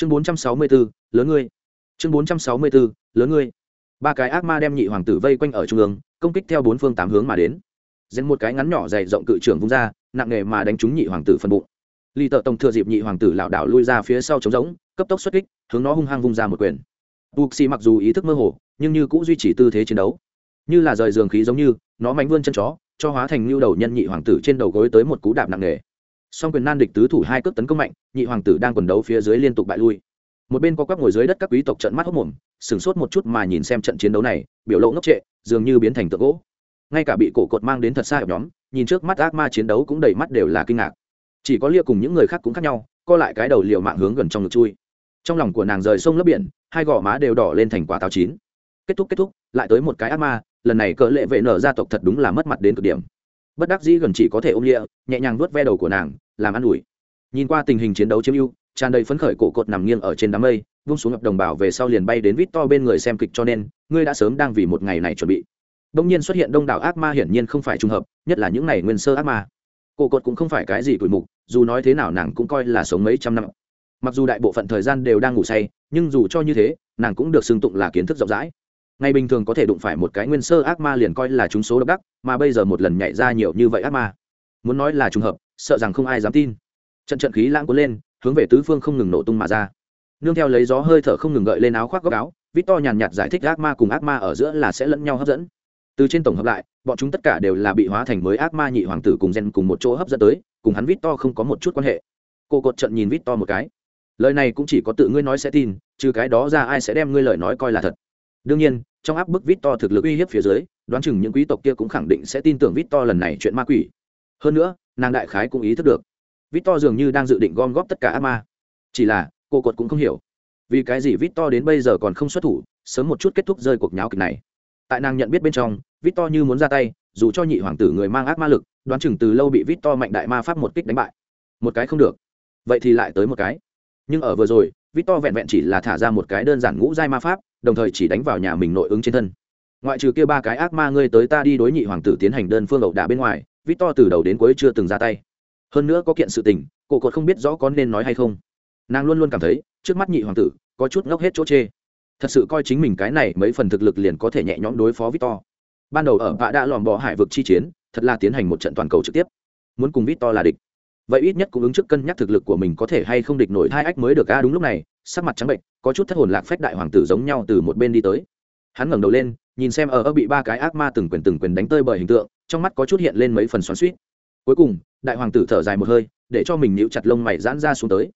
chương bốn trăm sáu mươi bốn lớn ngươi. Chương bốn trăm sáu mươi bốn lớn ngươi. Ba cái ác ma đem nhị hoàng tử vây quanh ở trung ương, công kích theo bốn phương tám hướng mà đến. Dẫn một cái ngắn nhỏ dày rộng cự trưởng vung ra, nặng nề mà đánh trúng nhị hoàng tử phân bụng. Lì tợ tổng thừa dịp nhị hoàng tử lảo đảo lui ra phía sau trống rỗng, cấp tốc xuất kích, hướng nó hung hăng vung ra một quyền. Buộc xì mặc dù ý thức mơ hồ, nhưng như cũng duy trì tư thế chiến đấu. Như là rời giường khí giống như, nó mánh vươn chân chó, cho hóa thành lưu đầu nhân nhị hoàng tử trên đầu gối tới một cú đạp nặng nề song quyền nan địch tứ thủ hai cước tấn công mạnh, nhị hoàng tử đang quần đấu phía dưới liên tục bại lui. Một bên có các ngồi dưới đất các quý tộc trận mắt hốc mồm, sửng sốt một chút mà nhìn xem trận chiến đấu này, biểu lộ ngốc trệ, dường như biến thành tượng gỗ. Ngay cả bị cổ cột mang đến thật xa ở nhóm, nhìn trước mắt ác ma chiến đấu cũng đầy mắt đều là kinh ngạc. Chỉ có lia cùng những người khác cũng khác nhau, co lại cái đầu liều mạng hướng gần trong ngực chui. Trong lòng của nàng rời sông lấp biển, hai gò má đều đỏ lên thành quả táo chín. Kết thúc kết thúc, lại tới một cái ác ma, lần này cỡ lệ vệ nở gia tộc thật đúng là mất mặt đến cực điểm bất đắc dĩ gần chỉ có thể ôm lịa, nhẹ nhàng vuốt ve đầu của nàng, làm ăn ủi. Nhìn qua tình hình chiến đấu chiếm ưu, tràn đầy phấn khởi cổ cột nằm nghiêng ở trên đám mây, vung xuống ngập đồng bào về sau liền bay đến vít to bên người xem kịch cho nên, ngươi đã sớm đang vì một ngày này chuẩn bị. Đông nhiên xuất hiện đông đảo ác ma hiển nhiên không phải trùng hợp, nhất là những ngày nguyên sơ ác ma. Cổ cột cũng không phải cái gì tuổi mục, dù nói thế nào nàng cũng coi là sống mấy trăm năm. Mặc dù đại bộ phận thời gian đều đang ngủ say, nhưng dù cho như thế, nàng cũng được xưng tụng là kiến thức rộng rãi ngày bình thường có thể đụng phải một cái nguyên sơ ác ma liền coi là chúng số độc đắc, mà bây giờ một lần nhảy ra nhiều như vậy ác ma. Muốn nói là trùng hợp, sợ rằng không ai dám tin. Trận trận khí lãng cuốn lên, hướng về tứ phương không ngừng nổ tung mà ra. Nương theo lấy gió hơi thở không ngừng gợi lên áo khoác góc áo vít to nhàn nhạt giải thích ác ma cùng ác ma ở giữa là sẽ lẫn nhau hấp dẫn. Từ trên tổng hợp lại, bọn chúng tất cả đều là bị hóa thành mới ác ma nhị hoàng tử cùng gen cùng một chỗ hấp dẫn tới, cùng hắn vít to không có một chút quan hệ. Cô cột trận nhìn vít to một cái. Lời này cũng chỉ có tự ngươi nói sẽ tin, trừ cái đó ra ai sẽ đem ngươi lời nói coi là thật đương nhiên, trong áp bức vít to thực lực uy hiếp phía dưới, đoán chừng những quý tộc kia cũng khẳng định sẽ tin tưởng vít to lần này chuyện ma quỷ. Hơn nữa, nàng đại khái cũng ý thức được. Vít to dường như đang dự định gom góp tất cả ác ma. Chỉ là, cô cột cũng không hiểu. Vì cái gì vít to đến bây giờ còn không xuất thủ, sớm một chút kết thúc rơi cuộc nháo kịch này. Tại nàng nhận biết bên trong vít to như muốn ra tay, dù cho nhị hoàng tử người mang ác ma lực, đoán chừng từ lâu bị vít to mạnh đại ma pháp một kích đánh bại. Một cái không được. Vậy thì lại tới một cái. Nhưng ở vừa rồi Victor vẹn vẹn chỉ là thả ra một cái đơn giản ngũ giai ma pháp, đồng thời chỉ đánh vào nhà mình nội ứng trên thân. Ngoại trừ kia ba cái ác ma ngươi tới ta đi đối nhị hoàng tử tiến hành đơn phương ẩu đả bên ngoài, Victor từ đầu đến cuối chưa từng ra tay. Hơn nữa có kiện sự tình cổ cột không biết rõ có nên nói hay không. Nàng luôn luôn cảm thấy, trước mắt nhị hoàng tử, có chút ngốc hết chỗ chê. Thật sự coi chính mình cái này mấy phần thực lực liền có thể nhẹ nhõm đối phó victor. Ban đầu ở vạ đã lòm bỏ hải vực chi chiến, thật là tiến hành một trận toàn cầu trực tiếp. Muốn cùng victor là địch vậy ít nhất cũng ứng trước cân nhắc thực lực của mình có thể hay không địch nổi hai ách mới được a đúng lúc này, sắc mặt trắng bệnh có chút thất hồn lạc phách đại hoàng tử giống nhau từ một bên đi tới. Hắn ngẩng đầu lên, nhìn xem ở ơ bị ba cái ác ma từng quyền từng quyền đánh tơi bởi hình tượng, trong mắt có chút hiện lên mấy phần xoắn suýt cuối cùng, đại hoàng tử thở dài một hơi, để cho mình níu chặt lông mày giãn ra xuống tới.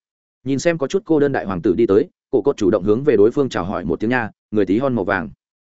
Nhìn xem có chút cô đơn đại hoàng tử đi tới, cổ cốt chủ động hướng về đối phương chào hỏi một tiếng nha, người tí hon màu vàng.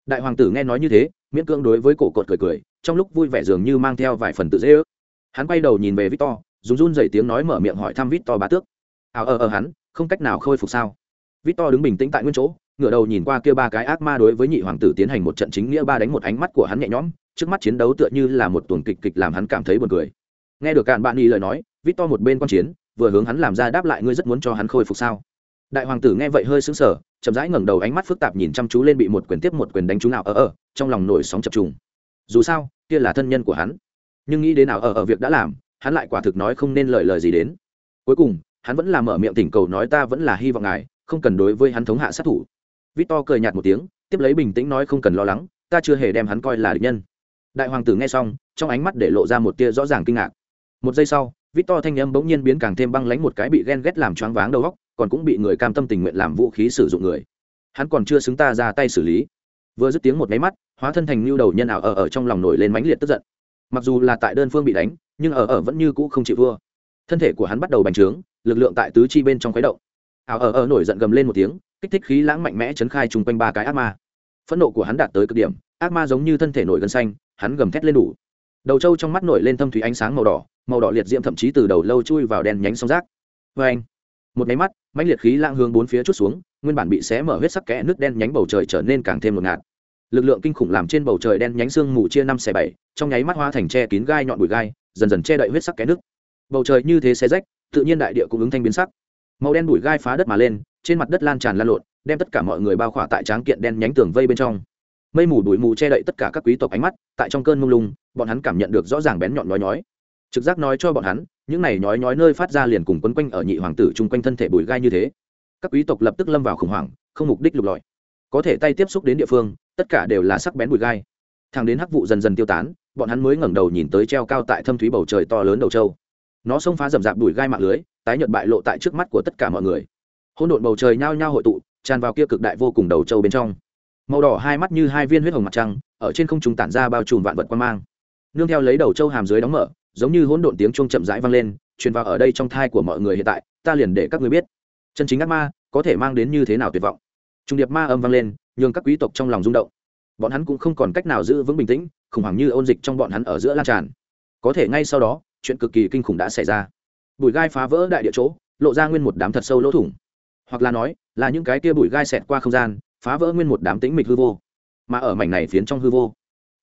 Đại hoàng tử nghe nói như thế, miễn cưỡng đối với cổ cột cười cười, trong lúc vui vẻ dường như mang theo vài phần tự dễ ước. Hắn quay đầu nhìn về victor dùng run dày tiếng nói mở miệng hỏi thăm victor bá tước. Ào ờ ờ hắn, không cách nào khôi phục sao? Victor đứng bình tĩnh tại nguyên chỗ, ngửa đầu nhìn qua kia ba cái ác ma đối với nhị hoàng tử tiến hành một trận chính nghĩa ba đánh một ánh mắt của hắn nhẹ nhõm, trước mắt chiến đấu tựa như là một tuần kịch kịch làm hắn cảm thấy buồn cười. Nghe được cạn bạn y lời nói, victor một bên quan chiến, vừa hướng hắn làm ra đáp lại ngươi rất muốn cho hắn khôi phục sao? Đại hoàng tử nghe vậy hơi sững sờ, chậm rãi ngẩng đầu ánh mắt phức tạp nhìn chăm chú lên bị một quyền tiếp một quyền đánh trúng nào ở ở trong lòng nổi sóng chập trùng. Dù sao, kia là thân nhân của hắn. Nhưng nghĩ đến nào ở ở việc đã làm hắn lại quả thực nói không nên lời lời gì đến. Cuối cùng, hắn vẫn là mở miệng tỉnh cầu nói ta vẫn là hy vọng ngài không cần đối với hắn thống hạ sát thủ. Victor cười nhạt một tiếng, tiếp lấy bình tĩnh nói không cần lo lắng, ta chưa hề đem hắn coi là địch nhân. Đại hoàng tử nghe xong, trong ánh mắt để lộ ra một tia rõ ràng kinh ngạc. Một giây sau, victor thanh âm bỗng nhiên biến càng thêm băng lãnh một cái bị ghen ghét làm choáng váng đầu óc, còn cũng bị người cam tâm tình nguyện làm vũ khí sử dụng người. Hắn còn chưa xứng ta ra tay xử lý. Vừa dứt tiếng một máy mắt, hóa thân thành lưu đầu nhân ảo ở ở trong lòng nổi lên mãnh liệt tức giận mặc dù là tại đơn phương bị đánh, nhưng ở ở vẫn như cũ không chịu vua thân thể của hắn bắt đầu bành trướng, lực lượng tại tứ chi bên trong khuấy động. Ảo ở ở nổi giận gầm lên một tiếng, kích thích khí lãng mạnh mẽ chấn khai chung quanh ba cái ác ma. Phẫn nộ của hắn đạt tới cực điểm, ác ma giống như thân thể nổi gân xanh, hắn gầm thét lên đủ. Đầu trâu trong mắt nổi lên thâm thủy ánh sáng màu đỏ màu đỏ liệt diễm thậm chí từ đầu lâu chui vào đen nhánh song rác vê anh, một máy mắt, mãnh liệt khí lãng hướng bốn phía chút xuống, nguyên bản bị xé mở huyết sắc kẽ nước đen nhánh bầu trời trở nên càng thêm ngột ngạt lực lượng kinh khủng làm trên bầu trời đen nhánh sương mù chia năm xẻ bảy, trong nháy mắt hoa thành tre kín gai nhọn bụi gai, dần dần che đậy huyết sắc kẽ nước. Bầu trời như thế xé rách, tự nhiên đại địa cũng ứng thanh biến sắc. Màu đen bụi gai phá đất mà lên, trên mặt đất lan tràn lan lộn, đem tất cả mọi người bao khỏa tại tráng kiện đen nhánh tường vây bên trong. Mây mù bụi mù che đậy tất cả các quý tộc ánh mắt, tại trong cơn mông lung, bọn hắn cảm nhận được rõ ràng bén nhọn nói nhói. Trực giác nói cho bọn hắn, những này nhói nhói nơi phát ra liền cùng quấn quanh ở nhị hoàng tử chung quanh thân thể bụi gai như thế. Các quý tộc lập tức lâm vào khủng hoảng, không mục đích lục lọi có thể tay tiếp xúc đến địa phương, tất cả đều là sắc bén bụi gai. Thằng đến hắc vụ dần dần tiêu tán, bọn hắn mới ngẩng đầu nhìn tới treo cao tại thâm thúy bầu trời to lớn đầu châu nó xông phá rầm rạp đùi gai mạng lưới, tái nhợt bại lộ tại trước mắt của tất cả mọi người. Hỗn độn bầu trời nhao nhao hội tụ, tràn vào kia cực đại vô cùng đầu châu bên trong. Màu đỏ hai mắt như hai viên huyết hồng mặt trăng, ở trên không trung tản ra bao trùm vạn vật quan mang. Nương theo lấy đầu châu hàm dưới đóng mở, giống như hỗn độn tiếng chuông chậm rãi vang lên, truyền vào ở đây trong thai của mọi người hiện tại, ta liền để các ngươi biết. Chân chính ác ma, có thể mang đến như thế nào tuyệt vọng? Trung điệp ma âm vang lên, nhường các quý tộc trong lòng rung động. Bọn hắn cũng không còn cách nào giữ vững bình tĩnh, khủng hoảng như ôn dịch trong bọn hắn ở giữa lan tràn. Có thể ngay sau đó, chuyện cực kỳ kinh khủng đã xảy ra. Bụi gai phá vỡ đại địa chỗ, lộ ra nguyên một đám thật sâu lỗ thủng. Hoặc là nói, là những cái kia bụi gai xẹt qua không gian, phá vỡ nguyên một đám tĩnh mịch hư vô. Mà ở mảnh này phiến trong hư vô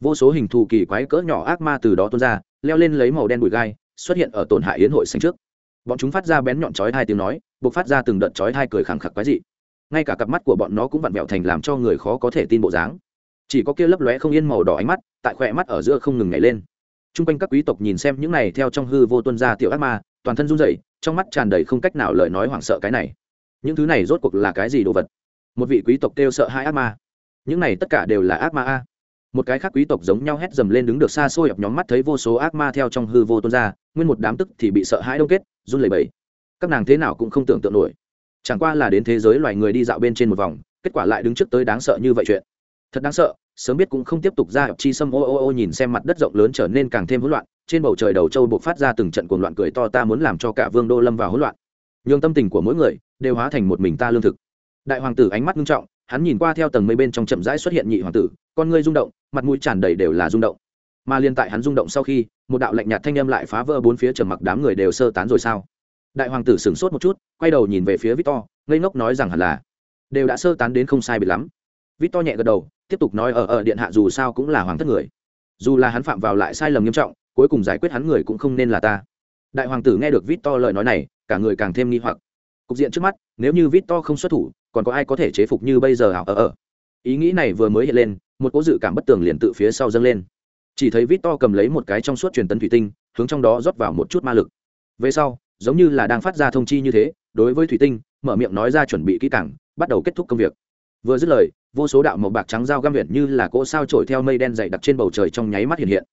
vô số hình thù kỳ quái cỡ nhỏ ác ma từ đó tuôn ra, leo lên lấy màu đen bụi gai, xuất hiện ở tổn hại yến hội sinh trước. Bọn chúng phát ra bén nhọn chói hai tiếng nói buộc phát ra từng đợt chói hai cười khẳng khặc quái dị ngay cả cặp mắt của bọn nó cũng vặn vẹo thành làm cho người khó có thể tin bộ dáng. Chỉ có kia lấp lóe không yên màu đỏ ánh mắt, tại khỏe mắt ở giữa không ngừng nhảy lên. T r u n g quanh các quý tộc nhìn xem những này theo trong hư vô tuân ra tiểu ác ma, toàn thân run rẩy, trong mắt tràn đầy không cách nào lời nói hoảng sợ cái này. Những thứ này rốt cuộc là cái gì đồ vật? Một vị quý tộc kêu sợ hai ác ma. Những này tất cả đều là ác ma a. Một cái khác quý tộc giống nhau hét dầm lên đứng được xa xôi ập nhóm mắt thấy vô số ác ma theo trong hư vô tuân ra, nguyên một đám tức thì bị sợ hãi đông kết, run lẩy bẩy. Các nàng thế nào cũng không tưởng tượng nổi chẳng qua là đến thế giới loài người đi dạo bên trên một vòng, kết quả lại đứng trước tới đáng sợ như vậy chuyện. Thật đáng sợ, sớm biết cũng không tiếp tục ra chi sâm ô ô ô nhìn xem mặt đất rộng lớn trở nên càng thêm hỗn loạn, trên bầu trời đầu châu buộc phát ra từng trận cuồng loạn cười to ta muốn làm cho cả vương đô lâm vào hỗn loạn. Nhường tâm tình của mỗi người đều hóa thành một mình ta lương thực. Đại hoàng tử ánh mắt nghiêm trọng, hắn nhìn qua theo tầng mây bên trong chậm rãi xuất hiện nhị hoàng tử, con ngươi rung động, mặt mũi tràn đầy đều là rung động. Mà liên tại hắn rung động sau khi, một đạo lạnh nhạt thanh âm lại phá vỡ bốn phía trầm mặc đám người đều sơ tán rồi sao? Đại hoàng tử sửng sốt một chút, quay đầu nhìn về phía victor, ngây ngốc nói rằng hẳn là, đều đã sơ tán đến không sai bị lắm. Victor nhẹ gật đầu, tiếp tục nói ở ở điện hạ dù sao cũng là hoàng thất người. Dù là hắn phạm vào lại sai lầm nghiêm trọng, cuối cùng giải quyết hắn người cũng không nên là ta. Đại hoàng tử nghe được victor lời nói này, cả người càng thêm nghi hoặc. Cục diện trước mắt, nếu như victor không xuất thủ, còn có ai có thể chế phục như bây giờ hảo ở ờ, ở ờ. ý nghĩ này vừa mới hiện lên, một cố dự cảm bất tường liền tự phía sau dâng lên. Chỉ thấy victor cầm lấy một cái trong suốt truyền tấn thủy tinh, hướng trong đó rót vào một chút ma lực. Về sau giống như là đang phát ra thông chi như thế, đối với thủy tinh, mở miệng nói ra chuẩn bị kỹ càng, bắt đầu kết thúc công việc. Vừa dứt lời, vô số đạo màu bạc trắng dao găm viện như là cỗ sao trổi theo mây đen dày đặc trên bầu trời trong nháy mắt hiện hiện.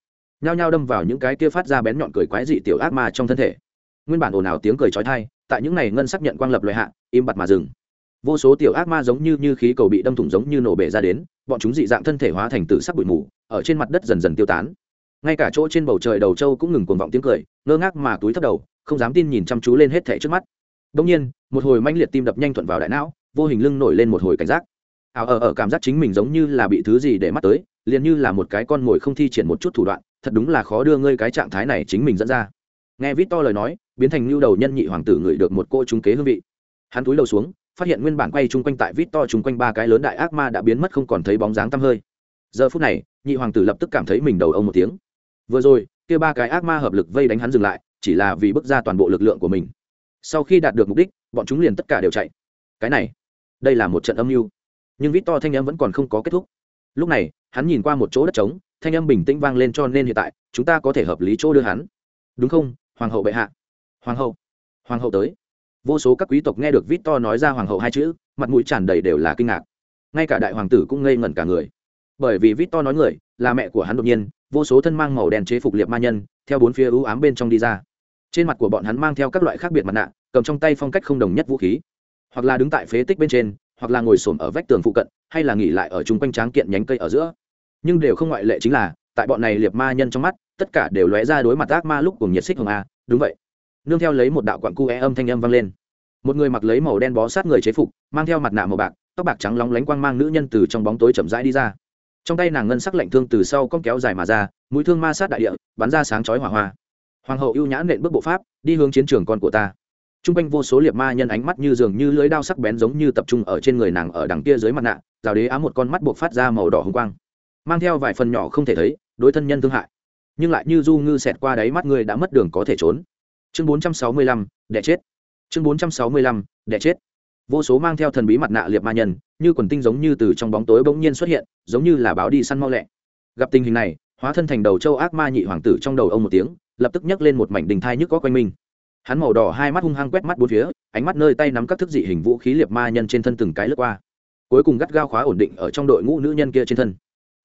Nhao nhao đâm vào những cái kia phát ra bén nhọn cười quái dị tiểu ác ma trong thân thể. Nguyên bản ồn ào tiếng cười trói thai tại những này ngân sắc nhận quang lập loại hạ, im bặt mà dừng. Vô số tiểu ác ma giống như như khí cầu bị đâm thủng giống như nổ bể ra đến, bọn chúng dị dạng thân thể hóa thành tử sắc bụi mù, ở trên mặt đất dần dần tiêu tán. Ngay cả chỗ trên bầu trời đầu châu cũng ngừng cuồng vọng tiếng cười, ngơ ngác mà túi thấp đầu không dám tin nhìn chăm chú lên hết thẻ trước mắt. Đông nhiên, một hồi manh liệt tim đập nhanh thuận vào đại não, vô hình lưng nổi lên một hồi cảnh giác. Ảo ở ở cảm giác chính mình giống như là bị thứ gì để mắt tới, liền như là một cái con mồi không thi triển một chút thủ đoạn, thật đúng là khó đưa ngươi cái trạng thái này chính mình dẫn ra. Nghe vít to lời nói, biến thành lưu đầu nhân nhị hoàng tử ngửi được một cô trúng kế hương vị. Hắn túi đầu xuống, phát hiện nguyên bản quay chung quanh tại vít to chung quanh ba cái lớn đại ác ma đã biến mất không còn thấy bóng dáng tăm hơi. Giờ phút này, nhị hoàng tử lập tức cảm thấy mình đầu ông một tiếng. Vừa rồi, kia ba cái ác ma hợp lực vây đánh hắn dừng lại chỉ là vì bước ra toàn bộ lực lượng của mình. Sau khi đạt được mục đích, bọn chúng liền tất cả đều chạy. Cái này, đây là một trận âm mưu. Nhưng vít to thanh âm vẫn còn không có kết thúc. Lúc này, hắn nhìn qua một chỗ đất trống, thanh âm bình tĩnh vang lên cho nên hiện tại, chúng ta có thể hợp lý chỗ đưa hắn. Đúng không, hoàng hậu bệ hạ? Hoàng hậu hoàng hậu tới. Vô số các quý tộc nghe được vít to nói ra hoàng hậu hai chữ, mặt mũi tràn đầy đều là kinh ngạc. Ngay cả đại hoàng tử cũng ngây ngẩn cả người. Bởi vì vít to nói người, là mẹ của hắn đột nhiên, vô số thân mang màu đen chế phục liệp ma nhân, theo bốn phía ưu ám bên trong đi ra trên mặt của bọn hắn mang theo các loại khác biệt mặt nạ, cầm trong tay phong cách không đồng nhất vũ khí. Hoặc là đứng tại phế tích bên trên, hoặc là ngồi xổm ở vách tường phụ cận, hay là nghỉ lại ở chung quanh tráng kiện nhánh cây ở giữa. Nhưng đều không ngoại lệ chính là, tại bọn này liệt ma nhân trong mắt, tất cả đều lóe ra đối mặt ác ma lúc cùng nhiệt xích hồng a, đúng vậy. Nương theo lấy một đạo quặn cu e âm thanh âm vang lên. Một người mặc lấy màu đen bó sát người chế phục, mang theo mặt nạ màu bạc, tóc bạc trắng lóng lánh quang mang nữ nhân từ trong bóng tối chậm rãi đi ra. Trong tay nàng ngân sắc lạnh thương từ sau con kéo dài mà ra, mũi thương ma sát đại địa, bắn ra sáng chói hỏa hoa hoàng hậu ưu nhã nện bước bộ pháp, đi hướng chiến trường con của ta. T r u n g quanh vô số liệt ma nhân ánh mắt như dường như lưới đao sắc bén giống như tập trung ở trên người nàng ở đằng kia dưới mặt nạ, rào đế á một con mắt buộc phát ra màu đỏ hồng quang. Mang theo vài phần nhỏ không thể thấy, đối thân nhân thương hại. Nhưng lại như du ngư xẹt qua đáy mắt người đã mất đường có thể trốn. Chương bốn trăm sáu mươi lăm, đẻ chết. Chương bốn trăm sáu mươi lăm, đẻ chết. Vô số mang theo thần bí mặt nạ liệt ma nhân, như quần tinh giống như từ trong bóng tối bỗng nhiên xuất hiện, giống như là báo đi săn mau lẹ. Gặp tình hình này, hóa thân thành đầu châu ác ma nhị hoàng tử trong đầu ông một tiếng lập tức nhấc lên một mảnh đình thai nhức có quanh mình. Hắn màu đỏ hai mắt hung hăng quét mắt bốn phía, ánh mắt nơi tay nắm các thức dị hình vũ khí liệt ma nhân trên thân từng cái lướt qua. Cuối cùng gắt gao khóa ổn định ở trong đội ngũ nữ nhân kia trên thân.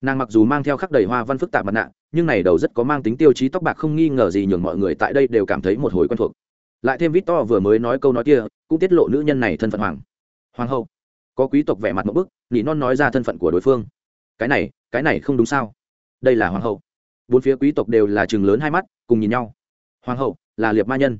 Nàng mặc dù mang theo khắc đầy hoa văn phức tạp mặt nạ, nhưng này đầu rất có mang tính tiêu chí tóc bạc không nghi ngờ gì nhường mọi người tại đây đều cảm thấy một hồi quen thuộc. Lại thêm vít to vừa mới nói câu nói kia, cũng tiết lộ nữ nhân này thân phận hoàng. Hoàng hậu. Có quý tộc vẻ mặt một bức nhị non nói ra thân phận của đối phương. Cái này cái này không đúng sao? Đây là hoàng hậu bốn phía quý tộc đều là chừng lớn hai mắt, cùng nhìn nhau. Hoàng hậu, là liệt ma nhân.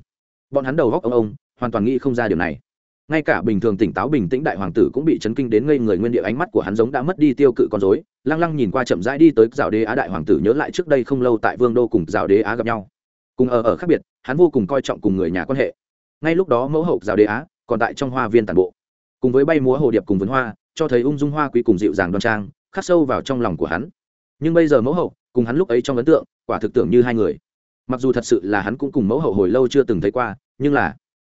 Bọn hắn đầu góc ông ông, hoàn toàn nghĩ không ra điều này. Ngay cả bình thường tỉnh táo bình tĩnh đại hoàng tử cũng bị chấn kinh đến ngây người nguyên địa ánh mắt của hắn giống đã mất đi tiêu cự con dối lăng lăng nhìn qua chậm rãi đi tới rào đế á đại hoàng tử nhớ lại trước đây không lâu tại vương đô cùng rào đế á gặp nhau. Cùng ở ở khác biệt, hắn vô cùng coi trọng cùng người nhà quan hệ. Ngay lúc đó mẫu hậu rào đế á còn tại trong hoa viên tàn bộ. Cùng với bay múa hồ điệp cùng vườn hoa, cho thấy ung dung hoa quý cùng dịu dàng đoan trang, khắc sâu vào trong lòng của hắn. Nhưng bây giờ mẫu hậu cùng hắn lúc ấy trong ấn tượng, quả thực tưởng như hai người. Mặc dù thật sự là hắn cũng cùng mẫu hậu hồi lâu chưa từng thấy qua, nhưng là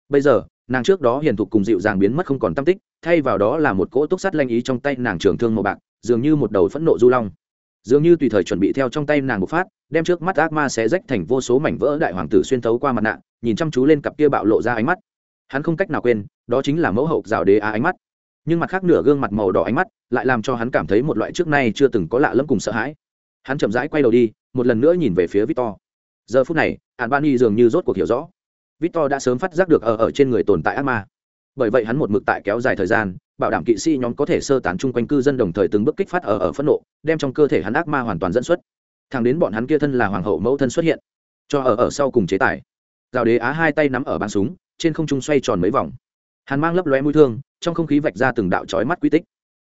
bây giờ, nàng trước đó hiền thục cùng dịu dàng biến mất không còn tâm tích, thay vào đó là một cỗ túc sắt lanh ý trong tay nàng trường thương màu bạc, dường như một đầu phẫn nộ du long. Dường như tùy thời chuẩn bị theo trong tay nàng bộc phát, đem trước mắt ác ma xé rách thành vô số mảnh vỡ đại hoàng tử xuyên thấu qua mặt nạ, nhìn chăm chú lên cặp kia bạo lộ ra ánh mắt. Hắn không cách nào quên, đó chính là mẫu hậu rào đế á ánh mắt. Nhưng mặt khác nửa gương mặt màu đỏ ánh mắt, lại làm cho hắn cảm thấy một loại trước nay chưa từng có lạ lẫm cùng sợ hãi hắn chậm rãi quay đầu đi, một lần nữa nhìn về phía victor. Giờ phút này hạn ban y dường như rốt cuộc hiểu rõ. Victor đã sớm phát giác được ở ở trên người tồn tại ác ma. Bởi vậy hắn một mực tại kéo dài thời gian, bảo đảm kỵ sĩ nhóm có thể sơ tán chung quanh cư dân đồng thời từng bước kích phát ở ở phẫn nộ, đem trong cơ thể hắn ác ma hoàn toàn dẫn xuất. Thẳng đến bọn hắn kia thân là hoàng hậu mẫu thân xuất hiện, cho ở ở sau cùng chế tài. Rào đế á hai tay nắm ở bàn súng, trên không trung xoay tròn mấy vòng. Hắn mang lấp lóe mũi thương, trong không khí vạch ra từng đạo chói mắt quy tích.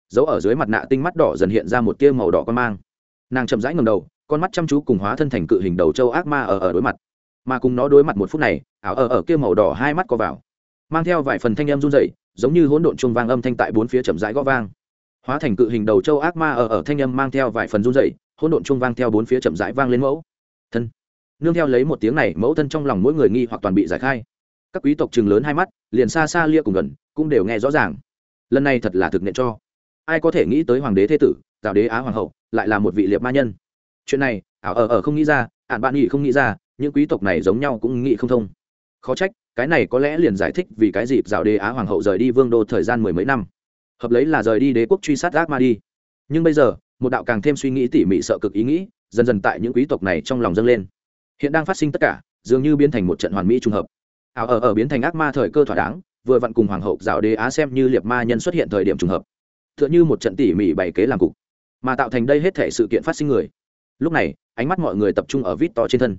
Giấu ở dưới mặt nạ tinh mắt đỏ dần hiện ra một tia màu đỏ con mang nàng chậm rãi ngầm đầu, con mắt chăm chú cùng hóa thân thành cự hình đầu châu ác ma ở ở đối mặt. Mà cùng nó đối mặt một phút này, ảo ở ở kia màu đỏ hai mắt co vào. Mang theo vài phần thanh âm run rẩy, giống như hỗn độn chuông vang âm thanh tại bốn phía chậm rãi gõ vang. Hóa thành cự hình đầu châu ác ma ở ở thanh âm mang theo vài phần run rẩy, hỗn độn chuông vang theo bốn phía chậm rãi vang lên mẫu. Thân. Nương theo lấy một tiếng này, mẫu thân trong lòng mỗi người nghi hoặc toàn bị giải khai. Các quý tộc chừng lớn hai mắt, liền xa xa lia cùng gần, cũng đều nghe rõ ràng. Lần này thật là thực nện cho ai có thể nghĩ tới hoàng đế thế tử tạo đế á hoàng hậu, lại là một vị liệt ma nhân? Chuyện này, ảo ở ở không nghĩ ra, ạn bạn nghĩ không nghĩ ra, những quý tộc này giống nhau cũng nghĩ không thông. Khó trách, cái này có lẽ liền giải thích vì cái dịp dạo đế á hoàng hậu rời đi vương đô thời gian mười mấy năm. Hợp lấy là rời đi đế quốc truy sát ác ma đi. Nhưng bây giờ, một đạo càng thêm suy nghĩ tỉ mỉ sợ cực ý nghĩ, dần dần tại những quý tộc này trong lòng dâng lên. Hiện đang phát sinh tất cả, dường như biến thành một trận hoàn mỹ trùng hợp. Ảo ở ở biến thành ác ma thời cơ thỏa đáng, vừa vặn cùng hoàng hậu dạo đế á xem như liệt ma nhân xuất hiện thời điểm trùng hợp tựa như một trận tỉ mỉ bày kế làm cục, mà tạo thành đây hết thể sự kiện phát sinh người. Lúc này, ánh mắt mọi người tập trung ở vít to trên thân.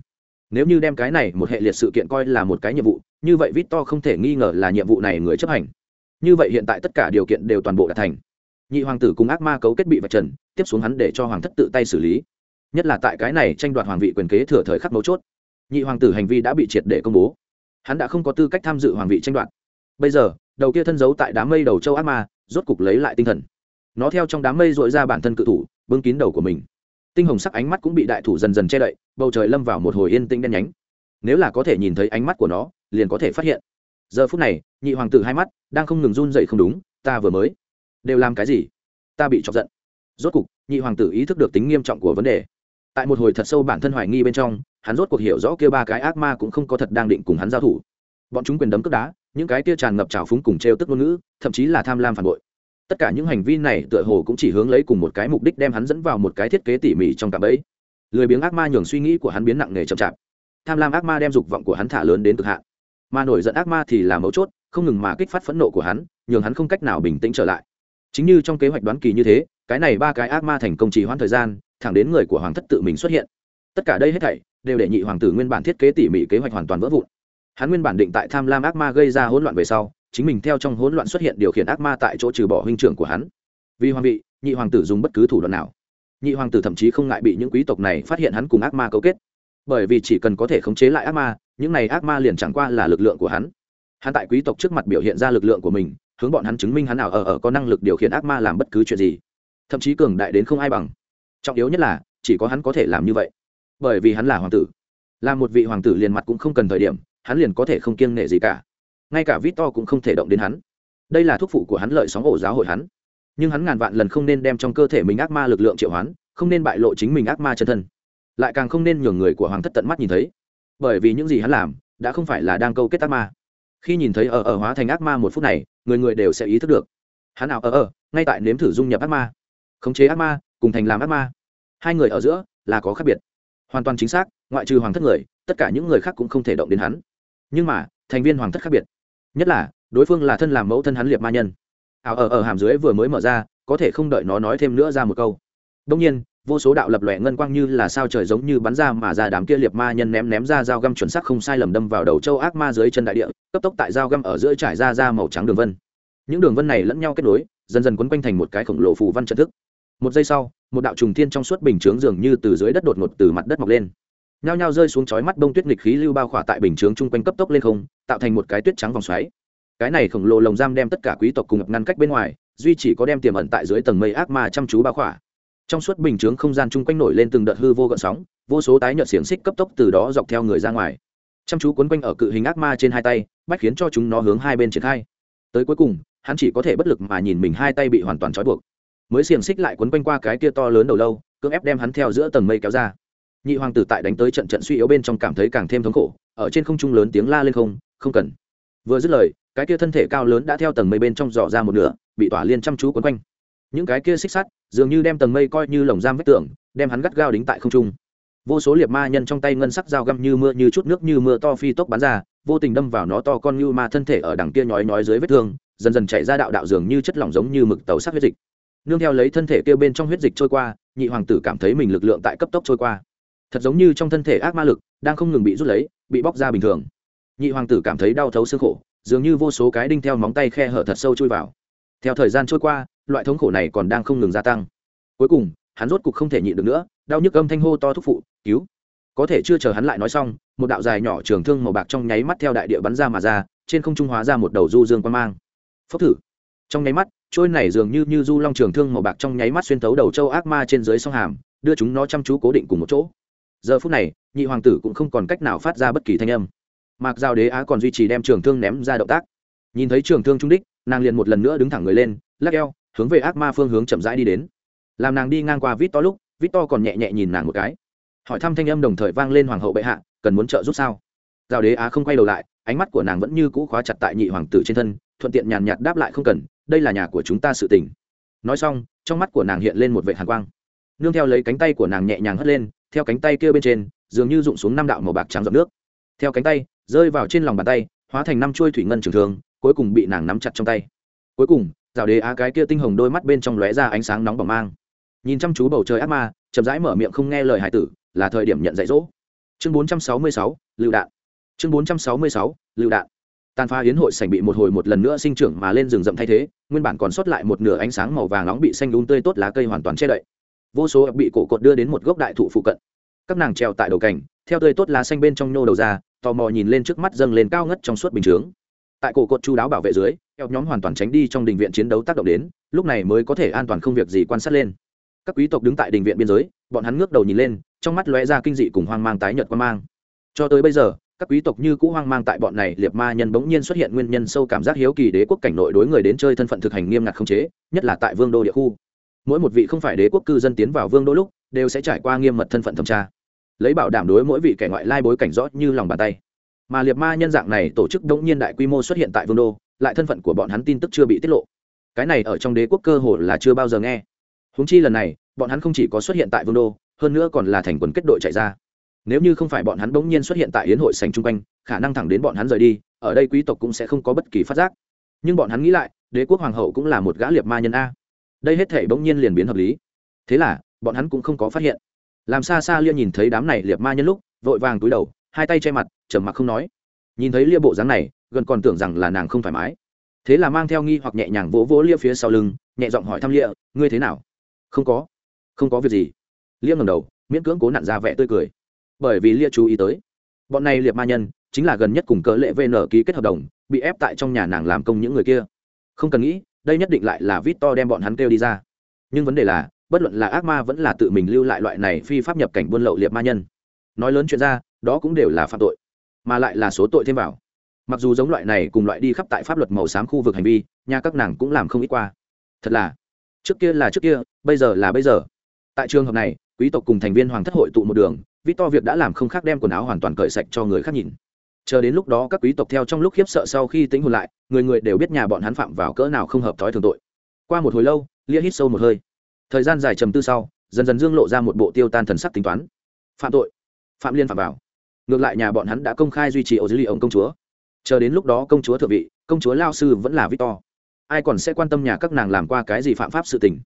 Nếu như đem cái này một hệ liệt sự kiện coi là một cái nhiệm vụ, như vậy vít to không thể nghi ngờ là nhiệm vụ này người chấp hành. Như vậy hiện tại tất cả điều kiện đều toàn bộ đã thành. Nhị hoàng tử cùng ác ma cấu kết bị vạch trần, tiếp xuống hắn để cho hoàng thất tự tay xử lý. Nhất là tại cái này tranh đoạt hoàng vị quyền kế thừa thời khắc mấu chốt, nhị hoàng tử hành vi đã bị triệt để công bố. Hắn đã không có tư cách tham dự hoàng vị tranh đoạt. Bây giờ đầu kia thân giấu tại đám mây đầu châu ác ma, rốt cục lấy lại tinh thần. Nó theo trong đám mây dội ra bản thân cự thủ, bưng kín đầu của mình. Tinh hồng sắc ánh mắt cũng bị đại thủ dần dần che đậy, bầu trời lâm vào một hồi yên tĩnh đen nhánh. Nếu là có thể nhìn thấy ánh mắt của nó, liền có thể phát hiện. Giờ phút này, nhị hoàng tử hai mắt đang không ngừng run dậy không đúng, ta vừa mới đều làm cái gì? Ta bị chọc giận. Rốt cục, nhị hoàng tử ý thức được tính nghiêm trọng của vấn đề. Tại một hồi thật sâu bản thân hoài nghi bên trong, hắn rốt cuộc hiểu rõ kia ba cái ác ma cũng không có thật đang định cùng hắn giao thủ. Bọn chúng quyền đấm cướp đá những cái kia tràn ngập trào phúng cùng trêu tức ngôn ngữ, thậm chí là tham lam phản bội. Tất cả những hành vi này tựa hồ cũng chỉ hướng lấy cùng một cái mục đích đem hắn dẫn vào một cái thiết kế tỉ mỉ trong cạm ấy lười biếng ác ma nhường suy nghĩ của hắn biến nặng nề chậm chạp. Tham lam ác ma đem dục vọng của hắn thả lớn đến cực hạn. Mà nổi giận ác ma thì là mấu chốt, không ngừng mà kích phát phẫn nộ của hắn, nhường hắn không cách nào bình tĩnh trở lại. Chính như trong kế hoạch đoán kỳ như thế, cái này ba cái ác ma thành công trì hoãn thời gian, thẳng đến người của hoàng thất tự mình xuất hiện. Tất cả đây hết thảy đều để nhị hoàng tử nguyên bản thiết kế tỉ mỉ kế hoạch hoàn toàn vỡ vụn hắn nguyên bản định tại tham lam ác ma gây ra hỗn loạn về sau, chính mình theo trong hỗn loạn xuất hiện điều khiển ác ma tại chỗ trừ bỏ huynh trưởng của hắn. Vì hoàng vị, nhị hoàng tử dùng bất cứ thủ đoạn nào. Nhị hoàng tử thậm chí không ngại bị những quý tộc này phát hiện hắn cùng ác ma cấu kết. Bởi vì chỉ cần có thể khống chế lại ác ma, những này ác ma liền chẳng qua là lực lượng của hắn. Hắn tại quý tộc trước mặt biểu hiện ra lực lượng của mình, hướng bọn hắn chứng minh hắn nào ở ở có năng lực điều khiển ác ma làm bất cứ chuyện gì. Thậm chí cường đại đến không ai bằng. Trọng yếu nhất là, chỉ có hắn có thể làm như vậy. Bởi vì hắn là hoàng tử. Là một vị hoàng tử liền mặt cũng không cần thời điểm hắn liền có thể không kiêng nể gì cả. Ngay cả vít to cũng không thể động đến hắn. Đây là thuốc phụ của hắn lợi sóng ổ giáo hội hắn. Nhưng hắn ngàn vạn lần không nên đem trong cơ thể mình ác ma lực lượng triệu hoán, không nên bại lộ chính mình ác ma chân thân. Lại càng không nên nhường người của hoàng thất tận mắt nhìn thấy. Bởi vì những gì hắn làm, đã không phải là đang câu kết ác ma. Khi nhìn thấy ở ở hóa thành ác ma một phút này, người người đều sẽ ý thức được. Hắn nào ở ở, ngay tại nếm thử dung nhập ác ma. Khống chế ác ma, cùng thành làm ác ma. Hai người ở giữa là có khác biệt. Hoàn toàn chính xác, ngoại trừ hoàng thất người, tất cả những người khác cũng không thể động đến hắn nhưng mà, thành viên hoàng thất khác biệt. Nhất là, đối phương là thân làm mẫu thân hắn liệt ma nhân. Ảo ở ở hàm dưới vừa mới mở ra, có thể không đợi nó nói thêm nữa ra một câu. Đông nhiên, vô số đạo lập lòe ngân quang như là sao trời giống như bắn ra mà ra đám kia liệt ma nhân ném ném ra dao găm chuẩn xác không sai lầm đâm vào đầu châu ác ma dưới chân đại địa, cấp tốc tại dao găm ở giữa trải ra ra màu trắng đường vân. Những đường vân này lẫn nhau kết nối, dần dần quấn quanh thành một cái khổng lồ phù văn trận thức. Một giây sau, một đạo trùng thiên trong suốt bình chướng dường như từ dưới đất đột ngột từ mặt đất mọc lên nhao nhao rơi xuống chói mắt đông tuyết nghịch khí lưu bao khỏa tại bình chướng chung quanh cấp tốc lên không, tạo thành một cái tuyết trắng vòng xoáy. Cái này khổng lồ lồng giam đem tất cả quý tộc cùng ngập ngăn cách bên ngoài, duy chỉ có đem tiềm ẩn tại dưới tầng mây ác ma chăm chú bao khỏa. Trong suốt bình chướng không gian chung quanh nổi lên từng đợt hư vô gợn sóng, vô số tái nhợt xiềng xích cấp tốc từ đó dọc theo người ra ngoài. Chăm chú quấn quanh ở cự hình ác ma trên hai tay, bách khiến cho chúng nó hướng hai bên triển khai. Tới cuối cùng, hắn chỉ có thể bất lực mà nhìn mình hai tay bị hoàn toàn trói buộc. Mới xiềng xích lại quấn quanh qua cái kia to lớn đầu lâu, cưỡng ép đem hắn theo giữa tầng mây kéo ra nhị hoàng tử tại đánh tới trận trận suy yếu bên trong cảm thấy càng thêm thống khổ, ở trên không trung lớn tiếng la lên không không cần. Vừa dứt lời, cái kia thân thể cao lớn đã theo tầng mây bên trong dò ra một nửa, bị tỏa liên chăm chú quấn quanh. Những cái kia xích sắt, dường như đem tầng mây coi như lồng giam vết tường, đem hắn gắt gao đính tại không trung. Vô số liệt ma nhân trong tay ngân sắc dao găm như mưa như chút nước như mưa to phi tốc bắn ra, vô tình đâm vào nó to con như ma thân thể ở đằng kia nhói nhói dưới vết thương, dần dần chạy ra đạo đạo dường như chất lỏng giống như mực tàu sắc huyết dịch. Nương theo lấy thân thể kia bên trong huyết dịch trôi qua, nhị hoàng tử cảm thấy mình lực lượng tại cấp tốc trôi qua thật giống như trong thân thể ác ma lực, đang không ngừng bị rút lấy, bị bóc ra bình thường. Nhị hoàng tử cảm thấy đau thấu xương khổ, dường như vô số cái đinh theo móng tay khe hở thật sâu chui vào. Theo thời gian trôi qua, loại thống khổ này còn đang không ngừng gia tăng. Cuối cùng, hắn rốt cục không thể nhịn được nữa, đau nhức âm thanh hô to thúc phụ, cứu! Có thể chưa chờ hắn lại nói xong, một đạo dài nhỏ trường thương màu bạc trong nháy mắt theo đại địa bắn ra mà ra, trên không trung hóa ra một đầu du dương quan mang. Phốc thử. Trong nháy mắt, trôi này dường như như du long trường thương màu bạc trong nháy mắt xuyên thấu đầu châu ác ma trên dưới sông hàm, đưa chúng nó chăm chú cố định cùng một chỗ giờ phút này, nhị hoàng tử cũng không còn cách nào phát ra bất kỳ thanh âm. Mạc giao đế á còn duy trì đem trường thương ném ra động tác. Nhìn thấy trường thương trung đích, nàng liền một lần nữa đứng thẳng người lên, lắc eo, hướng về ác ma phương hướng chậm rãi đi đến. Làm nàng đi ngang qua vít to lúc, vít to còn nhẹ nhẹ nhìn nàng một cái. Hỏi thăm thanh âm đồng thời vang lên hoàng hậu bệ hạ, cần muốn trợ giúp sao? Giao đế á không quay đầu lại, ánh mắt của nàng vẫn như cũ khóa chặt tại nhị hoàng tử trên thân, thuận tiện nhàn nhạt đáp lại không cần, đây là nhà của chúng ta sự tình. Nói xong, trong mắt của nàng hiện lên một vệ hàn quang. Nương theo lấy cánh tay của nàng nhẹ nhàng hất lên theo cánh tay kia bên trên dường như rụng xuống năm đạo màu bạc trắng giọt nước. Theo cánh tay rơi vào trên lòng bàn tay hóa thành năm chuôi thủy ngân trường thường cuối cùng bị nàng nắm chặt trong tay. Cuối cùng rào đế á cái kia tinh hồng đôi mắt bên trong lóe ra ánh sáng nóng bỏng mang. Nhìn chăm chú bầu trời ác ma chậm rãi mở miệng không nghe lời hải tử là thời điểm nhận dạy dỗ. Chương 466, lựu đạn. Chương 466, lựu đạn. Tàn phá hiến hội sảnh bị một hồi một lần nữa sinh trưởng mà lên rừng rậm thay thế nguyên bản còn sót lại một nửa ánh sáng màu vàng nóng bị xanh đúng tươi tốt lá cây hoàn toàn che đậy vô số bị cổ cột đưa đến một gốc đại thụ phụ cận. Các nàng treo tại đầu cảnh theo tươi tốt lá xanh bên trong nhô đầu ra, tò mò nhìn lên trước mắt dâng lên cao ngất trong suốt bình chướng. Tại cổ cột chu đáo bảo vệ dưới, eo nhóm hoàn toàn tránh đi trong đình viện chiến đấu tác động đến, lúc này mới có thể an toàn không việc gì quan sát lên. Các quý tộc đứng tại đình viện biên giới, bọn hắn ngước đầu nhìn lên, trong mắt lóe ra kinh dị cùng hoang mang tái nhợt quan mang. Cho tới bây giờ, các quý tộc như cũ hoang mang tại bọn này, liệt ma nhân bỗng nhiên xuất hiện nguyên nhân sâu cảm giác hiếu kỳ đế quốc cảnh nội đối người đến chơi thân phận thực hành nghiêm ngặt không chế, nhất là tại vương đô địa khu mỗi một vị không phải đế quốc cư dân tiến vào vương đô lúc, đều sẽ trải qua nghiêm mật thân phận thẩm tra. Lấy bảo đảm đối mỗi vị kẻ ngoại lai bối cảnh rõ như lòng bàn tay. Mà liệt ma nhân dạng này tổ chức đống nhiên đại quy mô xuất hiện tại vương đô, lại thân phận của bọn hắn tin tức chưa bị tiết lộ. Cái này ở trong đế quốc cơ hồ là chưa bao giờ nghe. Húng chi lần này, bọn hắn không chỉ có xuất hiện tại vương đô, hơn nữa còn là thành quần kết đội chạy ra. Nếu như không phải bọn hắn bỗng nhiên xuất hiện tại hiến hội sành chung quanh, khả năng thẳng đến bọn hắn rời đi, ở đây quý tộc cũng sẽ không có bất kỳ phát giác. Nhưng bọn hắn nghĩ lại, đế quốc hoàng hậu cũng là một gã liệt ma nhân a đây hết thể bỗng nhiên liền biến hợp lý. Thế là, bọn hắn cũng không có phát hiện. Làm xa xa lia nhìn thấy đám này liệt ma nhân lúc, vội vàng túi đầu, hai tay che mặt, trầm mặc không nói. Nhìn thấy lia bộ dáng này, gần còn tưởng rằng là nàng không thoải mái. Thế là mang theo nghi hoặc nhẹ nhàng vỗ vỗ lia phía sau lưng, nhẹ giọng hỏi thăm lia, ngươi thế nào? Không có. Không có việc gì. Lia ngầm đầu, miễn cưỡng cố nặn ra vẻ tươi cười. Bởi vì lia chú ý tới, bọn này liệt ma nhân chính là gần nhất cùng cỡ lệ vn ký kết hợp đồng, bị ép tại trong nhà nàng làm công những người kia. Không cần nghĩ đây nhất định lại là Victor đem bọn hắn kêu đi ra. Nhưng vấn đề là, bất luận là ác ma vẫn là tự mình lưu lại loại này phi pháp nhập cảnh buôn lậu liệt ma nhân. Nói lớn chuyện ra, đó cũng đều là phạm tội, mà lại là số tội thêm vào. Mặc dù giống loại này cùng loại đi khắp tại pháp luật màu xám khu vực hành vi, nhà các nàng cũng làm không ít qua. Thật là, trước kia là trước kia, bây giờ là bây giờ. Tại trường hợp này, quý tộc cùng thành viên hoàng thất hội tụ một đường Victor việc đã làm không khác đem quần áo hoàn toàn cởi sạch cho người khác nhìn chờ đến lúc đó các quý tộc theo trong lúc khiếp sợ sau khi tính hồn lại, người người đều biết nhà bọn hắn phạm vào cỡ nào không hợp thói thường tội. Qua một hồi lâu, lia hít sâu một hơi. Thời gian dài trầm tư sau, dần dần dương lộ ra một bộ tiêu tan thần sắc tính toán. Phạm tội. Phạm liên phạm vào. Ngược lại nhà bọn hắn đã công khai duy trì ô dưới ly ông công chúa. Chờ đến lúc đó công chúa thượng vị, công chúa lao sư vẫn là victor. Ai còn sẽ quan tâm nhà các nàng làm qua cái gì phạm pháp sự tình?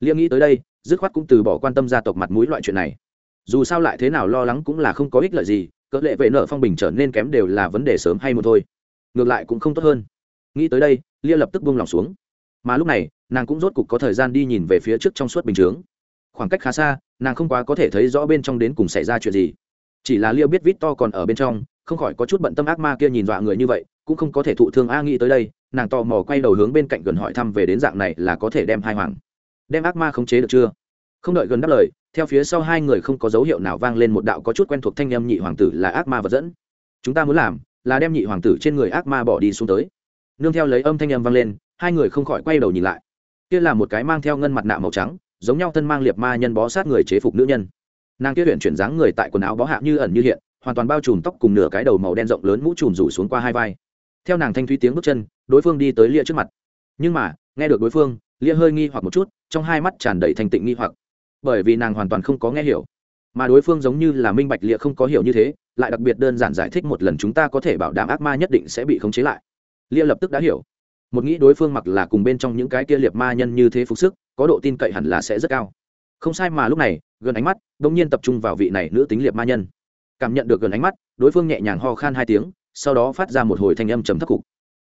Lia nghĩ tới đây, dứt khoát cũng từ bỏ quan tâm gia tộc mặt mũi loại chuyện này. Dù sao lại thế nào lo lắng cũng là không có ích lợi gì cỡ lệ vệ nợ phong bình trở nên kém đều là vấn đề sớm hay một thôi. Ngược lại cũng không tốt hơn. Nghĩ tới đây, lia lập tức buông lòng xuống. Mà lúc này, nàng cũng rốt cục có thời gian đi nhìn về phía trước trong suốt bình chướng. Khoảng cách khá xa, nàng không quá có thể thấy rõ bên trong đến cùng xảy ra chuyện gì. Chỉ là lia biết vít to còn ở bên trong, không khỏi có chút bận tâm ác ma kia nhìn dọa người như vậy, cũng không có thể thụ thương a nghĩ tới đây, nàng tò mò quay đầu hướng bên cạnh gần hỏi thăm về đến dạng này là có thể đem hai hoàng. Đem ác ma khống chế được chưa? Không đợi gần đáp lời, theo phía sau hai người không có dấu hiệu nào vang lên một đạo có chút quen thuộc thanh âm nhị hoàng tử là ác ma vật dẫn. Chúng ta muốn làm là đem nhị hoàng tử trên người ác ma bỏ đi xuống tới. Nương theo lấy âm thanh em vang lên, hai người không khỏi quay đầu nhìn lại. Kia là một cái mang theo ngân mặt nạ màu trắng, giống nhau thân mang liệt ma nhân bó sát người chế phục nữ nhân. Nàng kia huyện chuyển dáng người tại quần áo bó hạ như ẩn như hiện, hoàn toàn bao trùm tóc cùng nửa cái đầu màu đen rộng lớn mũ trùm rủ xuống qua hai vai. Theo nàng thanh thúy tiếng bước chân, đối phương đi tới lia trước mặt. Nhưng mà, nghe được đối phương, lia hơi nghi hoặc một chút, trong hai mắt tràn đầy thanh tịnh nghi hoặc bởi vì nàng hoàn toàn không có nghe hiểu. Mà đối phương giống như là minh bạch lịa không có hiểu như thế, lại đặc biệt đơn giản giải thích một lần chúng ta có thể bảo đảm ác ma nhất định sẽ bị khống chế lại. Lia lập tức đã hiểu. Một nghĩ đối phương mặc là cùng bên trong những cái kia liệt ma nhân như thế phục sức, có độ tin cậy hẳn là sẽ rất cao. Không sai mà lúc này, gần ánh mắt đ ỗ n g nhiên tập trung vào vị này nữ tính liệt ma nhân. Cảm nhận được gần ánh mắt, đối phương nhẹ nhàng ho khan hai tiếng, sau đó phát ra một hồi thanh âm chấm thấp cục.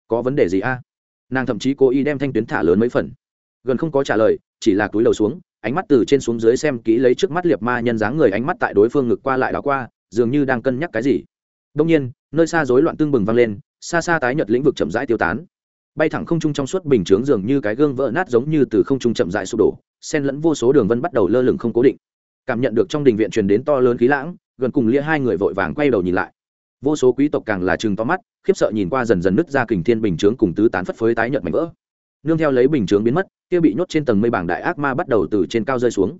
Có vấn đề gì a? Nàng thậm chí cố ý đem thanh tuyến thả lớn mấy phần. Gần không có trả lời, chỉ là túi đầu xuống ánh mắt từ trên xuống dưới xem kỹ lấy trước mắt liệt ma nhân dáng người ánh mắt tại đối phương ngực qua lại đó qua, dường như đang cân nhắc cái gì. Đông nhiên, nơi xa rối loạn tương bừng vang lên, xa xa tái nhật lĩnh vực chậm rãi tiêu tán. Bay thẳng không trung trong suốt bình chướng dường như cái gương vỡ nát giống như từ không trung chậm rãi sụp đổ, xen lẫn vô số đường vân bắt đầu lơ lửng không cố định. Cảm nhận được trong đình viện truyền đến to lớn khí lãng, gần cùng lia hai người vội vàng quay đầu nhìn lại. Vô số quý tộc càng là chừng to mắt, khiếp sợ nhìn qua dần dần nứt ra kình thiên bình chướng cùng tứ tán phất phới tái nhợt mảnh vỡ nương theo lấy bình chướng biến mất, kia bị nhốt trên tầng mây bảng đại ác ma bắt đầu từ trên cao rơi xuống.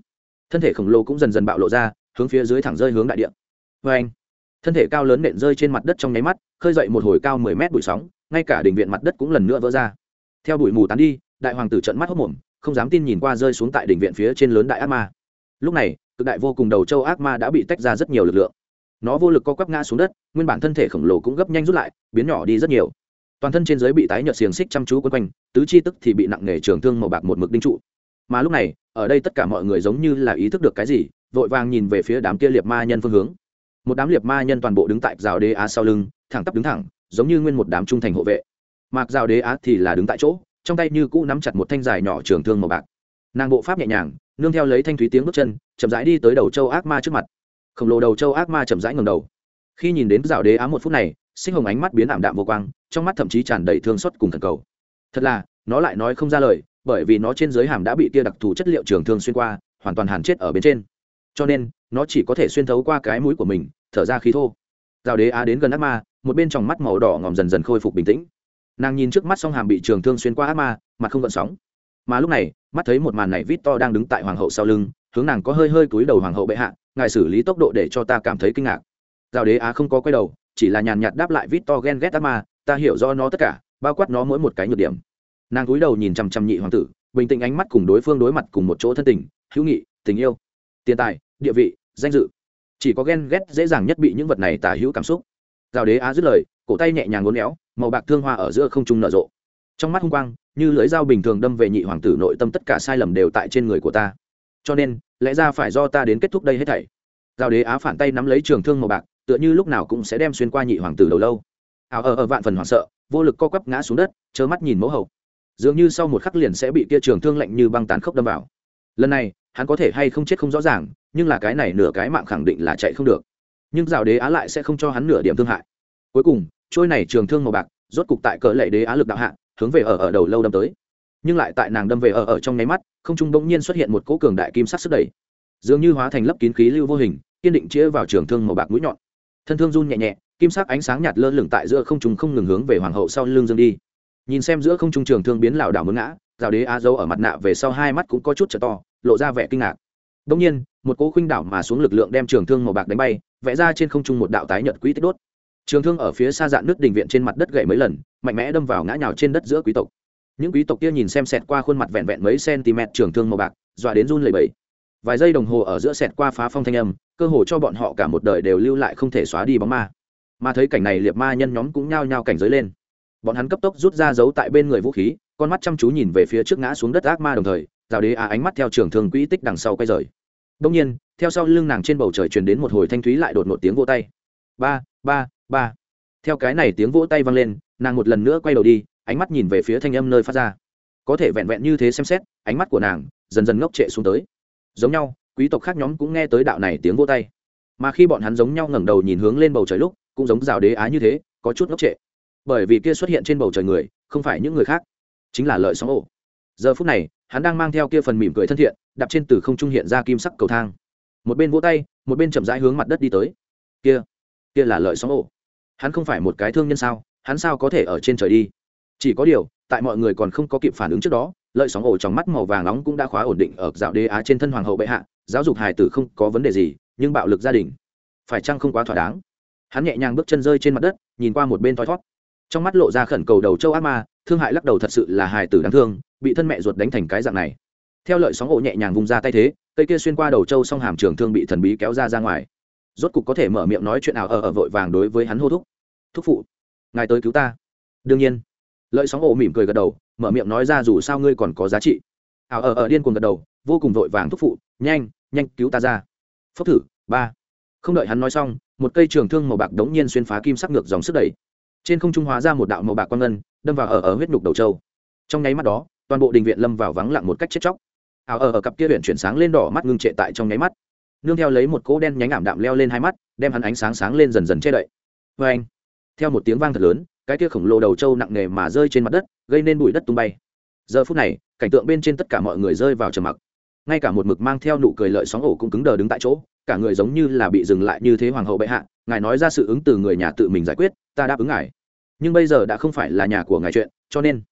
Thân thể khổng lồ cũng dần dần bạo lộ ra, hướng phía dưới thẳng rơi hướng đại địa. Vê anh, thân thể cao lớn nện rơi trên mặt đất trong nháy mắt, khơi dậy một hồi cao mười mét bụi sóng, ngay cả đình viện mặt đất cũng lần nữa vỡ ra. Theo bụi mù tán đi, đại hoàng tử trận mắt hốc mồm không dám tin nhìn qua rơi xuống tại đỉnh viện phía trên lớn đại ác ma. Lúc này, cực đại vô cùng đầu châu ác ma đã bị tách ra rất nhiều lực lượng. Nó vô lực co quắp ngã xuống đất, nguyên bản thân thể khổng lồ cũng gấp nhanh rút lại, biến nhỏ đi rất nhiều toàn thân trên giới bị tái nhợt xiềng xích chăm chú quấn quanh, tứ chi tức thì bị nặng nề trường thương màu bạc một mực đinh trụ. Mà lúc này, ở đây tất cả mọi người giống như là ý thức được cái gì, vội vàng nhìn về phía đám kia liệt ma nhân phương hướng. Một đám liệt ma nhân toàn bộ đứng tại rào đế á sau lưng, thẳng tắp đứng thẳng, giống như nguyên một đám trung thành hộ vệ. Mạc rào đế á thì là đứng tại chỗ, trong tay như cũ nắm chặt một thanh dài nhỏ trường thương màu bạc. Nàng bộ pháp nhẹ nhàng, nương theo lấy thanh thúy tiếng bước chân, chậm rãi đi tới đầu châu ác ma trước mặt. Khổng lồ đầu châu ác ma chậm rãi ngầm đầu. Khi nhìn đến rào đế á một phút này sinh hồng ánh mắt biến ảm đạm vô quang, trong mắt thậm chí tràn đầy thương xót cùng thần cầu. Thật là, nó lại nói không ra lời, bởi vì nó trên dưới hàm đã bị tia đặc thù chất liệu trường thương xuyên qua, hoàn toàn hàn chết ở bên trên. Cho nên, nó chỉ có thể xuyên thấu qua cái mũi của mình, thở ra khí thô. Rào đế á đến gần ác ma, một bên trong mắt màu đỏ ngòm dần dần khôi phục bình tĩnh. Nàng nhìn trước mắt song hàm bị trường thương xuyên qua ác ma, mặt không gợn sóng. Mà lúc này, mắt thấy một màn này vít to đang đứng tại hoàng hậu sau lưng, hướng nàng có hơi hơi cúi đầu hoàng hậu bệ hạ, ngài xử lý tốc độ để cho ta cảm thấy kinh ngạc. Giao đế á không có quay đầu chỉ là nhàn nhạt đáp lại vít to ghen ghét ác ma, ta hiểu do nó tất cả, bao quát nó mỗi một cái nhược điểm. Nàng cúi đầu nhìn chằm chằm nhị hoàng tử, bình tĩnh ánh mắt cùng đối phương đối mặt cùng một chỗ thân tình, hữu nghị, tình yêu, tiền tài, địa vị, danh dự. Chỉ có ghen ghét dễ dàng nhất bị những vật này tả hữu cảm xúc. Giao đế á dứt lời, cổ tay nhẹ nhàng ngốn éo, màu bạc thương hoa ở giữa không trung nở rộ. Trong mắt hung quang, như lưỡi dao bình thường đâm về nhị hoàng tử nội tâm tất cả sai lầm đều tại trên người của ta. Cho nên, lẽ ra phải do ta đến kết thúc đây hết thảy. Giao đế á phản tay nắm lấy trường thương màu bạc tựa như lúc nào cũng sẽ đem xuyên qua nhị hoàng tử đầu lâu. Ảo ở ở vạn phần hoảng sợ, vô lực co quắp ngã xuống đất chớ mắt nhìn mẫu hậu. Dường như sau một khắc liền sẽ bị kia trường thương lạnh như băng tán khốc đâm vào. Lần này, hắn có thể hay không chết không rõ ràng, nhưng là cái này nửa cái mạng khẳng định là chạy không được. Nhưng rào đế á lại sẽ không cho hắn nửa điểm thương hại. Cuối cùng, trôi này trường thương màu bạc, rốt cục tại cỡ lệ đế á lực đạo hạ, hướng về ở ở đầu lâu đâm tới. Nhưng lại tại nàng đâm về ở ở trong nháy mắt, không trung bỗng nhiên xuất hiện một cỗ cường đại kim sắc sức đẩy. Dường như hóa thành lấp kín khí lưu vô hình, kiên định chĩa vào trường thương màu bạc mũi nhọn thân thương run nhẹ nhẹ, kim sắc ánh sáng nhạt lơ lửng tại giữa không trung không ngừng hướng về hoàng hậu sau lưng dương đi. Nhìn xem giữa không trung trường thương biến lảo đảo muốn ngã rào đế á dâu ở mặt nạ về sau hai mắt cũng có chút trở to, lộ ra vẻ kinh ngạc. Đông nhiên, một cỗ khuynh đảo mà xuống lực lượng đem trường thương màu bạc đánh bay, vẽ ra trên không trung một đạo tái nhật quỹ tích đốt. Trường thương ở phía xa dạn nước đình viện trên mặt đất gậy mấy lần, mạnh mẽ đâm vào ngã nhào trên đất giữa quý tộc. Những quý tộc kia nhìn xem xẹt qua khuôn mặt vẹn vẹn mấy cm trường thương màu bạc, dọa đến run lẩy bẩy. Vài giây đồng hồ ở giữa xẹt qua phá phong thanh âm cơ hồ cho bọn họ cả một đời đều lưu lại không thể xóa đi bóng ma. Mà thấy cảnh này, liệt ma nhân nhóm cũng nhao nhao cảnh giới lên. Bọn hắn cấp tốc rút ra giấu tại bên người vũ khí, con mắt chăm chú nhìn về phía trước ngã xuống đất ác ma đồng thời, rào đế á ánh mắt theo trường thường quỹ tích đằng sau quay rời. Đông nhiên, theo sau lưng nàng trên bầu trời truyền đến một hồi thanh thúy lại đột một tiếng vỗ tay. Ba ba ba. Theo cái này tiếng vỗ tay vang lên, nàng một lần nữa quay đầu đi, ánh mắt nhìn về phía thanh âm nơi phát ra. Có thể vẹn vẹn như thế xem xét, ánh mắt của nàng dần dần ngốc trệ xuống tới. Giống nhau quý tộc khác nhóm cũng nghe tới đạo này tiếng vỗ tay. Mà khi bọn hắn giống nhau ngẩng đầu nhìn hướng lên bầu trời lúc, cũng giống rào đế á như thế, có chút ngốc trệ. Bởi vì kia xuất hiện trên bầu trời người, không phải những người khác, chính là lợi sóng ổ. Giờ phút này, hắn đang mang theo kia phần mỉm cười thân thiện, đạp trên từ không trung hiện ra kim sắc cầu thang. Một bên vỗ tay, một bên chậm rãi hướng mặt đất đi tới. Kia kia là lợi sóng ổ. Hắn không phải một cái thương nhân sao, hắn sao có thể ở trên trời đi? Chỉ có điều, tại mọi người còn không có kịp phản ứng trước đó lợi sóng ổ trong mắt màu vàng nóng cũng đã khóa ổn định ở dạo đế á trên thân hoàng hậu bệ hạ, giáo dục hài tử không có vấn đề gì, nhưng bạo lực gia đình, phải chăng không quá thỏa đáng? Hắn nhẹ nhàng bước chân rơi trên mặt đất, nhìn qua một bên thoi thót. Trong mắt lộ ra khẩn cầu đầu châu ác ma, thương hại lắc đầu thật sự là hài tử đáng thương, bị thân mẹ ruột đánh thành cái dạng này. Theo lợi sóng ổ nhẹ nhàng vung ra tay thế, cây kia xuyên qua đầu châu song hàm trường thương bị thần bí kéo ra ra ngoài. Rốt cục có thể mở miệng nói chuyện nào ở ở vội vàng đối với hắn hô thúc. Thúc phụ, ngài tới cứu ta. Đương nhiên lợi sóng ổ mỉm cười gật đầu, mở miệng nói ra dù sao ngươi còn có giá trị. Ảo ở ở điên cuồng gật đầu, vô cùng vội vàng thúc phụ, nhanh nhanh cứu ta ra. Phốc thử, ba. Không đợi hắn nói xong, một cây trường thương màu bạc đống nhiên xuyên phá kim sắc ngược dòng sức đẩy. Trên không trung hóa ra một đạo màu bạc quang ngân, đâm vào ở ở huyết nhục đầu châu trong nháy mắt đó, toàn bộ đình viện lâm vào vắng lặng một cách chết chóc. Ảo ở ở cặp kia huyện chuyển sáng lên đỏ mắt ngưng trệ tại trong nháy mắt. Nương theo lấy một cỗ đen nhánh ảm đạm leo lên hai mắt, đem hắn ánh sáng sáng lên dần dần che đậy. Vê anh theo một tiếng vang thật lớn cái kia khổng lồ đầu trâu nặng nề mà rơi trên mặt đất, gây nên bụi đất tung bay. Giờ phút này, cảnh tượng bên trên tất cả mọi người rơi vào trầm mặc. Ngay cả một mực mang theo nụ cười lợi sóng ổ cũng cứng đờ đứng tại chỗ, cả người giống như là bị dừng lại như thế hoàng hậu bệ hạ, ngài nói ra sự ứng từ người nhà tự mình giải quyết, ta đáp ứng ngài. Nhưng bây giờ đã không phải là nhà của ngài chuyện, cho nên,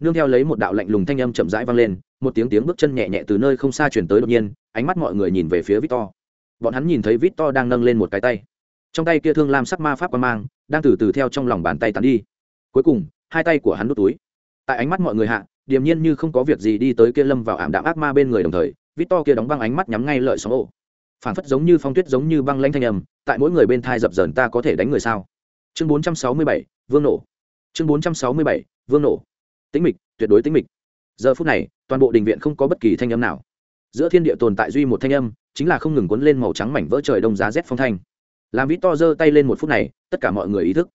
nương theo lấy một đạo lạnh lùng thanh âm chậm rãi vang lên, một tiếng tiếng bước chân nhẹ nhẹ từ nơi không xa chuyển tới đột nhiên, ánh mắt mọi người nhìn về phía victor. Bọn hắn nhìn thấy victor đang nâng lên một cái tay. Trong tay kia thương lam sắc ma pháp qua mang đang từ từ theo trong lòng bàn tay tắn đi. Cuối cùng hai tay của hắn đút túi. Tại ánh mắt mọi người hạ điềm nhiên như không có việc gì đi tới kia lâm vào ảm đạm ác ma bên người đồng thời victor kia đóng băng ánh mắt nhắm ngay lợi sóng ổ. Phản phất giống như phong tuyết giống như băng lanh thanh âm tại mỗi người bên thai dập dờn ta có thể đánh người sao? Chương 467, vương nổ. Chương 467, vương nổ. Tĩnh mịch tuyệt đối tĩnh mịch. Giờ phút này toàn bộ đình viện không có bất kỳ thanh âm nào. Giữa thiên địa tồn tại duy một thanh âm chính là không ngừng cuốn lên màu trắng mảnh vỡ trời đông giá rét phong thanh làm vít to giơ tay lên một phút này, tất cả mọi người ý thức.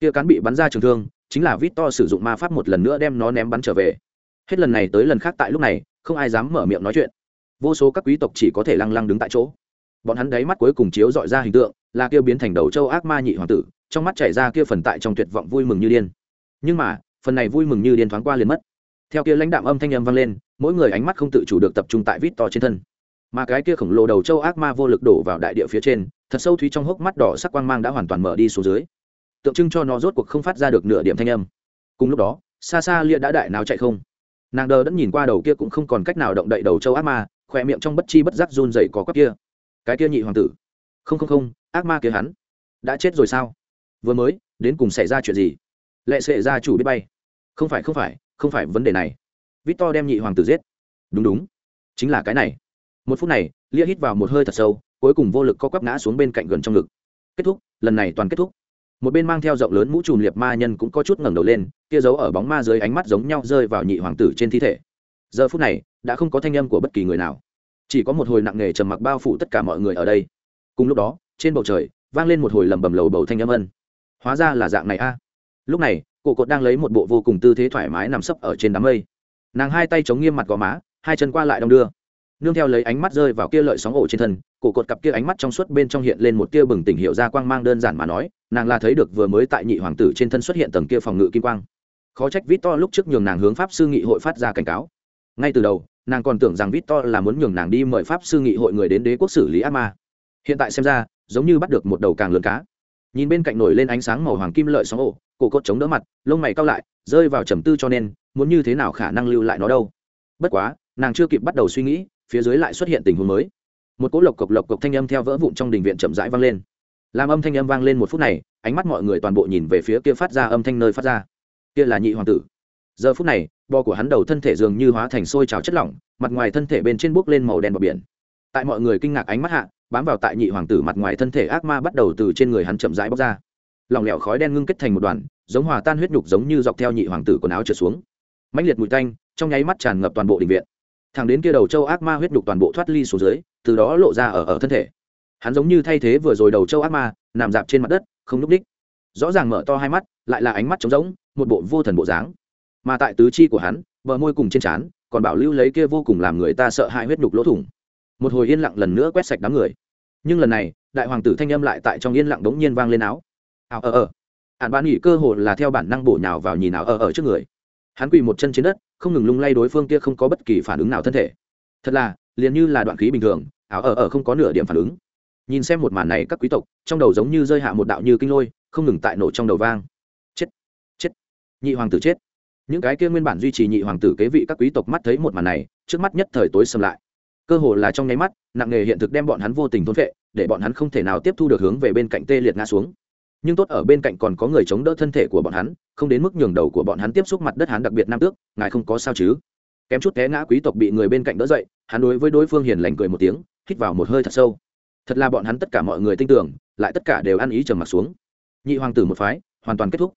Kia cán bị bắn ra trường thương, chính là vít to sử dụng ma pháp một lần nữa đem nó ném bắn trở về. Hết lần này tới lần khác tại lúc này, không ai dám mở miệng nói chuyện. Vô số các quý tộc chỉ có thể lăng lăng đứng tại chỗ. Bọn hắn đáy mắt cuối cùng chiếu dọi ra hình tượng, là kia biến thành đầu châu ác ma nhị hoàng tử, trong mắt chảy ra kia phần tại trong tuyệt vọng vui mừng như điên. Nhưng mà, phần này vui mừng như điên thoáng qua liền mất. Theo kia lãnh đạm âm thanh âm vang lên, mỗi người ánh mắt không tự chủ được tập trung tại vít to trên thân. Mà cái kia khổng lồ đầu châu ác ma vô lực đổ vào đại địa phía trên thật sâu thúy trong hốc mắt đỏ sắc quang mang đã hoàn toàn mở đi xuống dưới. Tượng trưng cho nó rốt cuộc không phát ra được nửa điểm thanh âm. Cùng lúc đó xa xa lia đã đại nào chạy không. Nàng đờ đẫn nhìn qua đầu kia cũng không còn cách nào động đậy đầu châu ác ma, khỏe miệng trong bất chi bất giác run dày có quắp kia. Cái kia nhị hoàng tử. Không không không, ác ma kia hắn. Đã chết rồi sao? Vừa mới, đến cùng xảy ra chuyện gì? Lệ sệ ra chủ biết bay. Không phải không phải không phải vấn đề này. Victor đem nhị hoàng tử giết. Đúng đúng. Chính là cái này. Một phút này, lia hít vào một hơi thật sâu cuối cùng vô lực co quắp ngã xuống bên cạnh gần trong ngực. Kết thúc, lần này toàn kết thúc. Một bên mang theo rộng lớn mũ trùm liệt ma nhân cũng có chút ngẩng đầu lên, kia giấu ở bóng ma dưới ánh mắt giống nhau rơi vào nhị hoàng tử trên thi thể. Giờ phút này, đã không có thanh âm của bất kỳ người nào. Chỉ có một hồi nặng nề trầm mặc bao phủ tất cả mọi người ở đây. Cùng lúc đó, trên bầu trời, vang lên một hồi lầm bầm lầu bầu thanh âm ân. Hóa ra là dạng này a. Lúc này, cổ cột đang lấy một bộ vô cùng tư thế thoải mái nằm sấp ở trên đám mây. Nàng hai tay chống nghiêm mặt gò má, hai chân qua lại đong đưa nương theo lấy ánh mắt rơi vào kia lợi sóng ổ trên thân, cổ cột cặp kia ánh mắt trong suốt bên trong hiện lên một tia bừng tỉnh hiệu ra quang mang đơn giản mà nói, nàng là thấy được vừa mới tại nhị hoàng tử trên thân xuất hiện tầng kia phòng ngự kim quang. Khó trách vít to lúc trước nhường nàng hướng pháp sư nghị hội phát ra cảnh cáo. Ngay từ đầu, nàng còn tưởng rằng vít to là muốn nhường nàng đi mời pháp sư nghị hội người đến đế quốc xử lý ác ma. Hiện tại xem ra, giống như bắt được một đầu càng lớn cá. Nhìn bên cạnh nổi lên ánh sáng màu hoàng kim lợi sóng ổ, cổ cột chống đỡ mặt, lông mày cao lại, rơi vào trầm tư cho nên, muốn như thế nào khả năng lưu lại nó đâu? Bất quá, nàng chưa kịp bắt đầu suy nghĩ phía dưới lại xuất hiện tình huống mới. Một cỗ lộc cộc lộc cộc thanh âm theo vỡ vụn trong đình viện chậm rãi vang lên. Làm âm thanh âm vang lên một phút này, ánh mắt mọi người toàn bộ nhìn về phía kia phát ra âm thanh nơi phát ra. Kia là nhị hoàng tử. Giờ phút này, bò của hắn đầu thân thể dường như hóa thành sôi trào chất lỏng, mặt ngoài thân thể bên trên bốc lên màu đen bọc biển. Tại mọi người kinh ngạc ánh mắt hạ, bám vào tại nhị hoàng tử mặt ngoài thân thể ác ma bắt đầu từ trên người hắn chậm rãi bóc ra. Lỏng lẻo khói đen ngưng kết thành một đoàn, giống hòa tan huyết nhục giống như dọc theo nhị hoàng tử quần áo trượt xuống. Mãnh liệt mùi tanh, trong nháy mắt tràn ngập toàn bộ đình viện thằng đến kia đầu châu ác ma huyết đục toàn bộ thoát ly xuống dưới, từ đó lộ ra ở ở thân thể. Hắn giống như thay thế vừa rồi đầu châu ác ma, nằm dạp trên mặt đất, không núp đích rõ ràng mở to hai mắt, lại là ánh mắt trống rỗng, một bộ vô thần bộ dáng. Mà tại tứ chi của hắn, bờ môi cùng trên trán, còn bảo lưu lấy kia vô cùng làm người ta sợ hãi huyết đục lỗ thủng. Một hồi yên lặng lần nữa quét sạch đám người. Nhưng lần này, đại hoàng tử thanh âm lại tại trong yên lặng đống nhiên vang lên áo. Ảo ở ở ạn bán nghỉ cơ hồ là theo bản năng bổ nhào vào nhìn ảo ở ở trước người hắn quỳ một chân trên đất, không ngừng lung lay đối phương kia không có bất kỳ phản ứng nào thân thể. Thật là, liền như là đoạn khí bình thường ảo ở ở không có nửa điểm phản ứng. Nhìn xem một màn này các quý tộc, trong đầu giống như rơi hạ một đạo như kinh lôi, không ngừng tại nổ trong đầu vang. Chết chết, nhị hoàng tử chết. Những cái kia nguyên bản duy trì nhị hoàng tử kế vị các quý tộc mắt thấy một màn này, trước mắt nhất thời tối xâm lại. Cơ hồ là trong nháy mắt, nặng nghề hiện thực đem bọn hắn vô tình thôn vệ để bọn hắn không thể nào tiếp thu được hướng về bên cạnh tê liệt ngã xuống nhưng tốt ở bên cạnh còn có người chống đỡ thân thể của bọn hắn, không đến mức nhường đầu của bọn hắn tiếp xúc mặt đất hắn đặc biệt nam tước, ngài không có sao chứ? Kém chút té ngã quý tộc bị người bên cạnh đỡ dậy, hắn đối với đối phương hiền lành cười một tiếng, hít vào một hơi thật sâu. Thật là bọn hắn tất cả mọi người tin tưởng, lại tất cả đều ăn ý trầm mặt xuống. Nhị hoàng tử một phái, hoàn toàn kết thúc.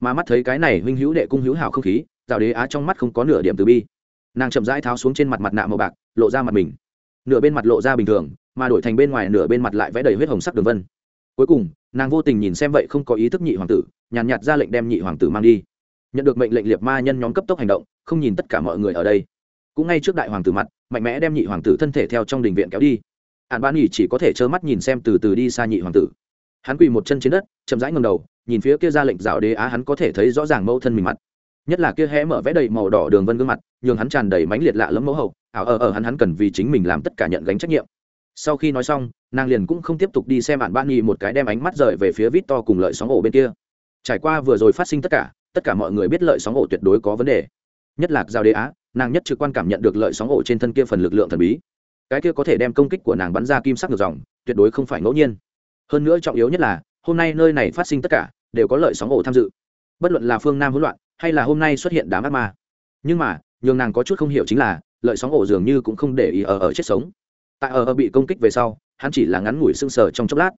Mà mắt thấy cái này huynh hữu đệ cung hữu hào không khí rào đế á trong mắt không có nửa điểm từ bi. Nàng chậm rãi tháo xuống trên mặt mặt nạ màu bạc, lộ ra mặt mình. Nửa bên mặt lộ ra bình thường, mà đổi thành bên ngoài nửa bên mặt lại vẽ đầy huyết hồng sắc đường vân cuối cùng, nàng vô tình nhìn xem vậy không có ý thức nhị hoàng tử, nhàn nhạt ra lệnh đem nhị hoàng tử mang đi. Nhận được mệnh lệnh liệt ma nhân nhóm cấp tốc hành động, không nhìn tất cả mọi người ở đây. Cũng ngay trước đại hoàng tử mặt, mạnh mẽ đem nhị hoàng tử thân thể theo trong đình viện kéo đi. Ạn ban nghỉ chỉ có thể trơ mắt nhìn xem từ từ đi xa nhị hoàng tử. Hắn quỳ một chân trên đất, chậm rãi ngầm đầu, nhìn phía kia ra lệnh rào đế á hắn có thể thấy rõ ràng mẫu thân mình mặt. Nhất là kia hé mở vẽ đầy màu đỏ đường vân gương mặt, nhường hắn tràn đầy mánh liệt lạ lẫm mẫu hậu. Ảo ở ở hắn hắn cần vì chính mình làm tất cả nhận gánh trách nhiệm sau khi nói xong, nàng liền cũng không tiếp tục đi xem bạn bạn nghi một cái đem ánh mắt rời về phía vít to cùng lợi sóng ổ bên kia. Trải qua vừa rồi phát sinh tất cả tất cả mọi người biết lợi sóng ổ tuyệt đối có vấn đề. Nhất là giao đế á, nàng nhất trực quan cảm nhận được lợi sóng ổ trên thân kia phần lực lượng thần bí. Cái kia có thể đem công kích của nàng bắn ra kim sắc ngược dòng, tuyệt đối không phải ngẫu nhiên. Hơn nữa trọng yếu nhất là, hôm nay nơi này phát sinh tất cả, đều có lợi sóng ổ tham dự. Bất luận là phương nam hỗn loạn, hay là hôm nay xuất hiện đám ác ma. Nhưng mà, nhường nàng có chút không hiểu chính là, lợi sóng ổ dường như cũng không để ý ở ở chết sống tại ở ở bị công kích về sau, hắn chỉ là ngắn ngủi sưng sờ trong chốc lát.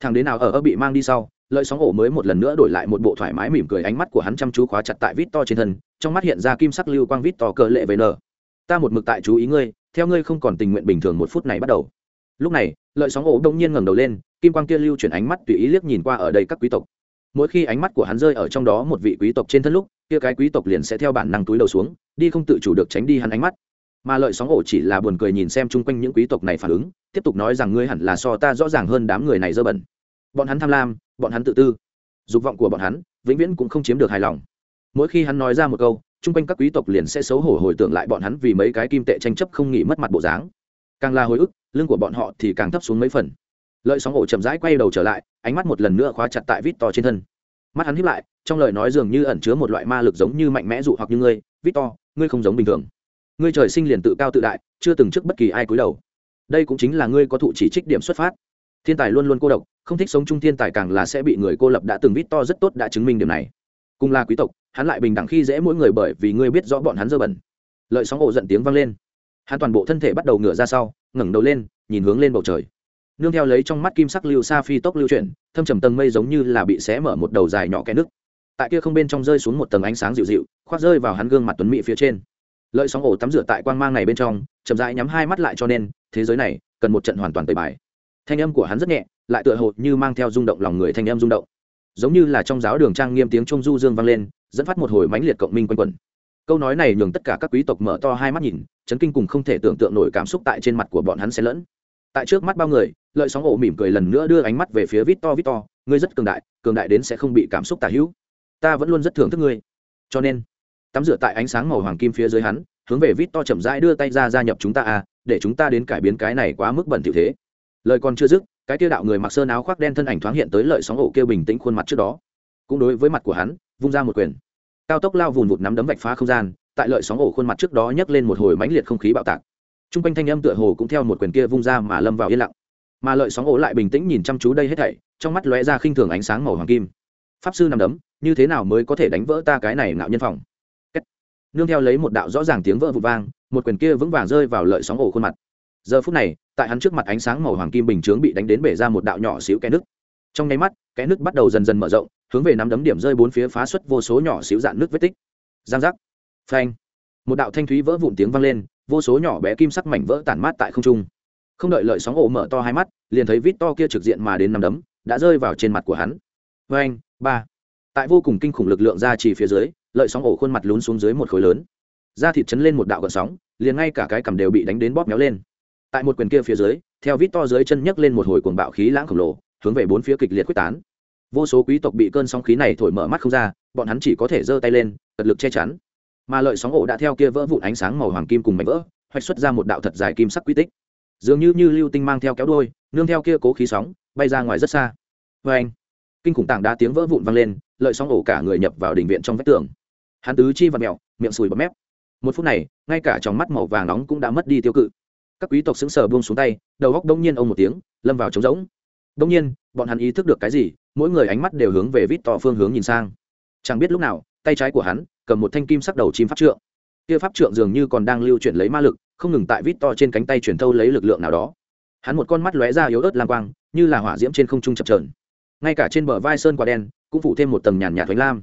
Thằng đến nào ở ở bị mang đi sau, lợi sóng ổ mới một lần nữa đổi lại một bộ thoải mái mỉm cười ánh mắt của hắn chăm chú khóa chặt tại vít to trên thân, trong mắt hiện ra kim sắc lưu quang vít to cờ lệ về nở ta một mực tại chú ý ngươi, theo ngươi không còn tình nguyện bình thường một phút này bắt đầu. Lúc này, lợi sóng ổ đông nhiên ngẩng đầu lên, kim quang kia lưu chuyển ánh mắt tùy ý liếc nhìn qua ở đây các quý tộc. Mỗi khi ánh mắt của hắn rơi ở trong đó một vị quý tộc trên thân lúc, kia cái quý tộc liền sẽ theo bản năng túi đầu xuống, đi không tự chủ được tránh đi hắn ánh mắt mà lợi sóng ổ chỉ là buồn cười nhìn xem chung quanh những quý tộc này phản ứng, tiếp tục nói rằng ngươi hẳn là so ta rõ ràng hơn đám người này dơ bẩn. Bọn hắn tham lam, bọn hắn tự tư. Dục vọng của bọn hắn, vĩnh viễn cũng không chiếm được hài lòng. Mỗi khi hắn nói ra một câu, chung quanh các quý tộc liền sẽ xấu hổ hồi tưởng lại bọn hắn vì mấy cái kim tệ tranh chấp không nghỉ mất mặt bộ dáng. Càng là hồi ức, lưng của bọn họ thì càng thấp xuống mấy phần. Lợi sóng ổ chậm rãi quay đầu trở lại, ánh mắt một lần nữa khóa chặt tại vít to trên thân. Mắt hắn hiếp lại, trong lời nói dường như ẩn chứa một loại ma lực giống như mạnh mẽ dụ hoặc như ngươi, vít to, ngươi không giống bình thường ngươi trời sinh liền tự cao tự đại, chưa từng trước bất kỳ ai cúi đầu. Đây cũng chính là ngươi có thụ chỉ trích điểm xuất phát. Thiên tài luôn luôn cô độc, không thích sống chung thiên tài càng là sẽ bị người cô lập đã từng vít to rất tốt đã chứng minh điều này. Cùng là quý tộc, hắn lại bình đẳng khi dễ mỗi người bởi vì ngươi biết rõ bọn hắn dơ bẩn. Lợi sóng ổ giận tiếng vang lên. Hắn toàn bộ thân thể bắt đầu ngửa ra sau, ngẩng đầu lên, nhìn hướng lên bầu trời. Nương theo lấy trong mắt kim sắc lưu sa phi tốc lưu chuyển, thâm trầm tầng mây giống như là bị xé mở một đầu dài nhỏ kẽ nước tại kia không bên trong rơi xuống một tầng ánh sáng dịu dịu, khoác rơi vào hắn gương mặt tuấn mỹ phía trên lợi sóng ổ tắm rửa tại quang mang này bên trong chậm rãi nhắm hai mắt lại cho nên thế giới này cần một trận hoàn toàn tẩy bài. Thanh âm của hắn rất nhẹ lại tựa hồ như mang theo rung động lòng người thanh âm rung động. Giống như là trong giáo đường trang nghiêm tiếng trung du dương vang lên dẫn phát một hồi mãnh liệt cộng minh quanh quẩn. Câu nói này nhường tất cả các quý tộc mở to hai mắt nhìn chấn kinh cùng không thể tưởng tượng nổi cảm xúc tại trên mặt của bọn hắn xen lẫn. Tại trước mắt bao người lợi sóng ổ mỉm cười lần nữa đưa ánh mắt về phía vít to vít to, ngươi rất cường đại cường đại đến sẽ không bị cảm xúc tả hữu. Ta vẫn luôn rất thưởng thức ngươi. Cho nên tắm rửa tại ánh sáng màu hoàng kim phía dưới hắn, hướng về vít to chậm rãi đưa tay ra gia nhập chúng ta à để chúng ta đến cải biến cái này quá mức bẩn thỉu thế. Lời còn chưa dứt, cái tiêu đạo người mặc sơn áo khoác đen thân ảnh thoáng hiện tới lợi sóng ổ kêu bình tĩnh khuôn mặt trước đó. Cũng đối với mặt của hắn, vung ra một quyền. Cao tốc lao vùn vụt nắm đấm vạch phá không gian, tại lợi sóng ổ khuôn mặt trước đó nhấc lên một hồi mãnh liệt không khí bạo tạc. T r u n g quanh thanh âm tựa hồ cũng theo một quyền kia vung ra mà lâm vào yên lặng. Mà lợi sóng ổ lại bình tĩnh nhìn chăm chú đây hết thảy, trong mắt lóe ra khinh thường ánh sáng màu hoàng kim. Pháp sư nằm đấm, như thế nào mới có thể đánh vỡ ta cái này ngạo nhân phòng? Nương theo lấy một đạo rõ ràng tiếng vỡ vụt vang, một quyền kia vững vàng rơi vào lợi sóng ổ khuôn mặt. Giờ phút này, tại hắn trước mặt ánh sáng màu hoàng kim bình chướng bị đánh đến bể ra một đạo nhỏ xíu cái nước trong nháy mắt cái nước bắt đầu dần dần mở rộng, hướng về nắm đấm điểm rơi bốn phía phá xuất vô số nhỏ xíu dạn nước vết tích. Giang giác. Phanh. Một đạo thanh thúy vỡ vụn tiếng vang lên, vô số nhỏ bé kim sắc mảnh vỡ tản mát tại không trung. Không đợi lợi sóng ổ mở to hai mắt, liền thấy vít to kia trực diện mà đến nắm đấm, đã rơi vào trên mặt của hắn. Phanh, ba. Tại vô cùng kinh khủng lực lượng ra chỉ phía dưới lợi sóng ổ khuôn mặt lún xuống dưới một khối lớn. Da thịt chấn lên một đạo gợn sóng, liền ngay cả cái cằm đều bị đánh đến bóp méo lên. Tại một quyền kia phía dưới, theo vít to dưới chân nhấc lên một hồi cuồng bạo khí lãng khổng lồ, hướng về bốn phía kịch liệt quyết tán. Vô số quý tộc bị cơn sóng khí này thổi mở mắt không ra, bọn hắn chỉ có thể giơ tay lên cật lực che chắn. Mà lợi sóng ổ đã theo kia vỡ vụn ánh sáng màu hoàng kim cùng mảnh vỡ, hoạch xuất ra một đạo thật dài kim sắc quy tích. Dường như như lưu tinh mang theo kéo đôi, nương theo kia cố khí sóng, bay ra ngoài rất xa. Vê anh kinh khủng tảng đá tiếng vỡ vụn vang lên, lợi sóng ổ cả người nhập vào đình viện trong vách tường hắn tứ chi và mẹo miệng sùi bọt mép. Một phút này, ngay cả trong mắt màu vàng nóng cũng đã mất đi tiêu cự. Các quý tộc sững sờ buông xuống tay, đầu góc đông nhiên ông một tiếng, lâm vào trống rỗng. Đông nhiên, bọn hắn ý thức được cái gì, mỗi người ánh mắt đều hướng về vít to phương hướng nhìn sang. Chẳng biết lúc nào, tay trái của hắn cầm một thanh kim sắc đầu chim pháp trượng. Kia pháp trượng dường như còn đang lưu chuyển lấy ma lực, không ngừng tại vít to trên cánh tay chuyển thâu lấy lực lượng nào đó. Hắn một con mắt lóe ra yếu ớt lang quang, như là hỏa diễm trên không trung chập trờn ngay cả trên bờ vai sơn quả đen, cũng phủ thêm một tầng nhàn nhạt thoánh lam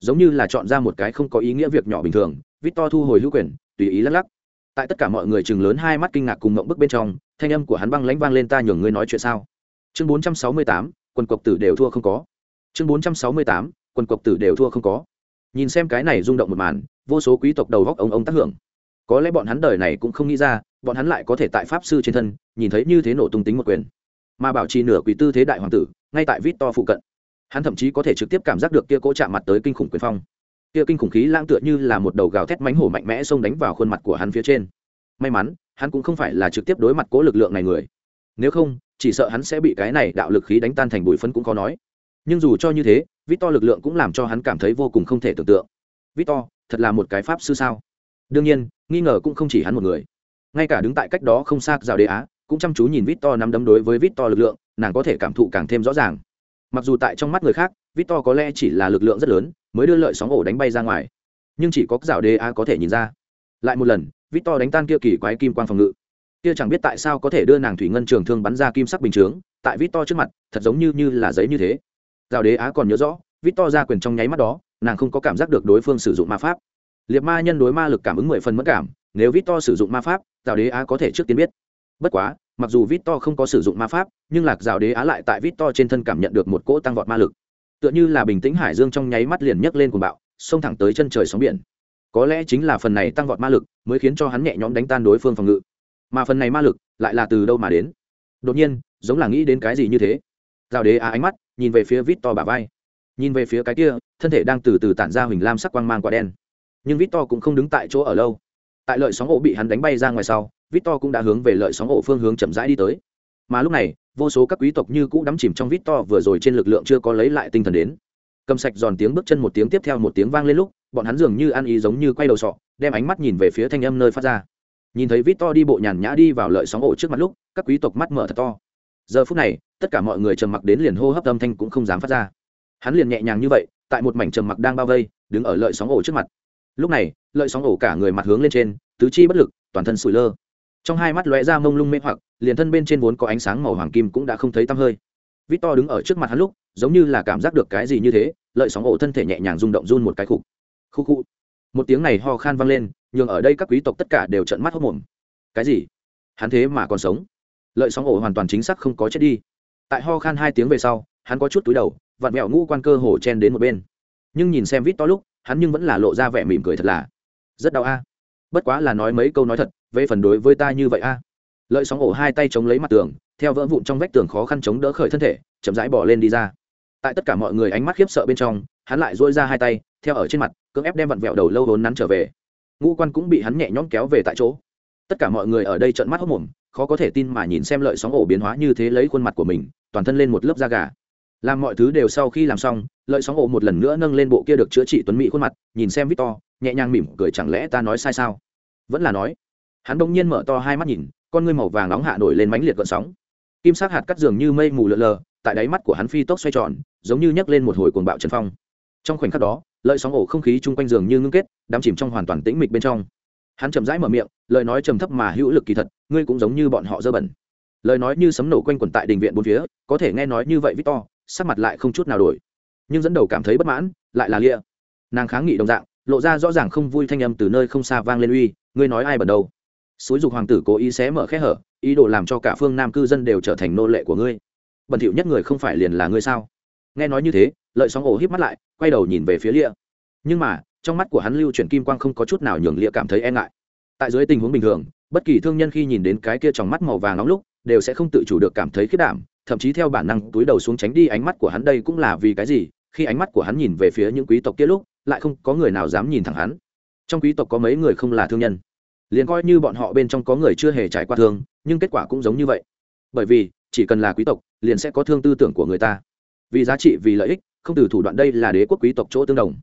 giống như là chọn ra một cái không có ý nghĩa việc nhỏ bình thường vít to thu hồi hữu quyền, tùy ý lắc lắc. Tại tất cả mọi người chừng lớn hai mắt kinh ngạc cùng ngộng bức bên trong, thanh âm của hắn băng lãnh vang lên ta nhường ngươi nói chuyện sao? Chương bốn trăm sáu mươi tám, quần cộc tử đều thua không có. Chương bốn trăm sáu mươi tám, quần cộc tử đều thua không có. Nhìn xem cái này rung động một màn, vô số quý tộc đầu góc ông ông tác hưởng. Có lẽ bọn hắn đời này cũng không nghĩ ra, bọn hắn lại có thể tại pháp sư trên thân, nhìn thấy như thế nổ tung tính một quyền. Mà bảo trì nửa quý tư thế đại hoàng tử, ngay tại vít to phụ cận hắn thậm chí có thể trực tiếp cảm giác được kia cỗ chạm mặt tới kinh khủng quyền phong. Kia kinh khủng khí lãng tựa như là một đầu gào thét mánh hổ mạnh mẽ xông đánh vào khuôn mặt của hắn phía trên. May mắn, hắn cũng không phải là trực tiếp đối mặt cố lực lượng này người. Nếu không, chỉ sợ hắn sẽ bị cái này đạo lực khí đánh tan thành bụi phấn cũng khó nói. Nhưng dù cho như thế, victor lực lượng cũng làm cho hắn cảm thấy vô cùng không thể tưởng tượng. Victor, thật là một cái pháp sư sao? Đương nhiên, nghi ngờ cũng không chỉ hắn một người. Ngay cả đứng tại cách đó không xa rào đế á, cũng chăm chú nhìn victor nắm đấm đối với victor lực lượng, nàng có thể cảm thụ càng thêm rõ ràng mặc dù tại trong mắt người khác, victor có lẽ chỉ là lực lượng rất lớn, mới đưa lợi sóng ổ đánh bay ra ngoài. Nhưng chỉ có rào đê a có thể nhìn ra. Lại một lần, victor đánh tan kia kỳ quái kim quang phòng ngự. Kia chẳng biết tại sao có thể đưa nàng thủy ngân trường thương bắn ra kim sắc bình chướng, tại victor trước mặt, thật giống như như là giấy như thế. Rào đế á còn nhớ rõ, victor ra quyền trong nháy mắt đó, nàng không có cảm giác được đối phương sử dụng ma pháp. Liệt ma nhân đối ma lực cảm ứng mười phần mất cảm, nếu victor sử dụng ma pháp, rào đế á có thể trước tiên biết. Bất quá mặc dù victor không có sử dụng ma pháp, nhưng lạc rào đế á lại tại victor trên thân cảm nhận được một cỗ tăng vọt ma lực. Tựa như là bình tĩnh hải dương trong nháy mắt liền nhấc lên cùng bạo, xông thẳng tới chân trời sóng biển. Có lẽ chính là phần này tăng vọt ma lực mới khiến cho hắn nhẹ nhõm đánh tan đối phương phòng ngự. Mà phần này ma lực lại là từ đâu mà đến? Đột nhiên, giống là nghĩ đến cái gì như thế. Rào đế á ánh mắt nhìn về phía vít to bả vai. Nhìn về phía cái kia, thân thể đang từ từ tản ra huỳnh lam sắc quang mang quả đen. Nhưng vít to cũng không đứng tại chỗ ở lâu. Tại lợi sóng ổ bị hắn đánh bay ra ngoài sau Victor cũng đã hướng về lợi sóng ổ phương hướng chậm rãi đi tới. Mà lúc này, vô số các quý tộc như cũ đắm chìm trong Victor vừa rồi trên lực lượng chưa có lấy lại tinh thần đến. Cầm sạch giòn tiếng bước chân một tiếng tiếp theo một tiếng vang lên lúc, bọn hắn dường như ăn ý giống như quay đầu sọ, đem ánh mắt nhìn về phía thanh âm nơi phát ra. Nhìn thấy Victor đi bộ nhàn nhã đi vào lợi sóng ổ trước mặt lúc, các quý tộc mắt mở thật to. Giờ phút này, tất cả mọi người trầm mặc đến liền hô hấp âm thanh cũng không dám phát ra. Hắn liền nhẹ nhàng như vậy, tại một mảnh trầm mặc đang bao vây, đứng ở lợi sóng ổ trước mặt. Lúc này, lợi sóng ổ cả người mặt hướng lên trên, tứ chi bất lực, toàn thân sủi lơ trong hai mắt lóe ra mông lung mê hoặc, liền thân bên trên vốn có ánh sáng màu hoàng kim cũng đã không thấy tăm hơi. Vít to đứng ở trước mặt hắn lúc, giống như là cảm giác được cái gì như thế, lợi sóng ổ thân thể nhẹ nhàng rung động run một cái khục. Khu khu một tiếng này ho khan vang lên, nhường ở đây các quý tộc tất cả đều trận mắt hốc mồm cái gì? Hắn thế mà còn sống? Lợi sóng ổ hoàn toàn chính xác không có chết đi. Tại ho khan hai tiếng về sau, hắn có chút túi đầu, vặn vẹo ngũ quan cơ hồ chen đến một bên. Nhưng nhìn xem vít to lúc, hắn nhưng vẫn là lộ ra vẻ mỉm cười thật là. Rất đau a. Bất quá là nói mấy câu nói thật về phần đối với ta như vậy a? Lợi sóng ổ hai tay chống lấy mặt tường, theo vỡ vụn trong vách tường khó khăn chống đỡ khởi thân thể, chậm rãi bỏ lên đi ra. Tại tất cả mọi người ánh mắt khiếp sợ bên trong, hắn lại dỗi ra hai tay, theo ở trên mặt, cưỡng ép đem vặn vẹo đầu lâu vốn nắn trở về. Ngũ quan cũng bị hắn nhẹ nhõm kéo về tại chỗ. Tất cả mọi người ở đây trợn mắt hốc mồm khó có thể tin mà nhìn xem lợi sóng ổ biến hóa như thế lấy khuôn mặt của mình, toàn thân lên một lớp da gà. Làm mọi thứ đều sau khi làm xong, lợi sóng ổ một lần nữa nâng lên bộ kia được chữa trị tuấn mỹ khuôn mặt, nhìn xem victor, nhẹ nhàng mỉm cười, chẳng lẽ ta nói sai sao? Vẫn là nói hắn đông nhiên mở to hai mắt nhìn, con ngươi màu vàng nóng hạ nổi lên mánh liệt gợn sóng. Kim sắc hạt cắt dường như mây mù lợn lờ, tại đáy mắt của hắn phi tốc xoay tròn, giống như nhấc lên một hồi cuồng bạo trần phong. Trong khoảnh khắc đó, lợi sóng ổ không khí chung quanh giường như ngưng kết, đắm chìm trong hoàn toàn tĩnh mịch bên trong. Hắn chậm rãi mở miệng, lời nói trầm thấp mà hữu lực kỳ thật, ngươi cũng giống như bọn họ dơ bẩn. Lời nói như sấm nổ quanh quẩn tại đình viện bốn phía, có thể nghe nói như vậy victor, sắc mặt lại không chút nào đổi. Nhưng dẫn đầu cảm thấy bất mãn, lại là lia nàng kháng nghị đồng dạng, lộ ra rõ ràng không vui thanh âm từ nơi không xa vang lên uy, ngươi nói ai bẩn đâu? Xúi dục hoàng tử cố ý xé mở khe hở, ý đồ làm cho cả phương nam cư dân đều trở thành nô lệ của ngươi. Bẩn thỉu nhất người không phải liền là ngươi sao? Nghe nói như thế, lợi sóng ổ híp mắt lại, quay đầu nhìn về phía lia nhưng mà, trong mắt của hắn lưu chuyển kim quang không có chút nào nhường lia cảm thấy e ngại. Tại dưới tình huống bình thường, bất kỳ thương nhân khi nhìn đến cái kia trong mắt màu vàng nóng lúc, đều sẽ không tự chủ được cảm thấy khiết đảm, thậm chí theo bản năng túi đầu xuống tránh đi ánh mắt của hắn đây cũng là vì cái gì? Khi ánh mắt của hắn nhìn về phía những quý tộc kia lúc, lại không có người nào dám nhìn thẳng hắn. Trong quý tộc có mấy người không là thương nhân? Liền coi như bọn họ bên trong có người chưa hề trải qua thương, nhưng kết quả cũng giống như vậy. Bởi vì, chỉ cần là quý tộc, liền sẽ có thương tư tưởng của người ta. Vì giá trị, vì lợi ích, không từ thủ đoạn đây là đế quốc quý tộc chỗ tương đồng.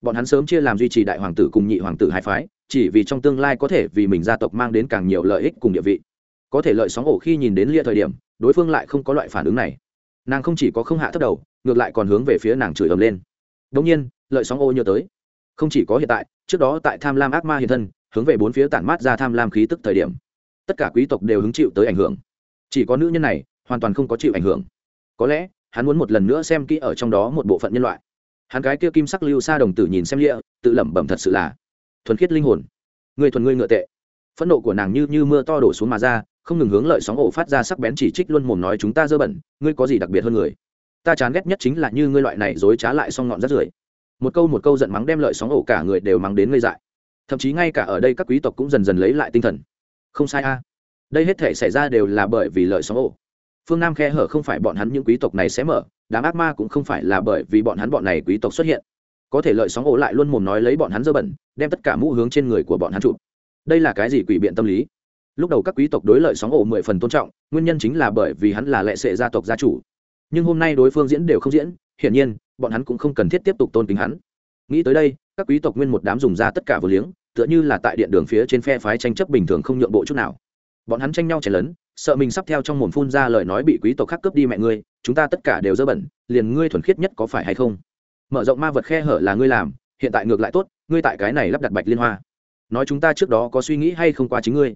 Bọn hắn sớm chia làm duy trì đại hoàng tử cùng nhị hoàng tử hai phái, chỉ vì trong tương lai có thể vì mình gia tộc mang đến càng nhiều lợi ích cùng địa vị. Có thể lợi sóng ổ khi nhìn đến lia thời điểm, đối phương lại không có loại phản ứng này. Nàng không chỉ có không hạ thấp đầu, ngược lại còn hướng về phía nàng chửi ầm lên. Đông nhiên, lợi sóng ô nhớ tới. Không chỉ có hiện tại, trước đó tại tham lam ác ma hiện thân hướng về bốn phía tản mát ra tham lam khí tức thời điểm. Tất cả quý tộc đều hứng chịu tới ảnh hưởng. Chỉ có nữ nhân này, hoàn toàn không có chịu ảnh hưởng. Có lẽ, hắn muốn một lần nữa xem kỹ ở trong đó một bộ phận nhân loại. Hắn cái kia kim sắc lưu xa đồng tử nhìn xem lịa, tự lẩm bẩm thật sự là thuần khiết linh hồn. Người thuần ngươi ngựa tệ. Phẫn nộ của nàng như như mưa to đổ xuống mà ra, không ngừng hướng lợi sóng ổ phát ra sắc bén chỉ trích luôn mồm nói chúng ta dơ bẩn, ngươi có gì đặc biệt hơn người? Ta chán ghét nhất chính là như ngươi loại này dối trá lại xong ngọn rất rưởi. Một câu một câu giận mắng đem lợi sóng ổ cả người đều mắng đến ngây dại thậm chí ngay cả ở đây các quý tộc cũng dần dần lấy lại tinh thần. Không sai a. Đây hết thể xảy ra đều là bởi vì lợi sóng ổ phương nam khe hở không phải bọn hắn những quý tộc này sẽ mở, đám ác ma cũng không phải là bởi vì bọn hắn bọn này quý tộc xuất hiện. Có thể lợi sóng ổ lại luôn mồm nói lấy bọn hắn dơ bẩn, đem tất cả mũ hướng trên người của bọn hắn chụp. Đây là cái gì quỷ biện tâm lý? Lúc đầu các quý tộc đối lợi sóng ổ mười phần tôn trọng, nguyên nhân chính là bởi vì hắn là lệ sệ gia tộc gia chủ. Nhưng hôm nay đối phương diễn đều không diễn, hiển nhiên, bọn hắn cũng không cần thiết tiếp tục tôn kính hắn. Nghĩ tới đây các quý tộc nguyên một đám dùng ra tất cả vô liếng, tựa như là tại điện đường phía trên phe phái tranh chấp bình thường không nhượng bộ chút nào. Bọn hắn tranh nhau chảy lớn sợ mình sắp theo trong mồm phun ra lời nói bị quý tộc khác cướp đi mẹ ngươi, chúng ta tất cả đều dơ bẩn, liền ngươi thuần khiết nhất có phải hay không? Mở rộng ma vật khe hở là ngươi làm, hiện tại ngược lại tốt, ngươi tại cái này lắp đặt bạch liên hoa. Nói chúng ta trước đó có suy nghĩ hay không qua chính ngươi?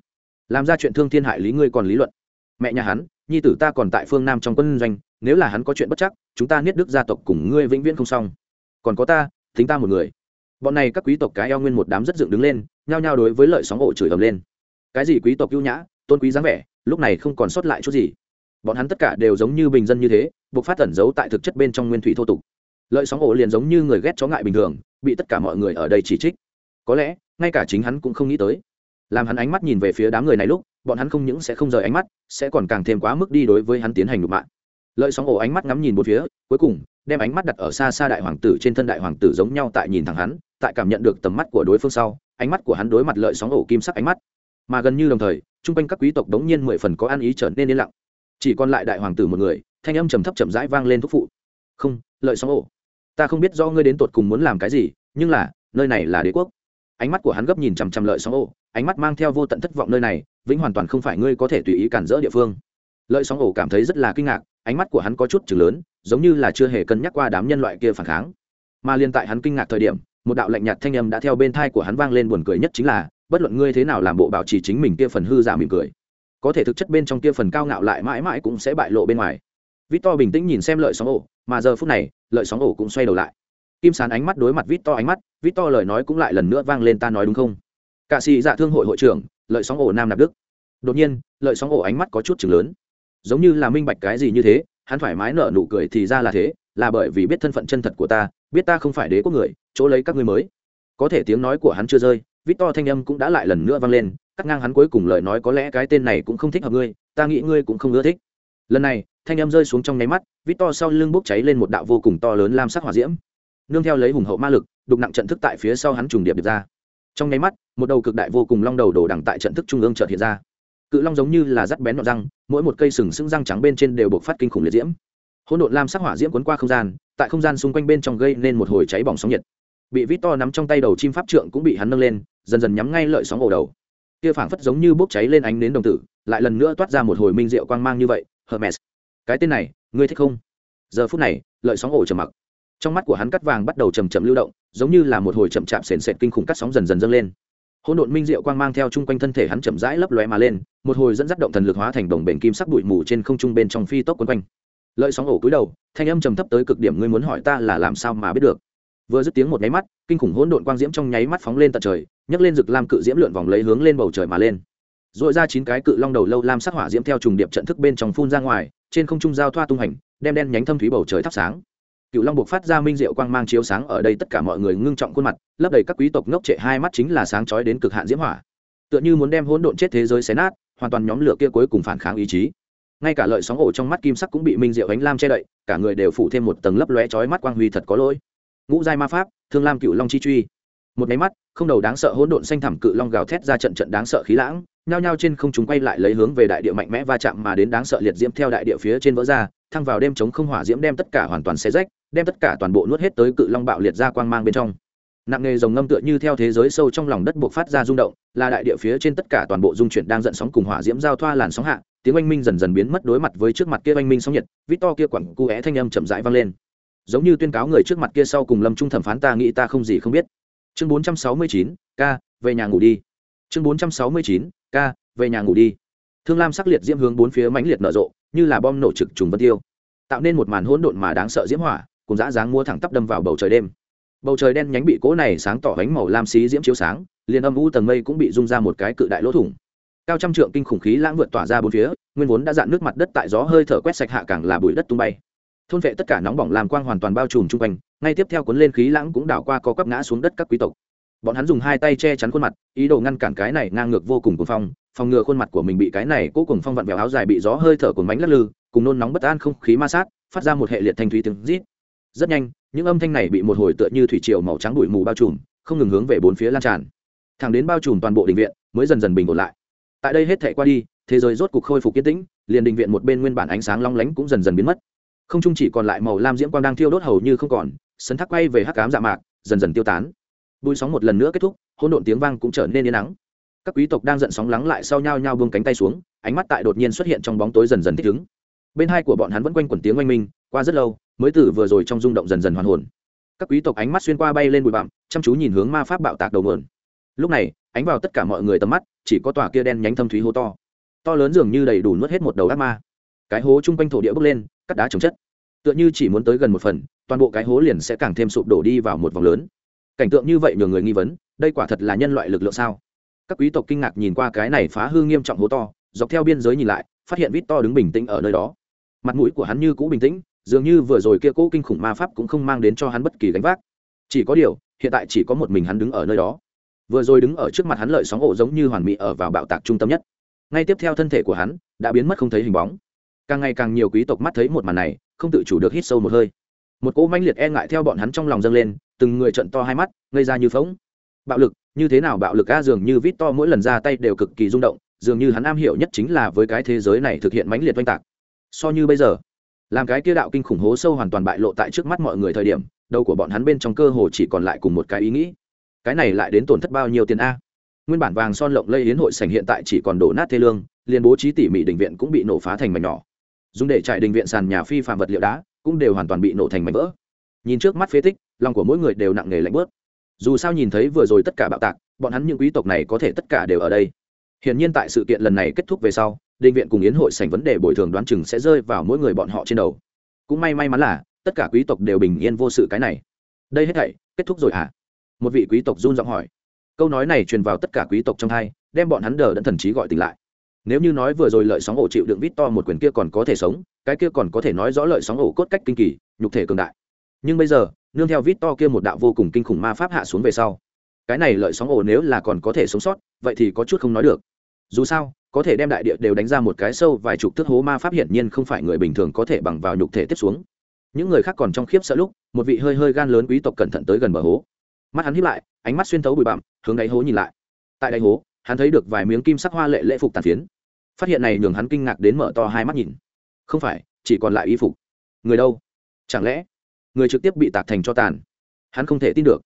Làm ra chuyện thương thiên hại lý ngươi còn lý luận. Mẹ nhà hắn, nhi tử ta còn tại phương nam trong quân doanh, nếu là hắn có chuyện bất chắc, chúng ta niết đức gia tộc cùng ngươi vĩnh viễn không xong. Còn có ta, thính ta một người bọn này các quý tộc cái eo nguyên một đám rất dựng đứng lên, nhao nhao đối với lợi sóng ổ chửi ầm lên. Cái gì quý tộc ưu nhã, tôn quý dáng vẻ, lúc này không còn sót lại chút gì. Bọn hắn tất cả đều giống như bình dân như thế, buộc phát tẩn giấu tại thực chất bên trong nguyên thủy thô tục. Lợi sóng ổ liền giống như người ghét chó ngại bình thường, bị tất cả mọi người ở đây chỉ trích. Có lẽ, ngay cả chính hắn cũng không nghĩ tới. Làm hắn ánh mắt nhìn về phía đám người này lúc, bọn hắn không những sẽ không rời ánh mắt, sẽ còn càng thêm quá mức đi đối với hắn tiến hành đục mạng. Lợi sóng ổ ánh mắt ngắm nhìn một phía, cuối cùng, đem ánh mắt đặt ở xa xa đại hoàng tử trên thân đại hoàng tử giống nhau tại nhìn thẳng hắn tại cảm nhận được tầm mắt của đối phương sau, ánh mắt của hắn đối mặt lợi sóng ổ kim sắc ánh mắt. Mà gần như đồng thời, chung quanh các quý tộc đống nhiên mười phần có ăn ý trở nên yên lặng. Chỉ còn lại đại hoàng tử một người, thanh âm trầm thấp chậm rãi vang lên thúc phụ. Không, lợi sóng ổ, ta không biết do ngươi đến tột cùng muốn làm cái gì, nhưng là, nơi này là đế quốc. Ánh mắt của hắn gấp nhìn chằm chằm lợi sóng ổ, ánh mắt mang theo vô tận thất vọng nơi này, vĩnh hoàn toàn không phải ngươi có thể tùy ý cản rỡ địa phương. Lợi sóng ổ cảm thấy rất là kinh ngạc, ánh mắt của hắn có chút chừng lớn, giống như là chưa hề cân nhắc qua đám nhân loại kia phản kháng. Mà liên tại hắn kinh ngạc thời điểm một đạo lạnh nhạt thanh âm đã theo bên thai của hắn vang lên buồn cười nhất chính là, bất luận ngươi thế nào làm bộ bảo trì chính mình kia phần hư giả mỉm cười, có thể thực chất bên trong kia phần cao ngạo lại mãi mãi cũng sẽ bại lộ bên ngoài. Vít to bình tĩnh nhìn xem lợi sóng ổ, mà giờ phút này, lợi sóng ổ cũng xoay đầu lại. Kim sán ánh mắt đối mặt vít to ánh mắt vít to lời nói cũng lại lần nữa vang lên ta nói đúng không? Cạ sĩ dạ thương hội hội trưởng, lợi sóng ổ nam nạp đức. Đột nhiên, lợi sóng ổ ánh mắt có chút chừng lớn. Giống như là minh bạch cái gì như thế, hắn thoải mái nở nụ cười thì ra là thế, là bởi vì biết thân phận chân thật của ta, biết ta không phải đế quốc người chỗ lấy các ngươi mới. Có thể tiếng nói của hắn chưa rơi vít to thanh âm cũng đã lại lần nữa vang lên, cắt ngang hắn cuối cùng lời nói có lẽ cái tên này cũng không thích hợp ngươi, ta nghĩ ngươi cũng không ưa thích. Lần này, thanh âm rơi xuống trong nháy mắt vít to sau lưng bốc cháy lên một đạo vô cùng to lớn lam sắc hỏa diễm. Nương theo lấy hùng hậu ma lực, đục nặng trận thức tại phía sau hắn trùng điệp ra. Trong nháy mắt, một đầu cực đại vô cùng long đầu đổ đằng tại trận thức trung ương chợt hiện ra. Cự long giống như là rắt bén nhọn răng, mỗi một cây sừng sững răng trắng bên trên đều buộc phát kinh khủng liệt diễm. Hỗn độn lam sắc hỏa diễm cuốn qua không gian, tại không gian xung quanh bên trong gây nên một hồi cháy bỏng sóng nhiệt bị vít to nắm trong tay đầu chim pháp trượng cũng bị hắn nâng lên, dần dần nhắm ngay lợi sóng ổ đầu. Kia phảng phất giống như bốc cháy lên ánh nến đồng tử, lại lần nữa toát ra một hồi minh diệu quang mang như vậy, hermes. Cái tên này, ngươi thích không? Giờ phút này, lợi sóng ổ trầm mặc. Trong mắt của hắn cắt vàng bắt đầu chầm chậm lưu động, giống như là một hồi chậm chạp sền sệt kinh khủng cắt sóng dần dần dâng lên. Hỗn độn minh diệu quang mang theo chung quanh thân thể hắn chậm rãi lấp lóe mà lên, một hồi dẫn dắt động thần lực hóa thành đồng bền kim sắc bụi mù trên không trung bên trong phi tốc quấn quanh. Lợi sóng ổ cúi đầu, thanh âm trầm thấp tới cực điểm, ngươi muốn hỏi ta là làm sao mà biết được? Vừa dứt tiếng một nháy mắt, kinh khủng hỗn độn quang diễm trong nháy mắt phóng lên tận trời, nhấc lên rực lam cự diễm lượn vòng lấy hướng lên bầu trời mà lên. Dội ra chín cái cự long đầu lâu lam sắc hỏa diễm theo trùng điệp trận thức bên trong phun ra ngoài, trên không trung giao thoa tung hành, đem đen nhánh thâm thúy bầu trời thắp sáng. Cựu long buộc phát ra minh diệu quang mang chiếu sáng ở đây tất cả mọi người ngưng trọng khuôn mặt, lấp đầy các quý tộc ngốc trệ, hai mắt chính là sáng chói đến cực hạn diễm hỏa. Tựa như muốn đem hỗn độn chết thế giới xé nát, hoàn toàn nhóm lửa kia cuối cùng phản kháng ý chí. Ngay cả lợi sóng ổ trong mắt kim sắc cũng bị minh diệu ánh lam che đậy, cả người đều phủ thêm một tầng lấp lóe chói mắt quang huy thật có lỗi ngũ giai ma pháp, thương lam cựu long chi truy. Một máy mắt, không đầu đáng sợ hỗn độn xanh thẳm cự long gào thét ra trận trận đáng sợ khí lãng, nhao nhao trên không chúng quay lại lấy hướng về đại địa mạnh mẽ va chạm mà đến đáng sợ liệt diễm theo đại địa phía trên vỡ ra, thăng vào đêm chống không hỏa diễm đem tất cả hoàn toàn xé rách, đem tất cả toàn bộ nuốt hết tới cự long bạo liệt ra quang mang bên trong. Nặng nghề dòng ngâm tựa như theo thế giới sâu trong lòng đất buộc phát ra rung động, là đại địa phía trên tất cả toàn bộ dung chuyển đang giận sóng cùng hỏa diễm giao thoa làn sóng hạ, tiếng oanh minh dần dần biến mất đối mặt với trước mặt kia oanh minh sóng nhiệt, vít to kia quẳng cu é thanh âm chậm rãi vang lên giống như tuyên cáo người trước mặt kia sau cùng lâm trung thẩm phán ta nghĩ ta không gì không biết. Chương 469, k về nhà ngủ đi. Chương 469, k về nhà ngủ đi. Thương lam sắc liệt diễm hướng bốn phía mãnh liệt nở rộ như là bom nổ trực trùng vân tiêu tạo nên một màn hỗn độn mà đáng sợ diễm hỏa cùng dã dáng mua thẳng tắp đâm vào bầu trời đêm. Bầu trời đen nhánh bị cỗ này sáng tỏ bánh màu lam xí diễm chiếu sáng liền âm u tầng mây cũng bị rung ra một cái cự đại lỗ thủng. Cao trăm trượng kinh khủng khí lãng vượt tỏa ra bốn phía nguyên vốn đã dạn nước mặt đất tại gió hơi thở quét sạch hạ càng là bụi đất tung bay thôn vệ tất cả nóng bỏng làm quang hoàn toàn bao trùm chung quanh, ngay tiếp theo cuốn lên khí lãng cũng đảo qua co quắp ngã xuống đất các quý tộc. Bọn hắn dùng hai tay che chắn khuôn mặt, ý đồ ngăn cản cái này ngang ngược vô cùng cuồng phong, phòng ngừa khuôn mặt của mình bị cái này cố cùng phong vặn vẹo áo dài bị gió hơi thở của bánh lắc lư, cùng nôn nóng bất an không khí ma sát, phát ra một hệ liệt thanh thúy tiếng rít. Rất nhanh, những âm thanh này bị một hồi tựa như thủy triều màu trắng bụi mù bao trùm, không ngừng hướng về bốn phía lan tràn. Thẳng đến bao trùm toàn bộ đình viện, mới dần dần bình ổn lại. Tại đây hết thể qua đi, thế giới rốt cục khôi phục yên tĩnh, liền đình viện một bên nguyên bản ánh sáng long lánh cũng dần dần biến mất không trung chỉ còn lại màu lam diễm quang đang thiêu đốt hầu như không còn sấn thác quay về hắc cám dạ mạc, dần dần tiêu tán. Bùi sóng một lần nữa kết thúc, hỗn độn tiếng vang cũng trở nên yên nắng các quý tộc đang giận sóng lắng lại sau nhau nhau buông cánh tay xuống, ánh mắt tại đột nhiên xuất hiện trong bóng tối dần dần thích ứng. Bên hai của bọn hắn vẫn quanh quẩn tiếng oanh minh, qua rất lâu, mới từ vừa rồi trong rung động dần dần hoàn hồn. Các quý tộc ánh mắt xuyên qua bay lên bụi bặm, chăm chú nhìn hướng ma pháp bạo tạc đầu mượn lúc này, ánh vào tất cả mọi người tầm mắt, chỉ có tòa kia đen nhánh thâm thúy hố to. To lớn dường như đầy đủ nuốt hết một đầu ác ma. Cái hố chung quanh thổ địa bốc lên, cắt đá trồng chất tựa như chỉ muốn tới gần một phần, toàn bộ cái hố liền sẽ càng thêm sụp đổ đi vào một vòng lớn. Cảnh tượng như vậy nhờ người nghi vấn, đây quả thật là nhân loại lực lượng sao? Các quý tộc kinh ngạc nhìn qua cái này phá hư nghiêm trọng hố to, dọc theo biên giới nhìn lại, phát hiện vít to đứng bình tĩnh ở nơi đó. Mặt mũi của hắn như cũ bình tĩnh, dường như vừa rồi kia cố kinh khủng ma pháp cũng không mang đến cho hắn bất kỳ gánh vác. Chỉ có điều, hiện tại chỉ có một mình hắn đứng ở nơi đó. Vừa rồi đứng ở trước mặt hắn lợi sóng ổ giống như hoàn mỹ ở vào bạo tạc trung tâm nhất. Ngay tiếp theo thân thể của hắn, đã biến mất không thấy hình bóng càng ngày càng nhiều quý tộc mắt thấy một màn này, không tự chủ được hít sâu một hơi. Một cỗ manh liệt e ngại theo bọn hắn trong lòng dâng lên, từng người trận to hai mắt, ngây ra như phóng bạo lực, như thế nào bạo lực a dường như vít to mỗi lần ra tay đều cực kỳ rung động, dường như hắn am hiểu nhất chính là với cái thế giới này thực hiện mãnh liệt oanh tạc. So như bây giờ, làm cái kia đạo kinh khủng hố sâu hoàn toàn bại lộ tại trước mắt mọi người thời điểm, đầu của bọn hắn bên trong cơ hồ chỉ còn lại cùng một cái ý nghĩ. Cái này lại đến tổn thất bao nhiêu tiền a? Nguyên bản vàng son lộng lây hiến hội sành hiện tại chỉ còn đổ nát thê lương, liền bố trí tỉ mỉ đình viện cũng bị nổ phá thành mảnh nhỏ dùng để trải đình viện sàn nhà phi phạm vật liệu đá, cũng đều hoàn toàn bị nổ thành mảnh vỡ. Nhìn trước mắt phế tích, lòng của mỗi người đều nặng nề lạnh bớt dù sao nhìn thấy vừa rồi tất cả bạo tạc, bọn hắn những quý tộc này có thể tất cả đều ở đây. Hiển nhiên tại sự kiện lần này kết thúc về sau định viện cùng yến hội sành vấn đề bồi thường đoán chừng sẽ rơi vào mỗi người bọn họ trên đầu. Cũng may may mắn là, tất cả quý tộc đều bình yên vô sự cái này. Đây hết thảy, kết thúc rồi hả? Một vị quý tộc run giọng hỏi. Câu nói này truyền vào tất cả quý tộc trong hai, đem bọn hắn đờ đẫn thần trí gọi tỉnh lại nếu như nói vừa rồi lợi sóng ổ chịu đựng vít to một quyền kia còn có thể sống, cái kia còn có thể nói rõ lợi sóng ổ cốt cách kinh kỳ, nhục thể cường đại. Nhưng bây giờ, nương theo vít to kia một đạo vô cùng kinh khủng ma pháp hạ xuống về sau, cái này lợi sóng ổ nếu là còn có thể sống sót, vậy thì có chút không nói được. Dù sao, có thể đem đại địa đều đánh ra một cái sâu vài chục thước hố ma pháp hiển nhiên không phải người bình thường có thể bằng vào nhục thể tiếp xuống. Những người khác còn trong khiếp sợ lúc, một vị hơi hơi gan lớn quý tộc cẩn thận tới gần bờ hố. Mắt hắn hiếp lại, ánh mắt xuyên thấu bụi bặm, hướng đáy hố nhìn lại. Tại đáy hố, hắn thấy được vài miếng kim sắc hoa lệ lễ phục tàn phiến phát hiện này nhường hắn kinh ngạc đến mở to hai mắt nhìn. Không phải, chỉ còn lại y phục. Người đâu? Chẳng lẽ người trực tiếp bị tạc thành cho tàn? Hắn không thể tin được.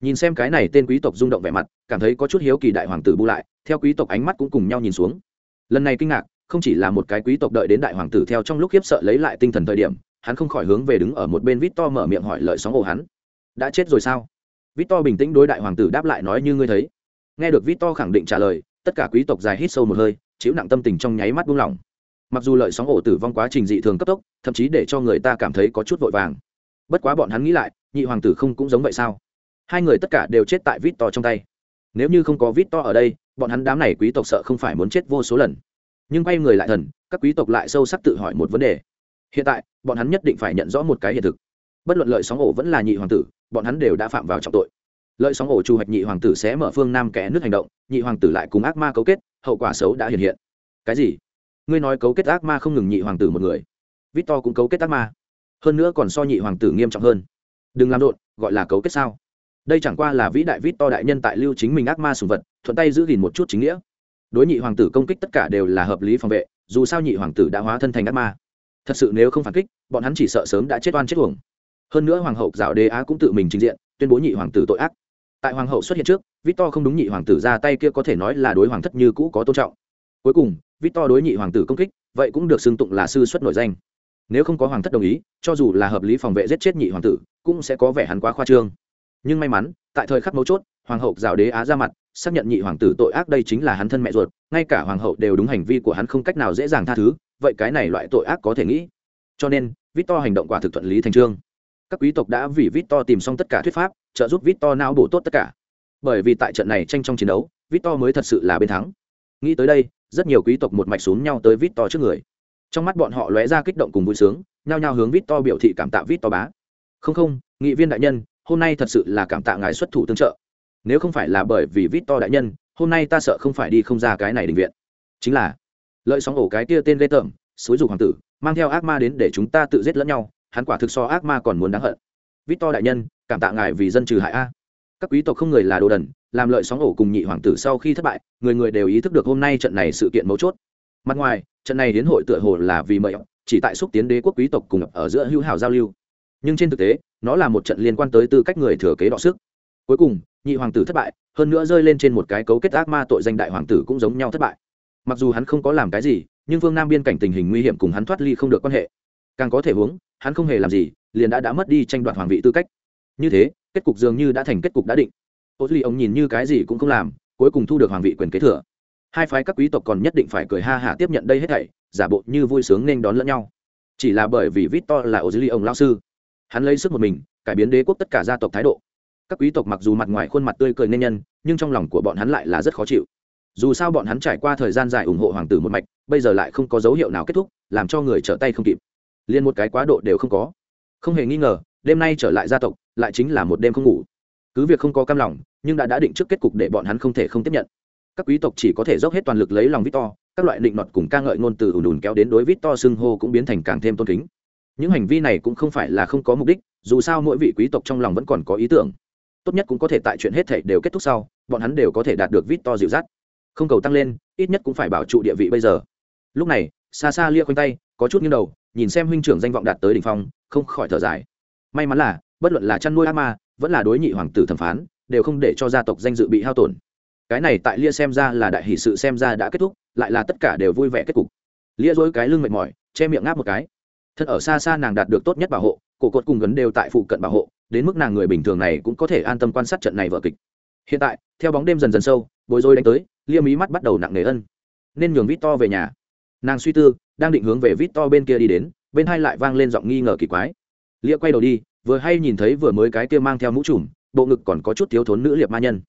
Nhìn xem cái này tên quý tộc rung động vẻ mặt, cảm thấy có chút hiếu kỳ đại hoàng tử bu lại, theo quý tộc ánh mắt cũng cùng nhau nhìn xuống. Lần này kinh ngạc, không chỉ là một cái quý tộc đợi đến đại hoàng tử theo trong lúc khiếp sợ lấy lại tinh thần thời điểm, hắn không khỏi hướng về đứng ở một bên vít to mở miệng hỏi lợi sóng ổ hắn. Đã chết rồi sao? Vít to bình tĩnh đối đại hoàng tử đáp lại nói như ngươi thấy. Nghe được vít to khẳng định trả lời, tất cả quý tộc dài hít sâu một hơi chiếu nặng tâm tình trong nháy mắt buông lỏng. Mặc dù lợi sóng ổ tử vong quá trình dị thường cấp tốc, thậm chí để cho người ta cảm thấy có chút vội vàng. Bất quá bọn hắn nghĩ lại, nhị hoàng tử không cũng giống vậy sao? Hai người tất cả đều chết tại vít to trong tay. Nếu như không có vít to ở đây, bọn hắn đám này quý tộc sợ không phải muốn chết vô số lần. Nhưng quay người lại thần, các quý tộc lại sâu sắc tự hỏi một vấn đề. Hiện tại, bọn hắn nhất định phải nhận rõ một cái hiện thực. Bất luận lợi sóng ổ vẫn là nhị hoàng tử, bọn hắn đều đã phạm vào trọng tội. Lợi sóng ổ trù hoạch nhị hoàng tử sẽ mở phương nam kẻ nước hành động, nhị hoàng tử lại cùng ác ma cấu kết hậu quả xấu đã hiện hiện. Cái gì? Ngươi nói cấu kết ác ma không ngừng nhị hoàng tử một người. Victor cũng cấu kết ác ma. Hơn nữa còn so nhị hoàng tử nghiêm trọng hơn. Đừng làm rộn, gọi là cấu kết sao? Đây chẳng qua là vĩ đại victor đại nhân tại lưu chính mình ác ma sùng vật, thuận tay giữ gìn một chút chính nghĩa. Đối nhị hoàng tử công kích tất cả đều là hợp lý phòng vệ, dù sao nhị hoàng tử đã hóa thân thành ác ma. Thật sự nếu không phản kích, bọn hắn chỉ sợ sớm đã chết oan chết uổng. Hơn nữa hoàng hậu dạo đế á cũng tự mình trình diện, tuyên bố nhị hoàng tử tội ác. Tại hoàng hậu xuất hiện trước victor không đúng nhị hoàng tử ra tay kia có thể nói là đối hoàng thất như cũ có tôn trọng. Cuối cùng, victor đối nhị hoàng tử công kích, vậy cũng được xưng tụng là sư xuất nổi danh. Nếu không có hoàng thất đồng ý, cho dù là hợp lý phòng vệ giết chết nhị hoàng tử, cũng sẽ có vẻ hắn quá khoa trương. Nhưng may mắn, tại thời khắc mấu chốt, hoàng hậu giáo đế á ra mặt, xác nhận nhị hoàng tử tội ác đây chính là hắn thân mẹ ruột, ngay cả hoàng hậu đều đúng hành vi của hắn không cách nào dễ dàng tha thứ, vậy cái này loại tội ác có thể nghĩ. Cho nên, victor hành động quả thực thuận lý thành trương. Các quý tộc đã vì victor tìm xong tất cả thuyết pháp, trợ giúp victor não bổ tốt tất cả bởi vì tại trận này tranh trong chiến đấu, victor mới thật sự là bên thắng. Nghĩ tới đây, rất nhiều quý tộc một mạch xuống nhau tới victor trước người. Trong mắt bọn họ lóe ra kích động cùng vui sướng, nhao nhao hướng victor biểu thị cảm tạ victor bá. Không không, nghị viên đại nhân, hôm nay thật sự là cảm tạ ngài xuất thủ tương trợ. Nếu không phải là bởi vì victor đại nhân, hôm nay ta sợ không phải đi không ra cái này định viện. Chính là, lợi sóng ổ cái kia tên lê tởm, xúi dục hoàng tử, mang theo ác ma đến để chúng ta tự giết lẫn nhau, hắn quả thực so ác ma còn muốn đáng hận. Victor đại nhân, cảm tạ ngài vì dân trừ hại a các quý tộc không người là đồ đần, làm lợi sóng ổ cùng nhị hoàng tử sau khi thất bại, người người đều ý thức được hôm nay trận này sự kiện mấu chốt. Mặt ngoài, trận này đến hội tựa hồ là vì mời chỉ tại xúc tiến đế quốc quý tộc cùng ở giữa hữu hảo giao lưu. Nhưng trên thực tế, nó là một trận liên quan tới tư cách người thừa kế đọ sức. Cuối cùng, nhị hoàng tử thất bại, hơn nữa rơi lên trên một cái cấu kết ác ma tội danh đại hoàng tử cũng giống nhau thất bại. Mặc dù hắn không có làm cái gì, nhưng phương nam biên cảnh tình hình nguy hiểm cùng hắn thoát ly không được quan hệ. Càng có thể huống, hắn không hề làm gì, liền đã đã mất đi tranh đoạt hoàng vị tư cách. Như thế kết cục dường như đã thành kết cục đã định. Ô duy, ông nhìn như cái gì cũng không làm, cuối cùng thu được hoàng vị quyền kế thừa. Hai phái các quý tộc còn nhất định phải cười ha hả tiếp nhận đây hết thảy, giả bộ như vui sướng nên đón lẫn nhau. Chỉ là bởi vì vít to là ô duy, ông lao sư. Hắn lấy sức một mình, cải biến đế quốc tất cả gia tộc thái độ. Các quý tộc mặc dù mặt ngoài khuôn mặt tươi cười nên nhân, nhưng trong lòng của bọn hắn lại là rất khó chịu. Dù sao bọn hắn trải qua thời gian dài ủng hộ hoàng tử một mạch, bây giờ lại không có dấu hiệu nào kết thúc, làm cho người trở tay không kịp. Liền một cái quá độ đều không có. Không hề nghi ngờ đêm nay trở lại gia tộc, lại chính là một đêm không ngủ. Cứ việc không có cam lòng, nhưng đã đã định trước kết cục để bọn hắn không thể không tiếp nhận. Các quý tộc chỉ có thể dốc hết toàn lực lấy lòng victor, các loại định nọt cùng ca ngợi ngôn từ ùn ùn kéo đến đối victor xưng hô cũng biến thành càng thêm tôn kính. Những hành vi này cũng không phải là không có mục đích, dù sao mỗi vị quý tộc trong lòng vẫn còn có ý tưởng. Tốt nhất cũng có thể tại chuyện hết thể đều kết thúc sau, bọn hắn đều có thể đạt được victor dịu dắt. Không cầu tăng lên, ít nhất cũng phải bảo trụ địa vị bây giờ. Lúc này xa xa lia khoanh tay, có chút nghiêng đầu, nhìn xem huynh trưởng danh vọng đạt tới đ ỉ n h phong, không khỏi thở dài may mắn là, bất luận là chăn nuôi ác ma, vẫn là đối nhị hoàng tử thẩm phán, đều không để cho gia tộc danh dự bị hao tổn. Cái này tại lia xem ra là đại hỷ sự xem ra đã kết thúc, lại là tất cả đều vui vẻ kết cục. Lia dối cái lưng mệt mỏi, che miệng ngáp một cái. Thân ở xa xa nàng đạt được tốt nhất bảo hộ, cổ cột cùng gấn đều tại phụ cận bảo hộ, đến mức nàng người bình thường này cũng có thể an tâm quan sát trận này vở kịch. Hiện tại, theo bóng đêm dần dần sâu, bối rối đánh tới, lia mí mắt bắt đầu nặng nề ân. Nên nhường vít to về nhà. Nàng suy tư, đang định hướng về vít to bên kia đi đến, bên hai lại vang lên giọng nghi ngờ kỳ quái lia quay đầu đi, vừa hay nhìn thấy vừa mới cái kia mang theo mũ trùm, bộ ngực còn có chút thiếu thốn nữ liệt ma nhân.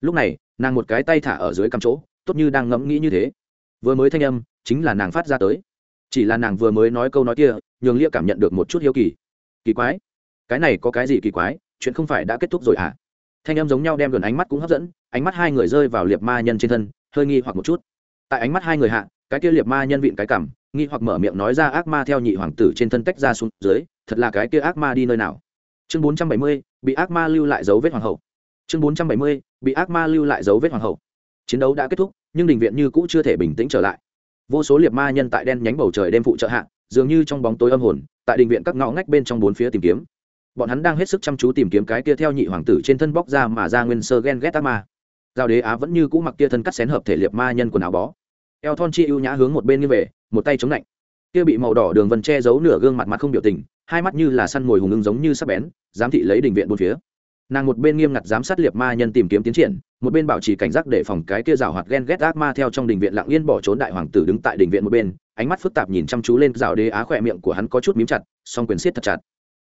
Lúc này, nàng một cái tay thả ở dưới cắm chỗ, tốt như đang ngẫm nghĩ như thế. Vừa mới thanh âm, chính là nàng phát ra tới. Chỉ là nàng vừa mới nói câu nói kia, nhường lia cảm nhận được một chút hiếu kỳ. Kỳ quái. Cái này có cái gì kỳ quái? Chuyện không phải đã kết thúc rồi à thanh âm giống nhau đem gần ánh mắt cũng hấp dẫn, ánh mắt hai người rơi vào liệt ma nhân trên thân, hơi nghi hoặc một chút. Tại ánh mắt hai người hạ, cái kia liệt ma nhân vịn cái cảm nghi hoặc mở miệng nói ra ác ma theo nhị hoàng tử trên thân tách ra xuống dưới, thật là cái kia ác ma đi nơi nào? Chương bốn trăm bảy mươi, bị ác ma lưu lại dấu vết hoàng hậu. Chương bốn trăm bảy mươi, bị ác ma lưu lại dấu vết hoàng hậu. Chiến đấu đã kết thúc, nhưng đình viện như cũ chưa thể bình tĩnh trở lại. Vô số liệt ma nhân tại đen nhánh bầu trời đêm phụ trợ hạ, dường như trong bóng tối âm hồn, tại đình viện các ngõ ngách bên trong bốn phía tìm kiếm. Bọn hắn đang hết sức chăm chú tìm kiếm cái kia theo nhị hoàng tử trên thân bóc ra mà ra nguyên sơ ghen ghét ác ma. Giao đế á vẫn như cũ mặc kia thân cắt xén hợp thể liệt ma nhân quần áo bó eo thon chi ưu nhã hướng một bên như về, một tay chống lạnh. Kia bị màu đỏ đường vân che giấu nửa gương mặt mặt không biểu tình, hai mắt như là săn mồi hùng ưng giống như sắp bén, giám thị lấy đình viện bốn phía. Nàng một bên nghiêm ngặt giám sát liệt ma nhân tìm kiếm tiến triển, một bên bảo trì cảnh giác để phòng cái kia rào hoạt ghen ghét ác ma theo trong đình viện lặng yên bỏ trốn đại hoàng tử đứng tại đình viện một bên, ánh mắt phức tạp nhìn chăm chú lên rào đế á khỏe miệng của hắn có chút mím chặt, song quyền siết thật chặt.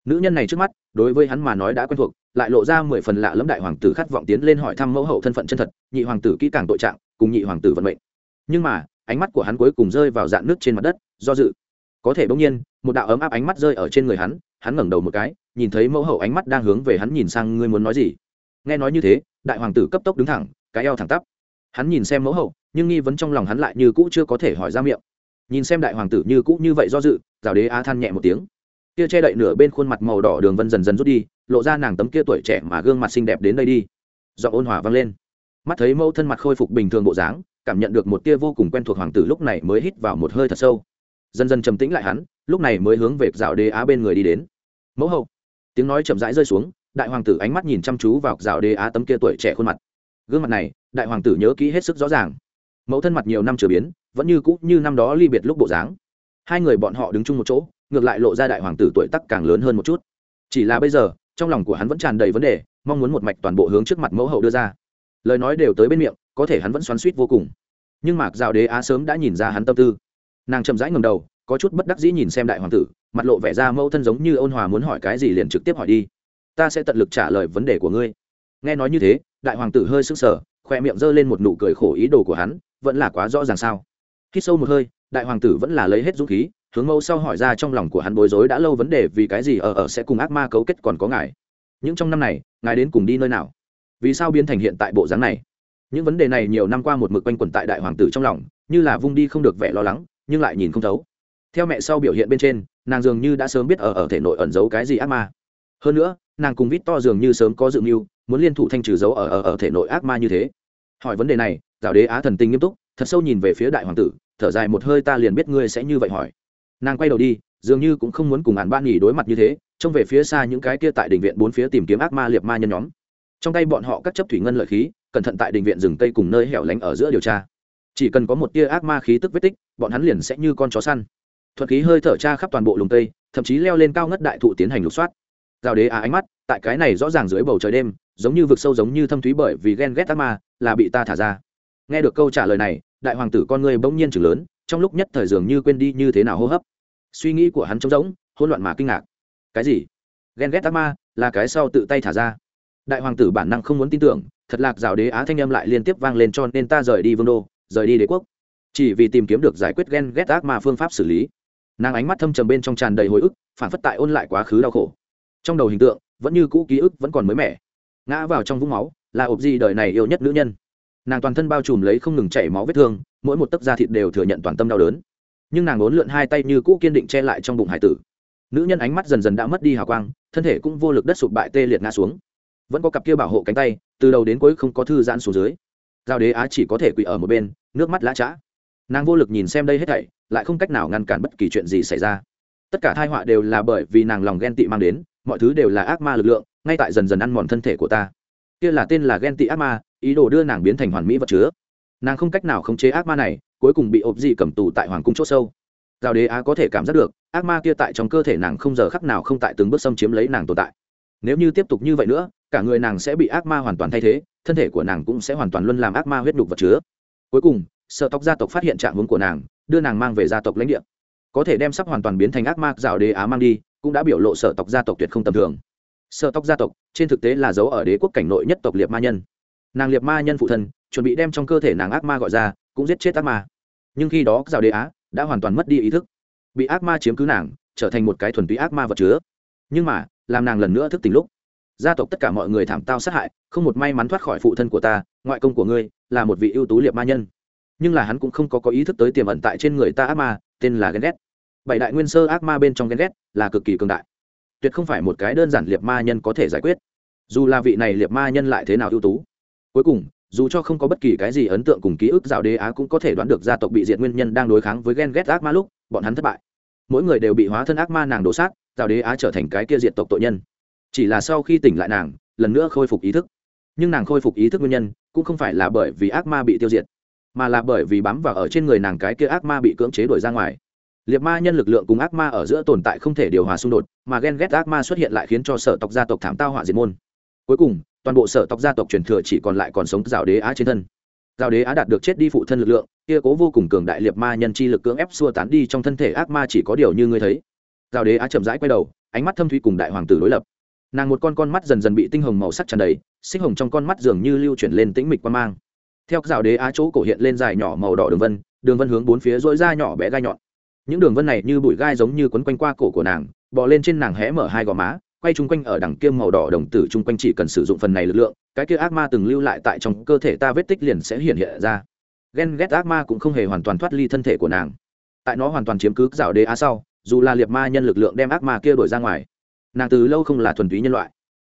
Nữ nhân này trước mắt, đối với hắn mà nói đã quen thuộc, lại lộ ra mười phần lạ lẫm đại hoàng tử khát vọng tiến lên hỏi thăm mẫu hậu thân phận chân thật, nhị hoàng tử kỹ càng tội trạng, cùng nhị hoàng tử vận mệnh nhưng mà, ánh mắt của hắn cuối cùng rơi vào dạng nước trên mặt đất, do dự. Có thể bỗng nhiên, một đạo ấm áp ánh mắt rơi ở trên người hắn hắn ngẩng đầu một cái, nhìn thấy mẫu hậu ánh mắt đang hướng về hắn nhìn sang ngươi muốn nói gì. Nghe nói như thế, đại hoàng tử cấp tốc đứng thẳng, cái eo thẳng tắp. Hắn nhìn xem mẫu hậu, nhưng nghi vấn trong lòng hắn lại như cũ chưa có thể hỏi ra miệng. Nhìn xem đại hoàng tử như cũ như vậy do dự, rào đế á than nhẹ một tiếng. Kia che đậy nửa bên khuôn mặt màu đỏ đường vân dần dần rút đi, lộ ra nàng tấm kia tuổi trẻ mà gương mặt xinh đẹp đến đây đi. Giọng ôn hòa vang lên. Mắt thấy mẫu thân mặt khôi phục bình thường bộ dáng cảm nhận được một tia vô cùng quen thuộc hoàng tử lúc này mới hít vào một hơi thật sâu. Dần dần trầm tĩnh lại hắn, lúc này mới hướng về dạo đế á bên người đi đến. Mẫu hậu. Tiếng nói chậm rãi rơi xuống, đại hoàng tử ánh mắt nhìn chăm chú vào dạo đế á tấm kia tuổi trẻ khuôn mặt. Gương mặt này, đại hoàng tử nhớ kỹ hết sức rõ ràng. Mẫu thân mặt nhiều năm chưa biến, vẫn như cũ như năm đó ly biệt lúc bộ dáng. Hai người bọn họ đứng chung một chỗ, ngược lại lộ ra đại hoàng tử tuổi tắc càng lớn hơn một chút. Chỉ là bây giờ, trong lòng của hắn vẫn tràn đầy vấn đề, mong muốn một mạch toàn bộ hướng trước mặt mẫu hậu đưa ra. Lời nói đều tới bên miệng có thể hắn vẫn xoắn suýt vô cùng. Nhưng mạc rào đế á sớm đã nhìn ra hắn tâm tư. Nàng chậm rãi ngầm đầu, có chút bất đắc dĩ nhìn xem đại hoàng tử, mặt lộ vẻ ra mẫu thân giống như ôn hòa muốn hỏi cái gì liền trực tiếp hỏi đi. Ta sẽ tận lực trả lời vấn đề của ngươi. Nghe nói như thế, đại hoàng tử hơi sững sờ, khoe miệng giơ lên một nụ cười khổ ý đồ của hắn, vẫn là quá rõ ràng sao? Khi sâu một hơi, đại hoàng tử vẫn là lấy hết dũng khí, hướng mẫu sau hỏi ra trong lòng của hắn bối rối đã lâu vấn đề vì cái gì ở ở sẽ cùng ác ma cấu kết còn có ngài. Những trong năm này, ngài đến cùng đi nơi nào? Vì sao biến thành hiện tại bộ dáng này? Những vấn đề này nhiều năm qua một mực quanh quẩn tại đại hoàng tử trong lòng, như là vung đi không được vẻ lo lắng, nhưng lại nhìn không thấu. Theo mẹ sau biểu hiện bên trên, nàng dường như đã sớm biết ở ở thể nội ẩn giấu cái gì ác ma. Hơn nữa, nàng cùng vít to dường như sớm có dự mưu, muốn liên thủ thanh trừ dấu ở ở ở thể nội ác ma như thế. Hỏi vấn đề này giáo đế á thần tinh nghiêm túc, thật sâu nhìn về phía đại hoàng tử, thở dài một hơi ta liền biết ngươi sẽ như vậy hỏi. Nàng quay đầu đi, dường như cũng không muốn cùng ản ban nghỉ đối mặt như thế, trông về phía xa những cái kia tại đình viện bốn phía tìm kiếm ác ma liệt ma nhân nhóm. Trong tay bọn họ cắt chấp thủy ngân lợi khí cẩn thận tại đình viện rừng tây cùng nơi hẻo lánh ở giữa điều tra. Chỉ cần có một tia ác ma khí tức vết tích, bọn hắn liền sẽ như con chó săn. Thuật khí hơi thở tra khắp toàn bộ lùng tây thậm chí leo lên cao ngất đại thụ tiến hành lục soát. Rào đế á ánh mắt, tại cái này rõ ràng dưới bầu trời đêm, giống như vực sâu giống như thâm thúy bởi vì ghen ghét ác ma, là bị ta thả ra. Nghe được câu trả lời này, đại hoàng tử con người bỗng nhiên chừng lớn, trong lúc nhất thời dường như quên đi như thế nào hô hấp. Suy nghĩ của hắn trống rỗng, hỗn loạn mà kinh ngạc. Cái gì? Ghen ghét ác ma, là cái sau tự tay thả ra đại hoàng tử bản năng không muốn tin tưởng, thật lạc rào đế á thanh âm lại liên tiếp vang lên cho nên ta rời đi vương đô, rời đi đế quốc. Chỉ vì tìm kiếm được giải quyết ghen ghét ác mà phương pháp xử lý. Nàng ánh mắt thâm trầm bên trong tràn đầy hồi ức, phản phất tại ôn lại quá khứ đau khổ. Trong đầu hình tượng, vẫn như cũ ký ức vẫn còn mới mẻ. Ngã vào trong vũng máu, là ộp di đời này yêu nhất nữ nhân. Nàng toàn thân bao trùm lấy không ngừng chảy máu vết thương, mỗi một tấc da thịt đều thừa nhận toàn tâm đau đớn. Nhưng nàng ốn lượn hai tay như cũ kiên định che lại trong bụng hải tử. Nữ nhân ánh mắt dần dần đã mất đi hào quang, thân thể cũng vô lực đất sụp bại tê liệt ngã xuống vẫn có cặp kia bảo hộ cánh tay, từ đầu đến cuối không có thư giãn xuống dưới. Giao đế á chỉ có thể quỳ ở một bên, nước mắt lã chã nàng vô lực nhìn xem đây hết thảy, lại không cách nào ngăn cản bất kỳ chuyện gì xảy ra. Tất cả thai họa đều là bởi vì nàng lòng ghen tị mang đến, mọi thứ đều là ác ma lực lượng, ngay tại dần dần ăn mòn thân thể của ta. Kia là tên là ghen tị ác ma, ý đồ đưa nàng biến thành hoàn mỹ vật chứa. Nàng không cách nào khống chế ác ma này, cuối cùng bị ộp dị cầm tù tại hoàng cung c h ỗ sâu. Giao đế á có thể cảm giác được, ác ma kia tại trong cơ thể nàng không giờ khắc nào không tại từng bước xâm chiếm lấy nàng tồn tại. Nếu như tiếp tục như vậy nữa cả người nàng sẽ bị ác ma hoàn toàn thay thế, thân thể của nàng cũng sẽ hoàn toàn luân làm ác ma huyết đục vật chứa. Cuối cùng, sợ tộc gia tộc phát hiện trạng hướng của nàng, đưa nàng mang về gia tộc lãnh địa. Có thể đem sắp hoàn toàn biến thành ác ma rào đế á mang đi, cũng đã biểu lộ sở tộc gia tộc tuyệt không tầm thường. Sở tộc gia tộc, trên thực tế là dấu ở đế quốc cảnh nội nhất tộc liệt ma nhân. Nàng liệt ma nhân phụ thân, chuẩn bị đem trong cơ thể nàng ác ma gọi ra, cũng giết chết ác ma. Nhưng khi đó rào đế á đã hoàn toàn mất đi ý thức. Bị ác ma chiếm cứ nàng, trở thành một cái thuần túy ác ma vật chứa. Nhưng mà, làm nàng lần nữa thức tỉnh lúc gia tộc tất cả mọi người thảm tao sát hại, không một may mắn thoát khỏi phụ thân của ta, ngoại công của ngươi là một vị ưu tú liệt ma nhân. Nhưng là hắn cũng không có có ý thức tới tiềm ẩn tại trên người ta ác ma, tên là ghen ghét. Bảy đại nguyên sơ ác ma bên trong ghen ghét là cực kỳ cường đại. Tuyệt không phải một cái đơn giản liệt ma nhân có thể giải quyết. Dù là vị này liệt ma nhân lại thế nào ưu tú. Cuối cùng, dù cho không có bất kỳ cái gì ấn tượng cùng ký ức dạo đế á cũng có thể đoán được gia tộc bị diệt nguyên nhân đang đối kháng với ghen ghét ác ma lúc, bọn hắn thất bại. Mỗi người đều bị hóa thân ác ma nàng đổ sát dạo đế á trở thành cái kia diệt tộc tội nhân chỉ là sau khi tỉnh lại nàng, lần nữa khôi phục ý thức. Nhưng nàng khôi phục ý thức nguyên nhân cũng không phải là bởi vì ác ma bị tiêu diệt, mà là bởi vì bám vào ở trên người nàng cái kia ác ma bị cưỡng chế đuổi ra ngoài. Liệt ma nhân lực lượng cùng ác ma ở giữa tồn tại không thể điều hòa xung đột, mà ghen ghét ác ma xuất hiện lại khiến cho sở tộc gia tộc thảm tao họa diệt môn. Cuối cùng, toàn bộ sở tộc gia tộc truyền thừa chỉ còn lại còn sống rào đế á trên thân. Rào đế á đạt được chết đi phụ thân lực lượng, kia cố vô cùng cường đại liệt ma nhân chi lực cưỡng ép xua tán đi trong thân thể ác ma chỉ có điều như ngươi thấy. Rào đế á chậm rãi quay đầu, ánh mắt thâm thủy cùng đại hoàng tử đối lập nàng một con con mắt dần dần bị tinh hồng màu sắc tràn đầy, xích hồng trong con mắt dường như lưu chuyển lên tĩnh mịch quan mang. Theo rào đế á chỗ cổ hiện lên dài nhỏ màu đỏ đường vân đường vân hướng bốn phía dỗi ra nhỏ bé gai nhọn. Những đường vân này như bụi gai giống như quấn quanh qua cổ của nàng, bò lên trên nàng hé mở hai gò má, quay chung quanh ở đằng kia màu đỏ đồng tử chung quanh chỉ cần sử dụng phần này lực lượng, cái kia ác ma từng lưu lại tại trong cơ thể ta vết tích liền sẽ hiện hiện ra. Ghen ghét ác ma cũng không hề hoàn toàn thoát ly thân thể của nàng. Tại nó hoàn toàn chiếm cứ rào đế á sau, dù là liệt ma nhân lực lượng đem ác ma kia đổi ra ngoài nàng từ lâu không là thuần túy nhân loại.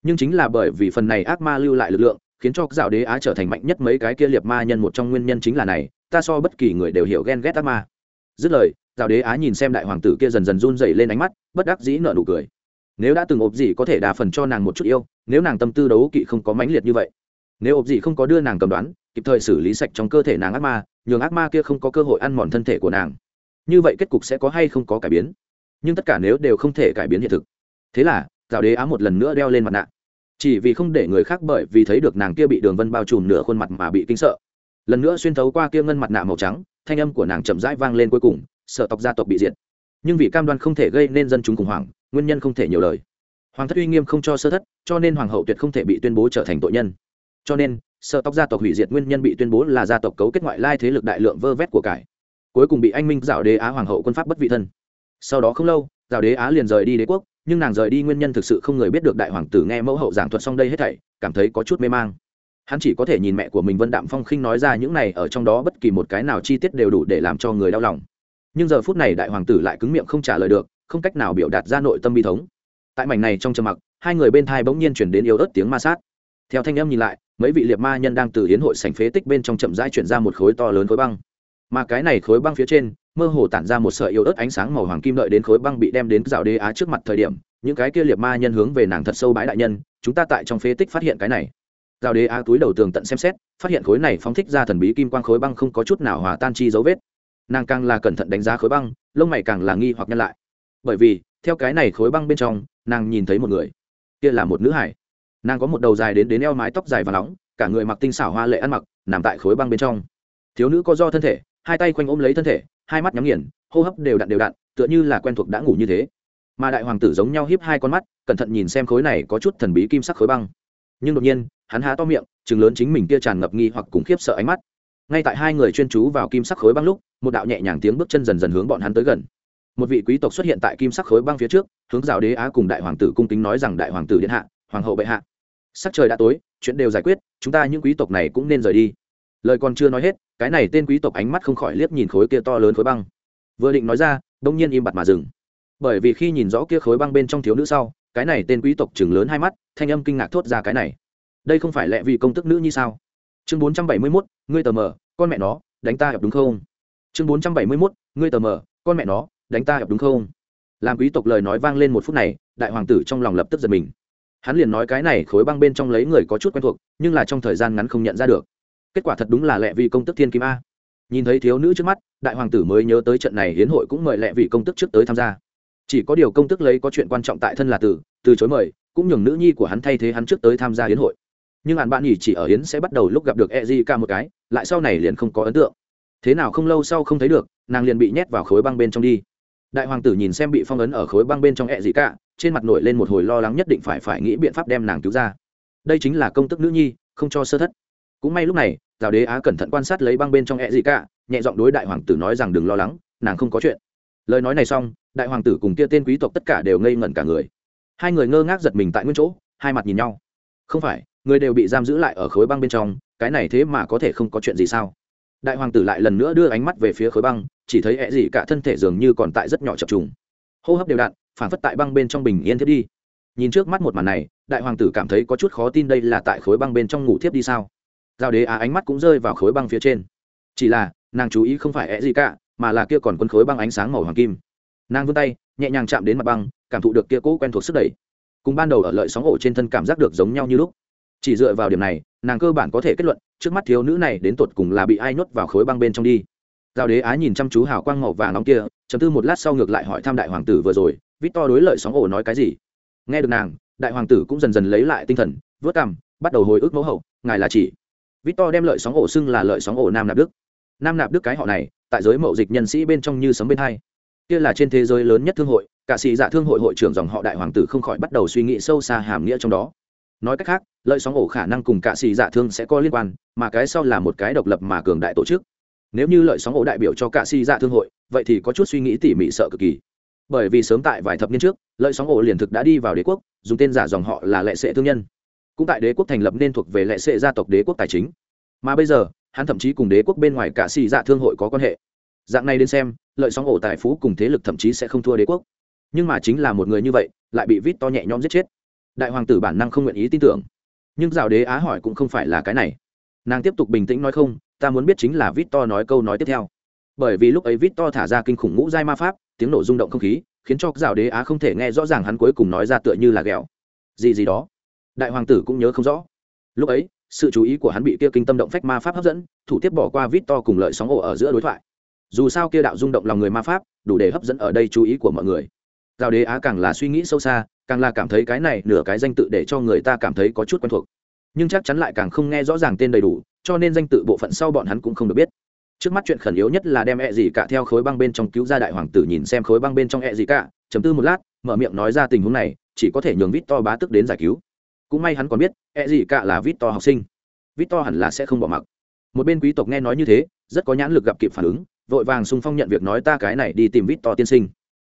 Nhưng chính là bởi vì phần này ác ma lưu lại lực lượng, khiến cho dạo đế á trở thành mạnh nhất mấy cái kia liệt ma nhân một trong nguyên nhân chính là này, ta so bất kỳ người đều hiểu ghen ghét ác ma. Dứt lời, dạo đế á nhìn xem đại hoàng tử kia dần dần run dày lên ánh mắt, bất đắc dĩ nợ nụ cười. Nếu đã từng ộp gì có thể đà phần cho nàng một chút yêu, nếu nàng tâm tư đấu kỵ không có mãnh liệt như vậy, nếu ộp gì không có đưa nàng cầm đoán, kịp thời xử lý sạch trong cơ thể nàng ác ma, nhường ác ma kia không có cơ hội ăn mòn thân thể của nàng. Như vậy kết cục sẽ có hay không có cải biến? Nhưng tất cả nếu đều không thể cải biến hiện thực thế là Giáo đế á một lần nữa đeo lên mặt nạ. Chỉ vì không để người khác bởi vì thấy được nàng kia bị đường vân bao trùm nửa khuôn mặt mà bị kinh sợ. Lần nữa xuyên thấu qua kia ngân mặt nạ màu trắng, thanh âm của nàng chậm rãi vang lên cuối cùng, sợ tộc gia tộc bị diệt. Nhưng vì cam đoan không thể gây nên dân chúng khủng hoảng, nguyên nhân không thể nhiều lời. Hoàng thất uy nghiêm không cho sơ thất, cho nên hoàng hậu tuyệt không thể bị tuyên bố trở thành tội nhân. Cho nên, sợ tộc gia tộc hủy diệt nguyên nhân bị tuyên bố là gia tộc cấu kết ngoại lai thế lực đại lượng vơ vét của cải. Cuối cùng bị anh minh dạo đế á hoàng hậu quân pháp bất vị thân. Sau đó không lâu dạo đế á liền rời đi đế quốc nhưng nàng rời đi nguyên nhân thực sự không người biết được đại hoàng tử nghe mẫu hậu giảng thuật xong đây hết thảy, cảm thấy có chút mê mang. Hắn chỉ có thể nhìn mẹ của mình vân đạm phong khinh nói ra những này ở trong đó bất kỳ một cái nào chi tiết đều đủ để làm cho người đau lòng. Nhưng giờ phút này đại hoàng tử lại cứng miệng không trả lời được, không cách nào biểu đạt ra nội tâm bi thống. Tại mảnh này trong trầm mặc, hai người bên thai bỗng nhiên chuyển đến yếu ớt tiếng ma sát. Theo thanh âm nhìn lại, mấy vị liệt ma nhân đang từ hiến hội sành phế tích bên trong chậm rãi chuyển ra một khối to lớn khối băng. Mà cái này khối băng phía trên mơ hồ tản ra một sợi yếu ớt ánh sáng màu hoàng kim đợi đến khối băng bị đem đến rào đế á trước mặt thời điểm, những cái kia liệt ma nhân hướng về nàng thật sâu bãi đại nhân, chúng ta tại trong phế tích phát hiện cái này. Rào đế á túi đầu tường tận xem xét, phát hiện khối này phóng thích ra thần bí kim quang khối băng không có chút nào hòa tan chi dấu vết. Nàng càng là cẩn thận đánh giá khối băng, lông mày càng là nghi hoặc nhân lại. Bởi vì, theo cái này khối băng bên trong, nàng nhìn thấy một người. Kia là một nữ hải. Nàng có một đầu dài đến đến eo mái tóc dài và nóng, cả người mặc tinh xảo hoa lệ ăn mặc, nằm tại khối băng bên trong. Thiếu nữ có do thân thể, hai tay quanh ôm lấy thân thể hai mắt nhắm nghiền, hô hấp đều đặn đều đặn, tựa như là quen thuộc đã ngủ như thế. Mà đại hoàng tử giống nhau hiếp hai con mắt, cẩn thận nhìn xem khối này có chút thần bí kim sắc khối băng. Nhưng đột nhiên, hắn há to miệng chừng lớn chính mình kia tràn ngập nghi hoặc cùng khiếp sợ ánh mắt. Ngay tại hai người chuyên chú vào kim sắc khối băng lúc, một đạo nhẹ nhàng tiếng bước chân dần dần hướng bọn hắn tới gần. Một vị quý tộc xuất hiện tại kim sắc khối băng phía trước, hướng rào đế á cùng đại hoàng tử cung kính nói rằng, đại hoàng tử điện hạ, hoàng hậu bệ hạ. Sắc trời đã tối, chuyện đều giải quyết, chúng ta những quý tộc này cũng nên rời đi lời còn chưa nói hết, cái này tên quý tộc ánh mắt không khỏi liếc nhìn khối kia to lớn khối băng. Vừa định nói ra, đông nhiên im bặt mà dừng. Bởi vì khi nhìn rõ kia khối băng bên trong thiếu nữ sau, cái này tên quý tộc chừng lớn hai mắt, thanh âm kinh ngạc thốt ra cái này. Đây không phải lẽ vì công tức nữ như sao? Chương bốn trăm bảy mươi mốt, ngươi tờ mờ, con mẹ nó, đánh ta gặp đúng không? Chương bốn trăm bảy mươi mốt, ngươi tờ mờ, con mẹ nó, đánh ta gặp đúng không? Làm quý tộc lời nói vang lên một phút này, đại hoàng tử trong lòng lập tức giật mình. Hắn liền nói cái này khối băng bên trong lấy người có chút quen thuộc, nhưng là trong thời gian ngắn không nhận ra được kết quả thật đúng là lẹ vì công tức thiên kim a. Nhìn thấy thiếu nữ trước mắt, đại hoàng tử mới nhớ tới trận này hiến hội cũng mời lẹ vì công tức trước tới tham gia. Chỉ có điều công tức lấy có chuyện quan trọng tại thân là tử, từ chối mời, cũng nhường nữ nhi của hắn thay thế hắn trước tới tham gia hiến hội. Nhưng hạn bạn nhỉ chỉ ở hiến sẽ bắt đầu lúc gặp được e d một cái, lại sau này liền không có ấn tượng. Thế nào không lâu sau không thấy được, nàng liền bị nhét vào khối băng bên trong đi. Đại hoàng tử nhìn xem bị phong ấn ở khối băng bên trong e di ca trên mặt nổi lên một hồi lo lắng nhất định phải phải nghĩ biện pháp đem nàng cứu ra. Đây chính là công tức nữ nhi, không cho sơ thất. Cũng may lúc này giáo đế á cẩn thận quan sát lấy băng bên trong e gì cả nhẹ giọng đối đại hoàng tử nói rằng đừng lo lắng, nàng không có chuyện. Lời nói này xong, đại hoàng tử cùng kia tên quý tộc tất cả đều ngây ngẩn cả người. Hai người ngơ ngác giật mình tại nguyên chỗ, hai mặt nhìn nhau. Không phải, người đều bị giam giữ lại ở khối băng bên trong, cái này thế mà có thể không có chuyện gì sao? Đại hoàng tử lại lần nữa đưa ánh mắt về phía khối băng, chỉ thấy ẹ gì cả thân thể dường như còn tại rất nhỏ chập trùng. Hô hấp đều đặn, phản phất tại băng bên trong bình yên thiết đi. Nhìn trước mắt một màn này, đại hoàng tử cảm thấy có chút khó tin đây là tại khối băng bên trong ngủ thiếp đi sao? Giao đế á ánh mắt cũng rơi vào khối băng phía trên. Chỉ là, nàng chú ý không phải é gì cả mà là kia còn quân khối băng ánh sáng màu hoàng kim. Nàng vươn tay, nhẹ nhàng chạm đến mặt băng, cảm thụ được kia cũ quen thuộc sức đẩy. Cùng ban đầu ở lợi sóng ổ trên thân cảm giác được giống nhau như lúc. Chỉ dựa vào điểm này, nàng cơ bản có thể kết luận, trước mắt thiếu nữ này đến tột cùng là bị ai nhốt vào khối băng bên trong đi. Giao đế á nhìn chăm chú hào quang màu vàng nóng kia, chấm tư một lát sau ngược lại hỏi thăm đại hoàng tử vừa rồi vít to đối lợi sóng ổ nói cái gì? Nghe được nàng, đại hoàng tử cũng dần dần lấy lại tinh thần, vớt cằm, bắt đầu hồi ức mẫu hậu, ngài là chỉ Victor đem lợi sóng ổ xưng là lợi sóng ổ nam nạp đức. Nam nạp đức cái họ này, tại giới mậu dịch nhân sĩ bên trong như sấm bên hai. Kia là trên thế giới lớn nhất thương hội, cả sĩ giả thương hội hội trưởng dòng họ đại hoàng tử không khỏi bắt đầu suy nghĩ sâu xa hàm nghĩa trong đó. Nói cách khác, lợi sóng ổ khả năng cùng cả sĩ giả thương sẽ có liên quan, mà cái sau là một cái độc lập mà cường đại tổ chức. Nếu như lợi sóng ổ đại biểu cho cả sĩ giả thương hội, vậy thì có chút suy nghĩ tỉ mỉ sợ cực kỳ. Bởi vì sớm tại vài thập niên trước, lợi sóng ổ liền thực đã đi vào đế quốc, dùng tên giả dòng họ là lệ sệ thương nhân cũng tại đế quốc thành lập nên thuộc về lệ sệ gia tộc đế quốc tài chính. Mà bây giờ, hắn thậm chí cùng đế quốc bên ngoài cả xì dạ thương hội có quan hệ. Dạng này đến xem, lợi sóng ổ tài phú cùng thế lực thậm chí sẽ không thua đế quốc. Nhưng mà chính là một người như vậy, lại bị vít to nhẹ nhõm giết chết. Đại hoàng tử bản năng không nguyện ý tin tưởng. Nhưng rào đế á hỏi cũng không phải là cái này. Nàng tiếp tục bình tĩnh nói không, ta muốn biết chính là vít to nói câu nói tiếp theo. Bởi vì lúc ấy vít to thả ra kinh khủng ngũ giai ma pháp, tiếng nổ rung động không khí, khiến cho rào đế á không thể nghe rõ ràng hắn cuối cùng nói ra tựa như là ghẹo gì gì đó đại hoàng tử cũng nhớ không rõ. Lúc ấy, sự chú ý của hắn bị kia kinh tâm động phách ma pháp hấp dẫn, thủ tiếp bỏ qua vít to cùng lợi sóng ổ ở giữa đối thoại. Dù sao kia đạo rung động lòng người ma pháp, đủ để hấp dẫn ở đây chú ý của mọi người. Giao đế á càng là suy nghĩ sâu xa, càng là cảm thấy cái này nửa cái danh tự để cho người ta cảm thấy có chút quen thuộc. Nhưng chắc chắn lại càng không nghe rõ ràng tên đầy đủ, cho nên danh tự bộ phận sau bọn hắn cũng không được biết. Trước mắt chuyện khẩn yếu nhất là đem ẹ gì cả theo khối băng bên trong cứu ra đại hoàng tử nhìn xem khối băng bên trong ẹ gì cả chấm tư một lát, mở miệng nói ra tình huống này, chỉ có thể nhường vít to bá tức đến giải cứu cũng may hắn còn biết e gì cả là vít to học sinh. Vít to hẳn là sẽ không bỏ mặc. Một bên quý tộc nghe nói như thế, rất có nhãn lực gặp kịp phản ứng, vội vàng xung phong nhận việc nói ta cái này đi tìm vít to tiên sinh.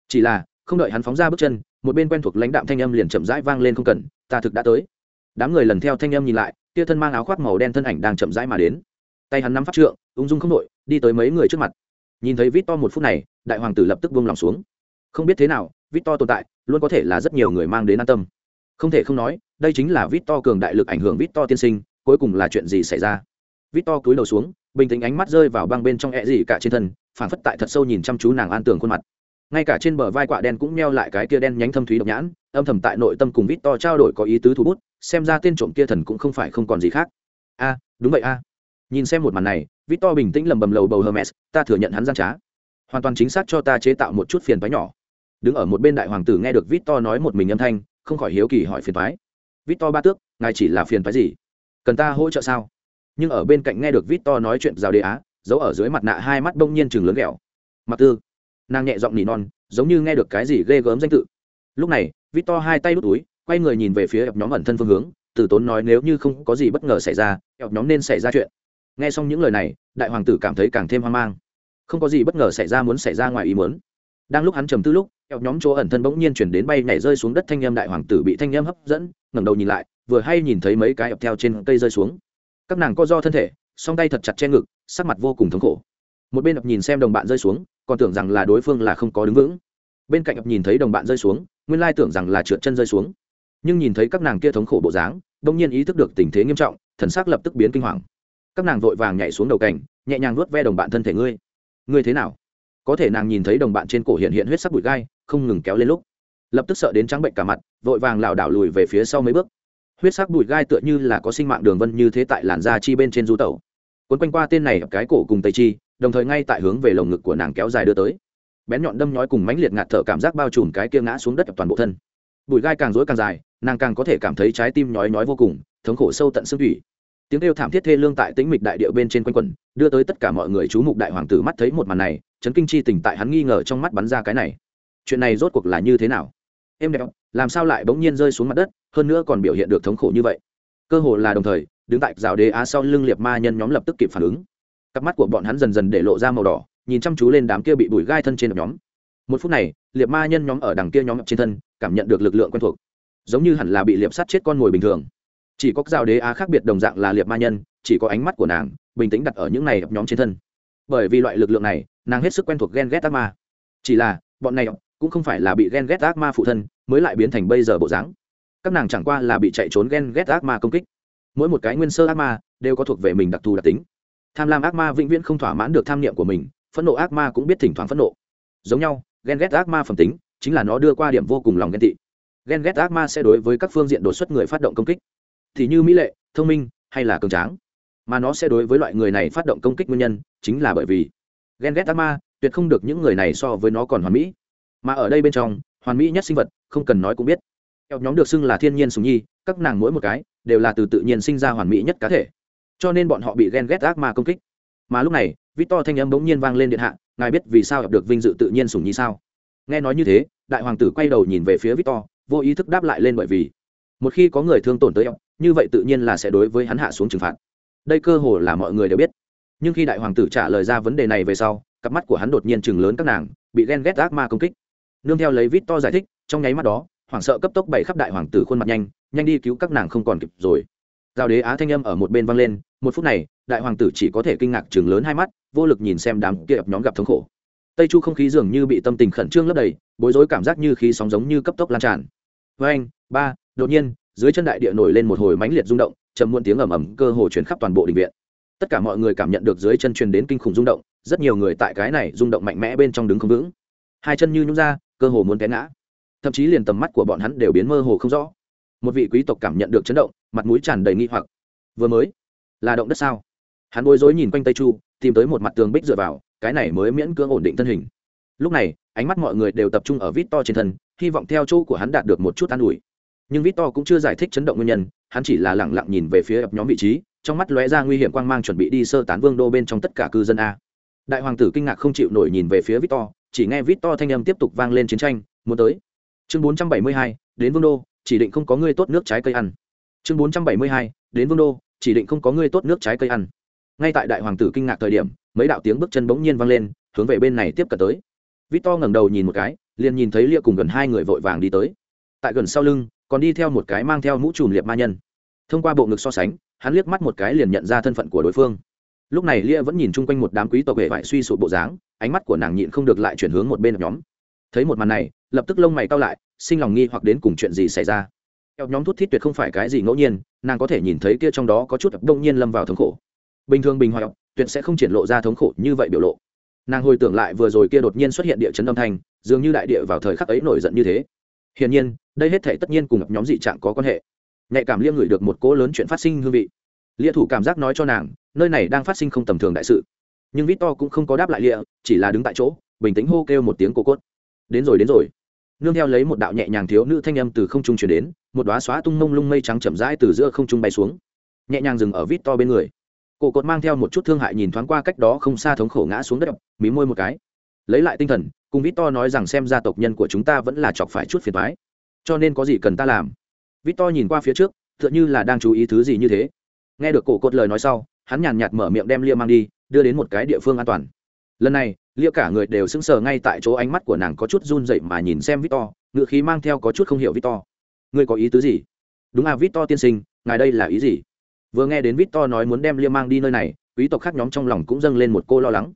Chỉ là, không đợi hắn phóng ra bước chân, một bên quen thuộc lãnh đạm thanh âm liền chậm rãi vang lên không cần, ta thực đã tới. Đám người lần theo thanh âm nhìn lại, tia thân mang áo khoác màu đen thân ảnh đang chậm rãi mà đến. Tay hắn nắm phát trượng, ung dung không đội đi tới mấy người trước mặt. Nhìn thấy vít to một phút này, đại hoàng tử lập tức buông lòng xuống. Không biết thế nào vít to tồn tại, luôn có thể là rất nhiều người mang đến an tâm không thể không nói, đây chính là vít to cường đại lực ảnh hưởng vít to tiên sinh, cuối cùng là chuyện gì xảy ra? Vít to cúi đầu xuống, bình tĩnh ánh mắt rơi vào băng bên trong e ẹ gì cả trên thân phản phất tại thật sâu nhìn chăm chú nàng an tường khuôn mặt. Ngay cả trên bờ vai quạ đen cũng meo lại cái kia đen nhánh thâm thúy độc nhãn, âm thầm tại nội tâm cùng vít to trao đổi có ý tứ thú bút, xem ra tên trộm kia thần cũng không phải không còn gì khác. A, đúng vậy a. Nhìn xem một màn này vít to bình tĩnh lầm bầm lầu bầu hermes, ta thừa nhận hắn gian trá. Hoàn toàn chính xác cho ta chế tạo một chút phiền phái nhỏ. Đứng ở một bên đại hoàng tử nghe được vít to nói một mình âm thanh không khỏi hiếu kỳ hỏi phiền thoái vít to ba tước, ngài chỉ là phiền thoái gì? Cần ta hỗ trợ sao? Nhưng ở bên cạnh nghe được vít to nói chuyện rào đề á, giấu ở dưới mặt nạ hai mắt bông nhiên chừng lớn ghẹo. Mặc tư, nàng nhẹ giọng nỉ non, giống như nghe được cái gì ghê gớm danh tự. Lúc này vít to hai tay đút túi, quay người nhìn về phía ập nhóm ẩn thân phương hướng, từ tốn nói nếu như không có gì bất ngờ xảy ra, ập nhóm nên xảy ra chuyện. Nghe xong những lời này, đại hoàng tử cảm thấy càng thêm hoang mang. Không có gì bất ngờ xảy ra muốn xảy ra ngoài ý muốn. Đang lúc hắn trầm tư lúc kẹo nhóm chỗ ẩn thân bỗng nhiên chuyển đến bay nhảy rơi xuống đất thanh em đại hoàng tử bị thanh em hấp dẫn, ngẩng đầu nhìn lại, vừa hay nhìn thấy mấy cái ập theo trên cây rơi xuống. Các nàng co do thân thể, song tay thật chặt che ngực, sắc mặt vô cùng thống khổ. Một bên ập nhìn xem đồng bạn rơi xuống, còn tưởng rằng là đối phương là không có đứng vững. Bên cạnh ập nhìn thấy đồng bạn rơi xuống, nguyên lai tưởng rằng là trượt chân rơi xuống. Nhưng nhìn thấy các nàng kia thống khổ bộ dáng đông nhiên ý thức được tình thế nghiêm trọng, thần xác lập tức biến kinh hoàng. Các nàng vội vàng nhảy xuống đầu cảnh nhẹ nhàng nuốt ve đồng bạn thân thể ngươi. Ngươi thế nào? Có thể nàng nhìn thấy đồng bạn trên cổ hiện hiện huyết sắc bụi gai không ngừng kéo lên lúc. Lập tức sợ đến trắng bệnh cả mặt, vội vàng lảo đảo lùi về phía sau mấy bước. Huyết sắc bụi gai tựa như là có sinh mạng đường vân như thế tại làn da chi bên trên du tẩu. Quấn quanh qua tên này cái cổ cùng tây chi, đồng thời ngay tại hướng về lồng ngực của nàng kéo dài đưa tới. Bén nhọn đâm nhói cùng mãnh liệt ngạt thở cảm giác bao trùm cái kia ngã xuống đất toàn bộ thân. Bụi gai càng rối càng dài, nàng càng có thể cảm thấy trái tim nhói nhói vô cùng, thống khổ sâu tận xương thủy. Tiếng kêu thảm thiết thê lương tại tĩnh mịch đại địa bên trên quanh quẩn, đưa tới tất cả mọi người chú mục đại hoàng tử mắt thấy một màn này, chấn kinh chi tỉnh tại hắn nghi ngờ trong mắt bắn ra cái này chuyện này rốt cuộc là như thế nào? Em đẹp, làm sao lại bỗng nhiên rơi xuống mặt đất, hơn nữa còn biểu hiện được thống khổ như vậy? Cơ hồ là đồng thời, đứng tại rào đế á sau lưng liệt ma nhân nhóm lập tức kịp phản ứng. Cặp mắt của bọn hắn dần dần để lộ ra màu đỏ, nhìn chăm chú lên đám kia bị bùi gai thân trên nhóm. Một phút này, liệt ma nhân nhóm ở đằng kia nhóm trên thân, cảm nhận được lực lượng quen thuộc. Giống như hẳn là bị liệp sát chết con mồi bình thường. Chỉ có rào đế á khác biệt đồng dạng là liệt ma nhân, chỉ có ánh mắt của nàng bình tĩnh đặt ở những này nhóm trên thân. Bởi vì loại lực lượng này, nàng hết sức quen thuộc ghen ghét ác ma. Chỉ là, bọn này cũng không phải là bị ghen ghét ác ma phụ thân, mới lại biến thành bây giờ bộ dáng. Các nàng chẳng qua là bị chạy trốn ghen ghét ác ma công kích. Mỗi một cái nguyên sơ ác ma đều có thuộc về mình đặc thù đặc tính. Tham lam ác ma vĩnh viễn không thỏa mãn được tham niệm của mình, phẫn nộ ác ma cũng biết thỉnh thoảng phẫn nộ. Giống nhau, ghen ghét ác ma phẩm tính chính là nó đưa qua điểm vô cùng lòng ghen tị. Ghen ghét ác ma sẽ đối với các phương diện đột xuất người phát động công kích. Thì như mỹ lệ, thông minh hay là cường tráng, mà nó sẽ đối với loại người này phát động công kích nguyên nhân chính là bởi vì ghen ghét ác ma tuyệt không được những người này so với nó còn hoàn mỹ mà ở đây bên trong, hoàn mỹ nhất sinh vật, không cần nói cũng biết. Theo nhóm được xưng là thiên nhiên sùng nhi, các nàng mỗi một cái, đều là từ tự nhiên sinh ra hoàn mỹ nhất cá thể. Cho nên bọn họ bị ghen ghét ác ma công kích. Mà lúc này, victor thanh âm bỗng nhiên vang lên điện hạ, ngài biết vì sao được vinh dự tự nhiên sùng nhi sao? Nghe nói như thế, đại hoàng tử quay đầu nhìn về phía victor, vô ý thức đáp lại lên bởi vì, một khi có người thương tổn tới ông, như vậy tự nhiên là sẽ đối với hắn hạ xuống trừng phạt. Đây cơ hồ là mọi người đều biết. Nhưng khi đại hoàng tử trả lời ra vấn đề này về sau, cặp mắt của hắn đột nhiên chừng lớn các nàng, bị ghen ghét ác ma công kích nương theo lấy vít to giải thích, trong nháy mắt đó, hoảng sợ cấp tốc bày khắp đại hoàng tử khuôn mặt nhanh nhanh đi cứu các nàng không còn kịp rồi. Giao đế á thanh âm ở một bên vang lên, một phút này, đại hoàng tử chỉ có thể kinh ngạc chừng lớn hai mắt, vô lực nhìn xem đám kia ập nhóm gặp thống khổ. Tây chu không khí dường như bị tâm tình khẩn trương lấp đầy, bối rối cảm giác như khí sóng giống như cấp tốc lan tràn. Với anh, ba, đột nhiên, dưới chân đại địa nổi lên một hồi mãnh liệt rung động chầm muộn tiếng ầm ầm cơ hồ chuyển khắp toàn bộ đình viện. Tất cả mọi người cảm nhận được dưới chân truyền đến kinh khủng rung động, rất nhiều người tại cái này rung động mạnh mẽ bên trong đứng không vững. Hai chân như nhũ ra cơ hồ muốn té ngã. Thậm chí liền tầm mắt của bọn hắn đều biến mơ hồ không rõ. Một vị quý tộc cảm nhận được chấn động, mặt mũi tràn đầy nghi hoặc. Vừa mới, là động đất sao? Hắn bối rối nhìn quanh tây chu, tìm tới một mặt tường bích dựa vào, cái này mới miễn cưỡng ổn định thân hình. Lúc này, ánh mắt mọi người đều tập trung ở vít to trên thân, hy vọng theo chỗ của hắn đạt được một chút an ủi. Nhưng vít to cũng chưa giải thích chấn động nguyên nhân, hắn chỉ là lẳng lặng nhìn về phía ập nhóm vị trí, trong mắt lóe ra nguy hiểm quang mang chuẩn bị đi sơ tán vương đô bên trong tất cả cư dân a. Đại hoàng tử kinh ngạc không chịu nổi nhìn về phía victor chỉ nghe victor thanh âm tiếp tục vang lên chiến tranh muốn tới. Chương 472, đến vương đô chỉ định không có ngươi tốt nước trái cây ăn. Chương 472, đến vương đô chỉ định không có ngươi tốt nước trái cây ăn. Ngay tại đại hoàng tử kinh ngạc thời điểm mấy đạo tiếng bước chân bỗng nhiên vang lên hướng về bên này tiếp cận tới. Victor ngẩng đầu nhìn một cái liền nhìn thấy lia cùng gần hai người vội vàng đi tới. Tại gần sau lưng còn đi theo một cái mang theo mũ trùm liệp ma nhân. Thông qua bộ ngực so sánh hắn liếc mắt một cái liền nhận ra thân phận của đối phương. Lúc này lia vẫn nhìn chung quanh một đám quý tộc hệ vải suy sụp bộ dáng ánh mắt của nàng nhịn không được lại chuyển hướng một bên nhóm. Thấy một màn này, lập tức lông mày cao lại, sinh lòng nghi hoặc đến cùng chuyện gì xảy ra. Eo nhóm thút thít tuyệt không phải cái gì ngẫu nhiên, nàng có thể nhìn thấy kia trong đó có chút đông nhiên lâm vào thống khổ. Bình thường bình hoạt tuyệt sẽ không triển lộ ra thống khổ như vậy biểu lộ. Nàng hồi tưởng lại vừa rồi kia đột nhiên xuất hiện địa chấn âm thanh, dường như đại địa vào thời khắc ấy nổi giận như thế. Hiển nhiên, đây hết thể tất nhiên cùng nhóm dị trạng có quan hệ. Nhạy cảm liêm ngửi được một cỗ lớn chuyện phát sinh hương vị. Lia thủ cảm giác nói cho nàng, nơi này đang phát sinh không tầm thường đại sự nhưng victor cũng không có đáp lại liệu chỉ là đứng tại chỗ, bình tĩnh hô kêu một tiếng cô cốt. Đến rồi đến rồi. Nương theo lấy một đạo nhẹ nhàng thiếu nữ thanh âm từ không trung chuyển đến, một đoá xóa tung mông lung mây trắng chậm rãi từ giữa không trung bay xuống. Nhẹ nhàng dừng ở vít to bên người. Cổ cột mang theo một chút thương hại nhìn thoáng qua cách đó không xa thống khổ ngã xuống đất, mí môi một cái. Lấy lại tinh thần, cùng vít to nói rằng xem ra tộc nhân của chúng ta vẫn là chọc phải chút phiền thoái cho nên có gì cần ta làm? Vít to nhìn qua phía trước, tựa như là đang chú ý thứ gì như thế. Nghe được cổ cột lời nói sau, hắn nhàn nhạt mở miệng đem lia mang đi đưa đến một cái địa phương an toàn. Lần này, lia cả người đều sững sờ ngay tại chỗ ánh mắt của nàng có chút run dậy mà nhìn xem victor ngự khí mang theo có chút không hiểu victor. Ngươi có ý tứ gì? Đúng à victor tiên sinh, ngài đây là ý gì? Vừa nghe đến victor nói muốn đem lia mang đi nơi này, quý tộc khác nhóm trong lòng cũng dâng lên một cô lo lắng.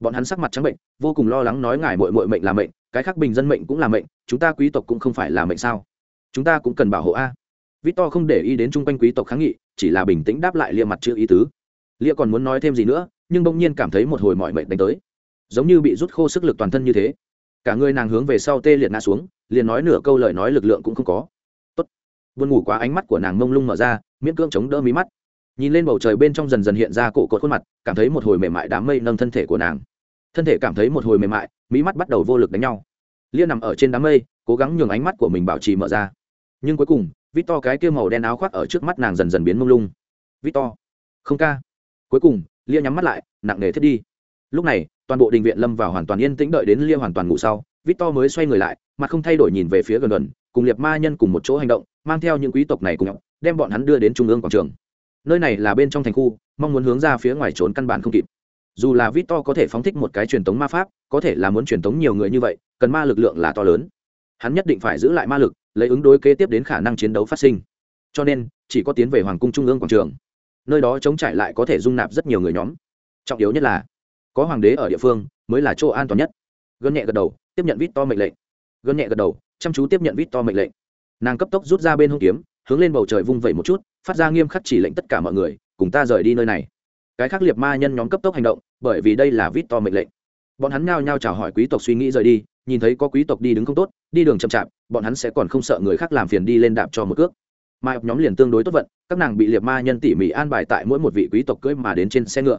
Bọn hắn sắc mặt trắng bệnh, vô cùng lo lắng nói ngài mội mội mệnh là mệnh, cái khác bình dân mệnh cũng là mệnh, chúng ta quý tộc cũng không phải là mệnh sao? Chúng ta cũng cần bảo hộ a. Victor không để ý đến chung quanh quý tộc kháng nghị, chỉ là bình tĩnh đáp lại lia mặt chưa ý tứ. Lia còn muốn nói thêm gì nữa nhưng bỗng nhiên cảm thấy một hồi mọi mệnh đánh tới. Giống như bị rút khô sức lực toàn thân như thế. Cả người nàng hướng về sau tê liệt ngã xuống, liền nói nửa câu lời nói lực lượng cũng không có. Tốt. buồn ngủ quá, ánh mắt của nàng mông lung mở ra, miễn cưỡng chống đỡ mí mắt. Nhìn lên bầu trời bên trong dần dần hiện ra cổ cột khuôn mặt, cảm thấy một hồi mềm mại đám mây nâng thân thể của nàng. Thân thể cảm thấy một hồi mềm mại, mí mắt bắt đầu vô lực đánh nhau. Lia nằm ở trên đám mây, cố gắng nhường ánh mắt của mình bảo trì mở ra. Nhưng cuối cùng vít to cái kia màu đen áo khoác ở trước mắt nàng dần dần biến mông lung. Vít to không ca. Cuối cùng lia nhắm mắt lại, nặng nề thiết đi. Lúc này, toàn bộ đình viện lâm vào hoàn toàn yên tĩnh đợi đến lia hoàn toàn ngủ sau vít to mới xoay người lại, mặt không thay đổi nhìn về phía gần gần, cùng liệt ma nhân cùng một chỗ hành động, mang theo những quý tộc này cùng nhau, đem bọn hắn đưa đến trung ương quảng trường. Nơi này là bên trong thành khu, mong muốn hướng ra phía ngoài trốn căn bản không kịp. Dù là vít to có thể phóng thích một cái truyền thống ma pháp, có thể là muốn truyền thống nhiều người như vậy, cần ma lực lượng là to lớn. Hắn nhất định phải giữ lại ma lực, lấy ứng đối kế tiếp đến khả năng chiến đấu phát sinh. Cho nên, chỉ có tiến về hoàng cung trung ương quảng trường nơi đó chống trải lại có thể dung nạp rất nhiều người nhóm. Trọng yếu nhất là, có hoàng đế ở địa phương mới là chỗ an toàn nhất. Gân nhẹ gật đầu, tiếp nhận vít to mệnh lệnh. Gân nhẹ gật đầu, chăm chú tiếp nhận vít to mệnh lệnh. Nàng cấp tốc rút ra bên hông kiếm, hướng lên bầu trời vung vẩy một chút, phát ra nghiêm khắc chỉ lệnh tất cả mọi người, cùng ta rời đi nơi này. Cái khác liệt ma nhân nhóm cấp tốc hành động, bởi vì đây là vít to mệnh lệnh. Bọn hắn nhao nhao chào hỏi quý tộc suy nghĩ rời đi, nhìn thấy có quý tộc đi đứng không tốt, đi đường chậm chạp, bọn hắn sẽ còn không sợ người khác làm phiền đi lên đạp cho một cước mà nhóm liền tương đối tốt vận, các nàng bị liệt ma nhân tỉ mỉ an bài tại mỗi một vị quý tộc cưỡi mà đến trên xe ngựa.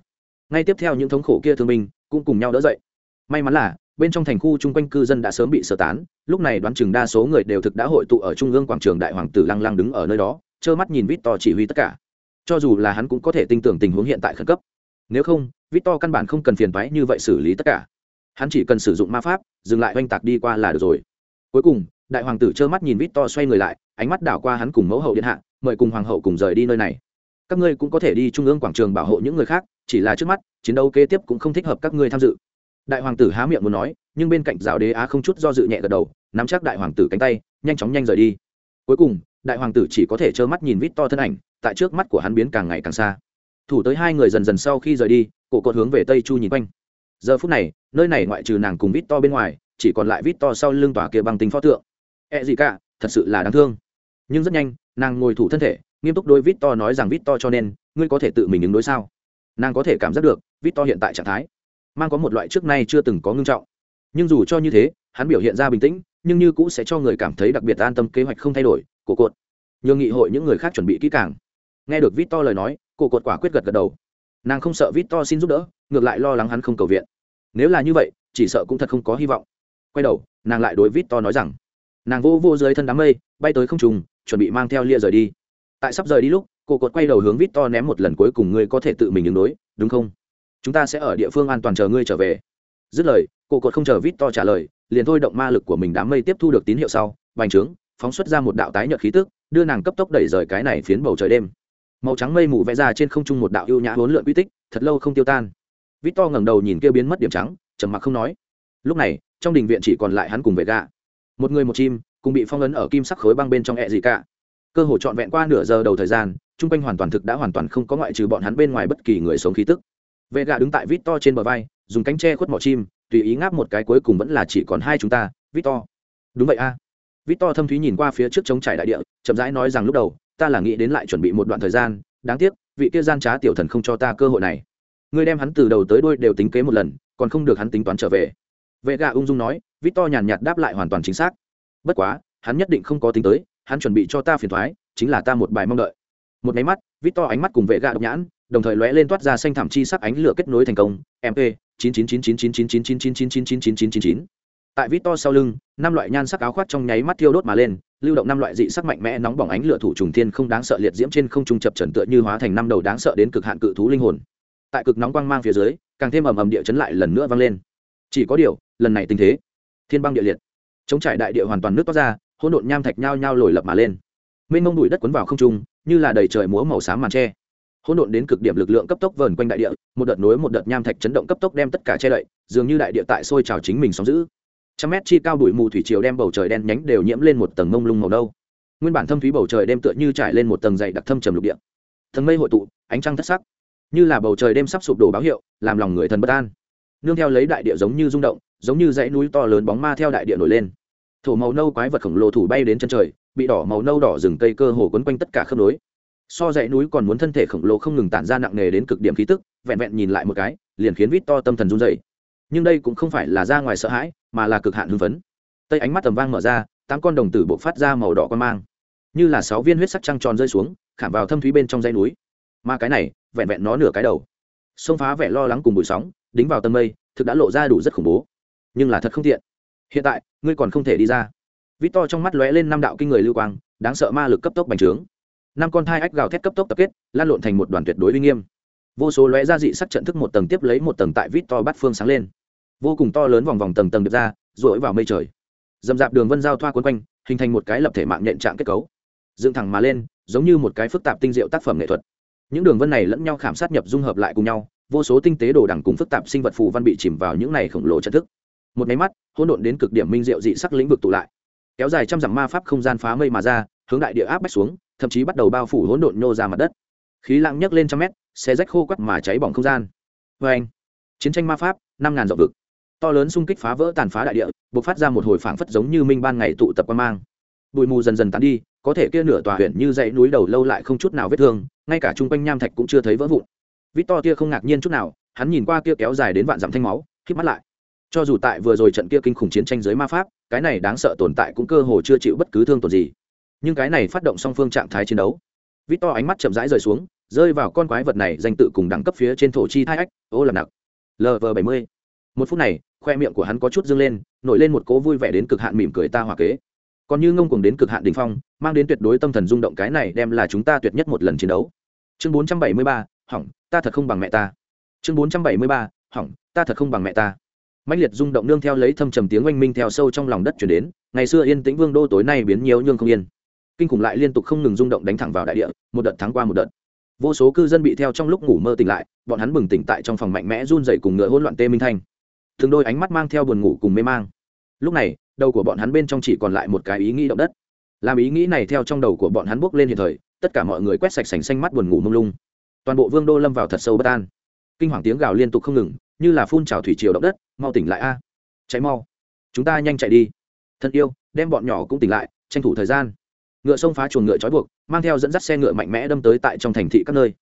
Ngay tiếp theo những thống khổ kia thương binh cũng cùng nhau đỡ dậy. May mắn là, bên trong thành khu chung quanh cư dân đã sớm bị sơ tán, lúc này đoán chừng đa số người đều thực đã hội tụ ở trung ương quảng trường đại hoàng tử lăng lăng đứng ở nơi đó, trơ mắt nhìn vít to chỉ huy tất cả. Cho dù là hắn cũng có thể tin tưởng tình huống hiện tại khẩn cấp. Nếu không vít to căn bản không cần phiền thoái như vậy xử lý tất cả. Hắn chỉ cần sử dụng ma pháp, dừng lại oanh tạc đi qua là được rồi. Cuối cùng, đại hoàng tử trơ mắt nhìn vít to xoay người lại ánh mắt đảo qua hắn cùng mẫu hậu điện hạ, mời cùng hoàng hậu cùng rời đi nơi này. Các ngươi cũng có thể đi trung ương quảng trường bảo hộ những người khác, chỉ là trước mắt, chiến đấu kế tiếp cũng không thích hợp các ngươi tham dự. Đại hoàng tử há miệng muốn nói, nhưng bên cạnh giáo đế á không chút do dự nhẹ gật đầu, nắm chắc đại hoàng tử cánh tay, nhanh chóng nhanh rời đi. Cuối cùng, đại hoàng tử chỉ có thể trơ mắt nhìn vít to thân ảnh, tại trước mắt của hắn biến càng ngày càng xa. Thủ tới hai người dần dần sau khi rời đi, cổ cột hướng về tây chu nhìn quanh. Giờ phút này, nơi này ngoại trừ nàng cùng vít to bên ngoài, chỉ còn lại vít to sau lưng tòa kia bằng tính pho tượng. Ẹ、e、gì gì cả, thật sự là đáng thương nhưng rất nhanh, nàng ngồi thủ thân thể, nghiêm túc đối vít to nói rằng vít to cho nên, ngươi có thể tự mình ứng đối sao? Nàng có thể cảm giác được vít to hiện tại trạng thái mang có một loại trước nay chưa từng có ngưng trọng. Nhưng dù cho như thế, hắn biểu hiện ra bình tĩnh, nhưng như cũ sẽ cho người cảm thấy đặc biệt an tâm, kế hoạch không thay đổi, cổ cột. Nhường nghị hội những người khác chuẩn bị kỹ càng. Nghe được vít to lời nói, cổ cột quả quyết gật gật đầu. Nàng không sợ vít to xin giúp đỡ, ngược lại lo lắng hắn không cầu viện. Nếu là như vậy, chỉ sợ cũng thật không có hy vọng. Quay đầu, nàng lại đối vít to nói rằng, nàng vô vô dưới thân đám mây, bay tới không trùng chuẩn bị mang theo lia rời đi. Tại sắp rời đi lúc, cô cột quay đầu hướng vít to ném một lần cuối cùng ngươi có thể tự mình ứng đối, đúng không? Chúng ta sẽ ở địa phương an toàn chờ ngươi trở về. Dứt lời, cô cột không chờ vít to trả lời, liền thôi động ma lực của mình đám mây tiếp thu được tín hiệu sau, bành trướng, phóng xuất ra một đạo tái nhợt khí tức, đưa nàng cấp tốc đẩy rời cái này phiến bầu trời đêm. Màu trắng mây mù vẽ ra trên không trung một đạo ưu nhã hỗn lượn quy tích, thật lâu không tiêu tan. Vít to ngẩng đầu nhìn kia biến mất điểm trắng, trầm mặc không nói. Lúc này, trong đình viện chỉ còn lại hắn cùng vệ gạ một người một chim cùng bị phong ấn ở kim sắc khối băng bên trong ẹ gì cả. Cơ hội trọn vẹn qua nửa giờ đầu thời gian, chung quanh hoàn toàn thực đã hoàn toàn không có ngoại trừ bọn hắn bên ngoài bất kỳ người sống khí tức. Vệ Gà đứng tại vít to trên bờ vai, dùng cánh tre khuất mỏ chim, tùy ý ngáp một cái cuối cùng vẫn là chỉ còn hai chúng ta vít to đúng vậy a. À. vít to thâm thúy nhìn qua phía trước trống trải đại địa, chậm rãi nói rằng lúc đầu, ta là nghĩ đến lại chuẩn bị một đoạn thời gian, đáng tiếc, vị kia gian trá tiểu thần không cho ta cơ hội này. Ngươi đem hắn từ đầu tới đuôi đều tính kế một lần, còn không được hắn tính toán trở về. Vệ gà ung dung nói vít to nhàn nhạt đáp lại hoàn toàn chính xác bất quá hắn nhất định không có tính tới hắn chuẩn bị cho ta phiền thoái chính là ta một bài mong đợi một máy mắt vít to ánh mắt cùng vệ gạ độc nhãn đồng thời lóe lên toát ra xanh thảm chi sắc ánh lửa kết nối thành công mp chín chín chín chín chín chín chín chín chín chín chín chín chín chín chín chín tại vít to sau lưng năm loại nhan sắc áo khoác trong nháy mắt thiêu đốt mà lên lưu động năm loại dị sắc mạnh mẽ nóng bỏng ánh lửa thủ trùng thiên không đáng sợ liệt diễm trên không trung chập trần tựa như hóa thành năm đầu đáng sợ đến cực hạn cự thú linh hồn tại cực nóng quang mang phía dưới càng thêm ầm ầm địa chấn lại lần nữa vang lên chỉ có điều lần này tình thế thiên băng địa liệt chống trải đại địa hoàn toàn nước toát ra, hỗn độn nham thạch nhao nhao lồi lập mà lên. Mênh mông bụi đất quấn vào không trung, như là đầy trời múa màu xám màn tre. Hỗn độn đến cực điểm lực lượng cấp tốc vờn quanh đại địa, một đợt nối một đợt nham thạch chấn động cấp tốc đem tất cả che đậy, dường như đại địa tại sôi trào chính mình sóng giữ. Trăm mét chi cao bụi mù thủy triều đem bầu trời đen nhánh đều nhiễm lên một tầng mông lung màu đâu nguyên bản thâm thúy bầu trời đêm tựa như trải lên một tầng dày đặc thâm trầm lục địa. Thần mây hội tụ, ánh trăng thất sắc. Như là bầu trời đêm sắp sụp đổ báo hiệu, làm lòng người thần bất an. Nương theo lấy đại địa giống như rung động giống như dãy núi to lớn bóng ma theo đại địa nổi lên. Thổ màu nâu quái vật khổng lồ thủ bay đến chân trời, bị đỏ màu nâu đỏ rừng cây cơ hồ quấn quanh tất cả khớp nối. So dãy núi còn muốn thân thể khổng lồ không ngừng tản ra nặng nề đến cực điểm khí tức, vẹn vẹn nhìn lại một cái, liền khiến vít to tâm thần run dày nhưng đây cũng không phải là ra ngoài sợ hãi, mà là cực hạn hưng phấn. Tây ánh mắt tầm vang mở ra, tám con đồng tử buộc phát ra màu đỏ con mang. Như là sáu viên huyết sắc trăng tròn rơi xuống, khảm vào thâm thúy bên trong dãy núi. Mà cái này, vẹn vẹn nó nửa cái đầu. Xông phá vẻ lo lắng cùng bụi sóng, đính vào tầng mây, thực đã lộ ra đủ rất khủng bố nhưng là thật không tiện. Hiện tại, ngươi còn không thể đi ra. Vít to trong mắt lóe lên năm đạo kinh người lưu quang, đáng sợ ma lực cấp tốc bành trướng. Năm con thai ách gào thét cấp tốc tập kết, lan lộn thành một đoàn tuyệt đối uy nghiêm. Vô số lóe ra dị sắc trận thức một tầng tiếp lấy một tầng tại vít to bắt phương sáng lên. Vô cùng to lớn vòng vòng tầng tầng được ra rỗi vào mây trời. Dầm dạp đường vân giao thoa quấn quanh, hình thành một cái lập thể mạng nhện trạng kết cấu. Dựng thẳng mà lên, giống như một cái phức tạp tinh diệu tác phẩm nghệ thuật. Những đường vân này lẫn nhau khảm sát nhập dung hợp lại cùng nhau, vô số tinh tế đồ đẳng cùng phức tạp sinh vật phù văn bị chìm vào những này khổng lồ trận thức một máy mắt, hỗn độn đến cực điểm minh diệu dị sắc lĩnh vực tụ lại. Kéo dài trăm dặm ma pháp không gian phá mây mà ra, hướng đại địa áp bách xuống, thậm chí bắt đầu bao phủ hỗn độn nhô ra mặt đất. Khí lặng nhấc lên trăm mét xe rách khô quắt mà cháy bỏng không gian. Vê anh, chiến tranh ma pháp, năm ngàn dọc vực. To lớn xung kích phá vỡ tàn phá đại địa buộc phát ra một hồi phảng phất giống như minh ban ngày tụ tập quan mang. Bụi mù dần dần tán đi, có thể kia nửa tòa huyện như dãy núi đầu lâu lại không chút nào vết thương, ngay cả chung quanh nham thạch cũng chưa thấy vỡ vụn. Vít to tia không ngạc nhiên chút nào, hắn nhìn qua kia kéo dài đến vạn dặm thanh máu k mắt lại cho dù tại vừa rồi trận kia kinh khủng chiến tranh giới ma pháp, cái này đáng sợ tồn tại cũng cơ hồ chưa chịu bất cứ thương tổn gì. Nhưng cái này phát động song phương trạng thái chiến đấu. Vít to ánh mắt chậm rãi rời xuống, rơi vào con quái vật này danh tự cùng đẳng cấp phía trên thổ chi thai ách, ô làm nặc. Lv bảy mươi. Một phút này, khoe miệng của hắn có chút dâng lên, nổi lên một cố vui vẻ đến cực hạn mỉm cười ta hòa kế. Còn như ngông cuồng đến cực hạn đ ỉ n h phong, mang đến tuyệt đối tâm thần rung động cái này đem là chúng ta tuyệt nhất một lần chiến đấu. Chương bốn trăm bảy mươi ba, hỏng, ta thật không bằng mẹ ta. Chương bốn trăm bảy mươi ba, hỏng, ta thật không bằng mẹ ta mãnh liệt rung động nương theo lấy thâm trầm tiếng oanh minh theo sâu trong lòng đất chuyển đến, ngày xưa yên tĩnh vương đô tối nay biến nhiều nhưng không yên. Kinh khủng lại liên tục không ngừng rung động đánh thẳng vào đại địa, một đợt thắng qua một đợt. Vô số cư dân bị theo trong lúc ngủ mơ tỉnh lại, bọn hắn bừng tỉnh tại trong phòng mạnh mẽ run dậy cùng ngựa hỗn loạn tê minh thanh. Thường đôi ánh mắt mang theo buồn ngủ cùng mê mang. Lúc này, đầu của bọn hắn bên trong chỉ còn lại một cái ý nghĩ động đất. Làm ý nghĩ này theo trong đầu của bọn hắn bốc lên hiện thời, tất cả mọi người quét sạch sành xanh mắt buồn ngủ mông lung. Toàn bộ vương đô lâm vào thật sâu bất an. Kinh hoàng tiếng gào liên tục không ngừng như là phun trào thủy triều động đất, mau tỉnh lại a. Cháy mau. Chúng ta nhanh chạy đi. Thân yêu, đem bọn nhỏ cũng tỉnh lại, tranh thủ thời gian. Ngựa sông phá chuồng ngựa trói buộc, mang theo dẫn dắt xe ngựa mạnh mẽ đâm tới tại trong thành thị các nơi.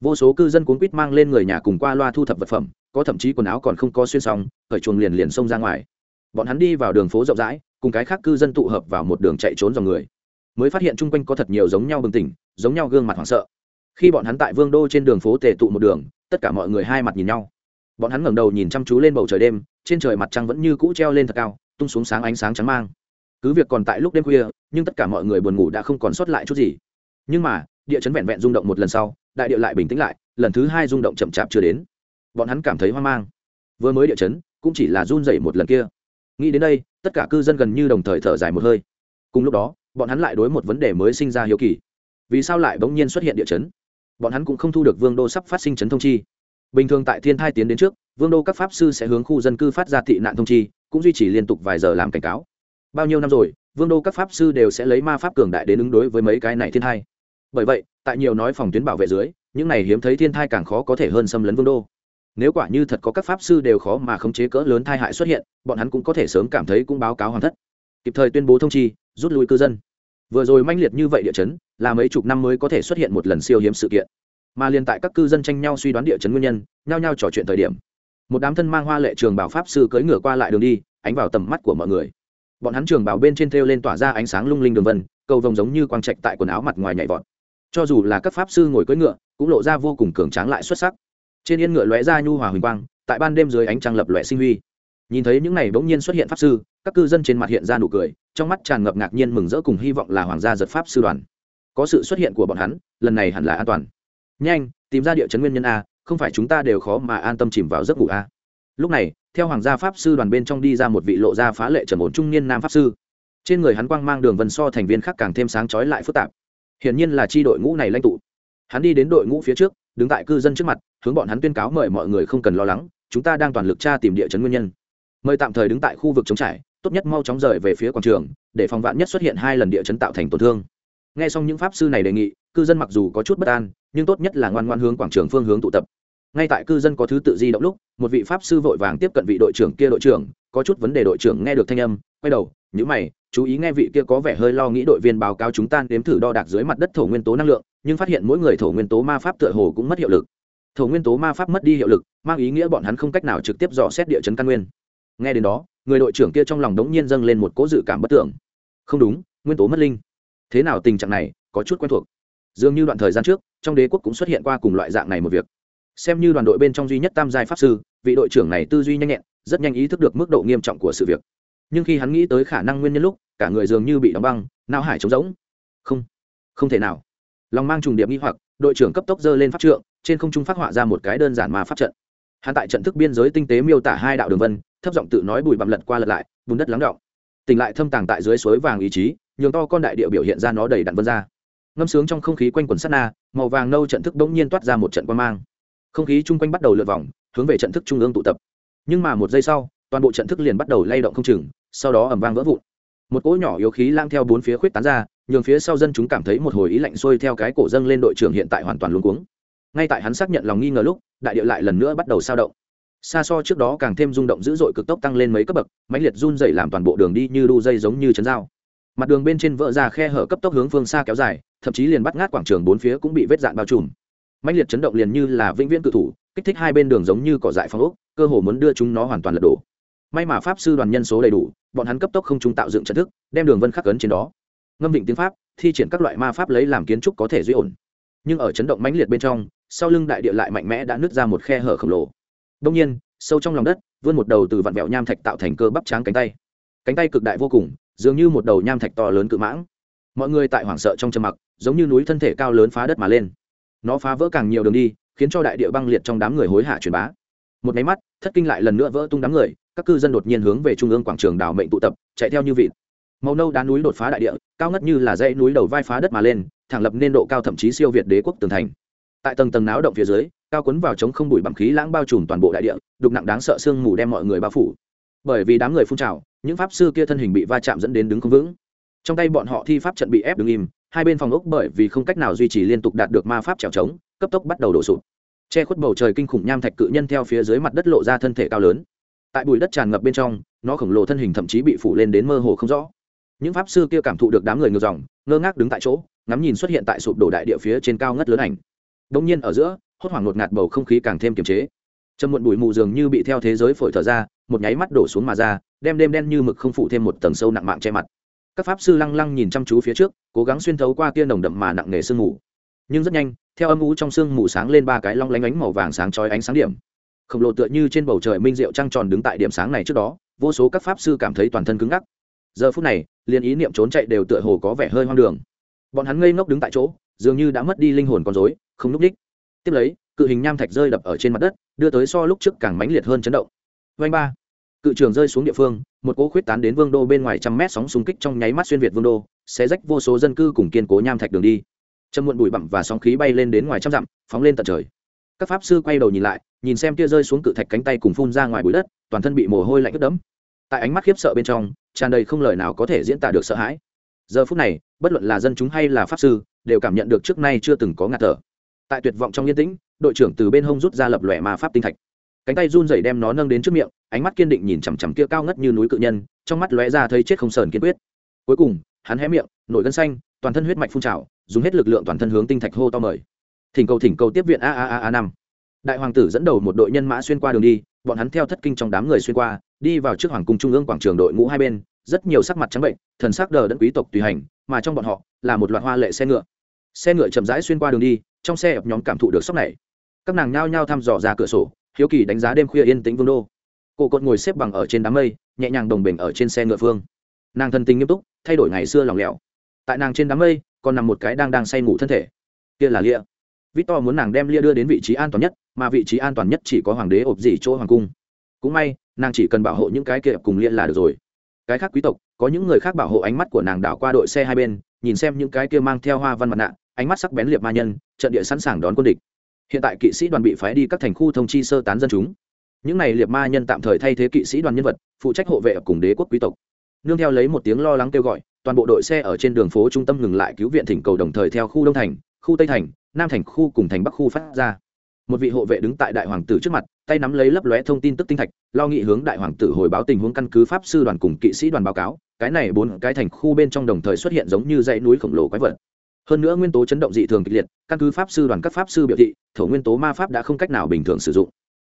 Vô số cư dân cuốn quýt mang lên người nhà cùng qua loa thu thập vật phẩm, có thậm chí quần áo còn không có xuyên xong khởi chuồng liền liền xông ra ngoài. Bọn hắn đi vào đường phố rộng rãi, cùng cái khác cư dân tụ hợp vào một đường chạy trốn dòng người. Mới phát hiện chung quanh có thật nhiều giống nhau bừng tỉnh, giống nhau gương mặt hoảng sợ. Khi bọn hắn tại vương đô trên đường phố tề tụ một đường, tất cả mọi người hai mặt nhìn nhau bọn hắn ngẩng đầu nhìn chăm chú lên bầu trời đêm, trên trời mặt trăng vẫn như cũ treo lên thật cao, tung xuống sáng ánh sáng trắng mang. Cứ việc còn tại lúc đêm khuya, nhưng tất cả mọi người buồn ngủ đã không còn sót lại chút gì. Nhưng mà, địa chấn vẹn vẹn rung động một lần sau, đại địa lại bình tĩnh lại, lần thứ hai rung động chậm chạp chưa đến. Bọn hắn cảm thấy hoang mang. Vừa mới địa chấn, cũng chỉ là run dậy một lần kia. Nghĩ đến đây, tất cả cư dân gần như đồng thời thở dài một hơi. Cùng lúc đó, bọn hắn lại đối một vấn đề mới sinh ra hiếu kỳ. Vì sao lại bỗng nhiên xuất hiện địa chấn? Bọn hắn cũng không thu được vương đô sắp phát sinh chấn thông chi bình thường tại thiên thai tiến đến trước, vương đô các pháp sư sẽ hướng khu dân cư phát ra tị nạn thông chi, cũng duy trì liên tục vài giờ làm cảnh cáo. Bao nhiêu năm rồi, vương đô các pháp sư đều sẽ lấy ma pháp cường đại đến ứng đối với mấy cái này thiên thai. Bởi vậy, tại nhiều nói phòng tuyến bảo vệ dưới, những này hiếm thấy thiên thai càng khó có thể hơn xâm lấn vương đô. Nếu quả như thật có các pháp sư đều khó mà khống chế cỡ lớn thai hại xuất hiện, bọn hắn cũng có thể sớm cảm thấy cũng báo cáo hoàn thất. Kịp thời tuyên bố thông chi, rút lui cư dân. Vừa rồi manh liệt như vậy địa chấn, là mấy chục năm mới có thể xuất hiện một lần siêu hiếm sự kiện mà liên tại các cư dân tranh nhau suy đoán địa chấn nguyên nhân, nhao nhao trò chuyện thời điểm. Một đám thân mang hoa lệ trường bảo pháp sư cưỡi ngựa qua lại đường đi, ánh vào tầm mắt của mọi người. Bọn hắn trường bảo bên trên thêu lên tỏa ra ánh sáng lung linh đường vân, cầu vồng giống như quang trạch tại quần áo mặt ngoài nhảy vọt. Cho dù là các pháp sư ngồi cưỡi ngựa, cũng lộ ra vô cùng cường tráng lại xuất sắc. Trên yên ngựa lóe ra nhu hòa huỳnh quang, tại ban đêm dưới ánh trăng lập lòe sinh huy. Nhìn thấy những này bỗng nhiên xuất hiện pháp sư, các cư dân trên mặt hiện ra nụ cười, trong mắt tràn ngập ngạc nhiên mừng rỡ cùng hy vọng là hoàng gia giật pháp sư đoàn. Có sự xuất hiện của bọn hắn, lần này hẳn là an toàn nhanh, tìm ra địa chấn nguyên nhân a, không phải chúng ta đều khó mà an tâm chìm vào giấc ngủ a. Lúc này, theo hoàng gia pháp sư đoàn bên trong đi ra một vị lộ gia phá lệ trầm ổn trung niên nam pháp sư. Trên người hắn quang mang đường vân so thành viên khác càng thêm sáng chói lại phức tạp. Hiển nhiên là chi đội ngũ này lãnh tụ. Hắn đi đến đội ngũ phía trước, đứng tại cư dân trước mặt, hướng bọn hắn tuyên cáo mời mọi người không cần lo lắng, chúng ta đang toàn lực tra tìm địa chấn nguyên nhân. Mời tạm thời đứng tại khu vực chống trải, tốt nhất mau chóng rời về phía quảng trường, để phòng vạn nhất xuất hiện hai lần địa chấn tạo thành tổn thương. Nghe xong những pháp sư này đề nghị, cư dân mặc dù có chút bất an nhưng tốt nhất là ngoan ngoan hướng quảng trường phương hướng tụ tập. Ngay tại cư dân có thứ tự di động lúc, một vị pháp sư vội vàng tiếp cận vị đội trưởng kia đội trưởng, có chút vấn đề đội trưởng nghe được thanh âm, quay đầu, nhữ mày, chú ý nghe vị kia có vẻ hơi lo nghĩ đội viên báo cáo chúng ta đếm thử đo đạc dưới mặt đất thổ nguyên tố năng lượng, nhưng phát hiện mỗi người thổ nguyên tố ma pháp tựa hồ cũng mất hiệu lực. Thổ nguyên tố ma pháp mất đi hiệu lực, mang ý nghĩa bọn hắn không cách nào trực tiếp dò xét địa chấn căn nguyên. Nghe đến đó, người đội trưởng kia trong lòng đống nhiên dâng lên một cố dự cảm bất tưởng. Không đúng, nguyên tố mất linh. Thế nào tình trạng này, có chút quen thuộc dường như đoạn thời gian trước, trong đế quốc cũng xuất hiện qua cùng loại dạng này một việc. Xem như đoàn đội bên trong duy nhất tam giai pháp sư, vị đội trưởng này tư duy nhanh nhẹn, rất nhanh ý thức được mức độ nghiêm trọng của sự việc. Nhưng khi hắn nghĩ tới khả năng nguyên nhân lúc, cả người dường như bị đóng băng, não hải trống rỗng. Không không thể nào. Lòng mang trùng điệp nghi hoặc, đội trưởng cấp tốc dơ lên pháp trượng, trên không trung phát họa ra một cái đơn giản mà pháp trận. Hắn tại trận thức biên giới tinh tế miêu tả hai đạo đường vân, thấp giọng tự nói bùi bặm lật qua lật lại, bùn đất lắng động tỉnh lại thâm tàng tại dưới suối vàng ý chí, nhường to con đại địa biểu hiện ra nó đầy đặn vân ra ngâm sướng trong không khí quanh quần sát na, màu vàng nâu trận thức bỗng nhiên toát ra một trận quan mang. Không khí chung quanh bắt đầu lượt vòng, hướng về trận thức trung ương tụ tập. Nhưng mà một giây sau, toàn bộ trận thức liền bắt đầu lay động không chừng, sau đó ẩm vang vỡ vụn. Một cỗ nhỏ yếu khí lang theo bốn phía khuyết tán ra, nhường phía sau dân chúng cảm thấy một hồi ý lạnh sôi theo cái cổ dâng lên đội trưởng hiện tại hoàn toàn luống cuống. Ngay tại hắn xác nhận lòng nghi ngờ lúc, đại địa lại lần nữa bắt đầu sao động. Xa so trước đó càng thêm rung động dữ dội cực tốc tăng lên mấy cấp bậc, mãnh liệt run dày làm toàn bộ đường đi như đu dây giống như chấn dao mặt đường bên trên vỡ ra khe hở cấp tốc hướng phương xa kéo dài thậm chí liền bắt ngát quảng trường bốn phía cũng bị vết dạn bao trùm. Mãnh liệt chấn động liền như là vĩnh viễn cự thủ, kích thích hai bên đường giống như cỏ dại phong ốc, cơ hồ muốn đưa chúng nó hoàn toàn lật đổ. May mà pháp sư đoàn nhân số đầy đủ, bọn hắn cấp tốc không trung tạo dựng trận thức, đem đường vân khắc cấn trên đó. Ngâm định tiếng pháp, thi triển các loại ma pháp lấy làm kiến trúc có thể duy ổn. Nhưng ở chấn động mãnh liệt bên trong, sau lưng đại địa lại mạnh mẽ đã nứt ra một khe hở khổng lồ. Đông nhiên, sâu trong lòng đất, vươn một đầu từ vặn vẹo nham thạch tạo thành cơ bắp tráng cánh tay. Cánh tay cực đại vô cùng, dường như một đầu nham thạch to lớn cự mãng mọi người tại hoảng sợ trong trầm mặc, giống như núi thân thể cao lớn phá đất mà lên. Nó phá vỡ càng nhiều đường đi, khiến cho đại địa băng liệt trong đám người hối hả truyền bá. Một máy mắt, thất kinh lại lần nữa vỡ tung đám người, các cư dân đột nhiên hướng về trung ương quảng trường đảo mệnh tụ tập, chạy theo như vịt. Màu nâu đá núi đột phá đại địa, cao ngất như là dãy núi đầu vai phá đất mà lên, thẳng lập nên độ cao thậm chí siêu việt đế quốc tường thành. Tại tầng tầng náo động phía dưới, cao quấn vào chống không bụi bặm khí lãng bao trùm toàn bộ đại địa, đục nặng đáng sợ sương mù đem mọi người bao phủ. Bởi vì đám người phun trào, những pháp sư kia thân hình bị va chạm dẫn đến đứng không vững trong tay bọn họ thi pháp trận bị ép đứng im, hai bên phòng ốc bởi vì không cách nào duy trì liên tục đạt được ma pháp trèo trống, cấp tốc bắt đầu đổ sụp. Che khuất bầu trời kinh khủng nham thạch cự nhân theo phía dưới mặt đất lộ ra thân thể cao lớn. Tại bụi đất tràn ngập bên trong, nó khổng lồ thân hình thậm chí bị phủ lên đến mơ hồ không rõ. Những pháp sư kia cảm thụ được đám người ngược dòng, ngơ ngác đứng tại chỗ, ngắm nhìn xuất hiện tại sụp đổ đại địa phía trên cao ngất lớn ảnh. Đông nhiên ở giữa, hốt hoảng ngột ngạt bầu không khí càng thêm kiềm chế. Trầm muộn bụi mù dường như bị theo thế giới phổi thở ra, một nháy mắt đổ xuống mà ra, đem đêm đen như mực không phụ thêm một tầng sâu nặng mạng che mặt các pháp sư lăng lăng nhìn chăm chú phía trước, cố gắng xuyên thấu qua kia nồng đậm mà nặng nề sương mù. Nhưng rất nhanh, theo âm ú trong sương mù sáng lên ba cái long lánh ánh màu vàng sáng chói ánh sáng điểm. Khổng lồ tựa như trên bầu trời minh diệu trăng tròn đứng tại điểm sáng này trước đó, vô số các pháp sư cảm thấy toàn thân cứng ngắc. Giờ phút này, liền ý niệm trốn chạy đều tựa hồ có vẻ hơi hoang đường. Bọn hắn ngây ngốc đứng tại chỗ, dường như đã mất đi linh hồn con dối không núp đích. Tiếp lấy, cự hình nham thạch rơi đập ở trên mặt đất, đưa tới so lúc trước càng mãnh liệt hơn chấn động. Vanh ba cự trường rơi xuống địa phương, một cỗ khuyết tán đến vương đô bên ngoài trăm mét sóng xung kích trong nháy mắt xuyên việt vương đô sẽ rách vô số dân cư cùng kiên cố nham thạch đường đi. Châm muộn bụi bặm và sóng khí bay lên đến ngoài trăm dặm, phóng lên tận trời. Các pháp sư quay đầu nhìn lại, nhìn xem tia rơi xuống cự thạch cánh tay cùng phun ra ngoài bụi đất, toàn thân bị mồ hôi lạnh ướt đẫm. Tại ánh mắt khiếp sợ bên trong, tràn đầy không lời nào có thể diễn tả được sợ hãi. Giờ phút này, bất luận là dân chúng hay là pháp sư, đều cảm nhận được trước nay chưa từng có ngạt thở. Tại tuyệt vọng trong yên tĩnh, đội trưởng từ bên hông rút ra lập lòe ma pháp tinh thạch. Cánh tay run rẩy đem nó nâng đến trước miệng ánh mắt kiên định nhìn chằm chằm kia cao ngất như núi cự nhân, trong mắt lóe ra thấy chết không sờn kiên quyết. Cuối cùng, hắn hé miệng, nổi gân xanh, toàn thân huyết mạch phun trào, dùng hết lực lượng toàn thân hướng tinh thạch hô to mời. Thỉnh cầu thỉnh cầu tiếp viện a a a a năm. Đại hoàng tử dẫn đầu một đội nhân mã xuyên qua đường đi, bọn hắn theo thất kinh trong đám người xuyên qua, đi vào trước hoàng cung trung ương quảng trường đội ngũ hai bên, rất nhiều sắc mặt trắng bệnh, thần sắc đờ đẫn quý tộc tùy hành, mà trong bọn họ là một loạt hoa lệ xe ngựa. Xe ngựa chậm rãi xuyên qua đường đi, trong xe ập nhóm cảm thụ được sốc này. Các nàng nhao nhao thăm dò ra cửa sổ, hiếu kỳ đánh giá đêm khuya yên tĩnh vương đô cô cột ngồi xếp bằng ở trên đám mây, nhẹ nhàng đồng bình ở trên xe ngựa phương. Nàng thân tình nghiêm túc, thay đổi ngày xưa lòng lẻo. Tại nàng trên đám mây, còn nằm một cái đang đang say ngủ thân thể. Kia là lia To muốn nàng đem lia đưa đến vị trí an toàn nhất, mà vị trí an toàn nhất chỉ có hoàng đế ộp dỉ chỗ hoàng cung. Cũng may, nàng chỉ cần bảo hộ những cái kia cùng lia là được rồi. Cái khác quý tộc, có những người khác bảo hộ ánh mắt của nàng đảo qua đội xe hai bên, nhìn xem những cái kia mang theo hoa văn mặt nạ, ánh mắt sắc bén liệt ma nhân, trận địa sẵn sàng đón quân địch. Hiện tại kỵ sĩ đoàn bị phái đi các thành khu thông chi sơ tán dân chúng những này liệt ma nhân tạm thời thay thế kỵ sĩ đoàn nhân vật, phụ trách hộ vệ ở cùng đế quốc quý tộc. Nương theo lấy một tiếng lo lắng kêu gọi, toàn bộ đội xe ở trên đường phố trung tâm ngừng lại cứu viện thỉnh cầu đồng thời theo khu đông thành, khu tây thành, nam thành khu cùng thành bắc khu phát ra. Một vị hộ vệ đứng tại đại hoàng tử trước mặt, tay nắm lấy lấp lóe thông tin tức tinh thạch, lo nghị hướng đại hoàng tử hồi báo tình huống căn cứ pháp sư đoàn cùng kỵ sĩ đoàn báo cáo, cái này bốn cái thành khu bên trong đồng thời xuất hiện giống như dãy núi khổng lồ quái vật. Hơn nữa nguyên tố chấn động dị thường kịch liệt, căn cứ pháp sư đoàn các pháp sư biểu thị, thổ nguyên tố ma pháp đã không cách nào bình thường sử dụng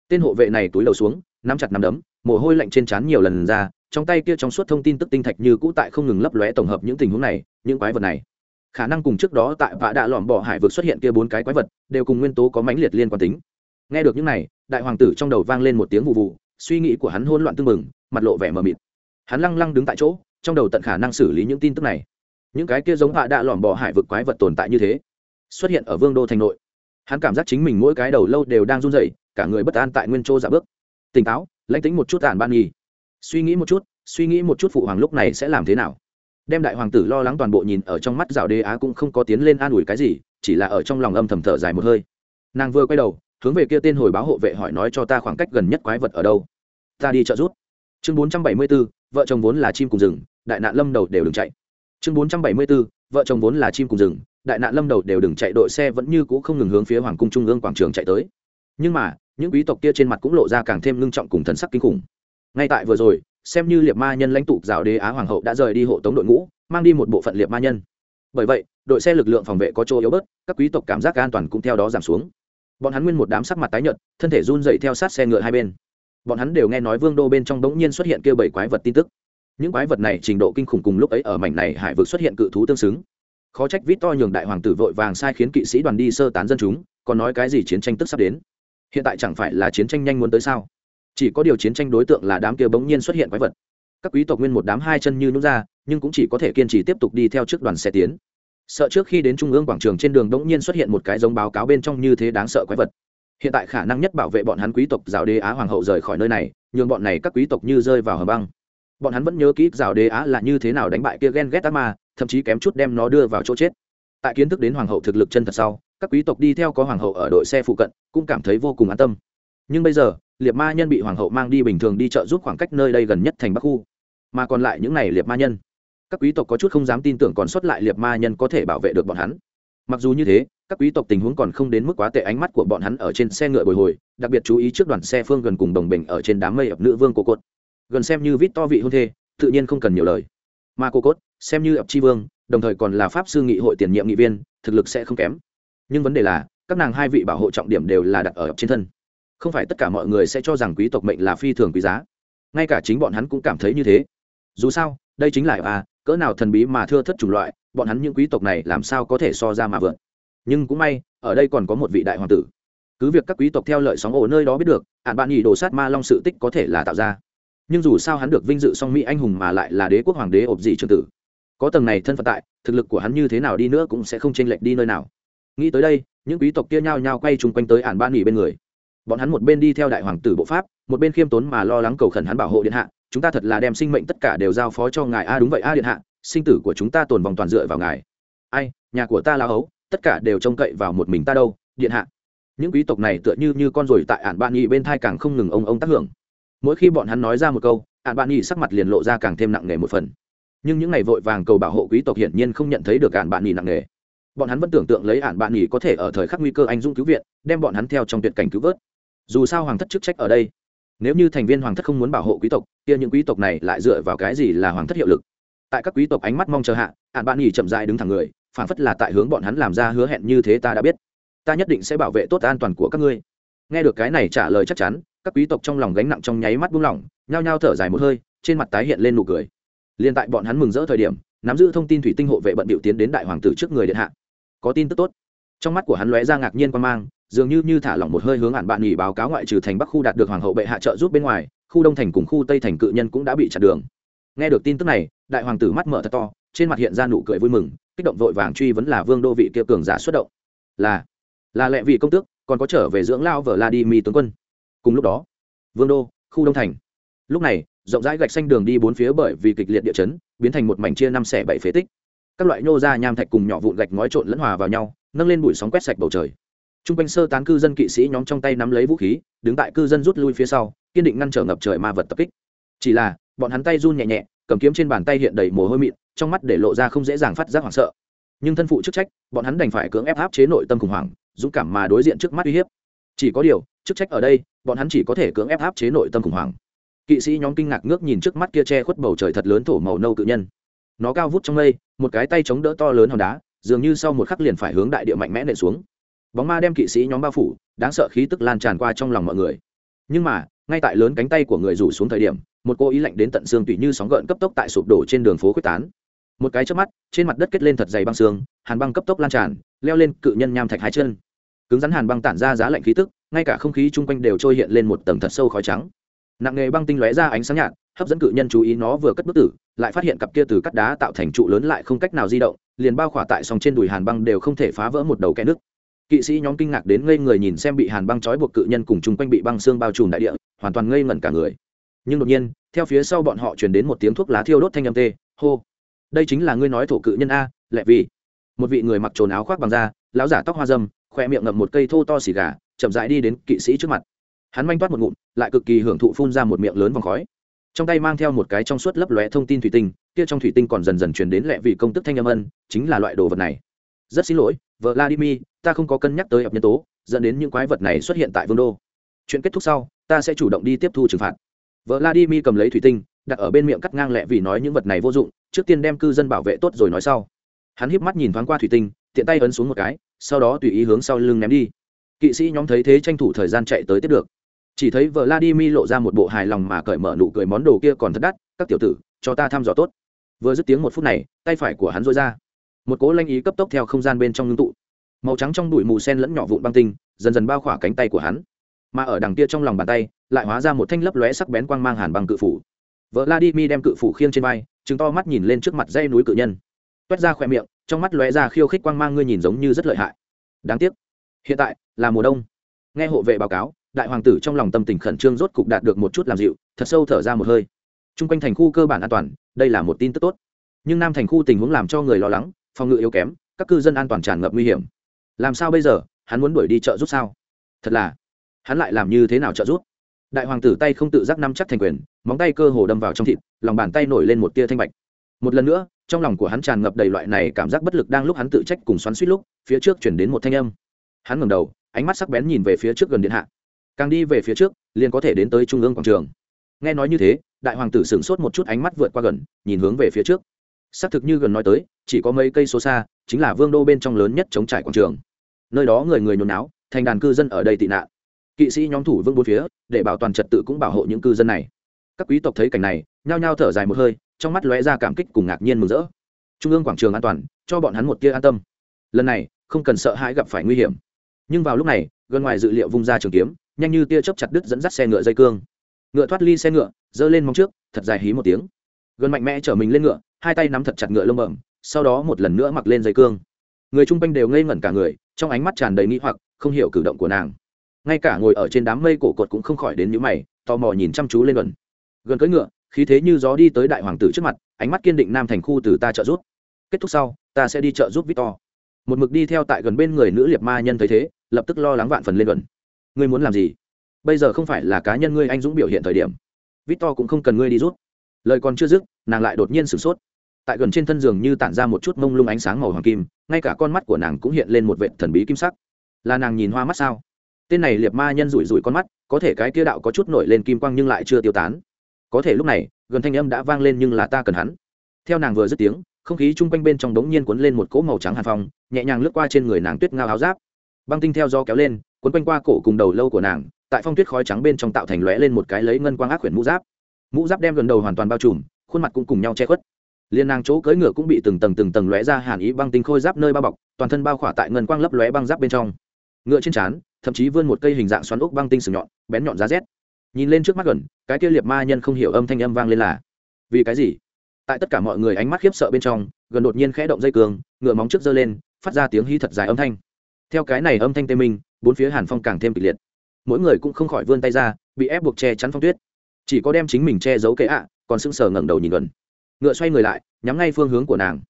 tên hộ vệ này túi đầu xuống nắm chặt nắm đấm mồ hôi lạnh trên trán nhiều lần ra trong tay kia trong suốt thông tin tức tinh thạch như cũ tại không ngừng lấp lóe tổng hợp những tình huống này những quái vật này. Khả năng cùng trước đó tại vạ đạ lòm bỏ hải vực xuất hiện kia bốn cái quái vật đều cùng nguyên tố có mãnh liệt liên quan tính. Nghe được những này đại hoàng tử trong đầu vang lên một tiếng vụ vụ suy nghĩ của hắn hôn loạn tưng bừng, mặt lộ vẻ mờ mịt. Hắn lăng lăng đứng tại chỗ trong đầu tận khả năng xử lý những tin tức này. Những cái kia giống vạ đạ lòm bỏ hải vực quái vật tồn tại như thế xuất hiện ở vương đô thành nội. Hắn cảm giác chính mình mỗi cái đầu lâu đều đang run rẩy cả người bất an tại nguyên châu dạ bước. Tỉnh táo lãnh tính một chút tàn ban nghi. Suy nghĩ một chút suy nghĩ một chút phụ hoàng lúc này sẽ làm thế nào? Đem đại hoàng tử lo lắng toàn bộ nhìn ở trong mắt rào đế á cũng không có tiến lên an ủi cái gì chỉ là ở trong lòng âm thầm thở dài một hơi. Nàng vừa quay đầu hướng về kia tên hồi báo hộ vệ hỏi nói cho ta khoảng cách gần nhất quái vật ở đâu. Ta đi trợ rút. Chương bốn trăm bảy mươi 474, vợ chồng vốn là chim cùng rừng đại nạn lâm đầu đều đừng chạy. Chương bốn trăm bảy mươi 474, vợ chồng vốn là chim cùng rừng đại nạn lâm đầu đều đừng chạy đội xe vẫn như cũ không ngừng hướng phía hoàng cung trung ương quảng trường chạy tới. Nhưng mà những quý tộc kia trên mặt cũng lộ ra càng thêm ngưng trọng cùng thần sắc kinh khủng. Ngay tại vừa rồi, xem như liệt ma nhân lãnh tụ giáo đế á hoàng hậu đã rời đi hộ tống đội ngũ, mang đi một bộ phận liệt ma nhân. Bởi vậy, đội xe lực lượng phòng vệ có chỗ yếu bớt, các quý tộc cảm giác an toàn cũng theo đó giảm xuống. Bọn hắn nguyên một đám sắc mặt tái nhợt, thân thể run dậy theo sát xe ngựa hai bên. Bọn hắn đều nghe nói vương đô bên trong bỗng nhiên xuất hiện kêu bảy quái vật tin tức. Những quái vật này trình độ kinh khủng cùng lúc ấy ở mảnh này hải vực xuất hiện cự thú tương xứng. Khó trách vít to nhường đại hoàng tử vội vàng sai khiến kỵ sĩ đoàn đi sơ tán dân chúng, còn nói cái gì chiến tranh tức sắp đến hiện tại chẳng phải là chiến tranh nhanh muốn tới sao? Chỉ có điều chiến tranh đối tượng là đám kia bỗng nhiên xuất hiện quái vật. Các quý tộc nguyên một đám hai chân như nút ra, nhưng cũng chỉ có thể kiên trì tiếp tục đi theo trước đoàn xe tiến. Sợ trước khi đến trung ương quảng trường trên đường bỗng nhiên xuất hiện một cái giống báo cáo bên trong như thế đáng sợ quái vật. Hiện tại khả năng nhất bảo vệ bọn hắn quý tộc rào đế á hoàng hậu rời khỏi nơi này, nhường bọn này các quý tộc như rơi vào hầm băng. Bọn hắn vẫn nhớ kỹ rào đế á là như thế nào đánh bại kia ghen ghét ác ma, thậm chí kém chút đem nó đưa vào chỗ chết. Tại kiến thức đến hoàng hậu thực lực chân thật sau các quý tộc đi theo có hoàng hậu ở đội xe phụ cận, cũng cảm thấy vô cùng an tâm. Nhưng bây giờ, liệt ma nhân bị hoàng hậu mang đi bình thường đi chợ giúp khoảng cách nơi đây gần nhất thành bắc khu. Mà còn lại những này liệt ma nhân. Các quý tộc có chút không dám tin tưởng còn sót lại liệt ma nhân có thể bảo vệ được bọn hắn. Mặc dù như thế, các quý tộc tình huống còn không đến mức quá tệ ánh mắt của bọn hắn ở trên xe ngựa bồi hồi, đặc biệt chú ý trước đoàn xe phương gần cùng đồng bình ở trên đám mây ập nữ vương cô cốt gần xem như vít to vị hôn thê, tự nhiên không cần nhiều lời. Mà cô cốt xem như ập tri vương, đồng thời còn là pháp sư nghị hội tiền nhiệm nghị viên, thực lực sẽ không kém nhưng vấn đề là, các nàng hai vị bảo hộ trọng điểm đều là đặt ở trên thân. Không phải tất cả mọi người sẽ cho rằng quý tộc mệnh là phi thường quý giá. Ngay cả chính bọn hắn cũng cảm thấy như thế. Dù sao, đây chính là à cỡ nào thần bí mà thưa thất chủng loại, bọn hắn những quý tộc này làm sao có thể so ra mà vượn nhưng cũng may, ở đây còn có một vị đại hoàng tử. Cứ việc các quý tộc theo lợi sóng ổ nơi đó biết được, hạn bạn nhì đồ sát ma long sự tích có thể là tạo ra. Nhưng dù sao hắn được vinh dự song mỹ anh hùng mà lại là đế quốc hoàng đế ộp dị trường tử. Có tầng này thân phận tại, thực lực của hắn như thế nào đi nữa cũng sẽ không chênh lệch đi nơi nào nghĩ tới đây, những quý tộc kia nhao nhao quay chung quanh tới ản ban nghỉ bên người. Bọn hắn một bên đi theo đại hoàng tử bộ pháp, một bên khiêm tốn mà lo lắng cầu khẩn hắn bảo hộ điện hạ, chúng ta thật là đem sinh mệnh tất cả đều giao phó cho ngài. A, đúng vậy, a điện hạ, sinh tử của chúng ta tồn vòng toàn dựa vào ngài. Ai, nhà của ta là ấu tất cả đều trông cậy vào một mình ta đâu, điện hạ. Những quý tộc này tựa như như con ruồi tại ản bạn nhị bên thai càng không ngừng ông ông tác hưởng. Mỗi khi bọn hắn nói ra một câu, ản bạn nhị sắc mặt liền lộ ra càng thêm nặng nề một phần. Nhưng những ngày vội vàng cầu bảo hộ quý tộc hiển nhiên không nhận thấy được ản bạn nhị nặng nề bọn hắn vẫn tưởng tượng lấy ản bạn nghỉ có thể ở thời khắc nguy cơ anh dũng cứu viện, đem bọn hắn theo trong tuyệt cảnh cứu vớt. Dù sao hoàng thất chức trách ở đây. Nếu như thành viên hoàng thất không muốn bảo hộ quý tộc, kia những quý tộc này lại dựa vào cái gì là hoàng thất hiệu lực? Tại các quý tộc ánh mắt mong chờ hạ ạn bạn nghỉ chậm dại đứng thẳng người, phản phất là tại hướng bọn hắn làm ra hứa hẹn như thế ta đã biết. Ta nhất định sẽ bảo vệ tốt an toàn của các ngươi. Nghe được cái này trả lời chắc chắn, các quý tộc trong lòng gánh nặng trong nháy mắt buông lỏng, nhao nhao thở dài một hơi, trên mặt tái hiện lên nụ cười. Liền tại bọn hắn mừng rỡ thời điểm, nắm giữ thông tin thủy tinh hộ vệ bận biểu tiến đến đại hoàng tử trước người điện hạ có tin tức tốt. Trong mắt của hắn lóe ra ngạc nhiên quan mang, dường như như thả lỏng một hơi hướng ạn bạn nghỉ báo cáo ngoại trừ thành bắc khu đạt được hoàng hậu bệ hạ trợ giúp bên ngoài, khu đông thành cùng khu tây thành cự nhân cũng đã bị chặn đường. Nghe được tin tức này, đại hoàng tử mắt mở thật to, trên mặt hiện ra nụ cười vui mừng, kích động vội vàng truy vấn là vương đô vị kia cường giả xuất động. Là là lệ vị công tước, còn có trở về dưỡng lao vở vladimir tướng quân. Cùng lúc đó, vương đô, khu đông thành. Lúc này, rộng rãi gạch xanh đường đi bốn phía bởi vì kịch liệt địa chấn, biến thành một mảnh chia năm xẻ bảy phế tích các loại nhô ra nham thạch cùng nhỏ vụn gạch ngói trộn lẫn hòa vào nhau, nâng lên bụi sóng quét sạch bầu trời. T r u n g quanh sơ tán cư dân kỵ sĩ nhóm trong tay nắm lấy vũ khí, đứng tại cư dân rút lui phía sau, kiên định ngăn trở ngập trời ma vật tập kích. Chỉ là, bọn hắn tay run nhẹ nhẹ, cầm kiếm trên bàn tay hiện đầy mồ hôi mịn, trong mắt để lộ ra không dễ dàng phát giác hoảng sợ. Nhưng thân phụ chức trách, bọn hắn đành phải cưỡng ép áp chế nội tâm khủng hoảng, dũng cảm mà đối diện trước mắt uy hiếp. Chỉ có điều, chức trách ở đây, bọn hắn chỉ có thể cưỡng ép áp chế nội tâm khủng hoảng. Kỵ sĩ nhóm kinh ngạc ngước nhìn trước mắt kia che khuất bầu trời thật lớn thổ màu nâu cự nhân. Nó cao vút trong mây một cái tay chống đỡ to lớn hòn đá, dường như sau một khắc liền phải hướng đại địa mạnh mẽ nện xuống. Bóng ma đem kỵ sĩ nhóm bao phủ, đáng sợ khí tức lan tràn qua trong lòng mọi người. Nhưng mà, ngay tại lớn cánh tay của người rủ xuống thời điểm, một cô ý lạnh đến tận xương tùy như sóng gợn cấp tốc tại sụp đổ trên đường phố quyết tán. Một cái trước mắt, trên mặt đất kết lên thật dày băng xương, hàn băng cấp tốc lan tràn, leo lên cự nhân nham thạch hai chân. Cứng rắn hàn băng tản ra giá lạnh khí tức, ngay cả không khí chung quanh đều trôi hiện lên một tầng thật sâu khói trắng nặng nghề băng tinh lóe ra ánh sáng nhạt, hấp dẫn cự nhân chú ý nó vừa cất bức tử, lại phát hiện cặp kia từ cắt đá tạo thành trụ lớn lại không cách nào di động, liền bao khỏa tại sòng trên đùi hàn băng đều không thể phá vỡ một đầu kẽ nước kỵ sĩ nhóm kinh ngạc đến ngây người nhìn xem bị hàn băng trói buộc cự nhân cùng chung quanh bị băng xương bao trùm đại địa, hoàn toàn ngây ngẩn cả người. Nhưng đột nhiên, theo phía sau bọn họ chuyển đến một tiếng thuốc lá thiêu đốt thanh âm tê, hô. Đây chính là ngươi nói thổ cự nhân a lẹ vì một vị người mặc trồn áo khoác bằng da, lão giả tóc hoa dâm khoe miệng ngậm một cây thô to xì gà, chậm rãi đi đến kỵ sĩ trước mặt hắn manh toát một ngụm, lại cực kỳ hưởng thụ phun ra một miệng lớn vòng khói. Trong tay mang theo một cái trong suốt lấp lóe thông tin thủy tinh, kia trong thủy tinh còn dần dần truyền đến lẹ vì công tức thanh âm ân, chính là loại đồ vật này. Rất xin lỗi vợ vladimir, ta không có cân nhắc tới ập nhân tố, dẫn đến những quái vật này xuất hiện tại vương đô. Chuyện kết thúc sau, ta sẽ chủ động đi tiếp thu trừng phạt. Vợ vladimir cầm lấy thủy tinh, đặt ở bên miệng cắt ngang lẹ vì nói những vật này vô dụng, trước tiên đem cư dân bảo vệ tốt rồi nói sau. Hắn híp mắt nhìn thoáng qua thủy tinh, tiện tay ấn xuống một cái, sau đó tùy ý hướng sau lưng ném đi. Kỵ sĩ nhóm thấy thế tranh thủ thời gian chạy tới tiếp được chỉ thấy vợ vladimir lộ ra một bộ hài lòng mà cởi mở nụ cười món đồ kia còn thật đắt, các tiểu tử, cho ta thăm dò tốt. Vừa dứt tiếng một phút này, tay phải của hắn dội ra. Một cố lanh ý cấp tốc theo không gian bên trong ngưng tụ. Màu trắng trong đùi mù sen lẫn nhỏ vụn băng tinh, dần dần bao khỏa cánh tay của hắn. Mà ở đằng kia trong lòng bàn tay, lại hóa ra một thanh lấp lóe sắc bén quang mang hàn bằng cự phủ. Vợ vladimir đem cự phủ khiêng trên vai chứng to mắt nhìn lên trước mặt dây núi cự nhân. Toét ra khỏe miệng, trong mắt lóe ra khiêu khích quang mang ngươi nhìn giống như rất lợi hại. Đáng tiếc, hiện tại là mùa đông. Nghe hộ vệ báo cáo đại hoàng tử trong lòng tâm tình khẩn trương rốt cục đạt được một chút làm dịu, thật sâu thở ra một hơi. T r u n g quanh thành khu cơ bản an toàn, đây là một tin tức tốt. Nhưng nam thành khu tình huống làm cho người lo lắng, phòng ngự yếu kém, các cư dân an toàn tràn ngập nguy hiểm. Làm sao bây giờ? Hắn muốn đuổi đi chợ giúp sao? Thật là, hắn lại làm như thế nào trợ giúp? Đại hoàng tử tay không tự giác nắm chắc thành quyền, móng tay cơ hồ đâm vào trong thịt, lòng bàn tay nổi lên một tia thanh bạch. Một lần nữa, trong lòng của hắn tràn ngập đầy loại này cảm giác bất lực đang lúc hắn tự trách cùng xoắn suýt lúc, phía trước chuyển đến một thanh âm. Hắn ngẩng đầu, ánh mắt sắc bén nhìn về phía trước gần điện hạ càng đi về phía trước, liền có thể đến tới trung ương quảng trường. Nghe nói như thế, đại hoàng tử sửng sốt một chút ánh mắt vượt qua gần, nhìn hướng về phía trước. Xác thực như gần nói tới, chỉ có mấy cây số xa, chính là vương đô bên trong lớn nhất chống trải quảng trường. Nơi đó người người nhốn náo, thành đàn cư dân ở đây tị nạn. Kỵ sĩ nhóm thủ vương bốn phía, để bảo toàn trật tự cũng bảo hộ những cư dân này. Các quý tộc thấy cảnh này, nhao nhao thở dài một hơi, trong mắt lóe ra cảm kích cùng ngạc nhiên mừng rỡ. Trung ương quảng trường an toàn, cho bọn hắn một tia an tâm. Lần này, không cần sợ hãi gặp phải nguy hiểm. Nhưng vào lúc này, gần ngoài dự liệu vung ra trường kiếm nhanh như tia chớp chặt đứt dẫn dắt xe ngựa dây cương. Ngựa thoát ly xe ngựa, giơ lên móng trước, thật dài hí một tiếng. Gần mạnh mẽ chở mình lên ngựa, hai tay nắm thật chặt ngựa lông bẩm, sau đó một lần nữa mặc lên dây cương. Người chung quanh đều ngây ngẩn cả người, trong ánh mắt tràn đầy nghĩ hoặc, không hiểu cử động của nàng. Ngay cả ngồi ở trên đám mây cổ cột cũng không khỏi đến những mày, tò mò nhìn chăm chú lên gần. Gần cưỡi ngựa, khí thế như gió đi tới đại hoàng tử trước mặt, ánh mắt kiên định nam thành khu từ ta trợ giúp. Kết thúc sau, ta sẽ đi trợ giúp victor. Một mực đi theo tại gần bên người nữ liệt ma nhân thấy thế, lập tức lo lắng vạn phần lên gần ngươi muốn làm gì? Bây giờ không phải là cá nhân ngươi anh dũng biểu hiện thời điểm. Vít To cũng không cần ngươi đi rút. Lời còn chưa dứt, nàng lại đột nhiên sửng sốt. Tại gần trên thân giường như tản ra một chút mông lung ánh sáng màu hoàng kim, ngay cả con mắt của nàng cũng hiện lên một vệ thần bí kim sắc. Là nàng nhìn hoa mắt sao? Tên này liệt ma nhân rủi rủi con mắt, có thể cái kia đạo có chút nổi lên kim quang nhưng lại chưa tiêu tán. Có thể lúc này, gần thanh âm đã vang lên nhưng là ta cần hắn. Theo nàng vừa dứt tiếng, không khí chung quanh bên trong đống nhiên cuốn lên một cỗ màu trắng hàn phong, nhẹ nhàng lướt qua trên người nàng tuyết ngao áo giáp. Băng tinh theo do kéo lên cuốn quanh qua cổ cùng đầu lâu của nàng, tại phong tuyết khói trắng bên trong tạo thành lóe lên một cái lấy ngân quang ác quyển mũ giáp. Mũ giáp đem gần đầu hoàn toàn bao trùm, khuôn mặt cũng cùng nhau che khuất. Liên nàng chỗ cưỡi ngựa cũng bị từng tầng từng tầng lóe ra hàn ý băng tinh khôi giáp nơi bao bọc, toàn thân bao khỏa tại ngân quang lấp lóe băng giáp bên trong. Ngựa trên trán, thậm chí vươn một cây hình dạng xoắn ốc băng tinh sừng nhọn, bén nhọn giá rét. Nhìn lên trước mắt gần, cái kia liệt ma nhân không hiểu âm thanh âm vang lên là, vì cái gì? Tại tất cả mọi người ánh mắt khiếp sợ bên trong, gần đột nhiên khẽ động dây cường, ngựa móng trước giơ lên, phát ra tiếng hí thật dài âm thanh. Theo cái này âm thanh tê minh bốn phía hàn phong càng thêm kịch liệt. Mỗi người cũng không khỏi vươn tay ra bị ép buộc che chắn phong tuyết. Chỉ có đem chính mình che giấu kế ạ còn sững sờ ngẩng đầu nhìn gần. Ngựa xoay người lại nhắm ngay phương hướng của nàng.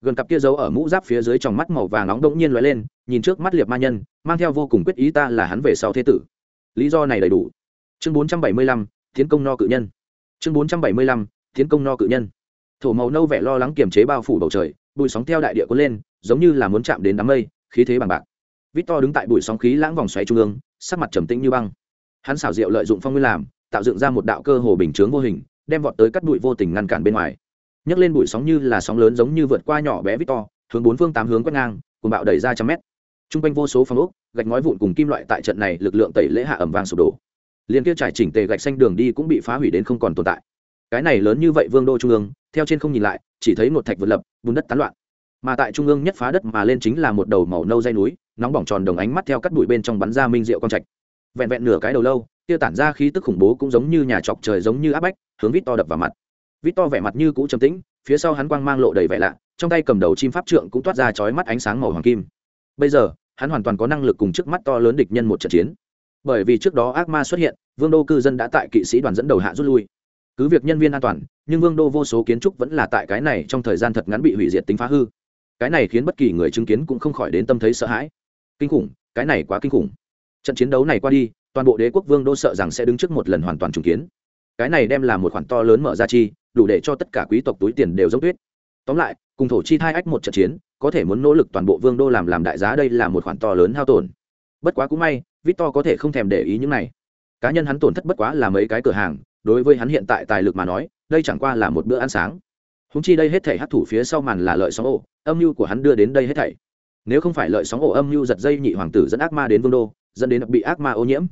Gần cặp kia giấu ở mũ giáp phía dưới trong mắt màu vàng nóng đống nhiên lóe lên nhìn trước mắt liệt ma nhân mang theo vô cùng quyết ý ta là hắn về sau thế tử. Lý do này đầy đủ. Chương 475, tiến công no cự nhân. Chương 475, tiến công no cự nhân. Thổ màu nâu vẻ lo lắng kiềm chế bao phủ bầu trời bụi sóng theo đại địa cuốn lên giống như là muốn chạm đến đám mây khí thế bằng bạc victor đứng tại bụi sóng khí lãng vòng xoáy trung ương, sắc mặt trầm tĩnh như băng. Hắn xảo diệu lợi dụng phong nguyên làm, tạo dựng ra một đạo cơ hồ bình chướng vô hình, đem vọt tới cắt bụi vô tình ngăn cản bên ngoài. Nhấc lên bụi sóng như là sóng lớn giống như vượt qua nhỏ bé victor, hướng bốn phương tám hướng quét ngang, cuồng bạo đẩy ra trăm mét. Trung quanh vô số phong ốc, gạch ngói vụn cùng kim loại tại trận này lực lượng tẩy lễ hạ ẩm vang sụp đổ. Liên kia trải chỉnh tề gạch xanh đường đi cũng bị phá hủy đến không còn tồn tại. Cái này lớn như vậy vương đô trung ương, theo trên không nhìn lại, chỉ thấy một thạch vượt lập, bùn đất tán loạn. Mà tại trung ương nhất phá đất mà lên chính là một đầu màu nâu dây núi nóng bỏng tròn đồng ánh mắt theo cắt bụi bên trong bắn ra minh rượu con trạch. Vẹn vẹn nửa cái đầu lâu tiêu tản ra khí tức khủng bố cũng giống như nhà chọc trời giống như áp bách, hướng vít to đập vào mặt. Vít to vẻ mặt như cũ trầm tĩnh, phía sau hắn quang mang lộ đầy vẻ lạ, trong tay cầm đầu chim pháp trượng cũng toát ra chói mắt ánh sáng màu hoàng kim. Bây giờ, hắn hoàn toàn có năng lực cùng trước mắt to lớn địch nhân một trận chiến. Bởi vì trước đó ác ma xuất hiện, vương đô cư dân đã tại kỵ sĩ đoàn dẫn đầu hạ rút lui. Cứ việc nhân viên an toàn, nhưng vương đô vô số kiến trúc vẫn là tại cái này trong thời gian thật ngắn bị hủy diệt tính phá hư. Cái này khiến bất kỳ người chứng kiến cũng không khỏi đến tâm thấy sợ hãi kinh khủng, cái này quá kinh khủng. Trận chiến đấu này qua đi, toàn bộ đế quốc vương đô sợ rằng sẽ đứng trước một lần hoàn toàn trùng kiến. Cái này đem là một khoản to lớn mở ra chi, đủ để cho tất cả quý tộc túi tiền đều giống tuyết. Tóm lại, cùng thổ chi thai ách một trận chiến, có thể muốn nỗ lực toàn bộ vương đô làm làm đại giá đây là một khoản to lớn hao tổn. Bất quá cũng may, victor có thể không thèm để ý những này. Cá nhân hắn tổn thất bất quá là mấy cái cửa hàng, đối với hắn hiện tại tài lực mà nói, đây chẳng qua là một bữa ăn sáng. Húng chi đây hết thể hấp thủ phía sau màn là lợi sóng ổ, âm mưu của hắn đưa đến đây hết thảy nếu không phải lợi sóng ổ âm mưu giật dây nhị hoàng tử dẫn ác ma đến vương đô, dẫn đến bị ác ma ô nhiễm.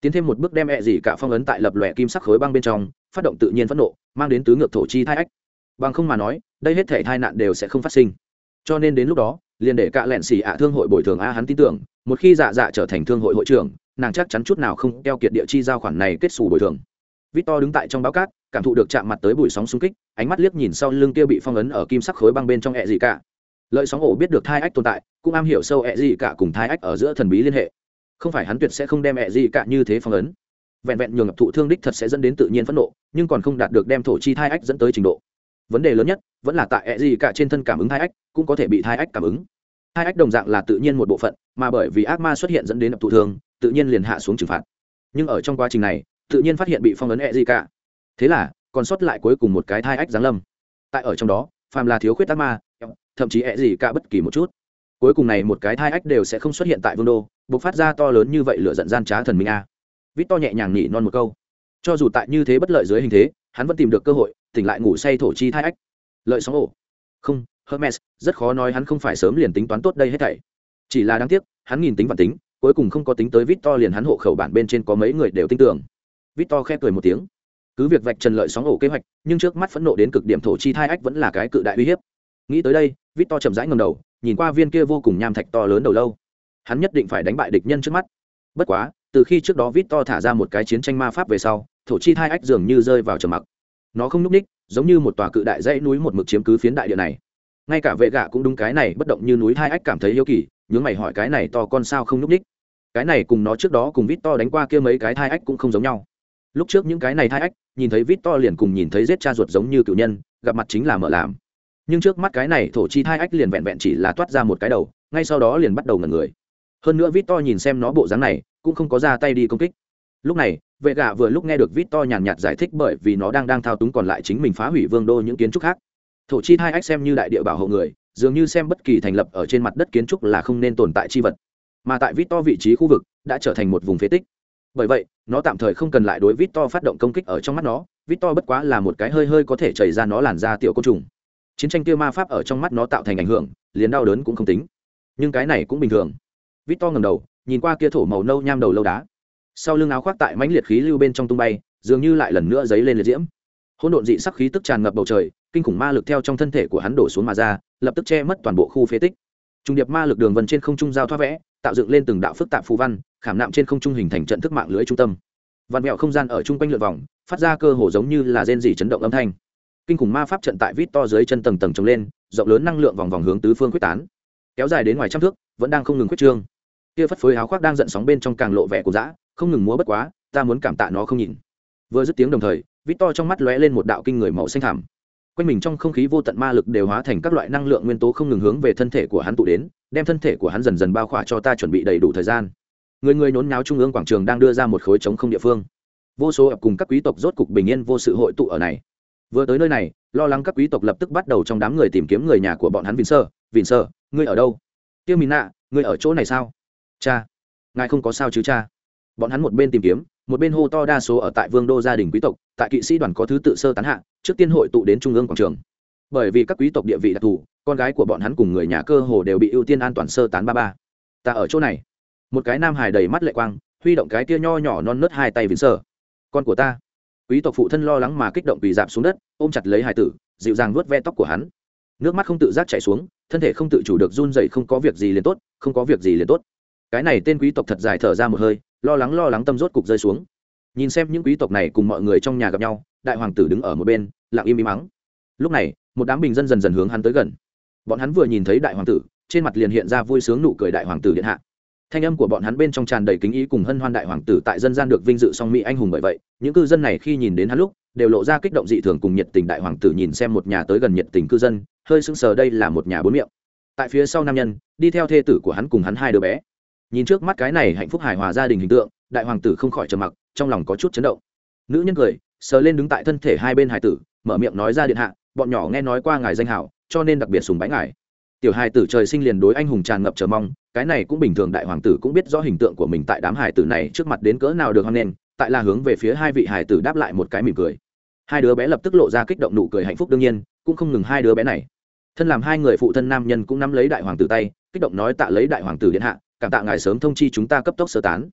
Tiến thêm một bước đem e ẹ gì cả phong ấn tại lập lòe kim sắc khối băng bên trong, phát động tự nhiên phẫn nộ, mang đến tứ ngược thổ chi thai ách. Bằng không mà nói, đây hết thể tai nạn đều sẽ không phát sinh. Cho nên đến lúc đó, liền để cả lẹn xì ạ thương hội bồi thường a hắn tin tưởng, một khi dạ dạ trở thành thương hội hội trưởng, nàng chắc chắn chút nào không keo kiệt địa chi giao khoản này kết xù bồi thường. Victor đứng tại trong báo cát, cảm thụ được chạm mặt tới bụi sóng xung kích, ánh mắt liếc nhìn sau lưng kia bị phong ấn ở kim sắc khối băng bên trong e ẹ gì cả lợi sóng ổ biết được thai ách tồn tại, cũng am hiểu sâu e ẹ gì cả cùng thai ách ở giữa thần bí liên hệ. Không phải hắn tuyệt sẽ không đem e ẹ gì cả như thế phong ấn. Vẹn vẹn nhường ngập thụ thương đích thật sẽ dẫn đến tự nhiên phẫn nộ, nhưng còn không đạt được đem thổ chi thai ách dẫn tới trình độ. Vấn đề lớn nhất, vẫn là tại e ẹ gì cả trên thân cảm ứng thai ách, cũng có thể bị thai ách cảm ứng. Thai ách đồng dạng là tự nhiên một bộ phận, mà bởi vì ác ma xuất hiện dẫn đến ngập thụ thương, tự nhiên liền hạ xuống trừng phạt. Nhưng ở trong quá trình này, tự nhiên phát hiện bị phong ấn ẹ gì cả. Thế là, còn sót lại cuối cùng một cái thai ách giáng lâm. Tại ở trong đó, phàm là thiếu khuyết ác ma thậm chí ẹ gì cả bất kỳ một chút. Cuối cùng này một cái thai ách đều sẽ không xuất hiện tại vương đô buộc phát ra to lớn như vậy lựa giận gian trá thần minh a. Vít to nhẹ nhàng nhỉ non một câu. Cho dù tại như thế bất lợi dưới hình thế, hắn vẫn tìm được cơ hội, tỉnh lại ngủ say thổ chi thai ách. Lợi sóng ổ. Không, hermes, rất khó nói hắn không phải sớm liền tính toán tốt đây hết thảy. Chỉ là đáng tiếc, hắn nghìn tính và tính, cuối cùng không có tính tới vít to liền hắn hộ khẩu bản bên trên có mấy người đều tin tưởng. Vít to khẽ cười một tiếng. Cứ việc vạch trần lợi sóng ổ kế hoạch, nhưng trước mắt phẫn nộ đến cực điểm thổ chi thai ách vẫn là cái cự đại uy hiếp. Nghĩ tới đây vít to chậm rãi ngầm đầu, nhìn qua viên kia vô cùng nham thạch to lớn đầu lâu. Hắn nhất định phải đánh bại địch nhân trước mắt. Bất quá, từ khi trước đó vít to thả ra một cái chiến tranh ma pháp về sau, thổ chi thai ách dường như rơi vào trầm mặc. Nó không n ú c ních, giống như một tòa cự đại dãy núi một mực chiếm cứ phiến đại địa này. Ngay cả vệ gạ cũng đúng cái này bất động như núi thai ách cảm thấy yêu kỳ nhớ mày hỏi cái này to con sao không n ú c ních? Cái này cùng nó trước đó cùng vít to đánh qua kia mấy cái thai ách cũng không giống nhau. Lúc trước những cái này thai ách, nhìn thấy vít to liền cùng nhìn thấy giết cha ruột giống như cựu nhân, gặp mặt chính là mở làm nhưng trước mắt cái này thổ chi thai ách liền vẹn vẹn chỉ là toát ra một cái đầu, ngay sau đó liền bắt đầu ngẩn người. Hơn nữa vít to nhìn xem nó bộ dáng này, cũng không có ra tay đi công kích. Lúc này, vệ gạ vừa lúc nghe được vít to nhàn nhạt giải thích bởi vì nó đang đang thao túng còn lại chính mình phá hủy vương đô những kiến trúc khác. Thổ chi thai ách xem như đại địa bảo hộ người, dường như xem bất kỳ thành lập ở trên mặt đất kiến trúc là không nên tồn tại chi vật. Mà tại vít to vị trí khu vực, đã trở thành một vùng phế tích. Bởi vậy, nó tạm thời không cần lại đối vít to phát động công kích ở trong mắt nó. Vít to bất quá là một cái hơi hơi có thể chảy ra nó làn ra tiểu côn trùng chiến tranh kia ma pháp ở trong mắt nó tạo thành ảnh hưởng, liền đau đớn cũng không tính. Nhưng cái này cũng bình thường. Vít to ngầm đầu, nhìn qua kia thổ màu nâu nham đầu lâu đá. Sau lưng áo khoác tại mãnh liệt khí lưu bên trong tung bay, dường như lại lần nữa dấy lên liệt diễm. Hỗn độn dị sắc khí tức tràn ngập bầu trời, kinh khủng ma lực theo trong thân thể của hắn đổ xuống mà ra, lập tức che mất toàn bộ khu phế tích. Trung điệp ma lực đường vân trên không trung giao thoát vẽ, tạo dựng lên từng đạo phức tạp phù văn, khảm nạm trên không trung hình thành trận thức mạng lưới trung tâm. Vạn mẹo không gian ở chung quanh lượt vòng, phát ra cơ hồ giống như là rên dỉ chấn động âm thanh kinh khủng ma pháp trận tại vít to dưới chân tầng tầng trồng lên, rộng lớn năng lượng vòng vòng hướng tứ phương quyết tán. Kéo dài đến ngoài trăm thước, vẫn đang không ngừng quyết trương. Kia phất phới áo khoác đang giận sóng bên trong càng lộ vẻ của dã, không ngừng múa bất quá, ta muốn cảm tạ nó không nhìn. Vừa dứt tiếng đồng thời, vít to trong mắt lóe lên một đạo kinh người màu xanh thảm quanh mình trong không khí vô tận ma lực đều hóa thành các loại năng lượng nguyên tố không ngừng hướng về thân thể của hắn tụ đến, đem thân thể của hắn dần dần bao khỏa cho ta chuẩn bị đầy đủ thời gian. Người người nhốn nháo trung ương quảng trường đang đưa ra một khối trống không địa phương. Vô số ập cùng các quý tộc rốt cục bình yên vô sự hội tụ ở này vừa tới nơi này, lo lắng các quý tộc lập tức bắt đầu trong đám người tìm kiếm người nhà của bọn hắn vinh sơ vinh sơ ngươi ở đâu? Tiêu mìn nạ, ngươi ở chỗ này sao? Cha, ngài không có sao chứ cha? Bọn hắn một bên tìm kiếm, một bên hô to đa số ở tại vương đô gia đình quý tộc, tại kỵ sĩ đoàn có thứ tự sơ tán hạ, trước tiên hội tụ đến trung ương quảng trường. Bởi vì các quý tộc địa vị đặc thù, con gái của bọn hắn cùng người nhà cơ hồ đều bị ưu tiên an toàn sơ tán ba ba. Ta ở chỗ này. Một cái nam hài đầy mắt lệ quang, huy động cái tia nho nhỏ non nớt hai tay vĩnh sơ con của ta quý tộc phụ thân lo lắng mà kích động bị dạp xuống đất, ôm chặt lấy hải tử, dịu dàng vuốt ve tóc của hắn. Nước mắt không tự giác chảy xuống, thân thể không tự chủ được run dậy không có việc gì liền tốt, không có việc gì liền tốt. Cái này tên quý tộc thật dài thở ra một hơi, lo lắng lo lắng tâm rốt cục rơi xuống. Nhìn xem những quý tộc này cùng mọi người trong nhà gặp nhau, đại hoàng tử đứng ở một bên, lặng im im mắng. Lúc này, một đám bình dân dần dần hướng hắn tới gần. Bọn hắn vừa nhìn thấy đại hoàng tử, trên mặt liền hiện ra vui sướng nụ cười đại hoàng tử điện hạ thanh âm của bọn hắn bên trong tràn đầy kính ý cùng hân hoan đại hoàng tử tại dân gian được vinh dự song mỹ anh hùng bởi vậy, những cư dân này khi nhìn đến hắn lúc, đều lộ ra kích động dị thường cùng nhiệt tình đại hoàng tử nhìn xem một nhà tới gần nhiệt tình cư dân, hơi sững sờ đây là một nhà bốn miệng. Tại phía sau nam nhân, đi theo thê tử của hắn cùng hắn hai đứa bé. Nhìn trước mắt cái này hạnh phúc hài hòa gia đình hình tượng, đại hoàng tử không khỏi trầm mặc, trong lòng có chút chấn động. Nữ nhân cười, sờ lên đứng tại thân thể hai bên hải tử, mở miệng nói ra điện hạ, bọn nhỏ nghe nói qua ngài danh hảo, cho nên đặc biệt sùng bái ngài tiểu hài tử trời sinh liền đối anh hùng tràn ngập chờ mong, cái này cũng bình thường đại hoàng tử cũng biết rõ hình tượng của mình tại đám hài tử này trước mặt đến cỡ nào được hoan nghênh, tại là hướng về phía hai vị hài tử đáp lại một cái mỉm cười. Hai đứa bé lập tức lộ ra kích động nụ cười hạnh phúc đương nhiên, cũng không ngừng hai đứa bé này. Thân làm hai người phụ thân nam nhân cũng nắm lấy đại hoàng tử tay, kích động nói tạ lấy đại hoàng tử điện hạ, cảm tạ ngài sớm thông chi chúng ta cấp tốc sơ tán.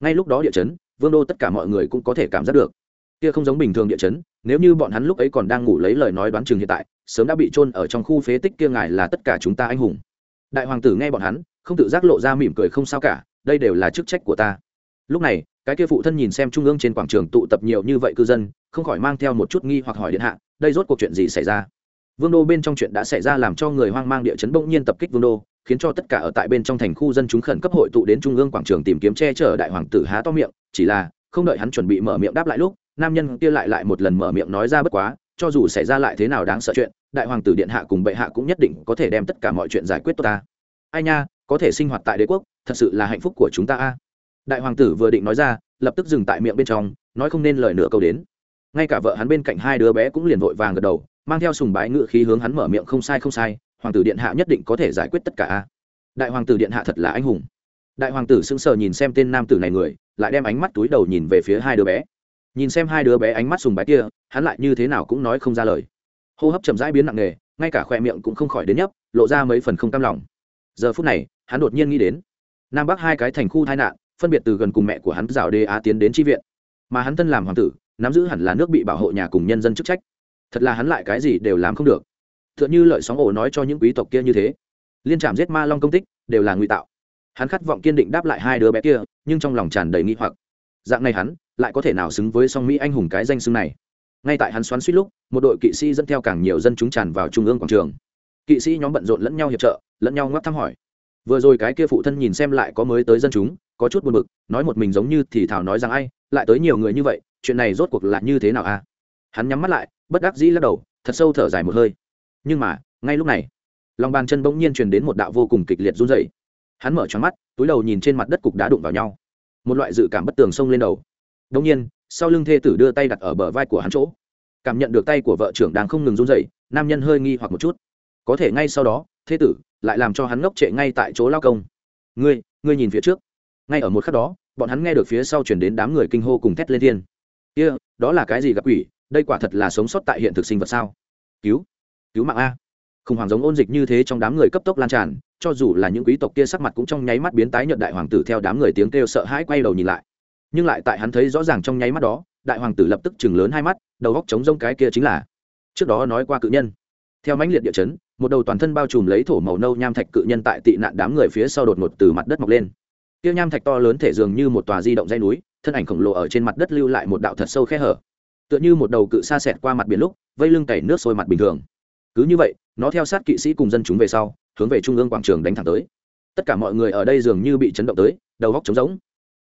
Ngay lúc đó địa chấn, vương đô tất cả mọi người cũng có thể cảm giác được kia không giống bình thường địa chấn, nếu như bọn hắn lúc ấy còn đang ngủ lấy lời nói đoán chừng hiện tại, sớm đã bị trôn ở trong khu phế tích kia ngài là tất cả chúng ta anh hùng. Đại hoàng tử nghe bọn hắn, không tự giác lộ ra mỉm cười không sao cả, đây đều là chức trách của ta. Lúc này, cái kia phụ thân nhìn xem trung ương trên quảng trường tụ tập nhiều như vậy cư dân, không khỏi mang theo một chút nghi hoặc hỏi điện hạ, đây rốt cuộc chuyện gì xảy ra? Vương đô bên trong chuyện đã xảy ra làm cho người hoang mang địa chấn bỗng nhiên tập kích vương đô, khiến cho tất cả ở tại bên trong thành khu dân chúng khẩn cấp hội tụ đến trung ương quảng trường tìm kiếm che chở đại hoàng tử há to miệng, chỉ là không đợi hắn chuẩn bị mở miệng đáp lại lúc nam nhân kia lại lại một lần mở miệng nói ra bất quá, cho dù xảy ra lại thế nào đáng sợ chuyện, đại hoàng tử điện hạ cùng bệ hạ cũng nhất định có thể đem tất cả mọi chuyện giải quyết tốt ta. Ai nha, có thể sinh hoạt tại đế quốc, thật sự là hạnh phúc của chúng ta a. Đại hoàng tử vừa định nói ra, lập tức dừng tại miệng bên trong, nói không nên lời nửa câu đến. Ngay cả vợ hắn bên cạnh hai đứa bé cũng liền vội vàng gật đầu, mang theo sùng bái ngự khí hướng hắn mở miệng không sai không sai, hoàng tử điện hạ nhất định có thể giải quyết tất cả a. Đại hoàng tử điện hạ thật là anh hùng. Đại hoàng tử sững sờ nhìn xem tên nam tử này người, lại đem ánh mắt túi đầu nhìn về phía hai đứa bé nhìn xem hai đứa bé ánh mắt sùng bái kia, hắn lại như thế nào cũng nói không ra lời. Hô hấp chậm rãi biến nặng nề, ngay cả khoe miệng cũng không khỏi đến nhấp, lộ ra mấy phần không cam lòng. Giờ phút này, hắn đột nhiên nghĩ đến, nam bắc hai cái thành khu tai nạn, phân biệt từ gần cùng mẹ của hắn rào đê á tiến đến tri viện. Mà hắn thân làm hoàng tử, nắm giữ hẳn là nước bị bảo hộ nhà cùng nhân dân chức trách. Thật là hắn lại cái gì đều làm không được. T h ư ợ n h ư lợi sóng ổ nói cho những quý tộc kia như thế. Liên trạm giết ma long công tích, đều là ngụy tạo. Hắn khát vọng kiên định đáp lại hai đứa bé kia, nhưng trong lòng tràn đầy nghi hoặc. Dạng này hắn lại có thể nào xứng với song mỹ anh hùng cái danh xưng này? Ngay tại hắn xoắn suýt lúc, một đội kỵ sĩ dẫn theo càng nhiều dân chúng tràn vào trung ương quảng trường. Kỵ sĩ nhóm bận rộn lẫn nhau hiệp trợ, lẫn nhau ngoắc thăm hỏi. Vừa rồi cái kia phụ thân nhìn xem lại có mới tới dân chúng, có chút buồn bực, nói một mình giống như thì thảo nói rằng ai, lại tới nhiều người như vậy, chuyện này rốt cuộc là như thế nào a hắn nhắm mắt lại, bất đắc dĩ lắc đầu, thật sâu thở dài một hơi. Nhưng mà, ngay lúc này, lòng bàn chân bỗng nhiên truyền đến một đạo vô cùng kịch liệt run dày hắn mở choáng mắt, túi đầu nhìn trên mặt đất cục đá đụng vào nhau. Một loại dự cảm bất tường xông lên đầu đông nhiên sau lưng thê tử đưa tay đặt ở bờ vai của hắn chỗ. Cảm nhận được tay của vợ trưởng đang không ngừng run dậy nam nhân hơi nghi hoặc một chút. Có thể ngay sau đó thê tử lại làm cho hắn ngốc trệ ngay tại chỗ lao công. Ngươi ngươi nhìn phía trước. Ngay ở một khắc đó bọn hắn nghe được phía sau chuyển đến đám người kinh hô cùng thét lên thiên. Kia、yeah, đó là cái gì gặp quỷ? Đây quả thật là sống sót tại hiện thực sinh vật sao? Cứu cứu mạng a. Khủng hoảng giống ôn dịch như thế trong đám người cấp tốc lan tràn cho dù là những quý tộc kia sắc mặt cũng trong nháy mắt biến tái nhợt đại hoàng tử theo đám người tiếng kêu sợ hãi quay đầu nhìn lại nhưng lại tại hắn thấy rõ ràng trong nháy mắt đó, đại hoàng tử lập tức chừng lớn hai mắt, đầu góc trống rông cái kia chính là, trước đó nói qua cự nhân. Theo mãnh liệt địa chấn, một đầu toàn thân bao trùm lấy thổ màu nâu nham thạch cự nhân tại tị nạn đám người phía sau đột ngột từ mặt đất mọc lên. Tiêu nham thạch to lớn thể dường như một tòa di động dây núi, thân ảnh khổng lồ ở trên mặt đất lưu lại một đạo thật sâu khe hở. Tựa như một đầu cự xa xẹt qua mặt biển lúc, vây lưng cày nước sôi mặt bình thường. Cứ như vậy, nó theo sát kỵ sĩ cùng dân chúng về sau, hướng về trung ương quảng trường đánh thẳng tới. Tất cả mọi người ở đây dường như bị chấn động tới, đầu góc trống rỗng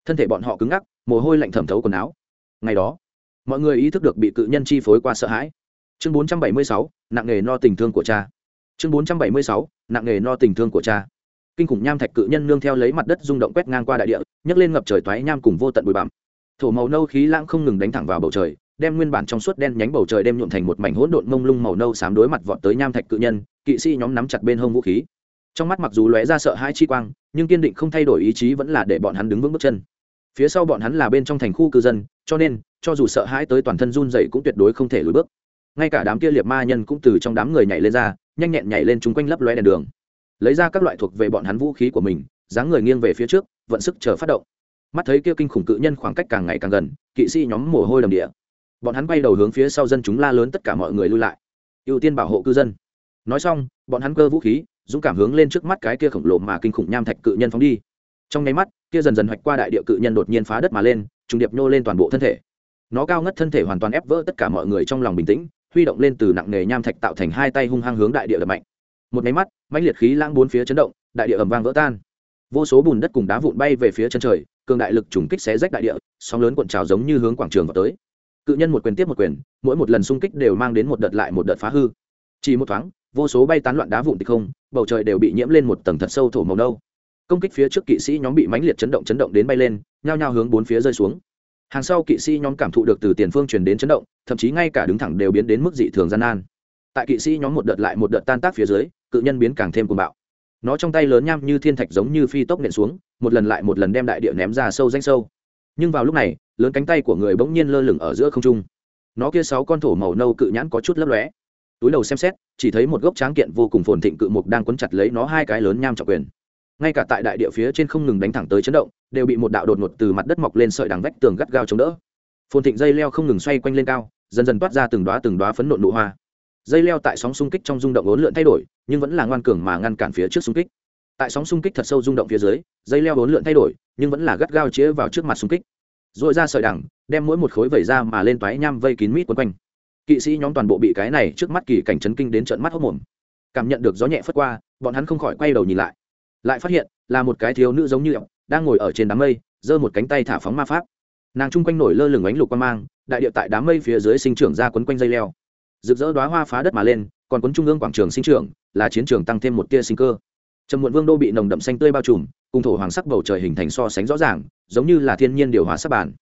thân thể bọn họ cứng ngắc mồ hôi lạnh thẩm thấu quần áo. Ngày đó mọi người ý thức được bị cự nhân chi phối qua sợ hãi. Chương 476, nặng nghề no tình thương của cha. Chương 476, nặng nghề no tình thương của cha. Kinh khủng nham thạch cự nhân nương theo lấy mặt đất rung động quét ngang qua đại địa nhấc lên ngập trời toái nham cùng vô tận bụi bặm. Thổ màu nâu khí lãng không ngừng đánh thẳng vào bầu trời đem nguyên bản trong suốt đen nhánh bầu trời đem nhuộm thành một mảnh hỗn độn mông lung màu nâu xám đối mặt vọt tới nham thạch cự nhân kỵ sĩ nhóm nắm chặt bên hông vũ khí. Trong mắt mặc dù lóe ra sợ hãi chi quang nhưng kiên định không thay đổi ý chí vẫn là để bọn hắn đứng vững bước chân phía sau bọn hắn là bên trong thành khu cư dân, cho nên, cho dù sợ hãi tới toàn thân run dậy cũng tuyệt đối không thể lùi bước. Ngay cả đám kia liệt ma nhân cũng từ trong đám người nhảy lên ra, nhanh nhẹn nhảy lên chung quanh lấp loe đèn đường. Lấy ra các loại thuộc về bọn hắn vũ khí của mình, dáng người nghiêng về phía trước, vận sức chờ phát động. Mắt thấy kia kinh khủng cự nhân khoảng cách càng ngày càng gần, kỵ sĩ nhóm mồ hôi đầm địa. Bọn hắn bay đầu hướng phía sau dân chúng la lớn tất cả mọi người lui lại. Ưu tiên bảo hộ cư dân. Nói xong, bọn hắn cơ vũ khí, dũng cảm hướng lên trước mắt cái kia khổng lồ mà kinh khủng nham thạch cự nhân phóng đi trong nháy mắt, kia dần dần hoạch qua đại địa cự nhân đột nhiên phá đất mà lên, trùng điệp nhô lên toàn bộ thân thể. Nó cao ngất thân thể hoàn toàn ép vỡ tất cả mọi người trong lòng bình tĩnh, huy động lên từ nặng nghề nham thạch tạo thành hai tay hung hăng hướng đại địa đập mạnh. Một máy mắt, mãnh liệt khí lãng bốn phía chấn động, đại địa ầm vang vỡ tan. Vô số bùn đất cùng đá vụn bay về phía chân trời, cường đại lực trùng kích xé rách đại địa, sóng lớn cuộn trào giống như hướng quảng trường vào tới. Cự nhân một quyền tiếp một quyền, mỗi một lần xung kích đều mang đến một đợt lại một đợt phá hư. Chỉ một thoáng, vô số bay tán loạn đá vụn tịch không, bầu trời đều bị nhiễm lên một tầng thật sâu thổ màu nâu công kích phía trước kỵ sĩ nhóm bị mãnh liệt chấn động chấn động đến bay lên, nhao nhao hướng bốn phía rơi xuống. Hàng sau kỵ sĩ nhóm cảm thụ được từ tiền phương truyền đến chấn động, thậm chí ngay cả đứng thẳng đều biến đến mức dị thường gian nan. Tại kỵ sĩ nhóm một đợt lại một đợt tan tác phía dưới, cự nhân biến càng thêm cuồng bạo. Nó trong tay lớn nham như thiên thạch giống như phi tốc nện xuống, một lần lại một lần đem đại địa ném ra sâu danh sâu. Nhưng vào lúc này, lớn cánh tay của người bỗng nhiên lơ lửng ở giữa không trung. Nó kia sáu con thổ màu nâu cự nhãn có chút lấp lóe. Túi đầu xem xét, chỉ thấy một gốc tráng kiện vô cùng phồn thịnh cự mục đang quấn chặt lấy nó hai cái lớn nham trọng quyền ngay cả tại đại địa phía trên không ngừng đánh thẳng tới chấn động, đều bị một đạo đột ngột từ mặt đất mọc lên sợi đằng vách tường gắt gao chống đỡ. Phồn thịnh dây leo không ngừng xoay quanh lên cao, dần dần toát ra từng đoá từng đoá phấn nộn nụ hoa. Dây leo tại sóng xung kích trong rung động ốn lượn thay đổi, nhưng vẫn là ngoan cường mà ngăn cản phía trước xung kích. Tại sóng xung kích thật sâu rung động phía dưới, dây leo ốn lượn thay đổi, nhưng vẫn là gắt gao chĩa vào trước mặt xung kích. Dội ra sợi đằng, đem mỗi một khối vẩy ra mà lên toái nham vây kín mít quấn quanh. Kỵ sĩ nhóm toàn bộ bị cái này trước mắt kỳ cảnh chấn kinh đến trận mắt hốc mồm cảm nhận được gió nhẹ phất qua, bọn hắn không khỏi quay đầu nhìn lại lại phát hiện là một cái thiếu nữ giống như ọc đang ngồi ở trên đám mây, giơ một cánh tay thả phóng ma pháp. Nàng chung quanh nổi lơ lửng ánh lục quan mang, đại địa tại đám mây phía dưới sinh trưởng ra quấn quanh dây leo. Rực rỡ đoá hoa phá đất mà lên, còn quấn trung ương quảng trường sinh trưởng, là chiến trường tăng thêm một tia sinh cơ. Trầm muộn vương đô bị nồng đậm xanh tươi bao trùm, cùng thổ hoàng sắc bầu trời hình thành so sánh rõ ràng, giống như là thiên nhiên điều hòa sắp bàn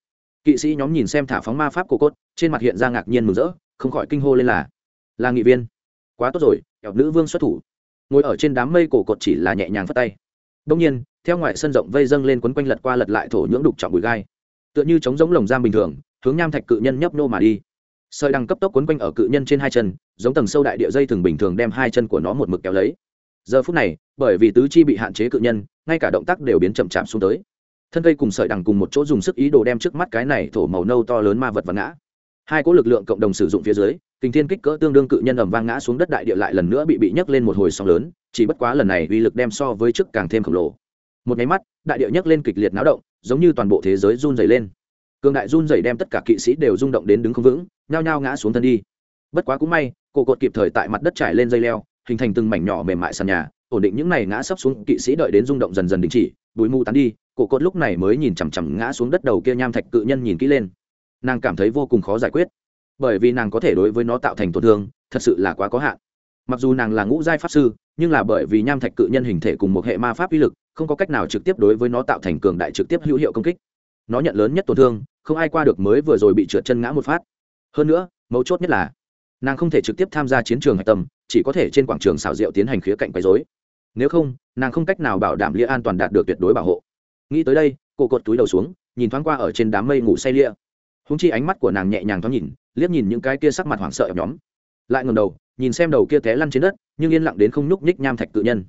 kỵ sĩ nhóm nhìn xem thả phóng ma pháp cổ cốt, trên mặt hiện ra ngạc nhiên mừng rỡ, không khỏi kinh hô lên là là nghị viên. Quá tốt rồi, ẻo nữ vương xuất thủ ngồi ở trên đám mây cổ cột chỉ là nhẹ nhàng phất tay. Đông nhiên, theo ngoại sân rộng vây dâng lên quấn quanh lật qua lật lại thổ nhưỡng đục trọng bụi gai. Tựa như trống giống lồng giam bình thường, hướng nham thạch cự nhân nhấp nô mà đi. Sợi đằng cấp tốc quấn quanh ở cự nhân trên hai chân, giống tầng sâu đại địa dây thường bình thường đem hai chân của nó một mực kéo lấy. Giờ phút này, bởi vì tứ chi bị hạn chế cự nhân, ngay cả động tác đều biến chậm chạp xuống tới. Thân cây cùng sợi đằng cùng một chỗ dùng sức ý đồ đem trước mắt cái này thổ màu nâu to lớn ma vật và ngã. Hai cỗ lực lượng cộng đồng sử dụng phía dưới kinh thiên kích cỡ tương đương cự nhân ầm vang ngã xuống đất đại địa lại lần nữa bị bị nhấc lên một hồi sóng lớn, chỉ bất quá lần này uy lực đem so với trước càng thêm khổng lồ. Một máy mắt, đại địa nhấc lên kịch liệt náo động, giống như toàn bộ thế giới run dày lên. Cường đại run dày đem tất cả kỵ sĩ đều rung động đến đứng không vững, nhao nhao ngã xuống thân đi. Bất quá cũng may, cổ cột kịp thời tại mặt đất trải lên dây leo, hình thành từng mảnh nhỏ mềm mại sàn nhà, ổn định những này ngã sắp xuống, kỵ sĩ đợi đến rung động dần dần đình chỉ, bụi mù tán đi, cổ cột lúc này mới nhìn chằm chằm ngã xuống đất đầu kia nham thạch cự nhân nhìn kỹ lên. Nàng cảm thấy vô cùng khó giải quyết bởi vì nàng có thể đối với nó tạo thành tổn thương, thật sự là quá có hạn. Mặc dù nàng là ngũ giai pháp sư, nhưng là bởi vì nham thạch cự nhân hình thể cùng một hệ ma pháp uy lực, không có cách nào trực tiếp đối với nó tạo thành cường đại trực tiếp hữu hiệu công kích. Nó nhận lớn nhất tổn thương, không ai qua được mới vừa rồi bị trượt chân ngã một phát. Hơn nữa, mấu chốt nhất là, nàng không thể trực tiếp tham gia chiến trường hạch tâm, chỉ có thể trên quảng trường xào rượu tiến hành khía cạnh quấy dối nếu không, nàng không cách nào bảo đảm lia an toàn đạt được tuyệt đối bảo hộ. Nghĩ tới đây, cô cột túi đầu xuống, nhìn thoáng qua ở trên đám mây ngủ say lia húng chi ánh mắt của nàng nhẹ nhàng thoáng nhìn, liếc nhìn những cái kia sắc mặt hoảng sợ nhóm. Lại ngầm đầu, nhìn xem đầu kia té lăn trên đất, nhưng yên lặng đến không nhúc nhích nham thạch cự nhân.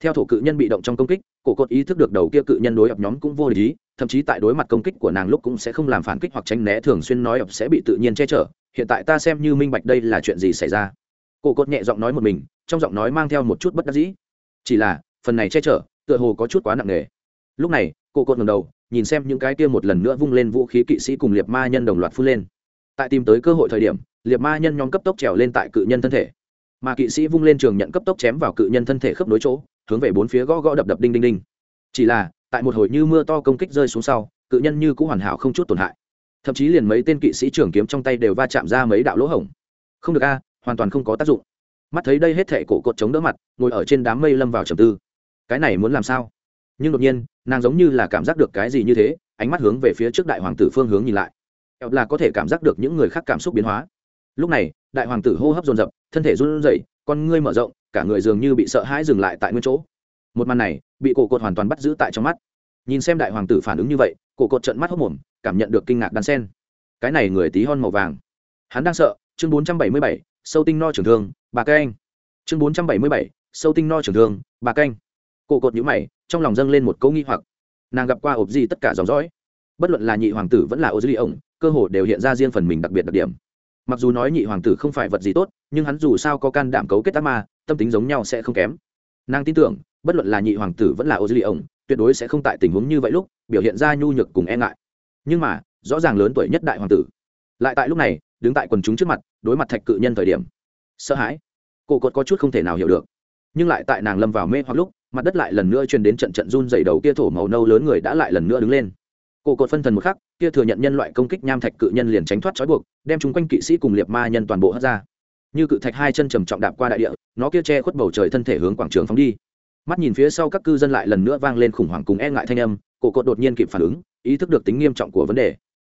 Theo thổ cự nhân bị động trong công kích, cổ cột ý thức được đầu kia cự nhân đối ập nhóm cũng vô lý, thậm chí tại đối mặt công kích của nàng lúc cũng sẽ không làm phản kích hoặc tránh né, thường xuyên nói ập sẽ bị tự nhiên che chở. Hiện tại ta xem như minh bạch đây là chuyện gì xảy ra. Cổ cột nhẹ giọng nói một mình, trong giọng nói mang theo một chút bất đắc dĩ. Chỉ là, phần này che chở, tựa hồ có chút quá nặng nề. Lúc này, cổ cột ngầm đầu nhìn xem những cái kia một lần nữa vung lên vũ khí kỵ sĩ cùng liệt ma nhân đồng loạt phun lên. Tại tìm tới cơ hội thời điểm, liệt ma nhân nhóm cấp tốc trèo lên tại cự nhân thân thể. Mà kỵ sĩ vung lên trường nhận cấp tốc chém vào cự nhân thân thể khớp nối chỗ, hướng về bốn phía gõ gõ đập đập đinh đinh đinh. Chỉ là, tại một hồi như mưa to công kích rơi xuống sau, cự nhân như cũng hoàn hảo không chút tổn hại. Thậm chí liền mấy tên kỵ sĩ trường kiếm trong tay đều va chạm ra mấy đạo lỗ hổng. Không được a, hoàn toàn không có tác dụng. Mắt thấy đây hết thệ cổ cột chống đỡ mặt, ngồi ở trên đám mây lâm vào trầm tư. Cái này muốn làm sao? Nhưng đột nhiên, nàng giống như là cảm giác được cái gì như thế, ánh mắt hướng về phía trước đại hoàng tử phương hướng nhìn lại. Ẹp là có thể cảm giác được những người khác cảm xúc biến hóa. Lúc này, đại hoàng tử hô hấp dồn dập, thân thể run rẩy, con ngươi mở rộng, cả người dường như bị sợ hãi dừng lại tại nguyên chỗ. Một màn này, bị cổ cột hoàn toàn bắt giữ tại trong mắt. Nhìn xem đại hoàng tử phản ứng như vậy, cổ cột trận mắt hốc mồm, cảm nhận được kinh ngạc đan sen. Cái này người tí hon màu vàng. Hắn đang sợ, chương bốn trăm bảy mươi bảy, sâu tinh no trưởng thương, bà canh. Chương bốn trăm bảy mươi bảy, sâu tinh no trưởng thương, bà canh. Cổ cột nhữ mày trong lòng dâng lên một câu nghi hoặc. Nàng gặp qua ộp gì tất cả dòng dõi. Bất luận là nhị hoàng tử vẫn là ô dư ly ổng, cơ hồ đều hiện ra riêng phần mình đặc biệt đặc điểm. Mặc dù nói nhị hoàng tử không phải vật gì tốt, nhưng hắn dù sao có can đảm cấu kết ác ma, tâm tính giống nhau sẽ không kém. Nàng tin tưởng, bất luận là nhị hoàng tử vẫn là ô dư ly ổng, tuyệt đối sẽ không tại tình huống như vậy lúc, biểu hiện ra nhu nhược cùng e ngại. Nhưng mà, rõ ràng lớn tuổi nhất đại hoàng tử. Lại tại lúc này, đứng tại quần chúng trước mặt, đối mặt thạch cự nhân thời điểm. Sợ hãi. Cổ cột có chút không thể nào hiểu được. Nhưng lại tại nàng lâm vào mê hoặc lúc mặt đất lại lần nữa truyền đến trận trận run dày đầu kia thổ màu nâu lớn người đã lại lần nữa đứng lên. Cổ cột phân thần một khắc, kia thừa nhận nhân loại công kích nham thạch cự nhân liền tránh thoát trói buộc, đem chúng quanh kỵ sĩ cùng liệt ma nhân toàn bộ hất ra. Như cự thạch hai chân trầm trọng đạp qua đại địa, nó kia che khuất bầu trời thân thể hướng quảng trường phóng đi. Mắt nhìn phía sau các cư dân lại lần nữa vang lên khủng hoảng cùng e ngại thanh âm, cổ cột đột nhiên kịp phản ứng, ý thức được tính nghiêm trọng của vấn đề.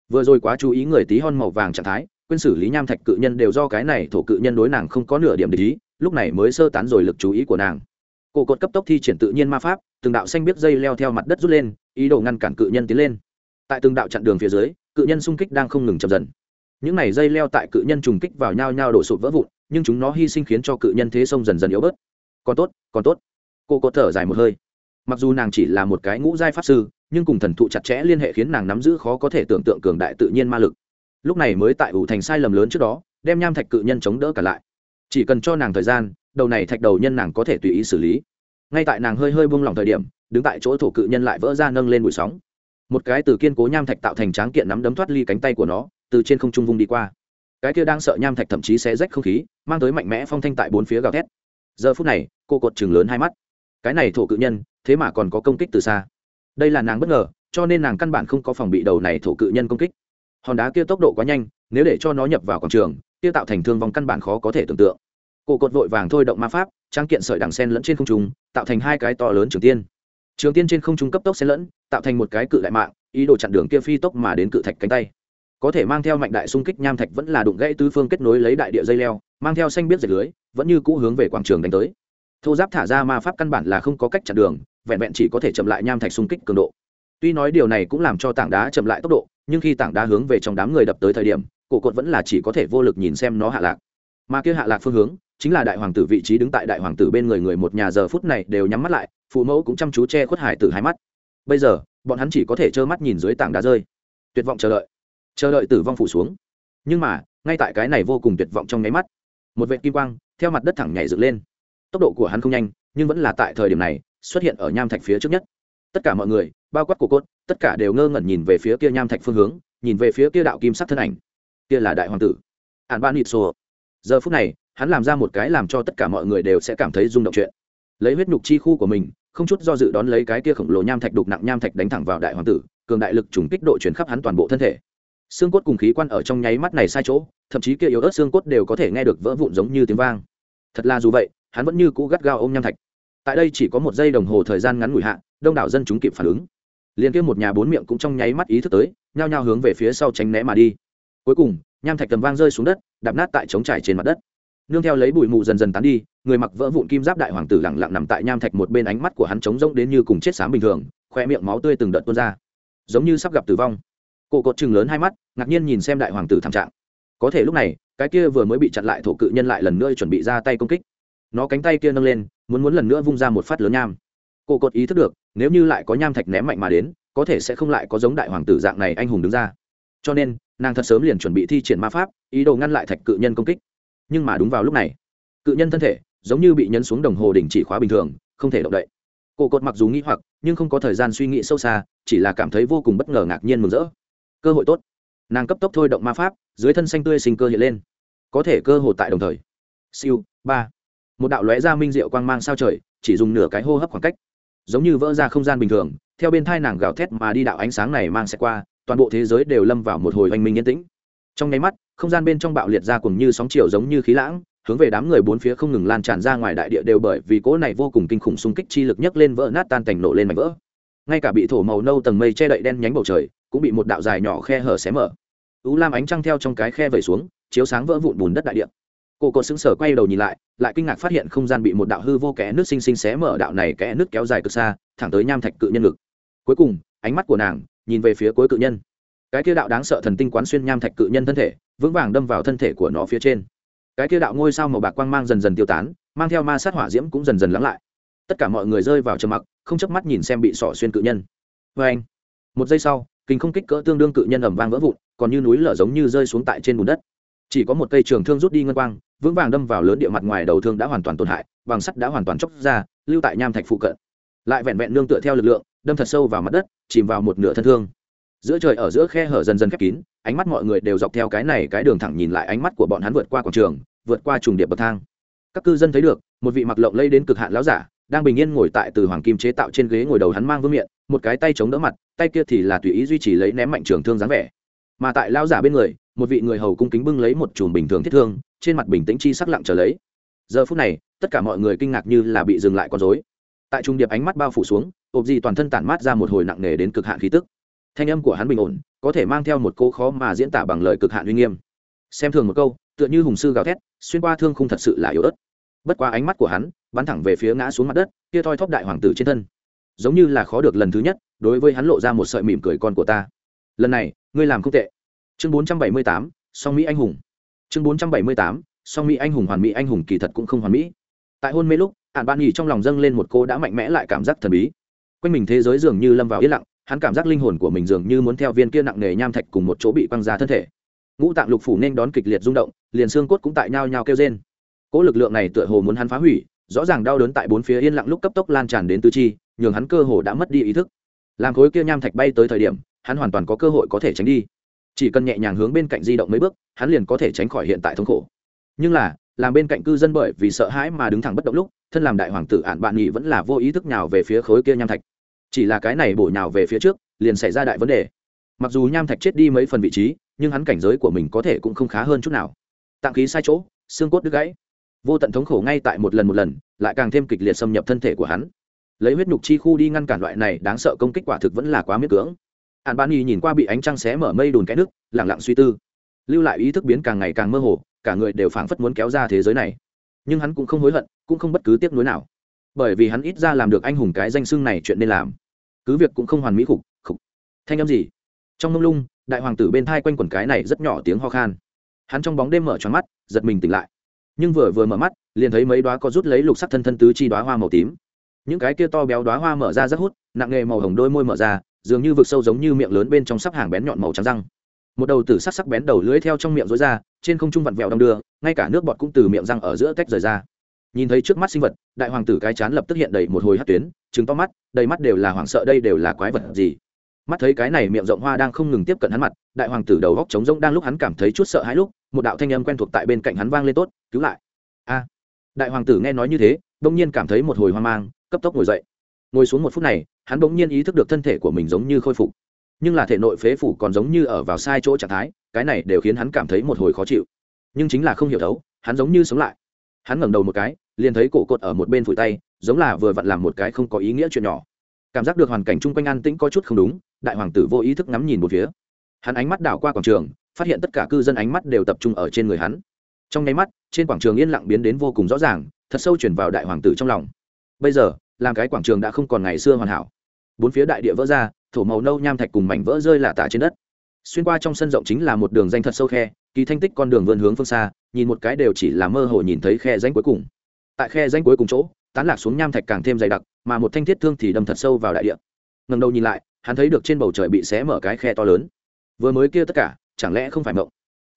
Vừa rồi quá chú ý người tí hon màu vàng trạng thái, quên xử lý nham thạch cự nhân đều do cái này thổ cự nhân đối nàng không có nửa điểm để ý, lúc này mới sơ tán rồi lực chú ý của nàng cổ cột cấp tốc thi triển tự nhiên ma pháp, từng đạo xanh biết dây leo theo mặt đất rút lên, ý đồ ngăn cản cự nhân tiến lên. Tại từng đạo chặn đường phía dưới, cự nhân xung kích đang không ngừng chậm dần. Những này dây leo tại cự nhân trùng kích vào nhau nhau đổ sụp vỡ vụn, nhưng chúng nó hy sinh khiến cho cự nhân thế sông dần dần yếu bớt. Còn tốt còn tốt. Cô có thở dài một hơi. Mặc dù nàng chỉ là một cái ngũ giai pháp sư, nhưng cùng thần thụ chặt chẽ liên hệ khiến nàng nắm giữ khó có thể tưởng tượng cường đại tự nhiên ma lực. Lúc này mới tại ủ thành sai lầm lớn trước đó, đem nham thạch cự nhân chống đỡ cả lại chỉ cần cho nàng thời gian, đầu này thạch đầu nhân nàng có thể tùy ý xử lý. Ngay tại nàng hơi hơi buông lỏng thời điểm, đứng tại chỗ thổ cự nhân lại vỡ ra nâng lên bụi sóng. Một cái từ kiên cố nham thạch tạo thành tráng kiện nắm đấm thoát ly cánh tay của nó, từ trên không trung vung đi qua. Cái kia đang sợ nham thạch thậm chí sẽ rách không khí, mang tới mạnh mẽ phong thanh tại bốn phía gào thét. Giờ phút này, cô cột chừng lớn hai mắt. Cái này thổ cự nhân, thế mà còn có công kích từ xa. Đây là nàng bất ngờ, cho nên nàng căn bản không có phòng bị đầu này thổ cự nhân công kích. Hòn đá kia tốc độ quá nhanh, nếu để cho nó nhập vào quảng trường kia tạo thành thương vong căn bản khó có thể tưởng tượng. Cổ cột vội vàng thôi động ma pháp, trang kiện sợi đằng sen lẫn trên không trung, tạo thành hai cái to lớn trường tiên. Trường tiên trên không trung cấp tốc xen lẫn, tạo thành một cái cự đại mạng, ý đồ chặn đường kia phi tốc mà đến cự thạch cánh tay. Có thể mang theo mạnh đại xung kích nham thạch vẫn là đụng gãy tứ phương kết nối lấy đại địa dây leo, mang theo xanh biết dệt lưới, vẫn như cũ hướng về quảng trường đánh tới. Thô giáp thả ra ma pháp căn bản là không có cách chặn đường, vẹn vẹn chỉ có thể chậm lại nham thạch xung kích cường độ. Tuy nói điều này cũng làm cho tảng đá chậm lại tốc độ, nhưng khi tảng đá hướng về trong đám người đập tới thời điểm cổ cột vẫn là chỉ có thể vô lực nhìn xem nó hạ lạc. Mà kia hạ lạc phương hướng, chính là đại hoàng tử vị trí đứng tại đại hoàng tử bên người người một nhà giờ phút này đều nhắm mắt lại, phụ mẫu cũng chăm chú che khuất hải tử hai mắt. Bây giờ, bọn hắn chỉ có thể trơ mắt nhìn dưới tảng đá rơi. Tuyệt vọng chờ đợi. Chờ đợi tử vong phủ xuống. Nhưng mà, ngay tại cái này vô cùng tuyệt vọng trong nháy mắt, một vệ kim quang theo mặt đất thẳng nhảy dựng lên. Tốc độ của hắn không nhanh, nhưng vẫn là tại thời điểm này xuất hiện ở nham thạch phía trước nhất. Tất cả mọi người, bao quát cổ cốt tất cả đều ngơ ngẩn nhìn về phía kia nham thạch phương hướng, nhìn về phía kia đạo kim sắc thân ảnh kia là đại hoàng tử. Ạn ban nịt sô giờ phút này, hắn làm ra một cái làm cho tất cả mọi người đều sẽ cảm thấy rung động chuyện. Lấy huyết nhục chi khu của mình, không chút do dự đón lấy cái kia khổng lồ nham thạch đục nặng nham thạch đánh thẳng vào đại hoàng tử, cường đại lực trùng kích độ chuyển khắp hắn toàn bộ thân thể. Xương cốt cùng khí quan ở trong nháy mắt này sai chỗ, thậm chí kia yếu ớt xương cốt đều có thể nghe được vỡ vụn giống như tiếng vang. Thật là dù vậy, hắn vẫn như cũ gắt gao ôm nham thạch. Tại đây chỉ có một giây đồng hồ thời gian ngắn ngủi hạ, đông đảo dân chúng kịp phản ứng. Liền kia một nhà bốn miệng cũng trong nháy mắt ý thức tới, nhao nhao hướng về phía sau tránh né mà đi cuối cùng, nham thạch tầm vang rơi xuống đất, đạp nát tại trống trải trên mặt đất. Nương theo lấy bụi mù dần dần tán đi, người mặc vỡ vụn kim giáp đại hoàng tử lẳng lặng nằm tại nham thạch một bên ánh mắt của hắn trống rỗng đến như cùng chết sám bình thường, khoe miệng máu tươi từng đợt tuôn ra. Giống như sắp gặp tử vong. Cổ cột chừng lớn hai mắt, ngạc nhiên nhìn xem đại hoàng tử thảm trạng. Có thể lúc này, cái kia vừa mới bị chặn lại thổ cự nhân lại lần nữa chuẩn bị ra tay công kích. Nó cánh tay kia nâng lên, muốn muốn lần nữa vung ra một phát lớn nham. Cổ cột ý thức được, nếu như lại có nham thạch ném mạnh mà đến, có thể sẽ không lại có giống đại hoàng tử dạng này anh hùng đứng ra. Cho nên nàng thật sớm liền chuẩn bị thi triển ma pháp, ý đồ ngăn lại thạch cự nhân công kích. Nhưng mà đúng vào lúc này, cự nhân thân thể giống như bị nhấn xuống đồng hồ đình chỉ khóa bình thường, không thể động đậy. Cổ cột mặc dù nghĩ hoặc, nhưng không có thời gian suy nghĩ sâu xa, chỉ là cảm thấy vô cùng bất ngờ ngạc nhiên mừng rỡ. Cơ hội tốt. Nàng cấp tốc thôi động ma pháp, dưới thân xanh tươi sinh cơ hiện lên. Có thể cơ hội tại đồng thời. Siêu, ba. Một đạo lóe ra minh diệu quang mang sao trời, chỉ dùng nửa cái hô hấp khoảng cách. Giống như vỡ ra không gian bình thường, theo bên thai nàng gào thét mà đi đạo ánh sáng này mang sẽ qua toàn bộ thế giới đều lâm vào một hồi hoành minh yên tĩnh. Trong nháy mắt, không gian bên trong bạo liệt ra cùng như sóng chiều giống như khí lãng, hướng về đám người bốn phía không ngừng lan tràn ra ngoài đại địa đều bởi vì cỗ này vô cùng kinh khủng xung kích chi lực nhấc lên vỡ nát tan cảnh nổ lên mảnh vỡ. Ngay cả bị thổ màu nâu tầng mây che đậy đen nhánh bầu trời, cũng bị một đạo dài nhỏ khe hở xé mở. Ú lam ánh trăng theo trong cái khe vẩy xuống, chiếu sáng vỡ vụn bùn đất đại địa. Cô cột xứng sở quay đầu nhìn lại lại kinh ngạc phát hiện không gian bị một đạo hư vô kẽ nước xinh xinh xé mở, đạo này kẽ nước kéo dài cực xa, thẳng tới nham thạch cự nhân lực cuối cùng, ánh mắt của nàng nhìn về phía cuối cự nhân. Cái kia đạo đáng sợ thần tinh quán xuyên nham thạch cự nhân thân thể, vững vàng đâm vào thân thể của nó phía trên. Cái kia đạo ngôi sao màu bạc quang mang dần dần tiêu tán, mang theo ma sát hỏa diễm cũng dần dần lắng lại. Tất cả mọi người rơi vào trầm mặc, không chớp mắt nhìn xem bị sỏ xuyên cự nhân. Vê anh, một giây sau, kinh không kích cỡ tương đương cự nhân ẩm vang vỡ vụn, còn như núi lở giống như rơi xuống tại trên bùn đất. Chỉ có một cây trường thương rút đi ngân quang, vững vàng đâm vào lớn địa mặt ngoài đầu thương đã hoàn toàn tổn hại, bằng sắt đã hoàn toàn chóc ra, lưu tại nham thạch phụ cận. Lại vẹn vẹn nương tựa theo lực lượng đâm thật sâu vào mặt đất, chìm vào một nửa thân thương. Giữa trời ở giữa khe hở dần dần khép kín, ánh mắt mọi người đều dọc theo cái này cái đường thẳng nhìn lại ánh mắt của bọn hắn vượt qua quảng trường, vượt qua trùng điệp bậc thang. Các cư dân thấy được, một vị mặc lộng lây đến cực hạn láo giả, đang bình yên ngồi tại từ hoàng kim chế tạo trên ghế ngồi đầu hắn mang vương miệng một cái tay chống đỡ mặt, tay kia thì là tùy ý duy trì lấy ném mạnh trường thương dáng vẻ. Mà tại lao giả bên người, một vị người hầu cung kính bưng lấy một chùm bình thường thiết thương, trên mặt bình tĩnh chi sắc lặng trở lấy. Giờ phút này, tất cả mọi người kinh ngạc như là bị dừng lại con dối tại trung điệp ánh mắt bao phủ xuống ộp gì toàn thân tản mát ra một hồi nặng nề đến cực hạn khí tức. Thanh âm của hắn bình ổn có thể mang theo một câu khó mà diễn tả bằng lời cực hạn uy nghiêm. Xem thường một câu tựa như hùng sư gào thét xuyên qua thương không thật sự là yếu ớt. Bất quá ánh mắt của hắn bắn thẳng về phía ngã xuống mặt đất kia thoi thóp đại hoàng tử trên thân. Giống như là khó được lần thứ nhất đối với hắn lộ ra một sợi mỉm cười con của ta. Lần này ngươi làm không tệ. Chương 478, song mỹ anh hùng. Chương 478, song mỹ anh hùng hoàn mỹ anh hùng kỳ thật cũng không hoàn mỹ. Tại hôn mê lúc ạn ban nghỉ trong lòng dâng lên một cô đã mạnh mẽ lại cảm giác thần bí. Quanh mình thế giới dường như lâm vào yên lặng, hắn cảm giác linh hồn của mình dường như muốn theo viên kia nặng nề nham thạch cùng một chỗ bị quăng ra thân thể. Ngũ tạng lục phủ nên đón kịch liệt rung động, liền xương cốt cũng tại nhau nhau kêu trên cỗ lực lượng này tựa hồ muốn hắn phá hủy, rõ ràng đau đớn tại bốn phía yên lặng lúc cấp tốc lan tràn đến tứ chi, nhường hắn cơ hồ đã mất đi ý thức. Làm khối kia nham thạch bay tới thời điểm, hắn hoàn toàn có cơ hội có thể tránh đi. Chỉ cần nhẹ nhàng hướng bên cạnh di động mấy bước, hắn liền có thể tránh khỏi hiện tại thống khổ. Nhưng là làm bên cạnh cư dân bởi vì sợ hãi mà đứng thẳng bất động lúc, thân làm đại hoàng tử ạn bạn nghị vẫn là vô ý thức nào về phía khối kia nham thạch. Chỉ là cái này bổ nhào về phía trước, liền xảy ra đại vấn đề. Mặc dù nham thạch chết đi mấy phần vị trí, nhưng hắn cảnh giới của mình có thể cũng không khá hơn chút nào. Tạng khí sai chỗ, xương cốt đứt gãy. Vô tận thống khổ ngay tại một lần một lần, lại càng thêm kịch liệt xâm nhập thân thể của hắn. Lấy huyết nhục chi khu đi ngăn cản loại này đáng sợ công kích quả thực vẫn là quá miễn cưỡng. Ạn ban y nhìn qua bị ánh trăng xé mở mây đùn cái nước lẳng lặng suy tư. Lưu lại ý thức biến càng ngày càng mơ hồ cả người đều phảng phất muốn kéo ra thế giới này. Nhưng hắn cũng không hối hận, cũng không bất cứ tiếc nuối nào. Bởi vì hắn ít ra làm được anh hùng cái danh xưng này chuyện nên làm. Cứ việc cũng không hoàn mỹ khục khục. Thanh âm gì? Trong mông lung, đại hoàng tử bên thai quanh quần cái này rất nhỏ tiếng ho khan. Hắn trong bóng đêm mở tròn mắt, giật mình tỉnh lại. Nhưng vừa vừa mở mắt, liền thấy mấy đoá có rút lấy lục sắc thân thân tứ chi đoá hoa màu tím. Những cái kia to béo đoá hoa mở ra rất hút, nặng nghề màu hồng đôi môi mở ra, dường như vực sâu giống như miệng lớn bên trong sắp hàng bén nhọn màu trắng răng một đầu tử sắc sắc bén đầu lưới theo trong miệng rối ra, trên không trung vặn vẹo đong đưa, ngay cả nước bọt cũng từ miệng răng ở giữa tách rời ra. Nhìn thấy trước mắt sinh vật, đại hoàng tử cái chán lập tức hiện đầy một hồi hát tuyến chứng to mắt, đầy mắt đều là hoảng sợ đây đều là quái vật gì. Mắt thấy cái này miệng rộng hoa đang không ngừng tiếp cận hắn mặt, đại hoàng tử đầu góc trống rỗng đang lúc hắn cảm thấy chút sợ hãi lúc, một đạo thanh âm quen thuộc tại bên cạnh hắn vang lên tốt, cứu lại. A. Đại hoàng tử nghe nói như thế, bỗng nhiên cảm thấy một hồi hoang mang, cấp tốc ngồi dậy. Ngồi xuống một phút này, hắn bỗng nhiên ý thức được thân thể của mình giống như khôi phục nhưng là thể nội phế phủ còn giống như ở vào sai chỗ trạng thái, cái này đều khiến hắn cảm thấy một hồi khó chịu. Nhưng chính là không hiểu thấu, hắn giống như sống lại. Hắn ngẩng đầu một cái, liền thấy cổ cột ở một bên phủi tay, giống là vừa vặn làm một cái không có ý nghĩa chuyện nhỏ. Cảm giác được hoàn cảnh chung quanh an tĩnh có chút không đúng, đại hoàng tử vô ý thức ngắm nhìn một phía. Hắn ánh mắt đảo qua quảng trường, phát hiện tất cả cư dân ánh mắt đều tập trung ở trên người hắn. Trong nháy mắt, trên quảng trường yên lặng biến đến vô cùng rõ ràng, thật sâu chuyển vào đại hoàng tử trong lòng. Bây giờ, làm cái quảng trường đã không còn ngày xưa hoàn hảo. Bốn phía đại địa vỡ ra thổ màu nâu nham thạch cùng mảnh vỡ rơi lả tả trên đất. Xuyên qua trong sân rộng chính là một đường danh thật sâu khe, kỳ thanh tích con đường vươn hướng phương xa, nhìn một cái đều chỉ là mơ hồ nhìn thấy khe danh cuối cùng. Tại khe danh cuối cùng chỗ, tán lạc xuống nham thạch càng thêm dày đặc, mà một thanh thiết thương thì đâm thật sâu vào đại địa. Ngần đầu nhìn lại, hắn thấy được trên bầu trời bị xé mở cái khe to lớn. Vừa mới kia tất cả, chẳng lẽ không phải mộng?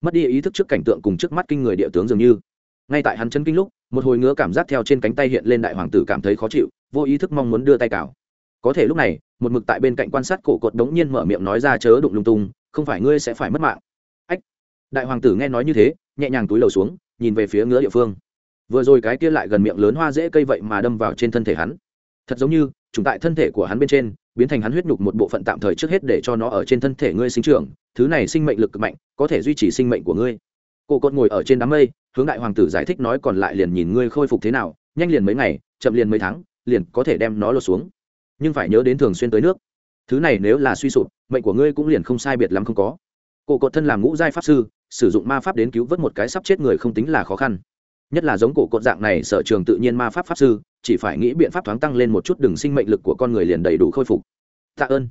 Mất đi ý thức trước cảnh tượng cùng trước mắt kinh người địa tướng dường như. Ngay tại hắn chân kinh lúc, một hồi ngứa cảm giác theo trên cánh tay hiện lên đại hoàng tử cảm thấy khó chịu, vô ý thức mong muốn đưa tay cào có thể lúc này, một mực tại bên cạnh quan sát cổ cột đống nhiên mở miệng nói ra chớ đụng lung tung, không phải ngươi sẽ phải mất mạng. Ách, đại hoàng tử nghe nói như thế, nhẹ nhàng túi lầu xuống, nhìn về phía ngứa địa phương. Vừa rồi cái kia lại gần miệng lớn hoa dễ cây vậy mà đâm vào trên thân thể hắn. Thật giống như, chúng tại thân thể của hắn bên trên, biến thành hắn huyết nhục một bộ phận tạm thời trước hết để cho nó ở trên thân thể ngươi sinh trưởng, thứ này sinh mệnh lực cực mạnh, có thể duy trì sinh mệnh của ngươi. Cổ cột ngồi ở trên đám mây, hướng đại hoàng tử giải thích nói còn lại liền nhìn ngươi khôi phục thế nào, nhanh liền mấy ngày, chậm liền mấy tháng, liền có thể đem nó lột xuống nhưng phải nhớ đến thường xuyên tới nước. Thứ này nếu là suy sụp, mệnh của ngươi cũng liền không sai biệt lắm không có. Cổ cột thân làm ngũ giai pháp sư, sử dụng ma pháp đến cứu vớt một cái sắp chết người không tính là khó khăn. Nhất là giống cổ cột dạng này sở trường tự nhiên ma pháp pháp sư, chỉ phải nghĩ biện pháp thoáng tăng lên một chút đường sinh mệnh lực của con người liền đầy đủ khôi phục. Tạ ơn.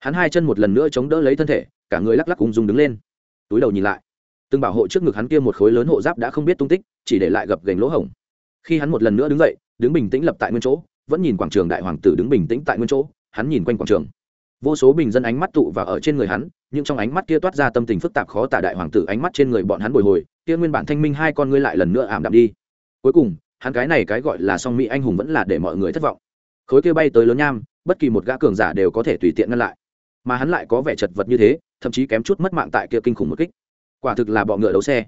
Hắn hai chân một lần nữa chống đỡ lấy thân thể, cả người lắc lắc cùng dùng đứng lên. Túi đầu nhìn lại. Từng bảo hộ trước ngực hắn kia một khối lớn hộ giáp đã không biết tung tích, chỉ để lại gập gành lỗ hổng. Khi hắn một lần nữa đứng dậy, đứng bình tĩnh lập tại nguyên chỗ vẫn nhìn quảng trường đại hoàng tử đứng bình tĩnh tại nguyên chỗ, hắn nhìn quanh quảng trường. Vô số bình dân ánh mắt tụ và ở trên người hắn, nhưng trong ánh mắt kia toát ra tâm tình phức tạp khó tả đại hoàng tử ánh mắt trên người bọn hắn bồi hồi, kia nguyên bản thanh minh hai con ngươi lại lần nữa ảm đạm đi. Cuối cùng, hắn cái này cái gọi là song mỹ anh hùng vẫn là để mọi người thất vọng. Khối kia bay tới lớn nham, bất kỳ một gã cường giả đều có thể tùy tiện ngăn lại. Mà hắn lại có vẻ chật vật như thế, thậm chí kém chút mất mạng tại kia kinh khủng một kích. Quả thực là bọ ngựa đấu xe.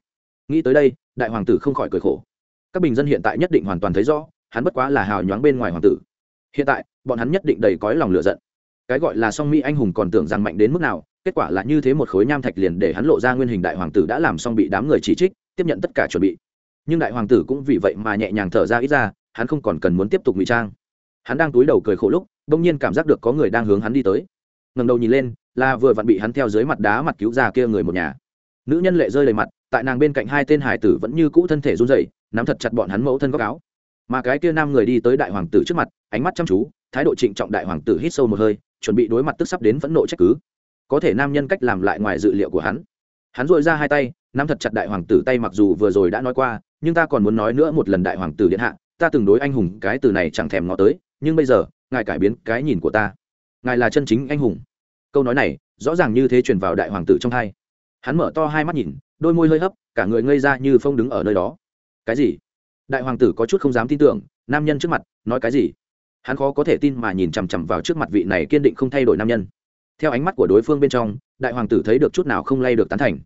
Nghĩ tới đây, đại hoàng tử không khỏi cười khổ. Các bình dân hiện tại nhất định hoàn toàn thấy rõ hắn bất quá là hào nhoáng bên ngoài hoàng tử. Hiện tại, bọn hắn nhất định đầy cõi lòng lựa giận. Cái gọi là song mỹ anh hùng còn tưởng rằng mạnh đến mức nào, kết quả là như thế một khối nham thạch liền để hắn lộ ra nguyên hình đại hoàng tử đã làm xong bị đám người chỉ trích, tiếp nhận tất cả chuẩn bị. Nhưng đại hoàng tử cũng vì vậy mà nhẹ nhàng thở ra ít ra, hắn không còn cần muốn tiếp tục ngụy trang. Hắn đang túi đầu cười khổ lúc, bỗng nhiên cảm giác được có người đang hướng hắn đi tới. Ngầm đầu nhìn lên, là vừa vặn bị hắn theo dưới mặt đá mặt cứu ra kia người một nhà. Nữ nhân lệ rơi đầy mặt, tại nàng bên cạnh hai tên hải tử vẫn như cũ thân thể run rẩy, nắm thật chặt bọn hắn mẫu thân góc áo mà cái kia nam người đi tới đại hoàng tử trước mặt, ánh mắt chăm chú, thái độ trịnh trọng đại hoàng tử hít sâu một hơi, chuẩn bị đối mặt tức sắp đến phẫn nộ trách cứ. Có thể nam nhân cách làm lại ngoài dự liệu của hắn. Hắn dội ra hai tay, nắm thật chặt đại hoàng tử tay mặc dù vừa rồi đã nói qua, nhưng ta còn muốn nói nữa một lần đại hoàng tử điện hạ, ta từng đối anh hùng cái từ này chẳng thèm ngó tới, nhưng bây giờ, ngài cải biến cái nhìn của ta. Ngài là chân chính anh hùng. Câu nói này, rõ ràng như thế truyền vào đại hoàng tử trong hai. Hắn mở to hai mắt nhìn, đôi môi hơi hấp, cả người ngây ra như phong đứng ở nơi đó. Cái gì? Đại hoàng tử có chút không dám tin tưởng, nam nhân trước mặt, nói cái gì? Hắn khó có thể tin mà nhìn chằm chằm vào trước mặt vị này kiên định không thay đổi nam nhân. Theo ánh mắt của đối phương bên trong, đại hoàng tử thấy được chút nào không lay được tán thành.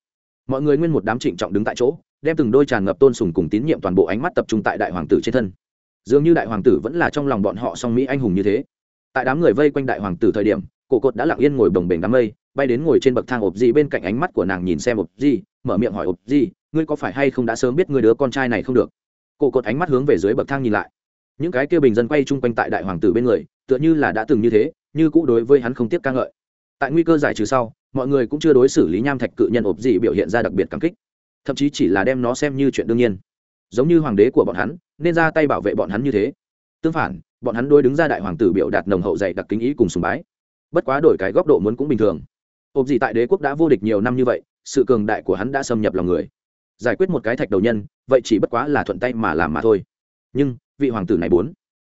Mọi người nguyên một đám trịnh trọng đứng tại chỗ, đem từng đôi tràn ngập tôn sùng cùng tín nhiệm toàn bộ ánh mắt tập trung tại đại hoàng tử trên thân. Dường như đại hoàng tử vẫn là trong lòng bọn họ song mỹ anh hùng như thế. Tại đám người vây quanh đại hoàng tử thời điểm, cổ cột đã lặng yên ngồi bồng bềnh đám mây, bay đến ngồi trên bậc thang ộp di bên cạnh ánh mắt của nàng nhìn xem ộp di, mở miệng hỏi ộp di, ngươi có phải hay không đã sớm biết người đứa con trai này không được? Cổ cột ánh mắt hướng về dưới bậc thang nhìn lại. Những cái kia bình dân quay chung quanh tại đại hoàng tử bên người, tựa như là đã từng như thế, như cũ đối với hắn không tiếc ca ngợi. Tại nguy cơ giải trừ sau, mọi người cũng chưa đối xử lý nham thạch cự nhân ộp gì biểu hiện ra đặc biệt cảm kích. Thậm chí chỉ là đem nó xem như chuyện đương nhiên. Giống như hoàng đế của bọn hắn, nên ra tay bảo vệ bọn hắn như thế. Tương phản, bọn hắn đôi đứng ra đại hoàng tử biểu đạt nồng hậu dạy đặc kính ý cùng sùng bái. Bất quá đổi cái góc độ muốn cũng bình thường. Ộp gì tại đế quốc đã vô địch nhiều năm như vậy, sự cường đại của hắn đã xâm nhập lòng người giải quyết một cái thạch đầu nhân, vậy chỉ bất quá là thuận tay mà làm mà thôi. Nhưng, vị hoàng tử này bốn,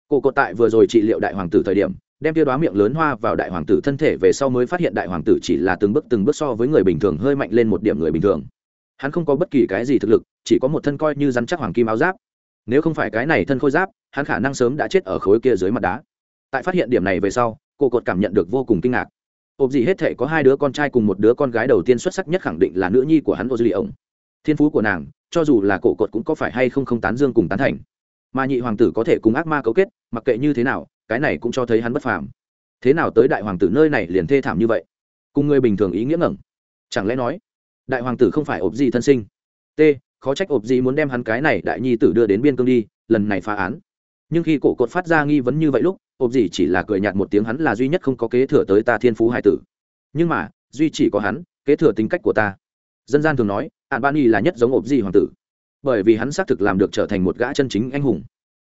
cổ cột tại vừa rồi trị liệu đại hoàng tử thời điểm, đem tiêu đoá miệng lớn hoa vào đại hoàng tử thân thể về sau mới phát hiện đại hoàng tử chỉ là từng bước từng bước so với người bình thường hơi mạnh lên một điểm người bình thường. Hắn không có bất kỳ cái gì thực lực, chỉ có một thân coi như rắn chắc hoàng kim áo giáp. Nếu không phải cái này thân khôi giáp, hắn khả năng sớm đã chết ở khối kia dưới mặt đá. Tại phát hiện điểm này về sau cô cột cảm nhận được vô cùng kinh ngạc. Ộp gì hết thể có hai đứa con trai cùng một đứa con gái đầu tiên xuất sắc nhất khẳng định là nữ nhi của hắn ô dư lì ổng thiên phú của nàng, cho dù là cổ cột cũng có phải hay không không tán dương cùng tán thành. Mà nhị hoàng tử có thể cùng ác ma cấu kết, mặc kệ như thế nào, cái này cũng cho thấy hắn bất phàm. Thế nào tới đại hoàng tử nơi này liền thê thảm như vậy? Cùng người bình thường ý nghĩa ngẩng. Chẳng lẽ nói, đại hoàng tử không phải ộp gì thân sinh? T, khó trách ộp gì muốn đem hắn cái này đại nhi tử đưa đến biên cương đi, lần này phá án. Nhưng khi cổ cột phát ra nghi vấn như vậy lúc, ộp gì chỉ là cười nhạt một tiếng hắn là duy nhất không có kế thừa tới ta thiên phú hải tử. Nhưng mà, duy chỉ có hắn, kế thừa tính cách của ta. Dân gian thường nói albany là nhất giống ộp gì hoàng tử. Bởi vì hắn xác thực làm được trở thành một gã chân chính anh hùng.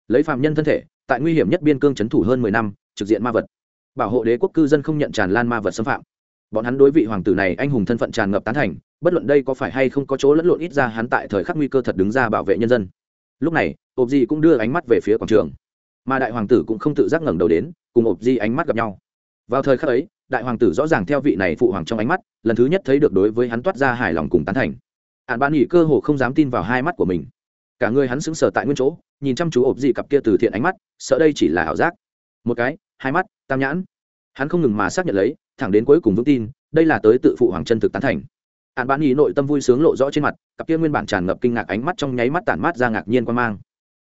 Lấy phạm nhân thân thể, tại nguy hiểm nhất biên cương c h ấ n thủ hơn mười năm, trực diện ma vật. Bảo hộ đế quốc cư dân không nhận tràn lan ma vật xâm phạm. Bọn hắn đối vị hoàng tử này anh hùng thân phận tràn ngập tán thành, bất luận đây có phải hay không có chỗ lẫn lộn ít ra hắn tại thời khắc nguy cơ thật đứng ra bảo vệ nhân dân. Lúc này ộp di cũng đưa ánh mắt về phía quảng trường. Mà đại hoàng tử cũng không tự giác ngẩng đầu đến, cùng ộp di ánh mắt gặp nhau. Vào thời khắc ấy, đại hoàng tử rõ ràng theo vị này phụ hoàng trong ánh mắt, lần thứ nhất thấy được đối với hắn toát ra hài lòng cùng tán thành hạn ban nghỉ cơ hồ không dám tin vào hai mắt của mình. Cả người hắn sững sờ tại nguyên chỗ, nhìn chăm chú ộp dị cặp kia từ thiện ánh mắt, sợ đây chỉ là ảo giác. Một cái, hai mắt, tam nhãn. Hắn không ngừng mà xác nhận lấy, thẳng đến cuối cùng vững tin, đây là tới tự phụ hoàng chân thực tán thành. Hạn bạn nghỉ nội tâm vui sướng lộ rõ trên mặt, cặp kia nguyên bản tràn ngập kinh ngạc ánh mắt trong nháy mắt tản mát ra ngạc nhiên quan mang.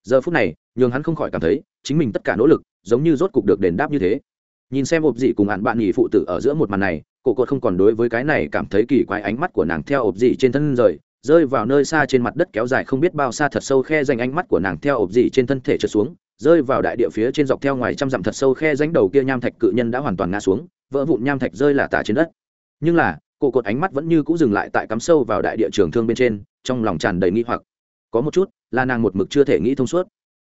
Giờ phút này, nhường hắn không khỏi cảm thấy, chính mình tất cả nỗ lực, giống như rốt cục được đền đáp như thế. Nhìn xem ộp dị cùng hạn bạn nghỉ phụ tử ở giữa một màn này, cổ cột không còn đối với cái này cảm thấy kỳ quái ánh mắt của nàng theo ộp dị trên thân rời rơi vào nơi xa trên mặt đất kéo dài không biết bao xa thật sâu khe danh ánh mắt của nàng theo ộp dị trên thân thể trượt xuống, rơi vào đại địa phía trên dọc theo ngoài trăm dặm thật sâu khe ránh đầu kia nham thạch cự nhân đã hoàn toàn ngã xuống, vỡ vụn nham thạch rơi là tả trên đất. Nhưng là, cổ cột ánh mắt vẫn như cũ dừng lại tại cắm sâu vào đại địa trường thương bên trên, trong lòng tràn đầy nghi hoặc. Có một chút, là nàng một mực chưa thể nghĩ thông suốt.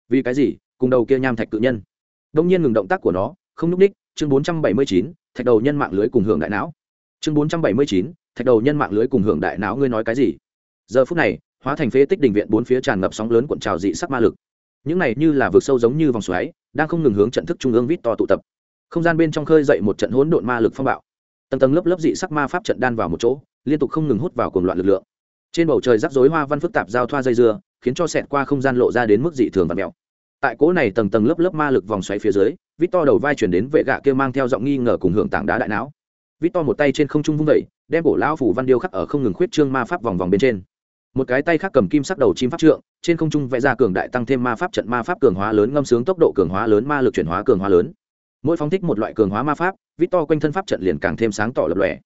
Vì cái gì? Cùng đầu kia nham thạch cự nhân. Đông nhiên ngừng động tác của nó, không nhúc ních, chương bốn trăm bảy mươi chín, thạch đầu nhân mạng lưới cùng hưởng đại não. Chương bốn trăm bảy mươi chín, thạch đầu nhân mạng lưới cùng hưởng đại não, ngươi nói cái gì? Giờ phút này, hóa thành phế tích đình viện bốn phía tràn ngập sóng lớn cuộn trào dị sắc ma lực. Những này như là vực sâu giống như vòng xoáy, đang không ngừng hướng trận thức trung ương vít to tụ tập. Không gian bên trong khơi dậy một trận hỗn độn ma lực phong bạo. Tầng tầng lớp lớp dị sắc ma pháp trận đan vào một chỗ, liên tục không ngừng hút vào cùng loạn lực lượng. Trên bầu trời rắc rối hoa văn phức tạp giao thoa dây dưa, khiến cho sẹt qua không gian lộ ra đến mức dị thường và mèo tại cỗ này tầng tầng lớp lớp ma lực vòng xoáy phía dưới, vít to đầu vai chuyển đến vệ gạ kia mang theo giọng nghi ngờ cùng hưởng tảng đá đại não. Vít to một tay trên không trung vung vẩy đem cổ lão phủ văn điêu khắc ở không ngừng khuyết trương ma pháp vòng vòng bên trên một cái tay khác cầm kim sắc đầu chim pháp trượng, trên không trung vẽ ra cường đại tăng thêm ma pháp trận ma pháp cường hóa lớn ngâm sướng tốc độ cường hóa lớn, ma lực chuyển hóa cường hóa lớn. Mỗi phóng thích một loại cường hóa ma pháp, vít to quanh thân pháp trận liền càng thêm sáng tỏ lập lòe.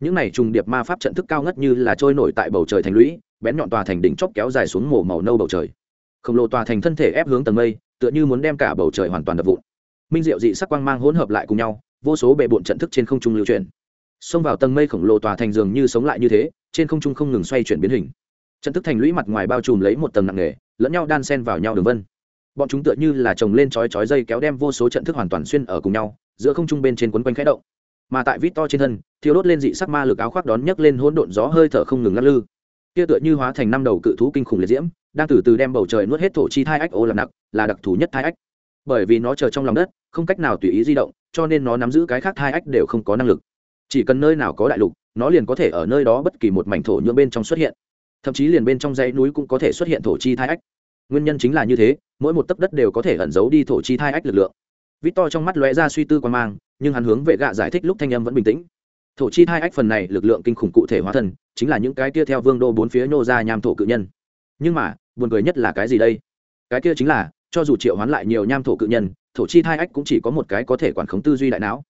Những này trùng điệp ma pháp trận thức cao ngất như là trôi nổi tại bầu trời thành lũy, bén nhọn tòa thành đỉnh chóp kéo dài xuống mổ màu nâu bầu trời. Khổng lồ tòa thành thân thể ép hướng tầng mây, tựa như muốn đem cả bầu trời hoàn toàn đập vụn. Minh diệu dị sắc quang mang hỗn hợp lại cùng nhau, vô số bệ bộn trận thức trên không trung lưu truyền xông vào tầng mây khổng lồ tòa thành dường như sống lại như thế, trên không trung không ngừng xoay chuyển biến hình trận thức thành lũy mặt ngoài bao trùm lấy một tầng nặng nề, lẫn nhau đan sen vào nhau đường vân. Bọn chúng tựa như là trồng lên chói chói dây kéo đem vô số trận thức hoàn toàn xuyên ở cùng nhau, giữa không trung bên trên quấn quanh khẽ động. Mà tại vít to trên thân thiếu đốt lên dị sắc ma lực áo khoác đón nhấc lên hỗn độn gió hơi thở không ngừng lắc lư. Kia tựa như hóa thành năm đầu cự thú kinh khủng liệt diễm, đang từ từ đem bầu trời nuốt hết thổ chi thai ách ô làm nặc là đặc thù nhất thai ách. Bởi vì nó chờ trong lòng đất, không cách nào tùy ý di động, cho nên nó nắm giữ cái khác thai ách đều không có năng lực. Chỉ cần nơi nào có đại lục, nó liền có thể ở nơi đó bất kỳ một mảnh thổ nhưỡng bên trong xuất hiện thậm chí liền bên trong dãy núi cũng có thể xuất hiện thổ chi thai ách. Nguyên nhân chính là như thế, mỗi một tấc đất đều có thể ẩn giấu đi thổ chi thai ách lực lượng. Vít to trong mắt lóe ra suy tư quan mang, nhưng hắn hướng vệ gạ giải thích lúc thanh âm vẫn bình tĩnh. Thổ chi thai ách phần này lực lượng kinh khủng cụ thể hóa thần, chính là những cái kia theo vương đô bốn phía nhô ra nham thổ cự nhân. Nhưng mà, buồn cười nhất là cái gì đây? Cái kia chính là, cho dù triệu hoán lại nhiều nham thổ cự nhân, thổ chi thai ách cũng chỉ có một cái có thể quản khống tư duy đại não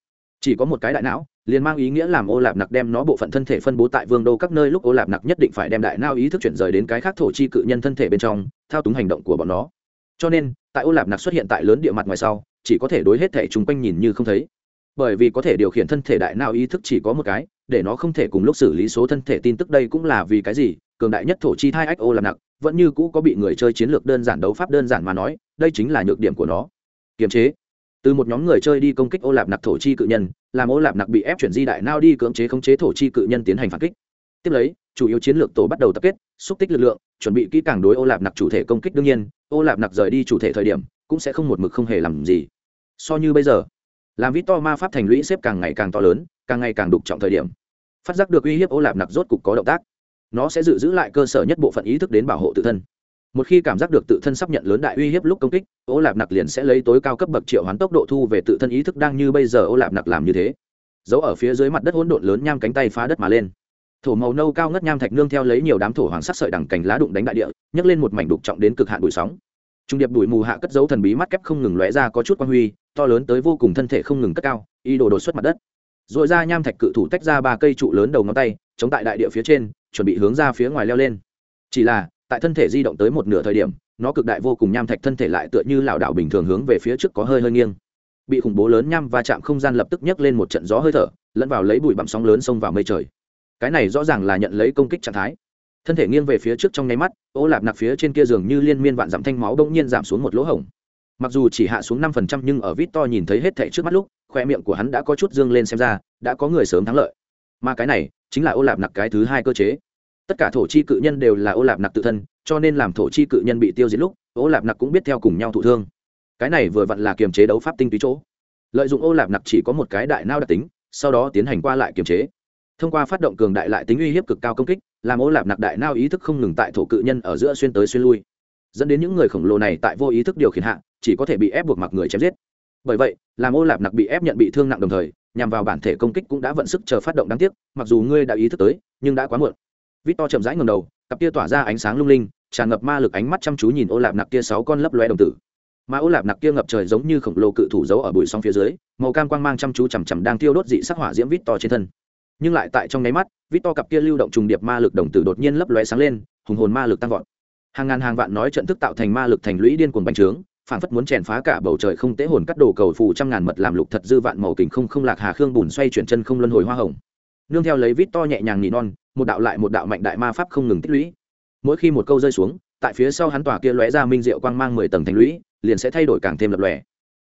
chỉ có một cái đại não, liền mang ý nghĩa làm ô lạp nặc đem nó bộ phận thân thể phân bố tại vương đô các nơi, lúc ô lạp nặc nhất định phải đem đại não ý thức chuyển rời đến cái khác thổ chi cự nhân thân thể bên trong, thao túng hành động của bọn nó. Cho nên, tại ô lạp nặc xuất hiện tại lớn địa mặt ngoài sau, chỉ có thể đối hết thể chung quanh nhìn như không thấy. Bởi vì có thể điều khiển thân thể đại não ý thức chỉ có một cái, để nó không thể cùng lúc xử lý số thân thể tin tức đây cũng là vì cái gì, cường đại nhất thổ chi thai ách ô lạp nặc, vẫn như cũ có bị người chơi chiến lược đơn giản đấu pháp đơn giản mà nói, đây chính là nhược điểm của nó. Kiềm chế từ một nhóm người chơi đi công kích ô lạp nặc thổ chi cự nhân, làm ô lạp nặc bị ép chuyển di đại nao đi cưỡng chế khống chế thổ chi cự nhân tiến hành phản kích. Tiếp lấy, chủ yếu chiến lược tổ bắt đầu tập kết, xúc tích lực lượng, chuẩn bị kỹ càng đối ô lạp nặc chủ thể công kích đương nhiên, ô lạp nặc rời đi chủ thể thời điểm, cũng sẽ không một mực không hề làm gì. So như bây giờ, làm vít to ma pháp thành lũy xếp càng ngày càng to lớn, càng ngày càng đục trọng thời điểm. Phát giác được uy hiếp ô lạp nặc rốt cục có động tác. Nó sẽ dự giữ lại cơ sở nhất bộ phận ý thức đến bảo hộ tự thân một khi cảm giác được tự thân sắp nhận lớn đại uy hiếp lúc công kích, ô lạp nặc liền sẽ lấy tối cao cấp bậc triệu hoán tốc độ thu về tự thân ý thức đang như bây giờ ô lạp nặc làm như thế. Giấu ở phía dưới mặt đất hỗn độn lớn nham cánh tay phá đất mà lên. Thổ màu nâu cao ngất nham thạch nương theo lấy nhiều đám thổ hoàng sắc sợi đằng cành lá đụng đánh đại địa, nhấc lên một mảnh đục trọng đến cực hạn bụi sóng. Trung điệp bụi mù hạ cất dấu thần bí mắt kép không ngừng lóe ra có chút quan huy, to lớn tới vô cùng thân thể không ngừng cất cao y đồ đột xuất mặt đất. Rồi ra nham thạch cự thủ tách ra ba cây trụ lớn đầu ngón tay, chống tại đại địa phía trên, chuẩn bị hướng ra phía ngoài leo lên. Chỉ là tại thân thể di động tới một nửa thời điểm, nó cực đại vô cùng nham thạch thân thể lại tựa như lảo đảo bình thường hướng về phía trước có hơi hơi nghiêng. Bị khủng bố lớn nham va chạm không gian lập tức nhấc lên một trận gió hơi thở, lẫn vào lấy bụi bặm sóng lớn xông vào mây trời. Cái này rõ ràng là nhận lấy công kích trạng thái. Thân thể nghiêng về phía trước trong nháy mắt, ô lạp nặc phía trên kia giường như liên miên vạn dặm thanh máu bỗng nhiên giảm xuống một lỗ hổng. Mặc dù chỉ hạ xuống năm phần trăm nhưng ở vít to nhìn thấy hết thảy trước mắt lúc, khoe miệng của hắn đã có chút dương lên xem ra, đã có người sớm thắng lợi. Mà cái này chính là ô lạp nặc cái thứ hai cơ chế tất cả thổ chi cự nhân đều là ô lạp nặc tự thân, cho nên làm thổ chi cự nhân bị tiêu diệt lúc, ô lạp nặc cũng biết theo cùng nhau thụ thương. Cái này vừa vặn là kiềm chế đấu pháp tinh túy chỗ. Lợi dụng ô lạp nặc chỉ có một cái đại nao đặc tính, sau đó tiến hành qua lại kiềm chế. Thông qua phát động cường đại lại tính uy hiếp cực cao công kích, làm ô lạp nặc đại nao ý thức không ngừng tại thổ cự nhân ở giữa xuyên tới xuyên lui. Dẫn đến những người khổng lồ này tại vô ý thức điều khiển hạ, chỉ có thể bị ép buộc mặc người chém giết. Bởi vậy, làm ô lạp nặc bị ép nhận bị thương nặng đồng thời, nhằm vào bản thể công kích cũng đã vận sức chờ phát động đáng tiếc, mặc dù ngươi đã ý thức tới, nhưng đã quá muộn vít to chậm rãi ngầm đầu, cặp kia tỏa ra ánh sáng lung linh, tràn ngập ma lực ánh mắt chăm chú nhìn ô lạp nặc kia sáu con lấp loe đồng tử. Mà ô lạp nặc kia ngập trời giống như khổng lồ cự thủ giấu ở bụi sóng phía dưới, màu cam quang mang chăm chú chằm chằm đang tiêu đốt dị sắc hỏa diễm vít to trên thân. Nhưng lại tại trong nháy mắt vít to cặp kia lưu động trùng điệp ma lực đồng tử đột nhiên lấp lóe sáng lên, hùng hồn ma lực tăng vọt. Hàng ngàn hàng vạn nói trận thức tạo thành ma lực thành lũy điên cuồng bành trướng phản phất muốn chèn phá cả bầu trời không tế hồn cắt đồ cầu phù trăm ngàn mật làm lục thật dư vạn màu kình không không lạc hà khương bùn xoay chuyển chân không luân hồi hoa hồng. Nương theo lấy vít to nhẹ nhàng nỉ non một đạo lại một đạo mạnh đại ma pháp không ngừng tích lũy. Mỗi khi một câu rơi xuống, tại phía sau hắn tỏa kia lóe ra minh diệu quang mang mười tầng thành lũy, liền sẽ thay đổi càng thêm lập lòe.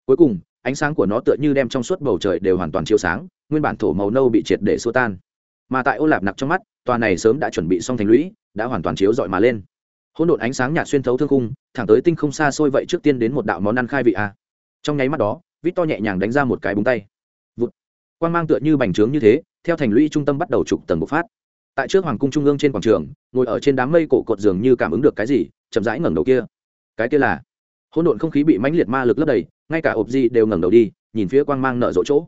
Cuối cùng, ánh sáng của nó tựa như đem trong suốt bầu trời đều hoàn toàn chiếu sáng, nguyên bản thổ màu nâu bị triệt để xua tan. Mà tại ô lạp nặc trong mắt, tòa này sớm đã chuẩn bị xong thành lũy, đã hoàn toàn chiếu dọi mà lên. Hỗn độn ánh sáng nhạt xuyên thấu thương khung, thẳng tới tinh không xa xôi vậy trước tiên đến một đạo món ăn khai vị a. Trong nháy mắt đó, vít to nhẹ nhàng đánh ra một cái búng tay. Vụt. Quan mang tựa như bành trướng như thế, theo thành lũy trung tâm bắt đầu trục tầng bộc phát tại trước hoàng cung trung ương trên quảng trường, ngồi ở trên đám mây cổ cột giường như cảm ứng được cái gì, chậm rãi ngẩng đầu kia. Cái kia là, hỗn độn không khí bị mãnh liệt ma lực lấp đầy, ngay cả ộp di đều ngẩng đầu đi, nhìn phía quang mang nở rộ chỗ.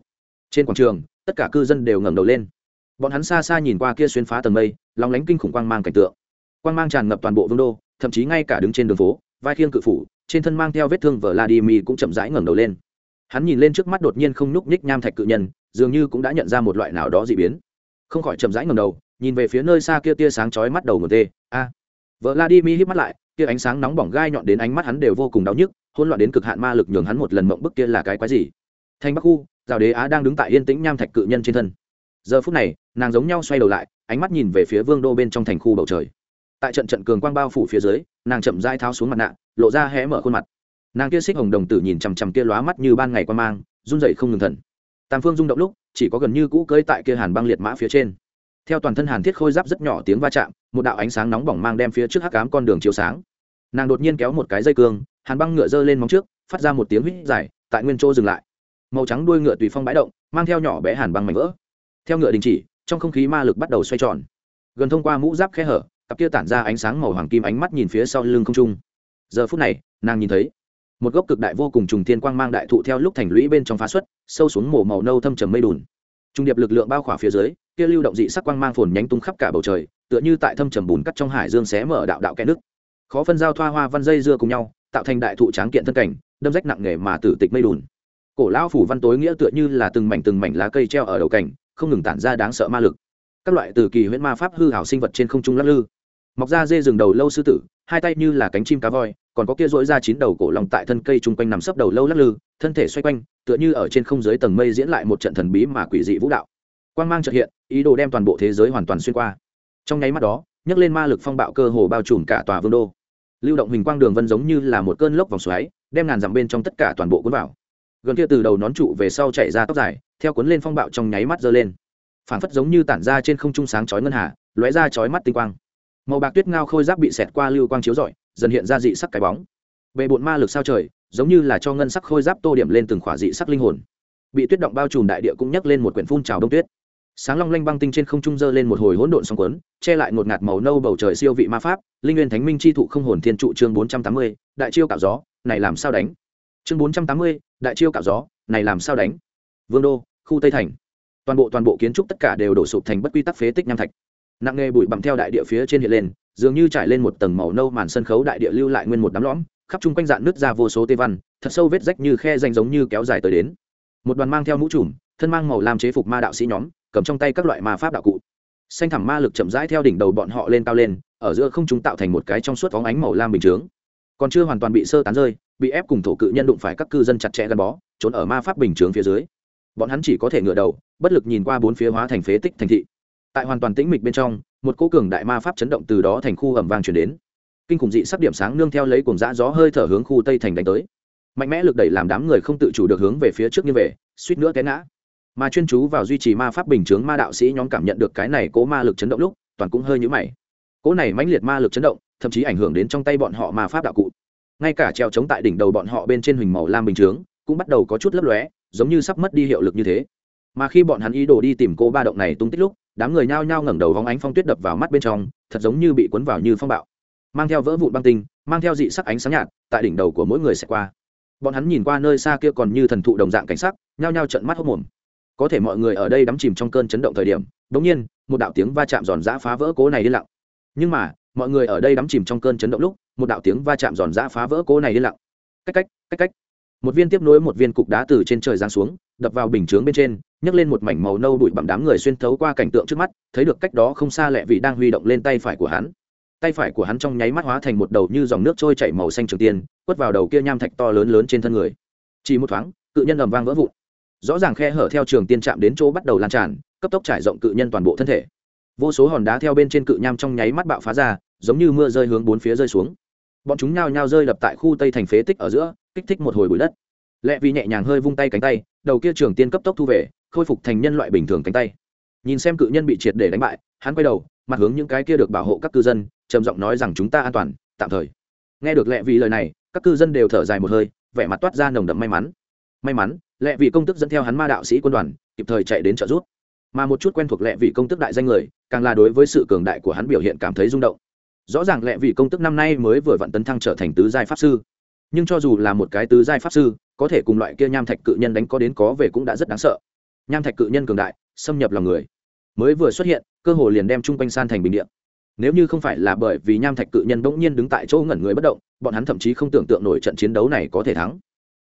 Trên quảng trường, tất cả cư dân đều ngẩng đầu lên. Bọn hắn xa xa nhìn qua kia xuyên phá tầng mây, lóng lánh kinh khủng quang mang cảnh tượng. Quang mang tràn ngập toàn bộ vương đô, thậm chí ngay cả đứng trên đường phố, vai khiêng cự phủ, trên thân mang theo vết thương vở vladimir cũng chậm rãi ngẩng đầu lên. Hắn nhìn lên trước mắt đột nhiên không nhúc nhích nham thạch cự nhân, dường như cũng đã nhận ra một loại nào đó dị biến. Không khỏi chậm rãi ngẩng đầu nhìn về phía nơi xa kia tia sáng chói mắt đầu nguồn tê. A vợ vladimir hít mắt lại, kia ánh sáng nóng bỏng gai nhọn đến ánh mắt hắn đều vô cùng đau nhức, hỗn loạn đến cực hạn ma lực nhường hắn một lần mộng bức kia là cái quái gì? Thanh bắc khu rào đế á đang đứng tại yên tĩnh nham thạch cự nhân trên thân. Giờ phút này, nàng giống nhau xoay đầu lại, ánh mắt nhìn về phía vương đô bên trong thành khu bầu trời. Tại trận trận cường quang bao phủ phía dưới, nàng chậm dai tháo xuống mặt nạ, lộ ra hé mở khuôn mặt. Nàng kia xích hồng đồng tử nhìn chằm chằm kia lóa mắt như ban ngày quan mang, run dậy không ngừng thần. Tam phương rung động lúc, chỉ có gần như cũ cưỡi tại kia hàn băng liệt mã phía trên theo toàn thân hàn thiết khôi giáp rất nhỏ tiếng va chạm, một đạo ánh sáng nóng bỏng mang đem phía trước hắc cám con đường chiếu sáng. Nàng đột nhiên kéo một cái dây cương, hàn băng ngựa giơ lên móng trước, phát ra một tiếng huýt dài, tại nguyên chỗ dừng lại. Màu trắng đuôi ngựa tùy phong bãi động, mang theo nhỏ bé hàn băng mảnh vỡ. Theo ngựa đình chỉ, trong không khí ma lực bắt đầu xoay tròn. Gần thông qua mũ giáp khe hở, cặp kia tản ra ánh sáng màu hoàng kim ánh mắt nhìn phía sau lưng không trung. Giờ phút này, nàng nhìn thấy, một gốc cực đại vô cùng trùng thiên quang mang đại thụ theo lúc thành lũy bên trong phá xuất, sâu xuống mổ màu nâu thâm trầm mây đùn. Trung điệp lực lượng bao khỏa phía dưới kia lưu động dị sắc quang mang phồn nhánh tung khắp cả bầu trời, tựa như tại thâm trầm bùn cắt trong hải dương xé mở đạo đạo kẽ nước. Khó phân giao thoa hoa văn dây dưa cùng nhau, tạo thành đại thụ tráng kiện thân cảnh, đâm rách nặng nề mà tử tịch mây đùn. Cổ lão phủ văn tối nghĩa tựa như là từng mảnh từng mảnh lá cây treo ở đầu cảnh, không ngừng tản ra đáng sợ ma lực. Các loại từ kỳ huyễn ma pháp hư hảo sinh vật trên không trung lắc lư. Mọc ra dê rừng đầu lâu sư tử, hai tay như là cánh chim cá voi, còn có kia dỗi ra chín đầu cổ lòng tại thân cây chung quanh nằm sấp đầu lâu lắc lư, thân thể xoay quanh, tựa như ở trên không dưới tầng mây diễn lại một trận thần bí mà quỷ dị vũ đạo quang mang trợ hiện, ý đồ đem toàn bộ thế giới hoàn toàn xuyên qua. Trong nháy mắt đó, nhấc lên ma lực phong bạo cơ hồ bao trùm cả tòa vương đô. Lưu động hình quang đường vân giống như là một cơn lốc vòng xoáy, đem ngàn dặm bên trong tất cả toàn bộ cuốn vào. Gần kia từ đầu nón trụ về sau chạy ra tóc dài, theo cuốn lên phong bạo trong nháy mắt giơ lên. Phảng phất giống như tản ra trên không trung sáng chói ngân hà, lóe ra chói mắt tinh quang. Màu bạc tuyết ngao khôi giáp bị xẹt qua lưu quang chiếu rọi, dần hiện ra dị sắc cái bóng. Bề bộn ma lực sao trời, giống như là cho ngân sắc khôi giáp tô điểm lên từng khỏa dị sắc linh hồn. Bị tuyết động bao trùm đại địa cũng nhấc lên một quyển phun trào đông tuyết sáng long lanh băng tinh trên không trung dơ lên một hồi hỗn độn sóng cuốn, che lại ngột ngạt màu nâu bầu trời siêu vị ma pháp, linh nguyên thánh minh chi thụ không hồn thiên trụ chương bốn trăm tám mươi, đại chiêu cạo gió, này làm sao đánh? Chương bốn trăm tám mươi, đại chiêu cạo gió, này làm sao đánh? Vương đô, khu tây thành. Toàn bộ toàn bộ kiến trúc tất cả đều đổ sụp thành bất quy tắc phế tích nham thạch. Nặng nghề bụi bặm theo đại địa phía trên hiện lên, dường như trải lên một tầng màu nâu màn sân khấu đại địa lưu lại nguyên một đám lõm, khắp chung quanh dạn nước ra vô số tê văn, thật sâu vết rách như khe danh giống như kéo dài tới đến. Một đoàn mang theo mũ trùm thân mang màu lam chế phục ma đạo sĩ nhóm, cầm trong tay các loại ma pháp đạo cụ. Xanh thẳm ma lực chậm rãi theo đỉnh đầu bọn họ lên cao lên, ở giữa không chúng tạo thành một cái trong suốt phóng ánh màu lam bình chướng. Còn chưa hoàn toàn bị sơ tán rơi, bị ép cùng thổ cự nhân đụng phải các cư dân chặt chẽ gắn bó, trốn ở ma pháp bình chướng phía dưới. Bọn hắn chỉ có thể ngựa đầu, bất lực nhìn qua bốn phía hóa thành phế tích thành thị. Tại hoàn toàn tĩnh mịch bên trong, một cô cường đại ma pháp chấn động từ đó thành khu ẩm vang chuyển đến. Kinh khủng dị sắp điểm sáng nương theo lấy cùng dã gió hơi thở hướng khu tây thành đánh tới. Mạnh mẽ lực đẩy làm đám người không tự chủ được hướng về phía trước như về, suýt nữa té ngã mà chuyên chú vào duy trì ma pháp bình chướng ma đạo sĩ nhóm cảm nhận được cái này cố ma lực chấn động lúc, toàn cũng hơi nhũ mày. Cố này mãnh liệt ma lực chấn động, thậm chí ảnh hưởng đến trong tay bọn họ ma pháp đạo cụ. Ngay cả treo chống tại đỉnh đầu bọn họ bên trên huỳnh màu lam bình chướng, cũng bắt đầu có chút lấp lóe, giống như sắp mất đi hiệu lực như thế. Mà khi bọn hắn ý đồ đi tìm cô ba động này tung tích lúc, đám người nhao nhao ngẩng đầu vóng ánh phong tuyết đập vào mắt bên trong, thật giống như bị cuốn vào như phong bạo. Mang theo vỡ vụn băng tinh, mang theo dị sắc ánh sáng nhạt, tại đỉnh đầu của mỗi người sẽ qua. Bọn hắn nhìn qua nơi xa kia còn như thần thụ đồng dạng cảnh sắc, nhao nhao trận mắt hốc mồm có thể mọi người ở đây đắm chìm trong cơn chấn động thời điểm đống nhiên, một đạo tiếng va chạm giòn giã phá vỡ cố này đi lặng. Nhưng mà, mọi người ở đây đắm chìm trong cơn chấn động lúc, một đạo tiếng va chạm giòn giã phá vỡ cố này đi lặng. Cách cách cách cách. Một viên tiếp nối một viên cục đá từ trên trời giáng xuống, đập vào bình chướng bên trên, nhấc lên một mảnh màu nâu đuổi bặm đám người xuyên thấu qua cảnh tượng trước mắt, thấy được cách đó không xa lẹ vị đang huy động lên tay phải của hắn. Tay phải của hắn trong nháy mắt hóa thành một đầu như dòng nước trôi chảy màu xanh trường tiên, quất vào đầu kia nham thạch to lớn lớn trên thân người. Chỉ một thoáng, cự nhân ầm vang vỡ vụn rõ ràng khe hở theo trường tiên chạm đến chỗ bắt đầu lan tràn, cấp tốc trải rộng cự nhân toàn bộ thân thể. Vô số hòn đá theo bên trên cự nham trong nháy mắt bạo phá ra, giống như mưa rơi hướng bốn phía rơi xuống. Bọn chúng nhao nhao rơi lập tại khu tây thành phế tích ở giữa, kích thích một hồi bụi đất. Lẹ vì nhẹ nhàng hơi vung tay cánh tay, đầu kia trường tiên cấp tốc thu về, khôi phục thành nhân loại bình thường cánh tay. Nhìn xem cự nhân bị triệt để đánh bại, hắn quay đầu, mặt hướng những cái kia được bảo hộ các cư dân, trầm giọng nói rằng chúng ta an toàn, tạm thời. Nghe được lẹ vì lời này, các cư dân đều thở dài một hơi, vẻ mặt toát ra nồng đậm may mắn. May mắn Lệ vị công tức dẫn theo hắn ma đạo sĩ quân đoàn, kịp thời chạy đến trợ giúp. Mà một chút quen thuộc lệ vị công tức đại danh người, càng là đối với sự cường đại của hắn biểu hiện cảm thấy rung động. Rõ ràng lệ vị công tức năm nay mới vừa vặn tấn thăng trở thành tứ giai pháp sư. Nhưng cho dù là một cái tứ giai pháp sư, có thể cùng loại kia nham thạch cự nhân đánh có đến có về cũng đã rất đáng sợ. Nham thạch cự nhân cường đại, xâm nhập lòng người. Mới vừa xuất hiện, cơ hồ liền đem chung quanh san thành bình điện nếu như không phải là bởi vì nham thạch cự nhân bỗng nhiên đứng tại chỗ ngẩn người bất động, bọn hắn thậm chí không tưởng tượng nổi trận chiến đấu này có thể thắng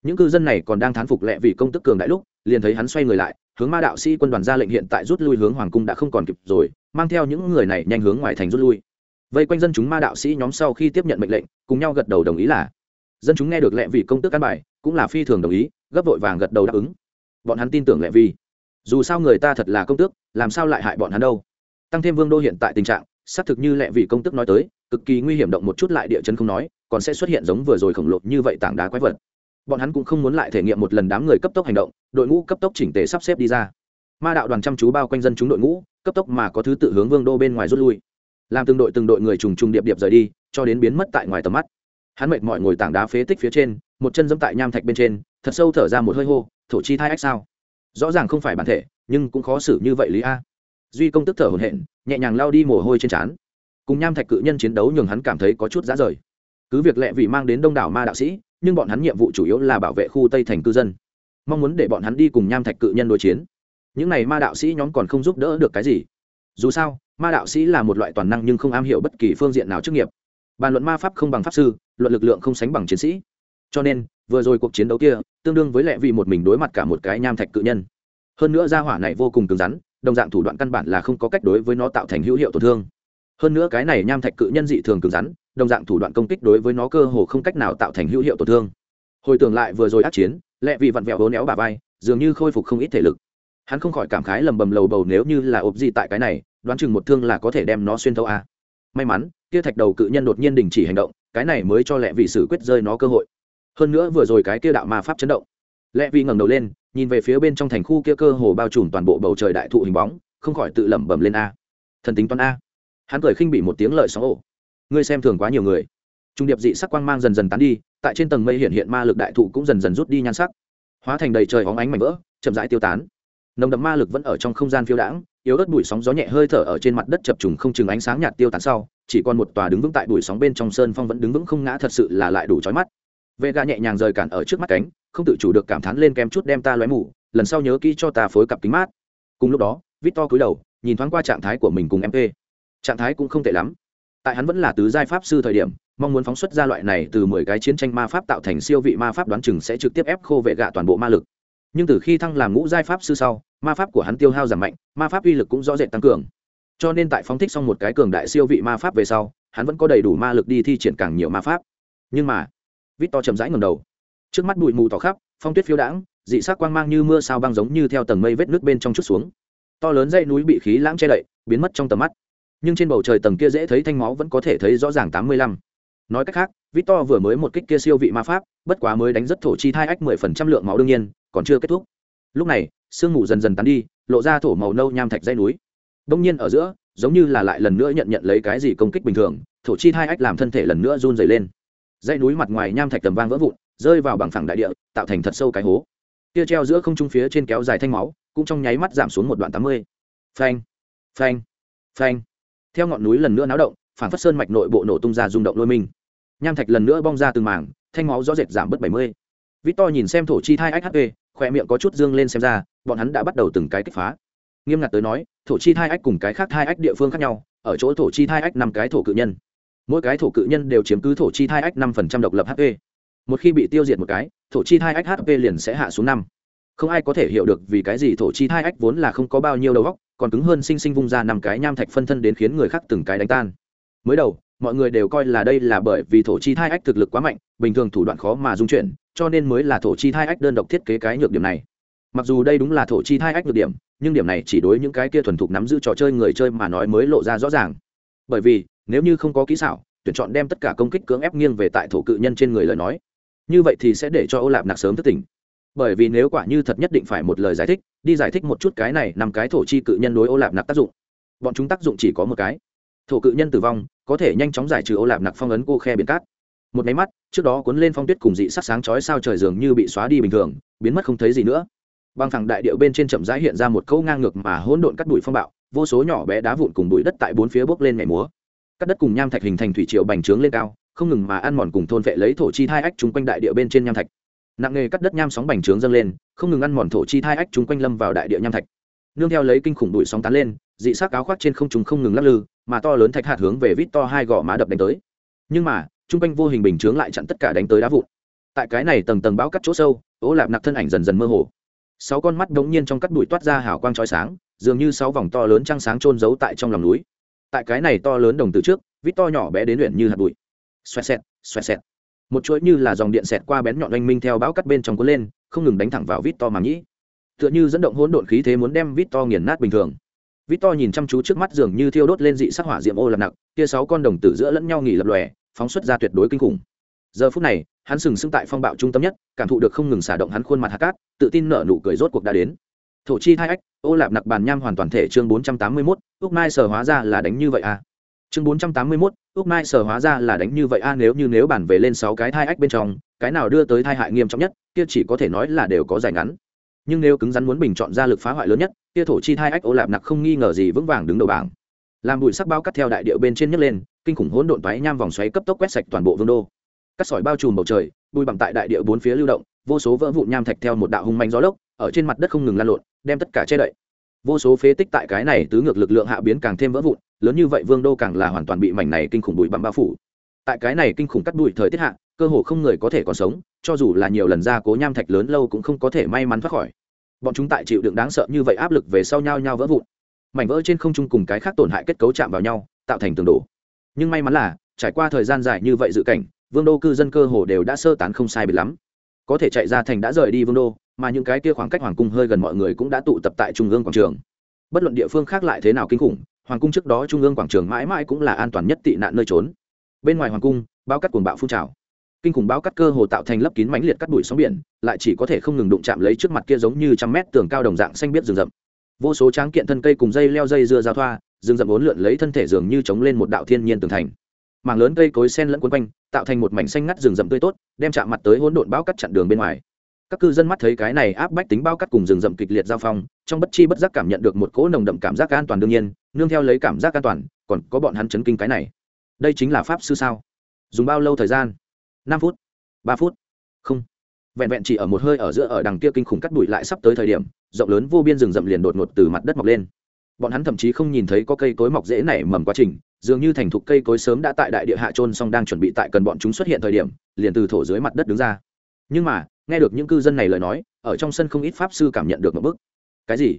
những cư dân này còn đang thán phục lẹ vì công tức cường đại lúc, liền thấy hắn xoay người lại, hướng ma đạo sĩ quân đoàn ra lệnh hiện tại rút lui hướng hoàng cung đã không còn kịp rồi, mang theo những người này nhanh hướng ngoài thành rút lui. Vây quanh dân chúng ma đạo sĩ nhóm sau khi tiếp nhận mệnh lệnh, cùng nhau gật đầu đồng ý là dân chúng nghe được lẹ vì công tức căn bài, cũng là phi thường đồng ý, gấp vội vàng gật đầu đáp ứng. Bọn hắn tin tưởng lẹ vì. Dù sao người ta thật là công tước, làm sao lại hại bọn hắn đâu? Tăng thêm vương đô hiện tại tình trạng, xác thực như lẹ vì công tức nói tới, cực kỳ nguy hiểm động một chút lại địa chấn không nói, còn sẽ xuất hiện giống vừa rồi khổng lồ như vậy tảng đá quái vật bọn hắn cũng không muốn lại thể nghiệm một lần đám người cấp tốc hành động, đội ngũ cấp tốc chỉnh tề sắp xếp đi ra. Ma đạo đoàn chăm chú bao quanh dân chúng đội ngũ, cấp tốc mà có thứ tự hướng vương đô bên ngoài rút lui. Làm từng đội từng đội người trùng trùng điệp điệp rời đi, cho đến biến mất tại ngoài tầm mắt. Hắn mệt mọi ngồi tảng đá phế tích phía trên, một chân dẫm tại nham thạch bên trên, thật sâu thở ra một hơi hô, thổ chi thai ách sao? Rõ ràng không phải bản thể, nhưng cũng khó xử như vậy lý a. Duy công tức thở hổn hển, nhẹ nhàng lao đi mồ hôi trên trán. Cùng nham thạch cự nhân chiến đấu nhường hắn cảm thấy có chút dã rời. Cứ việc lẹ vì mang đến đông đảo ma đạo sĩ nhưng bọn hắn nhiệm vụ chủ yếu là bảo vệ khu tây thành cư dân. Mong muốn để bọn hắn đi cùng nham thạch cự nhân đối chiến. Những này ma đạo sĩ nhóm còn không giúp đỡ được cái gì. Dù sao, ma đạo sĩ là một loại toàn năng nhưng không am hiểu bất kỳ phương diện nào chức nghiệp. Bàn luận ma pháp không bằng pháp sư, luận lực lượng không sánh bằng chiến sĩ. Cho nên, vừa rồi cuộc chiến đấu kia, tương đương với lệ vì một mình đối mặt cả một cái nham thạch cự nhân. Hơn nữa gia hỏa này vô cùng cứng rắn, đồng dạng thủ đoạn căn bản là không có cách đối với nó tạo thành hữu hiệu tổn thương. Hơn nữa cái này nham thạch cự nhân dị thường cứng rắn đồng dạng thủ đoạn công kích đối với nó cơ hồ không cách nào tạo thành hữu hiệu tổn thương. Hồi tưởng lại vừa rồi át chiến, lẹ vì vặn vẹo hố néo bà vai, dường như khôi phục không ít thể lực. Hắn không khỏi cảm khái lầm bầm lầu bầu nếu như là ốp gì tại cái này, đoán chừng một thương là có thể đem nó xuyên thấu a. May mắn, kia thạch đầu cự nhân đột nhiên đình chỉ hành động, cái này mới cho lẹ vị xử quyết rơi nó cơ hội. Hơn nữa vừa rồi cái kia đạo ma pháp chấn động. Lẹ vị ngẩng đầu lên, nhìn về phía bên trong thành khu kia cơ hồ bao trùm toàn bộ bầu trời đại thụ hình bóng, không khỏi tự lẩm bẩm lên a. Thần tính toán a. Hắn cười khinh bị một tiếng lợi sóng ổ ngươi xem thường quá nhiều người. Trung điệp dị sắc quang mang dần dần tán đi, tại trên tầng mây hiện hiện ma lực đại thụ cũng dần dần rút đi nhan sắc. Hóa thành đầy trời hóng ánh mảnh vỡ, chậm rãi tiêu tán. Nồng đậm ma lực vẫn ở trong không gian phiêu đãng, yếu ớt bụi sóng gió nhẹ hơi thở ở trên mặt đất chập trùng không chừng ánh sáng nhạt tiêu tán sau, chỉ còn một tòa đứng vững tại bụi sóng bên trong sơn phong vẫn đứng vững không ngã thật sự là lại đủ trói mắt. Vệ gà nhẹ nhàng rời cản ở trước mắt cánh, không tự chủ được cảm thán lên kem chút đem ta lóe mù, lần sau nhớ kỹ cho ta phối cặp kính mát. Cùng lúc đó vít to cúi đầu, nhìn thoáng qua trạng thái của mình cùng mp trạng thái cũng không tệ lắm tại hắn vẫn là tứ giai pháp sư thời điểm, mong muốn phóng xuất ra loại này từ mười cái chiến tranh ma pháp tạo thành siêu vị ma pháp đoán chừng sẽ trực tiếp ép khô vệ gạ toàn bộ ma lực. Nhưng từ khi thăng làm ngũ giai pháp sư sau, ma pháp của hắn tiêu hao giảm mạnh, ma pháp uy lực cũng rõ rệt tăng cường. Cho nên tại phóng thích xong một cái cường đại siêu vị ma pháp về sau, hắn vẫn có đầy đủ ma lực đi thi triển càng nhiều ma pháp. Nhưng mà vít to chậm rãi ngầm đầu. Trước mắt bụi mù tỏ khắp, phong tuyết phiêu đãng, dị sắc quang mang như mưa sao băng giống như theo tầng mây vết nước bên trong chút xuống. To lớn dãy núi bị khí lãng che đậy, biến mất trong tầm mắt nhưng trên bầu trời tầng kia dễ thấy thanh máu vẫn có thể thấy rõ ràng tám mươi lăm. Nói cách khác, victor vừa mới một kích kia siêu vị ma pháp, bất quá mới đánh rất thổ chi thai ách mười phần trăm lượng máu đương nhiên, còn chưa kết thúc. Lúc này, sương mù dần dần tán đi, lộ ra thổ màu nâu nham thạch dây núi. Đông nhiên ở giữa, giống như là lại lần nữa nhận nhận lấy cái gì công kích bình thường, thổ chi thai ách làm thân thể lần nữa run dày lên. Dây núi mặt ngoài nham thạch tầm vang vỡ vụn, rơi vào bằng phẳng đại địa, tạo thành thật sâu cái hố. Kia treo giữa không trung phía trên kéo dài thanh máu, cũng trong nháy mắt giảm xuống một đoạn tám mươi. Phanh phanh phanh theo ngọn núi lần nữa náo động phản phất sơn mạch nội bộ nổ tung ra rung động lôi mình nham thạch lần nữa bong ra từng mảng, thanh máu rõ rệt giảm bớt bảy mươi. Victor nhìn xem thổ chi thai ách hp khỏe miệng có chút dương lên xem ra, bọn hắn đã bắt đầu từng cái kích phá. Nghiêm ngặt tới nói, thổ chi thai ách cùng cái khác thai ách địa phương khác nhau, ở chỗ thổ chi thai ách năm cái thổ cự nhân. Mỗi cái thổ cự nhân đều chiếm cứ thổ chi thai ách năm phần trăm độc lập hp một khi bị tiêu diệt một cái, thổ chi thai ách hp liền sẽ hạ xuống năm không ai có thể hiểu được vì cái gì thổ chi thai ách vốn là không có bao nhiêu đầu góc còn cứng hơn sinh sinh vung ra năm cái nham thạch phân thân đến khiến người khác từng cái đánh tan. Mới đầu, mọi người đều coi là đây là bởi vì thổ chi thai ách thực lực quá mạnh, bình thường thủ đoạn khó mà dung chuyển, cho nên mới là thổ chi thai ách đơn độc thiết kế cái nhược điểm này. Mặc dù đây đúng là thổ chi thai ách nhược điểm, nhưng điểm này chỉ đối những cái kia thuần thục nắm giữ trò chơi người chơi mà nói mới lộ ra rõ ràng. Bởi vì, nếu như không có kỹ xảo, tuyển chọn đem tất cả công kích cưỡng ép nghiêng về tại thổ cự nhân trên người lời nói, như vậy thì sẽ để cho ô lạp nạc sớm thất tỉnh bởi vì nếu quả như thật nhất định phải một lời giải thích, đi giải thích một chút cái này nằm cái thổ chi cự nhân đối ô lạp nặc tác dụng. Bọn chúng tác dụng chỉ có một cái. Thổ cự nhân tử vong, có thể nhanh chóng giải trừ ô lạp nặc phong ấn cô khe biển cát. Một máy mắt, trước đó cuốn lên phong tuyết cùng dị sắc sáng chói sao trời dường như bị xóa đi bình thường, biến mất không thấy gì nữa. Băng thẳng đại điệu bên trên chậm rãi hiện ra một câu ngang ngược mà hỗn độn cắt đùi phong bạo, vô số nhỏ bé đá vụn cùng bụi đất tại bốn phía bốc lên mẻ múa. Cắt đất cùng nham thạch hình thành thủy triều bành trướng lên cao, không ngừng mà ăn mòn cùng thôn vệ lấy thổ chi hai ách chúng quanh đại địa bên trên nham thạch nặng nghề cắt đất nham sóng bành trướng dâng lên, không ngừng ăn mòn thổ chi thai ách chúng quanh lâm vào đại địa nham thạch. Nương theo lấy kinh khủng bụi sóng tán lên, dị sắc áo khoác trên không chúng không ngừng lắc lư, mà to lớn thạch hạt hướng về vít to hai gò má đập đánh tới. Nhưng mà, chung quanh vô hình bình chướng lại chặn tất cả đánh tới đá vụn. Tại cái này tầng tầng bão cắt chỗ sâu ố lạp nặc thân ảnh dần dần mơ hồ. Sáu con mắt đống nhiên trong cắt bụi toát ra hào quang trói sáng, dường như sáu vòng to lớn trăng sáng trôn giấu tại trong lòng núi. Tại cái này to lớn đồng từ trước, vít to nhỏ bé đến luyện như hạt bụi. Xoẹt xẹt xoẹt xẹt một chuỗi như là dòng điện xẹt qua bén nhọn oanh minh theo bão cắt bên trong cuốn lên, không ngừng đánh thẳng vào vít to màng nhĩ tựa như dẫn động hỗn độn khí thế muốn đem vít to nghiền nát bình thường. Vít to nhìn chăm chú trước mắt dường như thiêu đốt lên dị sắc hỏa diệm ô lạp nặc kia sáu con đồng tử giữa lẫn nhau nghỉ lập lòe, phóng xuất ra tuyệt đối kinh khủng. Giờ phút này, hắn sừng sững tại phong bạo trung tâm nhất, cảm thụ được không ngừng xả động hắn khuôn mặt hạt cát, tự tin nở nụ cười rốt cuộc đã đến. Thổ chi hai ách, ô lạp nặc bàn nham hoàn toàn thể chương bốn trăm tám mươi mốt, ước mai sở hóa ra là đánh như vậy à? Chương bốn trăm tám mươi mốt ước mai sở hóa ra là đánh như vậy. A, nếu như nếu bản về lên sáu cái thai ách bên trong, cái nào đưa tới thai hại nghiêm trọng nhất, kia chỉ có thể nói là đều có dài ngắn. Nhưng nếu cứng rắn muốn bình chọn ra lực phá hoại lớn nhất, kia thổ chi thai ách ô lạp nặc không nghi ngờ gì vững vàng đứng đầu bảng. Làm bụi sắc bao cắt theo đại điệu bên trên nhấc lên, kinh khủng hỗn độn toái nham vòng xoáy cấp tốc quét sạch toàn bộ vương đô. Cắt sỏi bao trùm bầu trời, bụi bặm tại đại địa bốn phía lưu động, vô số vỡ vụn nham thạch theo một đạo hung manh gió lốc, ở trên mặt đất không ngừng lan lộn, đem tất cả che đậy vô số phế tích tại cái này tứ ngược lực lượng hạ biến càng thêm vỡ vụn, lớn như vậy vương đô càng là hoàn toàn bị mảnh này kinh khủng bụi bặm bao phủ. Tại cái này kinh khủng cắt bụi thời tiết hạ, cơ hồ không người có thể còn sống, cho dù là nhiều lần ra cố nham thạch lớn lâu cũng không có thể may mắn thoát khỏi. Bọn chúng tại chịu đựng đáng sợ như vậy áp lực về sau nhau nhau vỡ vụn. Mảnh vỡ trên không trung cùng cái khác tổn hại kết cấu chạm vào nhau, tạo thành tường đổ. Nhưng may mắn là, trải qua thời gian dài như vậy dự cảnh, vương đô cư dân cơ hồ đều đã sơ tán không sai biệt lắm. Có thể chạy ra thành đã rời đi vương đô mà những cái kia khoảng cách hoàng cung hơi gần mọi người cũng đã tụ tập tại trung ương quảng trường. Bất luận địa phương khác lại thế nào kinh khủng, hoàng cung trước đó trung ương quảng trường mãi mãi cũng là an toàn nhất tị nạn nơi trốn. Bên ngoài hoàng cung bao cắt cuồng bạo phun trào. Kinh khủng bao cắt cơ hồ tạo thành lấp kín mánh liệt cắt bụi sóng biển, lại chỉ có thể không ngừng đụng chạm lấy trước mặt kia giống như trăm mét tường cao đồng dạng xanh biết rừng rậm. Vô số tráng kiện thân cây cùng dây leo dây dưa giao thoa, rừng rậm bốn lượn lấy thân thể dường như chống lên một đạo thiên nhiên tường thành. Mảng lớn cây cối sen lẫn quấn quanh, tạo thành một mảnh xanh ngắt rừng rậm tươi tốt, đem chạm mặt tới hỗn độn bao cắt chặn đường bên ngoài các cư dân mắt thấy cái này áp bách tính bao cắt cùng rừng rậm kịch liệt giao phong, trong bất chi bất giác cảm nhận được một cỗ nồng đậm cảm giác an toàn đương nhiên, nương theo lấy cảm giác an toàn, còn có bọn hắn chấn kinh cái này. Đây chính là pháp sư sao? Dùng bao lâu thời gian? Năm phút? Ba phút? Không. Vẹn vẹn chỉ ở một hơi ở giữa ở đằng kia kinh khủng cắt bụi lại sắp tới thời điểm, rộng lớn vô biên rừng rậm liền đột ngột từ mặt đất mọc lên. Bọn hắn thậm chí không nhìn thấy có cây cối mọc dễ nảy mầm quá trình, dường như thành thục cây cối sớm đã tại đại địa hạ trôn song đang chuẩn bị tại cần bọn chúng xuất hiện thời điểm, liền từ thổ dưới mặt đất đứng ra. Nhưng mà nghe được những cư dân này lời nói, ở trong sân không ít pháp sư cảm nhận được một bức. Cái gì?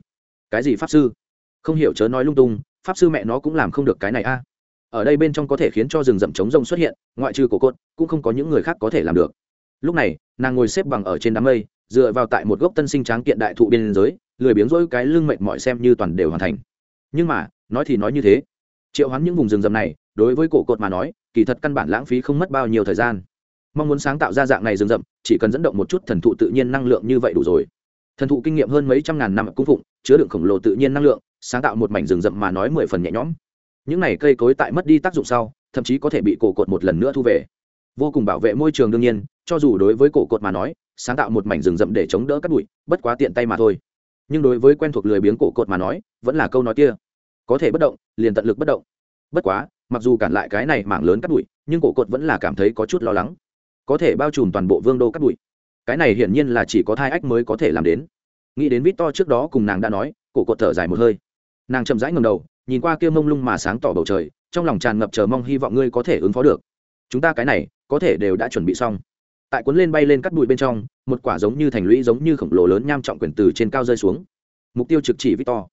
Cái gì pháp sư? Không hiểu chớ nói lung tung, pháp sư mẹ nó cũng làm không được cái này a. Ở đây bên trong có thể khiến cho rừng rậm chống rông xuất hiện, ngoại trừ cổ cốt cũng không có những người khác có thể làm được. Lúc này, nàng ngồi xếp bằng ở trên đám mây, dựa vào tại một gốc tân sinh tráng kiện đại thụ biên giới lười biếng rỗi cái lưng mệt mỏi xem như toàn đều hoàn thành. Nhưng mà, nói thì nói như thế. Triệu hoán những vùng rừng rậm này, đối với cổ cột mà nói, kỳ thật căn bản lãng phí không mất bao nhiêu thời gian mong muốn sáng tạo ra dạng này rừng rậm, chỉ cần dẫn động một chút thần thụ tự nhiên năng lượng như vậy đủ rồi. Thần thụ kinh nghiệm hơn mấy trăm ngàn năm cung phụng, chứa đựng khổng lồ tự nhiên năng lượng, sáng tạo một mảnh rừng rậm mà nói mười phần nhẹ nhõm. Những này cây cối tại mất đi tác dụng sau, thậm chí có thể bị cổ cột một lần nữa thu về. Vô cùng bảo vệ môi trường đương nhiên, cho dù đối với cổ cột mà nói, sáng tạo một mảnh rừng rậm để chống đỡ cắt bụi, bất quá tiện tay mà thôi. Nhưng đối với quen thuộc lười biếng cổ cột mà nói, vẫn là câu nói kia. Có thể bất động, liền tận lực bất động. Bất quá, mặc dù cản lại cái này mảng lớn cắt bụi, nhưng cổ cột vẫn là cảm thấy có chút lo lắng có thể bao trùm toàn bộ vương đô cắt bụi. Cái này hiển nhiên là chỉ có thai ách mới có thể làm đến. Nghĩ đến vít to trước đó cùng nàng đã nói, cổ cột thở dài một hơi. Nàng chậm rãi ngầm đầu, nhìn qua kia mông lung mà sáng tỏ bầu trời, trong lòng tràn ngập chờ mong hy vọng ngươi có thể ứng phó được. Chúng ta cái này, có thể đều đã chuẩn bị xong. Tại cuốn lên bay lên cắt bụi bên trong, một quả giống như thành lũy giống như khổng lồ lớn nham trọng quyền từ trên cao rơi xuống. Mục tiêu trực chỉ victor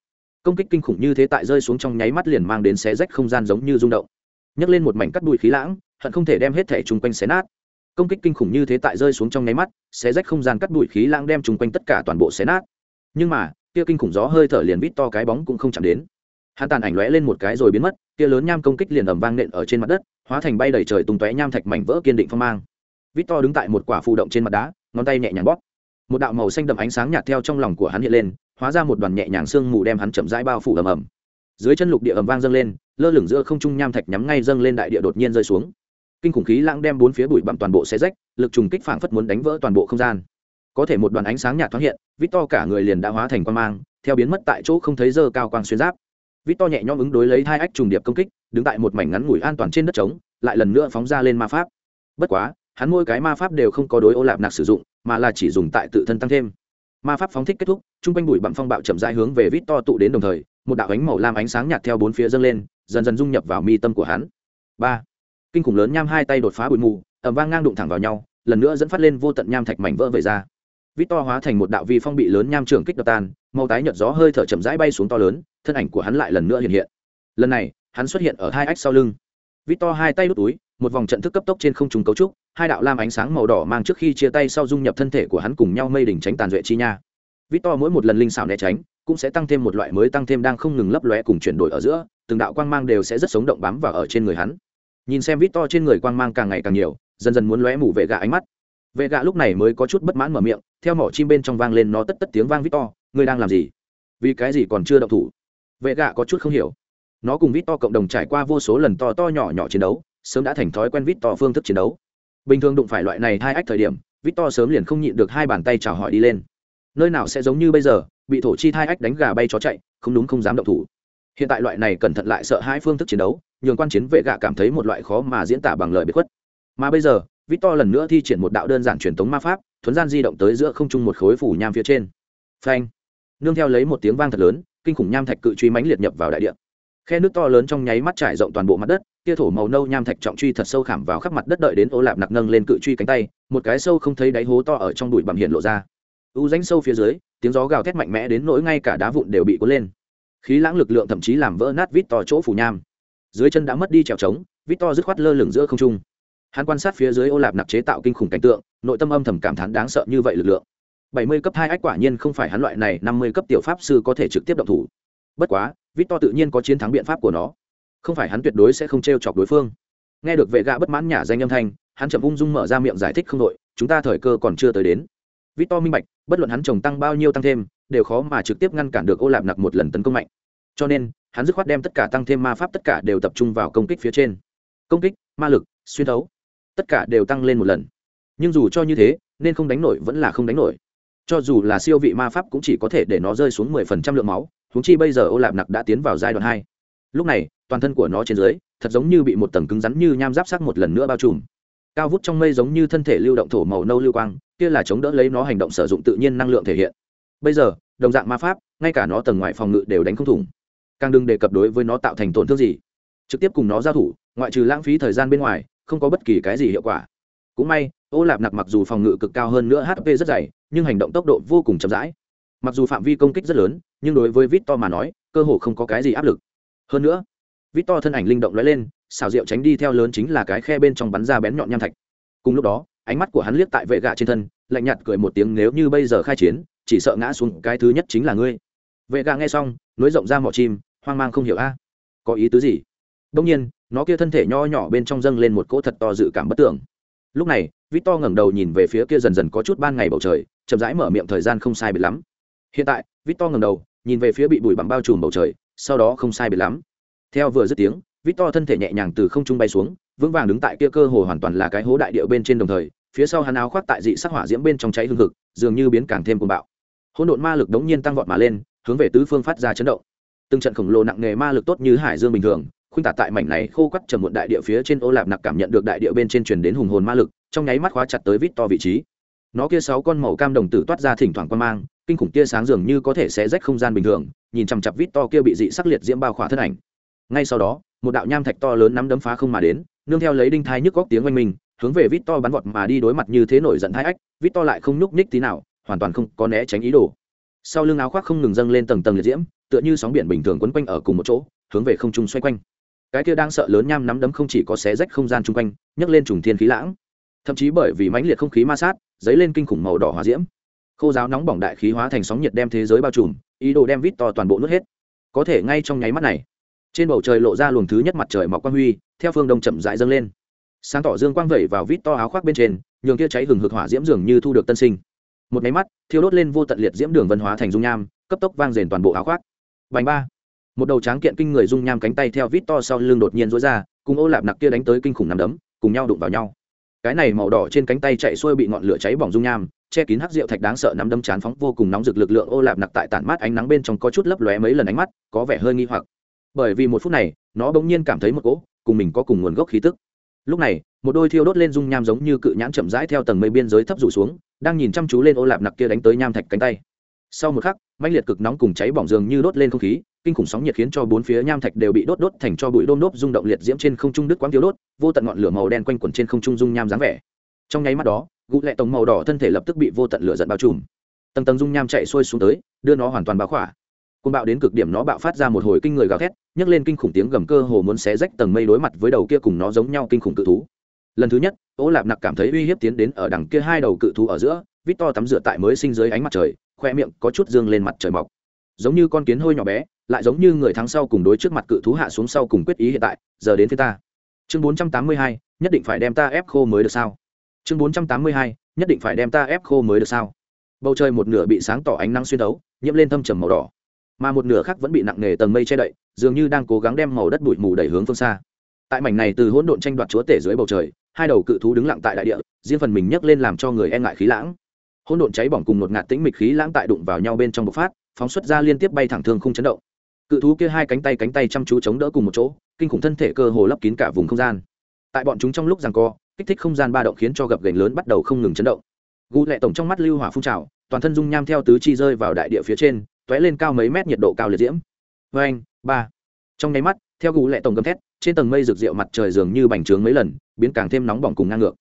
công kích kinh khủng như thế tại rơi xuống trong nháy mắt liền mang đến xé rách không gian giống như rung động. Nhấc lên một mảnh cắt bụi khí lãng, hận không thể đem hết thẻ chung quanh xé nát công kích kinh khủng như thế tại rơi xuống trong nháy mắt, xé rách không gian cắt bụi khí lãng đem chung quanh tất cả toàn bộ xé nát. Nhưng mà, kia kinh khủng gió hơi thở liền vít to cái bóng cũng không chạm đến. Hắn tàn ảnh lóe lên một cái rồi biến mất, kia lớn nham công kích liền ầm vang nện ở trên mặt đất, hóa thành bay đầy trời tung tóe nham thạch mảnh vỡ kiên định phong mang. Vít to đứng tại một quả phù động trên mặt đá, ngón tay nhẹ nhàng bóp. Một đạo màu xanh đậm ánh sáng nhạt theo trong lòng của hắn hiện lên, hóa ra một đoàn nhẹ nhàng sương mù đem hắn chậm rãi bao phủ ầm ầm. Dưới chân lục địa ầm vang dâng lên, lơ lửng giữa không trung nham thạch nhắm ngay dâng lên đại địa đột nhiên rơi xuống kinh khủng khí lãng đem bốn phía bụi bặm toàn bộ xe rách, lực trùng kích phảng phất muốn đánh vỡ toàn bộ không gian. Có thể một đoàn ánh sáng nhạt thoáng hiện vít to cả người liền đã hóa thành quan mang, theo biến mất tại chỗ không thấy dơ cao quang xuyên giáp. Vít to nhẹ nhõm ứng đối lấy hai ách trùng điệp công kích, đứng tại một mảnh ngắn ngủi an toàn trên đất trống, lại lần nữa phóng ra lên ma pháp. Bất quá, hắn mỗi cái ma pháp đều không có đối ô lạp nạc sử dụng, mà là chỉ dùng tại tự thân tăng thêm. Ma pháp phóng thích kết thúc, chung quanh bụi bặm phong bạo chậm rãi hướng về vít to tụ đến đồng thời, một đạo ánh màu lam ánh sáng nhạt theo bốn phía dâng lên, dần dần dung nhập vào mi tâm của hắn. Ba kinh khủng lớn nham hai tay đột phá bụi mù ẩm vang ngang đụng thẳng vào nhau, lần nữa dẫn phát lên vô tận nham thạch mảnh vỡ về ra. Vít to hóa thành một đạo vi phong bị lớn nham trường kích đập tan, màu tái nhợt gió hơi thở chậm rãi bay xuống to lớn, thân ảnh của hắn lại lần nữa hiện hiện. Lần này, hắn xuất hiện ở hai ách sau lưng. Vít to hai tay đút túi, một vòng trận thức cấp tốc trên không trung cấu trúc, hai đạo lam ánh sáng màu đỏ mang trước khi chia tay sau dung nhập thân thể của hắn cùng nhau mây đỉnh tránh tàn duệ chi nha. Vít to mỗi một lần linh xảo né tránh, cũng sẽ tăng thêm một loại mới tăng thêm đang không ngừng lấp lóe cùng chuyển đổi ở giữa, từng đạo quang mang đều sẽ rất sống động bám vào ở trên người hắn nhìn xem vít to trên người quang mang càng ngày càng nhiều, dần dần muốn lóe mủ vệ gạ ánh mắt. Vệ gạ lúc này mới có chút bất mãn mở miệng, theo mỏ chim bên trong vang lên nó tất tất tiếng vang vít to ngươi đang làm gì? Vì cái gì còn chưa động thủ? Vệ gạ có chút không hiểu. Nó cùng vít to cộng đồng trải qua vô số lần to to nhỏ nhỏ chiến đấu, sớm đã thành thói quen vít to phương thức chiến đấu. Bình thường đụng phải loại này hai ách thời điểm vít to sớm liền không nhịn được hai bàn tay chào hỏi đi lên. Nơi nào sẽ giống như bây giờ, bị thổ chi hai ách đánh gà bay chó chạy, không đúng không dám động thủ. Hiện tại loại này cẩn thận lại sợ hai phương thức chiến đấu nhường quan chiến vệ gạ cảm thấy một loại khó mà diễn tả bằng lời biệt khuất. Mà bây giờ, victor lần nữa thi triển một đạo đơn giản truyền thống ma pháp, thuấn gian di động tới giữa không trung một khối phủ nham phía trên. Phanh! Nương theo lấy một tiếng vang thật lớn, kinh khủng nham thạch cự truy mãnh liệt nhập vào đại địa. Khe nước to lớn trong nháy mắt trải rộng toàn bộ mặt đất, kia thổ màu nâu nham thạch trọng truy thật sâu khảm vào khắp mặt đất đợi đến ô lạp nặc nâng lên cự truy cánh tay, một cái sâu không thấy đáy hố to ở trong bụi bằm hiện lộ ra. U danh sâu phía dưới, tiếng gió gào thét mạnh mẽ đến nỗi ngay cả đá vụn đều bị cuốn lên. Khí lãng lực lượng thậm chí làm vỡ nát vít to chỗ phủ nham dưới chân đã mất đi trèo trống vít to dứt khoát lơ lửng giữa không trung. Hắn quan sát phía dưới ô lạp nặc chế tạo kinh khủng cảnh tượng, nội tâm âm thầm cảm thán đáng sợ như vậy lực lượng. Bảy mươi cấp hai ách quả nhiên không phải hắn loại này, năm mươi cấp tiểu pháp sư có thể trực tiếp động thủ. Bất quá vít to tự nhiên có chiến thắng biện pháp của nó. Không phải hắn tuyệt đối sẽ không t r e o chọc đối phương. Nghe được vệ gạ bất mãn nhả danh âm thanh, hắn chậm ung dung mở ra miệng giải thích không đội, chúng ta thời cơ còn chưa tới đến. Vít to minh bạch, bất luận hắn trồng tăng bao nhiêu tăng thêm, đều khó mà trực tiếp ngăn cản được ô lạp nặc một lần tấn công mạnh. Cho nên hắn dứt khoát đem tất cả tăng thêm ma pháp tất cả đều tập trung vào công kích phía trên. Công kích, ma lực, xuyên thấu, tất cả đều tăng lên một lần. Nhưng dù cho như thế, nên không đánh nổi vẫn là không đánh nổi. Cho dù là siêu vị ma pháp cũng chỉ có thể để nó rơi xuống mười phần trăm lượng máu húng chi bây giờ ô lạp nặc đã tiến vào giai đoạn hai. Lúc này, toàn thân của nó trên dưới, thật giống như bị một tầng cứng rắn như nham giáp sắc một lần nữa bao trùm. Cao vút trong mây giống như thân thể lưu động thổ màu nâu lưu quang, kia là chống đỡ lấy nó hành động sử dụng tự nhiên năng lượng thể hiện. Bây giờ, đồng dạng ma pháp, ngay cả nó tầng ngoài phòng ngự đều đánh không thủng càng đừng đề cập đối với nó tạo thành tổn thương gì. Trực tiếp cùng nó giao thủ, ngoại trừ lãng phí thời gian bên ngoài, không có bất kỳ cái gì hiệu quả. Cũng may, ô lạp nặc mặc dù phòng ngự cực cao hơn nữa hp rất dày, nhưng hành động tốc độ vô cùng chậm rãi. Mặc dù phạm vi công kích rất lớn, nhưng đối với vít to mà nói, cơ hồ không có cái gì áp lực. Hơn nữa vít to thân ảnh linh động lóe lên xào rượu tránh đi theo lớn chính là cái khe bên trong bắn ra bén nhọn nham thạch. Cùng lúc đó, ánh mắt của hắn liếc tại vệ gạ trên thân, lạnh nhạt cười một tiếng nếu như bây giờ khai chiến, chỉ sợ ngã xuống cái thứ nhất chính là ngươi. Vệ gạ nghe xong, nối rộng ra mỏ chim hoang mang không hiểu a. À? Có ý tứ gì? Đông nhiên, nó kia thân thể nho nhỏ bên trong dâng lên một cỗ thật to dự cảm bất tưởng. Lúc này vít to ngẩng đầu nhìn về phía kia dần dần có chút ban ngày bầu trời, chậm rãi mở miệng thời gian không sai biệt lắm. Hiện tại vít to ngẩng đầu, nhìn về phía bị bụi bặm bao trùm bầu trời, sau đó không sai biệt lắm. Theo vừa dứt tiếng vít to thân thể nhẹ nhàng từ không trung bay xuống, vững vàng đứng tại kia cơ hồ hoàn toàn là cái hố đại điệu bên trên đồng thời, phía sau hắn áo khoác tại dị sắc hỏa diễm bên trong cháy hương thực dường như biến càng thêm cuồng bạo. Hỗn độn ma lực đống nhiên tăng vọt mà lên, hướng về tứ phương phát ra chấn động từng trận khổng lồ nặng nghề ma lực tốt như hải dương bình thường, khuynh tả tại mảnh này khô quắt trầm muộn đại địa phía trên ô lạp nặc cảm nhận được đại địa bên trên truyền đến hùng hồn ma lực, trong nháy mắt khóa chặt tới vít to vị trí. Nó kia sáu con màu cam đồng tử toát ra thỉnh thoảng quan mang, kinh khủng tia sáng dường như có thể sẽ rách không gian bình thường, nhìn chằm chặp vít to kia bị dị sắc liệt diễm bao khỏa thân ảnh. Ngay sau đó, một đạo nham thạch to lớn nắm đấm phá không mà đến, nương theo lấy đinh thai nhức góc tiếng oanh mình hướng về vít to bắn vọt mà đi đối mặt như thế nổi giận thái ách, vít to lại không nhúc nhích tí nào, hoàn toàn không có né tránh ý đồ. Sau lưng áo khoác không ngừng dâng lên tầng tầng liệt diễm tựa như sóng biển bình thường quấn quanh ở cùng một chỗ, hướng về không trung xoay quanh. Cái kia đang sợ lớn nham nắm đấm không chỉ có xé rách không gian chung quanh, nhấc lên trùng thiên khí lãng. Thậm chí bởi vì mãnh liệt không khí ma sát, dấy lên kinh khủng màu đỏ hóa diễm. Khô giáo nóng bỏng đại khí hóa thành sóng nhiệt đem thế giới bao trùm, ý đồ đem vít to toàn bộ nước hết. Có thể ngay trong nháy mắt này, trên bầu trời lộ ra luồng thứ nhất mặt trời mọc quang huy, theo phương đông chậm rãi dâng lên. Sáng tỏ dương quang vẩy vào vít to áo khoác bên trên, nhường kia cháy hừng hực hỏa diễm dường như thu được tân sinh. Một máy mắt, thiêu đốt lên vô tận liệt diễm đường vân hóa thành dung nham, cấp tốc vang rền toàn bộ áo khoác bành ba. Một đầu tráng kiện kinh người dung nham cánh tay theo vít to sau lưng đột nhiên rũa ra, cùng ô lạp nặc kia đánh tới kinh khủng nằm đấm, cùng nhau đụng vào nhau. Cái này màu đỏ trên cánh tay chạy xuôi bị ngọn lửa cháy bỏng dung nham, che kín hắc rượu thạch đáng sợ nắm đấm chán phóng vô cùng nóng rực lực lượng ô lạp nặc tại tản mát ánh nắng bên trong có chút lấp lóe mấy lần ánh mắt, có vẻ hơi nghi hoặc. Bởi vì một phút này, nó bỗng nhiên cảm thấy một cỗ, cùng mình có cùng nguồn gốc khí tức. Lúc này, một đôi thiêu đốt lên dung nham giống như cự nhãn chậm rãi theo tầng mây biên giới thấp rủ xuống, đang nhìn chăm chú lên ô lạp nặc kia đánh tới nham thạch cánh tay sau một khắc, mãnh liệt cực nóng cùng cháy bỏng dường như đốt lên không khí, kinh khủng sóng nhiệt khiến cho bốn phía nham thạch đều bị đốt đốt thành cho bụi đôm đốt rung động liệt diễm trên không trung đứt quãng thiếu đốt, vô tận ngọn lửa màu đen quanh quẩn trên không trung dung nham dáng vẻ. Trong nháy mắt đó gụ lệ tổng màu đỏ thân thể lập tức bị vô tận lửa giận bao trùm. Tầng tầng dung nham chạy xuôi xuống tới, đưa nó hoàn toàn báo khỏa. Côn bạo đến cực điểm nó bạo phát ra một hồi kinh người gào thét, nhấc lên kinh khủng tiếng gầm cơ hồ muốn xé rách tầng mây đối mặt với đầu kia cùng nó giống nhau kinh khủng cự thú. Lần thứ nhất, ô lạp nặc cảm thấy uy hiếp tiến đến ở đằng kia hai đầu cự thú ở giữa vít to tắm rửa tại mới sinh dưới ánh mặt trời, khoe miệng có chút dương lên mặt trời mọc. Giống như con kiến hôi nhỏ bé, lại giống như người thắng sau cùng đối trước mặt cự thú hạ xuống sau cùng quyết ý hiện tại, giờ đến phía ta. Chương bốn trăm tám mươi hai, nhất định phải đem ta ép khô mới được sao? Chương bốn trăm tám mươi hai, nhất định phải đem ta ép khô mới được sao? Bầu trời một nửa bị sáng tỏ ánh nắng xuyên đấu nhiễm lên thâm trầm màu đỏ. Mà một nửa khác vẫn bị nặng nề tầng mây che đậy, dường như đang cố gắng đem màu đất bụi mù đẩy hướng phương xa. Tại mảnh này từ hỗn độn tranh đoạt chúa tể dưới bầu trời, hai đầu cự thú đứng lặng tại đại địa, riêng phần mình nhấc lên làm cho người e ngại khí lãng hỗn độn cháy bỏng cùng một ngạt tĩnh mịch khí lãng tại đụng vào nhau bên trong bộc phát, phóng xuất ra liên tiếp bay thẳng thương không chấn động. Cự thú kia hai cánh tay cánh tay chăm chú chống đỡ cùng một chỗ, kinh khủng thân thể cơ hồ lấp kín cả vùng không gian. Tại bọn chúng trong lúc rằng co, kích thích không gian ba động khiến cho gập gành lớn bắt đầu không ngừng chấn động. Gu lệ tổng trong mắt lưu hỏa phun trào, toàn thân dung nham theo tứ chi rơi vào đại địa phía trên t ó é lên cao mấy mét nhiệt độ cao liệt diễm. Vê anh ba. Trong nháy mắt, theo gu lệ tổng gầm thét, trên tầng mây rực rượu mặt trời dường như bành trướng mấy lần, biến càng thêm nóng bỏng cùng ngang ngược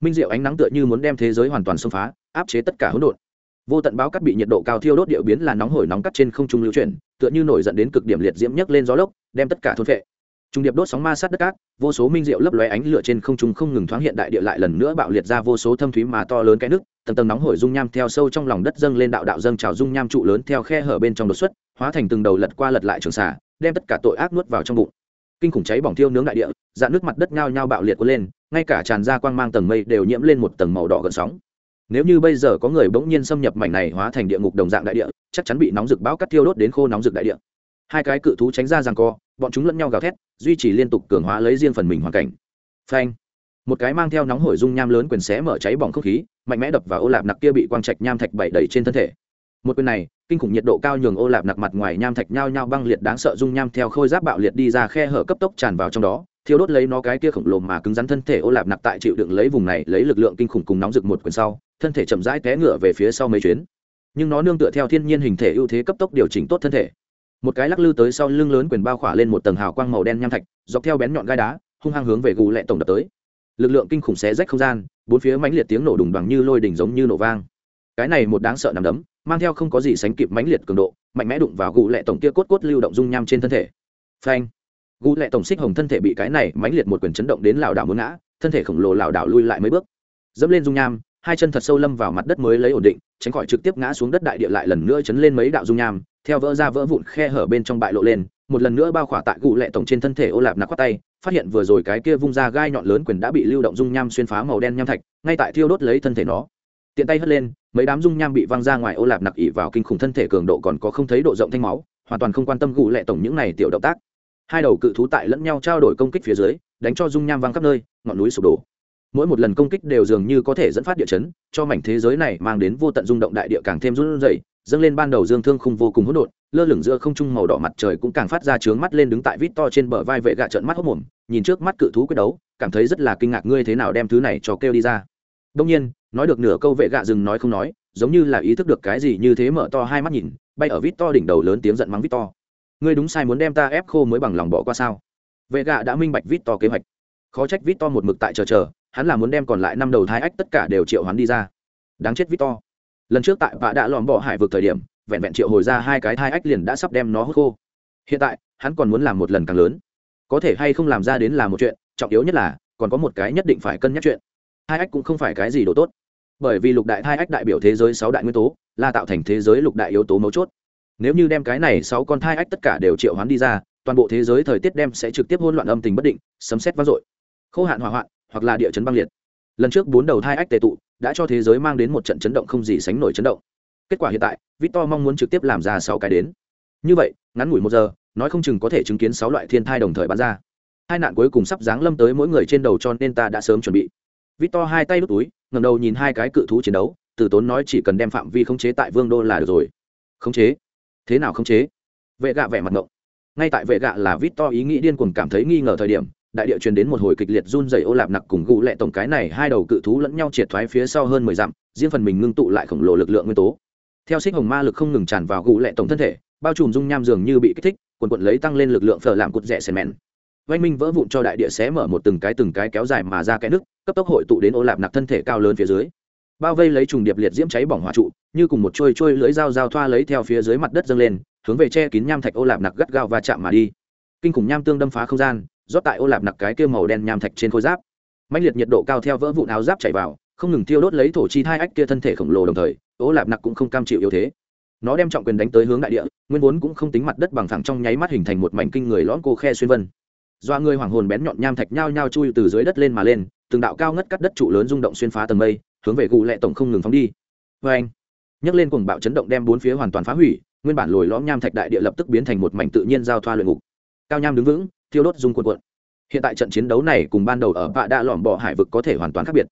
minh diệu ánh nắng tựa như muốn đem thế giới hoàn toàn xông phá, áp chế tất cả hỗn độn. Vô tận báo cắt bị nhiệt độ cao thiêu đốt điệu biến là nóng hổi nóng cắt trên không trung lưu chuyển, tựa như nổi dẫn đến cực điểm liệt diễm nhấc lên gió lốc, đem tất cả thôn vệ trung điệp đốt sóng ma sát đất cát, vô số minh diệu lấp lóe ánh lửa trên không trung không ngừng thoáng hiện đại địa lại lần nữa bạo liệt ra vô số thâm thúy mà to lớn cái nước, tầng tầng nóng hổi dung nham theo sâu trong lòng đất dâng lên đạo đạo dâng trào dung nham trụ lớn theo khe hở bên trong đột xuất, hóa thành từng đầu lật qua lật lại trường xả đem tất cả tội ác nuốt vào trong bụng. Kinh khủng cháy bỏng thiêu nướng đại địa, dạn nước mặt đất nhao nhao bạo liệt cuốn lên ngay cả tràn ra quang mang tầng mây đều nhiễm lên một tầng màu đỏ gần sóng. Nếu như bây giờ có người bỗng nhiên xâm nhập mảnh này hóa thành địa ngục đồng dạng đại địa, chắc chắn bị nóng rực bão cắt thiêu đốt đến khô nóng rực đại địa. Hai cái cự thú tránh ra rằng co, bọn chúng lẫn nhau gào thét, duy trì liên tục cường hóa lấy riêng phần mình hoàn cảnh. Phanh! Một cái mang theo nóng hổi dung nham lớn quyền xé mở cháy bỏng không khí, mạnh mẽ đập vào ô lạp nặc kia bị quang trạch nham thạch bậy đầy trên thân thể. Một quyền này kinh khủng nhiệt độ cao nhường ô lạp nặc mặt ngoài nham thạch nhao nhao băng liệt đáng sợ dung nham theo khôi giáp bạo liệt đi ra khe hở cấp tốc tràn vào trong đó. Thiêu đốt lấy nó cái kia khổng lồ mà cứng rắn thân thể ô lạp nặc tại chịu đựng lấy vùng này, lấy lực lượng kinh khủng cùng nóng rực một quyền sau, thân thể chậm rãi té ngựa về phía sau mấy chuyến. Nhưng nó nương tựa theo thiên nhiên hình thể ưu thế cấp tốc điều chỉnh tốt thân thể. Một cái lắc lư tới sau lưng lớn quyền bao khỏa lên một tầng hào quang màu đen nham thạch, dọc theo bén nhọn gai đá, hung hăng hướng về gù lệ tổng đập tới. Lực lượng kinh khủng xé rách không gian, bốn phía mãnh liệt tiếng nổ đùng bằng như lôi đỉnh giống như nổ vang. Cái này một đáng sợ nằm đấm mang theo không có gì sánh kịp mãnh liệt cường độ, mạnh mẽ đụng vào gù lệ tổng kia cốt cốt lưu động dung nham trên thân thể. Phanh! Gù lệ tổng xích hồng thân thể bị cái này mãnh liệt một quyền chấn động đến lảo đảo muốn ngã, thân thể khổng lồ lảo đảo lui lại mấy bước. Dẫm lên dung nham, hai chân thật sâu lâm vào mặt đất mới lấy ổn định, tránh khỏi trực tiếp ngã xuống đất đại địa lại lần nữa chấn lên mấy đạo dung nham, theo vỡ ra vỡ vụn khe hở bên trong bại lộ lên, một lần nữa bao khỏa tại gù lệ tổng trên thân thể ô lạp nặc khoát tay, phát hiện vừa rồi cái kia vung ra gai nhọn lớn quyền đã bị lưu động dung nham xuyên phá màu đen nham thạch, ngay tại thiêu đốt lấy thân thể nó. Tiện tay hất lên mấy đám dung nham bị văng ra ngoài ô lạp nặc ỉ vào kinh khủng thân thể cường độ còn có không thấy độ rộng thanh máu, hoàn toàn không quan tâm gù lệ tổng những này tiểu động tác. Hai đầu cự thú tại lẫn nhau trao đổi công kích phía dưới, đánh cho dung nham văng khắp nơi, ngọn núi sụp đổ. Mỗi một lần công kích đều dường như có thể dẫn phát địa chấn, cho mảnh thế giới này mang đến vô tận rung động đại địa càng thêm run rẩy, dâng lên ban đầu dương thương khung vô cùng hỗn độn, lơ lửng giữa không trung màu đỏ mặt trời cũng càng phát ra trướng mắt lên đứng tại vít to trên bờ vai vệ gạ trợn mắt hốc mồm, nhìn trước mắt cự thú quyết đấu, cảm thấy rất là kinh ngạc ngươi thế nào đem thứ này cho kêu đi ra. Đông nhiên nói được nửa câu vệ gạ dừng nói không nói, giống như là ý thức được cái gì như thế mở to hai mắt nhìn, bay ở vít to đỉnh đầu lớn tiếng giận mắng vít to ngươi đúng sai muốn đem ta ép khô mới bằng lòng bỏ qua sao? Vệ gạ đã minh bạch vít to kế hoạch. Khó trách vít to một mực tại chờ chờ, hắn là muốn đem còn lại năm đầu thai ách tất cả đều triệu hắn đi ra. Đáng chết vít to lần trước tại vạ đã lòm bỏ hải vực thời điểm, vẹn vẹn triệu hồi ra hai cái thai ách liền đã sắp đem nó hút khô. Hiện tại, hắn còn muốn làm một lần càng lớn. Có thể hay không làm ra đến là một chuyện, trọng yếu nhất là, còn có một cái nhất định phải cân nhắc chuyện hai ách cũng không phải cái gì đồ tốt. Bởi vì lục đại hai ách đại biểu thế giới sáu đại nguyên tố, là tạo thành thế giới lục đại yếu tố mấu chốt. Nếu như đem cái này sáu con thai ách tất cả đều triệu hoán đi ra, toàn bộ thế giới thời tiết đem sẽ trực tiếp hôn loạn âm tình bất định, sấm xét vang dội. Khô hạn hỏa hoạn, hoặc là địa chấn băng liệt. Lần trước bốn đầu thai ách tệ tụ, đã cho thế giới mang đến một trận chấn động không gì sánh nổi chấn động. Kết quả hiện tại, victor mong muốn trực tiếp làm ra sáu cái đến. Như vậy, ngắn ngủi một giờ, nói không chừng có thể chứng kiến sáu loại thiên thai đồng thời bắn ra. Hai nạn cuối cùng sắp giáng lâm tới mỗi người trên đầu cho nên ta đã sớm chuẩn bị victor hai tay đút túi ngầm đầu nhìn hai cái cự thú chiến đấu, từ tốn nói chỉ cần đem phạm vi khống chế tại vương đô là được rồi. Khống chế? Thế nào khống chế? Vệ gạ vẻ mặt ngộng. Ngay tại vệ gạ là victor ý nghĩ điên cuồng cảm thấy nghi ngờ thời điểm, đại địa truyền đến một hồi kịch liệt run rẩy ô lạp nặc cùng gù lệ tổng cái này hai đầu cự thú lẫn nhau triệt thoái phía sau hơn mười dặm, riêng phần mình ngưng tụ lại khổng lồ lực lượng nguyên tố. Theo xích hồng ma lực không ngừng tràn vào gù lệ tổng thân thể, bao trùm dung nham dường như bị kích thích, quần quận lấy tăng lên lực lượng phở làm cụt rẻ xèn mèn vanh minh vỡ vụn cho đại địa xé mở một từng cái từng cái kéo dài mà ra cái nước, cấp tốc hội tụ đến ô lạp nặc thân thể cao lớn phía dưới. Bao vây lấy trùng điệp liệt diễm cháy bỏng hỏa trụ, như cùng một trôi trôi lưỡi dao dao thoa lấy theo phía dưới mặt đất dâng lên, hướng về che kín nham thạch ô lạp nặc gắt gao và chạm mà đi. Kinh khủng nham tương đâm phá không gian, rót tại ô lạp nặc cái kia màu đen nham thạch trên khối giáp. Mạnh liệt nhiệt độ cao theo vỡ vụn áo giáp chảy vào, không ngừng tiêu đốt lấy thổ chi hai ách kia thân thể khổng lồ đồng thời, ô lạp nặc cũng không cam chịu yếu thế. Nó đem trọng quyền đánh tới hướng đại địa, nguyên vốn cũng không tính mặt đất bằng thẳng trong nháy mắt hình thành một mảnh kinh người lõn cô khe xuyên vân. Doa người hoàng hồn bén nhọn nham thạch nhao nhao chui từ dưới đất lên mà lên, từng đạo cao ngất cắt đất trụ lớn rung động xuyên phá tầng mây, hướng về cụ lệ tổng không ngừng phóng đi. Vê anh, nhấc lên cuồng bạo chấn động đem bốn phía hoàn toàn phá hủy, nguyên bản lồi lõm nham thạch đại địa lập tức biến thành một mảnh tự nhiên giao thoa luyện ngục. Cao nham đứng vững, thiêu đốt dung cuộn cuộn. Hiện tại trận chiến đấu này cùng ban đầu ở vạ đã lỏm bỏ hải vực có thể hoàn toàn khác biệt.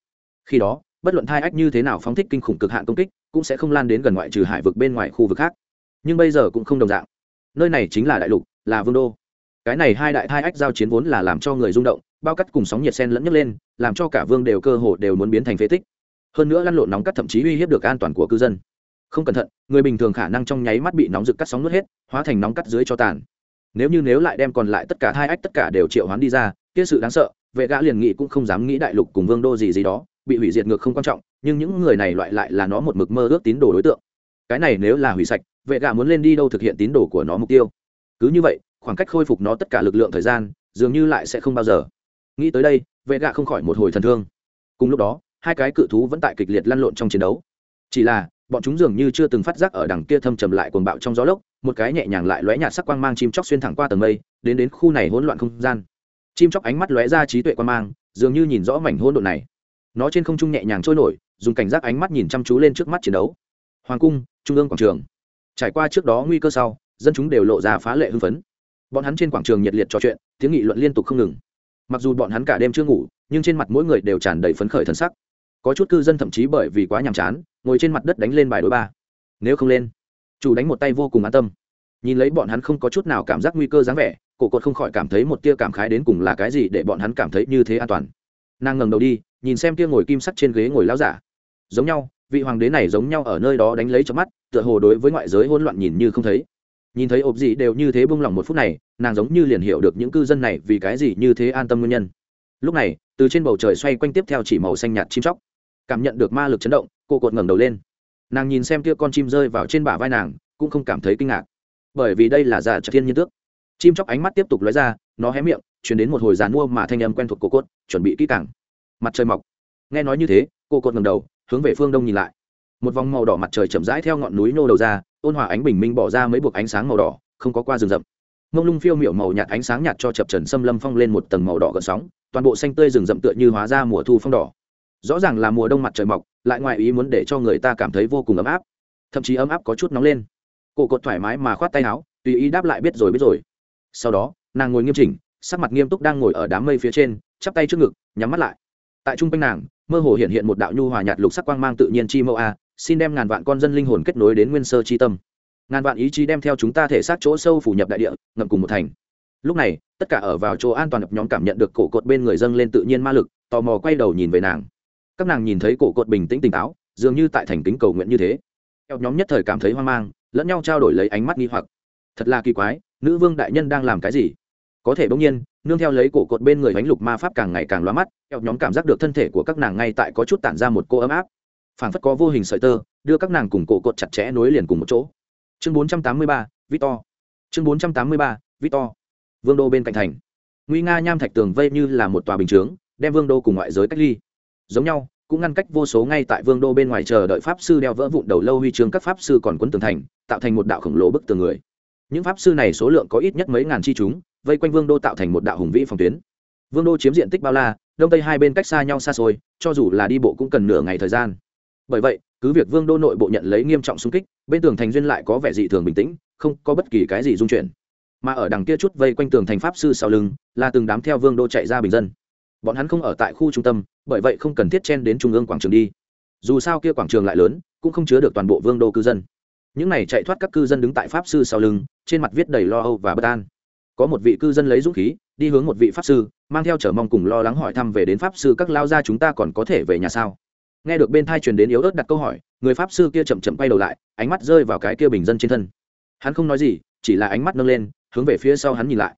Khi đó, bất luận thai ách như thế nào phóng thích kinh khủng cực hạn công kích, cũng sẽ không lan đến gần ngoại trừ hải vực bên ngoài khu vực khác. Nhưng bây giờ cũng không đồng dạng. Nơi này chính là đại lục, là vương đô cái này hai đại thai ách giao chiến vốn là làm cho người rung động, bao cắt cùng sóng nhiệt sen lẫn nhấc lên, làm cho cả vương đều cơ hồ đều muốn biến thành phế tích. Hơn nữa lăn lộn nóng cắt thậm chí uy hiếp được an toàn của cư dân. Không cẩn thận, người bình thường khả năng trong nháy mắt bị nóng rực cắt sóng nuốt hết, hóa thành nóng cắt dưới cho tàn. Nếu như nếu lại đem còn lại tất cả hai ách tất cả đều triệu hoán đi ra, kia sự đáng sợ, vệ gã liền nghĩ cũng không dám nghĩ đại lục cùng vương đô gì gì đó, bị hủy diệt ngược không quan trọng, nhưng những người này loại lại là nó một mực mơ ước tín đồ đối tượng. Cái này nếu là hủy sạch, vệ gã muốn lên đi đâu thực hiện tín đồ của nó mục tiêu? Cứ như vậy khoảng cách khôi phục nó tất cả lực lượng thời gian, dường như lại sẽ không bao giờ. Nghĩ tới đây, vệ gã không khỏi một hồi thần thương. Cùng lúc đó, hai cái cự thú vẫn tại kịch liệt lăn lộn trong chiến đấu. Chỉ là, bọn chúng dường như chưa từng phát giác ở đằng kia thâm trầm lại cuồng bạo trong gió lốc, một cái nhẹ nhàng lại lóe nhạt sắc quang mang chim chóc xuyên thẳng qua tầng mây, đến đến khu này hỗn loạn không gian. Chim chóc ánh mắt lóe ra trí tuệ quang mang, dường như nhìn rõ mảnh hỗn độn này. Nó trên không trung nhẹ nhàng trôi nổi, dùng cảnh giác ánh mắt nhìn chăm chú lên trước mắt chiến đấu. Hoàng cung, trung ương quảng trường. Trải qua trước đó nguy cơ sau, dân chúng đều lộ ra phá lệ hưng phấn bọn hắn trên quảng trường nhiệt liệt trò chuyện, tiếng nghị luận liên tục không ngừng. Mặc dù bọn hắn cả đêm chưa ngủ, nhưng trên mặt mỗi người đều tràn đầy phấn khởi thân sắc. Có chút cư dân thậm chí bởi vì quá nhàm chán, ngồi trên mặt đất đánh lên bài đối ba. Nếu không lên, chủ đánh một tay vô cùng an tâm. Nhìn lấy bọn hắn không có chút nào cảm giác nguy cơ dáng vẻ, cổ cột không khỏi cảm thấy một tia cảm khái đến cùng là cái gì để bọn hắn cảm thấy như thế an toàn. Nàng ngẩng đầu đi, nhìn xem tia ngồi kim sắt trên ghế ngồi lao giả. Giống nhau, vị hoàng đế này giống nhau ở nơi đó đánh lấy cho mắt, tựa hồ đối với ngoại giới hỗn loạn nhìn như không thấy nhìn thấy ộp gì đều như thế bông lỏng một phút này, nàng giống như liền hiểu được những cư dân này vì cái gì như thế an tâm nguyên nhân. Lúc này, từ trên bầu trời xoay quanh tiếp theo chỉ màu xanh nhạt chim chóc. Cảm nhận được ma lực chấn động, cô cột ngẩng đầu lên. Nàng nhìn xem kia con chim rơi vào trên bả vai nàng, cũng không cảm thấy kinh ngạc. Bởi vì đây là giả trật thiên nhiên tước. Chim chóc ánh mắt tiếp tục lóe ra, nó hé miệng chuyển đến một hồi giàn mua mà thanh âm quen thuộc cô cốt, chuẩn bị kỹ càng. Mặt trời mọc. Nghe nói như thế, cô cột ngẩng đầu, hướng về phương đông nhìn lại. Một vòng màu đỏ mặt trời chậm rãi theo ngọn núi nô đầu ra ôn hòa ánh bình minh bỏ ra mấy buộc ánh sáng màu đỏ, không có qua rừng rậm. Mông lung phiêu miểu màu nhạt ánh sáng nhạt cho chập trần xâm lâm phong lên một tầng màu đỏ gợn sóng, toàn bộ xanh tươi rừng rậm tựa như hóa ra mùa thu phong đỏ. Rõ ràng là mùa đông mặt trời mọc, lại ngoài ý muốn để cho người ta cảm thấy vô cùng ấm áp. Thậm chí ấm áp có chút nóng lên. Cổ cột thoải mái mà khoát tay áo, tùy ý đáp lại biết rồi biết rồi. Sau đó, nàng ngồi nghiêm chỉnh, sắc mặt nghiêm túc đang ngồi ở đám mây phía trên, chắp tay trước ngực, nhắm mắt lại. Tại trung quanh nàng, mơ hồ hiện hiện một đạo nhu hòa nhạt lục sắc quang mang tự nhiên chi mẫu a xin đem ngàn vạn con dân linh hồn kết nối đến nguyên sơ chi tâm. Ngàn vạn ý chí đem theo chúng ta thể xác chỗ sâu phủ nhập đại địa, ngậm cùng một thành. Lúc này, tất cả ở vào chỗ an toàn nhóm cảm nhận được cổ cột bên người dâng lên tự nhiên ma lực, tò mò quay đầu nhìn về nàng. Các nàng nhìn thấy cổ cột bình tĩnh tỉnh táo, dường như tại thành kính cầu nguyện như thế. Eo nhóm nhất thời cảm thấy hoang mang, lẫn nhau trao đổi lấy ánh mắt nghi hoặc. Thật là kỳ quái, nữ vương đại nhân đang làm cái gì? Có thể bỗng nhiên, nương theo lấy cổ cột bên người bánh lục ma pháp càng ngày càng loa mắt eo nhóm cảm giác được thân thể của các nàng ngay tại có chút tản ra một cô ấm áp phảng phất có vô hình sợi tơ đưa các nàng cùng cổ cột chặt chẽ nối liền cùng một chỗ. Chương 483, victor. Chương 483, victor. Vương đô bên cạnh thành. Nguy nga nham thạch tường vây như là một tòa bình chướng đem vương đô cùng ngoại giới cách ly. Giống nhau cũng ngăn cách vô số ngay tại vương đô bên ngoài chờ đợi pháp sư đeo vỡ vụn đầu lâu huy chương các pháp sư còn quấn tường thành tạo thành một đạo khổng lồ bức tường người. Những pháp sư này số lượng có ít nhất mấy ngàn chi chúng vây quanh vương đô tạo thành một đạo hùng vĩ phòng tuyến. Vương đô chiếm diện tích bao la đông tây hai bên cách xa nhau xa xôi cho dù là đi bộ cũng cần nửa ngày thời gian bởi vậy, cứ việc vương đô nội bộ nhận lấy nghiêm trọng xung kích, bên tường thành duyên lại có vẻ dị thường bình tĩnh, không có bất kỳ cái gì dung chuyển. Mà ở đằng kia chút vây quanh tường thành pháp sư sau lưng, là từng đám theo vương đô chạy ra bình dân. Bọn hắn không ở tại khu trung tâm, bởi vậy không cần thiết chen đến trung ương quảng trường đi. Dù sao kia quảng trường lại lớn, cũng không chứa được toàn bộ vương đô cư dân. Những này chạy thoát các cư dân đứng tại pháp sư sau lưng, trên mặt viết đầy lo âu và bất an. Có một vị cư dân lấy dũng khí, đi hướng một vị pháp sư, mang theo trở mong cùng lo lắng hỏi thăm về đến pháp sư các lao gia chúng ta còn có thể về nhà sao? Nghe được bên thai truyền đến yếu ớt đặt câu hỏi, người pháp sư kia chậm chậm quay đầu lại, ánh mắt rơi vào cái kia bình dân trên thân. Hắn không nói gì, chỉ là ánh mắt nâng lên, hướng về phía sau hắn nhìn lại.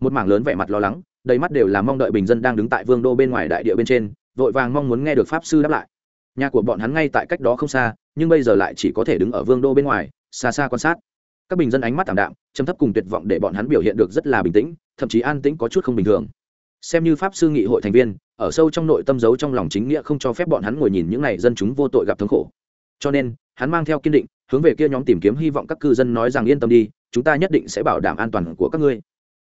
Một mảng lớn vẻ mặt lo lắng, đầy mắt đều là mong đợi bình dân đang đứng tại vương đô bên ngoài đại địa bên trên, vội vàng mong muốn nghe được pháp sư đáp lại. Nhà của bọn hắn ngay tại cách đó không xa, nhưng bây giờ lại chỉ có thể đứng ở vương đô bên ngoài, xa xa quan sát. Các bình dân ánh mắt thảm đạm châm thấp cùng tuyệt vọng để bọn hắn biểu hiện được rất là bình tĩnh, thậm chí an tĩnh có chút không bình thường xem như pháp sư nghị hội thành viên, ở sâu trong nội tâm giấu trong lòng chính nghĩa không cho phép bọn hắn ngồi nhìn những n à y dân chúng vô tội gặp thống khổ. Cho nên, hắn mang theo kiên định, hướng về kia nhóm tìm kiếm hy vọng các cư dân nói rằng yên tâm đi, chúng ta nhất định sẽ bảo đảm an toàn của các ngươi.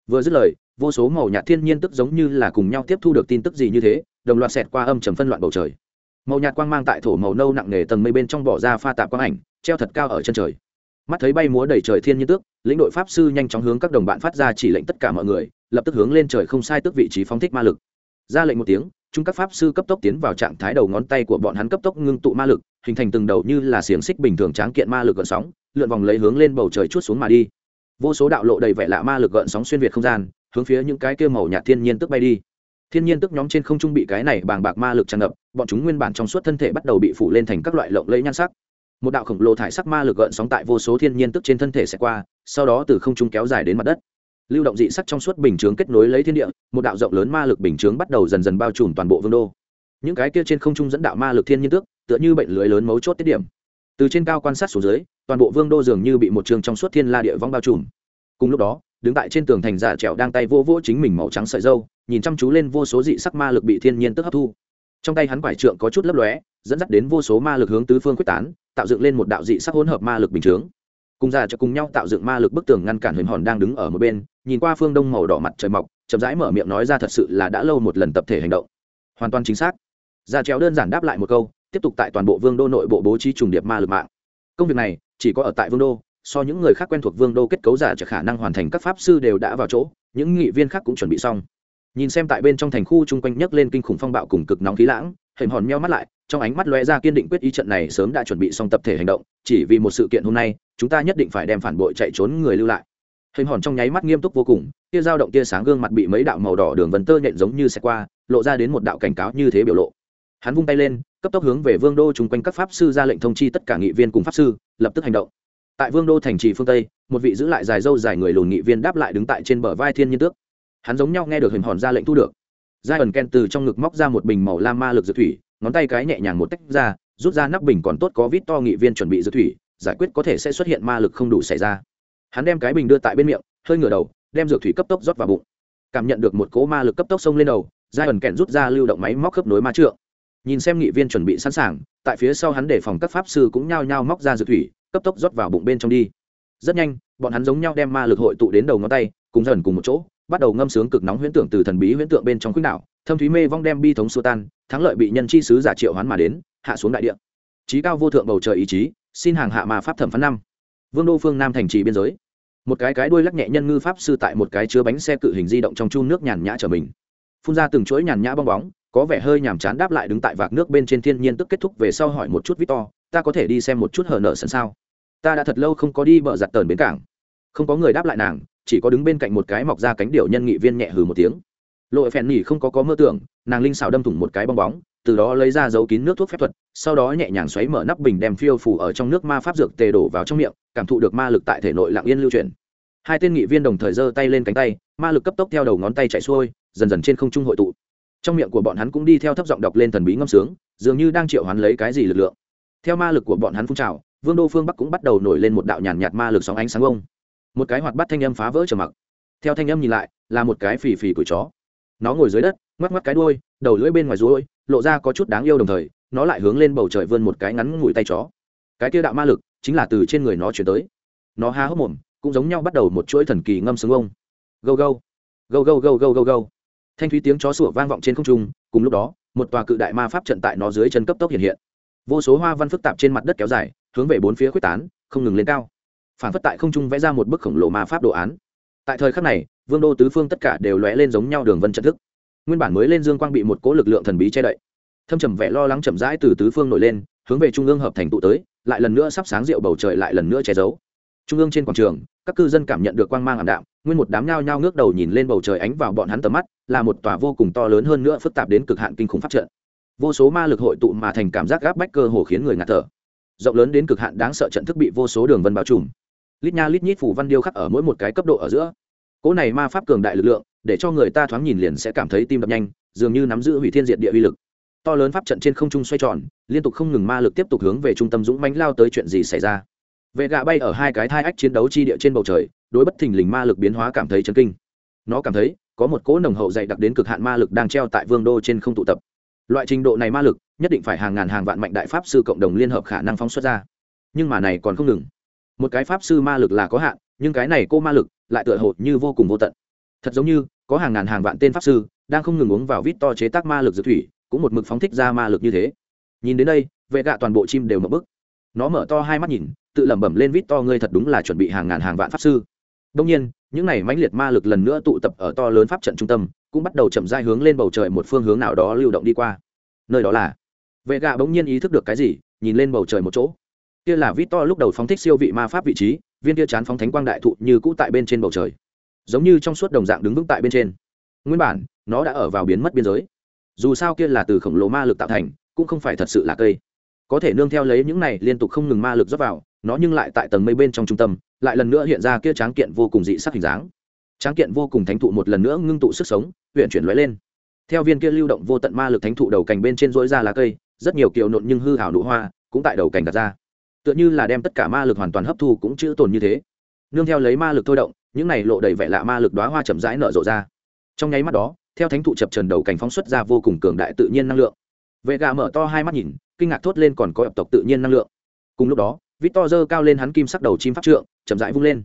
Vừa dứt lời, vô số màu nhạt thiên nhiên tức giống như là cùng nhau tiếp thu được tin tức gì như thế, đồng loạt xẹt qua âm trầm phân loạn bầu trời. Màu nhạt quang mang tại thổ màu nâu nặng nề tầng mây bên trong bỏ ra pha tạp quang ảnh, treo thật cao ở chân trời. Mắt thấy bay múa đầy trời thiên nhiên tước, lĩnh đội pháp sư nhanh chóng hướng các đồng bạn phát ra chỉ lệnh tất cả mọi người lập tức hướng lên trời không sai tức vị trí phóng thích ma lực. Ra lệnh một tiếng, chúng các pháp sư cấp tốc tiến vào trạng thái đầu ngón tay của bọn hắn cấp tốc ngưng tụ ma lực, hình thành từng đầu như là xiềng xích bình thường tráng kiện ma lực gợn sóng, lượn vòng lấy hướng lên bầu trời chút xuống mà đi. Vô số đạo lộ đầy vẻ lạ ma lực gợn sóng xuyên việt không gian, hướng phía những cái kia màu nhạt thiên nhiên tức bay đi. Thiên nhiên tức nhóm trên không trung bị cái này bàng bạc ma lực tràn ngập, bọn chúng nguyên bản trong suốt thân thể bắt đầu bị phủ lên thành các loại lộng lẫy nhan sắc. Một đạo khổng lồ thải sắc ma lực gợn sóng tại vô số thiên nhiên tức trên thân thể sẽ qua, sau đó từ không trung kéo dài đến mặt đất lưu động dị sắc trong suốt bình chướng kết nối lấy thiên địa, một đạo rộng lớn ma lực bình chướng bắt đầu dần dần bao trùm toàn bộ vương đô. Những cái kia trên không trung dẫn đạo ma lực thiên nhiên tước, tựa như bệnh lưới lớn mấu chốt tiết điểm. Từ trên cao quan sát xuống dưới, toàn bộ vương đô dường như bị một trường trong suốt thiên la địa vong bao trùm. Cùng lúc đó, đứng tại trên tường thành giả trèo đang tay vô vỗ chính mình màu trắng sợi dâu, nhìn chăm chú lên vô số dị sắc ma lực bị thiên nhiên tức hấp thu. Trong tay hắn quải trượng có chút lấp lóe, dẫn dắt đến vô số ma lực hướng tứ phương quyết tán, tạo dựng lên một đạo dị sắc hỗn hợp ma lực bình chướng cùng già cho cùng nhau tạo dựng ma lực bức tường ngăn cản huyền hòn đang đứng ở một bên, nhìn qua phương đông màu đỏ mặt trời mọc, chậm rãi mở miệng nói ra thật sự là đã lâu một lần tập thể hành động. Hoàn toàn chính xác. Già trèo đơn giản đáp lại một câu, tiếp tục tại toàn bộ vương đô nội bộ bố trí trùng điệp ma lực mạng. Công việc này chỉ có ở tại vương đô, so những người khác quen thuộc vương đô kết cấu giả trở khả năng hoàn thành các pháp sư đều đã vào chỗ, những nghị viên khác cũng chuẩn bị xong. Nhìn xem tại bên trong thành khu chung quanh nhấc lên kinh khủng phong bạo cùng cực nóng khí lãng hình hòn meo mắt lại trong ánh mắt lóe ra kiên định quyết ý trận này sớm đã chuẩn bị xong tập thể hành động, chỉ vì một sự kiện hôm nay, chúng ta nhất định phải đem phản bội chạy trốn người lưu lại. Hình hòn trong nháy mắt nghiêm túc vô cùng, tia dao động tia sáng gương mặt bị mấy đạo màu đỏ đường vân tơ nhện giống như xe qua, lộ ra đến một đạo cảnh cáo như thế biểu lộ. Hắn vung tay lên, cấp tốc hướng về vương đô chung quanh các pháp sư ra lệnh thông chi tất cả nghị viên cùng pháp sư, lập tức hành động. Tại vương đô thành trì phương tây, một vị giữ lại dài dâu dài người lùn nghị viên đáp lại đứng tại trên bờ vai thiên nhân tước. Hắn giống nhau nghe được hình hòn ra lệnh thu được. Giai ẩn ken từ trong ngực móc ra một bình màu lam ma lực dược thủy ngón tay cái nhẹ nhàng một tách ra, rút ra nắp bình còn tốt có vít to nghị viên chuẩn bị dược thủy, giải quyết có thể sẽ xuất hiện ma lực không đủ xảy ra. Hắn đem cái bình đưa tại bên miệng, hơi ngửa đầu, đem dược thủy cấp tốc rót vào bụng. Cảm nhận được một cỗ ma lực cấp tốc xông lên đầu, giai ẩn kẹn rút ra lưu động máy móc khớp nối ma trượng. Nhìn xem nghị viên chuẩn bị sẵn sàng, tại phía sau hắn để phòng các pháp sư cũng nhao nhao móc ra dược thủy, cấp tốc rót vào bụng bên trong đi. Rất nhanh, bọn hắn giống nhau đem ma lực hội tụ đến đầu ngón tay, cùng dần cùng một chỗ, bắt đầu ngâm sướng cực nóng huyễn tưởng từ thần bí huyễn tượng bên trong khuếch đảo thâm thúy mê vong đem bi thống xua tan, thắng lợi bị nhân chi sứ giả triệu hoán mà đến, hạ xuống đại địa. Trí cao vô thượng bầu trời ý chí, xin hàng hạ mà pháp thẩm phán năm. Vương đô phương nam thành trì biên giới. Một cái cái đuôi lắc nhẹ nhân ngư pháp sư tại một cái chứa bánh xe cự hình di động trong chun nước nhàn nhã trở mình. Phun ra từng chuỗi nhàn nhã bong bóng, có vẻ hơi nhàm chán đáp lại đứng tại vạc nước bên trên thiên nhiên tức kết thúc về sau hỏi một chút victor, ta có thể đi xem một chút hở nợ sân sao? Ta đã thật lâu không có đi bờ giặt tờn bến cảng. Không có người đáp lại nàng, chỉ có đứng bên cạnh một cái mọc ra cánh điểu nhân nghị viên nhẹ hừ một tiếng lộ phèn nhỉ không có có mơ tưởng, nàng linh xào đâm thủng một cái bong bóng, từ đó lấy ra dấu kín nước thuốc phép thuật, sau đó nhẹ nhàng xoáy mở nắp bình đem phiêu phủ ở trong nước ma pháp dược tề đổ vào trong miệng, cảm thụ được ma lực tại thể nội lạng yên lưu chuyển. Hai tên nghị viên đồng thời giơ tay lên cánh tay, ma lực cấp tốc theo đầu ngón tay chạy xuôi, dần dần trên không trung hội tụ. Trong miệng của bọn hắn cũng đi theo thấp giọng đọc lên thần bí ngâm sướng, dường như đang triệu hoán lấy cái gì lực lượng. Theo ma lực của bọn hắn phun trào, vương đô phương bắc cũng bắt đầu nổi lên một đạo nhàn nhạt ma lực sóng ánh sáng ông một cái hoạt bắt thanh âm phá vỡ trầm mặc. Theo thanh âm nhìn lại, là một cái phì phì của chó nó ngồi dưới đất, ngoắc ngoắc cái đuôi, đầu lưỡi bên ngoài rối lộ ra có chút đáng yêu đồng thời, nó lại hướng lên bầu trời vươn một cái ngắn ngủi tay chó. Cái kia đạo ma lực chính là từ trên người nó chuyển tới. Nó há hốc mồm, cũng giống nhau bắt đầu một chuỗi thần kỳ ngâm sướng ông. Gâu gâu gâu gâu gâu gâu gâu gâu. Thanh thúy tiếng chó sủa vang vọng trên không trung, cùng lúc đó, một tòa cự đại ma pháp trận tại nó dưới chân cấp tốc hiện hiện. Vô số hoa văn phức tạp trên mặt đất kéo dài, hướng về bốn phía quyết tán, không ngừng lên cao. Phản phất tại không trung vẽ ra một bức khổng lồ ma pháp đồ án. Tại thời khắc này vương đô tứ phương tất cả đều lóe lên giống nhau đường vân trận thức. Nguyên bản mới lên dương quang bị một cỗ lực lượng thần bí che đậy. Thâm trầm vẻ lo lắng chậm rãi từ tứ phương nổi lên, hướng về trung ương hợp thành tụ tới, lại lần nữa sắp sáng rượu bầu trời lại lần nữa che giấu. Trung ương trên quảng trường, các cư dân cảm nhận được quang mang ảm đạm, nguyên một đám nhao nhao ngước đầu nhìn lên bầu trời ánh vào bọn hắn tầm mắt, là một tòa vô cùng to lớn hơn nữa phức tạp đến cực hạn kinh khủng phát trận. Vô số ma lực hội tụ mà thành cảm giác gáp bách cơ hồ khiến người ngạt thở. Rộng lớn đến cực hạn đáng sợ trận thức bị vô số đường vân bao trùm. Lít nha lít nhít phủ văn điêu khắc ở mỗi một cái cấp độ ở giữa cỗ này ma pháp cường đại lực lượng, để cho người ta thoáng nhìn liền sẽ cảm thấy tim đập nhanh, dường như nắm giữ hủy thiên diệt địa uy lực. To lớn pháp trận trên không trung xoay tròn, liên tục không ngừng ma lực tiếp tục hướng về trung tâm dũng mánh lao tới chuyện gì xảy ra. Vệ gạ bay ở hai cái thai ách chiến đấu chi địa trên bầu trời, đối bất thình lình ma lực biến hóa cảm thấy chấn kinh. Nó cảm thấy, có một cỗ nồng hậu dày đặc đến cực hạn ma lực đang treo tại vương đô trên không tụ tập. Loại trình độ này ma lực, nhất định phải hàng ngàn hàng vạn mạnh đại pháp sư cộng đồng liên hợp khả năng phóng xuất ra. Nhưng mà này còn không ngừng. Một cái pháp sư ma lực là có hạn, nhưng cái này cô ma lực lại tựa hồ như vô cùng vô tận. Thật giống như, có hàng ngàn hàng vạn tên pháp sư, đang không ngừng uống vào vít to chế tác ma lực dược thủy, cũng một mực phóng thích ra ma lực như thế. Nhìn đến đây, vệ gạ toàn bộ chim đều mở bức. Nó mở to hai mắt nhìn, tự lẩm bẩm lên vít to, ngươi thật đúng là chuẩn bị hàng ngàn hàng vạn pháp sư. Đông nhiên, những này mãnh liệt ma lực lần nữa tụ tập ở to lớn pháp trận trung tâm, cũng bắt đầu chậm dai hướng lên bầu trời một phương hướng nào đó lưu động đi qua. Nơi đó là, vệ gạ bỗng nhiên ý thức được cái gì, nhìn lên bầu trời một chỗ. Kia là vít to lúc đầu phóng thích siêu vị ma pháp vị trí viên kia chán phóng thánh quang đại thụ như cũ tại bên trên bầu trời, giống như trong suốt đồng dạng đứng vững tại bên trên. Nguyên bản, nó đã ở vào biến mất biên giới. Dù sao kia là từ khổng lồ ma lực tạo thành, cũng không phải thật sự là cây. Có thể nương theo lấy những này liên tục không ngừng ma lực rót vào, nó nhưng lại tại tầng mây bên trong trung tâm, lại lần nữa hiện ra kia tráng kiện vô cùng dị sắc hình dáng. Tráng kiện vô cùng thánh thụ một lần nữa ngưng tụ sức sống huyện chuyển lóe lên. Theo viên kia lưu động vô tận ma lực thánh thụ đầu cành bên trên rỗi ra lá cây, rất nhiều kiều nộn nhưng hư hảo nụ hoa cũng tại đầu cành đặt ra tựa như là đem tất cả ma lực hoàn toàn hấp thu cũng chữ tồn như thế. Nương theo lấy ma lực thôi động, những này lộ đầy vẻ lạ ma lực đoá hoa chậm rãi nở rộ ra. Trong nháy mắt đó, theo thánh thụ chập trần đầu cảnh phóng xuất ra vô cùng cường đại tự nhiên năng lượng. Vệ gà mở to hai mắt nhìn, kinh ngạc thốt lên còn có ập tộc tự nhiên năng lượng. Cùng lúc đó vít to dơ cao lên hắn kim sắc đầu chim pháp trượng, chậm rãi vung lên.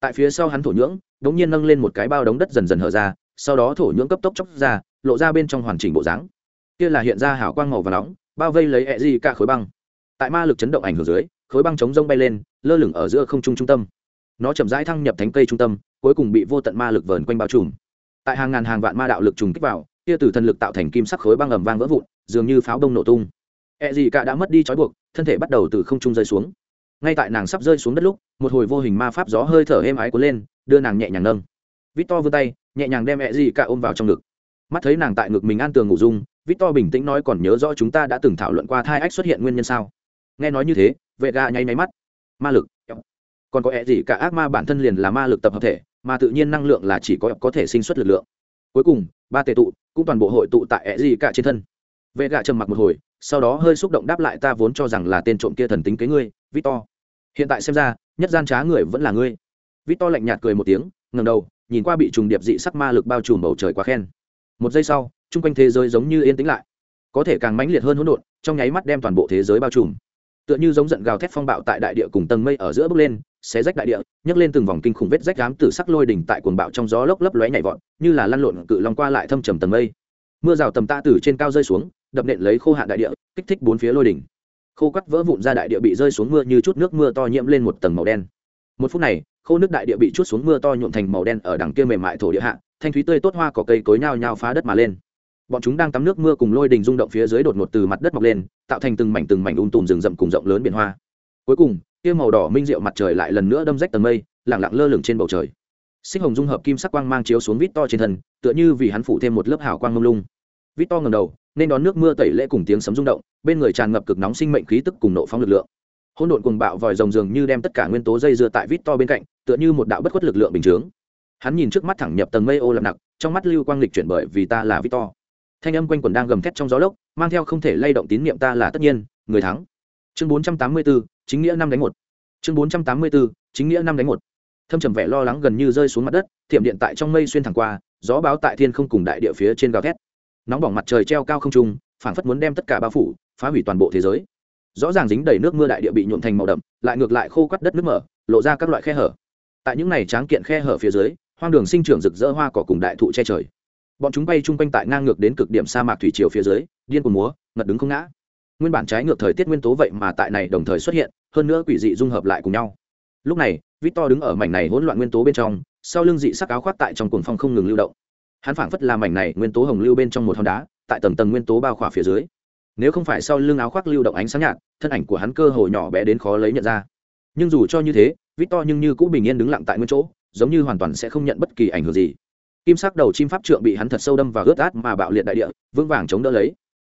Tại phía sau hắn thổ nhưỡng đ ố n g nhiên nâng lên một cái bao đống đất dần dần hở ra, sau đó thổ nhưỡng cấp tốc chóc ra, lộ ra bên trong hoàn chỉnh bộ dáng. Kia là hiện ra hảo quang màu và nóng, bao vây lấy ẹ di cả khối băng. Tại ma lực chấn động ảnh hưởng dưới khối băng chống rông bay lên, lơ lửng ở giữa không trung trung tâm. Nó chậm rãi thăng nhập thánh cây trung tâm, cuối cùng bị vô tận ma lực vờn quanh bao trùm. Tại hàng ngàn hàng vạn ma đạo lực trùng kích vào, kia từ thần lực tạo thành kim sắc khối băng ầm vang vỡ vụn, dường như pháo đông nổ tung. Ẹ gì cả đã mất đi trói buộc, thân thể bắt đầu từ không trung rơi xuống. Ngay tại nàng sắp rơi xuống đất lúc, một hồi vô hình ma pháp gió hơi thở êm ái cuốn lên, đưa nàng nhẹ nhàng nâng. Vít to vươn tay, nhẹ nhàng đem ẹ gì cả ôm vào trong ngực. Mắt thấy nàng tại ngực mình an tường ngủ dung vít to bình tĩnh nói còn nhớ rõ chúng ta đã từng thảo luận qua thai ách xuất hiện nguyên nhân sao? Nghe nói như thế, vệ gà nháy máy mắt. Ma lực. Còn có ẹ gì cả ác ma bản thân liền là ma lực tập hợp thể, mà tự nhiên năng lượng là chỉ có có thể sinh xuất lực lượng. Cuối cùng, ba tệ tụ, cũng toàn bộ hội tụ tại ẹ gì cả trên thân. Vệ gạ trầm mặc một hồi, sau đó hơi xúc động đáp lại ta vốn cho rằng là tên trộm kia thần tính kế ngươi, victor. Hiện tại xem ra, nhất gian trá người vẫn là ngươi. Victor lạnh nhạt cười một tiếng ngầm đầu, nhìn qua bị trùng điệp dị sắc ma lực bao trùm bầu trời quá khen. Một giây sau, chung quanh thế giới giống như yên tĩnh lại. Có thể càng mãnh liệt hơn hỗn độn, trong nháy mắt đem toàn bộ thế giới bao trùm tựa như giống giận gào thét phong bạo tại đại địa cùng tầng mây ở giữa bước lên, xé rách đại địa, nhấc lên từng vòng kinh khủng vết rách đám từ sắc lôi đỉnh tại cuồng bạo trong gió lốc lấp lóe nhảy vọt, như là lăn lộn cự long qua lại thâm trầm tầng mây. Mưa rào tầm ta từ trên cao rơi xuống, đập nện lấy khô hạn đại địa, kích thích bốn phía lôi đỉnh. Khô cắt vỡ vụn ra đại địa bị rơi xuống mưa như chút nước mưa to nhiễm lên một tầng màu đen. Một phút này, khô nước đại địa bị chút xuống mưa to nhuộm thành màu đen ở đằng kia mềm mại thổ địa hạ, thanh thúy tươi tốt hoa cỏ cây cối nhao nhao phá đất mà lên bọn chúng đang tắm nước mưa cùng lôi đình rung động phía dưới đột ngột từ mặt đất mọc lên, tạo thành từng mảnh từng mảnh un tùm rừng rậm cùng rộng lớn biển hoa. Cuối cùng kia màu đỏ minh diệu mặt trời lại lần nữa đâm rách tầng mây lẳng lặng lơ lửng trên bầu trời. Sinh hồng dung hợp kim sắc quang mang chiếu xuống vít to trên thân, tựa như vì hắn phủ thêm một lớp hào quang mông lung. Vít to ngầm đầu, nên đón nước mưa tẩy lễ cùng tiếng sấm rung động, bên người tràn ngập cực nóng sinh mệnh khí tức cùng nộ phóng lực lượng. Hôn độn cùng bạo vòi rồng dường như đem tất cả nguyên tố dây dưa tại vít to bên cạnh, tựa như một đạo bất khuất lực lượng bình chướng. Hắn nhìn trước mắt thẳng nhập tầng mây ô lập nặc, trong mắt lưu quang lịch chuyển bởi vì ta là vít to thanh âm quanh quần đang gầm thét trong gió lốc mang theo không thể lay động tín niệm ta là tất nhiên người thắng. Chương bốn trăm tám mươi 484, chính nghĩa năm đánh một. Chương bốn trăm tám mươi 484, chính nghĩa năm đánh một. Thâm trầm vẻ lo lắng gần như rơi xuống mặt đất thiểm điện tại trong mây xuyên thẳng qua gió báo tại thiên không cùng đại địa phía trên gào thét. Nóng bỏng mặt trời treo cao không trung phảng phất muốn đem tất cả bao phủ phá hủy toàn bộ thế giới. Rõ ràng dính đầy nước mưa đại địa bị nhuộm thành màu đậm lại ngược lại khô cắt đất nước mở lộ ra các loại khe hở. Tại những này tráng kiện khe hở phía dưới hoang đường sinh trưởng rực rỡ hoa cỏ cùng đại thụ che trời bọn chúng bay chung quanh tại ngang ngược đến cực điểm sa mạc thủy triều phía dưới, điên cuồng múa, ngật đứng không ngã. Nguyên bản trái ngược thời tiết nguyên tố vậy mà tại này đồng thời xuất hiện, hơn nữa quỷ dị dung hợp lại cùng nhau. Lúc này, victor đứng ở mảnh này hỗn loạn nguyên tố bên trong, sau lưng dị sắc áo khoác tại trong cuồng phong không ngừng lưu động. Hắn phảng phất là mảnh này nguyên tố hồng lưu bên trong một hòn đá, tại tầng tầng nguyên tố bao khỏa phía dưới. Nếu không phải sau lưng áo khoác lưu động ánh sáng nhạt, thân ảnh của hắn cơ hồ nhỏ bé đến khó lấy nhận ra. Nhưng dù cho như thế, victor nhưng như cũng bình yên đứng lặng tại nguyên chỗ, giống như hoàn toàn sẽ không nhận bất kỳ ảnh hưởng gì kim sắc đầu chim pháp trượng bị hắn thật sâu đâm và ướt át mà bạo liệt đại địa, vững vàng chống đỡ lấy.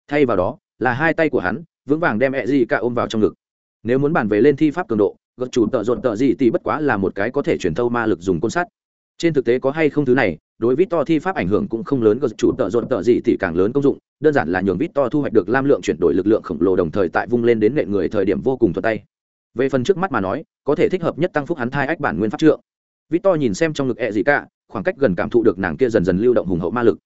Thay vào đó, là hai tay của hắn, vững vàng đem ẹ gì cả ôm vào trong ngực. Nếu muốn bàn về lên thi pháp cường độ, gật chủ tợ rộn tợ gì thì bất quá là một cái có thể truyền thâu ma lực dùng côn sắt. Trên thực tế có hay không thứ này, đối vít to thi pháp ảnh hưởng cũng không lớn, gật chủ tợ rộn tợ gì thì càng lớn công dụng, đơn giản là nhường vít to thu hoạch được lam lượng chuyển đổi lực lượng khổng lồ đồng thời tại vung lên đến nghệ người thời điểm vô cùng thuận tay. Về phần trước mắt mà nói, có thể thích hợp nhất tăng phúc hắn thai ách bản nguyên pháp trượng. Vít to nhìn xem trong ngực ẹ gì cả khoảng cách gần cảm thụ được nàng kia dần dần lưu động hùng hậu ma lực.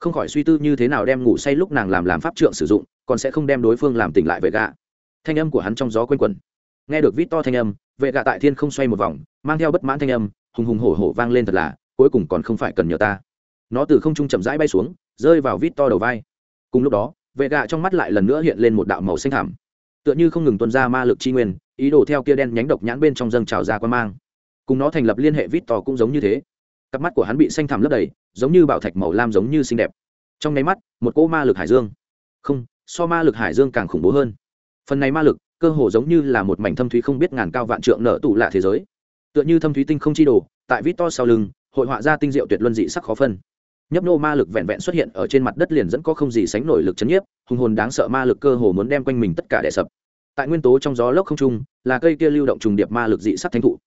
Không khỏi suy tư như thế nào đem ngủ say lúc nàng làm làm pháp trượng sử dụng, còn sẽ không đem đối phương làm tỉnh lại về gạ. Thanh âm của hắn trong gió quanh quẩn. Nghe được vít to thanh âm, vệ gạ tại thiên không xoay một vòng, mang theo bất mãn thanh âm, hùng hùng hổ hổ vang lên thật là, cuối cùng còn không phải cần nhờ ta. Nó từ không trung chậm rãi bay xuống, rơi vào vít to đầu vai. Cùng lúc đó, vệ gạ trong mắt lại lần nữa hiện lên một đạo màu xanh thảm tựa như không ngừng tuân ra ma lực tri nguyên, ý đồ theo kia đen nhánh độc nhãn bên trong dâng trào ra quan mang. Cùng nó thành lập liên hệ vít to cũng giống như thế cặp mắt của hắn bị xanh thẳm lấp đầy, giống như bảo thạch màu lam giống như xinh đẹp. Trong nháy mắt, một cỗ ma lực hải dương. Không, so ma lực hải dương càng khủng bố hơn. Phần này ma lực, cơ hồ giống như là một mảnh thâm thúy không biết ngàn cao vạn trượng nở tủ lạ thế giới. Tựa như thâm thúy tinh không chi đồ, tại vít to sau lưng, hội họa ra tinh diệu tuyệt luân dị sắc khó phân. Nhấp nô ma lực vẹn vẹn xuất hiện ở trên mặt đất liền dẫn có không gì sánh nổi lực chấn nhiếp, hùng hồn đáng sợ ma lực cơ hồ muốn đem quanh mình tất cả đè sập. Tại nguyên tố trong gió lốc không trung, là cây kia lưu động trùng điệp ma lực dị sắc thánh thụ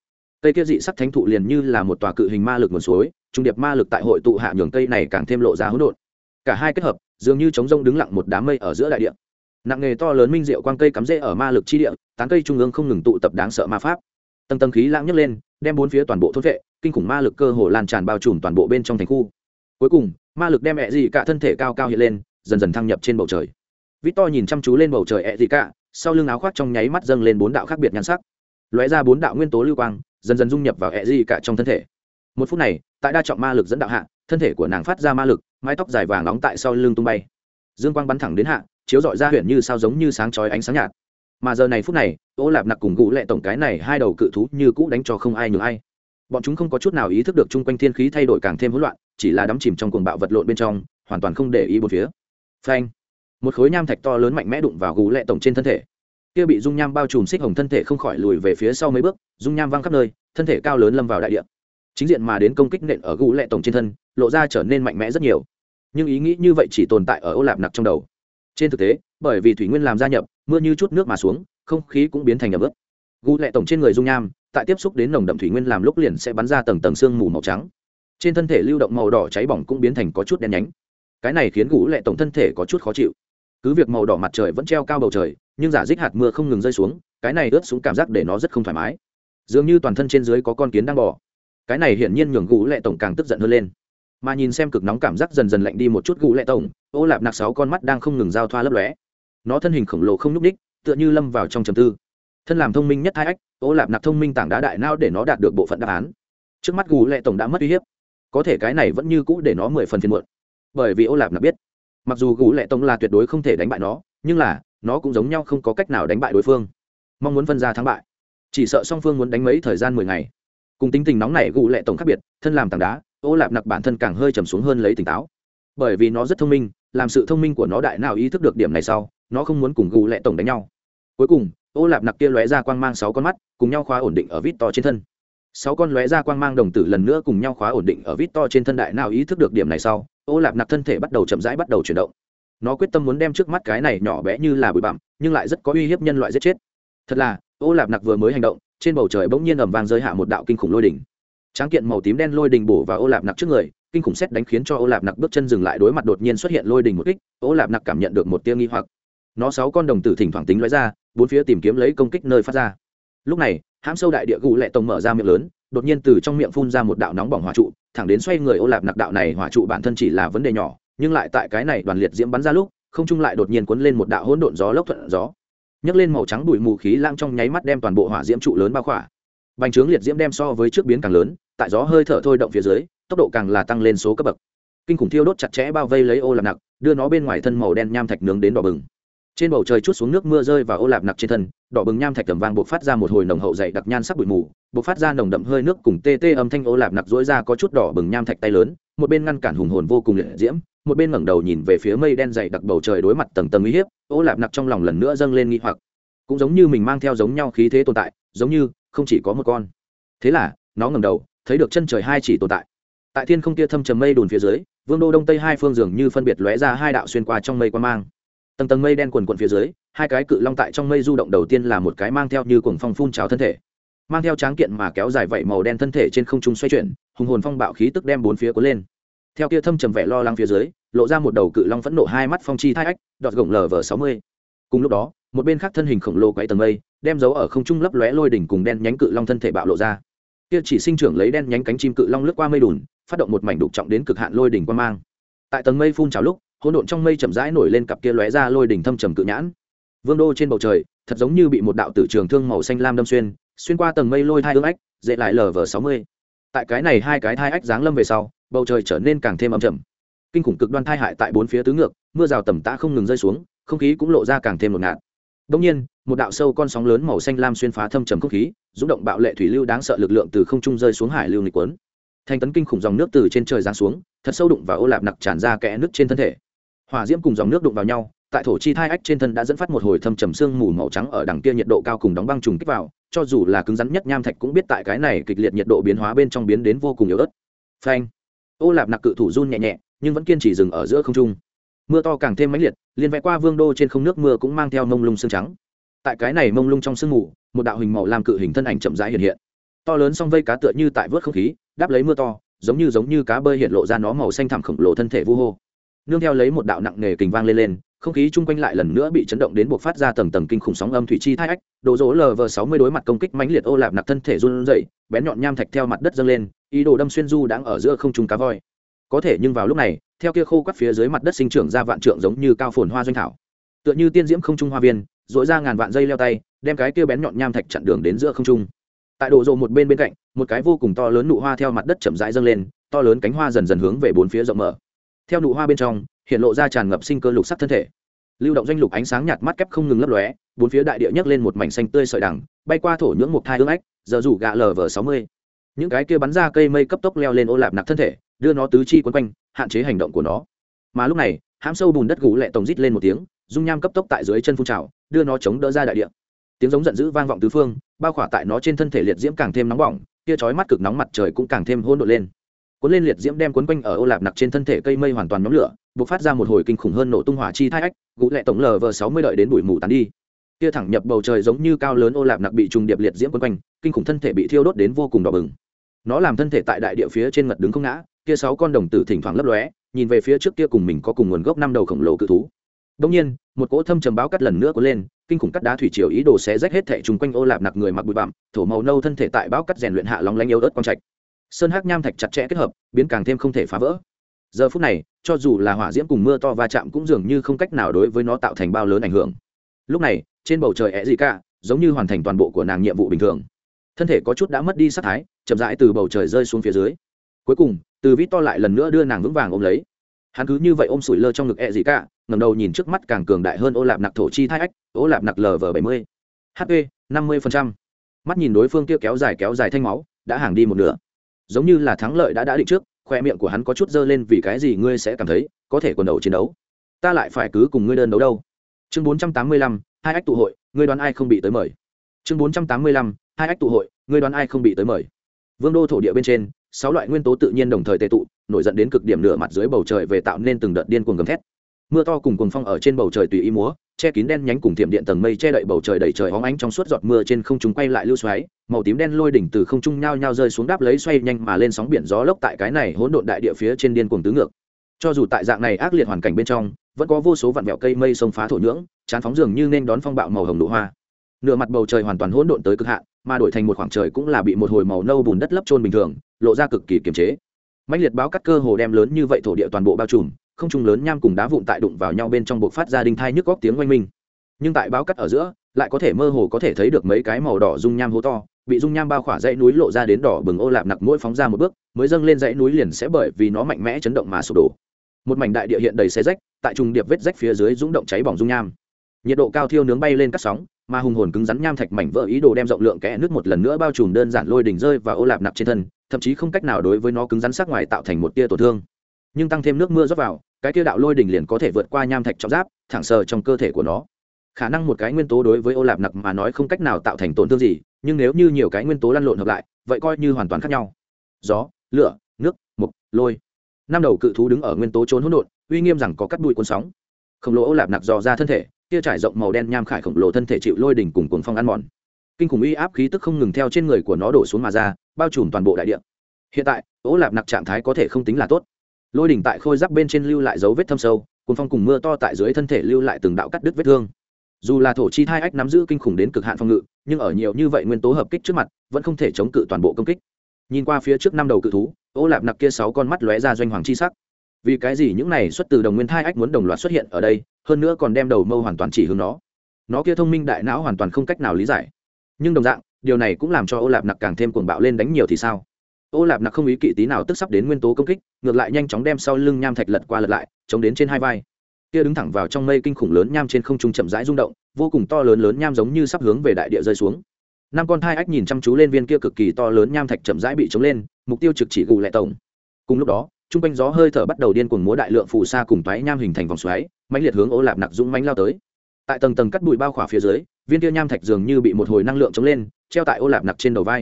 cây kia dị sắc thánh thụ liền như là một tòa cự hình ma lực nguồn suối, trung điệp ma lực tại hội tụ hạ nhường cây này càng thêm lộ ra hỗn độn. Cả hai kết hợp, dường như chống rông đứng lặng một đám mây ở giữa đại địa. Nặng nghề to lớn minh diệu quang cây cắm rễ ở ma lực chi địa, tán cây trung ương không ngừng tụ tập đáng sợ ma pháp. Tầng tầng khí lãng nhấc lên, đem bốn phía toàn bộ thốt vệ, kinh khủng ma lực cơ hồ lan tràn bao trùm toàn bộ bên trong thành khu. Cuối cùng, ma lực đem ẹ dị cả thân thể cao cao hiện lên, dần dần thăng nhập trên bầu trời. Vít to nhìn chăm chú lên bầu trời ẹ dị cả, sau lưng áo khoác trong nháy mắt dâng lên bốn đạo khác biệt nhan sắc. Lóe ra bốn đạo nguyên tố lưu quang dần dần dung nhập vào hệ di cả trong thân thể. Một phút này, tại đa trọng ma lực dẫn đạo hạ, thân thể của nàng phát ra ma lực, mái tóc dài vàng nóng tại sau lưng tung bay. Dương quang bắn thẳng đến hạ, chiếu dọi ra huyện như sao giống như sáng chói ánh sáng nhạt. Mà giờ này phút này ô lạp nặc cùng gũ lệ tổng cái này hai đầu cự thú như cũ đánh cho không ai nhường ai. Bọn chúng không có chút nào ý thức được chung quanh thiên khí thay đổi càng thêm hỗn loạn, chỉ là đắm chìm trong cuồng bạo vật lộn bên trong, hoàn toàn không để ý bốn phía. Phanh! Một khối nham thạch to lớn mạnh mẽ đụng vào gù lệ tổng trên thân thể kia bị dung nham bao trùm xích hồng thân thể không khỏi lùi về phía sau mấy bước, dung nham văng khắp nơi, thân thể cao lớn lâm vào đại địa. Chính diện mà đến công kích nện ở gũ lệ tổng trên thân, lộ ra trở nên mạnh mẽ rất nhiều. Nhưng ý nghĩ như vậy chỉ tồn tại ở ô lạp nặc trong đầu. Trên thực tế, bởi vì thủy nguyên làm gia nhập, mưa như chút nước mà xuống, không khí cũng biến thành ẩm ướt. Gũ lệ tổng trên người dung nham, tại tiếp xúc đến nồng đậm thủy nguyên làm lúc liền sẽ bắn ra tầng tầng sương mù màu trắng. Trên thân thể lưu động màu đỏ cháy bỏng cũng biến thành có chút đen nhánh. Cái này khiến gũ lệ tổng thân thể có chút khó chịu. Cứ việc màu đỏ mặt trời vẫn treo cao bầu trời nhưng giả dích hạt mưa không ngừng rơi xuống, cái này ướt xuống cảm giác để nó rất không thoải mái. Dường như toàn thân trên dưới có con kiến đang bò. Cái này hiển nhiên nhường gũ lệ tổng càng tức giận hơn lên. Mà nhìn xem cực nóng cảm giác dần dần lạnh đi một chút gũ lệ tổng, ô lạp nạc sáu con mắt đang không ngừng giao thoa lấp lóe. Nó thân hình khổng lồ không nhúc ních tựa như lâm vào trong trầm tư. Thân làm thông minh nhất hai ách, ô lạp nạc thông minh tảng đá đại nao để nó đạt được bộ phận đáp án. Trước mắt gù lệ tổng đã mất uy hiếp. Có thể cái này vẫn như cũ để nó mười phần phiền muộn. Bởi vì ô lạp nạc biết, mặc dù gù lệ tổng là tuyệt đối không thể đánh bại nó, nhưng là nó cũng giống nhau không có cách nào đánh bại đối phương. Mong muốn phân ra thắng bại. Chỉ sợ song phương muốn đánh mấy thời gian mười ngày. Cùng tính tình nóng này gù lệ tổng khác biệt, thân làm tảng đá, ô lạp nặc bản thân càng hơi trầm xuống hơn lấy tỉnh táo. Bởi vì nó rất thông minh, làm sự thông minh của nó đại nào ý thức được điểm này sau, nó không muốn cùng gù lệ tổng đánh nhau. Cuối cùng, ô lạp nặc kia lóe ra quang mang sáu con mắt, cùng nhau khóa ổn định ở vít to trên thân. Sáu con lóe ra quang mang đồng tử lần nữa cùng nhau khóa ổn định ở vít to trên thân đại nào ý thức được điểm này sau, ô lạp nặc thân thể bắt đầu chậm rãi bắt đầu chuyển động nó quyết tâm muốn đem trước mắt cái này nhỏ bé như là bụi bặm, nhưng lại rất có uy hiếp nhân loại giết chết. Thật là, ô lạp nặc vừa mới hành động, trên bầu trời bỗng nhiên ầm vang rơi hạ một đạo kinh khủng lôi đỉnh tráng kiện màu tím đen lôi đỉnh bổ vào ô lạp nặc trước người, kinh khủng xét đánh khiến cho ô lạp nặc bước chân dừng lại đối mặt đột nhiên xuất hiện lôi đỉnh một kích, ô lạp nặc cảm nhận được một tia nghi hoặc. Nó sáu con đồng tử thỉnh thoảng tính lóe ra, bốn phía tìm kiếm lấy công kích nơi phát ra. Lúc này, hãm sâu đại địa gù lệ tông mở ra miệng lớn, đột nhiên từ trong miệng phun ra một đạo nóng bỏng hỏa trụ, thẳng đến xoay người ô lạp nặc đạo này hỏa trụ bản thân chỉ là vấn đề nhỏ nhưng lại tại cái này đoàn liệt diễm bắn ra lúc, không trung lại đột nhiên cuốn lên một đạo hỗn độn gió lốc thuận gió. Nhấc lên màu trắng bụi mù khí lang trong nháy mắt đem toàn bộ hỏa diễm trụ lớn bao khỏa. Bành trướng liệt diễm đem so với trước biến càng lớn, tại gió hơi thở thôi động phía dưới, tốc độ càng là tăng lên số cấp bậc. Kinh khủng thiêu đốt chặt chẽ bao vây lấy ô lạp nặc, đưa nó bên ngoài thân màu đen nham thạch nướng đến đỏ bừng. Trên bầu trời chút xuống nước mưa rơi và ô lạp nặc trên thân, đỏ bừng nham thạch tầm vang buộc phát ra một hồi nồng hậu dày đặc nhan sắc bụi mù buộc phát ra nồng đậm hơi nước cùng tê tê âm thanh ô lạp nặc dối ra có chút đỏ bừng nham thạch tay lớn, một bên ngăn cản hùng hồn vô cùng liệt diễm một bên ngẩng đầu nhìn về phía mây đen dày đặc bầu trời đối mặt tầng tầng uy hiếp, ô lạp nặc trong lòng lần nữa dâng lên nghi hoặc. Cũng giống như mình mang theo giống nhau khí thế tồn tại, giống như không chỉ có một con. Thế là, nó ngẩng đầu, thấy được chân trời hai chỉ tồn tại. Tại thiên không kia thâm trầm mây đùn phía dưới, vương đô đông tây hai phương dường như phân biệt lóe ra hai đạo xuyên qua trong mây quan mang. Tầng tầng mây đen quần quần phía dưới, hai cái cự long tại trong mây du động đầu tiên là một cái mang theo như cuồng phong phun trào thân thể. Mang theo tráng kiện mà kéo dài vảy màu đen thân thể trên không trung xoay chuyển, hùng hồn phong bạo khí tức đem bốn phía cuốn lên theo kia thâm trầm vẻ lo lắng phía dưới, lộ ra một đầu cự long phẫn nộ hai mắt phong chi thai ách, đọt gồng lv sáu mươi. Cùng lúc đó, một bên khác thân hình khổng lồ quay tầng mây, đem dấu ở không trung lấp lóe lôi đỉnh cùng đen nhánh cự long thân thể bạo lộ ra. Kia chỉ sinh trưởng lấy đen nhánh cánh chim cự long lướt qua mây đùn, phát động một mảnh đục trọng đến cực hạn lôi đỉnh quan mang. Tại tầng mây phun trào lúc, hỗn độn trong mây chậm rãi nổi lên cặp kia lóe ra lôi đỉnh thâm trầm cự nhãn. Vương đô trên bầu trời, thật giống như bị một đạo tử trường thương màu xanh lam đâm xuyên xuyên qua tầng mây lôi hai ương ách dễ lại lv sáu mươi. Tại cái này hai cái thai ách giáng lâm về sau bầu trời trở nên càng thêm ấm chầm kinh khủng cực đoan thai hại tại bốn phía tứ ngược, mưa rào tầm tã không ngừng rơi xuống, không khí cũng lộ ra càng thêm một ngạt đông nhiên, một đạo sâu con sóng lớn màu xanh lam xuyên phá thâm trầm không khí, rung động bạo lệ thủy lưu đáng sợ lực lượng từ không trung rơi xuống hải lưu nghịch quấn. Thành tấn kinh khủng dòng nước từ trên trời giáng xuống, thật sâu đụng và ô lạp nặc tràn ra kẽ nước trên thân thể. Hỏa diễm cùng dòng nước đụng vào nhau, tại thổ chi thai ách trên thân đã dẫn phát một hồi thâm trầm sương mù màu trắng ở đằng kia nhiệt độ cao cùng đóng băng trùng kích vào, cho dù là cứng rắn nhất nham thạch cũng biết tại cái này kịch liệt nhiệt độ biến hóa bên trong biến đến vô cùng yếu ớt. Phanh! Ô lạp nặc cự thủ run nhẹ nhẹ, nhưng vẫn kiên trì dừng ở giữa không trung. Mưa to càng thêm mãnh liệt liền vẽ qua vương đô trên không nước mưa cũng mang theo mông lung sương trắng. Tại cái này mông lung trong sương mù, một đạo hình màu làm cự hình thân ảnh chậm rãi hiện hiện. To lớn song vây cá tựa như tại vớt không khí, đáp lấy mưa to, giống như giống như cá bơi hiện lộ ra nó màu xanh thẳm khổng lồ thân thể vu hô nương theo lấy một đạo nặng nề kình vang lên lên, không khí chung quanh lại lần nữa bị chấn động đến buộc phát ra tầng tầng kinh khủng sóng âm thủy chi thai ách, đồ dỗ lv sáu mươi đối mặt công kích mãnh liệt ô lạp nặc thân thể run dậy bén nhọn nham thạch theo mặt đất dâng lên, ý đồ đâm xuyên du đang ở giữa không trung cá voi. Có thể nhưng vào lúc này, theo kia khô quắt phía dưới mặt đất sinh trưởng ra vạn trượng giống như cao phồn hoa doanh thảo. Tựa như tiên diễm không trung hoa viên dội ra ngàn vạn dây leo tay, đem cái kia bén nhọn nham thạch chặn đường đến giữa không trung. Tại đồ rộ một bên bên cạnh, một cái vô cùng to lớn nụ hoa theo mặt đất chậm rãi dâng lên, to lớn cánh hoa dần dần hướng về bốn phía rộng mở theo nụ hoa bên trong hiện lộ ra tràn ngập sinh cơ lục sắc thân thể. Lưu động doanh lục ánh sáng nhạt mắt kép không ngừng lấp lóe bốn phía đại địa nhấc lên một mảnh xanh tươi sợi đẳng, bay qua thổ nhưỡng một thai ương ách giờ rủ gạ lv sáu mươi. Những cái kia bắn ra cây mây cấp tốc leo lên ô lạp nạp thân thể đưa nó tứ chi quấn quanh hạn chế hành động của nó. Mà lúc này hãm sâu bùn đất gù lẹ tổng rít lên một tiếng dung nham cấp tốc tại dưới chân phun trào đưa nó chống đỡ ra đại địa. Tiếng giống giận dữ vang vọng tứ phương bao khỏa tại nó trên thân thể liệt diễm càng thêm nóng bỏng kia chói mắt cực nóng mặt trời cũng càng thêm hôn đội lên cuốn lên liệt diễm đem cuốn quanh ở ô lạp nặc trên thân thể cây mây hoàn toàn nhóm lửa, buộc phát ra một hồi kinh khủng hơn nổ tung hỏa chi thai ách, gũ lệ tổng lờ vờ sáu mươi đợi đến bụi mù tàn đi. Kia thẳng nhập bầu trời giống như cao lớn ô lạp nặc bị trùng điệp liệt diễm quấn quanh, kinh khủng thân thể bị thiêu đốt đến vô cùng đỏ bừng. Nó làm thân thể tại đại địa phía trên ngật đứng không ngã kia sáu con đồng tử thỉnh thoảng lấp lóe, nhìn về phía trước kia cùng mình có cùng nguồn gốc năm đầu khổng lồ cự thú. Đông nhiên, một cỗ thâm trầm báo cắt lần nữa có lên, kinh khủng cắt đá thủy triều ý đồ xé rách hết thệ chung quanh ô lạp nặc người mặc bụi bặm, thổ màu nâu thân thể tại báo cắt rèn luyện hạ lóng lanh yếu ớt quang trạch sơn hắc nham thạch chặt chẽ kết hợp, biến càng thêm không thể phá vỡ. Giờ phút này, cho dù là hỏa diễm cùng mưa to va chạm cũng dường như không cách nào đối với nó tạo thành bao lớn ảnh hưởng. Lúc này, trên bầu trời ẹ gì cả giống như hoàn thành toàn bộ của nàng nhiệm vụ bình thường. Thân thể có chút đã mất đi sắc thái, chậm rãi từ bầu trời rơi xuống phía dưới. Cuối cùng, từ vít to lại lần nữa đưa nàng vững vàng ôm lấy. Hắn cứ như vậy ôm sủi lơ trong ngực ẹ gì cả ngầm đầu nhìn trước mắt càng cường đại hơn ô lạp nặc thổ chi thai ách, ô lạp nặc lv bảy mươi. Hp năm mươi mắt nhìn đối phương kia kéo dài kéo dài thanh máu, đã hàng đi một nửa giống như là thắng lợi đã đã định trước, khoe miệng của hắn có chút dơ lên vì cái gì ngươi sẽ cảm thấy có thể quần đầu chiến đấu? Ta lại phải cứ cùng ngươi đơn đấu đâu. Chương bốn trăm tám mươi lăm, hai ách tụ hội, ngươi đoán ai không bị tới mời? Chương bốn trăm tám mươi lăm, hai ách tụ hội, ngươi đoán ai không bị tới mời? Vương đô thổ địa bên trên, sáu loại nguyên tố tự nhiên đồng thời tệ tụ, nổi dẫn đến cực điểm nửa mặt dưới bầu trời về tạo nên từng đợt điên cuồng gầm thét. Mưa to cùng cuồng phong ở trên bầu trời tùy ý múa che kín đen nhánh cùng thiểm điện tầng mây che đậy bầu trời đầy trời hóng ánh trong suốt giọt mưa trên không trung quay lại lưu xoáy, màu tím đen lôi đỉnh từ không trung nhao nhao rơi xuống đáp lấy xoay nhanh mà lên sóng biển gió lốc tại cái này hỗn độn đại địa phía trên điên cuồng tứ ngược. Cho dù tại dạng này ác liệt hoàn cảnh bên trong, vẫn có vô số vạn vẹo cây mây sông phá thổ nhưỡng, chán phóng dường như nên đón phong bạo màu hồng nụ hoa. Nửa mặt bầu trời hoàn toàn hỗn độn tới cực hạn, mà đổi thành một khoảng trời cũng là bị một hồi màu nâu bùn đất lấp trôn bình thường, lộ ra cực kỳ kiềm chế. Mãnh liệt báo cắt cơ hồ đem lớn như vậy thổ địa toàn bộ bao trùm không trung lớn nham cùng đá vụn tại đụng vào nhau bên trong buộc phát ra đinh thai nhức góc tiếng oanh minh. Nhưng tại báo cắt ở giữa, lại có thể mơ hồ có thể thấy được mấy cái màu đỏ dung nham hố to, bị dung nham bao khỏa dãy núi lộ ra đến đỏ bừng ô lạp nặc mỗi phóng ra một bước, mới dâng lên dãy núi liền sẽ bởi vì nó mạnh mẽ chấn động mà sụp đổ. Một mảnh đại địa hiện đầy xe rách, tại trùng điệp vết rách phía dưới rúng động cháy bỏng dung nham. Nhiệt độ cao thiêu nướng bay lên các sóng, mà hùng hồn cứng rắn nham thạch mảnh vỡ ý đồ đem rộng lượng kẽ nước một lần nữa bao trùm đơn giản lôi đỉnh rơi và ô lạp nặc trên thân, thậm chí không cách nào đối với nó cứng rắn sắc ngoài tạo thành một tia tổn thương. Nhưng tăng thêm nước mưa rót vào cái tia đạo lôi đỉnh liền có thể vượt qua nham thạch trọng giáp, thẳng sờ trong cơ thể của nó. Khả năng một cái nguyên tố đối với ô lạp nặc mà nói không cách nào tạo thành tổn thương gì, nhưng nếu như nhiều cái nguyên tố lăn lộn hợp lại, vậy coi như hoàn toàn khác nhau. Gió, lửa, nước, mục, lôi. Năm đầu cự thú đứng ở nguyên tố trốn hỗn độn, uy nghiêm rằng có cắt bụi cuốn sóng. Khổng lồ ô lạp nặc dò ra thân thể, kia trải rộng màu đen nham khải khổng lồ thân thể chịu lôi đỉnh cùng cuồng phong ăn mòn. Kinh khủng uy áp khí tức không ngừng theo trên người của nó đổ xuống mà ra, bao trùm toàn bộ đại địa. Hiện tại ô lạp nặc trạng thái có thể không tính là tốt lôi đỉnh tại khôi giáp bên trên lưu lại dấu vết thâm sâu, cuồng phong cùng mưa to tại dưới thân thể lưu lại từng đạo cắt đứt vết thương. Dù là thổ chi thai ách nắm giữ kinh khủng đến cực hạn phòng ngự, nhưng ở nhiều như vậy nguyên tố hợp kích trước mặt, vẫn không thể chống cự toàn bộ công kích. Nhìn qua phía trước năm đầu cự thú, ô lạp nặc kia sáu con mắt lóe ra doanh hoàng chi sắc. Vì cái gì những này xuất từ đồng nguyên thai ách muốn đồng loạt xuất hiện ở đây, hơn nữa còn đem đầu mâu hoàn toàn chỉ hướng nó. Nó kia thông minh đại não hoàn toàn không cách nào lý giải. Nhưng đồng dạng, điều này cũng làm cho ô lạp nặc càng thêm cuồng bạo lên đánh nhiều thì sao? Ô lạp nặc không ý kỵ tí nào tức sắp đến nguyên tố công kích, ngược lại nhanh chóng đem sau lưng nham thạch lật qua lật lại, chống đến trên hai vai. Kia đứng thẳng vào trong mây kinh khủng lớn nham trên không trung chậm rãi rung động, vô cùng to lớn lớn nham giống như sắp hướng về đại địa rơi xuống. Năm con thai ách nhìn chăm chú lên viên kia cực kỳ to lớn nham thạch chậm rãi bị chống lên, mục tiêu trực chỉ gù lệ tổng. Cùng lúc đó t r u n g quanh gió hơi thở bắt đầu điên cuồng múa đại lượng phù sa cùng toái nham hình thành vòng xoáy, mãnh liệt hướng ô lạp nặc dũng mánh lao tới. Tại tầng tầng cắt bụi bao khỏa phía dưới, viên kia nham thạch dường như bị một hồi năng lượng chống lên, treo tại ô lạp nặc trên đầu vai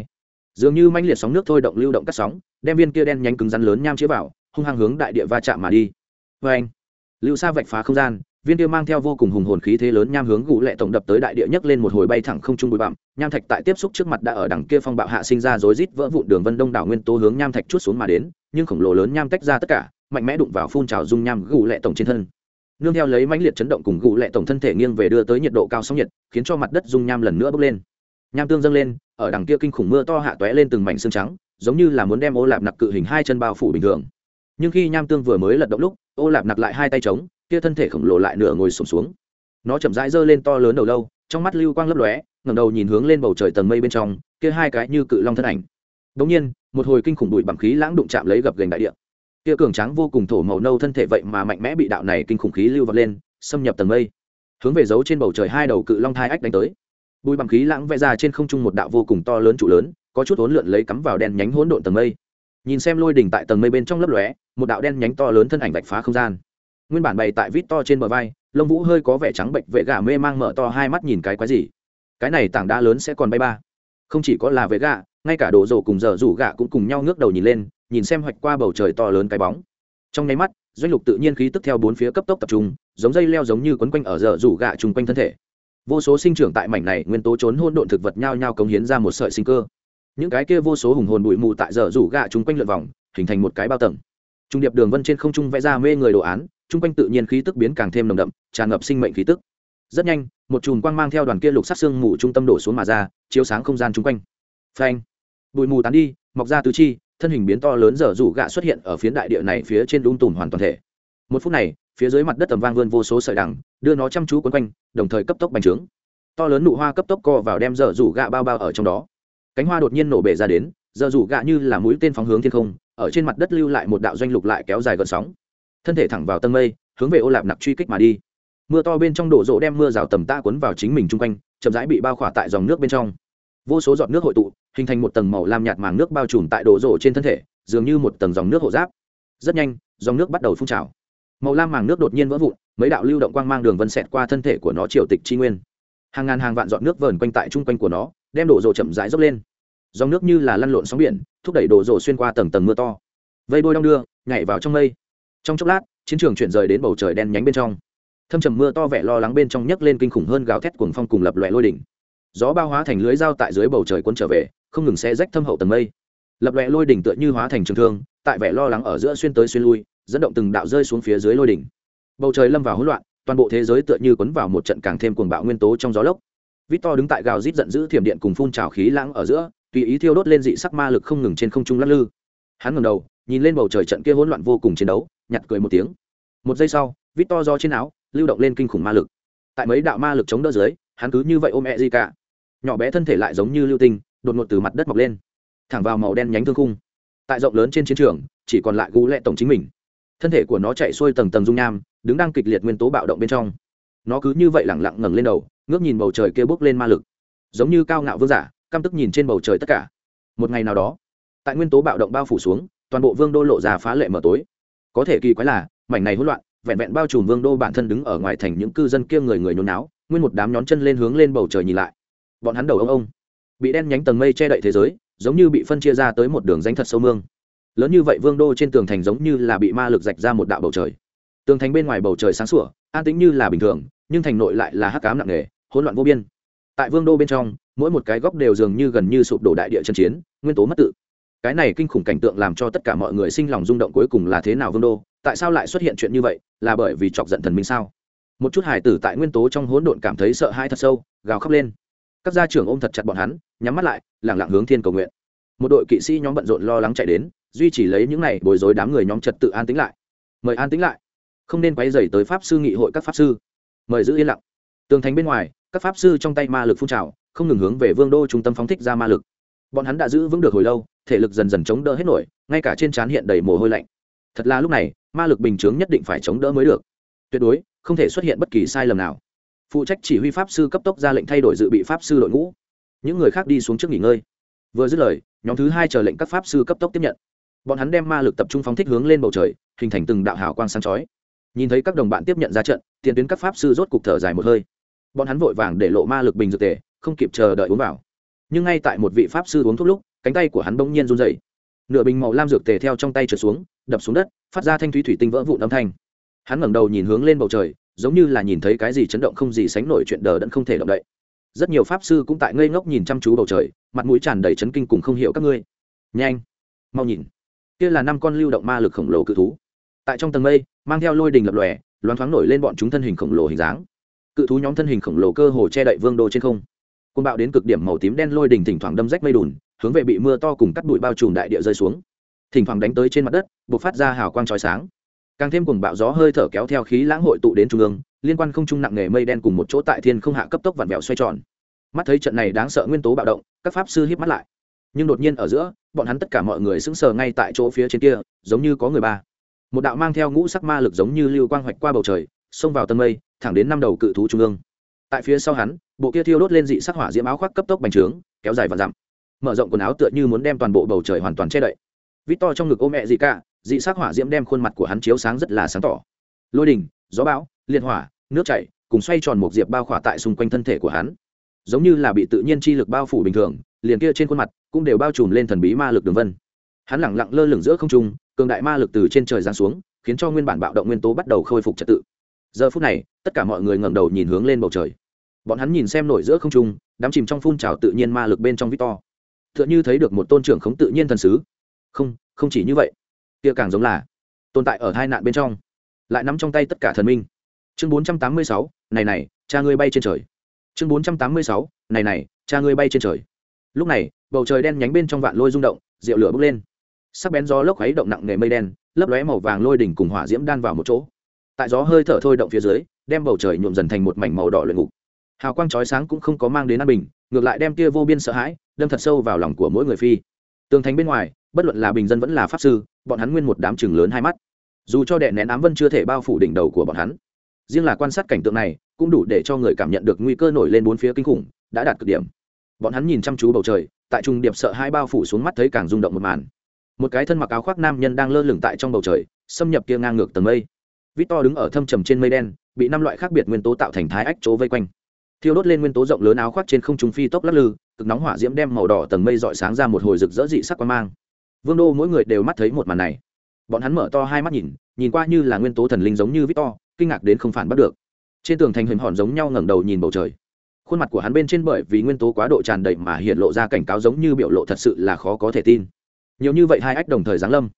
dường như mãnh liệt sóng nước thôi động lưu động cắt sóng, đem viên kia đen nhanh cứng rắn lớn nham chĩa vào, hung hăng hướng đại địa va chạm mà đi. Vê anh, lưu sa vạch phá không gian, viên kia mang theo vô cùng hùng hồn khí thế lớn nham hướng gù lệ tổng đập tới đại địa nhấc lên một hồi bay thẳng không trung bụi bặm, nham thạch tại tiếp xúc trước mặt đã ở đằng kia phong bạo hạ sinh ra rối rít vỡ vụn đường vân đông đảo nguyên tố hướng nham thạch chút xuống mà đến, nhưng khổng lồ lớn nham tách ra tất cả, mạnh mẽ đụng vào phun trào dung nham gù lệ tổng trên thân. Nương theo lấy mãnh liệt chấn động cùng gù lệ tổng thân thể nghiêng về đưa tới nhiệt độ cao sóng nhiệt, khiến cho mặt đất dung nham lần nữa bốc lên nham tương dâng lên, ở đằng kia kinh khủng mưa to hạ tóe lên từng mảnh xương trắng, giống như là muốn đem ô lạp nặc cự hình hai chân bao phủ bình thường. Nhưng khi nham tương vừa mới lật động lúc, ô lạp nặc lại hai tay trống kia thân thể khổng lồ lại nửa ngồi sụp xuống. Nó chậm rãi giơ lên to lớn đầu lâu, trong mắt lưu quang lấp lóe, ngẩng đầu nhìn hướng lên bầu trời tầng mây bên trong, kia hai cái như cự long thân ảnh. Đống nhiên, một hồi kinh khủng bụi bằng khí lãng đụng chạm lấy gập gành đại địa. Kia cường tráng vô cùng thổ màu nâu thân thể vậy mà mạnh mẽ bị đạo này kinh khủng khí lưu vật lên, xâm nhập tầng mây. Hướng về giấu trên bầu trời hai đầu cự long thai ách đánh tới bụi bằng khí lãng vẽ ra trên không trung một đạo vô cùng to lớn trụ lớn, có chút hỗn lượn lấy cắm vào đen nhánh hỗn độn tầng mây. Nhìn xem lôi đỉnh tại tầng mây bên trong lấp lóe, một đạo đen nhánh to lớn thân ảnh vạch phá không gian. Nguyên bản bày tại vít to trên bờ vai, lông vũ hơi có vẻ trắng bệnh vệ gà mê mang mở to hai mắt nhìn cái quái gì? Cái này tảng đá lớn sẽ còn bay ba. Không chỉ có là vệ gà, ngay cả đồ rổ cùng giờ rủ gà cũng cùng nhau ngước đầu nhìn lên, nhìn xem hoạch qua bầu trời to lớn cái bóng. Trong nháy mắt, doanh lục tự nhiên khí tức theo bốn phía cấp tốc tập trung, giống dây leo giống như quấn quanh ở giờ rủ gà chung quanh thân thể vô số sinh trưởng tại mảnh này nguyên tố trốn hôn độn thực vật nhao nhao cống hiến ra một sợi sinh cơ. Những cái kia vô số hùng hồn bụi mù tại giờ rủ gạ chúng quanh lượn vòng, hình thành một cái bao tầng. Trung điệp đường vân trên không trung vẽ ra mê người đồ án, chung quanh tự nhiên khí tức biến càng thêm nồng đậm, tràn ngập sinh mệnh khí tức. Rất nhanh, một chùm quang mang theo đoàn kia lục sắc xương mù trung tâm đổ xuống mà ra, chiếu sáng không gian chung quanh. Phanh! Bụi mù tán đi, mọc ra tứ chi, thân hình biến to lớn dở rủ gạ xuất hiện ở phiến đại địa này phía trên đun tùm hoàn toàn thể. Một phút này phía dưới mặt đất tầm vang vươn vô số sợi đằng, đưa nó chăm chú quấn quanh, đồng thời cấp tốc bành trướng. To lớn nụ hoa cấp tốc co vào đem dở rủ gạ bao bao ở trong đó. Cánh hoa đột nhiên nổ bể ra đến, dở rủ gạ như là mũi tên phóng hướng thiên không, ở trên mặt đất lưu lại một đạo doanh lục lại kéo dài gần sóng. Thân thể thẳng vào tân mây, hướng về ô lạp nặc truy kích mà đi. Mưa to bên trong đổ rộ đem mưa rào tầm ta cuốn vào chính mình chung quanh, chậm rãi bị bao khỏa tại dòng nước bên trong. Vô số giọt nước hội tụ, hình thành một tầng màu lam nhạt màng nước bao trùm tại đổ rộ trên thân thể, dường như một tầng dòng nước hộ giáp. Rất nhanh, dòng nước bắt đầu phun trào màu lam màng nước đột nhiên vỡ vụn, mấy đạo lưu động quang mang đường vân xẹt qua thân thể của nó triều tịch tri nguyên. Hàng ngàn hàng vạn giọt nước vờn quanh tại chung quanh của nó, đem đổ rồ chậm rãi dốc lên. Dòng nước như là lăn lộn sóng biển, thúc đẩy đổ rồ xuyên qua tầng tầng mưa to. Vây đôi đong đưa, nhảy vào trong mây. Trong chốc lát, chiến trường chuyển rời đến bầu trời đen nhánh bên trong. Thâm trầm mưa to vẻ lo lắng bên trong nhấc lên kinh khủng hơn gào thét cuồng phong cùng lập lòe lôi đỉnh. Gió bao hóa thành lưới dao tại dưới bầu trời cuốn trở về, không ngừng xe rách thâm hậu tầng mây. Lập lòe lôi đỉnh tựa như hóa thành trường thương, tại vẻ lo lắng ở giữa xuyên tới xuyên lui dẫn động từng đạo rơi xuống phía dưới lôi đỉnh. Bầu trời lâm vào hỗn loạn, toàn bộ thế giới tựa như cuốn vào một trận càng thêm cuồng bạo nguyên tố trong gió lốc. Vít to đứng tại gào rít giận dữ thiểm điện cùng phun trào khí lãng ở giữa, tùy ý thiêu đốt lên dị sắc ma lực không ngừng trên không trung lắc lư. Hắn ngầm đầu, nhìn lên bầu trời trận kia hỗn loạn vô cùng chiến đấu, nhặt cười một tiếng. Một giây sau vít to do trên áo, lưu động lên kinh khủng ma lực. Tại mấy đạo ma lực chống đỡ dưới, hắn cứ như vậy ôm e gì cả nhỏ bé thân thể lại giống như lưu tinh, đột ngột từ mặt đất mọc lên. Thẳng vào màu đen nhánh thương khung. Tại rộng lớn trên chiến trường, chỉ còn lại gu lệ tổng chính mình thân thể của nó chạy xuôi tầng tầng dung nham, đứng đang kịch liệt nguyên tố bạo động bên trong. Nó cứ như vậy lẳng lặng ngẩng lên đầu, ngước nhìn bầu trời kia bốc lên ma lực. Giống như cao ngạo vương giả, căm tức nhìn trên bầu trời tất cả. Một ngày nào đó, tại nguyên tố bạo động bao phủ xuống, toàn bộ vương đô lộ ra phá lệ mở tối. Có thể kỳ quái là, mảnh này hỗn loạn, vẹn vẹn bao trùm vương đô bản thân đứng ở ngoài thành những cư dân kia người người nhốn náo nguyên một đám nhón chân lên hướng lên bầu trời nhìn lại. Bọn hắn đầu ông ông, bị đen nhánh tầng mây che đậy thế giới, giống như bị phân chia ra tới một đường danh thật sâu mương lớn như vậy vương đô trên tường thành giống như là bị ma lực rạch ra một đạo bầu trời. Tường thành bên ngoài bầu trời sáng sủa, an tĩnh như là bình thường, nhưng thành nội lại là hắc cám nặng nề, hỗn loạn vô biên. Tại vương đô bên trong, mỗi một cái góc đều dường như gần như sụp đổ đại địa chân chiến, nguyên tố mất tự. Cái này kinh khủng cảnh tượng làm cho tất cả mọi người sinh lòng rung động cuối cùng là thế nào vương đô? Tại sao lại xuất hiện chuyện như vậy? Là bởi vì chọc giận thần minh sao? Một chút hải tử tại nguyên tố trong hỗn độn cảm thấy sợ hãi thật sâu, gào khóc lên. Các gia trưởng ôm thật chặt bọn hắn, nhắm mắt lại lẳng lặng hướng thiên cầu nguyện. Một đội kỵ sĩ nhóm bận rộn lo lắng chạy đến duy chỉ lấy những này bồi dối đám người nhóm trật tự an tĩnh lại. Mời an tĩnh lại. Không nên quay dày tới pháp sư nghị hội các pháp sư. Mời giữ yên lặng. Tường thành bên ngoài, các pháp sư trong tay ma lực phun trào, không ngừng hướng về vương đô trung tâm phóng thích ra ma lực. Bọn hắn đã giữ vững được hồi lâu, thể lực dần dần chống đỡ hết nổi, ngay cả trên trán hiện đầy mồ hôi lạnh. Thật là lúc này, ma lực bình chướng nhất định phải chống đỡ mới được. Tuyệt đối, không thể xuất hiện bất kỳ sai lầm nào. Phụ trách chỉ huy pháp sư cấp tốc ra lệnh thay đổi dự bị pháp sư đội ngũ. Những người khác đi xuống trước nghỉ ngơi. Vừa dứt lời, nhóm thứ hai chờ lệnh các pháp sư cấp tốc tiếp nhận bọn hắn đem ma lực tập trung phóng thích hướng lên bầu trời, hình thành từng đạo hào quang sáng chói. Nhìn thấy các đồng bạn tiếp nhận ra trận, tiền tuyến các pháp sư rốt cục thở dài một hơi. Bọn hắn vội vàng để lộ ma lực bình dược tề, không kịp chờ đợi uống vào. Nhưng ngay tại một vị pháp sư uống thuốc lúc, cánh tay của hắn bỗng nhiên run dày nửa bình màu lam dược tề theo trong tay trượt xuống, đập xuống đất, phát ra thanh thúy thủy tinh vỡ vụn âm thanh. Hắn ngẩng đầu nhìn hướng lên bầu trời, giống như là nhìn thấy cái gì chấn động không gì sánh nổi chuyện đờ đẫn không thể động đậy. Rất nhiều pháp sư cũng tại ngây ngốc nhìn chăm chú bầu trời, mặt mũi tràn đầy chấn kinh cùng không hiểu các ngươi. Nhanh, mau nhìn kia là năm con lưu động ma lực khổng lồ cự thú. Tại trong tầng mây, mang theo lôi đình lập lòe, loáng thoáng nổi lên bọn chúng thân hình khổng lồ hình dáng. Cự thú nhóm thân hình khổng lồ cơ hồ che đậy vương đô trên không. Côn bạo đến cực điểm màu tím đen lôi đình thỉnh thoảng đâm rách mây đùn, hướng về bị mưa to cùng cắt bụi bao trùm đại địa rơi xuống. Thỉnh thoảng đánh tới trên mặt đất buộc phát ra hào quang trói sáng. Càng thêm cùng bạo gió hơi thở kéo theo khí lãng hội tụ đến trung ương, liên quan không trung nặng nghề mây đen cùng một chỗ tại thiên không hạ cấp tốc vặn vẹo xoay tròn. Mắt thấy trận này đáng sợ nguyên tố bạo động, các pháp sư hít mắt lại nhưng đột nhiên ở giữa, bọn hắn tất cả mọi người sững sờ ngay tại chỗ phía trên kia, giống như có người ba. Một đạo mang theo ngũ sắc ma lực giống như lưu quang hoạch qua bầu trời, xông vào tân mây, thẳng đến năm đầu cự thú trung ương. Tại phía sau hắn, bộ kia thiêu đốt lên dị sắc hỏa diễm áo khoác cấp tốc bành trướng, kéo dài và dặm. Mở rộng quần áo tựa như muốn đem toàn bộ bầu trời hoàn toàn che đậy. Vít to trong ngực ô mẹ dị cả, dị sắc hỏa diễm đem khuôn mặt của hắn chiếu sáng rất là sáng tỏ. Lôi đình gió bão liên hỏa, nước chảy, cùng xoay tròn một diệp bao khỏa tại xung quanh thân thể của hắn. Giống như là bị tự nhiên chi lực bao phủ bình thường liền kia trên khuôn mặt cũng đều bao trùm lên thần bí ma lực đường vân. Hắn lẳng lặng lơ lửng giữa không trung, cường đại ma lực từ trên trời giáng xuống, khiến cho nguyên bản bạo động nguyên tố bắt đầu khôi phục trật tự. Giờ phút này, tất cả mọi người ngẩng đầu nhìn hướng lên bầu trời. Bọn hắn nhìn xem nổi giữa không trung đám chìm trong phun trào tự nhiên ma lực bên trong victor. T h ư ợ n h ư thấy được một tôn trưởng khống tự nhiên thần sứ. Không không chỉ như vậy. Kia càng giống là tồn tại ở hai nạn bên trong, lại nắm trong tay tất cả thần minh. Chương bốn trăm tám mươi sáu, này này, cha ngươi bay trên trời. Chương bốn trăm tám mươi sáu, này này, cha ngươi bay trên trời lúc này, bầu trời đen nhánh bên trong vạn lôi rung động, rượu lửa bốc lên. Sắc bén gió lốc khuấy động nặng nề mây đen, lấp lóe màu vàng lôi đỉnh cùng hỏa diễm đan vào một chỗ. Tại gió hơi thở thôi động phía dưới, đem bầu trời nhuộm dần thành một mảnh màu đỏ luyện ngục. Hào quang chói sáng cũng không có mang đến an bình, ngược lại đem kia vô biên sợ hãi, đâm thật sâu vào lòng của mỗi người phi. Tường thành bên ngoài, bất luận là bình dân vẫn là pháp sư, bọn hắn nguyên một đám chừng lớn hai mắt. Dù cho đệ nén ám vân chưa thể bao phủ đỉnh đầu của bọn hắn, riêng là quan sát cảnh tượng này, cũng đủ để cho người cảm nhận được nguy cơ nổi lên bốn phía kinh khủng, đã đạt cực điểm bọn hắn nhìn chăm chú bầu trời, tại trung điệp sợ hai bao phủ xuống mắt thấy càng rung động một màn. Một cái thân mặc áo khoác nam nhân đang lơ lửng tại trong bầu trời, xâm nhập kia ngang ngược tầng mây. Vít to đứng ở thâm trầm trên mây đen, bị năm loại khác biệt nguyên tố tạo thành thái ách chỗ vây quanh. Thiêu đốt lên nguyên tố rộng lớn áo khoác trên không trung phi tốc lắc lư, cực nóng hỏa diễm đem màu đỏ tầng mây dọi sáng ra một hồi rực rỡ dị sắc quan mang. Vương đô mỗi người đều mắt thấy một màn này. Bọn hắn mở to hai mắt nhìn nhìn qua như là nguyên tố thần linh giống như victor, kinh ngạc đến không phản bắt được. Trên tường thành hình hòn giống nhau ngẩng đầu nhìn bầu trời khuôn mặt của hắn bên trên bởi vì nguyên tố quá độ tràn đầy mà hiện lộ ra cảnh cáo giống như biểu lộ thật sự là khó có thể tin. Nhiều như vậy hai ách đồng thời giáng lâm.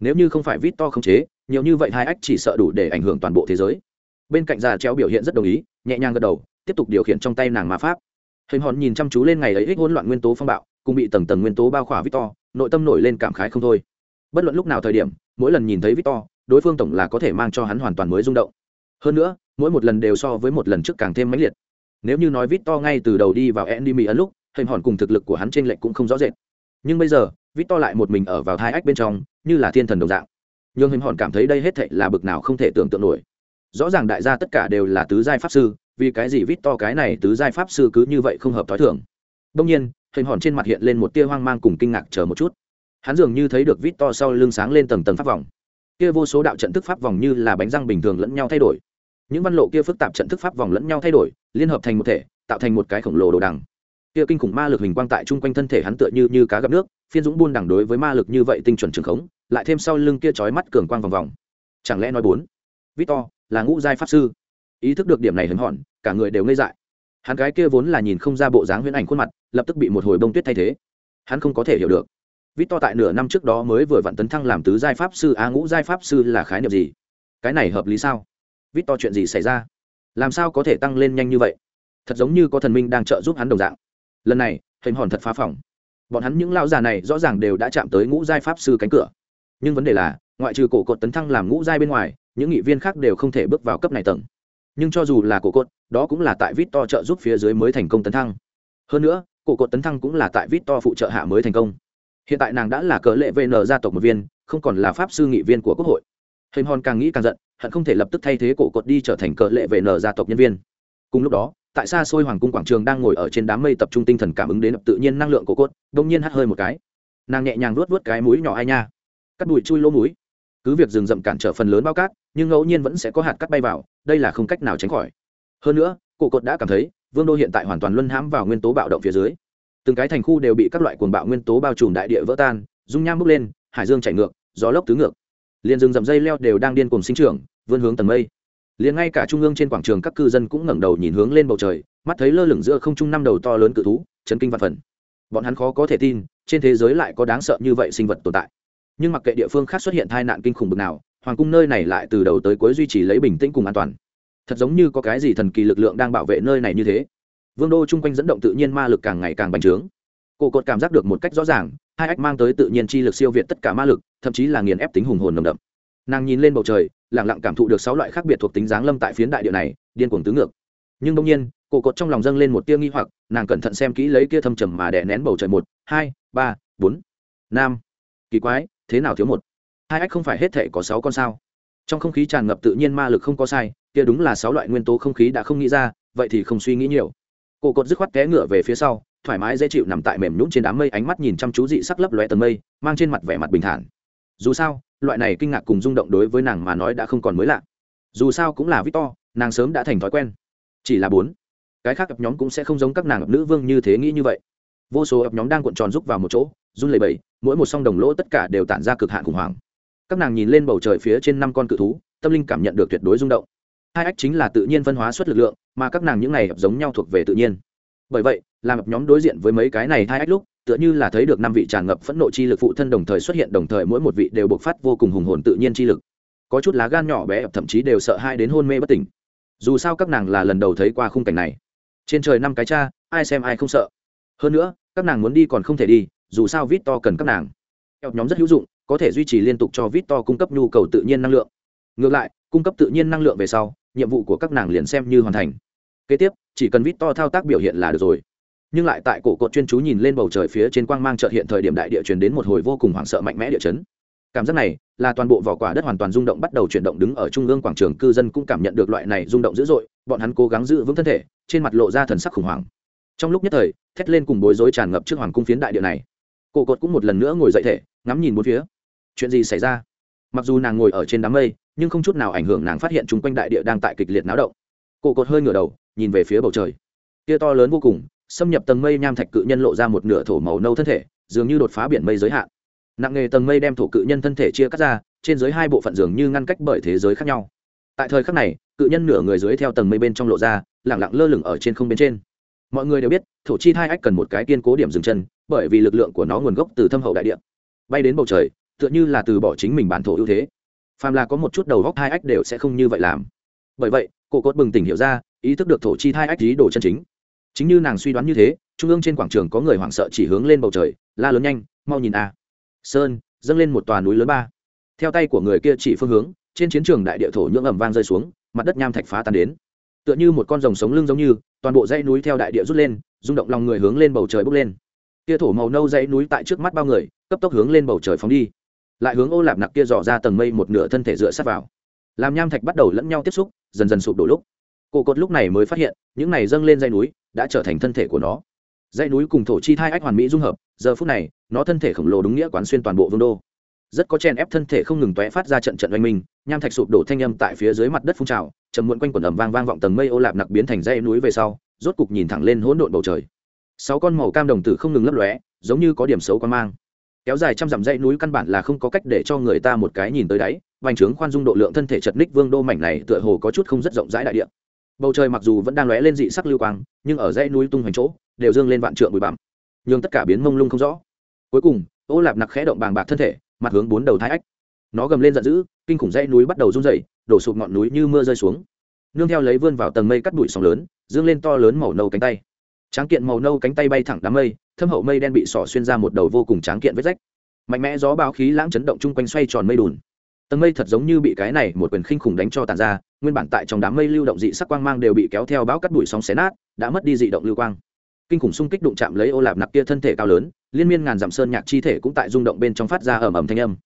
Nếu như không phải vít to không chế, nhiều như vậy hai ách chỉ sợ đủ để ảnh hưởng toàn bộ thế giới. Bên cạnh già treo biểu hiện rất đồng ý, nhẹ nhàng gật đầu, tiếp tục điều khiển trong tay nàng ma pháp. Hình hòn nhìn chăm chú lên ngày ấy ích hỗn loạn nguyên tố phong bạo, cùng bị tầng tầng nguyên tố bao khỏa victor nội tâm nổi lên cảm khái không thôi. Bất luận lúc nào thời điểm, mỗi lần nhìn thấy victor đối phương tổng là có thể mang cho hắn hoàn toàn mới rung động. Hơn nữa, mỗi một lần đều so với một lần trước càng thêm mãnh liệt nếu như nói victor ngay từ đầu đi vào enemy ấn lúc, hình hòn cùng thực lực của hắn trên lệnh cũng không rõ rệt. Nhưng bây giờ, victor lại một mình ở vào hai ách bên trong, như là thiên thần đồng dạng. Nhưng hình hòn cảm thấy đây hết thệ là bực nào không thể tưởng tượng nổi. Rõ ràng đại gia tất cả đều là tứ giai pháp sư, vì cái gì vít to cái này tứ giai pháp sư cứ như vậy không hợp t h o i thưởng đông nhiên, hình hòn trên mặt hiện lên một tia hoang mang cùng kinh ngạc chờ một chút. Hắn dường như thấy được vít to sau lưng sáng lên tầng tầng pháp vòng. Kia vô số đạo trận thức pháp vòng như là bánh răng bình thường lẫn nhau thay đổi những văn lộ kia phức tạp trận thức pháp vòng lẫn nhau thay đổi, liên hợp thành một thể, tạo thành một cái khổng lồ đồ đằng. Kia kinh khủng ma lực hình quang tại chung quanh thân thể hắn tựa như như cá gặp nước, phiên dũng buôn đẳng đối với ma lực như vậy tinh chuẩn trường khống, lại thêm sau lưng kia trói mắt cường quang vòng vòng. Chẳng lẽ nói bốn? Victor là ngũ giai pháp sư. Ý thức được điểm này hấn hòn cả người đều ngây dại. Hắn gái kia vốn là nhìn không ra bộ dáng huyễn ảnh khuôn mặt, lập tức bị một hồi bông tuyết thay thế. Hắn không có thể hiểu được. Victor tại nửa năm trước đó mới vừa vặn tấn thăng làm tứ giai pháp sư a ngũ giai pháp sư là khái niệm gì? Cái này hợp lý sao? Vít to chuyện gì xảy ra? Làm sao có thể tăng lên nhanh như vậy? Thật giống như có thần minh đang trợ giúp hắn đồng dạng. Lần này, hình hòn thật phá phỏng bọn hắn những lao già này rõ ràng đều đã chạm tới ngũ giai pháp sư cánh cửa. Nhưng vấn đề là, ngoại trừ cổ cột tấn thăng làm ngũ giai bên ngoài, những nghị viên khác đều không thể bước vào cấp này tầng. Nhưng cho dù là cổ cột, đó cũng là tại vít to trợ giúp phía dưới mới thành công tấn thăng. Hơn nữa, cổ cột tấn thăng cũng là tại vít to phụ trợ hạ mới thành công. Hiện tại nàng đã là cỡ lệ vn gia tộc một viên, không còn là pháp sư nghị viên của quốc hội hình hòn càng nghĩ càng giận, hận không thể lập tức thay thế cổ cột đi trở thành cờ lệ vn gia tộc nhân viên. Cùng lúc đó, tại xa xôi hoàng cung quảng trường đang ngồi ở trên đám mây tập trung tinh thần cảm ứng đến tự nhiên năng lượng của cốt đông nhiên hắt hơi một cái. Nàng nhẹ nhàng luốt vớt cái mũi nhỏ ai nha. Cắt bụi chui lỗ mũi. Cứ việc rừng rậm cản trở phần lớn bao cát, nhưng ngẫu nhiên vẫn sẽ có hạt cắt bay vào, đây là không cách nào tránh khỏi. Hơn nữa, cổ cột đã cảm thấy, vương đô hiện tại hoàn toàn luân hãm vào nguyên tố bạo động phía dưới. Từng cái thành khu đều bị các loại cuồng bạo nguyên tố bao trùm đại địa vỡ tan, dung nham bốc lên, hải dương chảy ngược, gió lốc tứ ngược liền rừng rậm dây leo đều đang điên cuồng sinh trưởng, vươn hướng tầng mây. Liền ngay cả trung ương trên quảng trường các cư dân cũng ngẩng đầu nhìn hướng lên bầu trời, mắt thấy lơ lửng giữa không trung năm đầu to lớn cự thú, chấn kinh văn phần. Bọn hắn khó có thể tin, trên thế giới lại có đáng sợ như vậy sinh vật tồn tại. Nhưng mặc kệ địa phương khác xuất hiện tai nạn kinh khủng bực nào, hoàng cung nơi này lại từ đầu tới cuối duy trì lấy bình tĩnh cùng an toàn. Thật giống như có cái gì thần kỳ lực lượng đang bảo vệ nơi này như thế. Vương đô chung quanh dẫn động tự nhiên ma lực càng ngày càng bành trướng cổ cột cảm giác được một cách rõ ràng, hai ách mang tới tự nhiên chi lực siêu việt tất cả ma lực, thậm chí là nghiền ép tính hùng hồn nồng đậm. Nàng nhìn lên bầu trời lẳng lặng cảm thụ được sáu loại khác biệt thuộc tính dáng lâm tại phiến đại địa này, điên cuồng tứ ngược. Nhưng đông nhiên cổ cột trong lòng dâng lên một tia nghi hoặc, nàng cẩn thận xem kỹ lấy kia thâm trầm mà đè nén bầu trời một, hai, ba, bốn. Năm kỳ quái, thế nào thiếu một? Hai ách không phải hết thể có sáu con sao? Trong không khí tràn ngập tự nhiên ma lực không có sai, kia đúng là sáu loại nguyên tố không khí đã không nghĩ ra, vậy thì không suy nghĩ nhiều. Cổ cột dứt khoát té ngựa về phía sau thoải mái dễ chịu nằm tại mềm nhũn trên đám mây, ánh mắt nhìn chăm chú dị sắc lấp lóe tầng mây, mang trên mặt vẻ mặt bình thản. Dù sao, loại này kinh ngạc cùng rung động đối với nàng mà nói đã không còn mới lạ. Dù sao cũng là victor, nàng sớm đã thành thói quen. Chỉ là bốn, cái khác ập nhóm cũng sẽ không giống các nàng ập nữ vương như thế nghĩ như vậy. Vô số ập nhóm đang cuộn tròn rúc vào một chỗ, run lẩy bẩy, mỗi một song đồng lỗ tất cả đều tản ra cực hạn khủng hoảng. Các nàng nhìn lên bầu trời phía trên năm con cự thú, tâm linh cảm nhận được tuyệt đối rung động. Hai ách chính là tự nhiên phân hóa xuất lực lượng, mà các nàng những này giống nhau thuộc về tự nhiên bởi vậy, làm nhóm đối diện với mấy cái này hai ách lúc, tựa như là thấy được năm vị tràn ngập phẫn nộ chi lực phụ thân đồng thời xuất hiện, đồng thời mỗi một vị đều bộc phát vô cùng hùng hồn tự nhiên chi lực. Có chút lá gan nhỏ bé, thậm chí đều sợ hai đến hôn mê bất tỉnh. Dù sao các nàng là lần đầu thấy qua khung cảnh này. Trên trời năm cái cha, ai xem ai không sợ. Hơn nữa, các nàng muốn đi còn không thể đi, dù sao vít to cần các nàng. Eo nhóm rất hữu dụng, có thể duy trì liên tục cho vít to cung cấp nhu cầu tự nhiên năng lượng. Ngược lại, cung cấp tự nhiên năng lượng về sau, nhiệm vụ của các nàng liền xem như hoàn thành kế tiếp, chỉ cần vít to thao tác biểu hiện là được rồi. Nhưng lại tại cổ cột chuyên chú nhìn lên bầu trời phía trên quang mang trợt hiện thời điểm đại địa chuyển đến một hồi vô cùng hoảng sợ mạnh mẽ địa chấn. Cảm giác này, là toàn bộ vỏ quả đất hoàn toàn rung động bắt đầu chuyển động đứng ở trung ương quảng trường, cư dân cũng cảm nhận được loại này rung động dữ dội, bọn hắn cố gắng giữ vững thân thể, trên mặt lộ ra thần sắc khủng hoảng. Trong lúc nhất thời, thét lên cùng bối rối tràn ngập trước hoàng cung phiến đại địa này. Cổ cột cũng một lần nữa ngồi dậy thể, ngắm nhìn bốn phía. Chuyện gì xảy ra? Mặc dù nàng ngồi ở trên đám mây, nhưng không chút nào ảnh hưởng nàng phát hiện chung quanh đại địa đang tại kịch liệt náo động. Cổ cột hơi ngửa đầu nhìn về phía bầu trời. Kia to lớn vô cùng, xâm nhập tầng mây nham thạch cự nhân lộ ra một nửa thổ màu nâu thân thể, dường như đột phá biển mây giới hạn. Nặng nghề tầng mây đem thổ cự nhân thân thể chia cắt ra, trên dưới hai bộ phận dường như ngăn cách bởi thế giới khác nhau. Tại thời khắc này, cự nhân nửa người dưới theo tầng mây bên trong lộ ra, lẳng lặng lơ lửng ở trên không bên trên. Mọi người đều biết, thổ chi hai ách cần một cái kiên cố điểm dừng chân, bởi vì lực lượng của nó nguồn gốc từ thâm hậu đại địa. Bay đến bầu trời, tựa như là từ bỏ chính mình bản thổ ưu thế. Phàm là có một chút đầu góc hai ách đều sẽ không như vậy làm. Bởi vậy, cổ cốt bừng tỉnh hiểu ra ý thức được thổ chi hai ách lý đồ chân chính. Chính như nàng suy đoán như thế, trung ương trên quảng trường có người hoảng sợ chỉ hướng lên bầu trời, la lớn nhanh, mau nhìn a. Sơn, dâng lên một tòa núi lớn ba. Theo tay của người kia chỉ phương hướng, trên chiến trường đại địa thổ nhưỡng ẩm vang rơi xuống, mặt đất nham thạch phá tan đến. Tựa như một con rồng sống lưng giống như, toàn bộ dãy núi theo đại địa rút lên, rung động lòng người hướng lên bầu trời bốc lên. Kia thổ màu nâu dãy núi tại trước mắt bao người, cấp tốc hướng lên bầu trời phóng đi. Lại hướng ô lạp nặc kia dò ra tầng mây một nửa thân thể dựa sát vào. Làm nham thạch bắt đầu lẫn nhau tiếp xúc, dần dần sụp đổ lúc cổ cột lúc này mới phát hiện, những này dâng lên dãy núi đã trở thành thân thể của nó. Dãy núi cùng thổ chi thai ách hoàn mỹ dung hợp, giờ phút này, nó thân thể khổng lồ đúng nghĩa quán xuyên toàn bộ vương đô. Rất có chen ép thân thể không ngừng tóe phát ra trận trận oanh minh, nham thạch sụp đổ thanh âm tại phía dưới mặt đất phun trào chầm muộn quanh quần ầm vang vang vọng tầng mây ô lạp nặc biến thành dãy núi về sau, rốt cục nhìn thẳng lên hỗn độn bầu trời. Sáu con màu cam đồng tử không ngừng lấp lóe, giống như có điểm xấu quan mang. Kéo dài trăm dặm dãy núi căn bản là không có cách để cho người ta một cái nhìn tới đáy, vành trướng khoan dung độ lượng thân thể chật ních vương đô mảnh này tựa hồ có chút không rất rộng rãi đại địa bầu trời mặc dù vẫn đang lóe lên dị sắc lưu quang, nhưng ở dãy núi tung hoành chỗ, đều dương lên vạn trượng bụi bặm. Nhường tất cả biến mông lung không rõ. Cuối cùng, ô lạp nặc khẽ động bàng bạc thân thể, mặt hướng bốn đầu thái ách. Nó gầm lên giận dữ, kinh khủng dãy núi bắt đầu rung dày đổ sụp ngọn núi như mưa rơi xuống. Nương theo lấy vươn vào tầng mây cắt bụi sóng lớn, dương lên to lớn màu nâu cánh tay. Tráng kiện màu nâu cánh tay bay thẳng đám mây, thâm hậu mây đen bị sỏ xuyên ra một đầu vô cùng tráng kiện vết rách. Mạnh mẽ gió báo khí lãng chấn động chung quanh xoay tròn mây đùn tầng mây thật giống như bị cái này một quyền khinh khủng đánh cho tàn ra nguyên bản tại trong đám mây lưu động dị sắc quang mang đều bị kéo theo bão cắt bụi sóng xé nát đã mất đi dị động lưu quang. Kinh khủng xung kích đụng chạm lấy ô lạp nạp kia thân thể cao lớn liên miên ngàn dặm sơn nhạc chi thể cũng tại rung động bên trong phát ra ầm ầm thanh âm.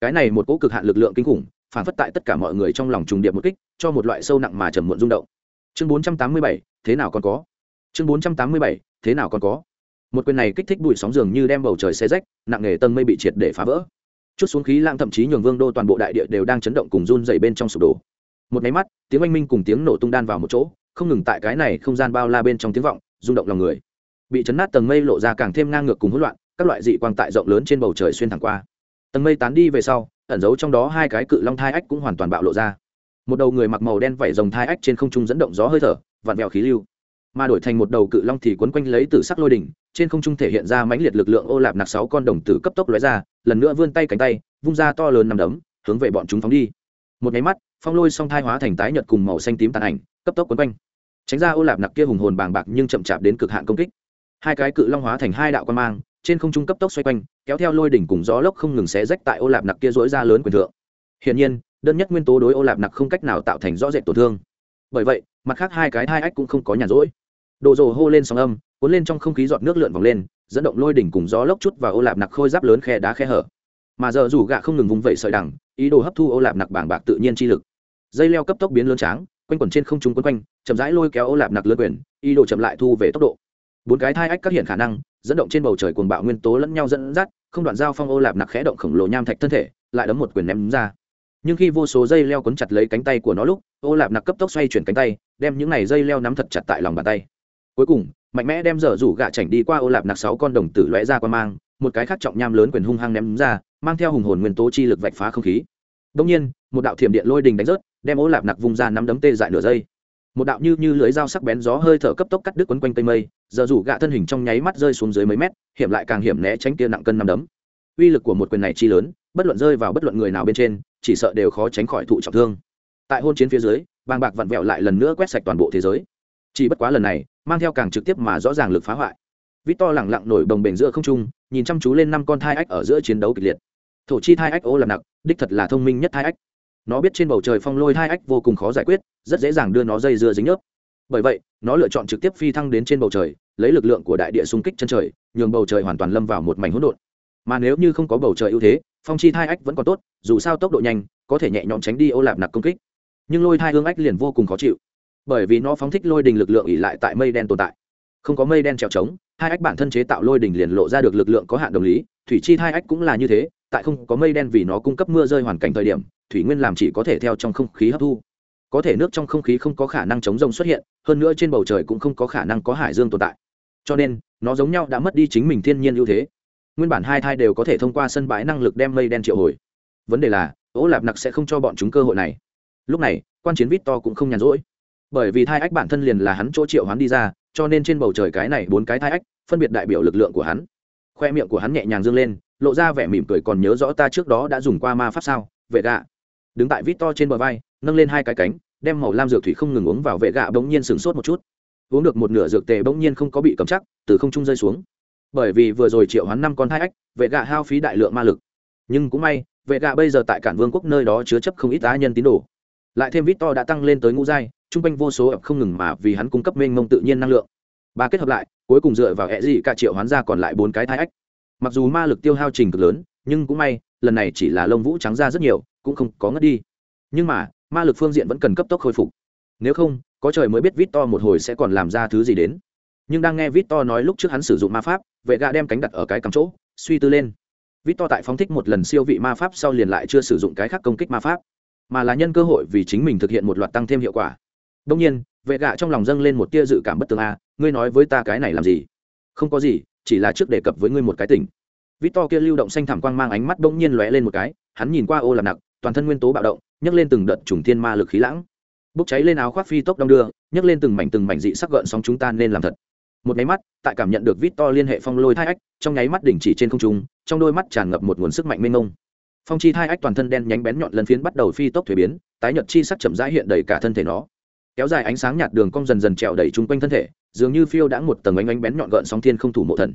Cái này một cỗ cực hạn lực lượng kinh khủng phản phất tại tất cả mọi người trong lòng trùng điệp một kích cho một loại sâu nặng mà trầm muộn rung động. Chương 487, thế nào còn có? Chương 487, thế nào còn có? Một quyền này kích thích bụi sóng dường như đem bầu trời xe rách nặng nề tầng mây bị triệt để phá vỡ chút xuống khí lãng thậm chí nhường vương đô toàn bộ đại địa đều đang chấn động cùng run dày bên trong sụp đổ. Một máy mắt, tiếng oanh minh cùng tiếng nổ tung đan vào một chỗ, không ngừng tại cái này không gian bao la bên trong tiếng vọng, rung động lòng người. Bị chấn nát tầng mây lộ ra càng thêm ngang ngược cùng hỗn loạn, các loại dị quang tại rộng lớn trên bầu trời xuyên thẳng qua. Tầng mây tán đi về sau, ẩn giấu trong đó hai cái cự long thai ách cũng hoàn toàn bạo lộ ra. Một đầu người mặc màu đen vẩy rồng thai ách trên không trung dẫn động gió hơi thở, vặn vẹo khí lưu mà đổi thành một đầu cự long thì quấn quanh lấy tử sắc lôi đỉnh, trên không trung thể hiện ra mãnh liệt lực lượng ô lạp nặc sáu con đồng tử cấp tốc lóe ra, lần nữa vươn tay cánh tay, vung ra to lớn nằm đấm, hướng về bọn chúng phóng đi. Một cái mắt, phong lôi song thai hóa thành tái nhật cùng màu xanh tím tàn ảnh, cấp tốc quấn quanh. Tránh ra ô lạp nặc kia hùng hồn bàng bạc nhưng chậm chạp đến cực hạn công kích. Hai cái cự long hóa thành hai đạo quan mang, trên không trung cấp tốc xoay quanh, kéo theo lôi đỉnh cùng gió lốc không ngừng xé rách tại ô lạp nặc kia dối ra lớn quyền thượng. Hiển nhiên, đơn nhất nguyên tố đối ô lạp nặc không cách nào tạo thành rõ rệt tổn thương. Bởi vậy, mặt khác hai cái hai ách cũng không có nhàn rỗi đồ rồ hô lên sóng âm, cuốn lên trong không khí giọt nước lượn vòng lên, dẫn động lôi đỉnh cùng gió lốc chút và ô lạp nặc khôi giáp lớn khe đá khe hở. Mà giờ rủ gạ không ngừng vùng vẩy sợi đằng, ý đồ hấp thu ô lạp nặc bảng bạc tự nhiên chi lực. Dây leo cấp tốc biến lớn tráng, quanh quẩn trên không trung quấn quanh, chậm rãi lôi kéo ô lạp nặc lớn quyền, ý đồ chậm lại thu về tốc độ. Bốn cái thai ách các hiện khả năng, dẫn động trên bầu trời cuồng bạo nguyên tố lẫn nhau dẫn dắt, không đoạn giao phong ô lạp nặc khẽ động khổng lồ nham thạch thân thể, lại đấm một quyền ném ra. Nhưng khi vô số dây leo quấn chặt lấy cánh tay của nó lúc, ô lạp nặc cấp tốc xoay chuyển cánh tay, đem những này dây leo nắm thật chặt tại lòng bàn tay cuối cùng, mạnh mẽ đem dở rủ gạ chảnh đi qua ô lạp nặc sáu con đồng tử lóe ra qua mang, một cái khác trọng nham lớn quyền hung hăng ném ra, mang theo hùng hồn nguyên tố chi lực vạch phá không khí. Đông nhiên, một đạo thiểm điện lôi đình đánh rớt, đem ô lạp nặc vung ra nắm đấm tê dại nửa giây. Một đạo như như lưới dao sắc bén gió hơi thở cấp tốc cắt đứt quấn quanh cây mây giờ rủ gạ thân hình trong nháy mắt rơi xuống dưới mấy mét, hiểm lại càng hiểm né tránh kia nặng cân nắm đấm. Uy lực của một quyền này chi lớn, bất luận rơi vào bất luận người nào bên trên, chỉ sợ đều khó tránh khỏi thụ trọng thương. Tại hôn chiến phía dưới, bàng bạc vặn vẹo lại lần nữa quét sạch toàn bộ thế giới chỉ bất quá lần này, mang theo càng trực tiếp mà rõ ràng lực phá hoại. Vít to lẳng lặng nổi đồng bền giữa không trung, nhìn chăm chú lên năm con thai ách ở giữa chiến đấu kịch liệt. Thổ chi thai ách ô làm nặc đích thật là thông minh nhất thai ách nó biết trên bầu trời phong lôi thai ách vô cùng khó giải quyết, rất dễ dàng đưa nó dây dưa dính nhớp. Bởi vậy, nó lựa chọn trực tiếp phi thăng đến trên bầu trời, lấy lực lượng của đại địa xung kích chân trời, nhường bầu trời hoàn toàn lâm vào một mảnh hỗn độn. Mà nếu như không có bầu trời ưu thế, phong chi thai ách vẫn còn tốt, dù sao tốc độ nhanh, có thể nhẹ nhõm tránh đi ô lạp nặc công kích. Nhưng lôi thai hương ách liền vô cùng khó chịu bởi vì nó phóng thích lôi đình lực lượng ỉ lại tại mây đen tồn tại. Không có mây đen trèo trống, hai ách bản thân chế tạo lôi đình liền lộ ra được lực lượng có hạn đồng lý, thủy chi hai ách cũng là như thế, tại không có mây đen vì nó cung cấp mưa rơi hoàn cảnh thời điểm, thủy nguyên làm chỉ có thể theo trong không khí hấp thu. Có thể nước trong không khí không có khả năng chống rông xuất hiện, hơn nữa trên bầu trời cũng không có khả năng có hải dương tồn tại. Cho nên, nó giống nhau đã mất đi chính mình thiên nhiên ưu thế. Nguyên bản hai thai đều có thể thông qua sân bãi năng lực đem mây đen triệu hồi. Vấn đề là, ố lạp nặc sẽ không cho bọn chúng cơ hội này. Lúc này, quan chiến vít to cũng không nhàn rỗi bởi vì thai ách bản thân liền là hắn chỗ triệu hắn đi ra, cho nên trên bầu trời cái này bốn cái thai ách phân biệt đại biểu lực lượng của hắn. Khoe miệng của hắn nhẹ nhàng dương lên, lộ ra vẻ mỉm cười còn nhớ rõ ta trước đó đã dùng qua ma pháp sao, vệ gạ. Đứng tại vít to trên bờ vai, nâng lên hai cái cánh, đem màu lam dược thủy không ngừng uống vào vệ gạ bỗng nhiên sửng sốt một chút. Uống được một nửa dược tề bỗng nhiên không có bị cầm chắc, từ không trung rơi xuống. Bởi vì vừa rồi triệu hắn năm con thai ách, vệ gạ hao phí đại lượng ma lực. Nhưng cũng may, vệ gạ bây giờ tại cản vương quốc nơi đó chứa chấp không ít cá nhân tín đồ. Lại thêm vít to đã tăng lên tới ngũ giai chung quanh vô số ập không ngừng mà vì hắn cung cấp mênh mông tự nhiên năng lượng. Ba kết hợp lại, cuối cùng dựa vào hệ dị cả triệu hoán ra còn lại bốn cái thai ách. Mặc dù ma lực tiêu hao trình cực lớn, nhưng cũng may, lần này chỉ là lông vũ trắng ra rất nhiều, cũng không có ngất đi. Nhưng mà, ma lực phương diện vẫn cần cấp tốc khôi phục. Nếu không, có trời mới biết vít to một hồi sẽ còn làm ra thứ gì đến. Nhưng đang nghe vít to nói lúc trước hắn sử dụng ma pháp, vệ gạ đem cánh đặt ở cái cắm chỗ, suy tư lên. Vít to tại phóng thích một lần siêu vị ma pháp sau liền lại chưa sử dụng cái khác công kích ma pháp, mà là nhân cơ hội vì chính mình thực hiện một loạt tăng thêm hiệu quả đông nhiên, vệ gạ trong lòng dâng lên một tia dự cảm bất tường a, ngươi nói với ta cái này làm gì? Không có gì, chỉ là trước đề cập với ngươi một cái tỉnh. Vít to kia lưu động xanh thảm quang mang ánh mắt bỗng nhiên lóe lên một cái, hắn nhìn qua ô làm nặc, toàn thân nguyên tố bạo động, nhấc lên từng đợt trùng thiên ma lực khí lãng. Bốc cháy lên áo khoác phi tốc đong đưa, nhấc lên từng mảnh từng mảnh dị sắc gợn sóng chúng ta nên làm thật. Một nháy mắt, tại cảm nhận được vít to liên hệ phong lôi thai ách, trong nháy mắt đỉnh chỉ trên không trung, trong đôi mắt tràn ngập một nguồn sức mạnh mênh mông. Phong chi thai ách toàn thân đen nhánh bén nhọn lần phiến bắt đầu phi tốc thuế biến, tái nhật chi sắc chậm rãi hiện đầy cả thân thể nó kéo dài ánh sáng nhạt đường cong dần dần trèo đẩy chung quanh thân thể, dường như phiêu đã một tầng ánh ánh bén nhọn gợn sóng thiên không thủ mộ thần.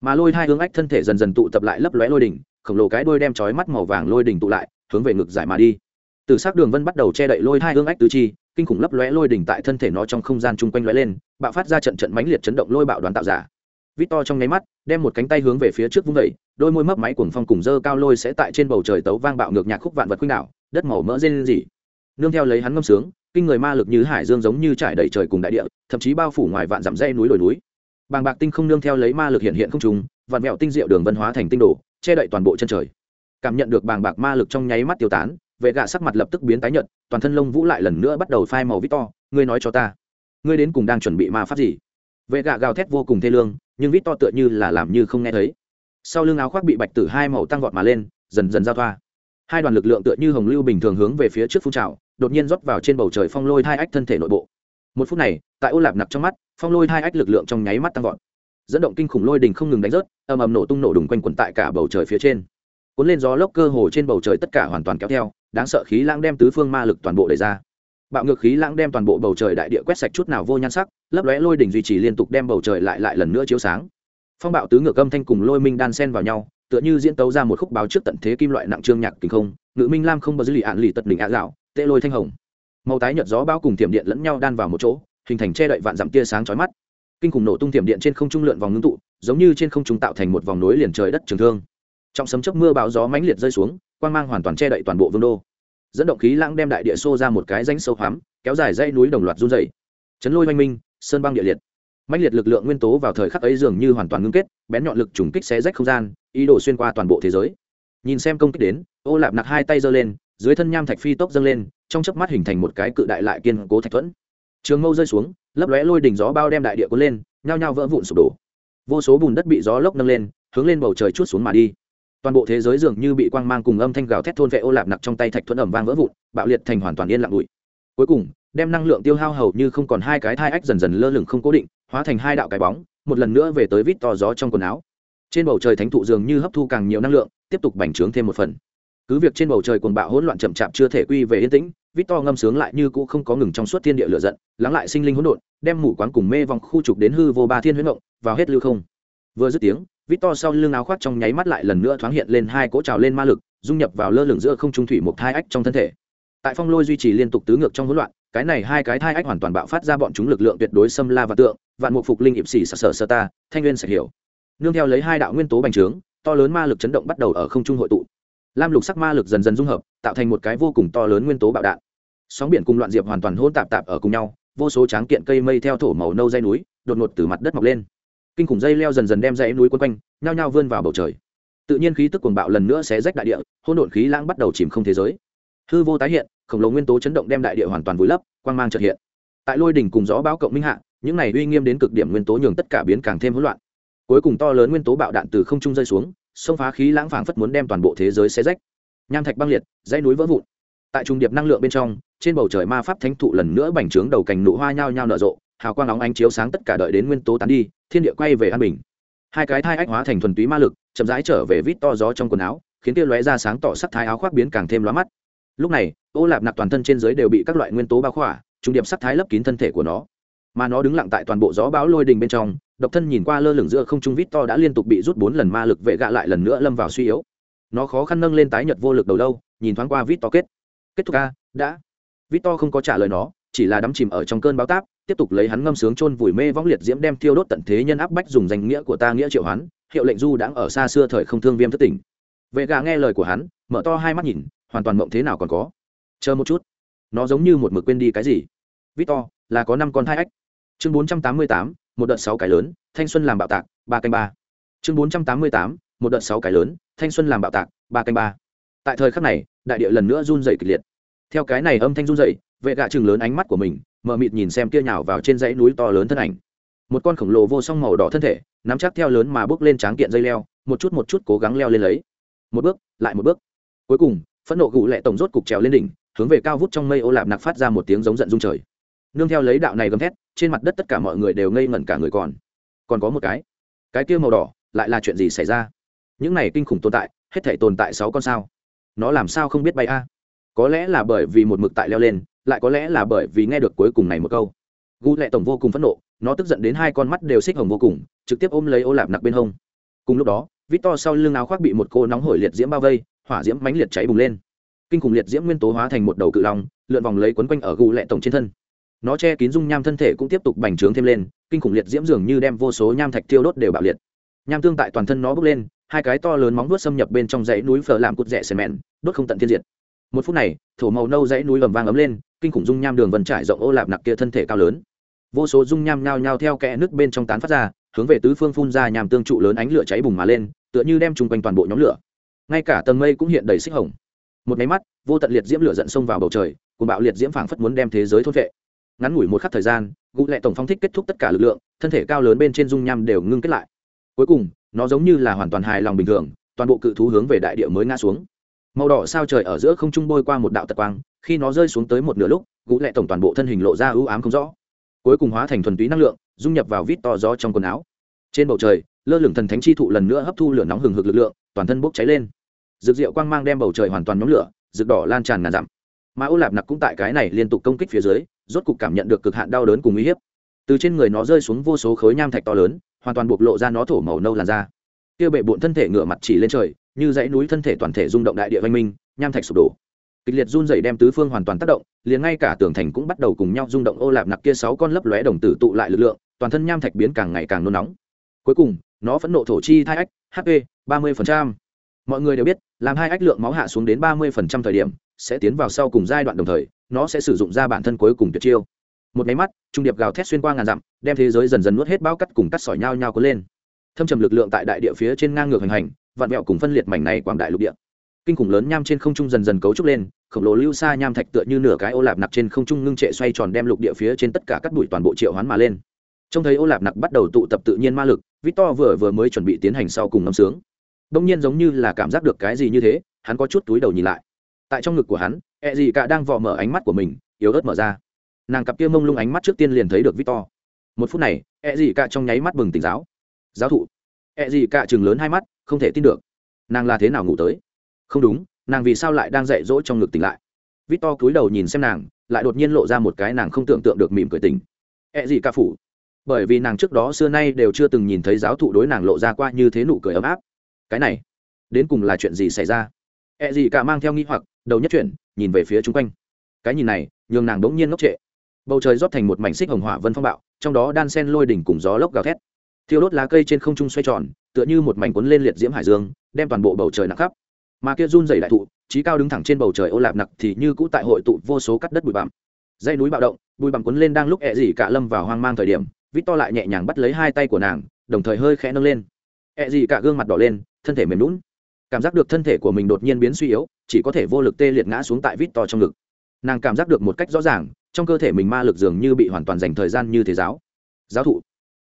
Mà lôi hai hướng ách thân thể dần dần tụ tập lại lấp lóe lôi đỉnh, khổng lồ cái đôi đem chói mắt màu vàng lôi đỉnh tụ lại, hướng về ngực giải mà đi. Từ sắc đường vân bắt đầu che đậy lôi hai hướng ách tứ chi, kinh khủng lấp lóe lôi đỉnh tại thân thể nó trong không gian chung quanh lóe lên, bạo phát ra trận trận mãnh liệt chấn động lôi bạo đoàn tạo giả. Vít to trong nháy mắt, đem một cánh tay hướng về phía trước vung vẩy đôi môi mấp máy cuồng phong cùng dơ cao lôi sẽ tại trên bầu trời tấu vang bạo ngược nhạc khúc vạn vật khuynh đảo, đất màu mỡ rên rỉ. Nương theo lấy hắn ngâm sướng kinh người ma lực như hải dương giống như trải đầy trời cùng đại địa, thậm chí bao phủ ngoài vạn dặm dây núi đồi núi. Bàng bạc tinh không nương theo lấy ma lực hiện hiện không trùng vạn mẹo tinh diệu đường vân hóa thành tinh đồ, che đậy toàn bộ chân trời. Cảm nhận được bàng bạc ma lực trong nháy mắt tiêu tán, vệ gạ sắc mặt lập tức biến tái nhợt, toàn thân lông vũ lại lần nữa bắt đầu phai màu vít to, ngươi nói cho ta, ngươi đến cùng đang chuẩn bị ma pháp gì? Vệ gạ gào thét vô cùng thê lương, nhưng vít to tựa như là làm như không nghe thấy. Sau lưng áo khoác bị bạch tử hai màu tăng vọt mà lên, dần dần giao thoa. Hai đoàn lực lượng tựa như hồng lưu bình thường hướng về phía trước phun trào đột nhiên rót vào trên bầu trời phong lôi hai ách thân thể nội bộ. Một phút này, tại ô lạp nặc trong mắt, phong lôi hai ách lực lượng trong nháy mắt tăng vọt. Dẫn động kinh khủng lôi đình không ngừng đánh rớt, ầm ầm nổ tung nổ đùng quanh quẩn tại cả bầu trời phía trên. Cuốn lên gió lốc cơ hồ trên bầu trời tất cả hoàn toàn kéo theo, đáng sợ khí lãng đem tứ phương ma lực toàn bộ đẩy ra. Bạo ngược khí lãng đem toàn bộ bầu trời đại địa quét sạch chút nào vô nhan sắc, lấp lóe lôi đỉnh duy trì liên tục đem bầu trời lại lại lần nữa chiếu sáng. Phong bạo tứ ngược âm thanh cùng lôi minh đan sen vào nhau, tựa như diễn tấu ra một khúc báo trước tận thế kim loại nặng trương nhạc kinh không, ngự minh lam không bờ dư lì ạn lì tật đỉnh ạ gạo tê lôi thanh hồng. Màu tái nhợt gió bao cùng tiềm điện lẫn nhau đan vào một chỗ, hình thành che đậy vạn dặm tia sáng chói mắt. Kinh khủng nổ tung tiềm điện trên không trung lượn vòng ngưng tụ, giống như trên không trung tạo thành một vòng núi liền trời đất trường thương. Trong sấm chớp mưa bão gió mãnh liệt rơi xuống, quang mang hoàn toàn che đậy toàn bộ vương đô. Dẫn động khí lãng đem đại địa xô ra một cái rãnh sâu hoắm, kéo dài dãy núi đồng loạt run dày chấn lôi oanh minh, sơn băng địa liệt. Mãnh liệt lực lượng nguyên tố vào thời khắc ấy dường như hoàn toàn ngưng kết, bén nhọn lực trùng kích xé rách không gian, ý đồ xuyên qua toàn bộ thế giới. Nhìn xem công kích đến, ô lạp nặc hai tay giơ lên dưới thân nham thạch phi tốc dâng lên, trong chớp mắt hình thành một cái cự đại lại kiên cố thạch thuẫn. Trường mâu rơi xuống, lấp lóe lôi đỉnh gió bao đem đại địa cuốn lên, nhao nhao vỡ vụn sụp đổ. Vô số bùn đất bị gió lốc nâng lên, hướng lên bầu trời chút xuống mà đi. Toàn bộ thế giới dường như bị quang mang cùng âm thanh gào thét thôn vệ ô lạp nặc trong tay thạch thuẫn ẩm vang vỡ vụn, bạo liệt thành hoàn toàn yên lặng bụi. Cuối cùng, đem năng lượng tiêu hao hầu như không còn hai cái thai ách dần dần lơ lửng không cố định, hóa thành hai đạo cái bóng, một lần nữa về tới vít to gió trong quần áo. Trên bầu trời thánh thụ dường như hấp thu càng nhiều năng lượng, tiếp tục bành trướng thêm một phần cứ việc trên bầu trời cuồng bạo hỗn loạn chậm chạp chưa thể quy về yên tĩnh vít to ngâm sướng lại như cũ không có ngừng trong suốt thiên địa lửa giận, lắng lại sinh linh hỗn độn, đem mủ quáng cùng mê vòng khu trục đến hư vô ba thiên huyết ngộng vào hết lưu không. Vừa dứt tiếng vít to sau lưng áo khoác trong nháy mắt lại lần nữa thoáng hiện lên hai cỗ trào lên ma lực, dung nhập vào lơ lửng giữa không trung thủy một thai ách trong thân thể. Tại phong lôi duy trì liên tục tứ ngược trong hỗn loạn, cái này hai cái thai ách hoàn toàn bạo phát ra bọn chúng lực lượng tuyệt đối xâm la và tượng, vạn mục phục linh ịp xỉ sợ sợ sơ ta, thanh nguyên sẽ hiểu. Nương theo lấy hai đạo nguyên tố bành trướng, to lớn ma lực chấn động bắt đầu ở không trung hội tụ lam lục sắc ma lực dần dần dung hợp, tạo thành một cái vô cùng to lớn nguyên tố bạo đạn. Sóng biển cùng loạn diệp hoàn toàn hôn tạp tạp ở cùng nhau, vô số tráng kiện cây mây theo thổ màu nâu dây núi, đột ngột từ mặt đất mọc lên. Kinh khủng dây leo dần dần đem dãy núi quấn quanh, nhao nhao vươn vào bầu trời. Tự nhiên khí tức cuồng bạo lần nữa sẽ rách đại địa hôn độn khí lãng bắt đầu chìm không thế giới. Hư vô tái hiện, khổng lồ nguyên tố chấn động đem đại địa hoàn toàn vùi lấp, quang mang trợ hiện. Tại lôi đỉnh cùng gió bão cộng minh hạ, những này uy nghiêm đến cực điểm nguyên tố nhường tất cả biến càng thêm hỗn loạn. Cuối cùng to lớn nguyên tố bạo đạn từ không trung rơi xuống Sông phá khí lãng phảng phất muốn đem toàn bộ thế giới xé rách. Nham thạch băng liệt, dãy núi vỡ vụn. Tại trung điệp năng lượng bên trong, trên bầu trời ma pháp thánh thụ lần nữa bành trướng đầu cành nụ hoa nhao nhao nở rộ, hào quang óng ánh chiếu sáng tất cả đợi đến nguyên tố tán đi, thiên địa quay về an bình. Hai cái thai ách hóa thành thuần túy ma lực, chậm rãi trở về vít to gió trong quần áo, khiến tia lóe ra sáng tỏ sắc thái áo khoác biến càng thêm lóa mắt. Lúc này, ô lạp nạp toàn thân trên dưới đều bị các loại nguyên tố bao khỏa, trung điệp sắc thái lấp kín thân thể của nó. Mà nó đứng lặng tại toàn bộ gió bão lôi đình bên trong độc thân nhìn qua lơ lửng giữa không trung vít to đã liên tục bị rút bốn lần ma lực vệ gạ lại lần nữa lâm vào suy yếu. Nó khó khăn nâng lên tái nhật vô lực đầu lâu, nhìn thoáng qua vít to kết. Kết thúc a, đã. Vít to không có trả lời nó, chỉ là đắm chìm ở trong cơn báo táp, tiếp tục lấy hắn ngâm sướng chôn vùi mê võng liệt diễm đem thiêu đốt tận thế nhân áp bách dùng danh nghĩa của ta nghĩa triệu hoán hiệu lệnh du đãng ở xa xưa thời không thương viêm thất tỉnh. Vệ gà nghe lời của hắn, mở to hai mắt nhìn, hoàn toàn mộng thế nào còn có. Chờ một chút. Nó giống như một mực quên đi cái gì. Victor là có năm con hai ách. Chương bốn trăm tám mươi tám một đợt sáu cái lớn, thanh xuân làm bạo tạc, ba canh ba. Chương bốn trăm tám mươi tám, một đợt sáu cái lớn, thanh xuân làm bạo tạc, ba canh ba. Tại thời khắc này, đại địa lần nữa run dày kịch liệt. Theo cái này âm thanh run dày vệ gạ chừng lớn ánh mắt của mình, mờ mịt nhìn xem kia nhào vào trên dãy núi to lớn thân ảnh. Một con khổng lồ vô song màu đỏ thân thể, nắm chắc theo lớn mà bước lên tráng kiện dây leo, một chút một chút cố gắng leo lên lấy. Một bước, lại một bước. Cuối cùng, phẫn nộ gụ lệ tổng rốt cục trèo lên đỉnh, hướng về cao vút trong mây ô lạp nặc phát ra một tiếng giống giận dung trời nương theo lấy đạo này gầm thét, trên mặt đất tất cả mọi người đều ngây ngẩn cả người còn. Còn có một cái cái kia màu đỏ, lại là chuyện gì xảy ra? Những này kinh khủng tồn tại, hết thể tồn tại sáu con sao? Nó làm sao không biết bay a? Có lẽ là bởi vì một mực tại leo lên, lại có lẽ là bởi vì nghe được cuối cùng này một câu. Gu lệ tổng vô cùng phẫn nộ, nó tức giận đến hai con mắt đều xích hồng vô cùng, trực tiếp ôm lấy ô lạp nặc bên hông. Cùng lúc đó vít to sau lưng áo khoác bị một cô nóng hổi liệt diễm bao vây, hỏa diễm mánh liệt cháy bùng lên. Kinh khủng liệt diễm nguyên tố hóa thành một đầu cự long, lượn vòng lấy quấn quanh ở gu lệ tổng trên thân nó che kín dung nham thân thể cũng tiếp tục bành trướng thêm lên, kinh khủng liệt diễm dường như đem vô số nham thạch tiêu đốt đều bạo liệt. Nham tương tại toàn thân nó bốc lên, hai cái to lớn móng vuốt xâm nhập bên trong dãy núi phở làm cút rẻ sèn mẹn, đốt không tận thiên diệt. Một phút này, thổ màu nâu dãy núi ầm vang ấm lên, kinh khủng dung nham đường vần trải rộng ô lạp nặc kia thân thể cao lớn. Vô số dung nham nhao nhao theo kẽ nước bên trong tán phát ra, hướng về tứ phương phun ra nham tương trụ lớn ánh lửa cháy bùng mà lên, tựa như đem chung quanh toàn bộ nhóm lửa. Ngay cả tầng mây cũng hiện đầy xích hồng. Một máy mắt, vô tận liệt diễm lửa dẫn xông vào bầu trời cùng bạo liệt diễm phảng phất muốn đem thế giới thốt vệ ngắn ngủi một khắc thời gian gụ lệ tổng phong thích kết thúc tất cả lực lượng, thân thể cao lớn bên trên dung nham đều ngưng kết lại. Cuối cùng, nó giống như là hoàn toàn hài lòng bình thường, toàn bộ cự thú hướng về đại địa mới ngã xuống. Màu đỏ sao trời ở giữa không trung bôi qua một đạo tật quang, khi nó rơi xuống tới một nửa lúc, gũ lệ tổng toàn bộ thân hình lộ ra ưu ám không rõ. Cuối cùng hóa thành thuần túy năng lượng, dung nhập vào vít to gió trong quần áo. Trên bầu trời, lơ lửng thần thánh chi thụ lần nữa hấp thu lửa nóng hừng hực lực lượng, toàn thân bốc cháy lên. Rực rượu quang mang đem bầu trời hoàn toàn nhóm lửa, rực đỏ lan tràn ngàn dặm. Mà ô lạp nặc cũng tại cái này liên tục công kích phía dưới rốt cục cảm nhận được cực hạn đau đớn cùng uy hiếp. Từ trên người nó rơi xuống vô số khối nham thạch to lớn, hoàn toàn bộc lộ ra nó thổ màu nâu làn da. Kia bệ bụn thân thể ngửa mặt chỉ lên trời, như dãy núi thân thể toàn thể rung động đại địa văn minh, nham thạch sụp đổ. Kịch liệt run dày đem tứ phương hoàn toàn tác động, liền ngay cả tường thành cũng bắt đầu cùng nhau rung động ô lạp nặc kia sáu con lấp lóe đồng tử tụ lại lực lượng, toàn thân nham thạch biến càng ngày càng nôn nóng. Cuối cùng, nó phẫn nộ thổ chi thai ách hp ba mươi mọi người đều biết, làm hai ách lượng máu hạ xuống đến ba mươi thời điểm, sẽ tiến vào sau cùng giai đoạn đồng thời nó sẽ sử dụng ra bản thân cuối cùng tuyệt chiêu. Một máy mắt, trung điệp gào thét xuyên qua ngàn dặm, đem thế giới dần dần nuốt hết bao cắt cùng cắt sỏi nhau nhau có lên. Thâm trầm lực lượng tại đại địa phía trên ngang ngược hành hành, vạn mẹo cùng phân liệt mảnh này quảng đại lục địa. Kinh khủng lớn nham trên không trung dần dần cấu trúc lên, khổng lồ lưu xa nham thạch tựa như nửa cái ô lạp nặc trên không trung ngưng trệ xoay tròn đem lục địa phía trên tất cả các bụi toàn bộ triệu hoán mà lên. Trông thấy ô lạp nặc bắt đầu tụ tập tự nhiên ma lực, victor vừa vừa mới chuẩn bị tiến hành sau cùng ngâm sướng. Đông nhiên giống như là cảm giác được cái gì như thế, hắn có chút túi đầu nhìn lại. Tại trong ngực của hắn E gì cả đang vò mở ánh mắt của mình, yếu ớt mở ra. Nàng cặp kia mông lung ánh mắt trước tiên liền thấy được victor. Một phút này E gì cả trong nháy mắt bừng tỉnh giáo. Giáo thụ. E gì cả trừng lớn hai mắt, không thể tin được. Nàng là thế nào ngủ tới? Không đúng, nàng vì sao lại đang dạy dỗ trong ngực tỉnh lại? Victor cúi đầu nhìn xem nàng, lại đột nhiên lộ ra một cái nàng không tưởng tượng được mỉm cười tỉnh. E gì cả phủ. Bởi vì nàng trước đó xưa nay đều chưa từng nhìn thấy giáo thụ đối nàng lộ ra qua như thế nụ cười ấm áp. Cái này, đến cùng là chuyện gì xảy ra? E gì cả mang theo nghi hoặc, đầu nhất chuyển nhìn về phía chung quanh. Cái nhìn này, nhường nàng đống nhiên ngốc trệ. Bầu trời rót thành một mảnh xích hồng hỏa vân phong bạo, trong đó đan sen lôi đỉnh cùng gió lốc gào thét. Thiêu đốt lá cây trên không trung xoay tròn, tựa như một mảnh cuốn lên liệt diễm hải dương, đem toàn bộ bầu trời nặng khắp. Mà kia run dày đại thụ, trí cao đứng thẳng trên bầu trời ô lạp nặc thì như cũ tại hội tụ vô số cắt đất bụi bặm. Dây núi bạo động, bụi bặm cuốn lên đang lúc ẹ dị cả lâm vào hoang mang thời điểm, vít to lại nhẹ nhàng bắt lấy hai tay của nàng, đồng thời hơi khẽ nâng lên. Ẹ dị cả gương mặt đỏ lên, thân thể mềm lún cảm giác được thân thể của mình đột nhiên biến suy yếu, chỉ có thể vô lực tê liệt ngã xuống tại vít to trong ngực. Nàng cảm giác được một cách rõ ràng, trong cơ thể mình ma lực dường như bị hoàn toàn dành thời gian như thế giáo. Giáo thụ.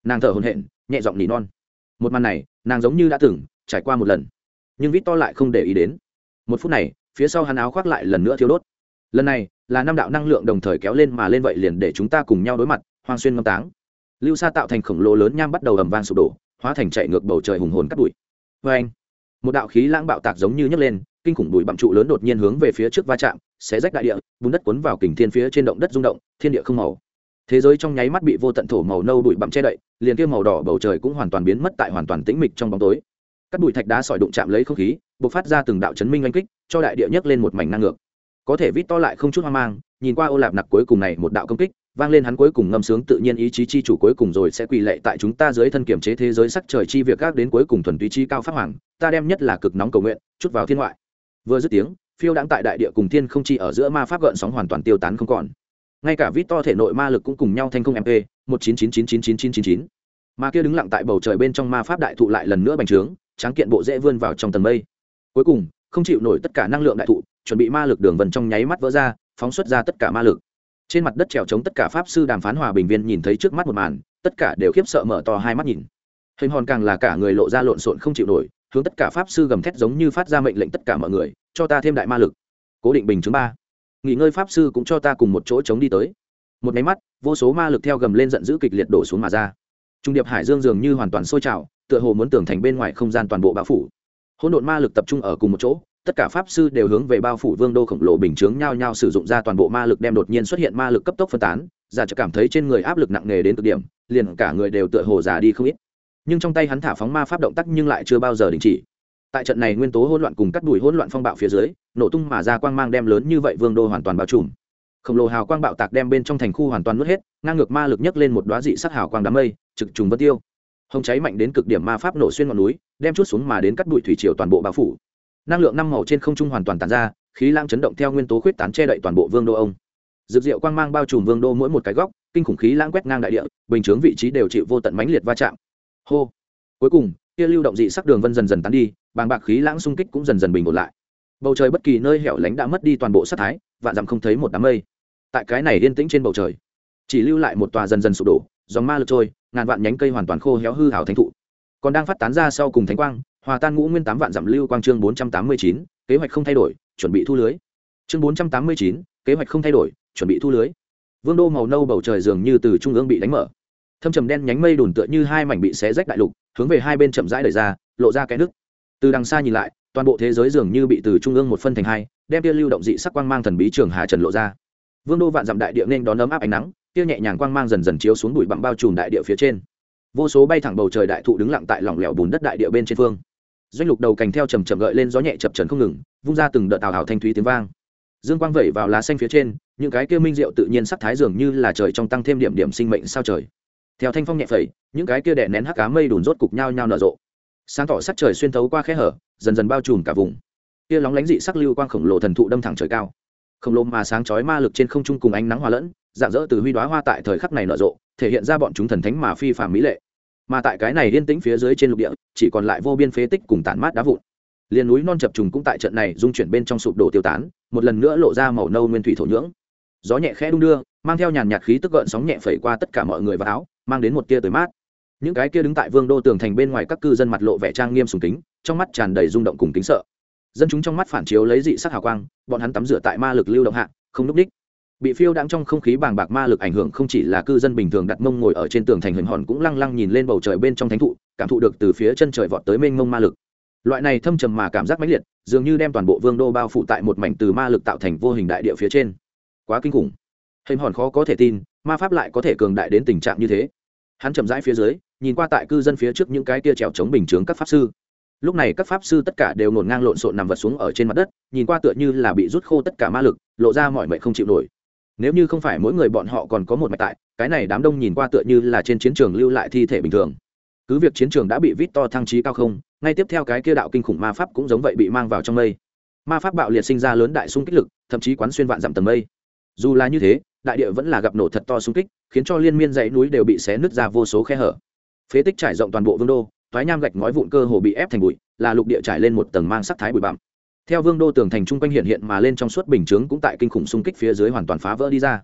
Nàng thở hồn hện nhẹ giọng nỉ non. Một màn này, nàng giống như đã từng, trải qua một lần. Nhưng vít to lại không để ý đến. Một phút này, phía sau hắn áo khoác lại lần nữa thiếu đốt. Lần này, là năm đạo năng lượng đồng thời kéo lên mà lên vậy liền để chúng ta cùng nhau đối mặt, hoang xuyên ngâm táng. Lưu sa tạo thành khổng lồ lớn nham bắt đầu ầm vang sụp đổ, hóa thành chạy ngược bầu trời hùng hồn cắt bụi. Vê anh một đạo khí lãng bạo tạc giống như nhấc lên, kinh khủng bụi bặm trụ lớn đột nhiên hướng về phía trước va chạm, xé rách đại địa, bùn đất cuốn vào kình thiên phía trên động đất rung động, thiên địa không màu. Thế giới trong nháy mắt bị vô tận thổ màu nâu bụi bặm che đậy, liền kia màu đỏ bầu trời cũng hoàn toàn biến mất tại hoàn toàn tĩnh mịch trong bóng tối. Các bụi thạch đá sỏi đụng chạm lấy không khí, bộc phát ra từng đạo chấn minh oanh kích, cho đại địa nhấc lên một mảnh năng ngược. Có thể vít to lại không chút hoang mang, nhìn qua ô lạp nặc cuối cùng này một đạo công kích vang lên hắn cuối cùng ngâm sướng tự nhiên ý chí chi chủ cuối cùng rồi sẽ quỳ lệ tại chúng ta dưới thân kiểm chế thế giới sắc trời chi việc các đến cuối cùng thuần túy chi cao pháp hoàng, ta đem nhất là cực nóng cầu nguyện, chút vào thiên ngoại. Vừa dứt tiếng, phiêu đãng tại đại địa cùng thiên không chi ở giữa ma pháp gợn sóng hoàn toàn tiêu tán không còn. Ngay cả vít to thể nội ma lực cũng cùng nhau thành không mp một chín chín chín chín chín chín chín chín. Mà kia đứng lặng tại bầu trời bên trong ma pháp đại thụ lại lần nữa bành trướng, tráng kiện bộ dễ vươn vào trong tầng mây. Cuối cùng, không chịu nổi tất cả năng lượng đại thụ, chuẩn bị ma lực đường vần trong nháy mắt vỡ ra, phóng xuất ra tất cả ma lực trên mặt đất trèo chống tất cả pháp sư đàm phán hòa bình viên nhìn thấy trước mắt một màn, tất cả đều khiếp sợ mở to hai mắt nhìn. Hình hòn càng là cả người lộ ra lộn xộn không chịu nổi, hướng tất cả pháp sư gầm thét giống như phát ra mệnh lệnh tất cả mọi người, cho ta thêm đại ma lực. Cố định bình chứng ba. Nghỉ ngơi pháp sư cũng cho ta cùng một chỗ chống đi tới. Một máy mắt, vô số ma lực theo gầm lên giận dữ kịch liệt đổ xuống mà ra. Trung điệp hải dương dường như hoàn toàn sôi trào, tựa hồ muốn tưởng thành bên ngoài không gian toàn bộ bao phủ. Hỗn độn ma lực tập trung ở cùng một chỗ tất cả pháp sư đều hướng về bao phủ vương đô khổng lồ bình chướng nhau nhau sử dụng ra toàn bộ ma lực đem đột nhiên xuất hiện ma lực cấp tốc phân tán, giả cho cảm thấy trên người áp lực nặng nề đến cực điểm, liền cả người đều tựa hồ già đi không ít. Nhưng trong tay hắn thả phóng ma pháp động tác nhưng lại chưa bao giờ đình chỉ. Tại trận này nguyên tố hỗn loạn cùng cắt đùi hỗn loạn phong bạo phía dưới, nổ tung mà ra quang mang đem lớn như vậy vương đô hoàn toàn bao trùm. Khổng lồ hào quang bạo tạc đem bên trong thành khu hoàn toàn nuốt hết, ngang ngược ma lực nhấc lên một đoá dị sắc hào quang đám mây, trực trùng vân tiêu. Hồng cháy mạnh đến cực điểm ma pháp nổ xuyên ngọn núi, đem chút xuống mà đến cắt bụi thủy triều toàn bộ bao phủ năng lượng năm màu trên không trung hoàn toàn tàn ra, khí lang chấn động theo nguyên tố khuyết tán che đậy toàn bộ vương đô ông. Dược diệu quang mang bao trùm vương đô mỗi một cái góc, kinh khủng khí lãng quét ngang đại địa, bình chướng vị trí đều chịu vô tận mãnh liệt va chạm. Hô. Cuối cùng, kia lưu động dị sắc đường vân dần dần tán đi, bàng bạc khí lãng xung kích cũng dần dần bình ổn lại. Bầu trời bất kỳ nơi hẻo lánh đã mất đi toàn bộ sắc thái, vạn dặm không thấy một đám mây. Tại cái này yên tĩnh trên bầu trời, chỉ lưu lại một tòa dần dần sụp đổ, dòng ma lực trôi, ngàn vạn nhánh cây hoàn toàn khô héo hư hảo thánh thụ. Còn đang phát tán ra sau cùng thánh quang hòa tan ngũ nguyên tám vạn giảm lưu quang chương bốn trăm tám mươi chín, kế hoạch không thay đổi, chuẩn bị thu lưới. Chương bốn trăm tám mươi chín, kế hoạch không thay đổi, chuẩn bị thu lưới. Vương đô màu nâu bầu trời dường như từ trung ương bị đánh mở. Thâm trầm đen nhánh mây đùn tựa như hai mảnh bị xé rách đại lục, hướng về hai bên chậm rãi đẩy ra, lộ ra cái nước từ đằng xa nhìn lại, toàn bộ thế giới dường như bị từ trung ương một phân thành hai, đem tia lưu động dị sắc quang mang thần bí trường hà trần lộ ra. Vương đô vạn dặm đại địa nên đón ấm áp ánh nắng, tia nhẹ nhàng quang mang dần dần chiếu xuống bụi bặm bao trùm đại địa phía trên. Vô số bay thẳng bầu trời đại thụ đứng lặng tại lỏng lẻo bùn đất đại địa bên trên phương doanh lục đầu cành theo chầm chậm gợi lên gió nhẹ chập trần không ngừng, vung ra từng đợt tào hào thanh thúy tiếng vang. Dương quang vẩy vào lá xanh phía trên, những cái kia minh rượu tự nhiên sắc thái dường như là trời trong tăng thêm điểm điểm sinh mệnh sao trời. Theo thanh phong nhẹ phẩy, những cái kia đè nén hắc cá mây đùn rốt cục nhau nhau nở rộ. Sáng tỏ sắc trời xuyên thấu qua khe hở, dần dần bao trùm cả vùng. Kia lóng lánh dị sắc lưu quang khổng lồ thần thụ đâm thẳng trời cao. Khổng lồ mà sáng chói ma lực trên không trung cùng ánh nắng hòa lẫn dạng dỡ từ huy đoá hoa tại thời khắc này nở rộ, thể hiện ra bọn chúng thần thánh mà phi phàm mỹ lệ mà tại cái này yên tĩnh phía dưới trên lục địa, chỉ còn lại vô biên phế tích cùng tản mát đá vụn. Liền núi non chập trùng cũng tại trận này dung chuyển bên trong sụp đổ tiêu tán, một lần nữa lộ ra màu nâu nguyên thủy thổ nhưỡng. Gió nhẹ khẽ đung đưa, mang theo nhàn nhạt khí tức gợn sóng nhẹ phẩy qua tất cả mọi người vào áo, mang đến một tia tới mát. Những cái kia đứng tại vương đô tường thành bên ngoài các cư dân mặt lộ vẻ trang nghiêm sùng kính, trong mắt tràn đầy rung động cùng kính sợ. Dân chúng trong mắt phản chiếu lấy dị sắc hào quang, bọn hắn tắm rửa tại ma lực lưu động hạ, không núp đích bị phiêu đãng trong không khí bàng bạc ma lực ảnh hưởng không chỉ là cư dân bình thường đặt mông ngồi ở trên tường thành hình hòn cũng lăng lăng nhìn lên bầu trời bên trong thánh thụ, cảm thụ được từ phía chân trời vọt tới mênh mông ma lực. Loại này thâm trầm mà cảm giác mãnh liệt, dường như đem toàn bộ vương đô bao phủ tại một mảnh từ ma lực tạo thành vô hình đại địa phía trên. Quá kinh khủng. Hình hòn khó có thể tin, ma pháp lại có thể cường đại đến tình trạng như thế. Hắn chậm rãi phía dưới, nhìn qua tại cư dân phía trước những cái tia trèo chống bình chướng các pháp sư. Lúc này các pháp sư tất cả đều ngổn ngang lộn xộn nằm vật xuống ở trên mặt đất, nhìn qua tựa như là bị rút khô tất cả ma lực, lộ ra mọi mệnh không chịu nổi nếu như không phải mỗi người bọn họ còn có một mạch tại, cái này đám đông nhìn qua tựa như là trên chiến trường lưu lại thi thể bình thường. Cứ việc chiến trường đã bị vít to thăng trí cao không, ngay tiếp theo cái kia đạo kinh khủng ma pháp cũng giống vậy bị mang vào trong mây. Ma pháp bạo liệt sinh ra lớn đại xung kích lực, thậm chí quán xuyên vạn dặm tầng mây. Dù là như thế, đại địa vẫn là gặp nổ thật to xung kích, khiến cho liên miên dãy núi đều bị xé nứt ra vô số khe hở. Phế tích trải rộng toàn bộ vương đô thoái nham gạch ngói vụn cơ hồ bị ép thành bụi, là lục địa trải lên một tầng mang sắc thái bụi bặm theo vương đô tường thành trung quanh hiện hiện mà lên trong suốt bình chướng cũng tại kinh khủng xung kích phía dưới hoàn toàn phá vỡ đi ra.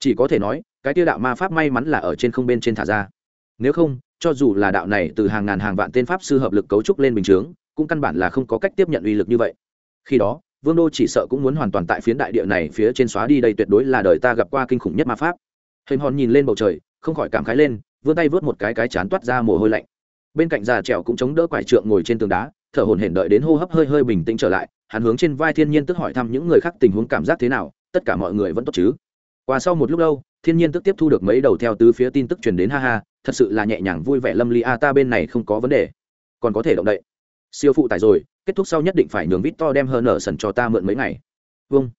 Chỉ có thể nói, cái tiêu đạo ma pháp may mắn là ở trên không bên trên thả ra. Nếu không, cho dù là đạo này từ hàng ngàn hàng vạn tên pháp sư hợp lực cấu trúc lên bình chướng, cũng căn bản là không có cách tiếp nhận uy lực như vậy. Khi đó, vương đô chỉ sợ cũng muốn hoàn toàn tại phiến đại địa này phía trên xóa đi đây tuyệt đối là đời ta gặp qua kinh khủng nhất ma pháp. Hình hòn nhìn lên bầu trời, không khỏi cảm khái lên, vươn tay vớt một cái cái chán toát ra mồ hôi lạnh. Bên cạnh già trèo cũng chống đỡ quải trượng ngồi trên tường đá thở hồn hển đợi đến hô hấp hơi hơi bình tĩnh trở lại, hắn hướng trên vai thiên nhiên tức hỏi thăm những người khác tình huống cảm giác thế nào, tất cả mọi người vẫn tốt chứ? Qua sau một lúc lâu, thiên nhiên tức tiếp thu được mấy đầu theo tứ phía tin tức truyền đến ha ha, thật sự là nhẹ nhàng vui vẻ lâm ly a, ta bên này không có vấn đề. Còn có thể động đậy. Siêu phụ tải rồi, kết thúc sau nhất định phải nhường vít to đem hơn nở sần cho ta mượn mấy ngày. Vâng.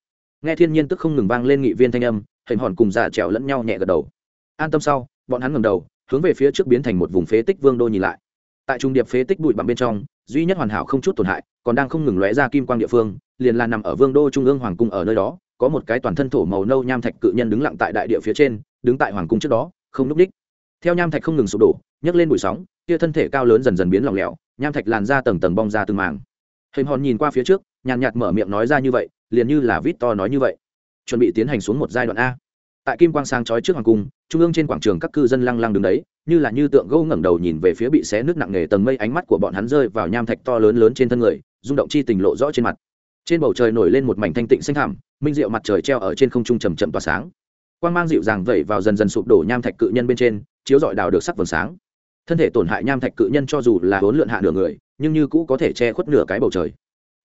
Nghe thiên nhiên tức không ngừng vang lên nghị viên thanh âm, hình hòn cùng già trèo lẫn nhau nhẹ gật đầu. An tâm sau, bọn hắn ngầm đầu, hướng về phía trước biến thành một vùng phế tích vương đô nhìn lại tại trung điệp phế tích bụi bằng bên trong, duy nhất hoàn hảo không chút tổn hại, còn đang không ngừng lóe ra kim quang địa phương, liền là nằm ở vương đô trung ương hoàng cung ở nơi đó, có một cái toàn thân thổ màu nâu nham thạch cự nhân đứng lặng tại đại địa phía trên, đứng tại hoàng cung trước đó, không núp đích. Theo nham thạch không ngừng sụp đổ, nhấc lên bụi sóng, kia thân thể cao lớn dần dần biến lỏng lẻo, nham thạch làn ra tầng tầng bong ra từng màng hình hòn nhìn qua phía trước, nhàn nhạt mở miệng nói ra như vậy, liền như là vít to nói như vậy. Chuẩn bị tiến hành xuống một giai đoạn a tại kim quang sáng chói trước hoàng cung, trung ương trên quảng trường các cư dân lăng lăng đứng đấy, như là như tượng gỗ ngẩng đầu nhìn về phía bị xé nước nặng nề tầng mây ánh mắt của bọn hắn rơi vào nham thạch to lớn lớn trên thân người, rung động chi tình lộ rõ trên mặt. Trên bầu trời nổi lên một mảnh thanh tịnh xanh thảm minh diệu mặt trời treo ở trên không trung trầm chậm tỏa sáng. Quang mang dịu dàng vẩy vào dần dần sụp đổ nham thạch cự nhân bên trên, chiếu dọi đào được sắc vầng sáng. Thân thể tổn hại nham thạch cự nhân cho dù là hỗn lượn hạ nửa người, nhưng như cũ có thể che khuất nửa cái bầu trời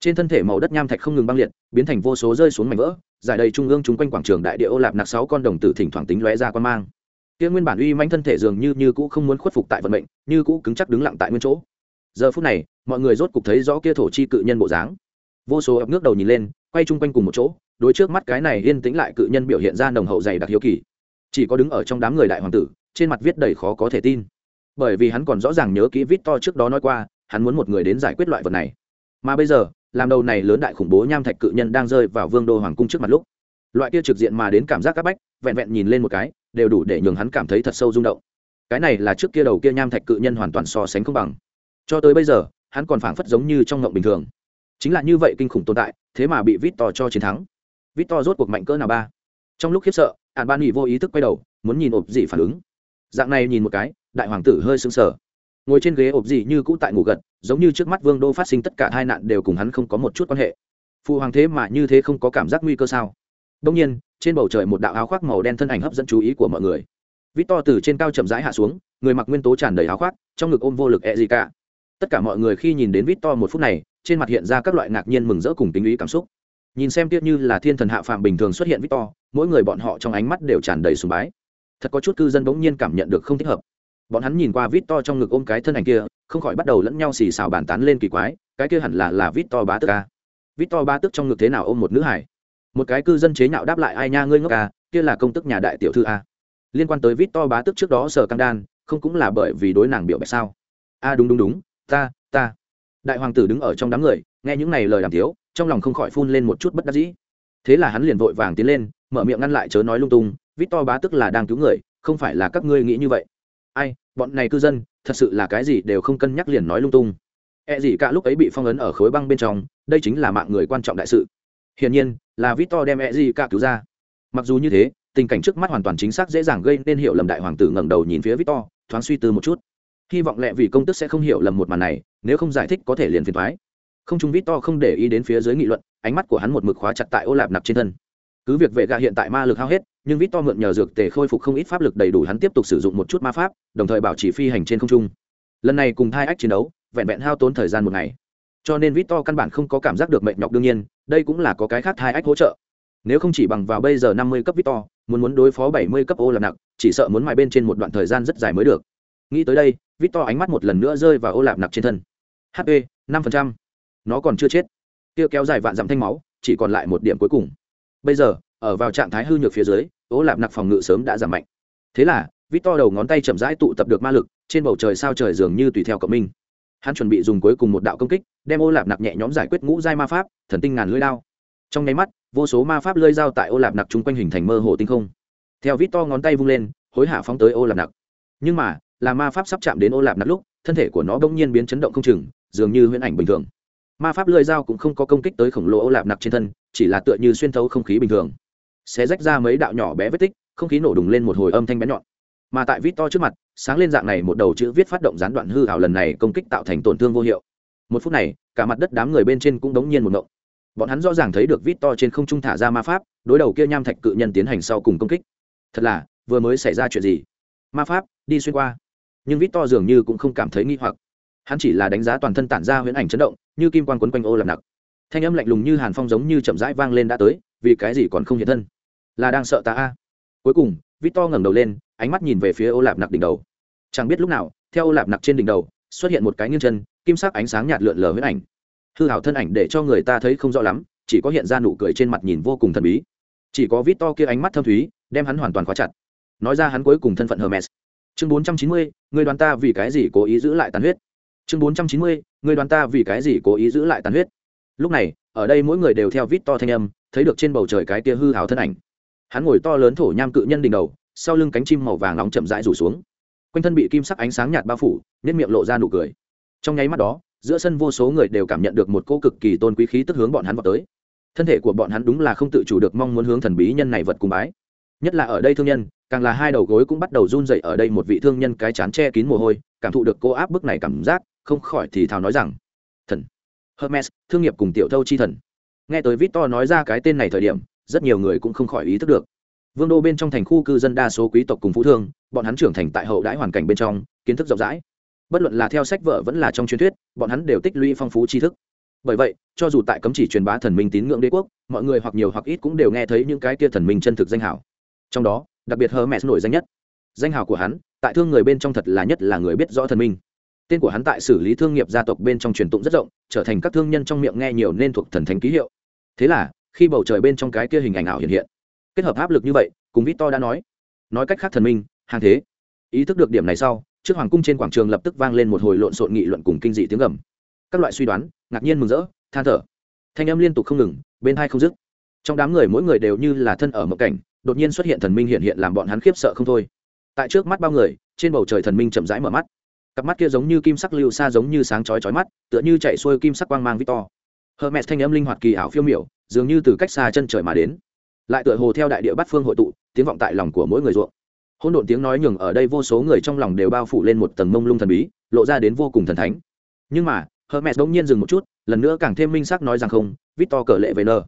trên thân thể màu đất nham thạch không ngừng băng liệt, biến thành vô số rơi xuống mảnh vỡ, giải đầy trung ương chúng quanh quảng trường đại địa ô lạp nặc sáu con đồng tử thỉnh thoảng tính lóe ra quan mang. Kia nguyên bản uy manh thân thể dường như như cũ không muốn khuất phục tại vận mệnh, như cũ cứng chắc đứng lặng tại nguyên chỗ. Giờ phút này, mọi người rốt cục thấy rõ kia thổ chi cự nhân bộ dáng. Vô số ập nước đầu nhìn lên, quay chung quanh cùng một chỗ, đối trước mắt cái này yên tĩnh lại cự nhân biểu hiện ra nồng hậu dày đặc hiếu kỳ. Chỉ có đứng ở trong đám người đại hoàng tử, trên mặt viết đầy khó có thể tin. Bởi vì hắn còn rõ ràng nhớ kỹ vít to trước đó nói qua, hắn muốn một người đến giải quyết loại vật này. Mà bây giờ làm đầu này lớn đại khủng bố nham thạch cự nhân đang rơi vào vương đô hoàng cung trước mặt lúc. Loại kia trực diện mà đến cảm giác các bách, vẹn vẹn nhìn lên một cái, đều đủ để nhường hắn cảm thấy thật sâu rung động. Cái này là trước kia đầu kia nham thạch cự nhân hoàn toàn so sánh không bằng. Cho tới bây giờ, hắn còn phảng phất giống như trong ngộng bình thường. Chính là như vậy kinh khủng tồn tại, thế mà bị vít to cho chiến thắng. Vít to rốt cuộc mạnh cỡ nào ba? Trong lúc khiếp sợ ạn ban nghị vô ý thức quay đầu, muốn nhìn ộp dị phản ứng. Dạng này nhìn một cái, đại hoàng tử hơi sững sờ. Ngồi trên ghế ộp dị như cũ tại ngủ gật giống như trước mắt vương đô phát sinh tất cả hai nạn đều cùng hắn không có một chút quan hệ. Phụ hoàng thế mà như thế không có cảm giác nguy cơ sao? Đông nhiên, trên bầu trời một đạo áo khoác màu đen thân ảnh hấp dẫn chú ý của mọi người. Vít to từ trên cao chậm rãi hạ xuống, người mặc nguyên tố tràn đầy áo khoác, trong ngực ôm vô lực e gì cả tất cả mọi người khi nhìn đến vít to một phút này, trên mặt hiện ra các loại ngạc nhiên mừng rỡ cùng tính ý cảm xúc. Nhìn xem tiếc như là thiên thần hạ phàm bình thường xuất hiện vít to mỗi người bọn họ trong ánh mắt đều tràn đầy sùng bái. Thật có chút cư dân bỗng nhiên cảm nhận được không thích hợp bọn hắn nhìn qua vít to trong ngực ôm cái thân ảnh kia, không khỏi bắt đầu lẫn nhau xì xào bàn tán lên kỳ quái, cái kia hẳn là là vít to bá tức ca. Vít to bá tức trong ngực thế nào ôm một nữ hải? Một cái cư dân chế nhạo đáp lại ai nha ngươi ngốc ca kia là công tức nhà đại tiểu thư a liên quan tới vít to bá tức trước đó sở căng đan, không cũng là bởi vì đối nàng biểu bạch sao? A đúng đúng đúng, ta ta. Đại hoàng tử đứng ở trong đám người, nghe những này lời đàm tiếu, trong lòng không khỏi phun lên một chút bất đắc dĩ. Thế là hắn liền vội vàng tiến lên, mở miệng ngăn lại chớ nói lung tung vít to bá tức là đang cứu người, không phải là các ngươi nghĩ như vậy. Ai bọn này cư dân, thật sự là cái gì đều không cân nhắc liền nói lung tung. E gì cả lúc ấy bị phong ấn ở khối băng bên trong, đây chính là mạng người quan trọng đại sự. Hiển nhiên, là vít to đem E gì cả cứu ra. Mặc dù như thế, tình cảnh trước mắt hoàn toàn chính xác dễ dàng gây nên hiểu lầm đại hoàng tử ngẩng đầu nhìn phía vít to thoáng suy tư một chút. Hy vọng lẹ vì công tức sẽ không hiểu lầm một màn này, nếu không giải thích có thể liền phiền thoái không trung vít to không để ý đến phía dưới nghị luận, ánh mắt của hắn một mực khóa chặt tại ô lạp nạp trên thân. Cứ việc vệ gạ hiện tại ma lực hao hết nhưng vít to mượn nhờ dược tề khôi phục không ít pháp lực đầy đủ hắn tiếp tục sử dụng một chút ma pháp, đồng thời bảo trì phi hành trên không trung. Lần này cùng hai ách chiến đấu, vẹn vẹn hao tốn thời gian một ngày. Cho nên vít to căn bản không có cảm giác được mệt nhọc đương nhiên, đây cũng là có cái khác hai ách hỗ trợ. Nếu không chỉ bằng vào bây giờ năm mươi cấp vít to, muốn muốn đối phó bảy mươi cấp ô lạp nặc chỉ sợ muốn mài bên trên một đoạn thời gian rất dài mới được. Nghĩ tới đây, vít to ánh mắt một lần nữa rơi vào ô lạp nặc trên thân. Hp năm nó còn chưa chết. Kia kéo dài vạn dặm thanh máu, chỉ còn lại một điểm cuối cùng. Bây giờ ở vào trạng thái hư nhược phía dưới ố lạp nặc phòng ngự sớm đã giảm mạnh. Thế là vít to đầu ngón tay chậm rãi tụ tập được ma lực, trên bầu trời sao trời dường như tùy theo cộng minh. Hắn chuẩn bị dùng cuối cùng một đạo công kích, đem ô lạp nặc nhẹ nhõm giải quyết ngũ giai ma pháp, thần tinh ngàn lưỡi lao trong nháy mắt, vô số ma pháp lưỡi dao tại ô lạp nặc chung quanh hình thành mơ hồ tinh không. Theo vít to ngón tay vung lên, hối hạ phóng tới ô lạp nặc. Nhưng mà, là ma pháp sắp chạm đến ô lạp nặc lúc, thân thể của nó bỗng nhiên biến chấn động không chừng, dường như huyễn ảnh bình thường. Ma pháp lưỡi dao cũng không có công kích tới khổng lồ ô lạp nặc trên thân, chỉ là tựa như xuyên thấu không khí bình thường sẽ rách ra mấy đạo nhỏ bé vết tích, không khí nổ đùng lên một hồi âm thanh bé nhọn. Mà tại vít to trước mặt, sáng lên dạng này một đầu chữ viết phát động gián đoạn hư hảo lần này công kích tạo thành tổn thương vô hiệu. Một phút này, cả mặt đất đám người bên trên cũng đống nhiên một mộng bọn hắn rõ ràng thấy được vít to trên không trung thả ra ma pháp, đối đầu kia nham thạch cự nhân tiến hành sau cùng công kích. Thật là, vừa mới xảy ra chuyện gì? Ma pháp, đi xuyên qua. Nhưng vít to dường như cũng không cảm thấy nghi hoặc. Hắn chỉ là đánh giá toàn thân tản ra huyễn ảnh chấn động, như kim quan quấn quanh ô làm nặc. Thanh âm lạnh lùng như hàn phong giống như chậm rãi vang lên đã tới vì cái gì còn không hiện thân? Là đang sợ ta a? Cuối cùng vít to ngẩng đầu lên, ánh mắt nhìn về phía ô lạp nặc đỉnh đầu. Chẳng biết lúc nào, theo ô lạp nặc trên đỉnh đầu, xuất hiện một cái nghiêng chân, kim sắc ánh sáng nhạt lượn lờ huyết ảnh. Hư hảo thân ảnh để cho người ta thấy không rõ lắm, chỉ có hiện ra nụ cười trên mặt nhìn vô cùng thần bí. Chỉ có vít to kia ánh mắt thâm thúy, đem hắn hoàn toàn khóa chặt. Nói ra hắn cuối cùng thân phận hermes. Chương bốn trăm chín mươi, người đoàn ta vì cái gì cố ý giữ lại tàn huyết? Chương bốn trăm chín mươi, người đoàn ta vì cái gì cố ý giữ lại tàn huyết? Lúc này, ở đây mỗi người đều theo vít to thanh âm thấy được trên bầu trời cái tia hư hào thân ảnh. Hắn ngồi to lớn thổ nham cự nhân đỉnh đầu, sau lưng cánh chim màu vàng nóng chậm rãi rủ xuống. Quanh thân bị kim sắc ánh sáng nhạt bao phủ nên miệng lộ ra nụ cười. Trong nháy mắt đó, giữa sân vô số người đều cảm nhận được một cô cực kỳ tôn quý khí tức hướng bọn hắn vào tới. Thân thể của bọn hắn đúng là không tự chủ được mong muốn hướng thần bí nhân này vật cùng bái. Nhất là ở đây thương nhân, càng là hai đầu gối cũng bắt đầu run dậy ở đây một vị thương nhân cái chán che kín mồ hôi, cảm thụ được cô áp bức này cảm giác, không khỏi thì thào nói rằng, thần, hermes, thương nghiệp cùng tiểu thâu chi thần nghe tới victor nói ra cái tên này thời điểm, rất nhiều người cũng không khỏi ý thức được. Vương đô bên trong thành khu cư dân đa số quý tộc cùng phú thương, bọn hắn trưởng thành tại hậu đãi hoàn cảnh bên trong, kiến thức rộng rãi. Bất luận là theo sách vở vẫn là trong truyền thuyết, bọn hắn đều tích lũy phong phú tri thức. Bởi vậy, cho dù tại cấm chỉ truyền bá thần minh tín ngưỡng đế quốc, mọi người hoặc nhiều hoặc ít cũng đều nghe thấy những cái kia thần minh chân thực danh hảo trong đó, đặc biệt hermes nổi danh nhất. Danh hào của hắn, tại thương người bên trong thật là nhất là người biết rõ thần minh. Tên của hắn tại xử lý thương nghiệp gia tộc bên trong truyền tụng rất rộng, trở thành các thương nhân trong miệng nghe nhiều nên thuộc thần thánh ký hiệu thế là, khi bầu trời bên trong cái kia hình ảnh ảo hiện hiện, kết hợp áp lực như vậy, cùng victor đã nói. Nói cách khác thần minh, hàng thế. Ý thức được điểm này sau, trước hoàng cung trên quảng trường lập tức vang lên một hồi lộn xộn nghị luận cùng kinh dị tiếng gầm. Các loại suy đoán, ngạc nhiên mừng rỡ, than thở. Thanh âm liên tục không ngừng, bên hai không dứt. Trong đám người mỗi người đều như là thân ở mộng cảnh, đột nhiên xuất hiện thần minh hiện hiện làm bọn hắn khiếp sợ không thôi. Tại trước mắt bao người, trên bầu trời thần minh chậm rãi mở mắt. Cặp mắt kia giống như kim sắc lưu xa giống như sáng chói chói mắt, tựa như chạy xuôi kim sắc quang mang victor hermes thanh âm linh hoạt kỳ ảo phiêu miểu, dường như từ cách xa chân trời mà đến. Lại tựa hồ theo đại địa bát phương hội tụ, tiếng vọng tại lòng của mỗi người ruộng. Hỗn độn tiếng nói nhường ở đây vô số người trong lòng đều bao phủ lên một tầng mông lung thần bí, lộ ra đến vô cùng thần thánh. Nhưng mà, hermes bỗng nhiên dừng một chút, lần nữa càng thêm minh xác nói rằng không, victor cờ lệ về nờ.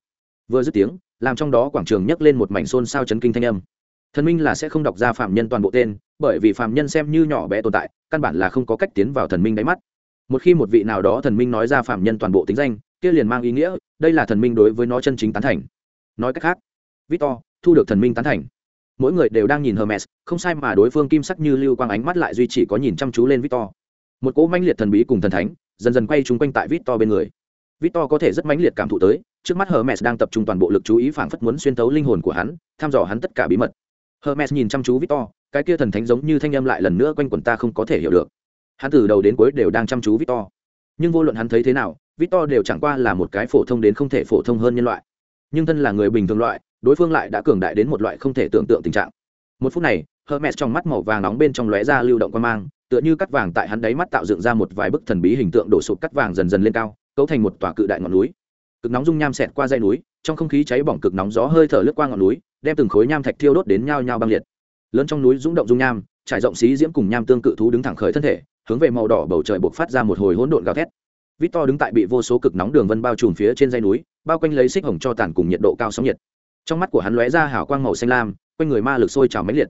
vừa dứt tiếng, làm trong đó quảng trường nhấc lên một mảnh xôn xao chấn kinh thanh âm. Thần minh là sẽ không đọc ra phạm nhân toàn bộ tên, bởi vì phạm nhân xem như nhỏ bé tồn tại, căn bản là không có cách tiến vào thần minh đáy mắt. Một khi một vị nào đó thần minh nói ra phạm nhân toàn bộ tính danh kia liền mang ý nghĩa, đây là thần minh đối với nó chân chính tán thành. Nói cách khác, victor thu được thần minh tán thành. Mỗi người đều đang nhìn hermes, không sai mà đối phương kim sắc như lưu quang ánh mắt lại duy chỉ có nhìn chăm chú lên victor. Một cỗ mãnh liệt thần bí cùng thần thánh, dần dần quay chung quanh tại victor bên người. Victor có thể rất mãnh liệt cảm thụ tới, trước mắt hermes đang tập trung toàn bộ lực chú ý phảng phất muốn xuyên tấu linh hồn của hắn, thăm dò hắn tất cả bí mật. Hermes nhìn chăm chú victor, cái kia thần thánh giống như thanh âm lại lần nữa quanh quần ta không có thể hiểu được. Hắn từ đầu đến cuối đều đang chăm chú victor nhưng vô luận hắn thấy thế nào, victor đều chẳng qua là một cái phổ thông đến không thể phổ thông hơn nhân loại. Nhưng thân là người bình thường loại, đối phương lại đã cường đại đến một loại không thể tưởng tượng tình trạng. Một phút này, hermes trong mắt màu vàng nóng bên trong lóe ra lưu động quan mang, tựa như cắt vàng tại hắn đáy mắt tạo dựng ra một vài bức thần bí hình tượng đổ sụt cắt vàng dần dần lên cao, cấu thành một tòa cự đại ngọn núi. Cực nóng dung nham xẹt qua dây núi, trong không khí cháy bỏng cực nóng gió hơi thở lướt qua ngọn núi, đem từng khối nham thạch thiêu đốt đến nhao nhau băng liệt. Lớn trong núi rúng động dung nham, trải rộng xí diễm cùng nham tương cự thú đứng thẳng khởi thân thể hướng về màu đỏ bầu trời buộc phát ra một hồi hỗn độn gào thét Victor đứng tại bị vô số cực nóng đường vân bao trùm phía trên dãy núi, bao quanh lấy xích hồng cho tàn cùng nhiệt độ cao sóng nhiệt. Trong mắt của hắn lóe ra hào quang màu xanh lam, quanh người ma lực sôi trào mãnh liệt.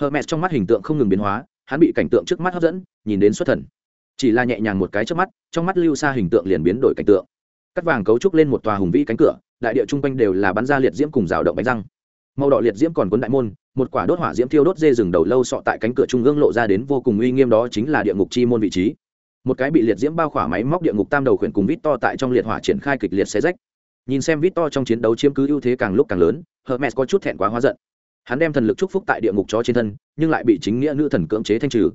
Hermes trong mắt hình tượng không ngừng biến hóa, hắn bị cảnh tượng trước mắt hấp dẫn, nhìn đến xuất thần. Chỉ là nhẹ nhàng một cái chớp mắt, trong mắt lưu xa hình tượng liền biến đổi cảnh tượng. Cắt vàng cấu trúc lên một tòa hùng vĩ cánh cửa, đại địa trung quanh đều là bắn ra liệt diễm cùng rào động bánh răng. Màu đỏ liệt diễm còn cuốn đại môn, một quả đốt hỏa diễm thiêu đốt dê rừng đầu lâu sọ tại cánh cửa trung ương lộ ra đến vô cùng uy nghiêm đó chính là địa ngục chi môn vị trí. Một cái bị liệt diễm bao khỏa máy móc địa ngục tam đầu khuyển cùng vít to tại trong liệt hỏa triển khai kịch liệt xé rách. Nhìn xem vít to trong chiến đấu chiếm cứ ưu thế càng lúc càng lớn hermes có chút thẹn quá hóa giận. Hắn đem thần lực chúc phúc tại địa ngục chó trên thân nhưng lại bị chính nghĩa nữ thần cưỡng chế thanh trừ.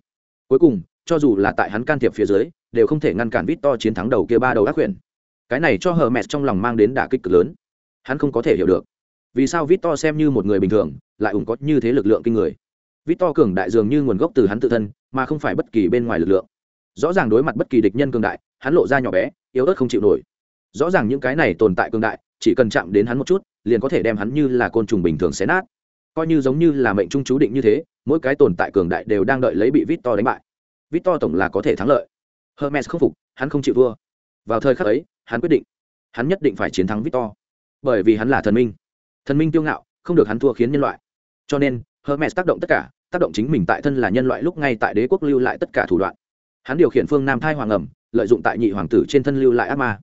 Cuối cùng cho dù là tại hắn can thiệp phía dưới đều không thể ngăn cản vít to chiến thắng đầu kia ba đầu ác quyển cái này cho hermes trong lòng mang đến đả kích cực lớn. Hắn không có thể hiểu được vì sao victor xem như một người bình thường, lại ủng có như thế lực lượng kinh người? Victor cường đại dường như nguồn gốc từ hắn tự thân, mà không phải bất kỳ bên ngoài lực lượng. Rõ ràng đối mặt bất kỳ địch nhân cường đại, hắn lộ ra nhỏ bé, yếu ớt không chịu nổi. Rõ ràng những cái này tồn tại cường đại, chỉ cần chạm đến hắn một chút, liền có thể đem hắn như là côn trùng bình thường xé nát. Coi như giống như là mệnh trung chú định như thế, mỗi cái tồn tại cường đại đều đang đợi lấy bị victor đánh bại. Victor tổng là có thể thắng lợi. Hermes không phục, hắn không chịu thua vào thời khắc ấy, hắn quyết định. Hắn nhất định phải chiến thắng victor. Bởi vì hắn là thần minh thần minh tiêu ngạo, không được hắn thua khiến nhân loại. Cho nên, hermes tác động tất cả, tác động chính mình tại thân là nhân loại lúc ngay tại đế quốc lưu lại tất cả thủ đoạn. Hắn điều khiển phương nam thai hoàng ẩm, lợi dụng tại nhị hoàng tử trên thân lưu lại ác ma.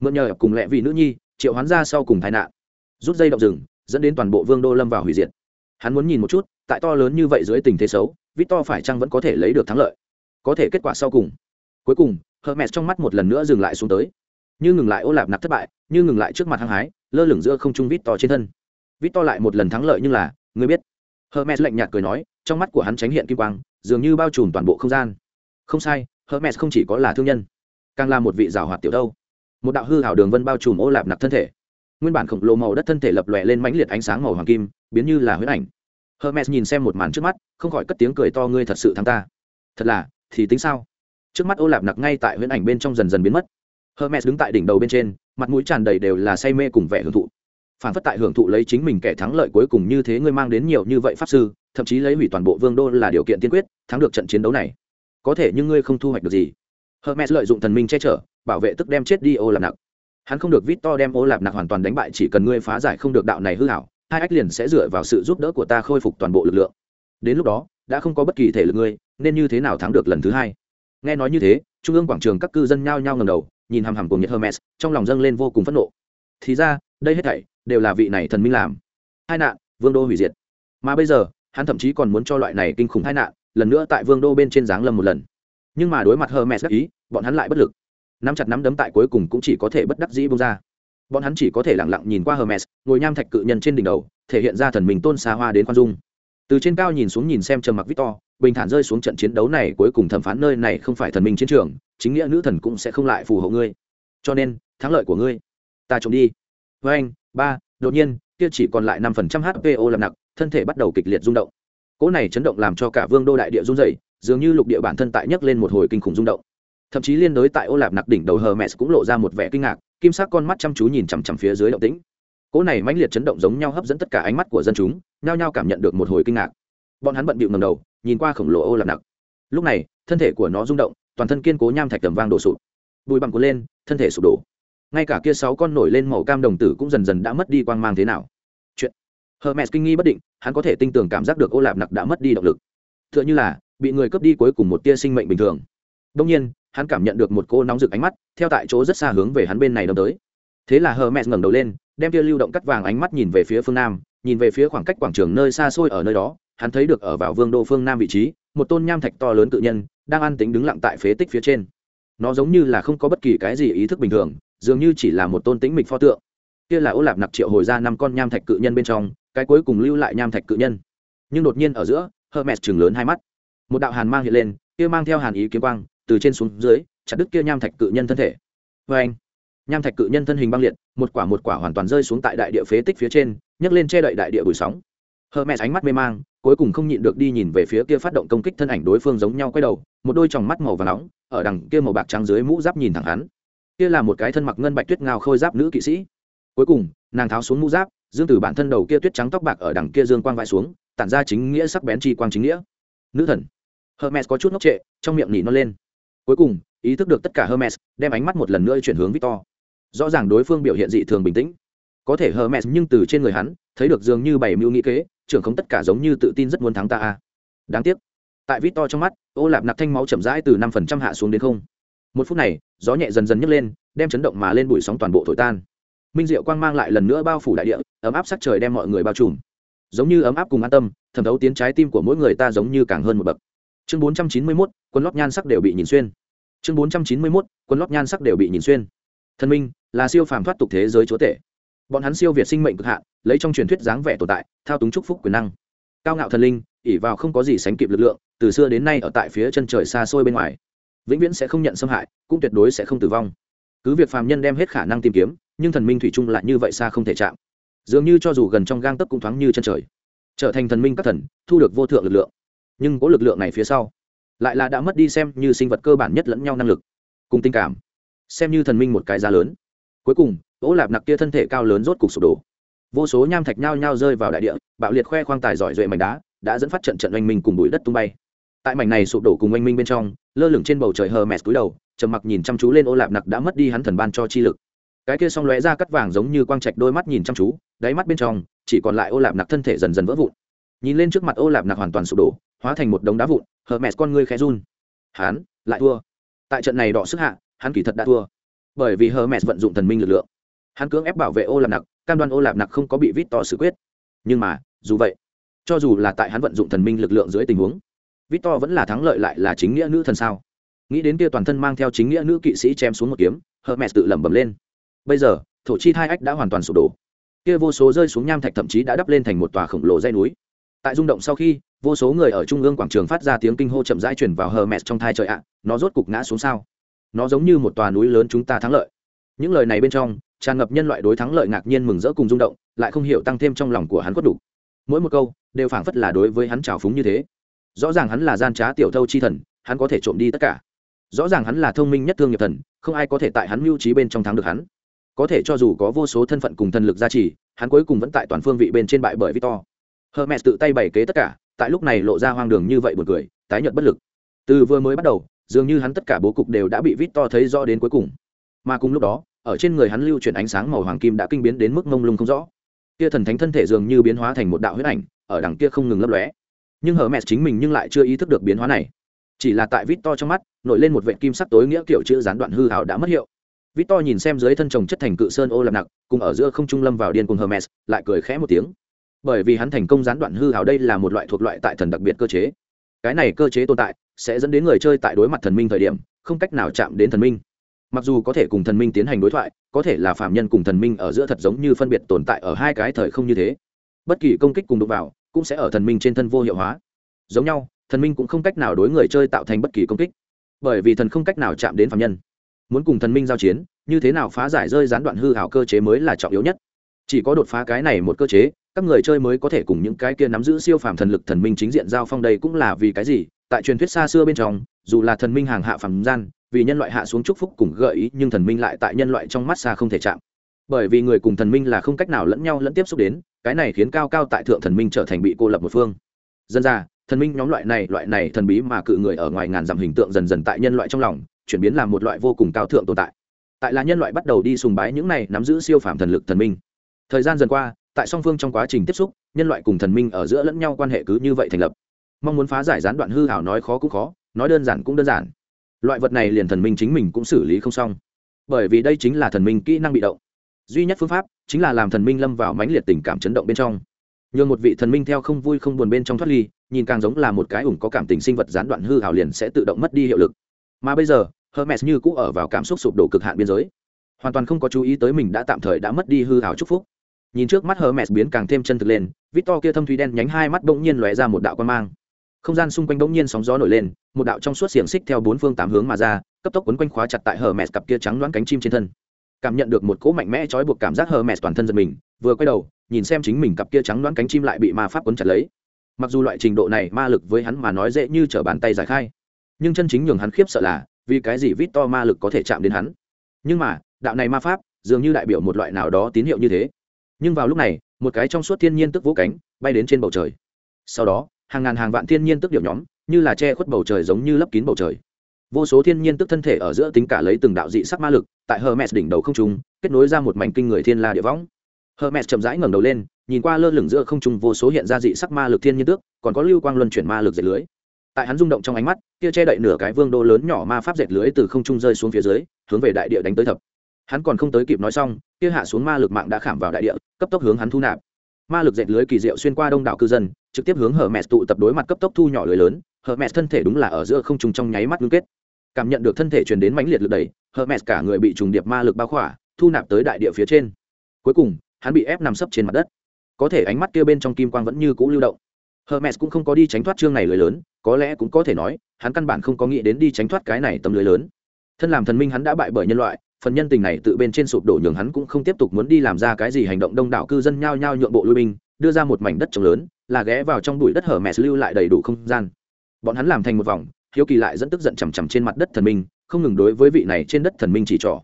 Mượn nhờ cùng lẹ vì nữ nhi, triệu hoán ra sau cùng tai nạn. Rút dây động rừng, dẫn đến toàn bộ vương đô lâm vào hủy diệt. Hắn muốn nhìn một chút, tại to lớn như vậy dưới tình thế xấu, victor phải chăng vẫn có thể lấy được thắng lợi? Có thể kết quả sau cùng. Cuối cùng, hermes trong mắt một lần nữa dừng lại xuống tới. Như ngừng lại ô lạp nạp thất bại, như ngừng lại trước mặt hăng hái, lơ lửng giữa không trung victor trên thân. Vít to lại một lần thắng lợi nhưng là người biết. Hermes lạnh nhạt cười nói, trong mắt của hắn tránh hiện kim quang, dường như bao trùm toàn bộ không gian. Không sai, hermes không chỉ có là thương nhân, càng là một vị rào hoạt tiểu đâu. Một đạo hư hảo đường vân bao trùm ô lạp nặc thân thể. Nguyên bản khổng lồ màu đất thân thể lập lòe lên mãnh liệt ánh sáng màu hoàng kim, biến như là huyết ảnh. Hermes nhìn xem một màn trước mắt, không khỏi cất tiếng cười to, ngươi thật sự thắng ta. Thật là, thì tính sao? Trước mắt ô lạp nặc ngay tại huyễn ảnh bên trong dần dần biến mất. Hermes đứng tại đỉnh đầu bên trên, mặt mũi tràn đầy đều là say mê cùng vẻ hưởng thụ phản phất tại hưởng thụ lấy chính mình kẻ thắng lợi cuối cùng như thế ngươi mang đến nhiều như vậy pháp sư, thậm chí lấy hủy toàn bộ vương đô là điều kiện tiên quyết, thắng được trận chiến đấu này. Có thể nhưng ngươi không thu hoạch được gì. Hermes lợi dụng thần minh che chở, bảo vệ tức đem chết đi ô lạp nặc hắn không được vít to đem ô lạp nặc hoàn toàn đánh bại, chỉ cần ngươi phá giải không được đạo này hư hảo hai ách liền sẽ dựa vào sự giúp đỡ của ta khôi phục toàn bộ lực lượng. Đến lúc đó, đã không có bất kỳ thể lực ngươi, nên như thế nào thắng được lần thứ hai? Nghe nói như thế, trung ương quảng trường các cư dân nhao nhao ngầm đầu, nhìn hằm hằm cùng nhiệt hermes, trong lòng dâng lên vô cùng phẫn nộ. Thì ra, đây hết thảy đều là vị này thần minh làm. Hai nạn, vương đô hủy diệt. Mà bây giờ, hắn thậm chí còn muốn cho loại này kinh khủng hai nạn, lần nữa tại vương đô bên trên giáng lâm một lần. Nhưng mà đối mặt hermes đắc ý, bọn hắn lại bất lực. Nắm chặt nắm đấm tại cuối cùng cũng chỉ có thể bất đắc dĩ bông ra. Bọn hắn chỉ có thể lẳng lặng nhìn qua hermes, ngồi nham thạch cự nhân trên đỉnh đầu, thể hiện ra thần mình tôn xa hoa đến khoan dung. Từ trên cao nhìn xuống nhìn xem trầm mặc victor, bình thản rơi xuống trận chiến đấu này cuối cùng thẩm phán nơi này không phải thần minh chiến trường, chính nghĩa nữ thần cũng sẽ không lại phù hộ ngươi. Cho nên, thắng lợi của ngươi, ta trộm đi. Với anh ba, đột nhiên, kia chỉ còn lại năm phần trăm hpo làm nặng, thân thể bắt đầu kịch liệt rung động. Cỗ này chấn động làm cho cả vương đô đại địa run dày dường như lục địa bản thân tại nhấc lên một hồi kinh khủng rung động. Thậm chí liên đối tại ô lạp nặc đỉnh đầu hờ mẹ cũng lộ ra một vẻ kinh ngạc, kim sắc con mắt chăm chú nhìn chằm chằm phía dưới động tĩnh. Cỗ này mãnh liệt chấn động giống nhau hấp dẫn tất cả ánh mắt của dân chúng, nhao nhao cảm nhận được một hồi kinh ngạc. Bọn hắn bận bịu ngầm đầu, nhìn qua khổng lồ ô lạp nặc. Lúc này, thân thể của nó rung động, toàn thân kiên cố nham thạch tầm vang đổ sụp. Bùi bằng cuốn lên, thân thể sụp đổ ngay cả kia sáu con nổi lên màu cam đồng tử cũng dần dần đã mất đi quang mang thế nào. Chuyện. Hermes kinh nghi bất định, hắn có thể tinh tường cảm giác được ô lạp nặc đã mất đi động lực. T h ư ợ n h ư là, bị người cướp đi cuối cùng một tia sinh mệnh bình thường. Đông nhiên, hắn cảm nhận được một cô nóng rực ánh mắt, theo tại chỗ rất xa hướng về hắn bên này đâm tới. Thế là hermes ngẩng đầu lên, đem tia lưu động cắt vàng ánh mắt nhìn về phía phương nam, nhìn về phía khoảng cách quảng trường nơi xa xôi ở nơi đó, hắn thấy được ở vào vương đô phương nam vị trí, một tôn nham thạch to lớn tự nhân, đang ăn tính đứng lặng tại phế tích phía trên. Nó giống như là không có bất kỳ cái gì ý thức bình thường dường như chỉ là một tôn tĩnh mịch pho tượng. Kia là ô lạp nạp triệu hồi ra năm con nham thạch cự nhân bên trong, cái cuối cùng lưu lại nham thạch cự nhân. Nhưng đột nhiên ở giữa, hermes chừng lớn hai mắt. Một đạo hàn mang hiện lên, kia mang theo hàn ý kiếm quang, từ trên xuống dưới, chặt đứt kia nham thạch cự nhân thân thể. Vê anh, nham thạch cự nhân thân hình băng liệt, một quả một quả hoàn toàn rơi xuống tại đại địa phế tích phía trên, nhấc lên che đậy đại địa bụi sóng. Hermes ánh mắt mê mang, cuối cùng không nhịn được đi nhìn về phía kia phát động công kích thân ảnh đối phương giống nhau quay đầu, một đôi tròng mắt màu và nóng, ở đằng kia màu bạc trắng dưới mũ giáp nhìn thẳng hắn kia là một cái thân mặc ngân bạch tuyết ngao khôi giáp nữ kỵ sĩ. Cuối cùng, nàng tháo xuống mũ giáp, dương từ bản thân đầu kia tuyết trắng tóc bạc ở đằng kia dương quang vãi xuống, tản ra chính nghĩa sắc bén chi quang chính nghĩa. Nữ thần. Hermes có chút ngốc trệ, trong miệng nỉ nó lên. Cuối cùng, ý thức được tất cả hermes, đem ánh mắt một lần nữa chuyển hướng victor. Rõ ràng đối phương biểu hiện dị thường bình tĩnh. Có thể hermes nhưng từ trên người hắn, thấy được dường như bảy mưu nghĩ kế, trưởng không tất cả giống như tự tin rất muốn thắng ta a. Đáng tiếc. Tại victor trong mắt, ô lạp nạp thanh máu chậm rãi từ năm phần trăm hạ xuống đến không một phút này, gió nhẹ dần dần nhấc lên, đem chấn động mà lên bụi sóng toàn bộ thổi tan. Minh diệu quang mang lại lần nữa bao phủ đại địa, ấm áp sắc trời đem mọi người bao trùm. Giống như ấm áp cùng an tâm, thẩm thấu tiến trái tim của mỗi người ta giống như càng hơn một bậc. Chương bốn trăm chín mươi mốt, quân lót nhan sắc đều bị nhìn xuyên. Chương bốn trăm chín mươi mốt, quân lót nhan sắc đều bị nhìn xuyên. Thần minh, là siêu phàm thoát tục thế giới chúa tể. Bọn hắn siêu việt sinh mệnh cực hạn, lấy trong truyền thuyết dáng vẻ tồn tại, thao túng chúc phúc quyền năng. Cao ngạo thần linh ỉ vào không có gì sánh kịp lực lượng, từ xưa đến nay ở tại phía chân trời xa xôi bên ngoài vĩnh viễn sẽ không nhận xâm hại, cũng tuyệt đối sẽ không tử vong. Cứ việc phàm nhân đem hết khả năng tìm kiếm, nhưng thần minh thủy chung lại như vậy xa không thể chạm. Dường như cho dù gần trong gang tấc cũng thoáng như chân trời. Trở thành thần minh các thần, thu được vô thượng lực lượng. Nhưng có lực lượng này phía sau, lại là đã mất đi xem như sinh vật cơ bản nhất lẫn nhau năng lực, cùng tình cảm. Xem như thần minh một cái giá lớn. Cuối cùng ỗ lạp nặc kia thân thể cao lớn rốt cục sụp đổ. Vô số nham thạch nhao nhao rơi vào đại địa, bạo liệt khoe khoang tài giỏi duệ mảnh đá, đã dẫn phát trận trận oanh minh cùng bụi đất tung bay tại mảnh này sụp đổ cùng oanh minh bên trong, lơ lửng trên bầu trời hờ mẹt túi đầu, trầm mặc nhìn chăm chú lên ô lạp nặc đã mất đi hắn thần ban cho chi lực. Cái kia xong lóe ra cắt vàng giống như quang trạch đôi mắt nhìn chăm chú, đáy mắt bên trong, chỉ còn lại ô lạp nặc thân thể dần dần vỡ vụn. Nhìn lên trước mặt ô lạp nặc hoàn toàn sụp đổ, hóa thành một đống đá vụn hờ mẹt con ngươi khẽ run. Hắn, lại thua. Tại trận này đọ sức hạ, hắn kỳ thật đã thua. Bởi vì hờ mẹt vận dụng thần minh lực lượng. Hắn cưỡng ép bảo vệ ô lạp nặc, cam đoan ô lạp nặc không có bị vít to xử quyết. Nhưng mà, dù vậy, cho dù là tại hắn vận dụng thần minh lực lượng dưới tình huống vít to vẫn là thắng lợi lại là chính nghĩa nữ thần sao? Nghĩ đến kia toàn thân mang theo chính nghĩa nữ kỵ sĩ chém xuống một kiếm, hermes tự lẩm bẩm lên. Bây giờ, thổ chi thai ách đã hoàn toàn sụp đổ. Kia vô số rơi xuống nham thạch thậm chí đã đắp lên thành một tòa khổng lồ dây núi. Tại rung động sau khi, vô số người ở trung ương quảng trường phát ra tiếng kinh hô chậm rãi chuyển vào hermes trong thai trời ạ, nó rốt cục ngã xuống sao? Nó giống như một tòa núi lớn chúng ta thắng lợi. Những lời này bên trong, tràn ngập nhân loại đối thắng lợi ngạc nhiên mừng rỡ cùng rung động, lại không hiểu tăng thêm trong lòng của hắn quất đủ. Mỗi một câu, đều phảng phất là đối với hắn trào phúng như thế rõ ràng hắn là gian trá tiểu thâu chi thần, hắn có thể trộm đi tất cả. Rõ ràng hắn là thông minh nhất thương nghiệp thần, không ai có thể tại hắn mưu trí bên trong thắng được hắn. Có thể cho dù có vô số thân phận cùng thần lực gia trì, hắn cuối cùng vẫn tại toàn phương vị bên trên bại bởi victor. Hermes tự tay bày kế tất cả, tại lúc này lộ ra hoang đường như vậy buồn cười, tái nhợt bất lực. Từ vừa mới bắt đầu, dường như hắn tất cả bố cục đều đã bị victor thấy rõ đến cuối cùng. Mà cùng lúc đó, ở trên người hắn lưu chuyển ánh sáng màu hoàng kim đã kinh biến đến mức mông lung không rõ. Kia thần thánh thân thể dường như biến hóa thành một đạo huyết ảnh, ở đằng kia không ngừng lấp lóe nhưng hờ mẹ chính mình nhưng lại chưa ý thức được biến hóa này. Chỉ là tại vít to trong mắt, nổi lên một vệ kim sắc tối nghĩa kiểu chữ gián đoạn hư hảo đã mất hiệu. Vít to nhìn xem dưới thân chồng chất thành cự sơn ô lập nặc, cùng ở giữa không trung lâm vào điên cùng hermes, lại cười khẽ một tiếng. Bởi vì hắn thành công gián đoạn hư hảo đây là một loại thuộc loại tại thần đặc biệt cơ chế. Cái này cơ chế tồn tại, sẽ dẫn đến người chơi tại đối mặt thần minh thời điểm, không cách nào chạm đến thần minh. Mặc dù có thể cùng thần minh tiến hành đối thoại, có thể là phạm nhân cùng thần minh ở giữa thật giống như phân biệt tồn tại ở hai cái thời không như thế. Bất kỳ công kích cùng đụng vào cũng sẽ ở thần minh trên thân vô hiệu hóa. Giống nhau, thần minh cũng không cách nào đối người chơi tạo thành bất kỳ công kích, bởi vì thần không cách nào chạm đến phạm nhân. Muốn cùng thần minh giao chiến, như thế nào phá giải rơi gián đoạn hư hảo cơ chế mới là trọng yếu nhất. Chỉ có đột phá cái này một cơ chế, các người chơi mới có thể cùng những cái kia nắm giữ siêu phàm thần lực thần minh chính diện giao phong đây cũng là vì cái gì? Tại truyền thuyết xa xưa bên trong, dù là thần minh hàng hạ phàm gian, vì nhân loại hạ xuống chúc phúc cùng gợi ý, nhưng thần minh lại tại nhân loại trong mắt xa không thể chạm bởi vì người cùng thần minh là không cách nào lẫn nhau lẫn tiếp xúc đến, cái này khiến cao cao tại thượng thần minh trở thành bị cô lập một phương. Dân ra, thần minh nhóm loại này loại này thần bí mà cự người ở ngoài ngàn dặm hình tượng dần dần tại nhân loại trong lòng, chuyển biến làm một loại vô cùng cao thượng tồn tại. Tại là nhân loại bắt đầu đi sùng bái những này nắm giữ siêu phàm thần lực thần minh. Thời gian dần qua, tại song phương trong quá trình tiếp xúc, nhân loại cùng thần minh ở giữa lẫn nhau quan hệ cứ như vậy thành lập. Mong muốn phá giải gián đoạn hư hảo nói khó cũng khó, nói đơn giản cũng đơn giản. Loại vật này liền thần minh chính mình cũng xử lý không xong. Bởi vì đây chính là thần minh kỹ năng bị động duy nhất phương pháp chính là làm thần minh lâm vào mãnh liệt tình cảm chấn động bên trong. Nhường một vị thần minh theo không vui không buồn bên trong thoát ly, nhìn càng giống là một cái ủng có cảm tình sinh vật gián đoạn hư hảo liền sẽ tự động mất đi hiệu lực. Mà bây giờ, hermes như cũ ở vào cảm xúc sụp đổ cực hạn biên giới. Hoàn toàn không có chú ý tới mình đã tạm thời đã mất đi hư hảo chúc phúc. Nhìn trước mắt hermes biến càng thêm chân thực lên, victor kia thâm thúy đen nhánh hai mắt bỗng nhiên lóe ra một đạo quan mang. Không gian xung quanh bỗng nhiên sóng gió nổi lên, một đạo trong suốt xiềng xích theo bốn phương tám hướng mà ra, cấp tốc quấn quanh khóa chặt tại hermes cặp kia trắng đoán cánh chim trên thân cảm nhận được một cỗ mạnh mẽ trói buộc cảm giác hờ mẹt toàn thân giật mình, vừa quay đầu, nhìn xem chính mình cặp kia trắng đoán cánh chim lại bị ma pháp quấn chặt lấy. Mặc dù loại trình độ này ma lực với hắn mà nói dễ như trở bàn tay giải khai, nhưng chân chính nhường hắn khiếp sợ là, vì cái gì vít to ma lực có thể chạm đến hắn? Nhưng mà, đạo này ma pháp, dường như đại biểu một loại nào đó tín hiệu như thế. Nhưng vào lúc này, một cái trong suốt thiên nhiên tức vỗ cánh, bay đến trên bầu trời. Sau đó, hàng ngàn hàng vạn thiên nhiên tức điệu nhóm, như là che khuất bầu trời giống như lấp kín bầu trời vô số thiên nhiên tức thân thể ở giữa tính cả lấy từng đạo dị sắc ma lực, tại hermes đỉnh đầu không trung, kết nối ra một mảnh kinh người thiên la địa võng. Hermes chậm rãi ngẩng đầu lên, nhìn qua lơ lửng giữa không trung vô số hiện ra dị sắc ma lực thiên nhiên tước còn có lưu quang luân chuyển ma lực dệt lưới. Tại hắn rung động trong ánh mắt, kia che đậy nửa cái vương đô lớn nhỏ ma pháp dệt lưới từ không trung rơi xuống phía dưới, hướng về đại địa đánh tới thập. Hắn còn không tới kịp nói xong, kia hạ xuống ma lực mạng đã khảm vào đại địa, cấp tốc hướng hắn thu nạp. Ma lực dệt lưới kỳ diệu xuyên qua đông đảo cư dân, trực tiếp hướng hở tụ tập đối mặt cấp tốc thu nhỏ lưới lớn Hermes mẹt thân thể đúng là ở giữa không trung trong nháy mắt ngưng kết. Cảm nhận được thân thể truyền đến mãnh liệt lực đẩy, Hermes mẹt cả người bị trùng điệp ma lực bao khỏa, thu nạp tới đại địa phía trên. Cuối cùng, hắn bị ép nằm sấp trên mặt đất. Có thể ánh mắt kia bên trong kim quang vẫn như cũ lưu động. Hermes cũng không có đi tránh thoát chương này lưới lớn, có lẽ cũng có thể nói, hắn căn bản không có nghĩ đến đi tránh thoát cái này tấm lưới lớn. Thân làm thần minh hắn đã bại bởi nhân loại, phần nhân tình này tự bên trên sụp đổ nhường hắn cũng không tiếp tục muốn đi làm ra cái gì hành động đông đảo cư dân nhao nhao nhượng bộ lui binh, đưa ra một mảnh đất trồng lớn, là ghé vào trong bụi đất Hermes lưu lại đầy đủ không gian bọn hắn làm thành một vòng, hiếu kỳ lại dẫn tức giận chằm chằm trên mặt đất thần minh, không ngừng đối với vị này trên đất thần minh chỉ trỏ.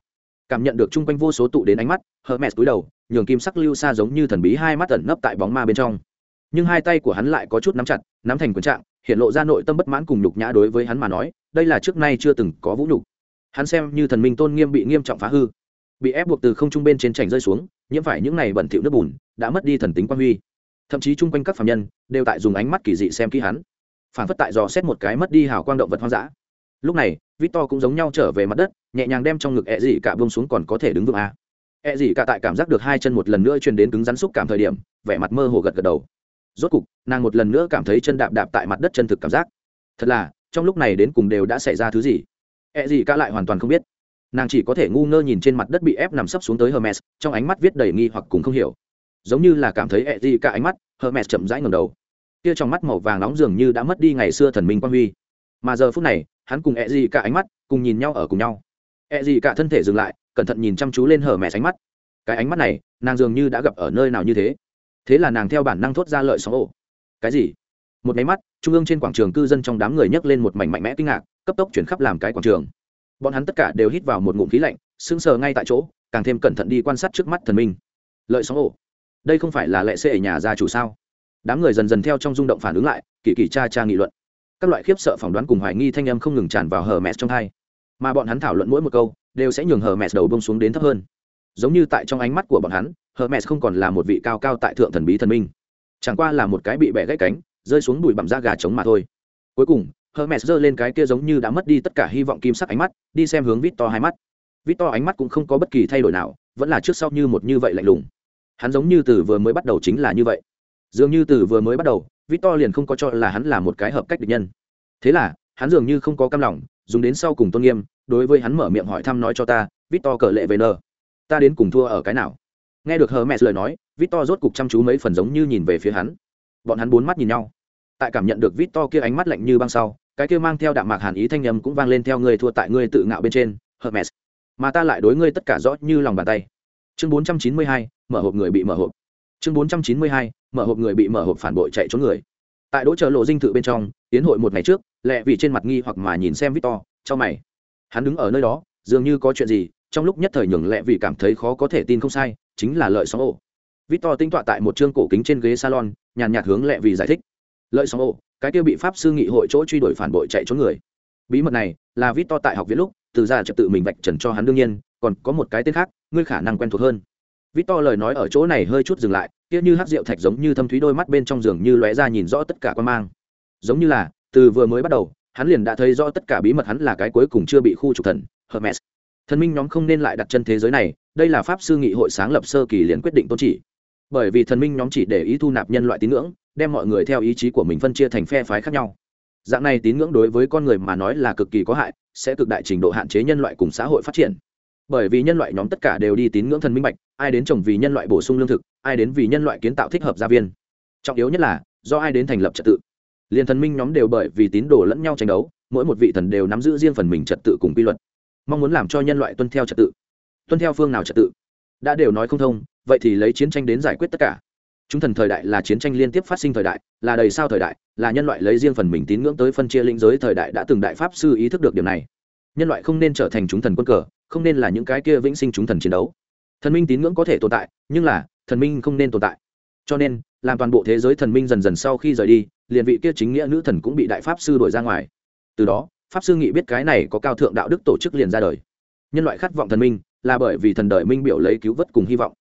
Cảm nhận được chung quanh vô số tụ đến ánh mắt, hermes cúi đầu, nhường kim sắc lưu xa giống như thần bí hai mắt ẩn nấp tại bóng ma bên trong. Nhưng hai tay của hắn lại có chút nắm chặt, nắm thành quần trạng, hiện lộ ra nội tâm bất mãn cùng nhục nhã đối với hắn mà nói, đây là trước nay chưa từng có vũ nhục. Hắn xem như thần minh tôn nghiêm bị nghiêm trọng phá hư, bị ép buộc từ không trung bên trên trành rơi xuống, nhiễm phải những này bẩn thỉu nước bùn, đã mất đi thần tính quan huy. Thậm chí chung quanh các phạm nhân, đều tại dùng ánh mắt kỳ dị xem kỹ hắn phản phất tại dò xét một cái mất đi hào quang động vật hoang dã. Lúc này, victor cũng giống nhau trở về mặt đất, nhẹ nhàng đem trong ngực ẹ dị cả bông xuống còn có thể đứng vững a. À. ẹ dị cả tại cảm giác được hai chân một lần nữa truyền đến cứng rắn xúc cảm thời điểm, vẻ mặt mơ hồ gật gật đầu. Rốt cục, nàng một lần nữa cảm thấy chân đạp đạp tại mặt đất chân thực cảm giác. Thật là, trong lúc này đến cùng đều đã xảy ra thứ gì? Ẹ dị cả lại hoàn toàn không biết. Nàng chỉ có thể ngu ngơ nhìn trên mặt đất bị ép nằm sấp xuống tới hermes, trong ánh mắt viết đầy nghi hoặc cùng không hiểu. Giống như là cảm thấy ẹ dị cả ánh mắt hermes chậm rãi ngầm đầu kia trong mắt màu vàng nóng dường như đã mất đi ngày xưa thần minh quan huy. Mà giờ phút này, hắn cùng e ẹ gì cả ánh mắt cùng nhìn nhau ở cùng nhau. E ẹ gì cả thân thể dừng lại, cẩn thận nhìn chăm chú lên hở mẹ ánh mắt. Cái ánh mắt này, nàng dường như đã gặp ở nơi nào như thế. Thế là nàng theo bản năng thốt ra lợi sóng ổ. Cái gì? Một máy mắt, trung ương trên quảng trường cư dân trong đám người nhấc lên một mảnh mạnh mẽ kinh ngạc, cấp tốc chuyển khắp làm cái quảng trường. Bọn hắn tất cả đều hít vào một ngụm khí lạnh, sững sờ ngay tại chỗ, càng thêm cẩn thận đi quan sát trước mắt thần minh. Lợi sóng ổ. Đây không phải là lệ xê ở nhà gia chủ sao? Đám người dần dần theo trong rung động phản ứng lại kỳ kỳ cha cha nghị luận các loại khiếp sợ phỏng đoán cùng hoài nghi thanh âm không ngừng tràn vào hờ mẹ trong hai mà bọn hắn thảo luận mỗi một câu đều sẽ nhường hờ mẹ đầu bông xuống đến thấp hơn giống như tại trong ánh mắt của bọn hắn hờ mẹ không còn là một vị cao cao tại thượng thần bí thần minh chẳng qua là một cái bị bẻ gãy cánh rơi xuống bụi bặm da gà trống mà thôi cuối cùng Hermes giơ lên cái kia giống như đã mất đi tất cả hy vọng kim sắc ánh mắt, đi xem hướng vít to hai mắt. vít to ánh mắt cũng không có bất kỳ thay đổi nào, vẫn là trước sau như một như vậy lạnh lùng. Hắn giống như từ vừa mới bắt đầu chính là như vậy. Dường như từ vừa mới bắt đầu, Victor liền không có cho là hắn là một cái hợp cách địch nhân. Thế là, hắn dường như không có cam lòng, dùng đến sau cùng tôn nghiêm, đối với hắn mở miệng hỏi thăm nói cho ta, Victor cờ lệ về nơ. Ta đến cùng thua ở cái nào? Nghe được hờ mẹ lời nói, Victor rốt cục chăm chú mấy phần giống như nhìn về phía hắn. Bọn hắn bốn mắt nhìn nhau. Tại cảm nhận được Victor kia ánh mắt lạnh như băng sau, cái kia mang theo đạm mạc hàn ý thanh âm cũng vang lên theo ngươi thua tại ngươi tự ngạo bên trên hermes mà ta lại đối ngươi tất cả rõ như lòng bàn tay chương 492, mở hộp người bị mở hộp chương 492, mở hộp người bị mở hộp phản bội chạy trốn người. Tại đỗ chờ lộ dinh thự bên trong, tiến hội một ngày trước, lẹ vì trên mặt nghi hoặc mà nhìn xem victor, cho mày. Hắn đứng ở nơi đó, dường như có chuyện gì, trong lúc nhất thời nhường lẹ vì cảm thấy khó có thể tin không sai, chính là lợi sóng ổ. Victor tinh tọa tại một chương cổ kính trên ghế salon, nhàn nhạt hướng lẹ vì giải thích. Lợi sóng ổ, cái kia bị pháp sư nghị hội chỗ truy đuổi phản bội chạy trốn người. Bí mật này là victor tại học viện lúc, từ ra trật tự mình vạch trần cho hắn đương nhiên, còn có một cái tên khác, ngươi khả năng quen thuộc hơn vít to lời nói ở chỗ này hơi chút dừng lại, kia như hát rượu thạch giống như thâm thúy đôi mắt bên trong giường như lóe ra nhìn rõ tất cả quan mang. Giống như là, từ vừa mới bắt đầu, hắn liền đã thấy rõ tất cả bí mật hắn là cái cuối cùng chưa bị khu trục thần, hermes. Thần minh nhóm không nên lại đặt chân thế giới này, đây là pháp sư nghị hội sáng lập sơ kỳ liền quyết định tôn chỉ. Bởi vì thần minh nhóm chỉ để ý thu nạp nhân loại tín ngưỡng, đem mọi người theo ý chí của mình phân chia thành phe phái khác nhau. Dạng này tín ngưỡng đối với con người mà nói là cực kỳ có hại, sẽ cực đại trình độ hạn chế nhân loại cùng xã hội phát triển bởi vì nhân loại nhóm tất cả đều đi tín ngưỡng thần minh bạch, ai đến trồng vì nhân loại bổ sung lương thực, ai đến vì nhân loại kiến tạo thích hợp gia viên. Trọng yếu nhất là, do ai đến thành lập trật tự. Liền thần minh nhóm đều bởi vì tín đồ lẫn nhau tranh đấu, mỗi một vị thần đều nắm giữ riêng phần mình trật tự cùng quy luật. Mong muốn làm cho nhân loại tuân theo trật tự. Tuân theo phương nào trật tự? Đã đều nói không thông, vậy thì lấy chiến tranh đến giải quyết tất cả. Chúng thần thời đại là chiến tranh liên tiếp phát sinh thời đại, là đầy sao thời đại, là nhân loại lấy riêng phần mình tín ngưỡng tới phân chia lĩnh giới thời đại đã từng đại pháp sư ý thức được điều này. Nhân loại không nên trở thành chúng thần quân cờ không nên là những cái kia vĩnh sinh chúng thần chiến đấu. Thần minh tín ngưỡng có thể tồn tại, nhưng là, thần minh không nên tồn tại. Cho nên, làm toàn bộ thế giới thần minh dần dần sau khi rời đi, liền vị kia chính nghĩa nữ thần cũng bị đại pháp sư đuổi ra ngoài. Từ đó, pháp sư nghị biết cái này có cao thượng đạo đức tổ chức liền ra đời. Nhân loại khát vọng thần minh, là bởi vì thần đời minh biểu lấy cứu vớt cùng hy vọng.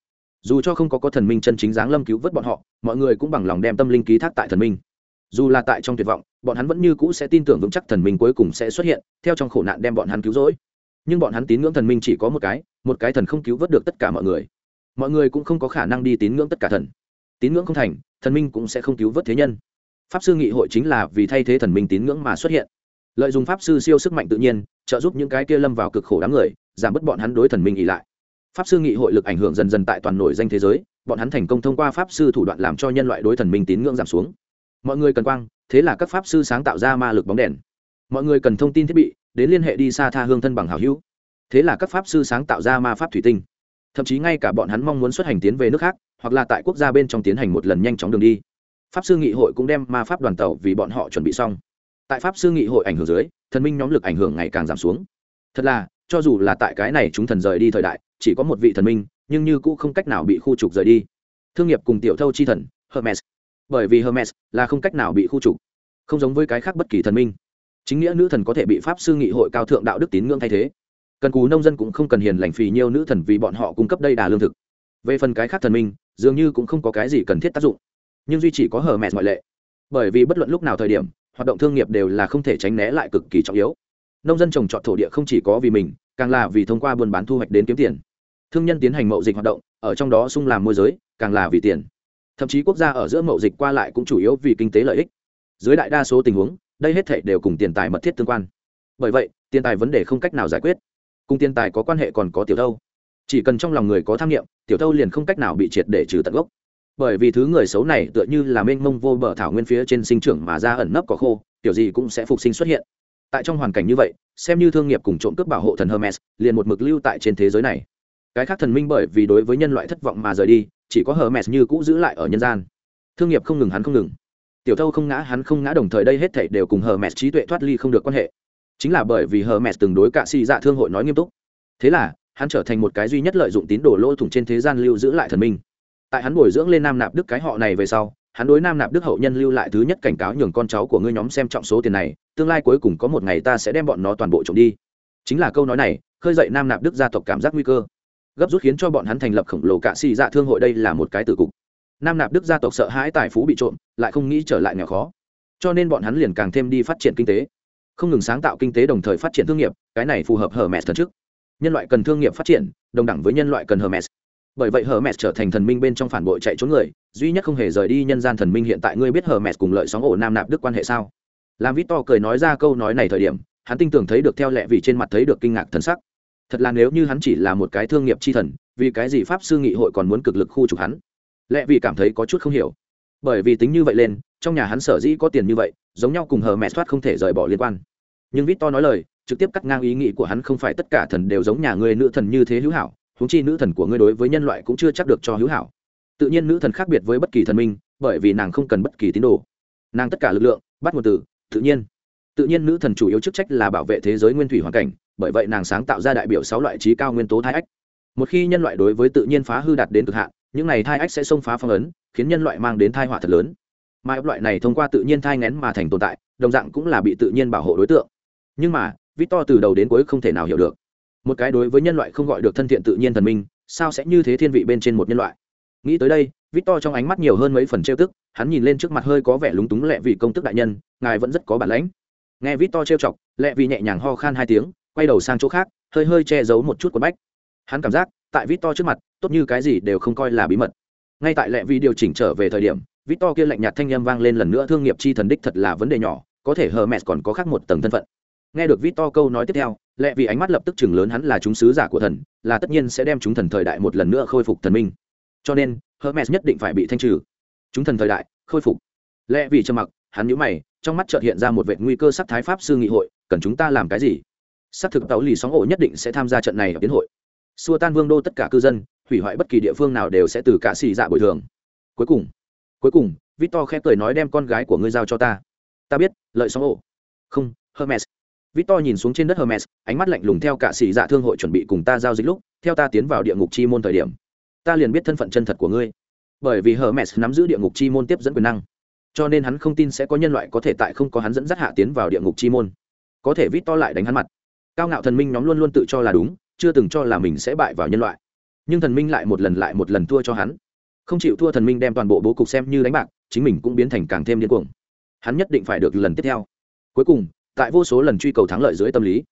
Dù cho không có có thần minh chân chính dáng lâm cứu vớt bọn họ, mọi người cũng bằng lòng đem tâm linh ký thác tại thần minh. Dù là tại trong tuyệt vọng, bọn hắn vẫn như cũ sẽ tin tưởng vững chắc thần minh cuối cùng sẽ xuất hiện, theo trong khổ nạn đem bọn hắn cứu rỗi nhưng bọn hắn tín ngưỡng thần minh chỉ có một cái một cái thần không cứu vớt được tất cả mọi người. Mọi người cũng không có khả năng đi tín ngưỡng tất cả thần. Tín ngưỡng không thành, thần minh cũng sẽ không cứu vớt thế nhân. Pháp sư nghị hội chính là vì thay thế thần minh tín ngưỡng mà xuất hiện. Lợi dụng pháp sư siêu sức mạnh tự nhiên, trợ giúp những cái kia lâm vào cực khổ đám người, giảm bớt bọn hắn đối thần minh ỉ lại. Pháp sư nghị hội lực ảnh hưởng dần dần tại toàn nổi danh thế giới, bọn hắn thành công thông qua pháp sư thủ đoạn làm cho nhân loại đối thần minh tín ngưỡng giảm xuống. Mọi người cần quang, thế là các pháp sư sáng tạo ra ma lực bóng đèn. Mọi người cần thông tin thiết bị đến liên hệ đi xa tha hương thân bằng hảo hữu. Thế là các pháp sư sáng tạo ra ma pháp thủy tinh. Thậm chí ngay cả bọn hắn mong muốn xuất hành tiến về nước khác, hoặc là tại quốc gia bên trong tiến hành một lần nhanh chóng đường đi. Pháp sư nghị hội cũng đem ma pháp đoàn tàu vì bọn họ chuẩn bị xong. Tại pháp sư nghị hội ảnh hưởng dưới, thần minh nhóm lực ảnh hưởng ngày càng giảm xuống. Thật là, cho dù là tại cái này chúng thần rời đi thời đại, chỉ có một vị thần minh, nhưng như cũng không cách nào bị khu trục rời đi. Thương nghiệp cùng tiểu thâu chi thần, hermes. Bởi vì hermes là không cách nào bị khu trục. Không giống với cái khác bất kỳ thần minh chính nghĩa nữ thần có thể bị pháp sư nghị hội cao thượng đạo đức tín ngưỡng thay thế. Cần cù nông dân cũng không cần hiền lành phì nhiều nữ thần vì bọn họ cung cấp đây đà lương thực. Về phần cái khác thần minh, dường như cũng không có cái gì cần thiết tác dụng. Nhưng duy chỉ có hờ mẹ ngoại lệ. Bởi vì bất luận lúc nào thời điểm, hoạt động thương nghiệp đều là không thể tránh né lại cực kỳ trọng yếu. Nông dân trồng trọt thổ địa không chỉ có vì mình, càng là vì thông qua buôn bán thu hoạch đến kiếm tiền. Thương nhân tiến hành mậu dịch hoạt động, ở trong đó sung làm môi giới, càng là vì tiền. Thậm chí quốc gia ở giữa mậu dịch qua lại cũng chủ yếu vì kinh tế lợi ích. Dưới đại đa số tình huống đây hết thể đều cùng tiền tài mật thiết tương quan. Bởi vậy, tiền tài vấn đề không cách nào giải quyết. Cùng tiền tài có quan hệ còn có tiểu thâu. Chỉ cần trong lòng người có tham nghiệm, tiểu thâu liền không cách nào bị triệt để trừ tận gốc. Bởi vì thứ người xấu này tựa như là mênh mông vô bờ thảo nguyên phía trên sinh trưởng mà ra ẩn nấp có khô, kiểu gì cũng sẽ phục sinh xuất hiện. Tại trong hoàn cảnh như vậy, xem như thương nghiệp cùng trộm cướp bảo hộ thần hermes, liền một mực lưu tại trên thế giới này. Cái khác thần minh bởi vì đối với nhân loại thất vọng mà rời đi, chỉ có hermes như cũ giữ lại ở nhân gian. Thương nghiệp không ngừng hắn không ngừng tiểu thâu không ngã, hắn không ngã đồng thời đây hết thảy đều cùng hờ mẹt trí tuệ thoát ly không được quan hệ. Chính là bởi vì hờ mẹt từng đối cạ xì dạ thương hội nói nghiêm túc. Thế là, hắn trở thành một cái duy nhất lợi dụng tín đồ lỗ thủng trên thế gian lưu giữ lại thần minh. Tại hắn bồi dưỡng lên nam nạp đức cái họ này về sau, hắn đối nam nạp đức hậu nhân lưu lại thứ nhất cảnh cáo nhường con cháu của ngươi nhóm xem trọng số tiền này, tương lai cuối cùng có một ngày ta sẽ đem bọn nó toàn bộ trộm đi. Chính là câu nói này, khơi dậy nam nạp đức gia tộc cảm giác nguy cơ, gấp rút khiến cho bọn hắn thành lập khổng lồ cạ xì dạ thương hội đây là một cái từ cục nam nạp đức gia tộc sợ hãi tài phú bị trộm, lại không nghĩ trở lại nghèo khó. Cho nên bọn hắn liền càng thêm đi phát triển kinh tế. Không ngừng sáng tạo kinh tế đồng thời phát triển thương nghiệp, cái này phù hợp hở mẹ thần trước nhân loại cần thương nghiệp phát triển, đồng đẳng với nhân loại cần hở mẹ bởi vậy hờ mẹ trở thành thần minh bên trong phản bội chạy trốn người, duy nhất không hề rời đi nhân gian thần minh hiện tại. Ngươi biết hờ mẹ cùng lợi sóng ổ nam nạp đức quan hệ sao? Làm vít to cười nói ra câu nói này thời điểm, hắn tin tưởng thấy được theo lệ vì trên mặt thấy được kinh ngạc thần sắc. Thật là nếu như hắn chỉ là một cái thương nghiệp chi thần, vì cái gì pháp sư nghị hội còn muốn cực lực khu trục hắn? Lệ vì cảm thấy có chút không hiểu. Bởi vì tính như vậy lên, trong nhà hắn sở dĩ có tiền như vậy, giống nhau cùng hờ mẹ thoát không thể rời bỏ liên quan. Nhưng vít to nói lời, trực tiếp cắt ngang ý nghĩ của hắn không phải tất cả thần đều giống nhà người nữ thần như thế hữu hảo, huống chi nữ thần của ngươi đối với nhân loại cũng chưa chắc được cho hữu hảo. Tự nhiên nữ thần khác biệt với bất kỳ thần minh, bởi vì nàng không cần bất kỳ tín đồ. Nàng tất cả lực lượng, bắt nguồn từ, tự nhiên. Tự nhiên nữ thần chủ yếu chức trách là bảo vệ thế giới nguyên thủy hoàn cảnh, bởi vậy nàng sáng tạo ra đại biểu sáu loại trí cao nguyên tố thái ách. Một khi nhân loại đối với tự nhiên phá hư đạt đến cực hạn những này thai ách sẽ xông phá phong ấn, khiến nhân loại mang đến thai họa thật lớn. Mà loại này thông qua tự nhiên thai ngén mà thành tồn tại, đồng dạng cũng là bị tự nhiên bảo hộ đối tượng. Nhưng mà, victor từ đầu đến cuối không thể nào hiểu được. Một cái đối với nhân loại không gọi được thân thiện tự nhiên thần minh, sao sẽ như thế thiên vị bên trên một nhân loại? Nghĩ tới đây, victor trong ánh mắt nhiều hơn mấy phần trêu tức, hắn nhìn lên trước mặt hơi có vẻ lúng túng lẹ vì công tức đại nhân, ngài vẫn rất có bản lãnh. Nghe victor trêu chọc, lẹ vì nhẹ nhàng ho khan hai tiếng, quay đầu sang chỗ khác, hơi hơi che giấu một chút quần bách. Hắn cảm giác tại victor trước mặt, tốt như cái gì đều không coi là bí mật. Ngay tại Lệ Vi điều chỉnh trở về thời điểm, victor kia lạnh nhạt thanh âm vang lên lần nữa, thương nghiệp chi thần đích thật là vấn đề nhỏ, có thể hờ mẹ còn có khác một tầng thân phận. Nghe được victor câu nói tiếp theo, Lệ vì ánh mắt lập tức chừng lớn, hắn là chúng sứ giả của thần, là tất nhiên sẽ đem chúng thần thời đại một lần nữa khôi phục thần minh. Cho nên, hermes nhất định phải bị thanh trừ. Chúng thần thời đại, khôi phục. Lệ vì trầm mặc, hắn nhíu mày, trong mắt chợt hiện ra một vệ nguy cơ sắc thái pháp sư nghị hội, cần chúng ta làm cái gì? Xác thực tàu lì sóng ổ nhất định sẽ tham gia trận này ở tiến hội xua tan vương đô tất cả cư dân, hủy hoại bất kỳ địa phương nào đều sẽ từ cả xì dạ bồi thường. Cuối cùng cuối cùng, victor khẽ cười nói đem con gái của ngươi giao cho ta. Ta biết, lợi sóng ổ. Không, hermes. Victor nhìn xuống trên đất hermes, ánh mắt lạnh lùng theo cả xì dạ thương hội chuẩn bị cùng ta giao dịch lúc, theo ta tiến vào địa ngục chi môn thời điểm. Ta liền biết thân phận chân thật của ngươi. Bởi vì hermes nắm giữ địa ngục chi môn tiếp dẫn quyền năng. Cho nên hắn không tin sẽ có nhân loại có thể tại không có hắn dẫn dắt hạ tiến vào địa ngục chi môn. Có thể vít to lại đánh hắn mặt. Cao ngạo thần minh nhóm luôn luôn tự cho là đúng chưa từng cho là mình sẽ bại vào nhân loại. Nhưng thần minh lại một lần lại một lần thua cho hắn. Không chịu thua thần minh đem toàn bộ bố cục xem như đánh bạc, chính mình cũng biến thành càng thêm điên cuồng. Hắn nhất định phải được lần tiếp theo. Cuối cùng, tại vô số lần truy cầu thắng lợi dưới tâm lý,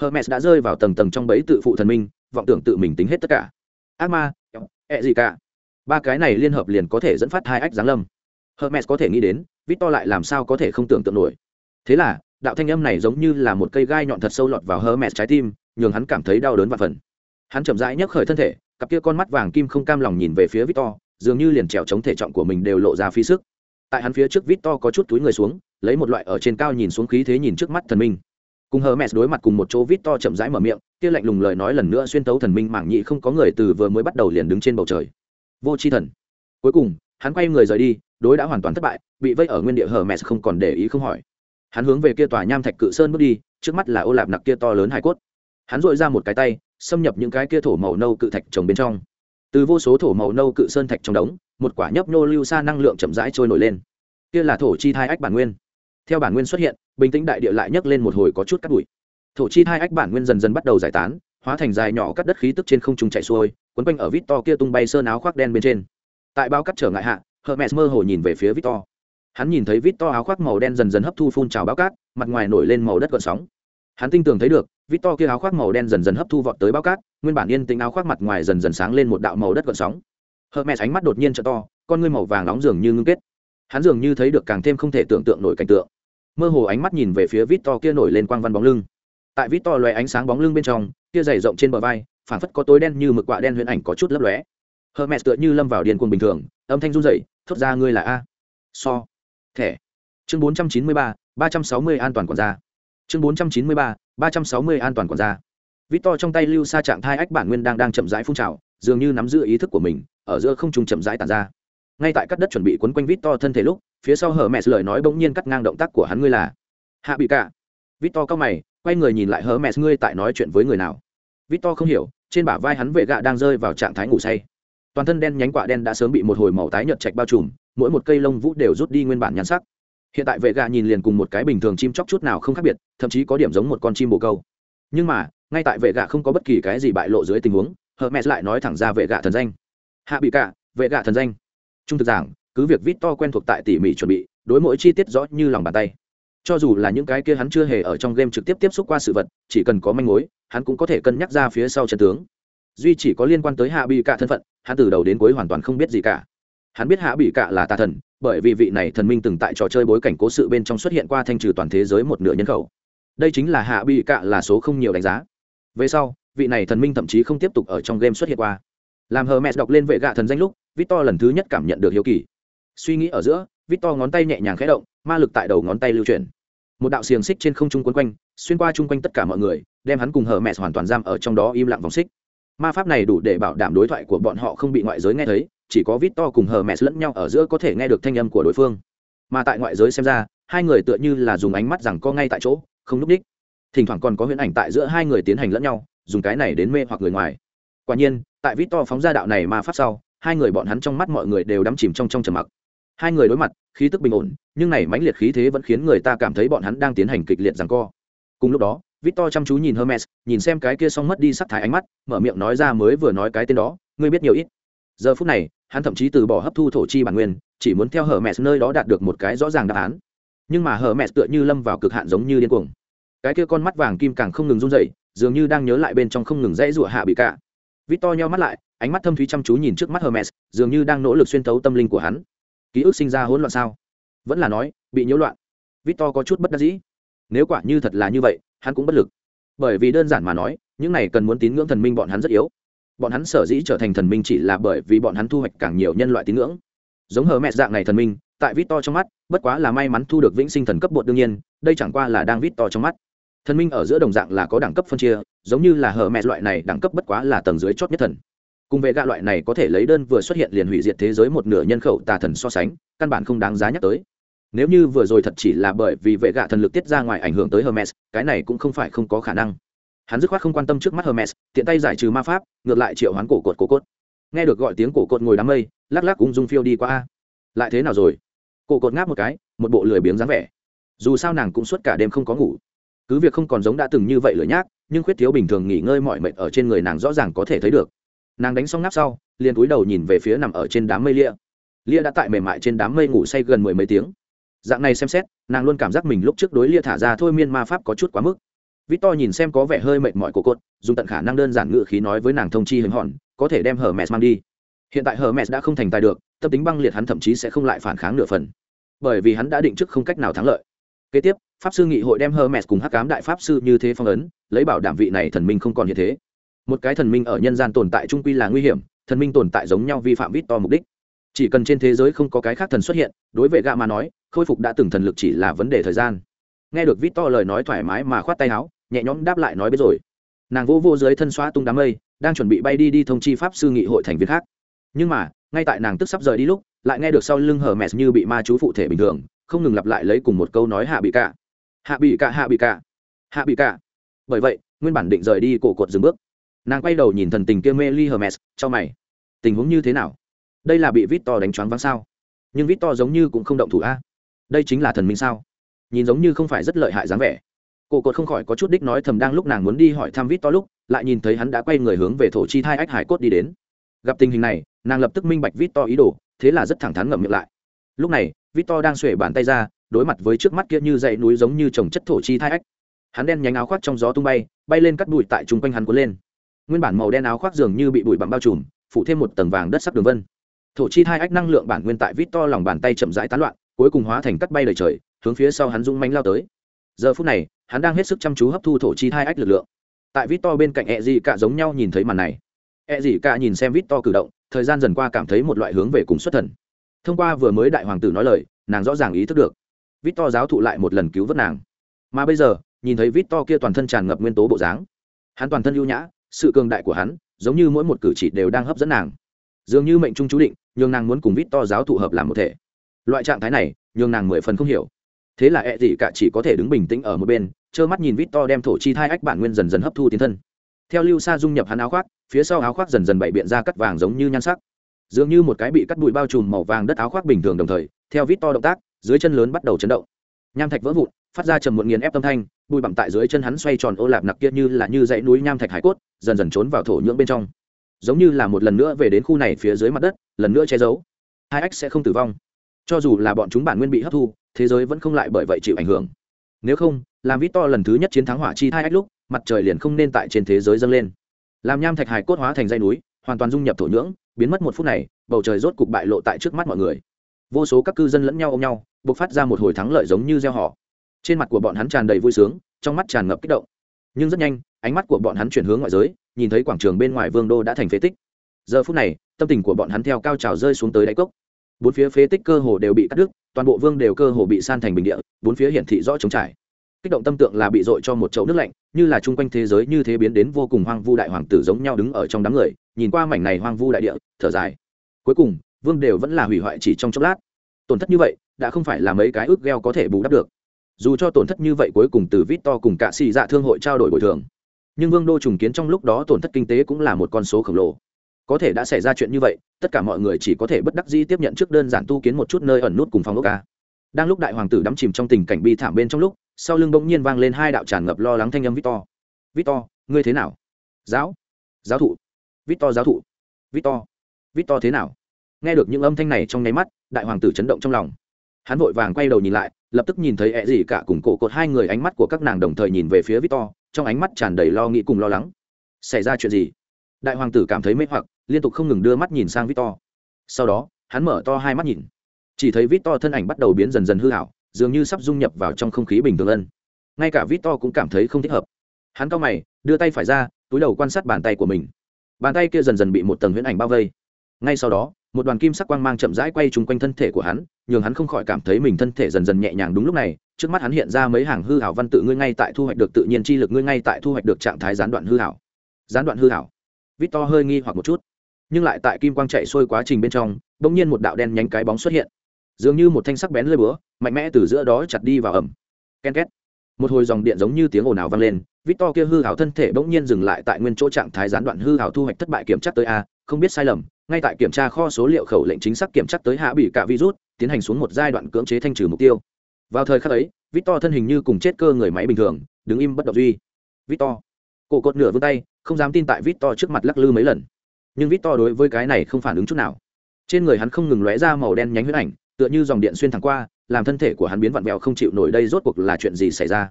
hermes đã rơi vào tầng tầng trong bẫy tự phụ thần minh, vọng tưởng tự mình tính hết tất cả. Ác ma ẹ gì cả. Ba cái này liên hợp liền có thể dẫn phát hai ách giáng lâm. Hermes có thể nghĩ đến, victor lại làm sao có thể không tưởng tượng nổi. Thế là, đạo thanh âm này giống như là một cây gai nhọn thật sâu lọt vào hermes trái tim nhường hắn cảm thấy đau đớn và phần. Hắn chậm rãi nhấc khởi thân thể, cặp kia con mắt vàng kim không cam lòng nhìn về phía victor, dường như liền trèo chống thể trọng của mình đều lộ ra phí sức. Tại hắn phía trước victor có chút túi người xuống, lấy một loại ở trên cao nhìn xuống khí thế nhìn trước mắt thần minh. Cùng hờ mẹ đối mặt cùng một chỗ, victor chậm rãi mở miệng, kia lạnh lùng lời nói lần nữa xuyên tấu thần minh mảng nhị không có người từ vừa mới bắt đầu liền đứng trên bầu trời. Vô tri thần. Cuối cùng, hắn quay người rời đi, đối đã hoàn toàn thất bại, bị vây ở nguyên địa hờ mẹ không còn để ý không hỏi. Hắn hướng về kia tòa nham thạch cự sơn bước đi, trước mắt là ô lạp nặc kia to lớn hải cốt hắn dội ra một cái tay, xâm nhập những cái kia thổ màu nâu cự thạch trồng bên trong. Từ vô số thổ màu nâu cự sơn thạch trong đống, một quả nhấp nhô lưu xa năng lượng chậm rãi trôi nổi lên. Kia là thổ chi thai ách bản nguyên. Theo bản nguyên xuất hiện, bình tĩnh đại địa lại nhấc lên một hồi có chút cắt bụi. Thổ chi thai ách bản nguyên dần dần bắt đầu giải tán, hóa thành dài nhỏ cắt đất khí tức trên không trung chạy xuôi, quấn quanh ở vít to kia tung bay sơn áo khoác đen bên trên. Tại bao cắt trở ngại hạ, hermes mơ hồ nhìn về phía vít to. Hắn nhìn thấy vít to áo khoác màu đen dần dần hấp thu phun trào bao cát, mặt ngoài nổi lên màu đất gợn sóng. Hắn tinh tường thấy được vít to kia áo khoác màu đen dần dần hấp thu vọt tới bao cát, nguyên bản yên tĩnh áo khoác mặt ngoài dần dần sáng lên một đạo màu đất gợn sóng. Hermes ánh mắt đột nhiên t to, con ngươi màu vàng nóng dường như ngưng kết. Hắn dường như thấy được càng thêm không thể tưởng tượng nổi cảnh tượng. Mơ hồ ánh mắt nhìn về phía vít to kia nổi lên quang văn bóng lưng. Tại vít to loé ánh sáng bóng lưng bên trong, kia dày rộng trên bờ vai phản phất có tối đen như mực quạ đen huyền ảnh có chút lấp lóe. Hermes tựa như lâm vào điên cuồng bình thường, âm thanh run rẩy, thốt ra ngươi là a. So. Thẻ. Chương bốn trăm chín mươi ba ba trăm sáu mươi an toàn quản gia chương bốn trăm chín mươi ba ba trăm sáu mươi an toàn quản gia. Vít to trong tay lưu xa trạng thai ách bản nguyên đang đang chậm rãi phun trào, dường như nắm giữ ý thức của mình, ở giữa không trung chậm rãi tàn ra. Ngay tại cắt đất chuẩn bị quấn quanh vít to thân thể lúc, phía sau hở mẹ lời nói bỗng nhiên cắt ngang động tác của hắn ngươi là hạ bị cả vít to cao mày, quay người nhìn lại hở mẹ ngươi tại nói chuyện với người nào. Vít to không hiểu, trên bả vai hắn vệ gạ đang rơi vào trạng thái ngủ say. Toàn thân đen nhánh quạ đen đã sớm bị một hồi màu tái nhợt chạch bao trùm, mỗi một cây lông vũ đều rút đi nguyên bản nhan sắc hiện tại vệ gà nhìn liền cùng một cái bình thường chim chóc chút nào không khác biệt, thậm chí có điểm giống một con chim bồ câu. Nhưng mà, ngay tại vệ gà không có bất kỳ cái gì bại lộ dưới tình huống hermes lại nói thẳng ra vệ gà thần danh. Hạ bị cả, vệ gà thần danh. Trung thực giảng, cứ việc vít to quen thuộc tại tỉ mỉ chuẩn bị, đối mỗi chi tiết rõ như lòng bàn tay. Cho dù là những cái kia hắn chưa hề ở trong game trực tiếp tiếp xúc qua sự vật, chỉ cần có manh mối, hắn cũng có thể cân nhắc ra phía sau chân tướng. Duy chỉ có liên quan tới hạ bị cả thân phận, hắn từ đầu đến cuối hoàn toàn không biết gì cả. Hắn biết hạ bị cả là tà thần bởi vì vị này thần minh từng tại trò chơi bối cảnh cố sự bên trong xuất hiện qua thanh trừ toàn thế giới một nửa nhân khẩu. Đây chính là hạ bị cạ là số không nhiều đánh giá. Về sau, vị này thần minh thậm chí không tiếp tục ở trong game xuất hiện qua. Làm hờ mẹ đọc lên vệ gạ thần danh lúc, victor lần thứ nhất cảm nhận được hiếu kỳ. Suy nghĩ ở giữa, victor ngón tay nhẹ nhàng khẽ động, ma lực tại đầu ngón tay lưu chuyển. Một đạo xiềng xích trên không trung quấn quanh, xuyên qua chung quanh tất cả mọi người, đem hắn cùng hờ mẹ hoàn toàn giam ở trong đó im lặng vòng xích. Ma pháp này đủ để bảo đảm đối thoại của bọn họ không bị ngoại giới nghe thấy chỉ có vít to cùng hờ mẹ lẫn nhau ở giữa có thể nghe được thanh âm của đối phương. Mà tại ngoại giới xem ra, hai người tựa như là dùng ánh mắt rằng co ngay tại chỗ, không núp đích. Thỉnh thoảng còn có huyễn ảnh tại giữa hai người tiến hành lẫn nhau, dùng cái này đến mê hoặc người ngoài. Quả nhiên, tại vít to phóng ra đạo này mà phát sau, hai người bọn hắn trong mắt mọi người đều đắm chìm trong trong trầm mặc. Hai người đối mặt, khí tức bình ổn, nhưng này mãnh liệt khí thế vẫn khiến người ta cảm thấy bọn hắn đang tiến hành kịch liệt rằng co. Cùng lúc đó victor chăm chú nhìn hermes, nhìn xem cái kia xong mất đi sắc thái ánh mắt, mở miệng nói ra mới vừa nói cái tên đó, ngươi biết nhiều ít giờ phút này, hắn thậm chí từ bỏ hấp thu thổ chi bản nguyên, chỉ muốn theo hermes nơi đó đạt được một cái rõ ràng đáp án. Nhưng mà hermes tựa như lâm vào cực hạn giống như điên cuồng. Cái kia con mắt vàng kim càng không ngừng run dậy dường như đang nhớ lại bên trong không ngừng dãy rụa hạ bị cả. Victor nhau mắt lại, ánh mắt thâm thúy chăm chú nhìn trước mắt hermes, dường như đang nỗ lực xuyên thấu tâm linh của hắn. Ký ức sinh ra hỗn loạn sao? Vẫn là nói, bị nhiễu loạn. Victor có chút bất đắc dĩ. Nếu quả như thật là như vậy, hắn cũng bất lực. Bởi vì đơn giản mà nói, những này cần muốn tín ngưỡng thần minh bọn hắn rất yếu bọn hắn sở dĩ trở thành thần minh chỉ là bởi vì bọn hắn thu hoạch càng nhiều nhân loại tín ngưỡng. Giống hờ mẹ dạng này thần minh, tại vít to trong mắt, bất quá là may mắn thu được vĩnh sinh thần cấp bột đương nhiên, đây chẳng qua là đang vít to trong mắt. Thần minh ở giữa đồng dạng là có đẳng cấp phân chia, giống như là hờ mẹ loại này đẳng cấp bất quá là tầng dưới chót nhất thần. Cùng vệ gạ loại này có thể lấy đơn vừa xuất hiện liền hủy diệt thế giới một nửa nhân khẩu tà thần so sánh, căn bản không đáng giá nhắc tới. Nếu như vừa rồi thật chỉ là bởi vì vệ gạ thần lực tiết ra ngoài ảnh hưởng tới hermes, cái này cũng không phải không có khả năng hắn dứt khoát không quan tâm trước mắt hermes, tiện tay giải trừ ma pháp, ngược lại triệu hoán cổ cột cổ cốt nghe được gọi tiếng cổ cột ngồi đám mây, lắc lắc ung dung phiêu đi qua a. Lại thế nào rồi? Cổ cột ngáp một cái, một bộ lười biếng dáng vẻ. Dù sao nàng cũng suốt cả đêm không có ngủ. Cứ việc không còn giống đã từng như vậy lười nhác, nhưng khuyết thiếu bình thường nghỉ ngơi mọi mệt ở trên người nàng rõ ràng có thể thấy được. Nàng đánh xong ngáp sau, liền cúi đầu nhìn về phía nằm ở trên đám mây lia. Lia đã tại mềm mại trên đám mây ngủ say gần mười mấy tiếng. Dạng này xem xét, nàng luôn cảm giác mình lúc trước đối lia thả ra thôi miên ma pháp có chút quá mức vít to nhìn xem có vẻ hơi mệt mỏi của cốt dùng tận khả năng đơn giản ngự khí nói với nàng thông chi hình hòn, có thể đem hờ mẹ mang đi. Hiện tại hờ mẹ đã không thành tài được, tâm tính băng liệt hắn thậm chí sẽ không lại phản kháng nửa phần. Bởi vì hắn đã định trước không cách nào thắng lợi. Kế tiếp, pháp sư nghị hội đem hờ mẹ cùng hắc cám đại pháp sư như thế phong ấn, lấy bảo đảm vị này thần minh không còn như thế. Một cái thần minh ở nhân gian tồn tại trung quy là nguy hiểm, thần minh tồn tại giống nhau vi phạm vít to mục đích. Chỉ cần trên thế giới không có cái khác thần xuất hiện, đối với gạ mà nói, khôi phục đã từng thần lực chỉ là vấn đề thời gian. Nghe được vít to lời nói thoải mái mà khoát tay áo nhẹ nhõm đáp lại nói biết rồi. Nàng vô vô dưới thân xóa tung đám mây, đang chuẩn bị bay đi đi thông chi pháp sư nghị hội thành viên khác. Nhưng mà, ngay tại nàng tức sắp rời đi lúc, lại nghe được sau lưng hờ mẹ như bị ma chú phụ thể bình thường, không ngừng lặp lại lấy cùng một câu nói hạ bị cả hạ bị cả hạ bị cả hạ bị cả bởi vậy, nguyên bản định rời đi cổ cột dừng bước. Nàng quay đầu nhìn thần tình kia mê ly hermes cho mày. Tình huống như thế nào? Đây là bị vít to đánh choáng vắng sao? Nhưng vít to giống như cũng không động thủ a. Đây chính là thần minh sao? Nhìn giống như không phải rất lợi hại dáng vẻ cổ cột không khỏi có chút đích nói thầm đang lúc nàng muốn đi hỏi thăm vít to lúc, lại nhìn thấy hắn đã quay người hướng về thổ chi thai ách hải cốt đi đến. Gặp tình hình này, nàng lập tức minh bạch vít to ý đồ, thế là rất thẳng thắn ngậm miệng lại. Lúc này vít to đang xuể bàn tay ra, đối mặt với trước mắt kia như dãy núi giống như trồng chất thổ chi thai ách. Hắn đen nhánh áo khoác trong gió tung bay bay lên cắt bụi tại chung quanh hắn cuốn lên. Nguyên bản màu đen áo khoác dường như bị bụi bặm bao trùm, phủ thêm một tầng vàng đất sắc đường vân. Thổ chi thai ách năng lượng bản nguyên tại vít to lòng bàn tay chậm rãi tán loạn, cuối cùng hóa thành cắt bay lời trời, hướng phía sau hắn rung manh lao tới. Giờ phút này hắn đang hết sức chăm chú hấp thu thổ chi hai ách lực lượng. Tại vít to bên cạnh ẹ dị cả giống nhau nhìn thấy màn này. Ẹ dị cả nhìn xem vít to cử động, thời gian dần qua cảm thấy một loại hướng về cùng xuất thần. Thông qua vừa mới đại hoàng tử nói lời, nàng rõ ràng ý thức được. Vít to giáo thụ lại một lần cứu vớt nàng. Mà bây giờ, nhìn thấy vít to kia toàn thân tràn ngập nguyên tố bộ dáng, hắn toàn thân ưu nhã, sự cường đại của hắn, giống như mỗi một cử chỉ đều đang hấp dẫn nàng. Dường như mệnh trung chú định, nhường nàng muốn cùng vít to giáo thụ hợp làm một thể. Loại trạng thái này, nhường nàng mười phần không hiểu thế là ẹ gì cả chỉ có thể đứng bình tĩnh ở một bên, trơ mắt nhìn vít to đem thổ chi thai ách bản nguyên dần dần hấp thu tiến thân. Theo lưu Sa dung nhập hắn áo khoác, phía sau áo khoác dần dần bày biện ra cắt vàng giống như nhan sắc. Dường như một cái bị cắt bụi bao trùm màu vàng đất áo khoác bình thường đồng thời, theo vít to động tác, dưới chân lớn bắt đầu chấn động. Nham thạch vỡ vụn, phát ra trầm một nghiền ép tâm thanh, bụi bặm tại dưới chân hắn xoay tròn ô lạp nặc kia như là như dãy núi nham thạch hải cốt, dần dần trốn vào thổ nhưỡng bên trong. Giống như là một lần nữa về đến khu này phía dưới mặt đất, lần nữa che giấu. Hai ách sẽ không tử vong. Cho dù là bọn chúng bản nguyên bị hấp thu thế giới vẫn không lại bởi vậy chịu ảnh hưởng. Nếu không, làm vít to lần thứ nhất chiến thắng hỏa chi thai ách lúc, mặt trời liền không nên tại trên thế giới dâng lên. Làm nham thạch hải cốt hóa thành dây núi, hoàn toàn dung nhập thổ nhưỡng, biến mất một phút này, bầu trời rốt cục bại lộ tại trước mắt mọi người. Vô số các cư dân lẫn nhau ôm nhau, bộc phát ra một hồi thắng lợi giống như gieo họ. Trên mặt của bọn hắn tràn đầy vui sướng, trong mắt tràn ngập kích động. Nhưng rất nhanh, ánh mắt của bọn hắn chuyển hướng ngoại giới, nhìn thấy quảng trường bên ngoài vương đô đã thành phế tích. Giờ phút này, tâm tình của bọn hắn theo cao trào rơi xuống tới đáy cốc. Bốn phía phế tích cơ hồ đều bị cắt đứt toàn bộ vương đều cơ hồ bị san thành bình địa, bốn phía hiển thị rõ trống trải. Kích động tâm tượng là bị dội cho một chậu nước lạnh, như là chung quanh thế giới như thế biến đến vô cùng hoang vu đại hoàng tử giống nhau đứng ở trong đám người, nhìn qua mảnh này hoang vu đại địa, thở dài. Cuối cùng, vương đều vẫn là hủy hoại chỉ trong chốc lát. Tổn thất như vậy, đã không phải là mấy cái ước gheo có thể bù đắp được. Dù cho tổn thất như vậy cuối cùng từ vít to cùng cả xì dạ thương hội trao đổi bồi thường. Nhưng vương đô trùng kiến trong lúc đó tổn thất kinh tế cũng là một con số khổng lồ có thể đã xảy ra chuyện như vậy, tất cả mọi người chỉ có thể bất đắc dĩ tiếp nhận trước đơn giản tu kiến một chút nơi ẩn nút cùng phòng ốc ca. Đang lúc đại hoàng tử đắm chìm trong tình cảnh bi thảm bên trong lúc, sau lưng bỗng nhiên vang lên hai đạo tràn ngập lo lắng thanh âm victor. Victor, ngươi thế nào? Giáo giáo thụ. Victor, giáo thụ. Victor victor thế nào? Nghe được những âm thanh này trong nháy mắt, đại hoàng tử chấn động trong lòng. Hắn vội vàng quay đầu nhìn lại, lập tức nhìn thấy ẹ gì cả cùng cổ cột hai người ánh mắt của các nàng đồng thời nhìn về phía victor, trong ánh mắt tràn đầy lo nghĩ cùng lo lắng. Xảy ra chuyện gì? Đại hoàng tử cảm thấy mê hoặc liên tục không ngừng đưa mắt nhìn sang victor. Sau đó, hắn mở to hai mắt nhìn. Chỉ thấy victor thân ảnh bắt đầu biến dần dần hư hảo, dường như sắp dung nhập vào trong không khí bình thường ân. Ngay cả victor cũng cảm thấy không thích hợp. Hắn cau mày, đưa tay phải ra, túi đầu quan sát bàn tay của mình. Bàn tay kia dần dần bị một tầng huyễn ảnh bao vây. Ngay sau đó, một đoàn kim sắc quang mang chậm rãi quay chung quanh thân thể của hắn, nhường hắn không khỏi cảm thấy mình thân thể dần dần nhẹ nhàng đúng lúc này, trước mắt hắn hiện ra mấy hàng hư hảo văn tự ngươi ngay tại thu hoạch được tự nhiên chi lực, ngươi ngay tại thu hoạch được trạng thái gián đoạn hư hảo. Gián đoạn hư hảo. Vít to hơi nghi hoặc một chút nhưng lại tại kim quang chạy xuôi quá trình bên trong đ ỗ n g nhiên một đạo đen nhánh cái bóng xuất hiện. Dường như một thanh sắc bén lơi búa, mạnh mẽ từ giữa đó chặt đi vào ẩm ken két. Một hồi dòng điện giống như tiếng ồn ào vang lên vít to kia hư hảo thân thể bỗng nhiên dừng lại tại nguyên chỗ trạng thái gián đoạn hư hảo thu hoạch thất bại kiểm tra tới a, không biết sai lầm, ngay tại kiểm tra kho số liệu khẩu lệnh chính xác kiểm tra tới hạ bị cả virus, tiến hành xuống một giai đoạn cưỡng chế thanh trừ mục tiêu. Vào thời khắc ấy, victor thân hình như cùng chết cơ người máy bình thường, đứng im bất động duy. Victor. Cổ cột nửa vươn tay, không dám tin tại victor trước mặt lắc lư mấy lần nhưng vít to đối với cái này không phản ứng chút nào. Trên người hắn không ngừng lóe ra màu đen nhánh huyết ảnh, tựa như dòng điện xuyên thẳng qua, làm thân thể của hắn biến vặn vẹo không chịu nổi đây rốt cuộc là chuyện gì xảy ra.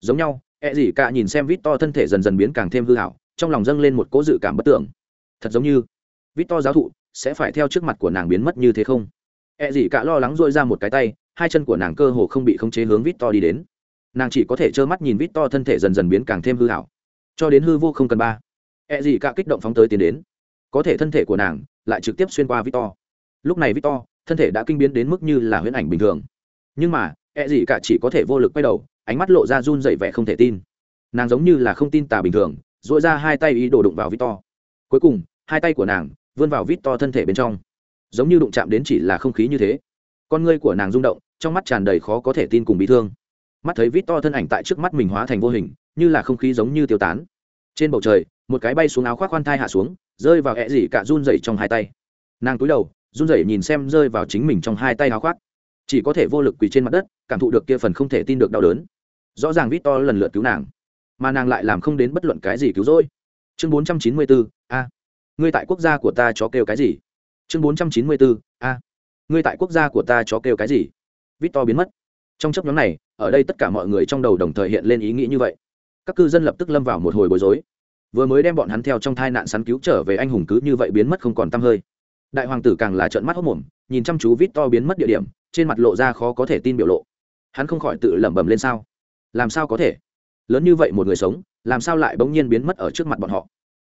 Giống nhau e gì cả nhìn xem vít to thân thể dần dần biến càng thêm hư hảo, trong lòng dâng lên một cỗ dự cảm bất tưởng. Thật giống như, vít to giáo thụ, sẽ phải theo trước mặt của nàng biến mất như thế không? E gì cả lo lắng dội ra một cái tay, hai chân của nàng cơ hồ không bị khống chế hướng vít to đi đến. Nàng chỉ có thể trơ mắt nhìn vít to thân thể dần dần biến càng thêm hư hảo. Cho đến hư vô không cần ba E gì cả kích động phóng tới tiến đến có thể thân thể của nàng lại trực tiếp xuyên qua victor. Lúc này victor, thân thể đã kinh biến đến mức như là huyễn ảnh bình thường. Nhưng mà E gì cả chỉ có thể vô lực quay đầu, ánh mắt lộ ra run dậy vẻ không thể tin. Nàng giống như là không tin tà bình thường dội ra hai tay ý đồ đụng vào victor. Cuối cùng, hai tay của nàng vươn vào victor thân thể bên trong. Giống như đụng chạm đến chỉ là không khí như thế. Con ngươi của nàng rung động, trong mắt tràn đầy khó có thể tin cùng bị thương. Mắt thấy victor thân ảnh tại trước mắt mình hóa thành vô hình, như là không khí giống như tiêu tán. Trên bầu trời một cái bay xuống áo khoác khoan thai hạ xuống, rơi vào hẹ dị cả run dậy trong hai tay. Nàng cúi đầu, run dậy nhìn xem rơi vào chính mình trong hai tay áo khoác. Chỉ có thể vô lực quỳ trên mặt đất, cảm thụ được kia phần không thể tin được đau đớn. Rõ ràng vít to lần lượt cứu nàng, mà nàng lại làm không đến bất luận cái gì cứu rỗi. Chương bốn trăm chín mươi bốn a. Ngươi tại quốc gia của ta chó kêu cái gì? Chương bốn trăm chín mươi bốn a. Ngươi tại quốc gia của ta chó kêu cái gì? Victor biến mất. Trong chấp nhóm này, ở đây tất cả mọi người trong đầu đồng thời hiện lên ý nghĩ như vậy. Các cư dân lập tức lâm vào một hồi bối rối vừa mới đem bọn hắn theo trong thai nạn sắn cứu trở về anh hùng cứ như vậy biến mất không còn tăm hơi. Đại hoàng tử càng là trợn mắt hốc mồm, nhìn chăm chú vít to biến mất địa điểm, trên mặt lộ ra khó có thể tin biểu lộ. Hắn không khỏi tự lẩm bẩm lên sao? Làm sao có thể? Lớn như vậy một người sống, làm sao lại bỗng nhiên biến mất ở trước mặt bọn họ?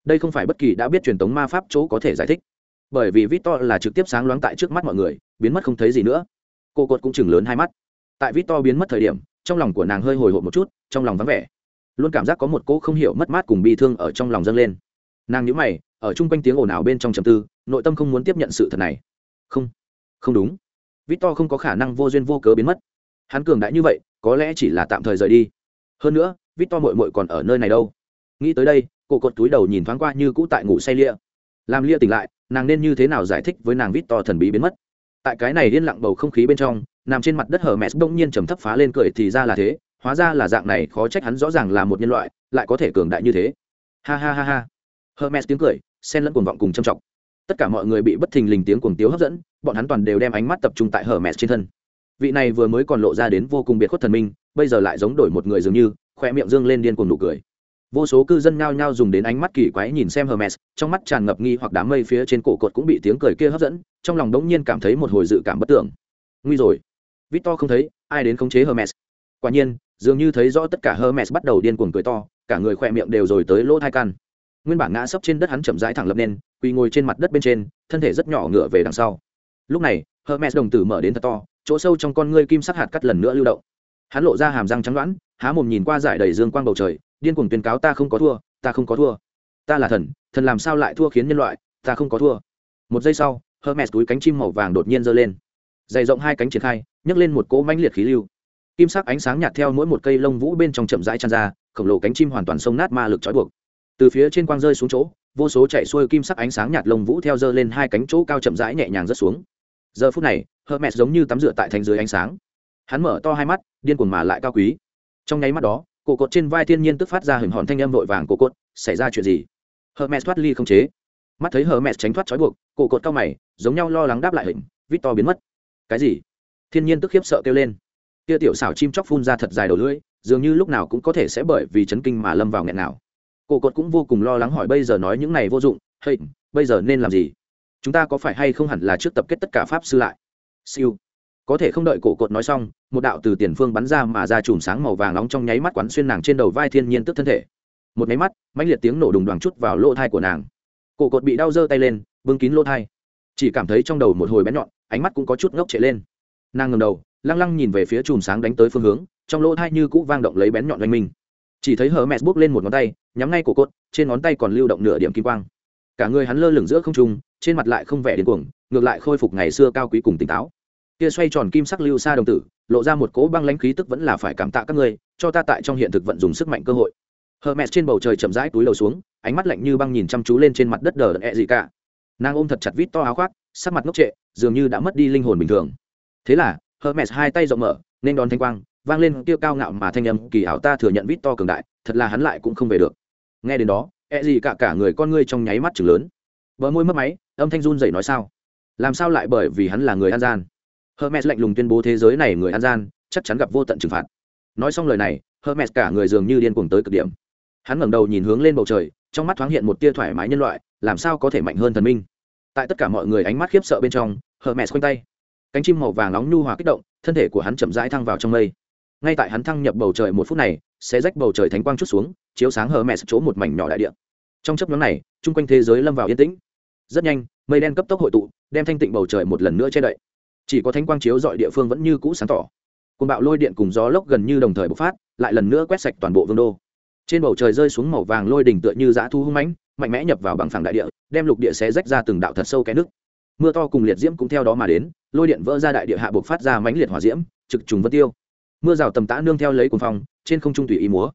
Đây không phải bất kỳ đã biết truyền thống ma pháp chỗ có thể giải thích. Bởi vì vít to là trực tiếp sáng loáng tại trước mắt mọi người, biến mất không thấy gì nữa. Cô cột cũng chừng lớn hai mắt. Tại vít to biến mất thời điểm, trong lòng của nàng hơi hồi hộp một chút, trong lòng vắng vẻ luôn cảm giác có một cỗ không hiểu mất mát cùng bi thương ở trong lòng dâng lên. Nàng nhíu mày, ở chung quanh tiếng ồn ào bên trong trầm tư, nội tâm không muốn tiếp nhận sự thật này. Không không đúng. Victor không có khả năng vô duyên vô cớ biến mất. Hắn cường đại như vậy, có lẽ chỉ là tạm thời rời đi. Hơn nữa, victor mội mội còn ở nơi này đâu? Nghĩ tới đây, cô cột túi đầu nhìn thoáng qua như cũ tại ngủ say lia. Làm lia tỉnh lại, nàng nên như thế nào giải thích với nàng vít to thần bí biến mất? Tại cái này yên lặng bầu không khí bên trong, nằm trên mặt đất hở mẹ bỗng nhiên trầm thấp phá lên cười thì ra là thế hóa ra là dạng này khó trách hắn rõ ràng là một nhân loại, lại có thể cường đại như thế. Ha ha ha ha. Hermes tiếng cười, xen lẫn cuồng vọng cùng châm trọng. Tất cả mọi người bị bất thình lình tiếng cuồng tiếu hấp dẫn, bọn hắn toàn đều đem ánh mắt tập trung tại hermes trên thân. Vị này vừa mới còn lộ ra đến vô cùng biệt khuất thần minh, bây giờ lại giống đổi một người dường như khoe miệng dương lên điên cuồng nụ cười. Vô số cư dân nhao nhao dùng đến ánh mắt kỳ quái nhìn xem hermes, trong mắt tràn ngập nghi hoặc đám mây phía trên cổ cột cũng bị tiếng cười kia hấp dẫn, trong lòng đống nhiên cảm thấy một hồi dự cảm bất tưởng. Nguy rồi. Victor không thấy, ai đến khống chế hermes? Quả nhiên dường như thấy rõ tất cả hermes bắt đầu điên cuồng cười to cả người khỏe miệng đều rồi tới lỗ thai căn nguyên bản ngã sấp trên đất hắn chậm rãi thẳng lập nên quỳ ngồi trên mặt đất bên trên thân thể rất nhỏ ngửa về đằng sau. Lúc này hermes đồng tử mở đến thật to chỗ sâu trong con ngươi kim sắc hạt cắt lần nữa lưu động. Hắn lộ ra hàm răng trắng loãng, há mồm nhìn qua giải đầy dương quang bầu trời điên cuồng tuyên cáo ta không có thua ta không có thua. Ta là thần thần làm sao lại thua khiến nhân loại ta không có thua. Một giây sau hermes túi cánh chim màu vàng đột nhiên giơ lên. Dày rộng hai cánh triển khai nhấc lên một cỗ mãnh liệt khí lưu kim sắc ánh sáng nhạt theo mỗi một cây lông vũ bên trong chậm rãi tràn ra, khổng lồ cánh chim hoàn toàn sông nát ma lực trói buộc. Từ phía trên quang rơi xuống chỗ, vô số chạy xuôi kim sắc ánh sáng nhạt lông vũ theo dơ lên hai cánh chỗ cao chậm rãi nhẹ nhàng rớt xuống. Giờ phút này, hermes giống như tắm rửa tại thành dưới ánh sáng. Hắn mở to hai mắt, điên cuồng mà lại cao quý. Trong nháy mắt đó, cổ cột trên vai thiên nhiên tức phát ra hình hòn thanh âm vội vàng cổ cột, xảy ra chuyện gì? Hermes thoát ly không chế. Mắt thấy hermes tránh thoát trói buộc, cổ cột cao mày, giống nhau lo lắng đáp lại hình vít to biến mất. Cái gì? Thiên nhiên tức khiếp sợ kêu lên kia tiểu xảo chim chóc phun ra thật dài đầu lưỡi, dường như lúc nào cũng có thể sẽ bởi vì chấn kinh mà lâm vào nghẹn nào. Cổ cột cũng vô cùng lo lắng hỏi bây giờ nói những này vô dụng, hey, bây giờ nên làm gì? Chúng ta có phải hay không hẳn là trước tập kết tất cả pháp sư lại? Siêu. Có thể không đợi cổ cột nói xong, một đạo từ tiền phương bắn ra mà ra chùm sáng màu vàng nóng trong nháy mắt quắn xuyên nàng trên đầu vai thiên nhiên tức thân thể. Một nháy mắt, mãnh liệt tiếng nổ đùng đoàn chút vào lỗ thai của nàng. Cổ cột bị đau giơ tay lên, bưng kín lỗ thai. Chỉ cảm thấy trong đầu một hồi bén nhọn, ánh mắt cũng có chút ngốc chạy lên. Nàng ngầm đầu lăng lăng nhìn về phía chùm sáng đánh tới phương hướng, trong lỗ thai như cũ vang động lấy bén nhọn oanh minh. Chỉ thấy hờ mẹ bước lên một ngón tay, nhắm ngay cổ cột trên ngón tay còn lưu động nửa điểm kim quang. Cả người hắn lơ lửng giữa không trung, trên mặt lại không vẻ điên cuồng, ngược lại khôi phục ngày xưa cao quý cùng tỉnh táo. Kia xoay tròn kim sắc lưu xa đồng tử, lộ ra một cỗ băng lãnh khí tức vẫn là phải cảm tạ các ngươi, cho ta tại trong hiện thực vận dùng sức mạnh cơ hội. Hờ mẹ trên bầu trời chậm rãi túi đầu xuống, ánh mắt lạnh như băng nhìn chăm chú lên trên mặt đất đờ ẹ gì cả. Nàng ôm thật chặt vít to áo khoác, sắc mặt ngốc trệ, dường như đã mất đi linh hồn bình thường. Thế là Hermes hai tay rộng mở, nên đón thanh quang, vang lên kêu cao ngạo mà thanh âm kỳ ảo ta thừa nhận Victor to cường đại, thật là hắn lại cũng không về được. Nghe đến đó e gì cả cả người con ngươi trong nháy mắt chừng lớn. Bờ môi mấp máy, âm thanh run dậy nói sao? Làm sao lại bởi vì hắn là người an gian? Hermes lạnh lùng tuyên bố thế giới này người an gian, chắc chắn gặp vô tận trừng phạt. Nói xong lời này, hermes cả người dường như điên cuồng tới cực điểm. Hắn ngẩng đầu nhìn hướng lên bầu trời, trong mắt thoáng hiện một tia thoải mái nhân loại, làm sao có thể mạnh hơn thần minh? Tại tất cả mọi người ánh mắt khiếp sợ bên trong, hermes khoanh tay cánh chim màu vàng nóng nhu hòa kích động, thân thể của hắn chậm rãi thăng vào trong mây. Ngay tại hắn thăng nhập bầu trời một phút này sẽ rách bầu trời thánh quang chút xuống, chiếu sáng hờ hermes chỗ một mảnh nhỏ đại địa. Trong chấp nhóm này, chung quanh thế giới lâm vào yên tĩnh. Rất nhanh, mây đen cấp tốc hội tụ, đem thanh tịnh bầu trời một lần nữa che đậy. Chỉ có thánh quang chiếu dọi địa phương vẫn như cũ sáng tỏ. Côn bạo lôi điện cùng gió lốc gần như đồng thời bộc phát, lại lần nữa quét sạch toàn bộ vương đô. Trên bầu trời rơi xuống màu vàng lôi đỉnh tựa như dã thu hung mãnh, mạnh mẽ nhập vào bằng phẳng đại địa, đem lục địa xé rách ra từng đạo thật sâu cái nước mưa to cùng liệt diễm cũng theo đó mà đến, lôi điện vỡ ra đại địa hạ buộc phát ra mãnh liệt hỏa diễm, trực trùng vân tiêu. Mưa rào tầm tã nương theo lấy cuồng phong, trên không trung tùy ý múa.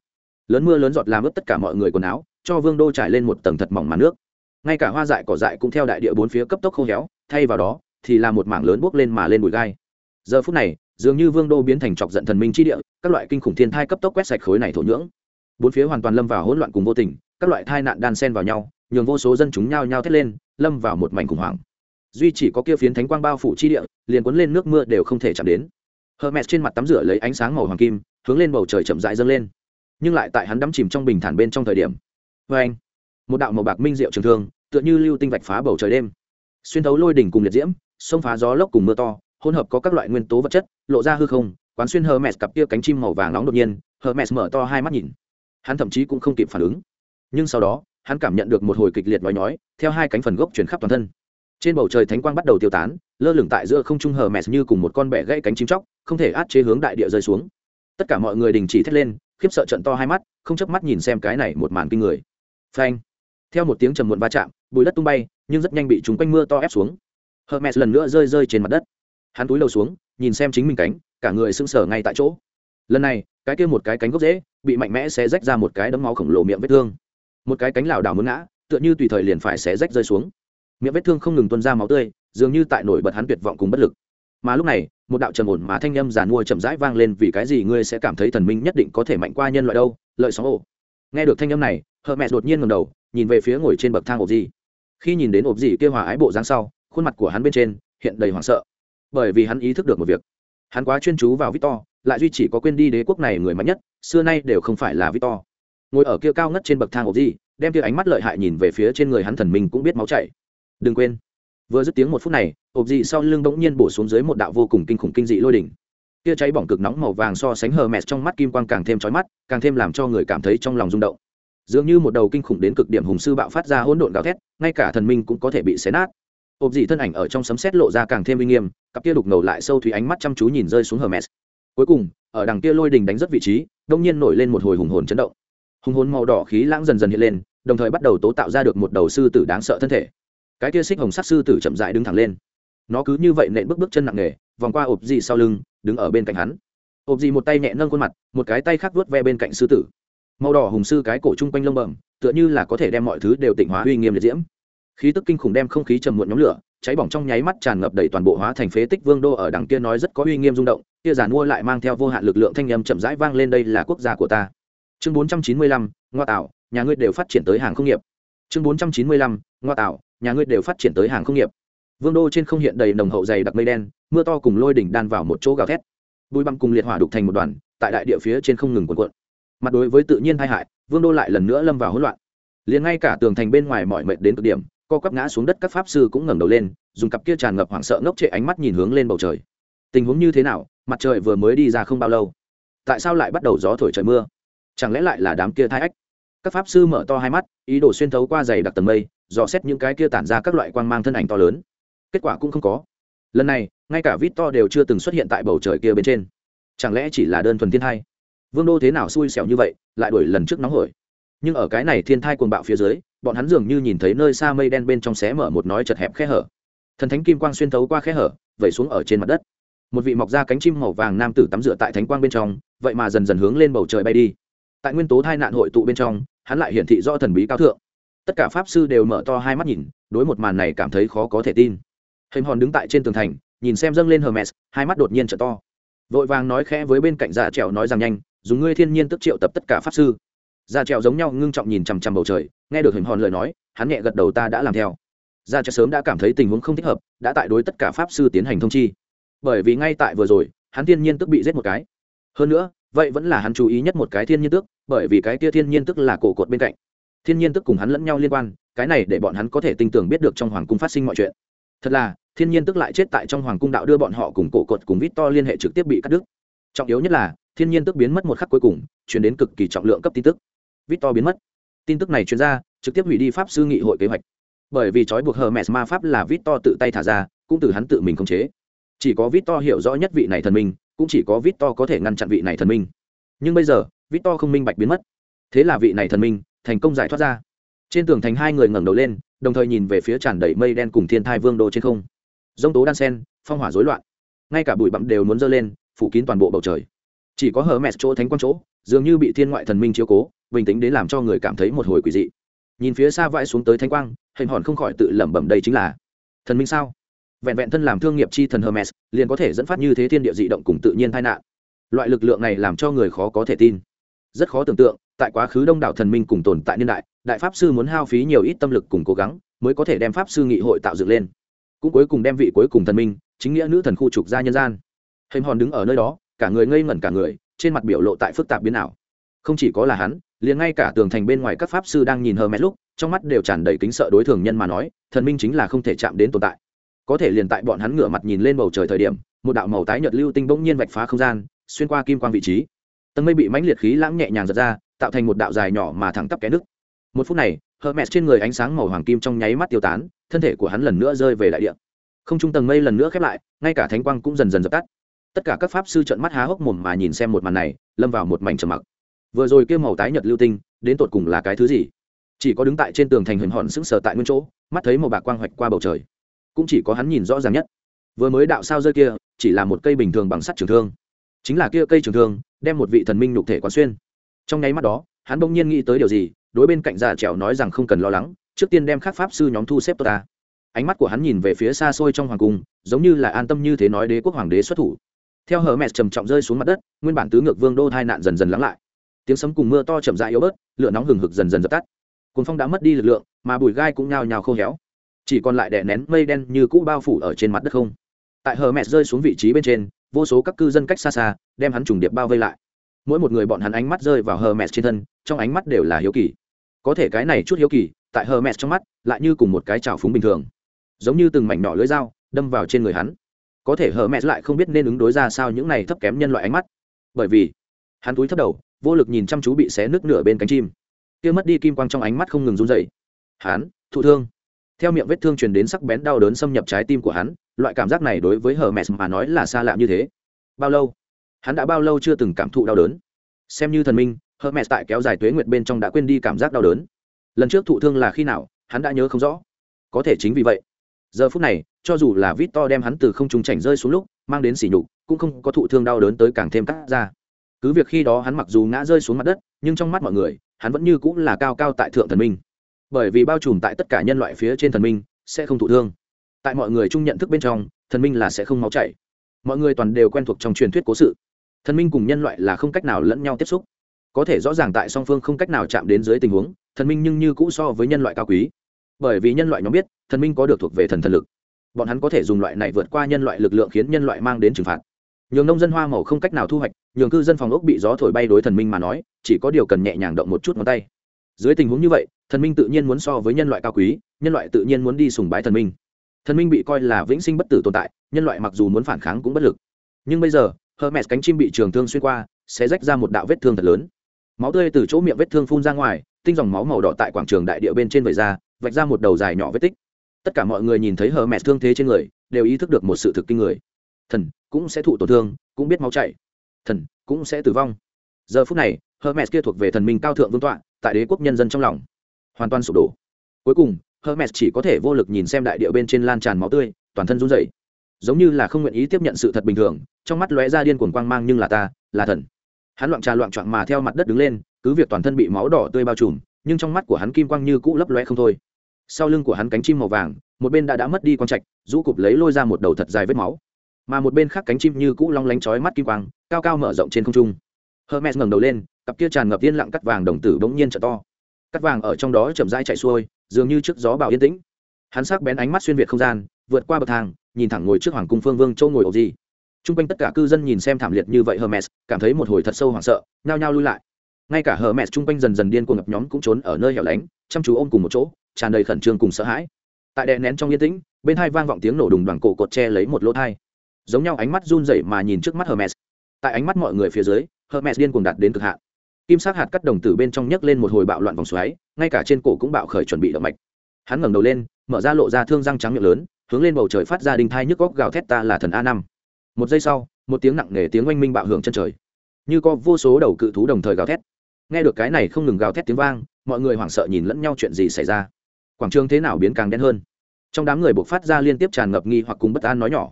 Lớn mưa lớn giọt làm ướt tất cả mọi người quần áo, cho vương đô trải lên một tầng thật mỏng màn nước. Ngay cả hoa dại cỏ dại cũng theo đại địa bốn phía cấp tốc khô héo, thay vào đó, thì là một mảng lớn bốc lên mà lên bụi gai. Giờ phút này, dường như vương đô biến thành chọc giận thần minh chi địa, các loại kinh khủng thiên thai cấp tốc quét sạch khối này thổ nhưỡng. Bốn phía hoàn toàn lâm vào hỗn loạn cùng vô tình, các loại thai nạn đan sen vào nhau, nhường vô số dân chúng nhao nhao thét lên, lâm vào một mảnh khủng hoảng duy chỉ có kia phiến thánh quang bao phủ chi địa, liền cuốn lên nước mưa đều không thể chạm đến. Hermes trên mặt tắm rửa lấy ánh sáng màu hoàng kim, hướng lên bầu trời chậm rãi dâng lên. Nhưng lại tại hắn đắm chìm trong bình thản bên trong thời điểm. Vê anh. Một đạo màu bạc minh diệu trường thương, tựa như lưu tinh vạch phá bầu trời đêm. Xuyên thấu lôi đỉnh cùng liệt diễm, xông phá gió lốc cùng mưa to, hỗn hợp có các loại nguyên tố vật chất, lộ ra hư không, quán xuyên hermes cặp kia cánh chim màu vàng nóng đột nhiên, hermes mở to hai mắt nhìn. Hắn thậm chí cũng không kịp phản ứng. Nhưng sau đó, hắn cảm nhận được một hồi kịch liệt nói nhói, theo hai cánh phần gốc chuyển khắp toàn thân trên bầu trời thánh quang bắt đầu tiêu tán, lơ lửng tại giữa không trung hờ mẹt như cùng một con bẻ gãy cánh chim chóc, không thể át chế hướng đại địa rơi xuống. Tất cả mọi người đình chỉ thét lên, khiếp sợ trận to hai mắt, không chớp mắt nhìn xem cái này một màn kinh người. Phanh! Theo một tiếng trầm muộn va chạm bùi đất tung bay, nhưng rất nhanh bị chúng quanh mưa to ép xuống. Hermes lần nữa rơi rơi trên mặt đất. Hắn túi đầu xuống, nhìn xem chính mình cánh, cả người sững sờ ngay tại chỗ. Lần này, cái kia một cái cánh gốc dễ bị mạnh mẽ xé rách ra một cái đấm máu khổng lồ miệng vết thương. Một cái cánh lảo đảo muốn ngã, tựa như tùy thời liền phải xé rách rơi xuống miệng vết thương không ngừng tuôn ra máu tươi, dường như tại nổi bật hắn tuyệt vọng cùng bất lực. Mà lúc này, một đạo trầm ổn mà thanh â m giàn mua chậm rãi vang lên, vì cái gì ngươi sẽ cảm thấy thần minh nhất định có thể mạnh qua nhân loại đâu, lợi sóng ổ? Nghe được thanh âm này hờ mẹ đột nhiên ngầm đầu, nhìn về phía ngồi trên bậc thang ộp gì khi nhìn đến ộp gì kêu hòa ái bộ dáng sau, khuôn mặt của hắn bên trên hiện đầy hoảng sợ. Bởi vì hắn ý thức được một việc. Hắn quá chuyên chú vào victor, lại duy chỉ có quên đi đế quốc này người mạnh nhất, xưa nay đều không phải là victor. Ngồi ở kia cao ngất trên bậc thang ộp gì đem kia ánh mắt lợi hại nhìn về phía trên người hắn thần minh cũng biết máu chảy đừng quên. Vừa dứt tiếng một phút này, ộp dị sau lưng bỗng nhiên bổ xuống dưới một đạo vô cùng kinh khủng kinh dị lôi đỉnh. Tia cháy bỏng cực nóng màu vàng so sánh hờ mẹt trong mắt kim quang càng thêm chói mắt, càng thêm làm cho người cảm thấy trong lòng rung động. Dường như một đầu kinh khủng đến cực điểm hùng sư bạo phát ra hỗn độn gào thét, ngay cả thần minh cũng có thể bị xé nát. Ộp dị thân ảnh ở trong sấm sét lộ ra càng thêm uy nghiêm, cặp tia đục ngầu lại sâu thủy ánh mắt chăm chú nhìn rơi xuống hờ mẹt. Cuối cùng, ở đằng kia lôi đình đánh rất vị trí, đông nhiên nổi lên một hồi hùng hồn chấn động. Hùng hồn màu đỏ khí lãng dần dần hiện lên, đồng thời bắt đầu tố tạo ra được một đầu sư tử đáng sợ thân thể cái kia xích hồng sắc sư tử chậm dại đứng thẳng lên. Nó cứ như vậy nện bước bước chân nặng nề, vòng qua ộp dị sau lưng, đứng ở bên cạnh hắn. Ộp dị một tay nhẹ nâng khuôn mặt, một cái tay khác vuốt ve bên cạnh sư tử. Màu đỏ hùng sư cái cổ chung quanh lông bẩm, tựa như là có thể đem mọi thứ đều tịnh hóa uy nghiêm liệt diễm. Khí tức kinh khủng đem không khí trầm muộn nhóm lửa, cháy bỏng trong nháy mắt tràn ngập đầy toàn bộ hóa thành phế tích vương đô ở đằng kia nói rất có uy nghiêm rung động, kia giản mua lại mang theo vô hạn lực lượng thanh âm chậm rãi vang lên đây là quốc gia của ta. Chương bốn trăm chín mươi lăm, ngoa tạo, nhà ngươi đều phát triển tới hàng công nghiệp. Chương bốn trăm chín mươi lăm, ngoa tạo nhà ngươi đều phát triển tới hàng không nghiệp. Vương đô trên không hiện đầy nồng hậu dày đặc mây đen, mưa to cùng lôi đỉnh đan vào một chỗ gào thét. Bùi băm cùng liệt hỏa đục thành một đoàn, tại đại địa phía trên không ngừng cuộn cuộn. Mặt đối với tự nhiên tai hại, vương đô lại lần nữa lâm vào hỗn loạn. Liền ngay cả tường thành bên ngoài mọi mệt đến cực điểm, co quắp ngã xuống đất các pháp sư cũng ngẩng đầu lên, dùng cặp kia tràn ngập hoảng sợ ngốc trệ ánh mắt nhìn hướng lên bầu trời. Tình huống như thế nào, mặt trời vừa mới đi ra không bao lâu? Tại sao lại bắt đầu gió thổi trời mưa? Chẳng lẽ lại là đám kia thai ách các pháp sư mở to hai mắt, ý đồ xuyên thấu qua dày đặc tầng mây, dò xét những cái kia tản ra các loại quang mang thân ảnh to lớn. Kết quả cũng không có. Lần này, ngay cả vít to đều chưa từng xuất hiện tại bầu trời kia bên trên. Chẳng lẽ chỉ là đơn thuần thiên thai? Vương đô thế nào xui xẻo như vậy, lại đuổi lần trước nóng hổi. Nhưng ở cái này thiên thai cuồng bạo phía dưới, bọn hắn dường như nhìn thấy nơi xa mây đen bên trong xé mở một nói chật hẹp khe hở. Thần thánh kim quang xuyên thấu qua khe hở, vẩy xuống ở trên mặt đất. Một vị mọc ra cánh chim màu vàng nam tử tắm rửa tại thánh quang bên trong, vậy mà dần dần hướng lên bầu trời bay đi. Tại nguyên tố thai nạn hội tụ bên trong hắn lại hiển thị do thần bí cao thượng. Tất cả pháp sư đều mở to hai mắt nhìn, đối một màn này cảm thấy khó có thể tin. Hình hòn đứng tại trên tường thành, nhìn xem dâng lên hermes, hai mắt đột nhiên trở to. Vội vàng nói khẽ với bên cạnh già trèo nói rằng nhanh, dùng ngươi thiên nhiên tức triệu tập tất cả pháp sư. Già trèo giống nhau ngưng trọng nhìn chằm chằm bầu trời, nghe được hình hòn lời nói, hắn nhẹ gật đầu ta đã làm theo. Già trèo sớm đã cảm thấy tình huống không thích hợp, đã tại đối tất cả pháp sư tiến hành thông chi. Bởi vì ngay tại vừa rồi, hắn thiên nhiên tức bị giết một cái. Hơn nữa, vậy vẫn là hắn chú ý nhất một cái thiên nhiên tước bởi vì cái kia thiên nhiên tức là cổ cột bên cạnh. Thiên nhiên tức cùng hắn lẫn nhau liên quan, cái này để bọn hắn có thể tin tưởng biết được trong hoàng cung phát sinh mọi chuyện. Thật là, thiên nhiên tức lại chết tại trong hoàng cung đạo đưa bọn họ cùng cổ cột cùng vít to liên hệ trực tiếp bị cắt đứt. Trọng yếu nhất là, thiên nhiên tức biến mất một khắc cuối cùng, chuyển đến cực kỳ trọng lượng cấp tin tức. Vít to biến mất. Tin tức này truyền ra, trực tiếp hủy đi pháp sư nghị hội kế hoạch. Bởi vì trói buộc hờ mẹ ma pháp là vít to tự tay thả ra, cũng từ hắn tự mình khống chế. Chỉ có vít to hiểu rõ nhất vị này thần minh, cũng chỉ có vít to có thể ngăn chặn vị này thần minh nhưng bây giờ vít to không minh bạch biến mất. Thế là vị này thần minh, thành công giải thoát ra. Trên tường thành hai người ngẩng đầu lên, đồng thời nhìn về phía tràn đầy mây đen cùng thiên thai vương đô trên không. Dông tố đan sen, phong hỏa rối loạn. Ngay cả bụi bặm đều muốn dơ lên, phủ kín toàn bộ bầu trời. Chỉ có hờ mẹt chỗ thánh quang chỗ, dường như bị thiên ngoại thần minh chiếu cố, bình tĩnh đến làm cho người cảm thấy một hồi quỷ dị. Nhìn phía xa vãi xuống tới thánh quang, hình hòn không khỏi tự lẩm bẩm đây chính là thần minh sao? Vẹn vẹn thân làm thương nghiệp chi thần hermes, liền có thể dẫn phát như thế thiên địa dị động cùng tự nhiên tai nạn loại lực lượng này làm cho người khó có thể tin. Rất khó tưởng tượng, tại quá khứ đông đảo thần minh cùng tồn tại niên đại đại pháp sư muốn hao phí nhiều ít tâm lực cùng cố gắng, mới có thể đem pháp sư nghị hội tạo dựng lên. Cũng cuối cùng đem vị cuối cùng thần minh, chính nghĩa nữ thần khu trục ra nhân gian. Hình hòn đứng ở nơi đó, cả người ngây ngẩn cả người, trên mặt biểu lộ tại phức tạp biến ảo. Không chỉ có là hắn, liền ngay cả tường thành bên ngoài các pháp sư đang nhìn hờ mét lúc, trong mắt đều tràn đầy kính sợ đối thường nhân mà nói, thần minh chính là không thể chạm đến tồn tại. Có thể liền tại bọn hắn ngửa mặt nhìn lên bầu trời thời điểm, một đạo màu tái nhợt lưu tinh bỗng nhiên vạch phá không gian xuyên qua kim quang vị trí. Tầng mây bị mãnh liệt khí lãng nhẹ nhàng giật ra, tạo thành một đạo dài nhỏ mà thẳng tắp cái nước một phút này, hermes trên người ánh sáng màu hoàng kim trong nháy mắt tiêu tán, thân thể của hắn lần nữa rơi về đại địa. Không trung tầng mây lần nữa khép lại, ngay cả thánh quang cũng dần dần dập tắt. Tất cả các pháp sư trợn mắt há hốc mồm mà nhìn xem một màn này, lâm vào một mảnh trầm mặc. Vừa rồi kêu màu tái nhật lưu tinh, đến tột cùng là cái thứ gì? Chỉ có đứng tại trên tường thành hình hòn sững sờ tại nguyên chỗ, mắt thấy một bạc quang hoạch qua bầu trời. Cũng chỉ có hắn nhìn rõ ràng nhất. Vừa mới đạo sao rơi kia, chỉ là một cây bình thường bằng sắt trường thương chính là kia cây trường thương, đem một vị thần minh nhục thể quán xuyên. Trong nháy mắt đó, hắn bỗng nhiên nghĩ tới điều gì, đối bên cạnh già trèo nói rằng không cần lo lắng, trước tiên đem các pháp sư nhóm thu xếp tốt ta. Ánh mắt của hắn nhìn về phía xa xôi trong hoàng cung, giống như là an tâm như thế nói đế quốc hoàng đế xuất thủ. Theo hở mẹ trầm trọng rơi xuống mặt đất, nguyên bản tứ ngược vương đô hai nạn dần dần lắng lại. Tiếng sấm cùng mưa to chậm dại yếu bớt, lửa nóng hừng hực dần dần dập tắt. Cuốn phong đã mất đi lực lượng, mà bùi gai cũng nhào nhào khô héo. Chỉ còn lại đè nén mây đen như cũ bao phủ ở trên mặt đất không. Tại hờ mẹ rơi xuống vị trí bên trên vô số các cư dân cách xa xa, đem hắn trùng điệp bao vây lại. Mỗi một người bọn hắn ánh mắt rơi vào hờ mẹ trên thân, trong ánh mắt đều là hiếu kỳ. Có thể cái này chút hiếu kỳ, tại hờ mẹ trong mắt, lại như cùng một cái trào phúng bình thường. Giống như từng mảnh nhỏ lưỡi dao, đâm vào trên người hắn. Có thể hờ mẹ lại không biết nên ứng đối ra sao những này thấp kém nhân loại ánh mắt. Bởi vì, hắn túi thấp đầu, vô lực nhìn chăm chú bị xé nứt nửa bên cánh chim. Kia mất đi kim quang trong ánh mắt không ngừng run dậy hắn, thụ thương. Theo miệng vết thương truyền đến sắc bén đau đớn xâm nhập trái tim của hắn loại cảm giác này đối với hờ mẹ mà nói là xa lạ như thế. Bao lâu? Hắn đã bao lâu chưa từng cảm thụ đau đớn? Xem như thần minh hờ mẹ tại kéo dài tuế nguyệt bên trong đã quên đi cảm giác đau đớn. Lần trước thụ thương là khi nào, hắn đã nhớ không rõ. Có thể chính vì vậy, giờ phút này, cho dù là vít to đem hắn từ không trung chảnh rơi xuống lúc, mang đến sỉ nhục, cũng không có thụ thương đau đớn tới càng thêm cắt ra. Cứ việc khi đó hắn mặc dù ngã rơi xuống mặt đất, nhưng trong mắt mọi người, hắn vẫn như cũng là cao cao tại thượng thần minh. Bởi vì bao trùm tại tất cả nhân loại phía trên thần minh, sẽ không thụ thương tại mọi người chung nhận thức bên trong, thần minh là sẽ không máu chảy. Mọi người toàn đều quen thuộc trong truyền thuyết cố sự. Thần minh cùng nhân loại là không cách nào lẫn nhau tiếp xúc. Có thể rõ ràng tại song phương không cách nào chạm đến dưới tình huống, thần minh nhưng như cũ so với nhân loại cao quý. Bởi vì nhân loại nhóm biết, thần minh có được thuộc về thần thần lực. Bọn hắn có thể dùng loại này vượt qua nhân loại lực lượng khiến nhân loại mang đến trừng phạt. Nhường nông dân hoa màu không cách nào thu hoạch, nhường cư dân phòng ốc bị gió thổi bay đối thần minh mà nói, chỉ có điều cần nhẹ nhàng động một chút ngón tay. Dưới tình huống như vậy, thần minh tự nhiên muốn so với nhân loại cao quý, nhân loại tự nhiên muốn đi sùng bái thần minh thần minh bị coi là vĩnh sinh bất tử tồn tại, nhân loại mặc dù muốn phản kháng cũng bất lực. Nhưng bây giờ, hermes cánh chim bị trường thương xuyên qua, sẽ rách ra một đạo vết thương thật lớn. Máu tươi từ chỗ miệng vết thương phun ra ngoài, tinh dòng máu màu đỏ tại quảng trường đại địa bên trên vẩy ra, vạch ra một đầu dài nhỏ vết tích. Tất cả mọi người nhìn thấy hờ mẹ thương thế trên người, đều ý thức được một sự thực kinh người. Thần cũng sẽ thụ tổn thương, cũng biết máu chảy. Thần cũng sẽ tử vong. Giờ phút này, hermes kia thuộc về thần minh cao thượng vương tọa, tại đế quốc nhân dân trong lòng. Hoàn toàn sụp đổ. Cuối cùng hermes chỉ có thể vô lực nhìn xem đại địa bên trên lan tràn máu tươi, toàn thân run rẩy. Giống như là không nguyện ý tiếp nhận sự thật bình thường, trong mắt lóe ra điên cuồng quang mang nhưng là ta, là thần. Hắn loạn trà loạn trọn mà theo mặt đất đứng lên, cứ việc toàn thân bị máu đỏ tươi bao trùm, nhưng trong mắt của hắn kim quang như cũ lấp lóe không thôi. Sau lưng của hắn cánh chim màu vàng, một bên đã đã mất đi con trạch, rũ cụp lấy lôi ra một đầu thật dài vết máu. Mà một bên khác cánh chim như cũ long lánh chói mắt kim quang, cao cao mở rộng trên không trung. Hermes ngẩng đầu lên, cặp kia tràn ngập yên lặng cắt vàng đồng tử bỗng nhiên trợ to cắt vàng ở trong đó chậm rãi chạy xuôi, dường như trước gió bào yên tĩnh. Hắn sắc bén ánh mắt xuyên việt không gian, vượt qua bậc thang, nhìn thẳng ngồi trước hoàng cung phương vương châu ngồi ổ gì. T r u n g quanh tất cả cư dân nhìn xem thảm liệt như vậy hermes, cảm thấy một hồi thật sâu hoảng sợ, nhao nhao lui lại. Ngay cả hermes t r u n g quanh dần dần điên cuồng ngập nhóm cũng trốn ở nơi hẻo lánh, chăm chú ôm cùng một chỗ, tràn đầy khẩn trương cùng sợ hãi. Tại đè nén trong yên tĩnh, bên hai vang vọng tiếng nổ đùng đoàn cổ cột tre lấy một lỗ thai. Giống nhau ánh mắt run rẩy mà nhìn trước mắt hermes. Tại ánh mắt mọi người phía dưới, hermes điên cuồng đạt đến cực hạn kim sắc hạt cắt đồng tử bên trong nhấc lên một hồi bạo loạn vòng xoáy, ngay cả trên cổ cũng bạo khởi chuẩn bị động mạch. Hắn ngẩng đầu lên, mở ra lộ ra thương răng trắng miệng lớn, hướng lên bầu trời phát ra đinh thai nhức góc gào thét ta là thần a năm. Một giây sau, một tiếng nặng nề tiếng oanh minh bạo hưởng chân trời. Như có vô số đầu cự thú đồng thời gào thét. Nghe được cái này không ngừng gào thét tiếng vang, mọi người hoảng sợ nhìn lẫn nhau chuyện gì xảy ra. Quảng trường thế nào biến càng đen hơn? Trong đám người buộc phát ra liên tiếp tràn ngập nghi hoặc cùng bất an nói nhỏ.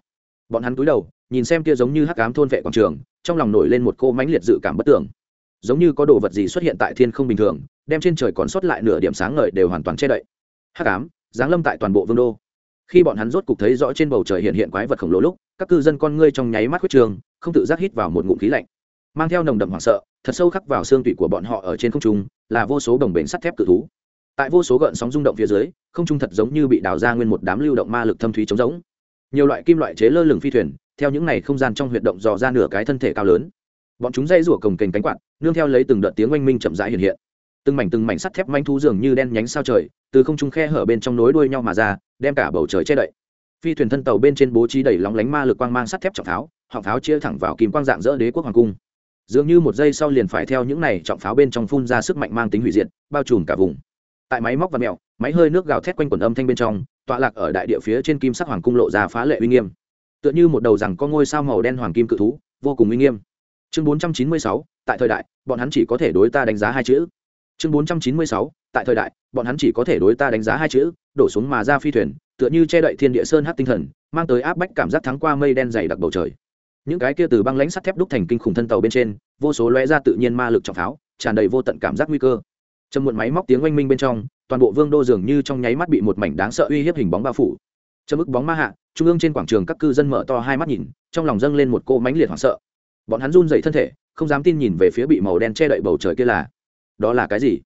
Bọn hắn cúi đầu, nhìn xem kia giống như hắc ám thôn vệ quảng trường, trong lòng nổi lên một cô mãnh liệt dự cảm bất tưởng giống như có đồ vật gì xuất hiện tại thiên không bình thường, đem trên trời còn sót lại nửa điểm sáng ngời đều hoàn toàn che đậy. Hắc ám, giáng lâm tại toàn bộ vương đô. Khi bọn hắn rốt cục thấy rõ trên bầu trời hiện hiện quái vật khổng lồ lúc, các cư dân con ngươi trong nháy mắt huyết trường, không tự giác hít vào một ngụm khí lạnh. Mang theo nồng đậm hoảng sợ, thật sâu khắc vào xương tủy của bọn họ ở trên không trung, là vô số đồng bền sắt thép cự thú. Tại vô số gợn sóng rung động phía dưới, không trung thật giống như bị đào ra nguyên một đám lưu động ma lực thâm thúy trống rỗng. Nhiều loại kim loại chế lơ lửng phi thuyền, theo những này không gian trong huyệt động dò ra nửa cái thân thể cao lớn bọn chúng dây rủa cồng kềnh cánh quạt, nương theo lấy từng đợt tiếng oanh minh chậm rãi hiện hiện. Từng mảnh từng mảnh sắt thép manh thú dường như đen nhánh sao trời, từ không trung khe hở bên trong nối đuôi nhau mà ra, đem cả bầu trời che đậy. Phi thuyền thân tàu bên trên bố trí đầy lóng lánh ma lực quang mang sắt thép trọng pháo, họng pháo chia thẳng vào kim quang dạng dỡ đế quốc hoàng cung. Dường như một giây sau liền phải theo những này trọng pháo bên trong phun ra sức mạnh mang tính hủy diệt, bao trùm cả vùng. Tại máy móc và mẹo, máy hơi nước gào thét quanh quần âm thanh bên trong, tọa lạc ở đại địa phía trên kim sắc hoàng cung lộ ra phá lệ uy nghiêm. Tựa như một đầu rằng có ngôi sao màu đen hoàng kim cự thú, vô cùng uy nghiêm chương 496, tại thời đại bọn hắn chỉ có thể đối ta đánh giá hai chữ. Chương 496, tại thời đại bọn hắn chỉ có thể đối ta đánh giá hai chữ đổ xuống mà ra phi thuyền tựa như che đậy thiên địa sơn hát tinh thần mang tới áp bách cảm giác thắng qua mây đen dày đặc bầu trời. Những cái kia từ băng lãnh sắt thép đúc thành kinh khủng thân tàu bên trên vô số lóe ra tự nhiên ma lực trọng pháo tràn đầy vô tận cảm giác nguy cơ. Trầm muộn máy móc tiếng oanh minh bên trong toàn bộ vương đô dường như trong nháy mắt bị một mảnh đáng sợ uy hiếp hình bóng bao phủ. Trong ức bóng ma hạ trung ương trên quảng trường các cư dân mở to hai mắt nhìn trong lòng dâng lên một cô mánh liệt hoảng sợ bọn hắn run dậy thân thể, không dám tin nhìn về phía bị màu đen che đậy bầu trời kia là, đó là cái gì?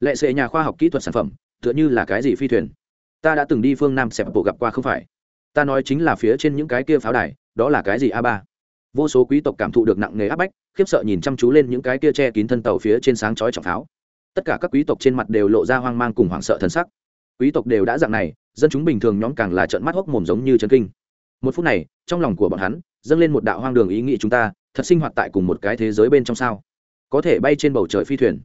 Lệ sệ nhà khoa học kỹ thuật sản phẩm, tựa như là cái gì phi thuyền? Ta đã từng đi phương nam xẹp bộ gặp qua không phải? Ta nói chính là phía trên những cái kia pháo đài, đó là cái gì a ba? Vô số quý tộc cảm thụ được nặng nề áp bách, khiếp sợ nhìn chăm chú lên những cái kia che kín thân tàu phía trên sáng chói trọng pháo. Tất cả các quý tộc trên mặt đều lộ ra hoang mang cùng hoảng sợ thân sắc. Quý tộc đều đã dạng này, dân chúng bình thường nhóm càng là trợn mắt hốc mồm giống như chân kinh. Một phút này, trong lòng của bọn hắn, dâng lên một đạo hoang đường ý nghĩ chúng ta thật sinh hoạt tại cùng một cái thế giới bên trong sao? Có thể bay trên bầu trời phi thuyền.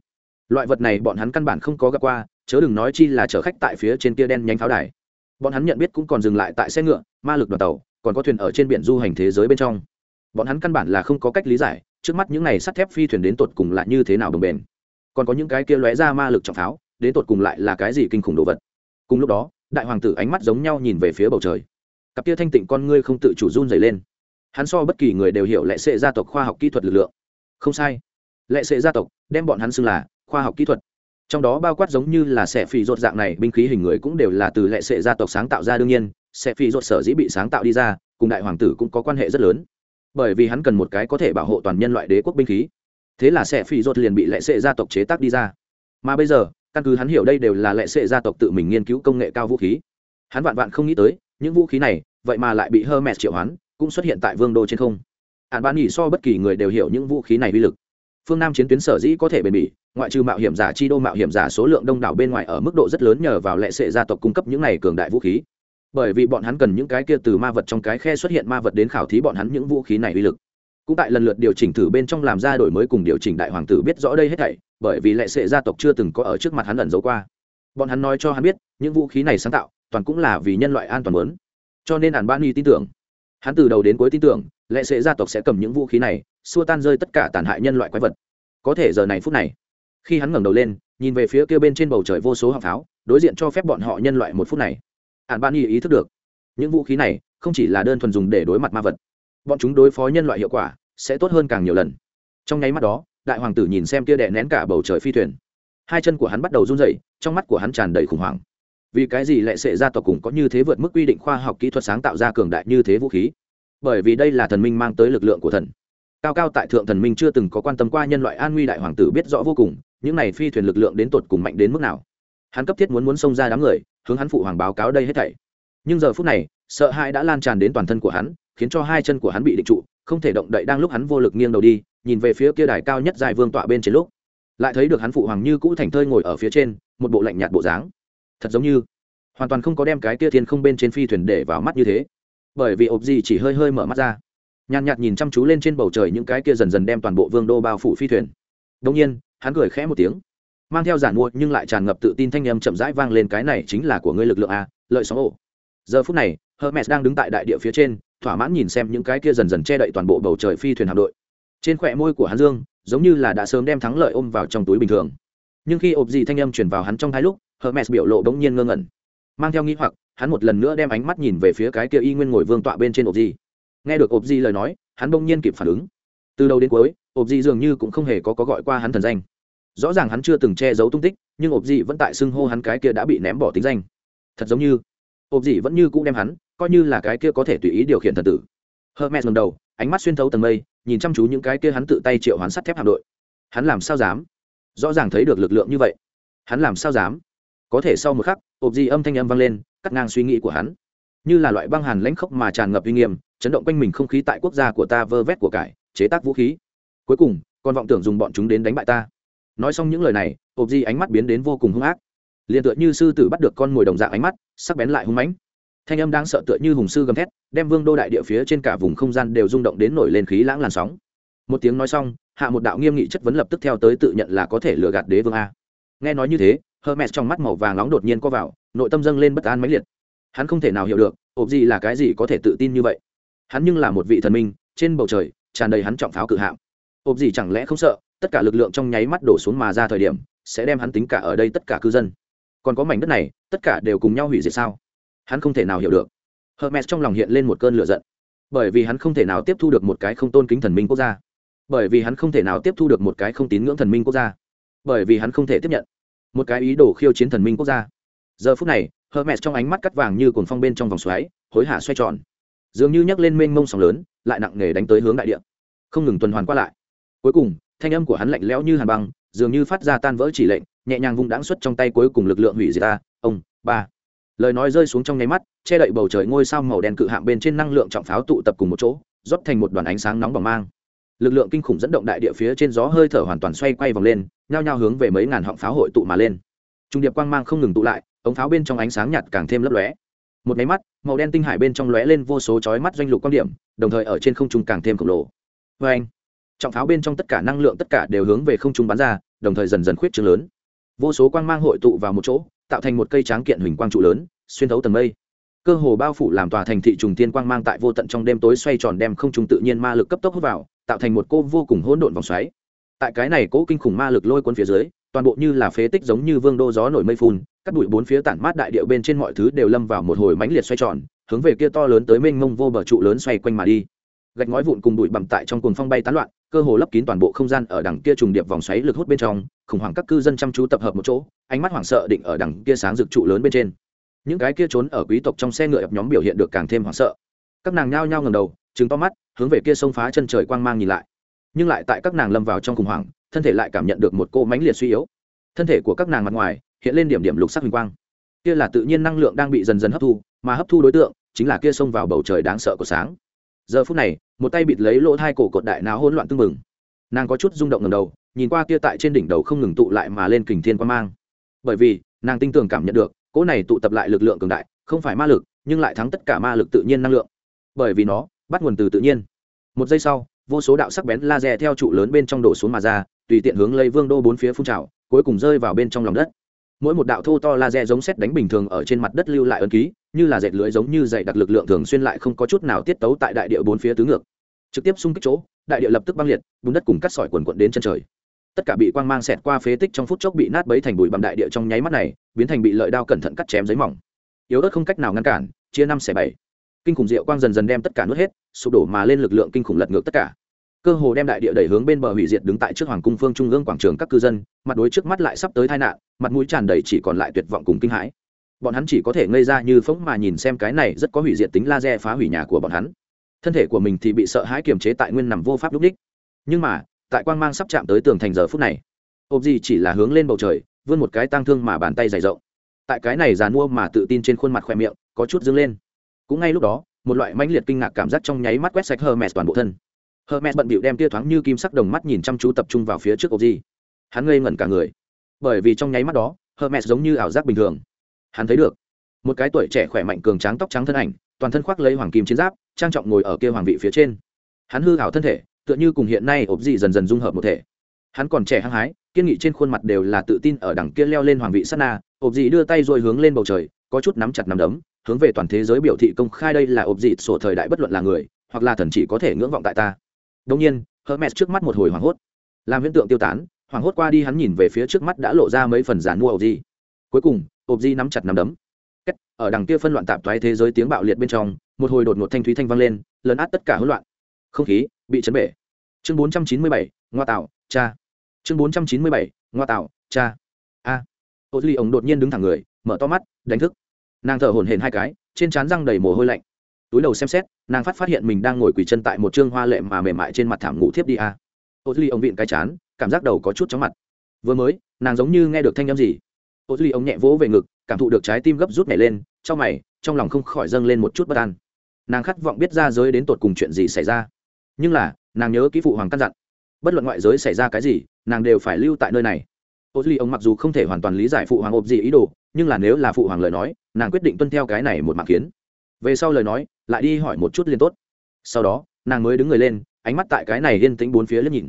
Loại vật này bọn hắn căn bản không có gặp qua, chớ đừng nói chi là chở khách tại phía trên kia đen nhánh pháo đài. Bọn hắn nhận biết cũng còn dừng lại tại xe ngựa, ma lực đoàn tàu, còn có thuyền ở trên biển du hành thế giới bên trong. Bọn hắn căn bản là không có cách lý giải, trước mắt những này sắt thép phi thuyền đến tột cùng lại như thế nào đồng bền. Còn có những cái kia lóe ra ma lực trọng pháo, đến tột cùng lại là cái gì kinh khủng đồ vật. Cùng lúc đó, đại hoàng tử ánh mắt giống nhau nhìn về phía bầu trời. Cặp kia thanh tịnh con ngươi không tự chủ run dày lên hắn so bất kỳ người đều hiểu lệ sệ gia tộc khoa học kỹ thuật lực lượng. Không sai. Lệ sệ gia tộc, đem bọn hắn xưng là khoa học kỹ thuật. Trong đó bao quát giống như là sẽ phi rột dạng này, binh khí hình người cũng đều là từ lệ sệ gia tộc sáng tạo ra đương nhiên sẽ phi rột sở dĩ bị sáng tạo đi ra, cùng đại hoàng tử cũng có quan hệ rất lớn. Bởi vì hắn cần một cái có thể bảo hộ toàn nhân loại đế quốc binh khí. Thế là sẽ phi rột liền bị lệ sệ gia tộc chế tác đi ra. Mà bây giờ, căn cứ hắn hiểu đây đều là lệ sệ gia tộc tự mình nghiên cứu công nghệ cao vũ khí. Hắn vạn vạn không nghĩ tới, những vũ khí này, vậy mà lại bị hermes triệu hoán cũng xuất hiện tại vương đô trên không. Hạn bán nghỉ so bất kỳ người đều hiểu những vũ khí này uy lực. Phương nam chiến tuyến sở dĩ có thể bền bỉ, ngoại trừ mạo hiểm giả chi đô mạo hiểm giả số lượng đông đảo bên ngoài ở mức độ rất lớn nhờ vào lệ sệ gia tộc cung cấp những này cường đại vũ khí. Bởi vì bọn hắn cần những cái kia từ ma vật trong cái khe xuất hiện ma vật đến khảo thí bọn hắn những vũ khí này uy lực. Cũng tại lần lượt điều chỉnh thử bên trong làm ra đổi mới cùng điều chỉnh đại hoàng tử biết rõ đây hết thảy, bởi vì lệ sệ gia tộc chưa từng có ở trước mặt hắn ẩn giấu qua. Bọn hắn nói cho hắn biết, những vũ khí này sáng tạo, toàn cũng là vì nhân loại an toàn muốn. Cho nên ản ban nghi tin tưởng hắn từ đầu đến cuối tin tưởng lệ sệ gia tộc sẽ cầm những vũ khí này, xua tan rơi tất cả tàn hại nhân loại quái vật. Có thể giờ này phút này, khi hắn ngẩng đầu lên, nhìn về phía kia bên trên bầu trời vô số hạng pháo, đối diện cho phép bọn họ nhân loại một phút này. Ản ban nghi ý thức được, những vũ khí này không chỉ là đơn thuần dùng để đối mặt ma vật, bọn chúng đối phó nhân loại hiệu quả sẽ tốt hơn càng nhiều lần. Trong nháy mắt đó, đại hoàng tử nhìn xem kia đè nén cả bầu trời phi thuyền. Hai chân của hắn bắt đầu run rẩy, trong mắt của hắn tràn đầy khủng hoảng vì cái gì lại sẽ ra tộc cùng có như thế vượt mức quy định khoa học kỹ thuật sáng tạo ra cường đại như thế vũ khí? Bởi vì đây là thần minh mang tới lực lượng của thần. Cao cao tại thượng thần minh chưa từng có quan tâm qua nhân loại an nguy đại hoàng tử biết rõ vô cùng, những này phi thuyền lực lượng đến tột cùng mạnh đến mức nào. Hắn cấp thiết muốn muốn xông ra đám người, hướng hắn phụ hoàng báo cáo đây hết thảy. Nhưng giờ phút này, sợ hãi đã lan tràn đến toàn thân của hắn, khiến cho hai chân của hắn bị định trụ, không thể động đậy đang lúc hắn vô lực nghiêng đầu đi, nhìn về phía kia đài cao nhất dài vương tọa bên trên lúc. Lại thấy được hắn phụ hoàng như cũ thành thơi ngồi ở phía trên, một bộ lạnh nhạt bộ dáng thật giống như hoàn toàn không có đem cái kia thiên không bên trên phi thuyền để vào mắt như thế. Bởi vì ộp gì chỉ hơi hơi mở mắt ra. Nhàn nhạt nhìn chăm chú lên trên bầu trời những cái kia dần dần đem toàn bộ vương đô bao phủ phi thuyền. Đông nhiên, hắn cười khẽ một tiếng. Mang theo giản mua nhưng lại tràn ngập tự tin thanh âm chậm rãi vang lên cái này chính là của ngươi lực lượng a, lợi sóng ổ. Giờ phút này, hermes đang đứng tại đại địa phía trên, thỏa mãn nhìn xem những cái kia dần dần che đậy toàn bộ bầu trời phi thuyền hạm đội. Trên khỏe môi của hắn dương, giống như là đã sớm đem thắng lợi ôm vào trong túi bình thường. Nhưng khi ộp dị thanh âm chuyển vào hắn trong hai lúc hermes biểu lộ bỗng nhiên ngơ ngẩn. Mang theo nghi hoặc hắn một lần nữa đem ánh mắt nhìn về phía cái kia y nguyên ngồi vương tọa bên trên ộp dị nghe được ộp dị lời nói hắn bỗng nhiên kịp phản ứng. Từ đầu đến cuối ộp dị dường như cũng không hề có, có gọi qua hắn thần danh. Rõ ràng hắn chưa từng che giấu tung tích nhưng ộp dị vẫn tại xưng hô hắn cái kia đã bị ném bỏ tính danh. Thật giống như ộp dị vẫn như cũng đem hắn coi như là cái kia có thể tùy ý điều khiển thần tử. Hermes ngẩng đầu ánh mắt xuyên thấu tầng mây nhìn chăm chú những cái kia hắn tự tay triệu hoán sắt thép hạm đội. Hắn làm sao dám? Rõ ràng thấy được lực lượng như vậy. Hắn làm sao dám? Có thể sau một khắc, ộp di âm thanh âm vang lên, cắt ngang suy nghĩ của hắn. Như là loại băng hàn lãnh khốc mà tràn ngập uy nghiêm, chấn động quanh mình không khí tại quốc gia của ta vơ vét của cải, chế tác vũ khí. Cuối cùng, còn vọng tưởng dùng bọn chúng đến đánh bại ta. Nói xong những lời này, ộp di ánh mắt biến đến vô cùng hung ác. Liền tựa như sư tử bắt được con mồi đồng dạng ánh mắt, sắc bén lại hung mãnh. Thanh âm đang sợ tựa như hùng sư gầm thét, đem vương đô đại địa phía trên cả vùng không gian đều rung động đến nổi lên khí lãng làn sóng. Một tiếng nói xong, hạ một đạo nghiêm nghị chất vấn lập tức theo tới tự nhận là có thể lừa gạt đế vương a. Nghe nói như thế hermes trong mắt màu vàng nóng đột nhiên co vào, nội tâm dâng lên bất an mãnh liệt. Hắn không thể nào hiểu được ộp gì là cái gì có thể tự tin như vậy. Hắn nhưng là một vị thần minh, trên bầu trời, tràn đầy hắn trọng pháo cự hạng. Ộp gì chẳng lẽ không sợ, tất cả lực lượng trong nháy mắt đổ xuống mà ra thời điểm, sẽ đem hắn tính cả ở đây tất cả cư dân. Còn có mảnh đất này, tất cả đều cùng nhau hủy diệt sao? Hắn không thể nào hiểu được. Hermes trong lòng hiện lên một cơn lửa giận. Bởi vì hắn không thể nào tiếp thu được một cái không tôn kính thần minh quốc gia. Bởi vì hắn không thể nào tiếp thu được một cái không tín ngưỡng thần minh quốc gia. Bởi vì hắn không thể tiếp nhận một cái ý đồ khiêu chiến thần minh quốc gia. Giờ phút này, hermes trong ánh mắt cắt vàng như cồn phong bên trong vòng xoáy, hối hả xoay tròn. Dường như nhấc lên mênh mông sóng lớn, lại nặng nề đánh tới hướng đại địa. Không ngừng tuần hoàn qua lại. Cuối cùng, thanh âm của hắn lạnh lẽo như hàn băng, dường như phát ra tan vỡ chỉ lệnh, nhẹ nhàng vung đáng xuất trong tay cuối cùng lực lượng hủy diệt ta. Ông, ba. Lời nói rơi xuống trong nháy mắt, che đậy bầu trời ngôi sao màu đen cự hạng bên trên năng lượng trọng pháo tụ tập cùng một chỗ, rót thành một đoàn ánh sáng nóng bỏng mang lực lượng kinh khủng dẫn động đại địa phía trên gió hơi thở hoàn toàn xoay quay vòng lên, nhao nhao hướng về mấy ngàn họng pháo hội tụ mà lên. Trung điệp quang mang không ngừng tụ lại, ống pháo bên trong ánh sáng nhạt càng thêm lấp lóe. Một máy mắt, màu đen tinh hải bên trong lóe lên vô số chói mắt doanh lục quan điểm, đồng thời ở trên không trung càng thêm khổng lồ. Vê anh trọng pháo bên trong tất cả năng lượng tất cả đều hướng về không trung bắn ra, đồng thời dần dần khuyết trương lớn. Vô số quang mang hội tụ vào một chỗ, tạo thành một cây tráng kiện huỳnh quang trụ lớn, xuyên thấu tầng mây. Cơ hồ bao phủ làm tòa thành thị trùng tiên quang mang tại vô tận trong đêm tối xoay tròn đem không trung tự nhiên ma lực cấp tốc hút vào tạo thành một cô vô cùng hỗn độn vòng xoáy. Tại cái này cố kinh khủng ma lực lôi cuốn phía dưới, toàn bộ như là phế tích giống như vương đô gió nổi mây phun, các bụi bốn phía tản mát đại điệu bên trên mọi thứ đều lâm vào một hồi mãnh liệt xoay tròn, hướng về kia to lớn tới mênh mông vô bờ trụ lớn xoay quanh mà đi. Gạch ngói vụn cùng bụi bặm tại trong cuồng phong bay tán loạn, cơ hồ lấp kín toàn bộ không gian ở đằng kia trùng điệp vòng xoáy lực hút bên trong, khủng hoảng các cư dân chăm chú tập hợp một chỗ, ánh mắt hoảng sợ định ở đằng kia sáng rực trụ lớn bên trên. Những cái kia trốn ở quý tộc trong xe ngựa nhóm biểu hiện được càng thêm hoảng sợ. Các nàng nhao nhao ngầm đầu chứng to mắt, hướng về kia sông phá chân trời quang mang nhìn lại. Nhưng lại tại các nàng lâm vào trong khủng hoảng, thân thể lại cảm nhận được một cô mánh liệt suy yếu. Thân thể của các nàng mặt ngoài, hiện lên điểm điểm lục sắc huỳnh quang. Kia là tự nhiên năng lượng đang bị dần dần hấp thu, mà hấp thu đối tượng, chính là kia xông vào bầu trời đáng sợ của sáng. Giờ phút này, một tay bịt lấy lỗ thai cổ cột đại não hỗn loạn tưng bừng. Nàng có chút rung động ngầm đầu, nhìn qua kia tại trên đỉnh đầu không ngừng tụ lại mà lên kình thiên quan mang. Bởi vì, nàng tinh tường cảm nhận được, cỗ này tụ tập lại lực lượng cường đại, không phải ma lực, nhưng lại thắng tất cả ma lực tự nhiên năng lượng. Bởi vì nó bắt nguồn từ tự nhiên. Một giây sau, vô số đạo sắc bén laser theo trụ lớn bên trong đổ xuống mà ra, tùy tiện hướng lấy vương đô bốn phía phun trào, cuối cùng rơi vào bên trong lòng đất. Mỗi một đạo thô to laser giống xét đánh bình thường ở trên mặt đất lưu lại ấn ký, như là dệt lưới giống như dày đặc lực lượng thường xuyên lại không có chút nào tiết tấu tại đại địa bốn phía tứ ngược. Trực tiếp xung kích chỗ, đại địa lập tức băng liệt, bùn đất cùng cắt sỏi quần quận đến chân trời. Tất cả bị quang mang xẹt qua phế tích trong phút chốc bị nát bấy thành bụi bằng đại địa trong nháy mắt này, biến thành bị lợi đao cẩn thận cắt chém giấy mỏng. Yếu ớt không cách nào ngăn cản, chia năm xẻ bảy kinh khủng diệu quang dần dần đem tất cả nuốt hết, sụp đổ mà lên lực lượng kinh khủng lật ngược tất cả. Cơ hồ đem đại địa đẩy hướng bên bờ hủy diệt đứng tại trước hoàng cung phương trung ương quảng trường các cư dân, mặt đối trước mắt lại sắp tới tai nạn, mặt mũi tràn đầy chỉ còn lại tuyệt vọng cùng kinh hãi. Bọn hắn chỉ có thể ngây ra như phóng mà nhìn xem cái này rất có hủy diệt tính laser phá hủy nhà của bọn hắn. Thân thể của mình thì bị sợ hãi kiềm chế tại nguyên nằm vô pháp lúc đích. Nhưng mà, tại quang mang sắp chạm tới tường thành giờ phút này ôm gì chỉ là hướng lên bầu trời, vươn một cái tang thương mà bàn tay dày rộng. Tại cái này dàn mua mà tự tin trên khuôn mặt khoe miệng, có chút dâng lên cũng ngay lúc đó một loại mãnh liệt kinh ngạc cảm giác trong nháy mắt quét sạch Hermes toàn bộ thân. Hermes bận bịu đem tia thoáng như kim sắc đồng mắt nhìn chăm chú tập trung vào phía trước Oji. Hắn ngây ngẩn cả người, bởi vì trong nháy mắt đó, Hermes giống như ảo giác bình thường. Hắn thấy được một cái tuổi trẻ khỏe mạnh cường tráng tóc trắng thân ảnh, toàn thân khoác lấy hoàng kim chiến giáp, trang trọng ngồi ở kia hoàng vị phía trên. Hắn hư ảo thân thể, tựa như cùng hiện nay ốp dị dần dần dung hợp một thể. Hắn còn trẻ hăng hái, kiên nghị trên khuôn mặt đều là tự tin ở đằng kia leo lên hoàng vị sát na, ộp dị đưa tay rồi hướng lên bầu trời, có chút nắm chặt nắm đấm, hướng về toàn thế giới biểu thị công khai đây là ộp dịt sổ thời đại bất luận là người hoặc là thần chỉ có thể ngưỡng vọng tại ta. Đông nhiên hermes trước mắt một hồi hoảng hốt. Làm hiện tượng tiêu tán hoảng hốt qua đi hắn nhìn về phía trước mắt đã lộ ra mấy phần giàn mua ộp di cuối cùng ộp di nắm chặt nắm đấm. Kết, ở đằng kia phân loạn tạp toái thế giới tiếng bạo liệt bên trong một hồi đột ngột thanh thúy thanh vang lên lấn át tất cả hỗn loạn. Không khí bị chấn bể. Chương 497, ngoa tạo cha. Chương 497, ngoa tạo cha. A. Ô duy ổng đột nhiên đứng thẳng người mở to mắt đánh thức nàng thở hổn hển hai cái, trên trán răng đầy mồ hôi lạnh. Túi đầu xem xét, nàng phát phát hiện mình đang ngồi quỳ chân tại một chương hoa lệ mà mềm mại trên mặt thảm ngủ thiếp đi a. À. ô duy ông vịn cái chán, cảm giác đầu có chút chóng mặt. Vừa mới, nàng giống như nghe được thanh â m gì. Ô duy ông nhẹ vỗ về ngực, cảm thụ được trái tim gấp rút nhảy lên, trong mày, trong lòng không khỏi dâng lên một chút bất an. Nàng khát vọng biết ra giới đến tột cùng chuyện gì xảy ra. Nhưng là, nàng nhớ kỹ phụ hoàng căn dặn. Bất luận ngoại giới xảy ra cái gì, nàng đều phải lưu tại nơi này. Ô duy ông mặc dù không thể hoàn toàn lý giải phụ hoàng ộp gì ý đồ, nhưng là nếu là phụ hoàng lời nói nàng quyết định tuân theo cái này một mạng kiến. Về sau lời nói, lại đi hỏi một chút liên tốt. Sau đó, nàng mới đứng người lên, ánh mắt tại cái này yên tĩnh bốn phía liếc nhìn.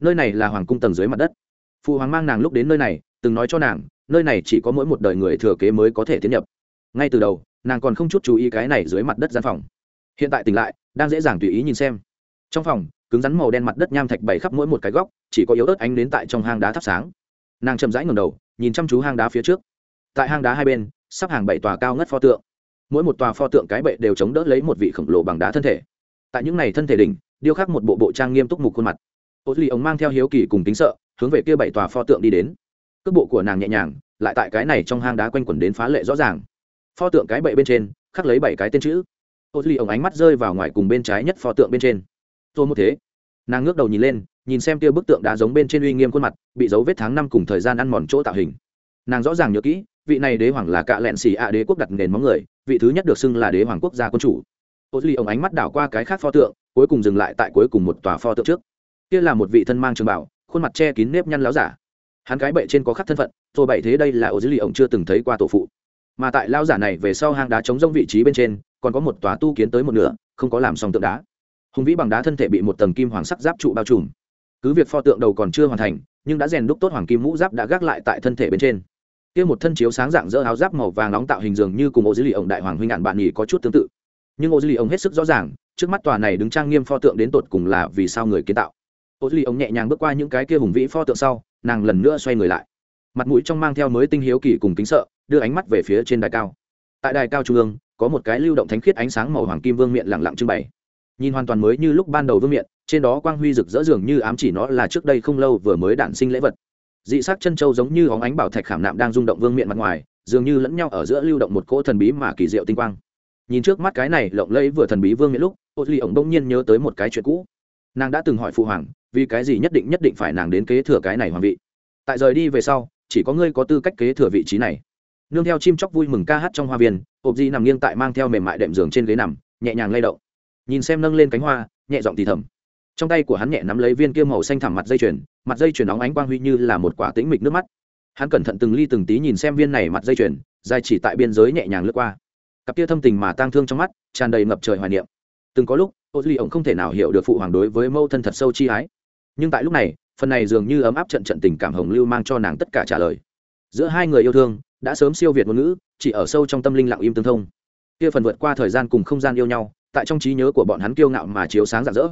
Nơi này là hoàng cung tầng dưới mặt đất. Phụ hoàng mang nàng lúc đến nơi này, từng nói cho nàng, nơi này chỉ có mỗi một đời người thừa kế mới có thể tiến nhập. Ngay từ đầu, nàng còn không chút chú ý cái này dưới mặt đất gian phòng. Hiện tại tỉnh lại, đang dễ dàng tùy ý nhìn xem. Trong phòng, cứng rắn màu đen mặt đất nham thạch bày khắp mỗi một cái góc, chỉ có yếu ớt ánh đến tại trong hang đá thắp sáng. Nàng chậm rãi ngầm đầu, nhìn chăm chú hang đá phía trước. Tại hang đá hai bên sắp hàng bảy tòa cao ngất pho tượng. Mỗi một tòa pho tượng cái bệ đều chống đỡ lấy một vị khổng lồ bằng đá thân thể. Tại những này thân thể đỉnh, điêu khắc một bộ bộ trang nghiêm túc mục khuôn mặt. Ô duy ống mang theo hiếu kỳ cùng tính sợ, hướng về kia bảy tòa pho tượng đi đến. Cước bộ của nàng nhẹ nhàng, lại tại cái này trong hang đá quanh quẩn đến phá lệ rõ ràng. Pho tượng cái bệ bên trên, khắc lấy bảy cái tên chữ. Ô duy ống ánh mắt rơi vào ngoài cùng bên trái nhất pho tượng bên trên. Tôi một thế. Nàng ngước đầu nhìn lên, nhìn xem kia bức tượng đá giống bên trên uy nghiêm khuôn mặt, bị dấu vết tháng năm cùng thời gian ăn mòn chỗ tạo hình. Nàng rõ ràng nhớ kỹ vị này đế hoàng là cạ lẹn xì ạ đế quốc đặt nền móng người, vị thứ nhất được xưng là đế hoàng quốc gia quân chủ. Ô duy ông ánh mắt đảo qua cái khác pho tượng, cuối cùng dừng lại tại cuối cùng một tòa pho tượng trước. Kia là một vị thân mang trường bảo, khuôn mặt che kín nếp nhăn láo giả. Hắn cái bệ trên có khắc thân phận rồi bậy thế đây là ô duy ông chưa từng thấy qua tổ phụ. Mà tại lao giả này về sau hang đá chống rông vị trí bên trên, còn có một tòa tu kiến tới một nửa, không có làm xong tượng đá. Hùng vĩ bằng đá thân thể bị một tầng kim hoàng sắc giáp trụ bao trùm. Cứ việc pho tượng đầu còn chưa hoàn thành, nhưng đã rèn đúc tốt hoàng kim mũ giáp đã gác lại tại thân thể bên trên kia một thân chiếu sáng dạng dỡ áo giáp màu vàng nóng tạo hình dường như cùng ô dữ lì ổng đại hoàng huynh ngạn bạn nhỉ có chút tương tự. Nhưng ô dữ lì ổng hết sức rõ ràng, trước mắt tòa này đứng trang nghiêm pho tượng đến tột cùng là vì sao người kiến tạo. Ô dữ lì ổng nhẹ nhàng bước qua những cái kia hùng vĩ pho tượng sau, nàng lần nữa xoay người lại. Mặt mũi trong mang theo mới tinh hiếu kỳ cùng kính sợ, đưa ánh mắt về phía trên đài cao. Tại đài cao trung ương, có một cái lưu động thánh khiết ánh sáng màu hoàng kim vương miện lặng lặng trưng bày. Nhìn hoàn toàn mới như lúc ban đầu vương miện, trên đó quang huy rực rỡ dường như ám chỉ nó là trước đây không lâu vừa mới đản sinh lễ vật dị sắc chân châu giống như óng ánh bảo thạch khảm nạm đang rung động vương miện mặt ngoài, dường như lẫn nhau ở giữa lưu động một cỗ thần bí mà kỳ diệu tinh quang. Nhìn trước mắt cái này lộng lẫy vừa thần bí vương miện lúc, ô ly ổng đông nhiên nhớ tới một cái chuyện cũ. Nàng đã từng hỏi phụ hoàng, vì cái gì nhất định nhất định phải nàng đến kế thừa cái này hoàng vị. Tại rời đi về sau, chỉ có ngươi có tư cách kế thừa vị trí này. Nương theo chim chóc vui mừng ca hát trong hoa viên ộp di nằm nghiêng tại mang theo mềm mại đệm giường trên ghế nằm, nhẹ nhàng lay động. Nhìn xem nâng lên cánh hoa, nhẹ giọng thì thầm. Trong tay của hắn nhẹ nắm lấy viên kia màu xanh thẳm mặt dây chuyền mặt dây chuyền óng ánh quang huy như là một quả tĩnh mịch nước mắt. Hắn cẩn thận từng ly từng tí nhìn xem viên này mặt dây chuyền, dài chỉ tại biên giới nhẹ nhàng lướt qua. Cặp kia thâm tình mà tang thương trong mắt, tràn đầy ngập trời hoài niệm. Từng có lúc, ô duy ổng không thể nào hiểu được phụ hoàng đối với mâu thân thật sâu chi ái. Nhưng tại lúc này, phần này dường như ấm áp trận trận tình cảm hồng lưu mang cho nàng tất cả trả lời. Giữa hai người yêu thương, đã sớm siêu việt ngôn ngữ, chỉ ở sâu trong tâm linh lặng im tương thông. Kia phần vượt qua thời gian cùng không gian yêu nhau, tại trong trí nhớ của bọn hắn kiêu ngạo mà chiếu sáng rạng rỡ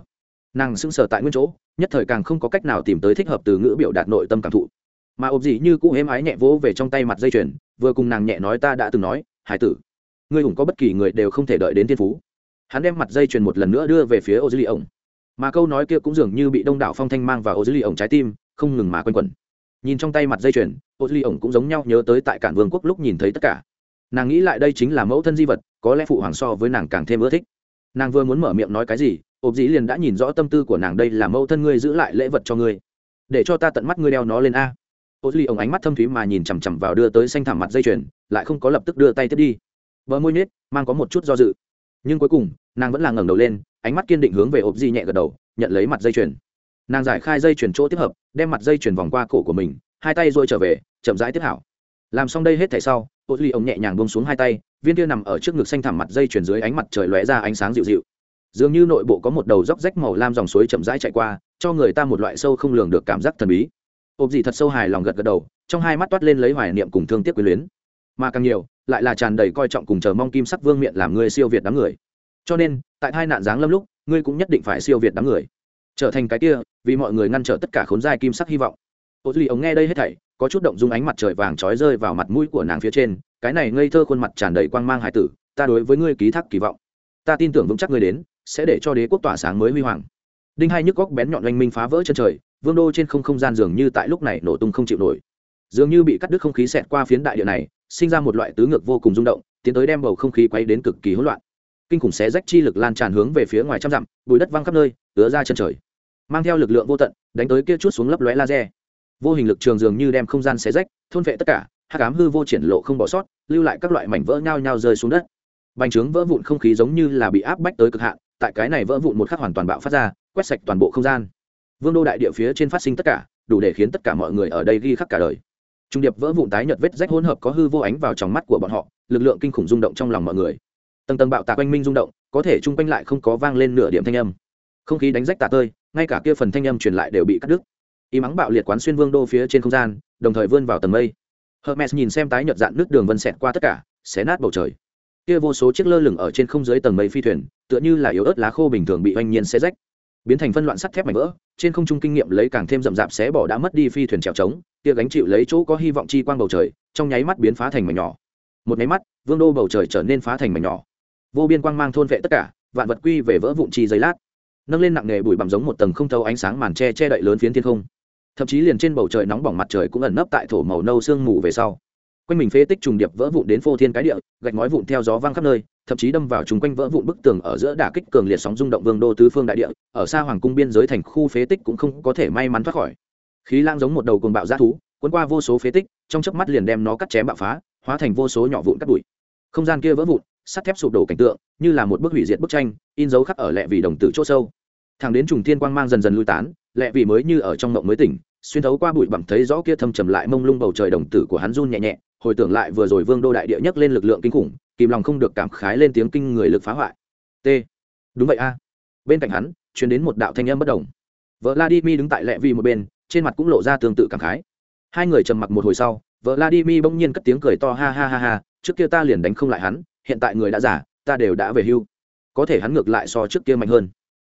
nàng sững sờ tại nguyên chỗ, nhất thời càng không có cách nào tìm tới thích hợp từ ngữ biểu đạt nội tâm cảm thụ. Mà ộp gì như cũ êm ái nhẹ vỗ về trong tay mặt dây chuyền, vừa cùng nàng nhẹ nói ta đã từng nói, hải tử, ngươi hùng có bất kỳ người đều không thể đợi đến thiên phú. Hắn đem mặt dây chuyền một lần nữa đưa về phía ô dư ly ổng. Mà câu nói kia cũng dường như bị đông đảo phong thanh mang vào ô dư ly ổng trái tim, không ngừng mà quanh quẩn. Nhìn trong tay mặt dây chuyền ô dư ly ổng cũng giống nhau nhớ tới tại cản vương quốc lúc nhìn thấy tất cả. Nàng nghĩ lại đây chính là mẫu thân di vật, có lẽ phụ hoàng so với nàng càng thêm ưa thích. Nàng vừa muốn mở miệng nói cái gì ộp dĩ liền đã nhìn rõ tâm tư của nàng đây là mẫu thân ngươi giữ lại lễ vật cho ngươi. Để cho ta tận mắt ngươi đeo nó lên a. Ô duy ống ánh mắt thâm thúy mà nhìn chằm chằm vào đưa tới xanh thảm mặt dây chuyền, lại không có lập tức đưa tay tiếp đi. Bờ môi nết mang có một chút do dự. Nhưng cuối cùng, nàng vẫn là ngẩng đầu lên, ánh mắt kiên định hướng về ộp di nhẹ gật đầu, nhận lấy mặt dây chuyền. Nàng giải khai dây chuyền chỗ tiếp hợp, đem mặt dây chuyền vòng qua cổ của mình, hai tay rồi trở về, chậm rãi tiếp hảo. Làm xong đây hết thảy sau ô duy ống nhẹ nhàng bông xuống hai tay, viên kia nằm ở trước ngực xanh thảm mặt dây chuyền dưới ánh mặt trời lóe ra ánh sáng dịu dịu dường như nội bộ có một đầu róc rách màu lam dòng suối chậm rãi chạy qua, cho người ta một loại sâu không lường được cảm giác thần bí. Ộp dị thật sâu hài lòng gật gật đầu, trong hai mắt toát lên lấy hoài niệm cùng thương tiếc quyến luyến. Mà càng nhiều, lại là tràn đầy coi trọng cùng chờ mong kim sắc vương miện làm ngươi siêu việt đám người. Cho nên, tại hai nạn giáng lâm lúc, ngươi cũng nhất định phải siêu việt đám người. Trở thành cái kia, vì mọi người ngăn trở tất cả khốn giai kim sắc hy vọng. Ô duy ống nghe đây hết thảy, có chút động dung ánh mặt trời vàng trói rơi vào mặt mũi của nàng phía trên, cái này ngây thơ khuôn mặt tràn đầy quang mang hải tử, ta đối với ngươi ký thác kỳ vọng. Ta tin tưởng vững chắc ngươi đến sẽ để cho đế quốc tỏa sáng mới huy hoàng. Đinh hai nhức góc bén nhọn oanh minh phá vỡ chân trời, vương đô trên không không gian dường như tại lúc này nổ tung không chịu nổi. Dường như bị cắt đứt không khí xẹt qua phiến đại địa này, sinh ra một loại tứ ngược vô cùng rung động, tiến tới đem bầu không khí quay đến cực kỳ hỗn loạn. Kinh khủng xé rách chi lực lan tràn hướng về phía ngoài trăm dặm bụi đất văng khắp nơi ứa ra chân trời. Mang theo lực lượng vô tận, đánh tới kia chút xuống lấp lóe laser. Vô hình lực trường dường như đem không gian xé rách, thôn vệ tất cả, hắc ám hư vô triển lộ không bỏ sót, lưu lại các loại mảnh vỡ nhao nhao rơi xuống đất. Bành trướng vỡ vụn không khí giống như là bị áp bách tới cực hạn tại cái này vỡ vụn một khắc hoàn toàn bạo phát ra, quét sạch toàn bộ không gian. Vương đô đại địa phía trên phát sinh tất cả, đủ để khiến tất cả mọi người ở đây ghi khắc cả đời. Trung điệp vỡ vụn tái nhợt vết rách hỗn hợp có hư vô ánh vào trong mắt của bọn họ, lực lượng kinh khủng rung động trong lòng mọi người. Tầng tầng bạo tạc quanh minh rung động, có thể chung quanh lại không có vang lên nửa điểm thanh âm. Không khí đánh rách tạc tơi, ngay cả kia phần thanh âm truyền lại đều bị cắt đứt. Y mắng bạo liệt quán xuyên vương đô phía trên không gian, đồng thời vươn vào tầng mây. Hermes nhìn xem tái nhợt dạn nước đường vân xẹt qua tất cả, xé nát bầu trời kia vô số chiếc lơ lửng ở trên không dưới tầng mây phi thuyền, tựa như là yếu ớt lá khô bình thường bị oanh nhiên xé rách. Biến thành phân loạn sắt thép mảnh vỡ, trên không trung kinh nghiệm lấy càng thêm rậm rạp xé bỏ đã mất đi phi thuyền trèo trống, kia gánh chịu lấy chỗ có hy vọng chi quang bầu trời, trong nháy mắt biến phá thành mảnh nhỏ. Một nháy mắt, vương đô bầu trời trở nên phá thành mảnh nhỏ. Vô biên quang mang thôn vệ tất cả, vạn vật quy về vỡ vụn chi giấy lát. Nâng lên nặng nề bụi bặm giống một tầng không thấu ánh sáng màn che che đậy lớn phiến thiên không. Thậm chí liền trên bầu trời nóng bỏng mặt trời cũng ẩn nấp tại thổ màu nâu sương mù về sau quanh mình phế tích trùng điệp vỡ vụn đến phô thiên cái địa, gạch ngói vụn theo gió vang khắp nơi, thậm chí đâm vào chung quanh vỡ vụn bức tường ở giữa đả kích cường liệt sóng rung động vương đô tứ phương đại địa, ở xa hoàng cung biên giới thành khu phế tích cũng không có thể may mắn thoát khỏi. Khí lang giống một đầu cồn bạo g thú, cuốn qua vô số phế tích, trong chớp mắt liền đem nó cắt chém bạo phá, hóa thành vô số nhỏ vụn cắt bụi. Không gian kia vỡ vụn, sắt thép sụp đổ cảnh tượng, như là một bức hủy diệt bức tranh, in dấu khắc ở lẹ vì đồng tử chỗ sâu. Thẳng đến trùng thiên quang mang dần dần lui tán lẹ vì mới như ở trong mộng mới tỉnh, xuyên thấu qua bụi bặm thấy rõ kia thâm trầm lại mông lung bầu trời đồng tử của hắn run nhẹ nhẹ hồi tưởng lại vừa rồi vương đô đại địa nhấc lên lực lượng kinh khủng, kìm lòng không được cảm khái lên tiếng kinh người lực phá hoại. T. Đúng vậy a. Bên cạnh hắn chuyển đến một đạo thanh âm bất đồng vợ vladimir đứng tại lẹ vi một bên, trên mặt cũng lộ ra tương tự cảm khái. Hai người trầm mặc một hồi sau vợ vladimir bỗng nhiên cất tiếng cười to, ha ha ha ha, trước kia ta liền đánh không lại hắn, hiện tại người đã giả ta đều đã về hưu. Có thể hắn ngược lại so trước kia mạnh hơn.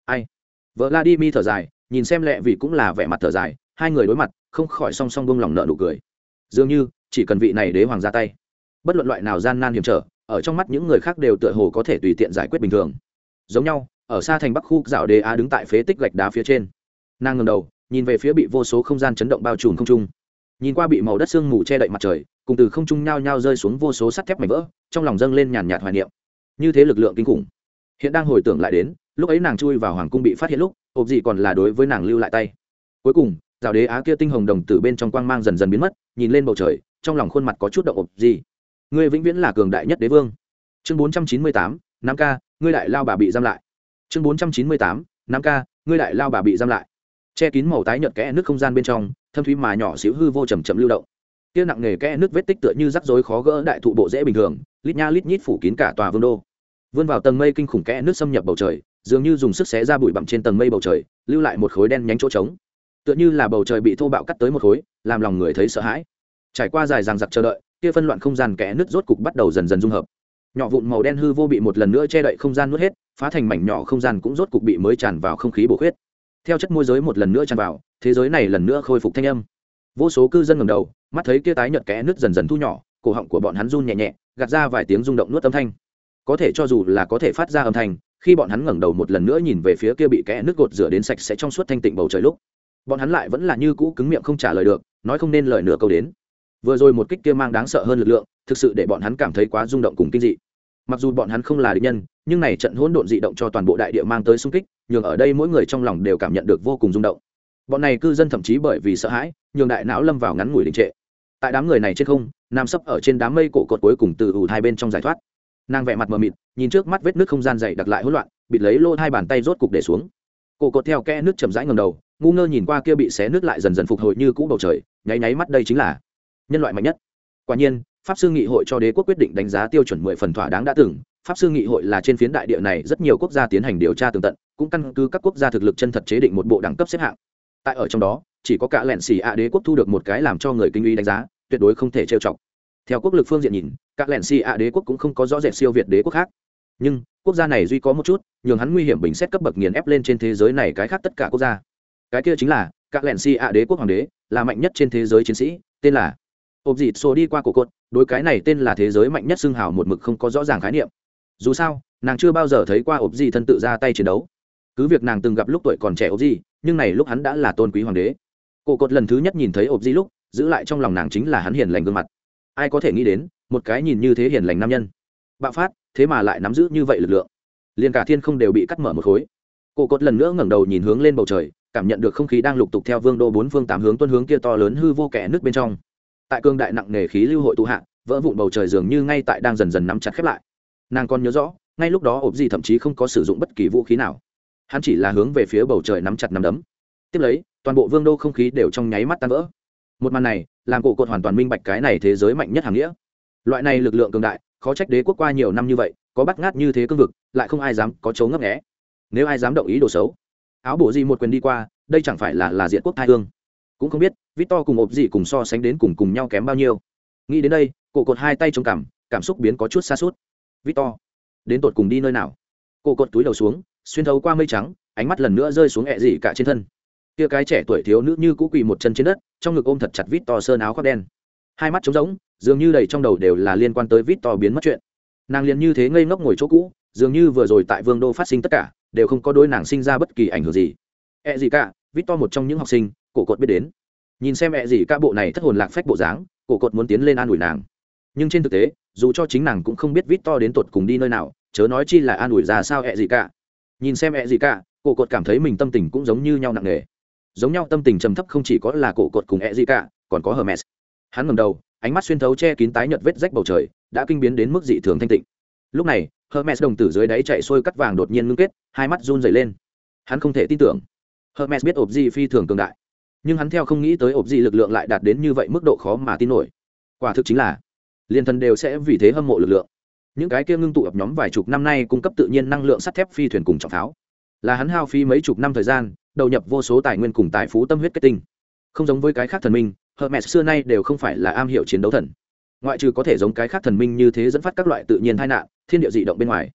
Ai? Vợ vladimir thở dài, nhìn xem lẹ vì cũng là vẻ mặt thở dài, hai người đối mặt, không khỏi song song bông lòng nợ nụ cười. Dường như chỉ cần vị này đế hoàng ra tay. Bất luận loại nào gian nan hiểm trở, ở trong mắt những người khác đều tựa hồ có thể tùy tiện giải quyết bình thường. Giống nhau, ở xa thành bắc khu, dạo đế á đứng tại phế tích gạch đá phía trên. Nàng ngầm đầu, nhìn về phía bị vô số không gian chấn động bao trùm không trung. Nhìn qua bị màu đất sương mù che đậy mặt trời, cùng từ không trung nhao nhao rơi xuống vô số sắt thép mảnh vỡ, trong lòng dâng lên nhàn nhạt hoài niệm. Như thế lực lượng kinh khủng. Hiện đang hồi tưởng lại đến, lúc ấy nàng chui vào hoàng cung bị phát hiện lúc, hộp gì còn là đối với nàng lưu lại tay. Cuối cùng rào đế á kia tinh hồng đồng từ bên trong quang mang dần dần biến mất, nhìn lên bầu trời trong lòng khuôn mặt có chút động ộp gì. Ngươi vĩnh viễn là cường đại nhất đế vương. Chương bốn trăm chín mươi tám năm k ngươi đại lao bà bị giam lại. Chương bốn trăm chín mươi tám năm k ngươi đại lao bà bị giam lại. Che kín màu tái nhợt kẽ nước không gian bên trong, thâm thúy mà nhỏ xíu hư vô chầm chậm lưu động. Kia nặng nề kẽ nước vết tích tựa như rắc rối khó gỡ đại thụ bộ dễ bình thường, lít nha lít nhít phủ kín cả tòa vương đô. Vươn vào tầng mây kinh khủng kẽ nước xâm nhập bầu trời, dường như dùng sức xé ra bụi bặm trên tầng mây bầu trời, lưu lại một khối đen nhánh chỗ trống. Tựa như là bầu trời bị thô bạo cắt tới một khối, làm lòng người thấy sợ hãi trải qua dài ràng giặc chờ đợi, kia phân loạn không gian kẽ nứt rốt cục bắt đầu dần dần dung hợp. Nhỏ vụn màu đen hư vô bị một lần nữa che đậy không gian nuốt hết, phá thành mảnh nhỏ không gian cũng rốt cục bị mới tràn vào không khí bổ khuyết. Theo chất môi giới một lần nữa tràn vào, thế giới này lần nữa khôi phục thanh âm. Vô số cư dân ngầm đầu, mắt thấy kia tái nhợt kẽ nứt dần dần thu nhỏ, cổ họng của bọn hắn run nhẹ nhẹ, gạt ra vài tiếng rung động nuốt âm thanh. Có thể cho dù là có thể phát ra âm thanh, khi bọn hắn ngẩng đầu một lần nữa nhìn về phía kia bị kẽ nước gột rửa đến sạch sẽ trong suốt thanh tịnh bầu trời lúc, bọn hắn lại vẫn là như cũ cứng miệng không trả lời được, nói không nên lời nửa câu đến vừa rồi một kích kia mang đáng sợ hơn lực lượng, thực sự để bọn hắn cảm thấy quá rung động cùng kinh dị. Mặc dù bọn hắn không là địch nhân, nhưng này trận hỗn độn dị động cho toàn bộ đại địa mang tới sung kích, nhường ở đây mỗi người trong lòng đều cảm nhận được vô cùng rung động. Bọn này cư dân thậm chí bởi vì sợ hãi, nhường đại não lâm vào ngắn ngủi đình trệ. Tại đám người này trên không, nam sấp ở trên đám mây cổ cột cuối cùng từ ủ hai bên trong giải thoát. Nàng vẹ mặt mờ mịt, nhìn trước mắt vết nước không gian dày đặc lại hỗn loạn, bịt lấy lô hai bàn tay rốt cục để xuống. Cổ cột theo kẽ nước chầm rãi ngầm đầu, ngu ngơ nhìn qua kia bị xé nước lại dần dần phục hồi như cũ bầu trời, nháy nháy mắt đây chính là nhân loại mạnh nhất. Quả nhiên, pháp sư nghị hội cho đế quốc quyết định đánh giá tiêu chuẩn mười phần thỏa đáng đã từng, pháp sư nghị hội là trên phiến đại địa này rất nhiều quốc gia tiến hành điều tra tường tận, cũng căn cứ các quốc gia thực lực chân thật chế định một bộ đẳng cấp xếp hạng. Tại ở trong đó, chỉ có cả lẹn xì ạ đế quốc thu được một cái làm cho người kinh uy đánh giá, tuyệt đối không thể trêu chọc. Theo quốc lực phương diện nhìn các lẹn xì ạ đế quốc cũng không có rõ rệt siêu việt đế quốc khác. Nhưng, quốc gia này duy có một chút, nhường hắn nguy hiểm bình xét cấp bậc nghiền ép lên trên thế giới này cái khác tất cả quốc gia. Cái kia chính là các lẹn xì ạ đế quốc hoàng đế, là mạnh nhất trên thế giới chiến sĩ, tên là ộp dịt xô đi qua cổ cột, đối cái này tên là thế giới mạnh nhất xưng hào một mực không có rõ ràng khái niệm. Dù sao, nàng chưa bao giờ thấy qua ộp gì thân tự ra tay chiến đấu. Cứ việc nàng từng gặp lúc tuổi còn trẻ ộp gì nhưng này lúc hắn đã là tôn quý hoàng đế. Cổ cột lần thứ nhất nhìn thấy ộp gì lúc, giữ lại trong lòng nàng chính là hắn hiền lành gương mặt. Ai có thể nghĩ đến, một cái nhìn như thế hiền lành nam nhân. Bạo phát, thế mà lại nắm giữ như vậy lực lượng. Liền cả thiên không đều bị cắt mở một khối. Cổ cột lần nữa ngẩng đầu nhìn hướng lên bầu trời, cảm nhận được không khí đang lục tục theo vương đô bốn phương tám hướng tuân hướng kia to lớn hư vô kẻ nước bên trong tại cương đại nặng nề khí lưu hội tụ hạ, vỡ vụn bầu trời dường như ngay tại đang dần dần nắm chặt khép lại. Nàng còn nhớ rõ, ngay lúc đó ộp gì thậm chí không có sử dụng bất kỳ vũ khí nào. Hắn chỉ là hướng về phía bầu trời nắm chặt nắm đấm. Tiếp lấy, toàn bộ vương đô không khí đều trong nháy mắt tan vỡ. Một màn này, làm cổ cột hoàn toàn minh bạch cái này thế giới mạnh nhất hàng nghĩa. Loại này lực lượng cường đại, khó trách đế quốc qua nhiều năm như vậy, có bắt ngát như thế cương vực, lại không ai dám có chấu ngấp nghẽ nếu ai dám động ý đồ xấu, áo bổ gì một quyền đi qua, đây chẳng phải là là diện quốc thai hương cũng không biết victor cùng ộp gì cùng so sánh đến cùng cùng nhau kém bao nhiêu. Nghĩ đến đây, cổ cột hai tay trông cảm cảm xúc biến có chút xa suốt. Victor, đến tột cùng đi nơi nào? Cổ cột túi đầu xuống, xuyên thấu qua mây trắng, ánh mắt lần nữa rơi xuống ẹ dị cả trên thân. Kia cái trẻ tuổi thiếu nữ như cũ quỳ một chân trên đất, trong ngực ôm thật chặt vít to sơn áo khoác đen. Hai mắt trống rỗng, dường như đầy trong đầu đều là liên quan tới vít to biến mất chuyện. Nàng liền như thế ngây ngốc ngồi chỗ cũ, dường như vừa rồi tại vương đô phát sinh tất cả, đều không có đôi nàng sinh ra bất kỳ ảnh hưởng gì. Ẹ gì cả vít to một trong những học sinh cổ cột biết đến. Nhìn xem mẹ gì cả bộ này thất hồn lạc phách bộ dáng, cổ cột muốn tiến lên an ủi nàng. Nhưng trên thực tế, dù cho chính nàng cũng không biết vít to đến tột cùng đi nơi nào, chớ nói chi là an ủi ra sao ẹ gì cả nhìn xem ẹ gì cả cổ cột cảm thấy mình tâm tình cũng giống như nhau nặng nề. Giống nhau tâm tình trầm thấp không chỉ có là cổ cột cùng ẹ gì cả còn có hermes. Hắn ngầm đầu, ánh mắt xuyên thấu che kín tái nhợt vết rách bầu trời, đã kinh biến đến mức dị thường thanh tịnh. Lúc này, hermes đồng tử dưới đáy chạy xuôi cắt vàng đột nhiên ngưng kết, hai mắt run dày lên. Hắn không thể tin tưởng. Hermes biết ộp gì phi thường cường đại nhưng hắn theo không nghĩ tới ộp gì lực lượng lại đạt đến như vậy mức độ khó mà tin nổi. Quả thực chính là, liên thần đều sẽ vì thế hâm mộ lực lượng. Những cái kia ngưng tụ ập nhóm vài chục năm nay cung cấp tự nhiên năng lượng sắt thép phi thuyền cùng trọng tháo là hắn hao phí mấy chục năm thời gian, đầu nhập vô số tài nguyên cùng tài phú tâm huyết kết tinh. Không giống với cái khác thần minh, hermes xưa nay đều không phải là am hiểu chiến đấu thần. Ngoại trừ có thể giống cái khác thần minh như thế dẫn phát các loại tự nhiên tai nạn, thiên địa dị động bên ngoài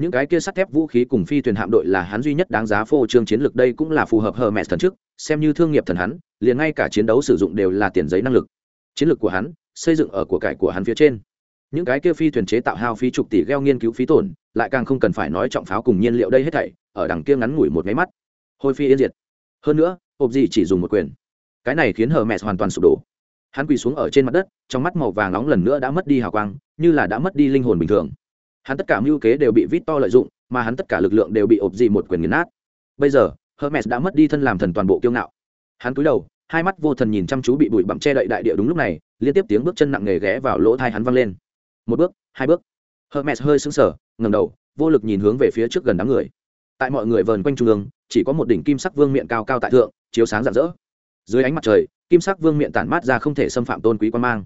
những cái kia sắt thép vũ khí cùng phi thuyền hạm đội là hắn duy nhất đáng giá phô trương chiến lược, đây cũng là phù hợp hờ mẹ thần trước xem như thương nghiệp thần hắn, liền ngay cả chiến đấu sử dụng đều là tiền giấy năng lực. Chiến lược của hắn, xây dựng ở của cải của hắn phía trên. Những cái kia phi thuyền chế tạo hao phí chục tỷ gheo nghiên cứu phí tổn, lại càng không cần phải nói trọng pháo cùng nhiên liệu đây hết thảy, ở đằng kia ngắn ngủi một máy mắt. Hôi phi yên diệt. Hơn nữa, hộp gì chỉ dùng một quyền. Cái này khiến hờ mẹ hoàn toàn sụp đổ. Hắn quỳ xuống ở trên mặt đất, trong mắt màu vàng nóng lần nữa đã mất đi hào quang, như là đã mất đi linh hồn bình thường hắn tất cả mưu kế đều bị vít to lợi dụng, mà hắn tất cả lực lượng đều bị ộp dị một quyền nghiền nát. Bây giờ, hermes đã mất đi thân làm thần toàn bộ kiêu ngạo. Hắn cúi đầu, hai mắt vô thần nhìn chăm chú bị bụi bặm che đậy đại địa đúng lúc này, liên tiếp tiếng bước chân nặng nề ghé vào lỗ thai hắn văng lên. Một bước, hai bước. Hermes hơi sững sờ ngầm đầu, vô lực nhìn hướng về phía trước gần đám người. Tại mọi người vờn quanh trung ương, chỉ có một đỉnh kim sắc vương miệng cao cao tại thượng, chiếu sáng rạng rỡ. Dưới ánh mặt trời, kim sắc vương miệng tản mát ra không thể xâm phạm tôn quý quan mang.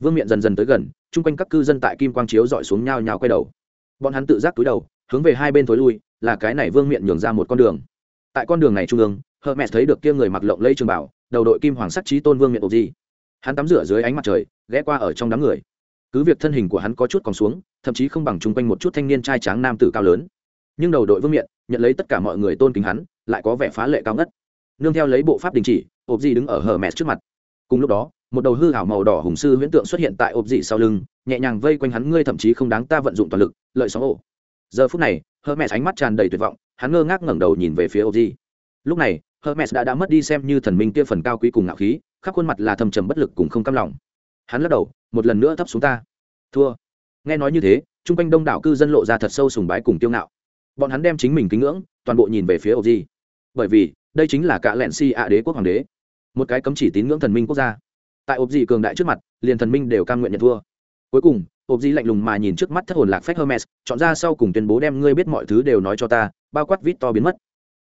Vương miện dần dần tới gần chung quanh các cư dân tại kim quang chiếu dọi xuống nhau nhào quay đầu. Bọn hắn tự giác túi đầu, hướng về hai bên thối lui, là cái này vương miện nhường ra một con đường. Tại con đường này trung ương mẹ thấy được kia người mặc lộng lây trường bảo, đầu đội kim hoàng sắc trí tôn vương miện ộp di hắn tắm rửa dưới ánh mặt trời, ghé qua ở trong đám người. Cứ việc thân hình của hắn có chút còn xuống, thậm chí không bằng chung quanh một chút thanh niên trai tráng nam tử cao lớn. Nhưng đầu đội vương miện, nhận lấy tất cả mọi người tôn kính hắn, lại có vẻ phá lệ cao ngất. Nương theo lấy bộ pháp đình chỉ ộp di đứng ở hờ mẹ trước mặt cùng lúc đó, một đầu hư hảo màu đỏ hùng sư huyễn tượng xuất hiện tại ộp dị sau lưng, nhẹ nhàng vây quanh hắn, ngươi thậm chí không đáng ta vận dụng toàn lực, lợi sóng ổ. Giờ phút này, hermes ánh mắt tràn đầy tuyệt vọng, hắn ngơ ngác ngẩng đầu nhìn về phía ộp dị. Lúc này, hermes đã đã mất đi xem như thần minh kia phần cao quý cùng ngạo khí, khắp khuôn mặt là thầm trầm bất lực cùng không cam lòng. Hắn lắc đầu, một lần nữa thấp xuống ta. Thua. Nghe nói như thế, chung quanh đông đảo cư dân lộ ra thật sâu sùng bái cùng tiêu ngạo. Bọn hắn đem chính mình kính ngưỡng, toàn bộ nhìn về phía ộp dị. Bởi vì, đây chính là cả lẹn si ạ đế quốc hoàng đế một cái cấm chỉ tín ngưỡng thần minh quốc gia. Tại ộp dị cường đại trước mặt, liền thần minh đều cam nguyện nhận thua. Cuối cùng, ộp dị lạnh lùng mà nhìn trước mắt thất hồn lạc phách hermes, chọn ra sau cùng tuyên bố đem ngươi biết mọi thứ đều nói cho ta, bao quát vít to biến mất.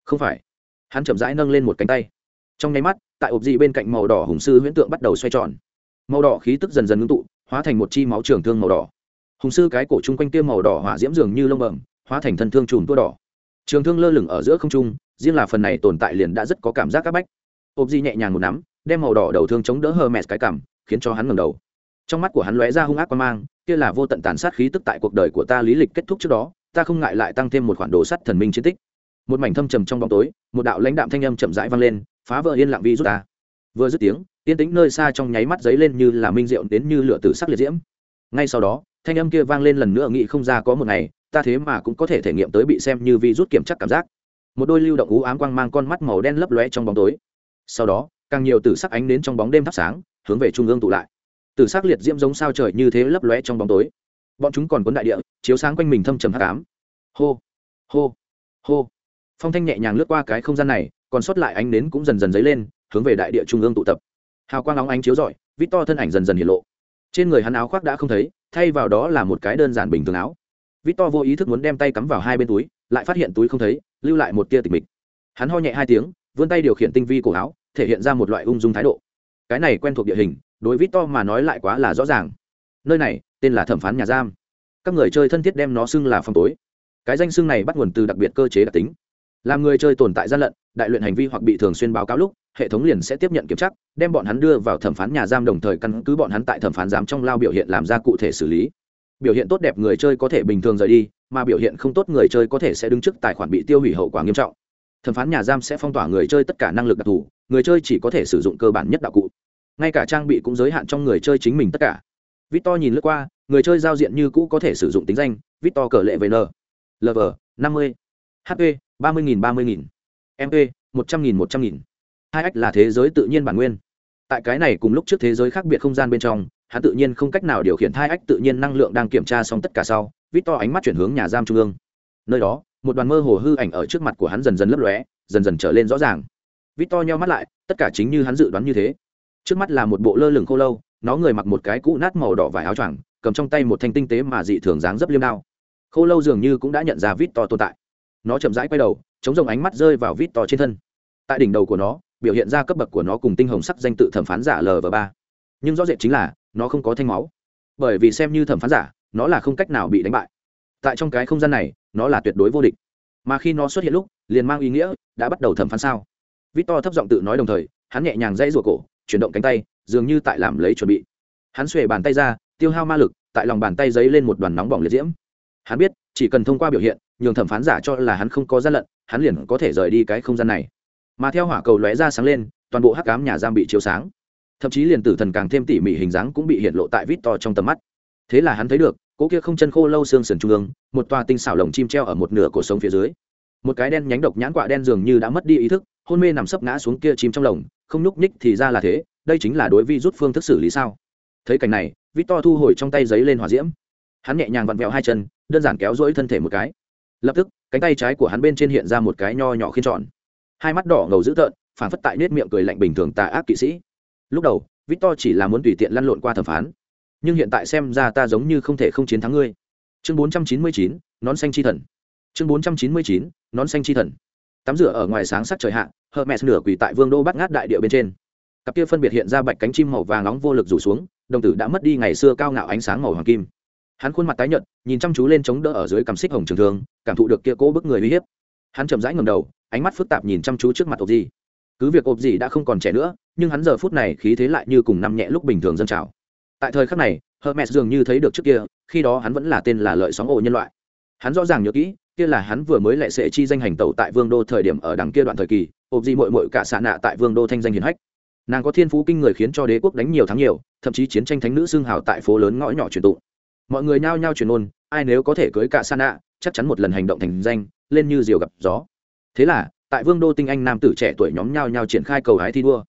Không phải. Hắn chậm rãi nâng lên một cánh tay. Trong nháy mắt, tại ộp dị bên cạnh màu đỏ hùng sư huyễn tượng bắt đầu xoay tròn. Màu đỏ khí tức dần dần ngưng tụ, hóa thành một chi máu trường thương màu đỏ. Hùng sư cái cổ chung quanh kia màu đỏ hỏa diễm dường như lông bẩm, hóa thành thân thương chùm tua đỏ. Trường thương lơ lửng ở giữa không trung, riêng là phần này tồn tại liền đã rất có cảm giác áp bách ộp Di nhẹ nhàng một nắm, đem màu đỏ đầu thương chống đỡ hơ mẹt cái cảm khiến cho hắn ngầm đầu. Trong mắt của hắn lóe ra hung ác quan mang, kia là vô tận tàn sát khí tức tại cuộc đời của ta lý lịch kết thúc trước đó, ta không ngại lại tăng thêm một khoản đồ sắt thần minh chiến tích. Một mảnh thâm trầm trong bóng tối, một đạo lãnh đạm thanh âm chậm rãi vang lên, phá vỡ yên lặng vi rút ta. Vừa dứt tiếng, yên tĩnh nơi xa trong nháy mắt giấy lên như là minh rượu đến như lửa tử sắc liệt diễm. Ngay sau đó, thanh âm kia vang lên lần nữa nghĩ không ra có một ngày, ta thế mà cũng có thể thể nghiệm tới bị xem như vi rút kiểm chắc cảm giác. Một đôi lưu động ú ám quang mang con mắt màu đen lấp lóe trong bóng tối sau đó, càng nhiều tử sắc ánh đến trong bóng đêm thắp sáng, hướng về trung ương tụ lại. Tử sắc liệt diễm giống sao trời như thế lấp lóe trong bóng tối. Bọn chúng còn cuốn đại địa, chiếu sáng quanh mình thâm trầm hắc ám. Hô hô hô. Phong thanh nhẹ nhàng lướt qua cái không gian này, còn sót lại ánh đến cũng dần dần dấy lên, hướng về đại địa trung ương tụ tập. Hào quang óng ánh chiếu rọi, vít to thân ảnh dần dần hiện lộ. Trên người hắn áo khoác đã không thấy, thay vào đó là một cái đơn giản bình thường áo. Vít to vô ý thức muốn đem tay cắm vào hai bên túi, lại phát hiện túi không thấy, lưu lại một tia tịch mịch. Hắn ho nhẹ hai tiếng, vươn tay điều khiển tinh vi cổ áo thể hiện ra một loại ung dung thái độ. Cái này quen thuộc địa hình, đối với to mà nói lại quá là rõ ràng. Nơi này, tên là thẩm phán nhà giam. Các người chơi thân thiết đem nó xưng là phòng tối. Cái danh xưng này bắt nguồn từ đặc biệt cơ chế đặc tính. Làm người chơi tồn tại gian lận, đại luyện hành vi hoặc bị thường xuyên báo cáo lúc, hệ thống liền sẽ tiếp nhận kiểm tra, đem bọn hắn đưa vào thẩm phán nhà giam đồng thời căn cứ bọn hắn tại thẩm phán giám trong lao biểu hiện làm ra cụ thể xử lý. Biểu hiện tốt đẹp người chơi có thể bình thường rời đi, mà biểu hiện không tốt người chơi có thể sẽ đứng trước tài khoản bị tiêu hủy hậu quả nghiêm trọng. Thẩm phán nhà giam sẽ phong tỏa người chơi tất cả năng lực đặc thù người chơi chỉ có thể sử dụng cơ bản nhất đạo cụ. Ngay cả trang bị cũng giới hạn trong người chơi chính mình tất cả. Victor nhìn lướt qua, người chơi giao diện như cũ có thể sử dụng tính danh, victor cờ lệ vn lv năm mươi. Hp ba mươi nghìn, ba mươi nghìn. Mp một trăm nghìn, một trăm nghìn. Hai ách là thế giới tự nhiên bản nguyên. Tại cái này cùng lúc trước thế giới khác biệt không gian bên trong, hắn tự nhiên không cách nào điều khiển thai ách tự nhiên năng lượng đang kiểm tra xong tất cả sau, victor ánh mắt chuyển hướng nhà giam trung ương. Nơi đó, một đoàn mơ hồ hư ảnh ở trước mặt của hắn dần dần lấp lóe, dần dần trở lên rõ ràng. Victor nheo mắt lại, tất cả chính như hắn dự đoán như thế. Trước mắt là một bộ lơ lửng khô lâu, nó người mặc một cái cũ nát màu đỏ vải áo choàng, cầm trong tay một thanh tinh tế mà dị thường dáng dấp liêm đao. Khô lâu dường như cũng đã nhận ra Victor tồn tại. Nó chậm rãi quay đầu, chống rồng ánh mắt rơi vào Victor trên thân. Tại đỉnh đầu của nó, biểu hiện ra cấp bậc của nó cùng tinh hồng sắc danh tự thẩm phán giả lv ba Nhưng rõ rệt chính là, nó không có thanh máu. Bởi vì xem như thẩm phán giả, nó là không cách nào bị đánh bại. Tại trong cái không gian này, nó là tuyệt đối vô địch. Mà khi nó xuất hiện lúc, liền mang ý nghĩa đã bắt đầu thẩm phán sao? Victor thấp giọng tự nói đồng thời, hắn nhẹ nhàng dãy rùa cổ, chuyển động cánh tay, dường như tại làm lấy chuẩn bị. Hắn xuề bàn tay ra, tiêu hao ma lực, tại lòng bàn tay giấy lên một đoàn nóng bỏng liệt diễm. Hắn biết, chỉ cần thông qua biểu hiện, nhường thẩm phán giả cho là hắn không có gian lận, hắn liền có thể rời đi cái không gian này. Mà theo hỏa cầu lóe ra sáng lên, toàn bộ hắc ám nhà giam bị chiếu sáng. Thậm chí liền tử thần càng thêm tỉ mỉ hình dáng cũng bị hiện lộ tại Victor trong tầm mắt. Thế là hắn thấy được, cố kia không chân khô lâu xương sườn trung ương, một tòa tinh xảo lồng chim treo ở một nửa cổ sống phía dưới. Một cái đen nhánh độc nhãn quạ đen dường như đã mất đi ý thức, hôn mê nằm sấp ngã xuống kia chim trong lồng không nhúc nhích thì ra là thế đây chính là đối vi rút phương thức xử lý sao? Thấy cảnh này victor thu hồi trong tay giấy lên hỏa diễm. Hắn nhẹ nhàng vặn vẹo hai chân đơn giản kéo rỗi thân thể một cái. Lập tức cánh tay trái của hắn bên trên hiện ra một cái nho nhỏ khiên tròn. Hai mắt đỏ ngầu dữ tợn phản phất tại nết miệng cười lạnh bình thường tà ác kỵ sĩ. Lúc đầu victor chỉ là muốn tùy tiện lăn lộn qua thẩm phán. Nhưng hiện tại xem ra ta giống như không thể không chiến thắng ngươi. Chương 499, nón xanh chi thần. Chương 499, nón xanh chi thần tắm rửa ở ngoài sáng sắc trời hạ, hermes nửa quỳ tại vương đô bắt ngát đại địa bên trên. Cặp kia phân biệt hiện ra bạch cánh chim màu vàng nóng vô lực rủ xuống, đồng tử đã mất đi ngày xưa cao ngạo ánh sáng màu hoàng kim. Hắn khuôn mặt tái nhợt, nhìn chăm chú lên chống đỡ ở dưới cằm xích hồng trường thương, cảm thụ được kia cố bức người uy hiếp. Hắn chậm rãi ngầm đầu, ánh mắt phức tạp nhìn chăm chú trước mặt ộp gì cứ việc ộp gì đã không còn trẻ nữa, nhưng hắn giờ phút này khí thế lại như cùng năm nhẹ lúc bình thường dân trào. Tại thời khắc này, hermes dường như thấy được trước kia, khi đó hắn vẫn là tên là lợi sóng ổ nhân loại. Hắn rõ ràng nhớ kỹ kia là hắn vừa mới lệ sẽ chi danh hành tẩu tại vương đô thời điểm ở đằng kia đoạn thời kỳ ộp di mội mội cả xạ nạ tại vương đô thanh danh hiền hách. Nàng có thiên phú kinh người khiến cho đế quốc đánh nhiều thắng nhiều thậm chí chiến tranh thánh nữ xương hào tại phố lớn ngõ nhỏ truyền tụ, mọi người nhao nhao truyền ôn ai nếu có thể cưới cả xạ nạ chắc chắn một lần hành động thành danh lên như diều gặp gió. Thế là tại vương đô tinh anh nam tử trẻ tuổi nhóm nhao nhao triển khai cầu hái thi đua.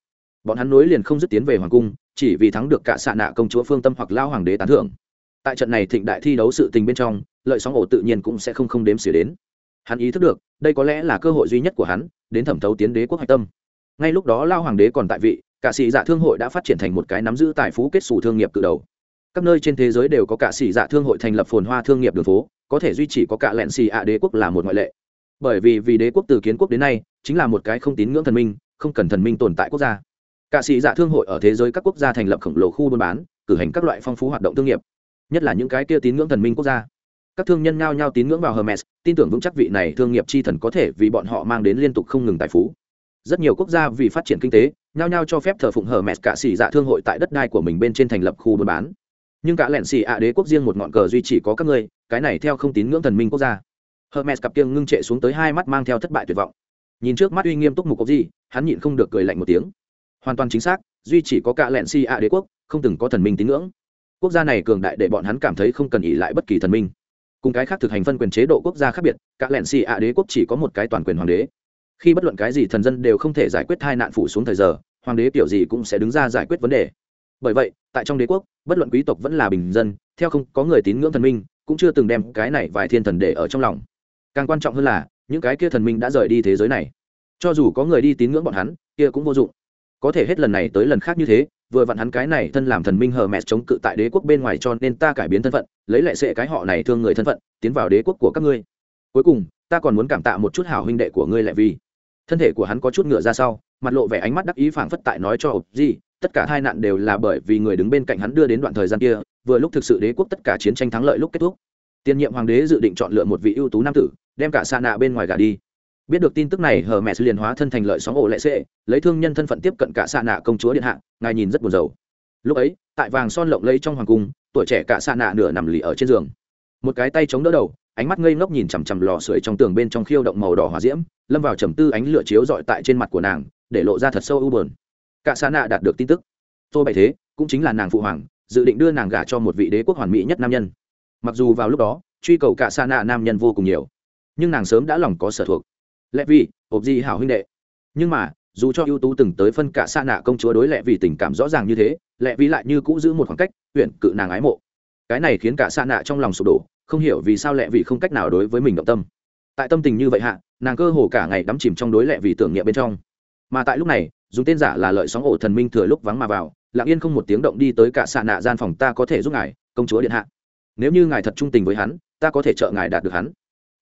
Bọn hắn nối liền không dứt tiến về hoàng cung chỉ vì thắng được cả xạ nạ công chúa phương tâm hoặc lao hoàng đế tán thưởng tại trận này thịnh đại thi đấu sự tình bên trong, lợi sóng ổ tự nhiên cũng sẽ không không đếm xỉa đến. Hắn ý thức được, đây có lẽ là cơ hội duy nhất của hắn, đến thẩm thấu tiến đế quốc hạch tâm. Ngay lúc đó lao hoàng đế còn tại vị, cả sĩ dạ thương hội đã phát triển thành một cái nắm giữ tài phú kết xù thương nghiệp cự đầu. Các nơi trên thế giới đều có cả sĩ dạ thương hội thành lập phồn hoa thương nghiệp đường phố, có thể duy trì có cả lẹn xì ạ đế quốc là một ngoại lệ. Bởi vì vì đế quốc từ kiến quốc đến nay, chính là một cái không tín ngưỡng thần minh, không cần thần minh tồn tại quốc gia. Cả sĩ dạ thương hội ở thế giới các quốc gia thành lập khổng lồ khu buôn bán, cử hành các loại phong phú hoạt động thương nghiệp nhất là những cái kia tín ngưỡng thần minh quốc gia. Các thương nhân nhao nhao tín ngưỡng vào hermes, tin tưởng vững chắc vị này thương nghiệp chi thần có thể vì bọn họ mang đến liên tục không ngừng tài phú. Rất nhiều quốc gia vì phát triển kinh tế, nhao nhao cho phép thờ phụng hermes cả xỉ dạ thương hội tại đất đai của mình bên trên thành lập khu buôn bán. Nhưng cả lẻn xỉ ạ đế quốc riêng một ngọn cờ duy chỉ có các ngươi, cái này theo không tín ngưỡng thần minh quốc gia. Hermes cặp kiêng ngưng trệ xuống tới hai mắt mang theo thất bại tuyệt vọng. Nhìn trước mắt uy nghiêm túc mục cốc gì, hắn nhịn không được cười lạnh một tiếng. Hoàn toàn chính xác, duy chỉ có cả lẻn xỉ ạ đế quốc, không từng có thần minh tín ngưỡng quốc gia này cường đại để bọn hắn cảm thấy không cần ỉ lại bất kỳ thần minh. Cùng cái khác thực hành phân quyền chế độ quốc gia khác biệt các lẻn xì ạ đế quốc chỉ có một cái toàn quyền hoàng đế. Khi bất luận cái gì thần dân đều không thể giải quyết hai nạn phủ xuống thời giờ, hoàng đế kiểu gì cũng sẽ đứng ra giải quyết vấn đề. Bởi vậy, tại trong đế quốc, bất luận quý tộc vẫn là bình dân, theo không có người tín ngưỡng thần minh, cũng chưa từng đem cái này vài thiên thần để ở trong lòng. Càng quan trọng hơn là, những cái kia thần minh đã rời đi thế giới này. Cho dù có người đi tín ngưỡng bọn hắn, kia cũng vô dụng. Có thể hết lần này tới lần khác như thế vừa vặn hắn cái này thân làm thần minh hờ mẹ chống cự tại đế quốc bên ngoài cho nên ta cải biến thân phận, lấy lại sệ cái họ này thương người thân phận, tiến vào đế quốc của các ngươi. Cuối cùng, ta còn muốn cảm tạ một chút hảo huynh đệ của ngươi lại vì. Thân thể của hắn có chút ngựa ra sau, mặt lộ vẻ ánh mắt đắc ý phảng phất tại nói cho ộp gì tất cả hai nạn đều là bởi vì người đứng bên cạnh hắn đưa đến đoạn thời gian kia, vừa lúc thực sự đế quốc tất cả chiến tranh thắng lợi lúc kết thúc. Tiền nhiệm hoàng đế dự định chọn lựa một vị ưu tú nam tử, đem cả xa nạ bên ngoài gà đi biết được tin tức này hờ mẹ liền hóa thân thành lợi sóng ổ lệ xệ, lấy thương nhân thân phận tiếp cận cả xạ nạ công chúa điện hạ, ngài nhìn rất buồn rầu. Lúc ấy, tại vàng son lộng lấy trong hoàng cung, tuổi trẻ cả xạ nạ nửa nằm lì ở trên giường. Một cái tay chống đỡ đầu, ánh mắt ngây ngốc nhìn chằm chằm lò sưởi trong tường bên trong khiêu động màu đỏ hỏa diễm, lâm vào trầm tư ánh lửa chiếu dọi tại trên mặt của nàng, để lộ ra thật sâu u bờn cả xạ nạ đạt được tin tức. Tôi bày thế, cũng chính là nàng phụ hoàng, dự định đưa nàng gả cho một vị đế quốc hoàn mỹ nhất nam nhân. Mặc dù vào lúc đó, truy cầu cả xạ nạ nam nhân vô cùng nhiều, nhưng nàng sớm đã lòng có sở thuộc lẽ vì ộp di hảo huynh đệ. Nhưng mà, dù cho ưu tú từng tới phân cả xa nạ công chúa đối lẽ vì tình cảm rõ ràng như thế lẽ vì lại như cũ giữ một khoảng cách, huyện cự nàng ái mộ. Cái này khiến cả xa nạ trong lòng sụp đổ, không hiểu vì sao lẽ vì không cách nào đối với mình động tâm. Tại tâm tình như vậy hạ, nàng cơ hồ cả ngày đắm chìm trong đối lẽ vì tưởng niệm bên trong. Mà tại lúc này, dùng tên giả là lợi sóng ổ thần minh thừa lúc vắng mà vào, lặng yên không một tiếng động đi tới cả xạ nạ gian phòng ta có thể giúp ngài, công chúa điện hạ. Nếu như ngài thật trung tình với hắn, ta có thể trợ ngài đạt được hắn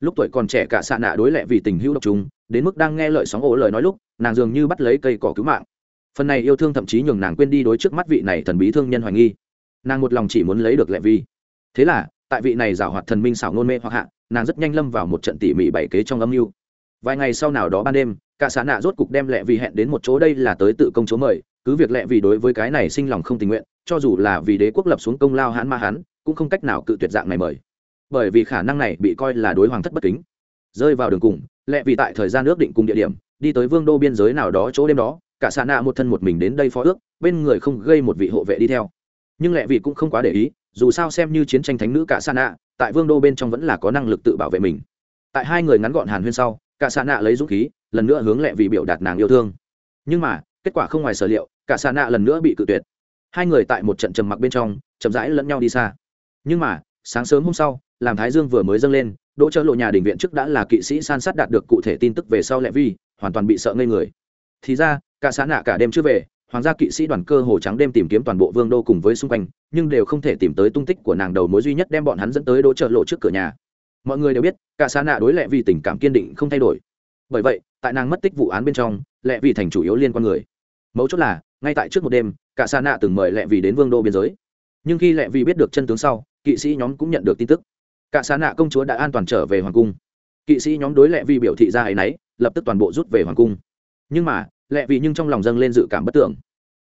lúc tuổi còn trẻ cả xạ nạ đối lệ vì tình hữu độc chúng đến mức đang nghe lời sóng ổ lời nói lúc, nàng dường như bắt lấy cây cỏ cứu mạng. Phần này yêu thương thậm chí nhường nàng quên đi đối trước mắt vị này thần bí thương nhân hoài nghi. Nàng một lòng chỉ muốn lấy được lệ vi thế là, tại vị này giảo hoạt thần minh xảo nôn mê hoặc hạ, nàng rất nhanh lâm vào một trận tỉ mỉ bảy kế trong âm mưu. Vài ngày sau nào đó ban đêm, cả xã nạ rốt cục đem lệ vi hẹn đến một chỗ đây là tới tự công chúa mời, cứ việc lệ vì đối với cái này sinh lòng không tình nguyện, cho dù là vì đế quốc lập xuống công lao hãn ma hán cũng không cách nào cự tuyệt dạng này mời bởi vì khả năng này bị coi là đối hoàng thất bất kính. Rơi vào đường cùng lẽ vì tại thời gian ước định cùng địa điểm, đi tới vương đô biên giới nào đó chỗ đêm đó, cả xà nạ một thân một mình đến đây phó ước, bên người không gây một vị hộ vệ đi theo. Nhưng lẽ vì cũng không quá để ý, dù sao xem như chiến tranh thánh nữ cả xà nạ, tại vương đô bên trong vẫn là có năng lực tự bảo vệ mình. Tại hai người ngắn gọn hàn huyên sau, cả xà nạ lấy dũng khí, lần nữa hướng lẹ vì biểu đạt nàng yêu thương. Nhưng mà, kết quả không ngoài sở liệu, cả xà nạ lần nữa bị cự tuyệt. Hai người tại một trận trầm mặc bên trong, chậm rãi lẫn nhau đi xa. Nhưng mà, sáng sớm hôm sau làm thái dương vừa mới dâng lên, đỗ chợ lộ nhà đình viện trước đã là kỵ sĩ san sát đạt được cụ thể tin tức về sau lẹ vi, hoàn toàn bị sợ ngây người. Thì ra, cả xã nạ cả đêm chưa về, hoàng gia kỵ sĩ đoàn cơ hồ trắng đêm tìm kiếm toàn bộ vương đô cùng với xung quanh, nhưng đều không thể tìm tới tung tích của nàng đầu mối duy nhất đem bọn hắn dẫn tới đỗ chợ lộ trước cửa nhà. Mọi người đều biết, cả xã nạ đối lẹ vì tình cảm kiên định không thay đổi. Bởi vậy, tại nàng mất tích vụ án bên trong lẹ vì thành chủ yếu liên quan người. Mấu chốt là, ngay tại trước một đêm, cả xã nạ từng mời lẹ vì đến vương đô biên giới. Nhưng khi lẹ vì biết được chân tướng sau, kỵ sĩ nhóm cũng nhận được tin tức cả xã nạ công chúa đã an toàn trở về hoàng cung. Kỵ sĩ nhóm đối lệ vi biểu thị ra ấ y n ấ y lập tức toàn bộ rút về hoàng cung. Nhưng mà, lệ vi nhưng trong lòng dâng lên dự cảm bất tưởng.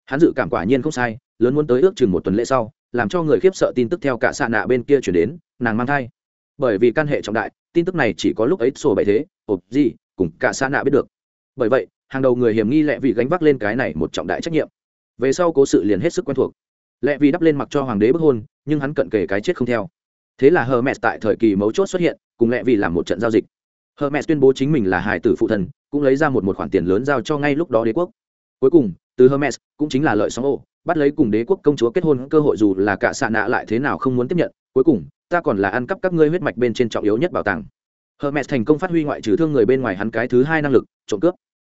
Hắn dự cảm quả nhiên không sai, lớn muốn tới ước chừng một tuần lễ sau, làm cho người khiếp sợ tin tức theo cả xạ nạ bên kia chuyển đến, nàng mang thai. Bởi vì căn hệ trọng đại, tin tức này chỉ có lúc ấy sổ bậy thế ộp gì, cùng cả xạ nạ biết được. Bởi vậy, hàng đầu người hiểm nghi lệ vi gánh vác lên cái này một trọng đại trách nhiệm. Về sau cố sự liền hết sức quen thuộc. Lệ vi đắp lên mặc cho hoàng đế bức hôn, nhưng hắn cận kề cái chết không theo thế là hermes tại thời kỳ mấu chốt xuất hiện, cùng lẹ vì làm một trận giao dịch. Hermes tuyên bố chính mình là hải tử phụ thần, cũng lấy ra một một khoản tiền lớn giao cho ngay lúc đó đế quốc. Cuối cùng, từ hermes, cũng chính là lợi sóng ô, bắt lấy cùng đế quốc công chúa kết hôn, cơ hội dù là cả xạ nạ lại thế nào không muốn tiếp nhận, cuối cùng, ta còn là ăn cắp các ngươi huyết mạch bên trên trọng yếu nhất bảo tàng. Hermes thành công phát huy ngoại trừ thương người bên ngoài hắn cái thứ hai năng lực, trộm cướp.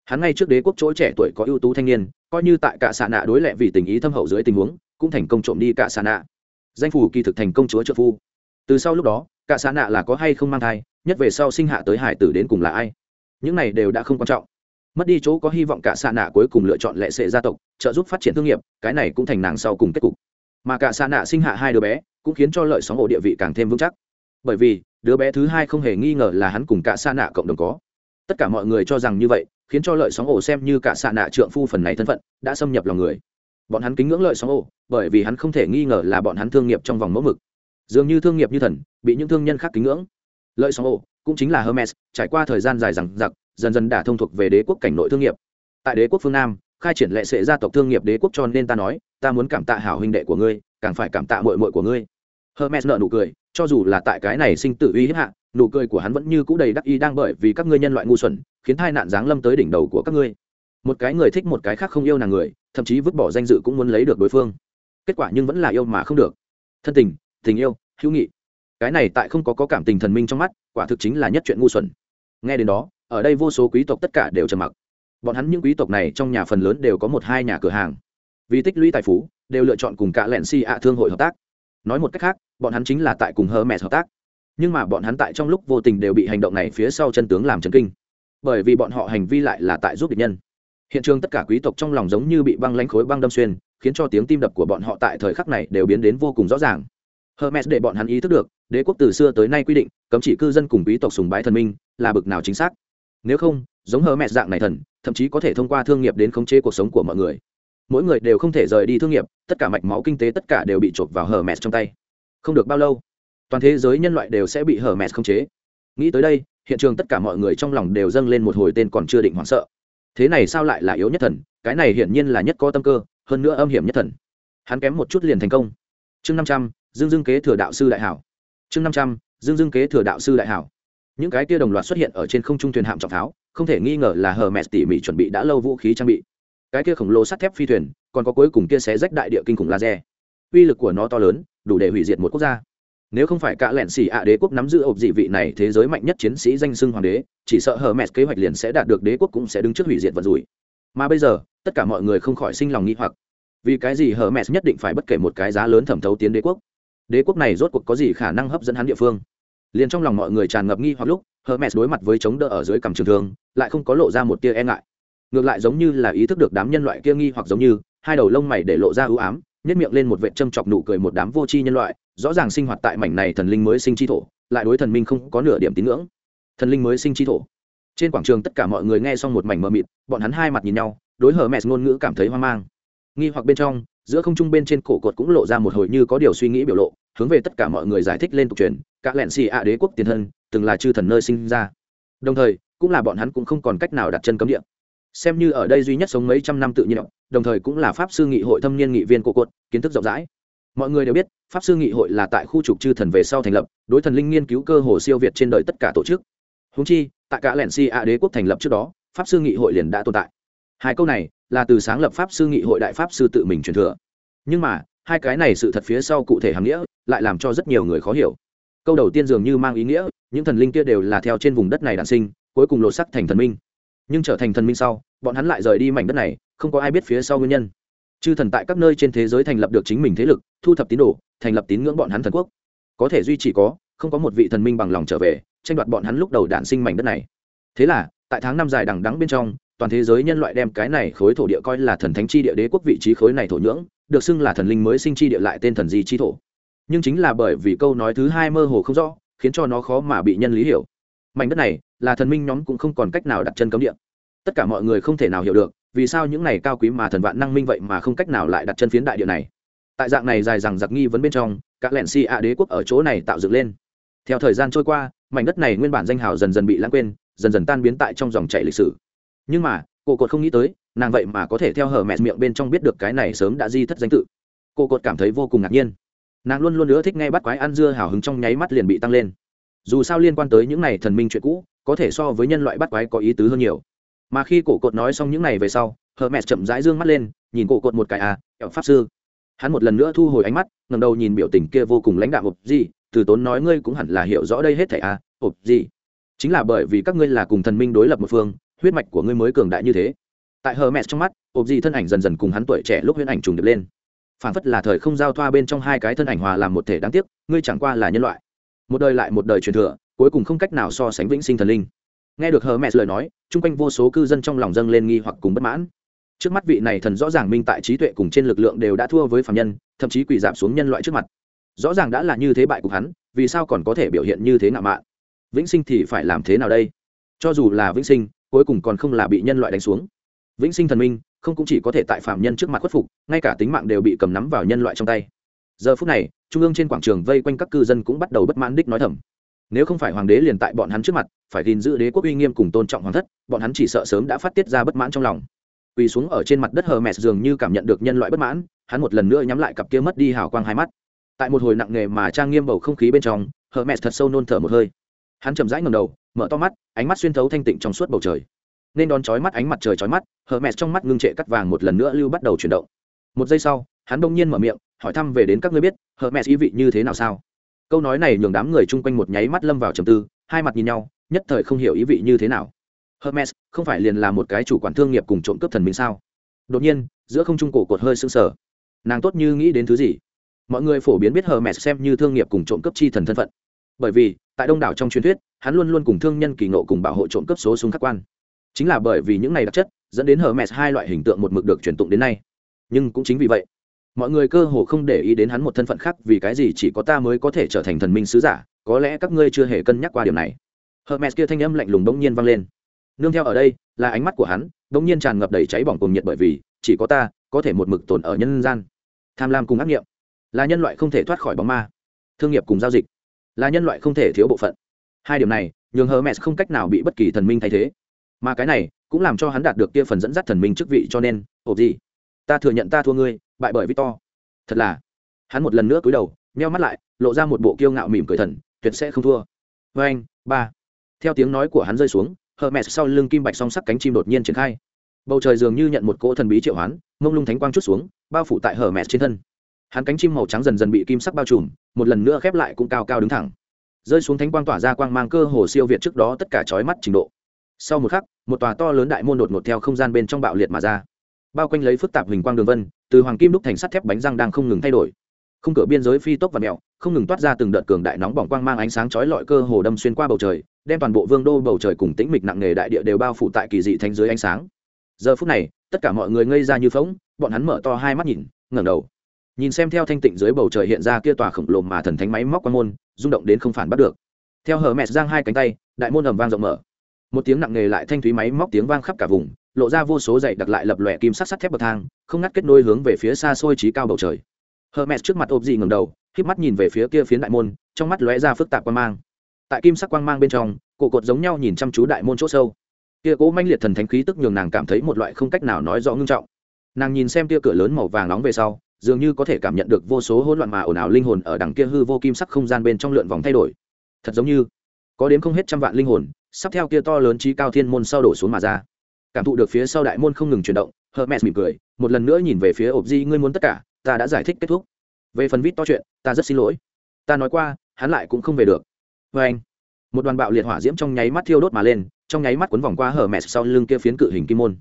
Hắn ngay trước đế quốc chỗ trẻ tuổi có ưu tú thanh niên, coi như tại cả xạ nạ đối lệ vì tình ý thâm hậu dưới tình huống, cũng thành công trộm đi cả xạ nạ. Danh phủ kỳ thực thành công chúa trợ phu từ sau lúc đó, cả xã nạ là có hay không mang thai, nhất về sau sinh hạ tới hải tử đến cùng là ai? Những này đều đã không quan trọng. Mất đi chỗ có hy vọng cả xã nạ cuối cùng lựa chọn lệ sệ gia tộc, trợ giúp phát triển thương nghiệp, cái này cũng thành nàng sau cùng kết cục. Mà cả xã nạ sinh hạ hai đứa bé, cũng khiến cho lợi sóng ổ địa vị càng thêm vững chắc. Bởi vì, đứa bé thứ hai không hề nghi ngờ là hắn cùng cả xã nạ cộng đồng có. Tất cả mọi người cho rằng như vậy, khiến cho lợi sóng ổ xem như cả xạ nạ trượng phu phần này thân phận, đã xâm nhập lòng người. Bọn hắn kính ngưỡng lợi sóng ổ, bởi vì hắn không thể nghi ngờ là bọn hắn thương nghiệp trong vòng mẫu mực dường như thương nghiệp như thần, bị những thương nhân khác kính ngưỡng. Lợi sóng ổ, cũng chính là hermes, trải qua thời gian dài rằng giặc dần dần đả thông thuộc về đế quốc cảnh nội thương nghiệp. Tại đế quốc phương nam, khai triển lệ sệ gia tộc thương nghiệp đế quốc cho nên ta nói, ta muốn cảm tạ hảo huynh đệ của ngươi, càng phải cảm tạ mội mội của ngươi. Hermes nợ nụ cười, cho dù là tại cái này sinh tử uy hiếp hạ, nụ cười của hắn vẫn như cũ đầy đắc ý đang bởi vì các ngươi nhân loại ngu xuẩn, khiến hai nạn giáng lâm tới đỉnh đầu của các ngươi. Một cái người thích một cái khác không yêu nàng người, thậm chí vứt bỏ danh dự cũng muốn lấy được đối phương. Kết quả nhưng vẫn là yêu mà không được. Thân tình tình yêu hữu nghị. Cái này tại không có, có cảm tình thần minh trong mắt quả thực chính là nhất chuyện ngu xuẩn. Nghe đến đó ở đây vô số quý tộc tất cả đều trầm mặc. Bọn hắn những quý tộc này trong nhà phần lớn đều có một hai nhà cửa hàng. Vì tích lũy tài phú đều lựa chọn cùng cả lẹn si ạ thương hội hợp tác. Nói một cách khác bọn hắn chính là tại cùng hơ mẹ hợp tác. Nhưng mà bọn hắn tại trong lúc vô tình đều bị hành động này phía sau chân tướng làm chấn kinh. Bởi vì bọn họ hành vi lại là tại giúp địch nhân. Hiện trường tất cả quý tộc trong lòng giống như bị băng lánh khối băng đâm xuyên khiến cho tiếng tim đập của bọn họ tại thời khắc này đều biến đến vô cùng rõ ràng hermes để bọn hắn ý thức được, đế quốc từ xưa tới nay quy định, cấm chỉ cư dân cùng quý tộc sùng bái thần minh là bực nào chính xác. Nếu không, giống hermes dạng này thần, thậm chí có thể thông qua thương nghiệp đến khống chế cuộc sống của mọi người. Mỗi người đều không thể rời đi thương nghiệp, tất cả mạch máu kinh tế tất cả đều bị chộp vào hermes trong tay. Không được bao lâu, toàn thế giới nhân loại đều sẽ bị hermes khống chế. Nghĩ tới đây, hiện trường tất cả mọi người trong lòng đều dâng lên một hồi tên còn chưa định hoảng sợ. Thế này sao lại là yếu nhất thần? Cái này hiển nhiên là nhất có tâm cơ, hơn nữa âm hiểm nhất thần. Hắn kém một chút liền thành công. Chương năm trăm dương dương kế thừa đạo sư đại hảo. Chương năm trăm, dương dương kế thừa đạo sư đại hảo. Những cái kia đồng loạt xuất hiện ở trên không trung thuyền hạm trọng pháo, không thể nghi ngờ là hờ mẹ tỉ mỉ chuẩn bị đã lâu vũ khí trang bị. Cái kia khổng lồ sắt thép phi thuyền, còn có cuối cùng kia xé rách đại địa kinh khủng laser. Uy lực của nó to lớn, đủ để hủy diệt một quốc gia. Nếu không phải cả lẹn xỉ ạ đế quốc nắm giữ ộp dị vị này thế giới mạnh nhất chiến sĩ danh xưng hoàng đế, chỉ sợ hờ mẹ kế hoạch liền sẽ đạt được đế quốc cũng sẽ đứng trước hủy diệt vật rủi. Mà bây giờ, tất cả mọi người không khỏi sinh lòng nghi hoặc. Vì cái gì hờ mẹ nhất định phải bất kể một cái giá lớn thẩm thấu tiến đế quốc? Đế quốc này rốt cuộc có gì khả năng hấp dẫn hắn địa phương? Liền trong lòng mọi người tràn ngập nghi hoặc lúc, hermes đối mặt với chống đỡ ở dưới cằm trường thương, lại không có lộ ra một tia e ngại. Ngược lại giống như là ý thức được đám nhân loại kia nghi hoặc giống như, hai đầu lông mày để lộ ra ưu ám nhét miệng lên một vệ châm chọc nụ cười một đám vô tri nhân loại, rõ ràng sinh hoạt tại mảnh này thần linh mới sinh chi thổ, lại đối thần minh không có nửa điểm tín ngưỡng. Thần linh mới sinh chi thổ. Trên quảng trường tất cả mọi người nghe xong một mảnh mờ mịt, bọn hắn hai mặt nhìn nhau, đối hở mẹ ngôn ngữ cảm thấy hoang mang. Nghi hoặc bên trong giữa không trung bên trên cổ cột cũng lộ ra một hồi như có điều suy nghĩ biểu lộ, hướng về tất cả mọi người giải thích lên tục truyền các lẹn xì ạ đế quốc tiền thân, từng là chư thần nơi sinh ra. Đồng thời, cũng là bọn hắn cũng không còn cách nào đặt chân cấm địa. Xem như ở đây duy nhất sống mấy trăm năm tự nhiên, đồng thời cũng là pháp sư nghị hội thâm niên nghị viên cổ cột, kiến thức rộng rãi. Mọi người đều biết, pháp sư nghị hội là tại khu trục chư thần về sau thành lập, đối thần linh nghiên cứu cơ hồ siêu việt trên đời tất cả tổ chức. Húng chi, tại cả lẹn si ạ đế quốc thành lập trước đó, pháp sư nghị hội liền đã tồn tại. Hai câu này là từ sáng lập pháp sư nghị hội đại pháp sư tự mình truyền thừa. Nhưng mà, hai cái này sự thật phía sau cụ thể hàm nghĩa lại làm cho rất nhiều người khó hiểu. Câu đầu tiên dường như mang ý nghĩa, những thần linh kia đều là theo trên vùng đất này đản sinh, cuối cùng lột sắc thành thần minh. Nhưng trở thành thần minh sau, bọn hắn lại rời đi mảnh đất này, không có ai biết phía sau nguyên nhân. Chư thần tại các nơi trên thế giới thành lập được chính mình thế lực, thu thập tín đồ, thành lập tín ngưỡng bọn hắn thần quốc. Có thể duy trì có, không có một vị thần minh bằng lòng trở về, tranh đoạt bọn hắn lúc đầu đản sinh mảnh đất này. Thế là, tại tháng năm dài đằng đắng bên trong toàn thế giới nhân loại đem cái này khối thổ địa coi là thần thánh chi địa đế quốc vị trí khối này thổ nhưỡng, được xưng là thần linh mới sinh chi địa lại tên thần di chi thổ. Nhưng chính là bởi vì câu nói thứ hai mơ hồ không rõ, khiến cho nó khó mà bị nhân lý hiểu. Mảnh đất này là thần minh nhóm cũng không còn cách nào đặt chân cấm địa. Tất cả mọi người không thể nào hiểu được, vì sao những này cao quý mà thần vạn năng minh vậy mà không cách nào lại đặt chân phiến đại địa này. Tại dạng này dài rằng giặc nghi vấn bên trong các lẹn si ạ đế quốc ở chỗ này tạo dựng lên. Theo thời gian trôi qua, mảnh đất này nguyên bản danh hào dần dần bị lãng quên, dần dần tan biến tại trong dòng chảy lịch sử nhưng mà, cô cột không nghĩ tới, nàng vậy mà có thể theo hờ mẹ miệng bên trong biết được cái này sớm đã di thất danh tự. Cô cột cảm thấy vô cùng ngạc nhiên. Nàng luôn luôn nữa thích nghe bắt quái ăn dưa hào hứng trong nháy mắt liền bị tăng lên. Dù sao liên quan tới những này thần minh chuyện cũ, có thể so với nhân loại bắt quái có ý tứ hơn nhiều. Mà khi cổ cột nói xong những này về sau hờ mẹ chậm rãi dương mắt lên, nhìn cổ cột một cái à kẹo pháp sư. Hắn một lần nữa thu hồi ánh mắt ngầm đầu nhìn biểu tình kia vô cùng lãnh đạo hộp gì từ tốn nói ngươi cũng hẳn là hiểu rõ đây hết thảy à hộp gì chính là bởi vì các ngươi là cùng thần minh đối lập một phương huyết mạch của ngươi mới cường đại như thế. Tại hờ mẹ trong mắt ộp gì thân ảnh dần dần cùng hắn tuổi trẻ lúc huyễn ảnh trùng được lên. Phản phất là thời không giao thoa bên trong hai cái thân ảnh hòa làm một thể đáng tiếc, ngươi chẳng qua là nhân loại. Một đời lại một đời truyền thừa, cuối cùng không cách nào so sánh vĩnh sinh thần linh. Nghe được hờ mẹ lời nói, chung quanh vô số cư dân trong lòng dâng lên nghi hoặc cùng bất mãn. Trước mắt vị này thần rõ ràng minh tại trí tuệ cùng trên lực lượng đều đã thua với phạm nhân, thậm chí quỳ giảm xuống nhân loại trước mặt. Rõ ràng đã là như thế bại cục hắn, vì sao còn có thể biểu hiện như thế ngạo mạn? Vĩnh sinh thì phải làm thế nào đây? Cho dù là vĩnh sinh cuối cùng còn không là bị nhân loại đánh xuống. Vĩnh sinh thần minh, không cũng chỉ có thể tại phạm nhân trước mặt khuất phục, ngay cả tính mạng đều bị cầm nắm vào nhân loại trong tay. Giờ phút này, trung ương trên quảng trường vây quanh các cư dân cũng bắt đầu bất mãn đích nói thầm. Nếu không phải hoàng đế liền tại bọn hắn trước mặt, phải gìn giữ đế quốc uy nghiêm cùng tôn trọng hoàng thất, bọn hắn chỉ sợ sớm đã phát tiết ra bất mãn trong lòng. Quỳ xuống ở trên mặt đất hờ mẹ dường như cảm nhận được nhân loại bất mãn, hắn một lần nữa nhắm lại cặp kia mất đi hào quang hai mắt. Tại một hồi nặng nề mà trang nghiêm bầu không khí bên trong hờ mẹ thật sâu nôn thở một hơi. Hắn chậm rãi ngầm đầu mở to mắt, ánh mắt xuyên thấu thanh tịnh trong suốt bầu trời. Nên đón chói mắt ánh mặt trời chói mắt hờ mẹt trong mắt ngưng trệ cắt vàng một lần nữa lưu bắt đầu chuyển động. Một giây sau, hắn đông nhiên mở miệng, hỏi thăm về đến các ngươi biết hờ mẹt ý vị như thế nào sao? Câu nói này nhường đám người chung quanh một nháy mắt lâm vào trầm tư, hai mặt nhìn nhau, nhất thời không hiểu ý vị như thế nào. Hermes, không phải liền là một cái chủ quản thương nghiệp cùng trộm cướp thần minh sao? Đột nhiên, giữa không trung cổ cột hơi sưng sờ. Nàng tốt như nghĩ đến thứ gì? Mọi người phổ biến biết hermes xem như thương nghiệp cùng trộm cướp chi thần thân phận bởi vì, tại đông đảo trong truyền thuyết, hắn luôn luôn cùng thương nhân kỳ ngộ cùng bảo hộ trộm cướp số súng khắc quan. Chính là bởi vì những này đặc chất, dẫn đến hermes hai loại hình tượng một mực được truyền tụng đến nay. Nhưng cũng chính vì vậy, mọi người cơ hồ không để ý đến hắn một thân phận khác vì cái gì chỉ có ta mới có thể trở thành thần minh sứ giả, có lẽ các ngươi chưa hề cân nhắc qua điểm này. Hermes kia thanh âm lạnh lùng bỗng nhiên vang lên. Nương theo ở đây, là ánh mắt của hắn, bỗng nhiên tràn ngập đầy cháy bỏng cùng nhiệt bởi vì, chỉ có ta có thể một mực tồn ở nhân gian. Tham lam cùng ác nghiệm, là nhân loại không thể thoát khỏi bóng ma. Thương nghiệp cùng giao dịch là nhân loại không thể thiếu bộ phận. Hai điểm này, nhường hermes không cách nào bị bất kỳ thần minh thay thế. Mà cái này, cũng làm cho hắn đạt được kia phần dẫn dắt thần minh chức vị cho nên ổ gì? Ta thừa nhận ta thua ngươi, bại bởi victor. Thật là, hắn một lần nữa cúi đầu, nheo mắt lại, lộ ra một bộ kiêu ngạo mỉm cười thần, tuyệt sẽ không thua. Vê anh, ba. Theo tiếng nói của hắn rơi xuống, hermes sau lưng kim bạch song sắc cánh chim đột nhiên triển khai. Bầu trời dường như nhận một cỗ thần bí triệu hoán, mông lung thánh quang chút xuống, bao phủ tại hermes trên thân hắn cánh chim màu trắng dần dần bị kim sắc bao trùm, một lần nữa khép lại cũng cao cao đứng thẳng. Rơi xuống thánh quang tỏa ra quang mang cơ hồ siêu việt trước đó tất cả chói mắt trình độ. Sau một khắc, một tòa to lớn đại môn đột ngột theo không gian bên trong bạo liệt mà ra. Bao quanh lấy phức tạp hình quang đường vân, từ hoàng kim đúc thành sắt thép bánh răng đang không ngừng thay đổi. Không cửa biên giới phi tốc và mẹo, không ngừng toát ra từng đợt cường đại nóng bỏng quang mang ánh sáng chói lọi cơ hồ đâm xuyên qua bầu trời, đem toàn bộ vương đô bầu trời cùng tĩnh mịch nặng nề đại địa đều bao phủ tại kỳ dị thánh dưới ánh sáng. Giờ phút này, tất cả mọi người ngây ra như phóng bọn hắn mở to hai mắt nhìn, ngẩng đầu nhìn xem theo thanh tịnh dưới bầu trời hiện ra kia tòa khổng lồ mà thần thánh máy móc quan môn, rung động đến không phản bắt được. Theo hờ mẹt giang hai cánh tay, đại môn ầm vang rộng mở. Một tiếng nặng nề lại thanh thúy máy móc tiếng vang khắp cả vùng, lộ ra vô số dày đặc lại lập lòe kim sắc sắt thép bậc thang, không ngắt kết nối hướng về phía xa xôi trí cao bầu trời. Hờ mẹt trước mặt ộp dị ngầm đầu k mắt nhìn về phía kia phiến đại môn, trong mắt lóe ra phức tạp quan mang. Tại kim sắc quang mang bên trong, cổ cột giống nhau nhìn chăm chú đại môn chỗ sâu. Kia cố manh liệt thần thánh khí tức nhường nàng cảm thấy một loại không cách nào nói rõ ngưng trọng. Nàng nhìn xem kia cửa lớn màu vàng nóng về sau dường như có thể cảm nhận được vô số hỗn loạn mà ồn ào linh hồn ở đằng kia hư vô kim sắc không gian bên trong lượn vòng thay đổi. Thật giống như, có đến không hết trăm vạn linh hồn, sắp theo kia to lớn trí cao thiên môn sau đổ xuống mà ra. Cảm thụ được phía sau đại môn không ngừng chuyển động, hermes mỉm cười, một lần nữa nhìn về phía ộp di, ngươi muốn tất cả, ta đã giải thích kết thúc. Về phần vít to chuyện, ta rất xin lỗi. Ta nói qua, hắn lại cũng không về được. Vê anh, một đoàn bạo liệt hỏa diễm trong nháy mắt thiêu đốt mà lên, trong nháy mắt cuốn vòng qua hở mẹ sau lưng kia phiến cự hình kim môn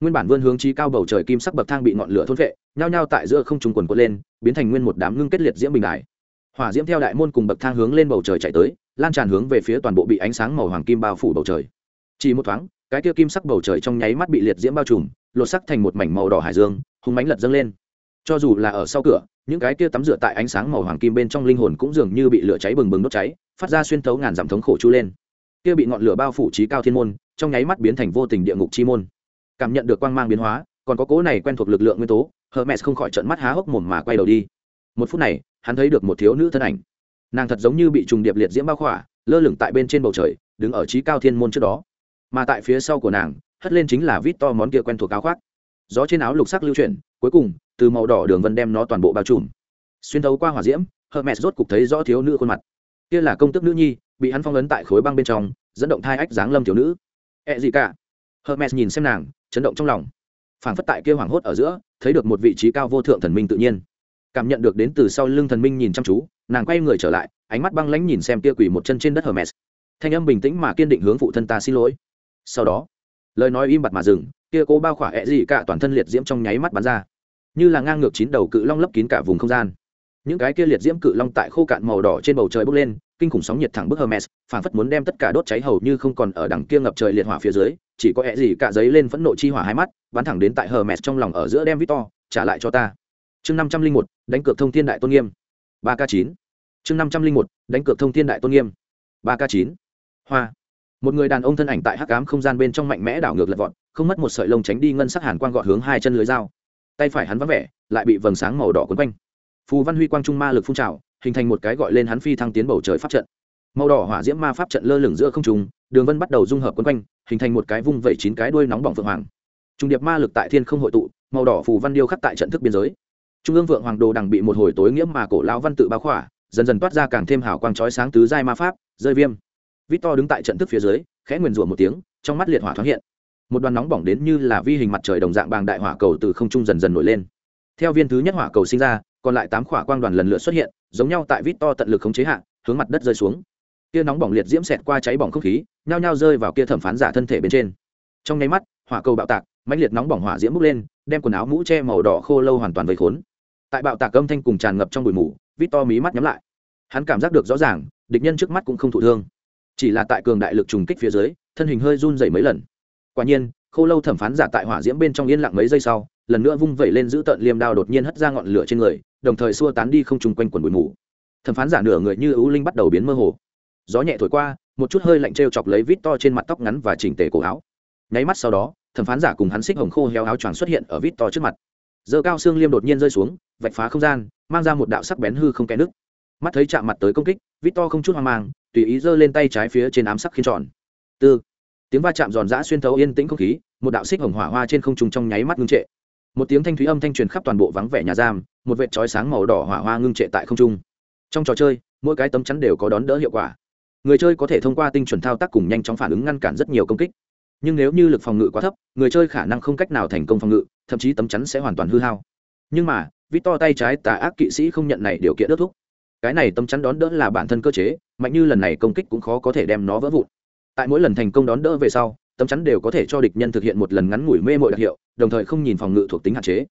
nguyên bản vươn hướng trí cao bầu trời kim sắc bậc thang bị ngọn lửa thôn vệ nhao nhao tại giữa không trùng quần quật lên, biến thành nguyên một đám ngưng kết liệt diễm bình đại hỏa diễm theo đại môn cùng bậc thang hướng lên bầu trời chạy tới, lan tràn hướng về phía toàn bộ bị ánh sáng màu hoàng kim bao phủ bầu trời. Chỉ một thoáng, cái kia kim sắc bầu trời trong nháy mắt bị liệt diễm bao trùm, lột sắc thành một mảnh màu đỏ hải dương, hùng mánh lật dâng lên. Cho dù là ở sau cửa, những cái kia tắm rửa tại ánh sáng màu hoàng kim bên trong linh hồn cũng dường như bị lửa cháy bừng bừng đốt cháy, phát ra xuyên thấu ngàn dặm thống khổ chu lên. Kia bị ngọn lửa bao phủ trí cao thiên môn, trong nháy mắt biến thành vô tình địa ngục chi môn cảm nhận được quang mang biến hóa, còn có cố này quen thuộc lực lượng nguyên tố, hermes không khỏi trận mắt há hốc mồm mà quay đầu đi. Một phút này, hắn thấy được một thiếu nữ thân ảnh. Nàng thật giống như bị trùng điệp liệt diễm bao khỏa, lơ lửng tại bên trên bầu trời, đứng ở trí cao thiên môn trước đó. Mà tại phía sau của nàng, hất lên chính là vít to món kia quen thuộc áo khoác. Gió trên áo lục sắc lưu chuyển, cuối cùng, từ màu đỏ đường vân đem nó toàn bộ bao trùm. Xuyên thấu qua hỏa diễm, hermes rốt cục thấy rõ thiếu nữ khuôn mặt. Kia là công tức nữ nhi, bị hắn phong ấn tại khối băng bên trong, dẫn động thai ách dáng lâm thiếu nữ. Ẹ gì cả? Hermes nhìn xem nàng, chấn động trong lòng. Phảng phất tại kia hoảng hốt ở giữa, thấy được một vị trí cao vô thượng thần minh tự nhiên. Cảm nhận được đến từ sau lưng thần minh nhìn chăm chú, nàng quay người trở lại, ánh mắt băng lãnh nhìn xem kia quỷ một chân trên đất hermes. Thanh âm bình tĩnh mà kiên định hướng phụ thân ta xin lỗi. Sau đó, lời nói im bặt mà dừng, kia cố bao khỏa ẹ gì cả toàn thân liệt diễm trong nháy mắt bắn ra. Như là ngang ngược chín đầu cự long lấp kín cả vùng không gian. Những cái kia liệt diễm cự long tại khô cạn màu đỏ trên bầu trời bốc lên kinh khủng sóng nhiệt thẳng bức hermes phản phất muốn đem tất cả đốt cháy hầu như không còn ở đằng kia ngập trời liệt hỏa phía dưới, chỉ có ẻ gì cả giấy lên phẫn nộ chi hỏa hai mắt, bắn thẳng đến tại hermes trong lòng ở giữa đem victor trả lại cho ta. Chương năm trăm linh một, đánh cược thông thiên đại tôn nghiêm. 3k9. chương năm trăm linh một, đánh cược thông thiên đại tôn nghiêm. 3k9. hoa. Một người đàn ông thân ảnh tại hắc ám không gian bên trong mạnh mẽ đảo ngược lật vọt, không mất một sợi lông tránh đi ngân sắc hàn quang gọi hướng hai chân lưới dao. Tay phải hắn vắng vẻ, lại bị vầng sáng màu đỏ cuốn quanh. Phù văn huy quang trung ma lực phun trào hình thành một cái gọi lên hắn phi thăng tiến bầu trời pháp trận. Màu đỏ hỏa diễm ma pháp trận lơ lửng giữa không trùng đường vân bắt đầu dung hợp quấn quanh, hình thành một cái vung vẩy chín cái đuôi nóng bỏng phượng hoàng. Trung điệp ma lực tại thiên không hội tụ, màu đỏ phù văn điêu khắc tại trận thức biên giới. Trung ương vượng hoàng đồ đằng bị một hồi tối nghĩa mà cổ lão văn tự bao khỏa, dần dần toát ra càng thêm hào quang chói sáng tứ giai ma pháp, rơi viêm. Victor đứng tại trận thức phía dưới, khẽ nguyền rủa một tiếng, trong mắt liệt hỏa thoáng hiện. Một đoàn nóng bỏng đến như là vi hình mặt trời đồng dạng bàng đại hỏa cầu từ không trung dần dần nổi lên. Theo viên thứ nhất hỏa cầu sinh ra, còn lại tám khỏa quang đoàn lần lượt xuất hiện giống nhau tại vít to tận lực khống chế hạ, hướng mặt đất rơi xuống. Kia nóng bỏng liệt diễm xẹt qua cháy bỏng không khí, nhao nhao rơi vào kia thẩm phán giả thân thể bên trên. Trong nháy mắt, hỏa cầu bạo tạc, mãnh liệt nóng bỏng hỏa diễm bốc lên, đem quần áo mũ che màu đỏ khô lâu hoàn toàn vây khốn. Tại bạo tạc âm thanh cùng tràn ngập trong bụi mù, vít to mí mắt nhắm lại. Hắn cảm giác được rõ ràng, địch nhân trước mắt cũng không thụ thương. Chỉ là tại cường đại lực trùng kích phía dưới, thân hình hơi run dày mấy lần. Quả nhiên, khô lâu thẩm phán giả tại hỏa diễm bên trong yên lặng mấy giây sau lần nữa vung vẩy lên giữ tợn liêm đao đột nhiên hất ra ngọn lửa trên người, đồng thời xua tán đi không trùng quanh quần bụi mù. Thẩm phán giả nửa người như ưu linh bắt đầu biến mơ hồ. Gió nhẹ thổi qua, một chút hơi lạnh t r e o chọc lấy vít to trên mặt tóc ngắn và chỉnh tề cổ áo. Nháy mắt sau đó, thẩm phán giả cùng hắn xích hồng khô heo áo choàng xuất hiện ở vít to trước mặt. Dơ cao xương liêm đột nhiên rơi xuống, vạch phá không gian, mang ra một đạo sắc bén hư không kẽ nứt. Mắt thấy chạm mặt tới công kích, vít to không chút hoang mang, tùy ý giơ lên tay trái phía trên ám sắc khiên tròn. Tư. Tiếng va chạm giòn giã xuyên thấu yên tĩnh không khí, một đạo xích hồng hỏa hoa trên không trùng trong nháy mắt ngưng trệ một tiếng thanh thúy âm thanh truyền khắp toàn bộ vắng vẻ nhà giam, một vệt trói sáng màu đỏ hỏa hoa ngưng trệ tại không trung. Trong trò chơi, mỗi cái tấm chắn đều có đón đỡ hiệu quả. Người chơi có thể thông qua tinh chuẩn thao tác cùng nhanh chóng phản ứng ngăn cản rất nhiều công kích. Nhưng nếu như lực phòng ngự quá thấp, người chơi khả năng không cách nào thành công phòng ngự, thậm chí tấm chắn sẽ hoàn toàn hư hao. Nhưng mà vít to tay trái tà ác kỵ sĩ không nhận này điều kiện ước thúc cái này tấm chắn đón đỡ là bản thân cơ chế, mạnh như lần này công kích cũng khó có thể đem nó vỡ vụn. Tại mỗi lần thành công đón đỡ về sau tấm chắn đều có thể cho địch nhân thực hiện một lần ngắn ngủi mê mội đặc hiệu, đồng thời không nhìn phòng ngự thuộc tính hạn chế.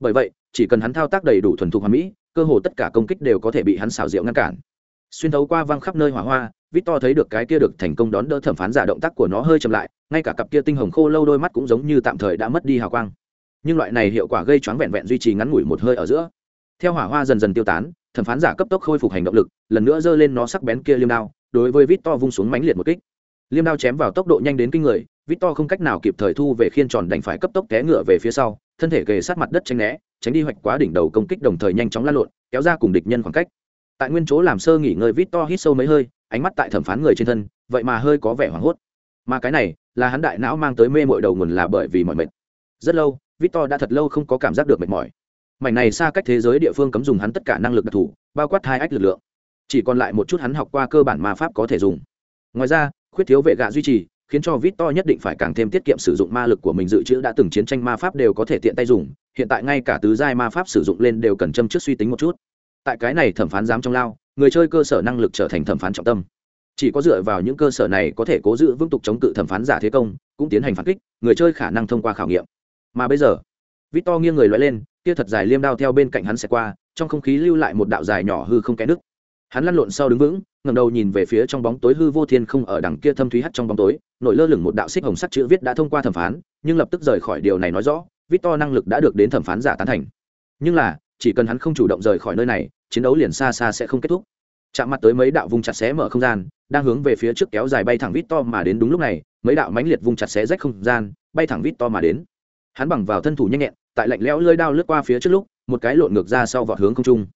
Bởi vậy, chỉ cần hắn thao tác đầy đủ thuần thục hoàn mỹ, cơ hồ tất cả công kích đều có thể bị hắn xào rượu ngăn cản. Xuyên thấu qua văng khắp nơi hỏa hoa, victor thấy được cái kia được thành công đón đỡ thẩm phán giả động tác của nó hơi chậm lại, ngay cả cặp kia tinh hồng khô lâu đôi mắt cũng giống như tạm thời đã mất đi hào quang. Nhưng loại này hiệu quả gây choáng vẹn vẹn duy trì ngắn ngủi một hơi ở giữa. Theo hỏa hoa dần dần tiêu tán, thẩm phán giả cấp tốc khôi phục hành động lực, lần nữa giơ lên nó sắc bén kia liêm đao, đối với victor vung xuống mánh liệt một kích. Liêm đao chém vào tốc độ nhanh đến kinh người victor không cách nào kịp thời thu về khiên tròn đành phải cấp tốc té ngựa về phía sau, thân thể kề sát mặt đất tránh né, tránh đi hoạch quá đỉnh đầu công kích đồng thời nhanh chóng lăn lộn, kéo ra cùng địch nhân khoảng cách. Tại nguyên chỗ làm sơ nghỉ ngơi, victor hít sâu mấy hơi, ánh mắt tại thẩm phán người trên thân, vậy mà hơi có vẻ hoảng hốt. Mà cái này, là hắn đại não mang tới mê mội đầu nguồn là bởi vì mọi mệt. Rất lâu, victor đã thật lâu không có cảm giác được mệt mỏi. Mảnh này xa cách thế giới địa phương cấm dùng hắn tất cả năng lực đặc thù, bao quát hai ách lực lượng. Chỉ còn lại một chút hắn học qua cơ bản ma pháp có thể dùng. Ngoài ra, khuyết thiếu vệ gạ duy trì khiến cho Victor nhất định phải càng thêm tiết kiệm sử dụng ma lực của mình dự trữ. Đã từng chiến tranh ma pháp đều có thể tiện tay dùng, hiện tại ngay cả tứ giai ma pháp sử dụng lên đều cần châm trước suy tính một chút. Tại cái này thẩm phán giám trong lao, người chơi cơ sở năng lực trở thành thẩm phán trọng tâm. Chỉ có dựa vào những cơ sở này có thể cố giữ vững tục chống cự thẩm phán giả thế công cũng tiến hành phản kích người chơi khả năng thông qua khảo nghiệm. Mà bây giờ victor nghiêng người loại lên kia thật dài liêm đao theo bên cạnh hắn sẽ qua trong không khí lưu lại một đạo dài nhỏ hư không kẽ nước hắn lăn lộn sau đứng vững ngầm đầu nhìn về phía trong bóng tối hư vô thiên không ở đằng kia thâm thúy hắt trong bóng tối, nổi lơ lửng một đạo xích hồng sắc chữ viết đã thông qua thẩm phán, nhưng lập tức rời khỏi điều này nói rõ, victor năng lực đã được đến thẩm phán giả tán thành. Nhưng là, chỉ cần hắn không chủ động rời khỏi nơi này, chiến đấu liền xa xa sẽ không kết thúc. Chạm mặt tới mấy đạo vùng chặt xé mở không gian, đang hướng về phía trước kéo dài bay thẳng vít to mà đến đúng lúc này, mấy đạo mãnh liệt vùng chặt xé rách không gian, bay thẳng vít to mà đến. Hắn bằng vào thân thủ nhanh nhẹn, tại lạnh lẽo lơi đao lướt qua phía trước lúc, một cái lộn ngược ra sau vọt hướng không trung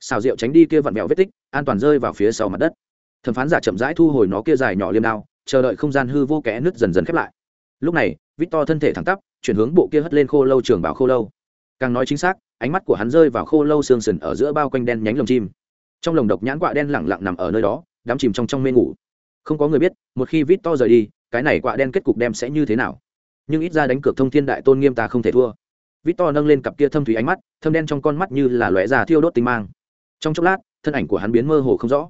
xào rượu tránh đi kia vặn mẹo vết tích, an toàn rơi vào phía sau mặt đất. Thẩm phán giả chậm rãi thu hồi nó kia dài nhỏ liêm đao, chờ đợi không gian hư vô kẽ nứt dần dần khép lại. Lúc này vít to thân thể thẳng tắp, chuyển hướng bộ kia hất lên khô lâu trường bảo khô lâu. Càng nói chính xác, ánh mắt của hắn rơi vào khô lâu xương sần ở giữa bao quanh đen nhánh lồng chim. Trong lồng độc nhãn quạ đen lẳng lặng nằm ở nơi đó, đắm chìm trong trong mê ngủ. Không có người biết, một khi vít to rời đi, cái này quạ đen kết cục đem sẽ như thế nào? Nhưng ít ra đánh cược thông thiên đại tôn nghiêm ta không thể thua. Vít to nâng lên cặp kia thâm thủy ánh mắt, thâm đen trong con mắt như là lóe già thiêu đốt tinh mang trong chốc lát, thân ảnh của hắn biến mơ hồ không rõ.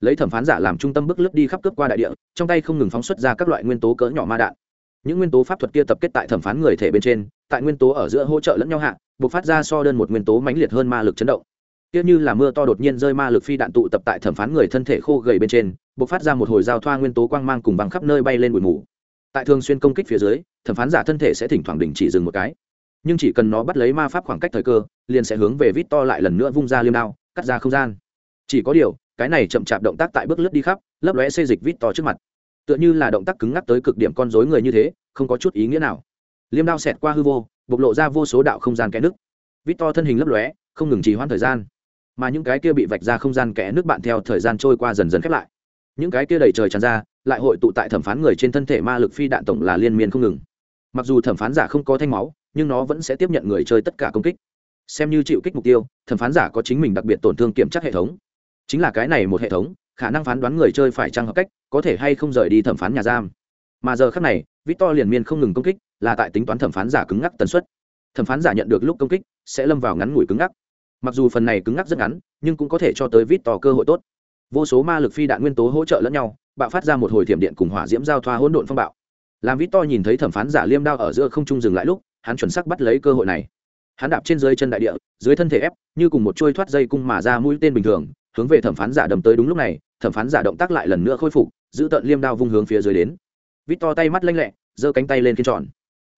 Lấy thẩm phán giả làm trung tâm bước lướt đi khắp cướp qua đại địa, trong tay không ngừng phóng xuất ra các loại nguyên tố cỡ nhỏ ma đạn. Những nguyên tố pháp thuật kia tập kết tại thẩm phán người thể bên trên, tại nguyên tố ở giữa hỗ trợ lẫn nhau hạ buộc phát ra so đơn một nguyên tố mãnh liệt hơn ma lực chấn động. Kia như là mưa to đột nhiên rơi ma lực phi đạn tụ tập tại thẩm phán người thân thể khô gầy bên trên buộc phát ra một hồi giao thoa nguyên tố quang mang cùng bằng khắp nơi bay lên bụi mù. Tại thường xuyên công kích phía dưới, thẩm phán giả thân thể sẽ thỉnh thoảng đình chỉ dừng một cái. Nhưng chỉ cần nó bắt lấy ma pháp khoảng cách thời cơ, liền sẽ hướng về vít to lại lần nữa vung ra liêm đao cắt ra không gian. Chỉ có điều, cái này chậm chạp động tác tại bước lướt đi khắp, lấp lóe xây dịch vít to trước mặt. Tựa như là động tác cứng ngắc tới cực điểm con dối người như thế, không có chút ý nghĩa nào. Liêm đao xẹt qua hư vô, bộc lộ ra vô số đạo không gian kẽ nước vít to thân hình lấp lóe, không ngừng trì hoãn thời gian. Mà những cái kia bị vạch ra không gian kẽ nước bạn theo thời gian trôi qua dần dần khép lại. Những cái kia đầy trời tràn ra, lại hội tụ tại thẩm phán người trên thân thể ma lực phi đạn tổng là liên miên không ngừng. Mặc dù thẩm phán giả không có thanh máu, nhưng nó vẫn sẽ tiếp nhận người chơi tất cả công kích xem như chịu kích mục tiêu, thẩm phán giả có chính mình đặc biệt tổn thương kiểm tra hệ thống. Chính là cái này một hệ thống, khả năng phán đoán người chơi phải trang hợp cách, có thể hay không rời đi thẩm phán nhà giam. Mà giờ khác này, victor liền miên không ngừng công kích, là tại tính toán thẩm phán giả cứng ngắc tần suất. Thẩm phán giả nhận được lúc công kích, sẽ lâm vào ngắn ngủi cứng ngắc. Mặc dù phần này cứng ngắc rất ngắn, nhưng cũng có thể cho tới victor cơ hội tốt. Vô số ma lực phi đạn nguyên tố hỗ trợ lẫn nhau, bạo phát ra một hồi thiểm điện cùng hỏa diễm giao thoa hỗn độn phong bạo. Làm victor nhìn thấy thẩm phán giả liêm đao ở giữa không trung dừng lại lúc, hắn chuẩn sắc bắt lấy cơ hội này hắn đạp trên dưới chân đại địa, dưới thân thể ép, như cùng một trôi thoát dây cung mà ra mũi tên bình thường, hướng về thẩm phán giả đầm tới đúng lúc này, thẩm phán giả động tác lại lần nữa khôi phục, giữ tận liêm đao vung hướng phía dưới đến. Vít to tay mắt lanh lẹ, giơ cánh tay lên khiên tròn.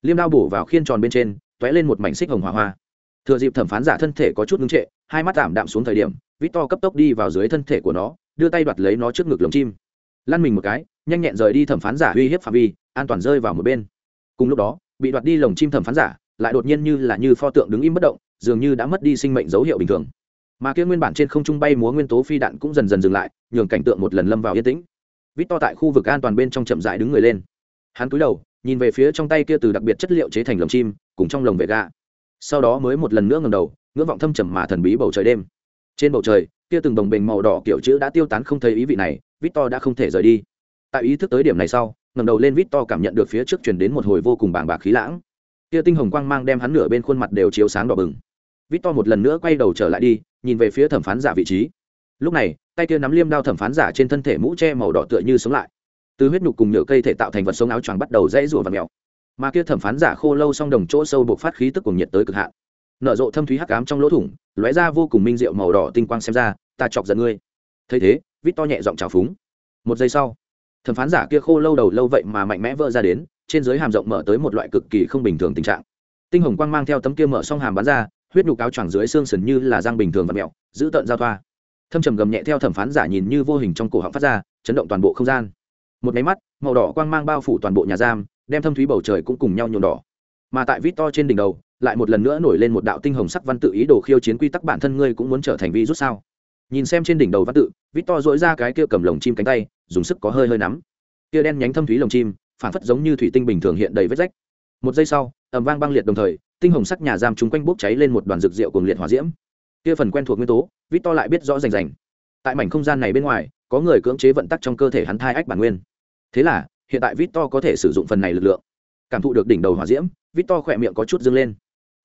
Liêm đao bổ vào khiên tròn bên trên t ó é lên một mảnh xích hồng hỏa hoa. Thừa dịp thẩm phán giả thân thể có chút ngưng trệ, hai mắt tạm đạm xuống thời điểm vít to cấp tốc đi vào dưới thân thể của nó, đưa tay đoạt lấy nó trước ngực lồng chim. Lăn mình một cái, nhanh nhẹn rời đi thẩm phán giả uy hiếp phạm vi, an toàn rơi vào một bên. Cùng lúc đó, bị đoạt đi lồng chim thẩm phán giả lại đột nhiên như là như pho tượng đứng im bất động, dường như đã mất đi sinh mệnh dấu hiệu bình thường. Mà kia nguyên bản trên không trung bay múa nguyên tố phi đạn cũng dần dần dừng lại, nhường cảnh tượng một lần lâm vào yên tĩnh. Vít to tại khu vực an toàn bên trong chậm dại đứng người lên. Hắn cúi đầu, nhìn về phía trong tay kia từ đặc biệt chất liệu chế thành lồng chim, cùng trong lồng vệ gà. Sau đó mới một lần nữa ngầm đầu, ngưỡng vọng thâm trầm mà thần bí bầu trời đêm. Trên bầu trời, kia từng đồng bình màu đỏ kiểu chữ đã tiêu tán không thấy ý vị này, vít to đã không thể rời đi. Tại ý thức tới điểm này sau ngầm đầu lên vít to cảm nhận được phía trước chuyển đến một hồi vô cùng bàng bạc khí lãng kia tinh hồng quang mang đem hắn nửa bên khuôn mặt đều chiếu sáng đỏ bừng. Vít to một lần nữa quay đầu trở lại đi, nhìn về phía thẩm phán giả vị trí. Lúc này, tay kia nắm liêm đao thẩm phán giả trên thân thể mũ che màu đỏ tựa như sống lại. Từ huyết nhục cùng nhựa cây thể tạo thành vật sống áo choàng bắt đầu dãy rủa và mèo. Mà kia thẩm phán giả khô lâu song đồng chỗ sâu buộc phát khí tức cùng nhiệt tới cực hạn. Nở rộ thâm thúy hắc ám trong lỗ thủng, lóe ra vô cùng minh diệu màu đỏ tinh quang xem ra, ta chọc giận ngươi. Thấy thế vít to nhẹ giọng trào phúng. Một giây sau, thẩm phán giả kia khô lâu đầu lâu vậy mà mạnh mẽ vỡ ra đến trên dưới hàm rộng mở tới một loại cực kỳ không bình thường tình trạng. Tinh hồng quang mang theo tấm kia mở xong hàm bắn ra, huyết nhục áo choàng dưới xương sần như là răng bình thường và mẹo, giữ tợn giao thoa. Thâm trầm gầm nhẹ theo thẩm phán giả nhìn như vô hình trong cổ họng phát ra, chấn động toàn bộ không gian. Một máy mắt, màu đỏ quang mang bao phủ toàn bộ nhà giam, đem thâm thúy bầu trời cũng cùng nhau nhuộm đỏ. Mà tại vít to trên đỉnh đầu, lại một lần nữa nổi lên một đạo tinh hồng sắc văn tự ý đồ khiêu chiến quy tắc bản thân ngươi cũng muốn trở thành vi rút sao? Nhìn xem trên đỉnh đầu văn tự, vít to dỗi ra cái kia cầm lồng chim cánh tay, dùng sức có hơi hơi nắm. Kia đen nhánh thâm thúy lồng chim phản phất giống như thủy tinh bình thường hiện đầy vết rách. Một giây sau ẩm vang băng liệt đồng thời, tinh hồng sắc nhà giam chung quanh bốc cháy lên một đoàn dược rượu cùng liệt hỏa diễm. Kia phần quen thuộc nguyên tố vít to lại biết rõ rành rành. Tại mảnh không gian này bên ngoài, có người cưỡng chế vận tắc trong cơ thể hắn thai ách bản nguyên. Thế là, hiện tại vít to có thể sử dụng phần này lực lượng. Cảm thụ được đỉnh đầu hỏa diễm vít to khỏe miệng có chút dâng lên.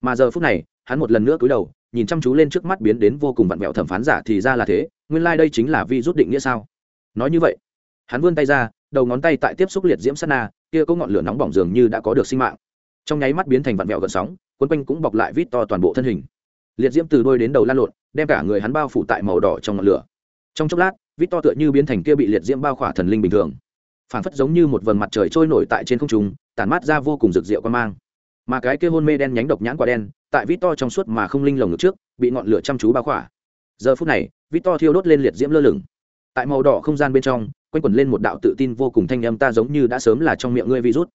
Mà giờ phút này, hắn một lần nữa cúi đầu, nhìn chăm chú lên trước mắt biến đến vô cùng vặn vẹo thẩm phán giả thì ra là thế, nguyên lai、like、đây chính là vi rút định nghĩa sao? Nói như vậy, hắn vươn tay ra đầu ngón tay tại tiếp xúc liệt diễm sát na, kia có ngọn lửa nóng bỏng dường như đã có được sinh mạng. Trong nháy mắt biến thành vặn vẹo gợn sóng, quấn quanh cũng bọc lại vít to toàn bộ thân hình. Liệt diễm từ đôi đến đầu lan lộn, đem cả người hắn bao phủ tại màu đỏ trong ngọn lửa. Trong chốc lát, vít to tựa như biến thành kia bị liệt diễm bao khỏa thần linh bình thường. Phản phất giống như một vầng mặt trời trôi nổi tại trên không trung, tản mát ra vô cùng rực rỡ quan mang. Mà cái kia hôn mê đen nhánh độc nhãn quả đen, tại vít to trong suốt mà không linh lồng ngực trước, bị ngọn lửa chăm chú bao khỏa. Giờ phút này, vít to thiêu đốt lên liệt diễm lơ lửng. Tại màu đỏ không gian bên trong quanh quẩn lên một đạo tự tin vô cùng thanh âm ta giống như đã sớm là trong miệng ngươi virus.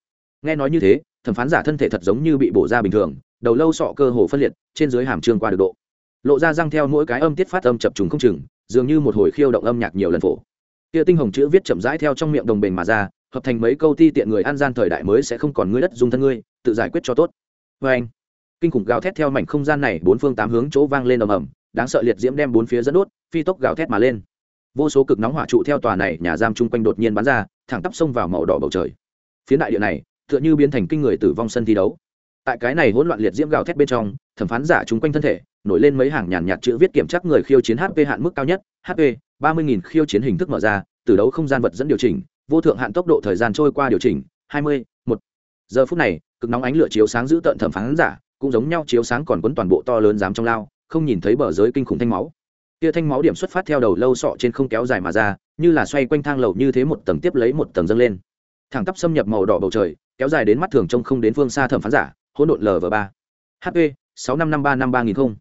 Nghe nói như thế, thẩm phán giả thân thể thật giống như bị bổ ra bình thường, đầu lâu sọ cơ hồ phân liệt, trên dưới hàm trương qua được độ. Lộ ra răng theo mỗi cái âm tiết phát âm chập trùng không chừng, dường như một hồi khiêu động âm nhạc nhiều lần phổ. Kia tinh hồng chữ viết chậm rãi theo trong miệng đồng bền mà ra, hợp thành mấy câu ti tiện người an gian thời đại mới sẽ không còn ngươi đất dung thân ngươi, tự giải quyết cho tốt. Vê anh, kinh khủng gào thét theo mảnh không gian này, bốn phương tám hướng chỗ vang lên ầm ầm, đáng sợ liệt diễm đem bốn phía dẫn đốt, phi tốc gào thét mà lên vô số cực nóng hỏa trụ theo tòa này nhà giam chung quanh đột nhiên bắn ra, thẳng tắp sông vào màu đỏ bầu trời. Phía đại địa này, tựa như biến thành kinh người tử vong sân thi đấu. Tại cái này hỗn loạn liệt diễm gào thét bên trong, thẩm phán giả chung quanh thân thể, nổi lên mấy hàng nhàn nhạt chữ viết kiểm tra người khiêu chiến hp hạn mức cao nhất hp ba mươi nghìn khiêu chiến hình thức mở ra, từ đấu không gian vật dẫn điều chỉnh, vô thượng hạn tốc độ thời gian trôi qua điều chỉnh, hai mươi một giờ phút này, cực nóng ánh lửa chiếu sáng giữ tận thẩm phán giả, cũng giống nhau chiếu sáng còn quấn toàn bộ to lớn dám trong lao, không nhìn thấy bờ giới kinh khủng thanh máu kia thanh máu điểm xuất phát theo đầu lâu sọ trên không kéo dài mà ra, như là xoay quanh thang lầu như thế một tầng tiếp lấy một tầng dâng lên. Thẳng tắp xâm nhập màu đỏ bầu trời, kéo dài đến mắt thường trông không đến phương xa thẩm phán giả, hỗn độn lv ba. Hp sáu năm năm ba năm ba nghìn không.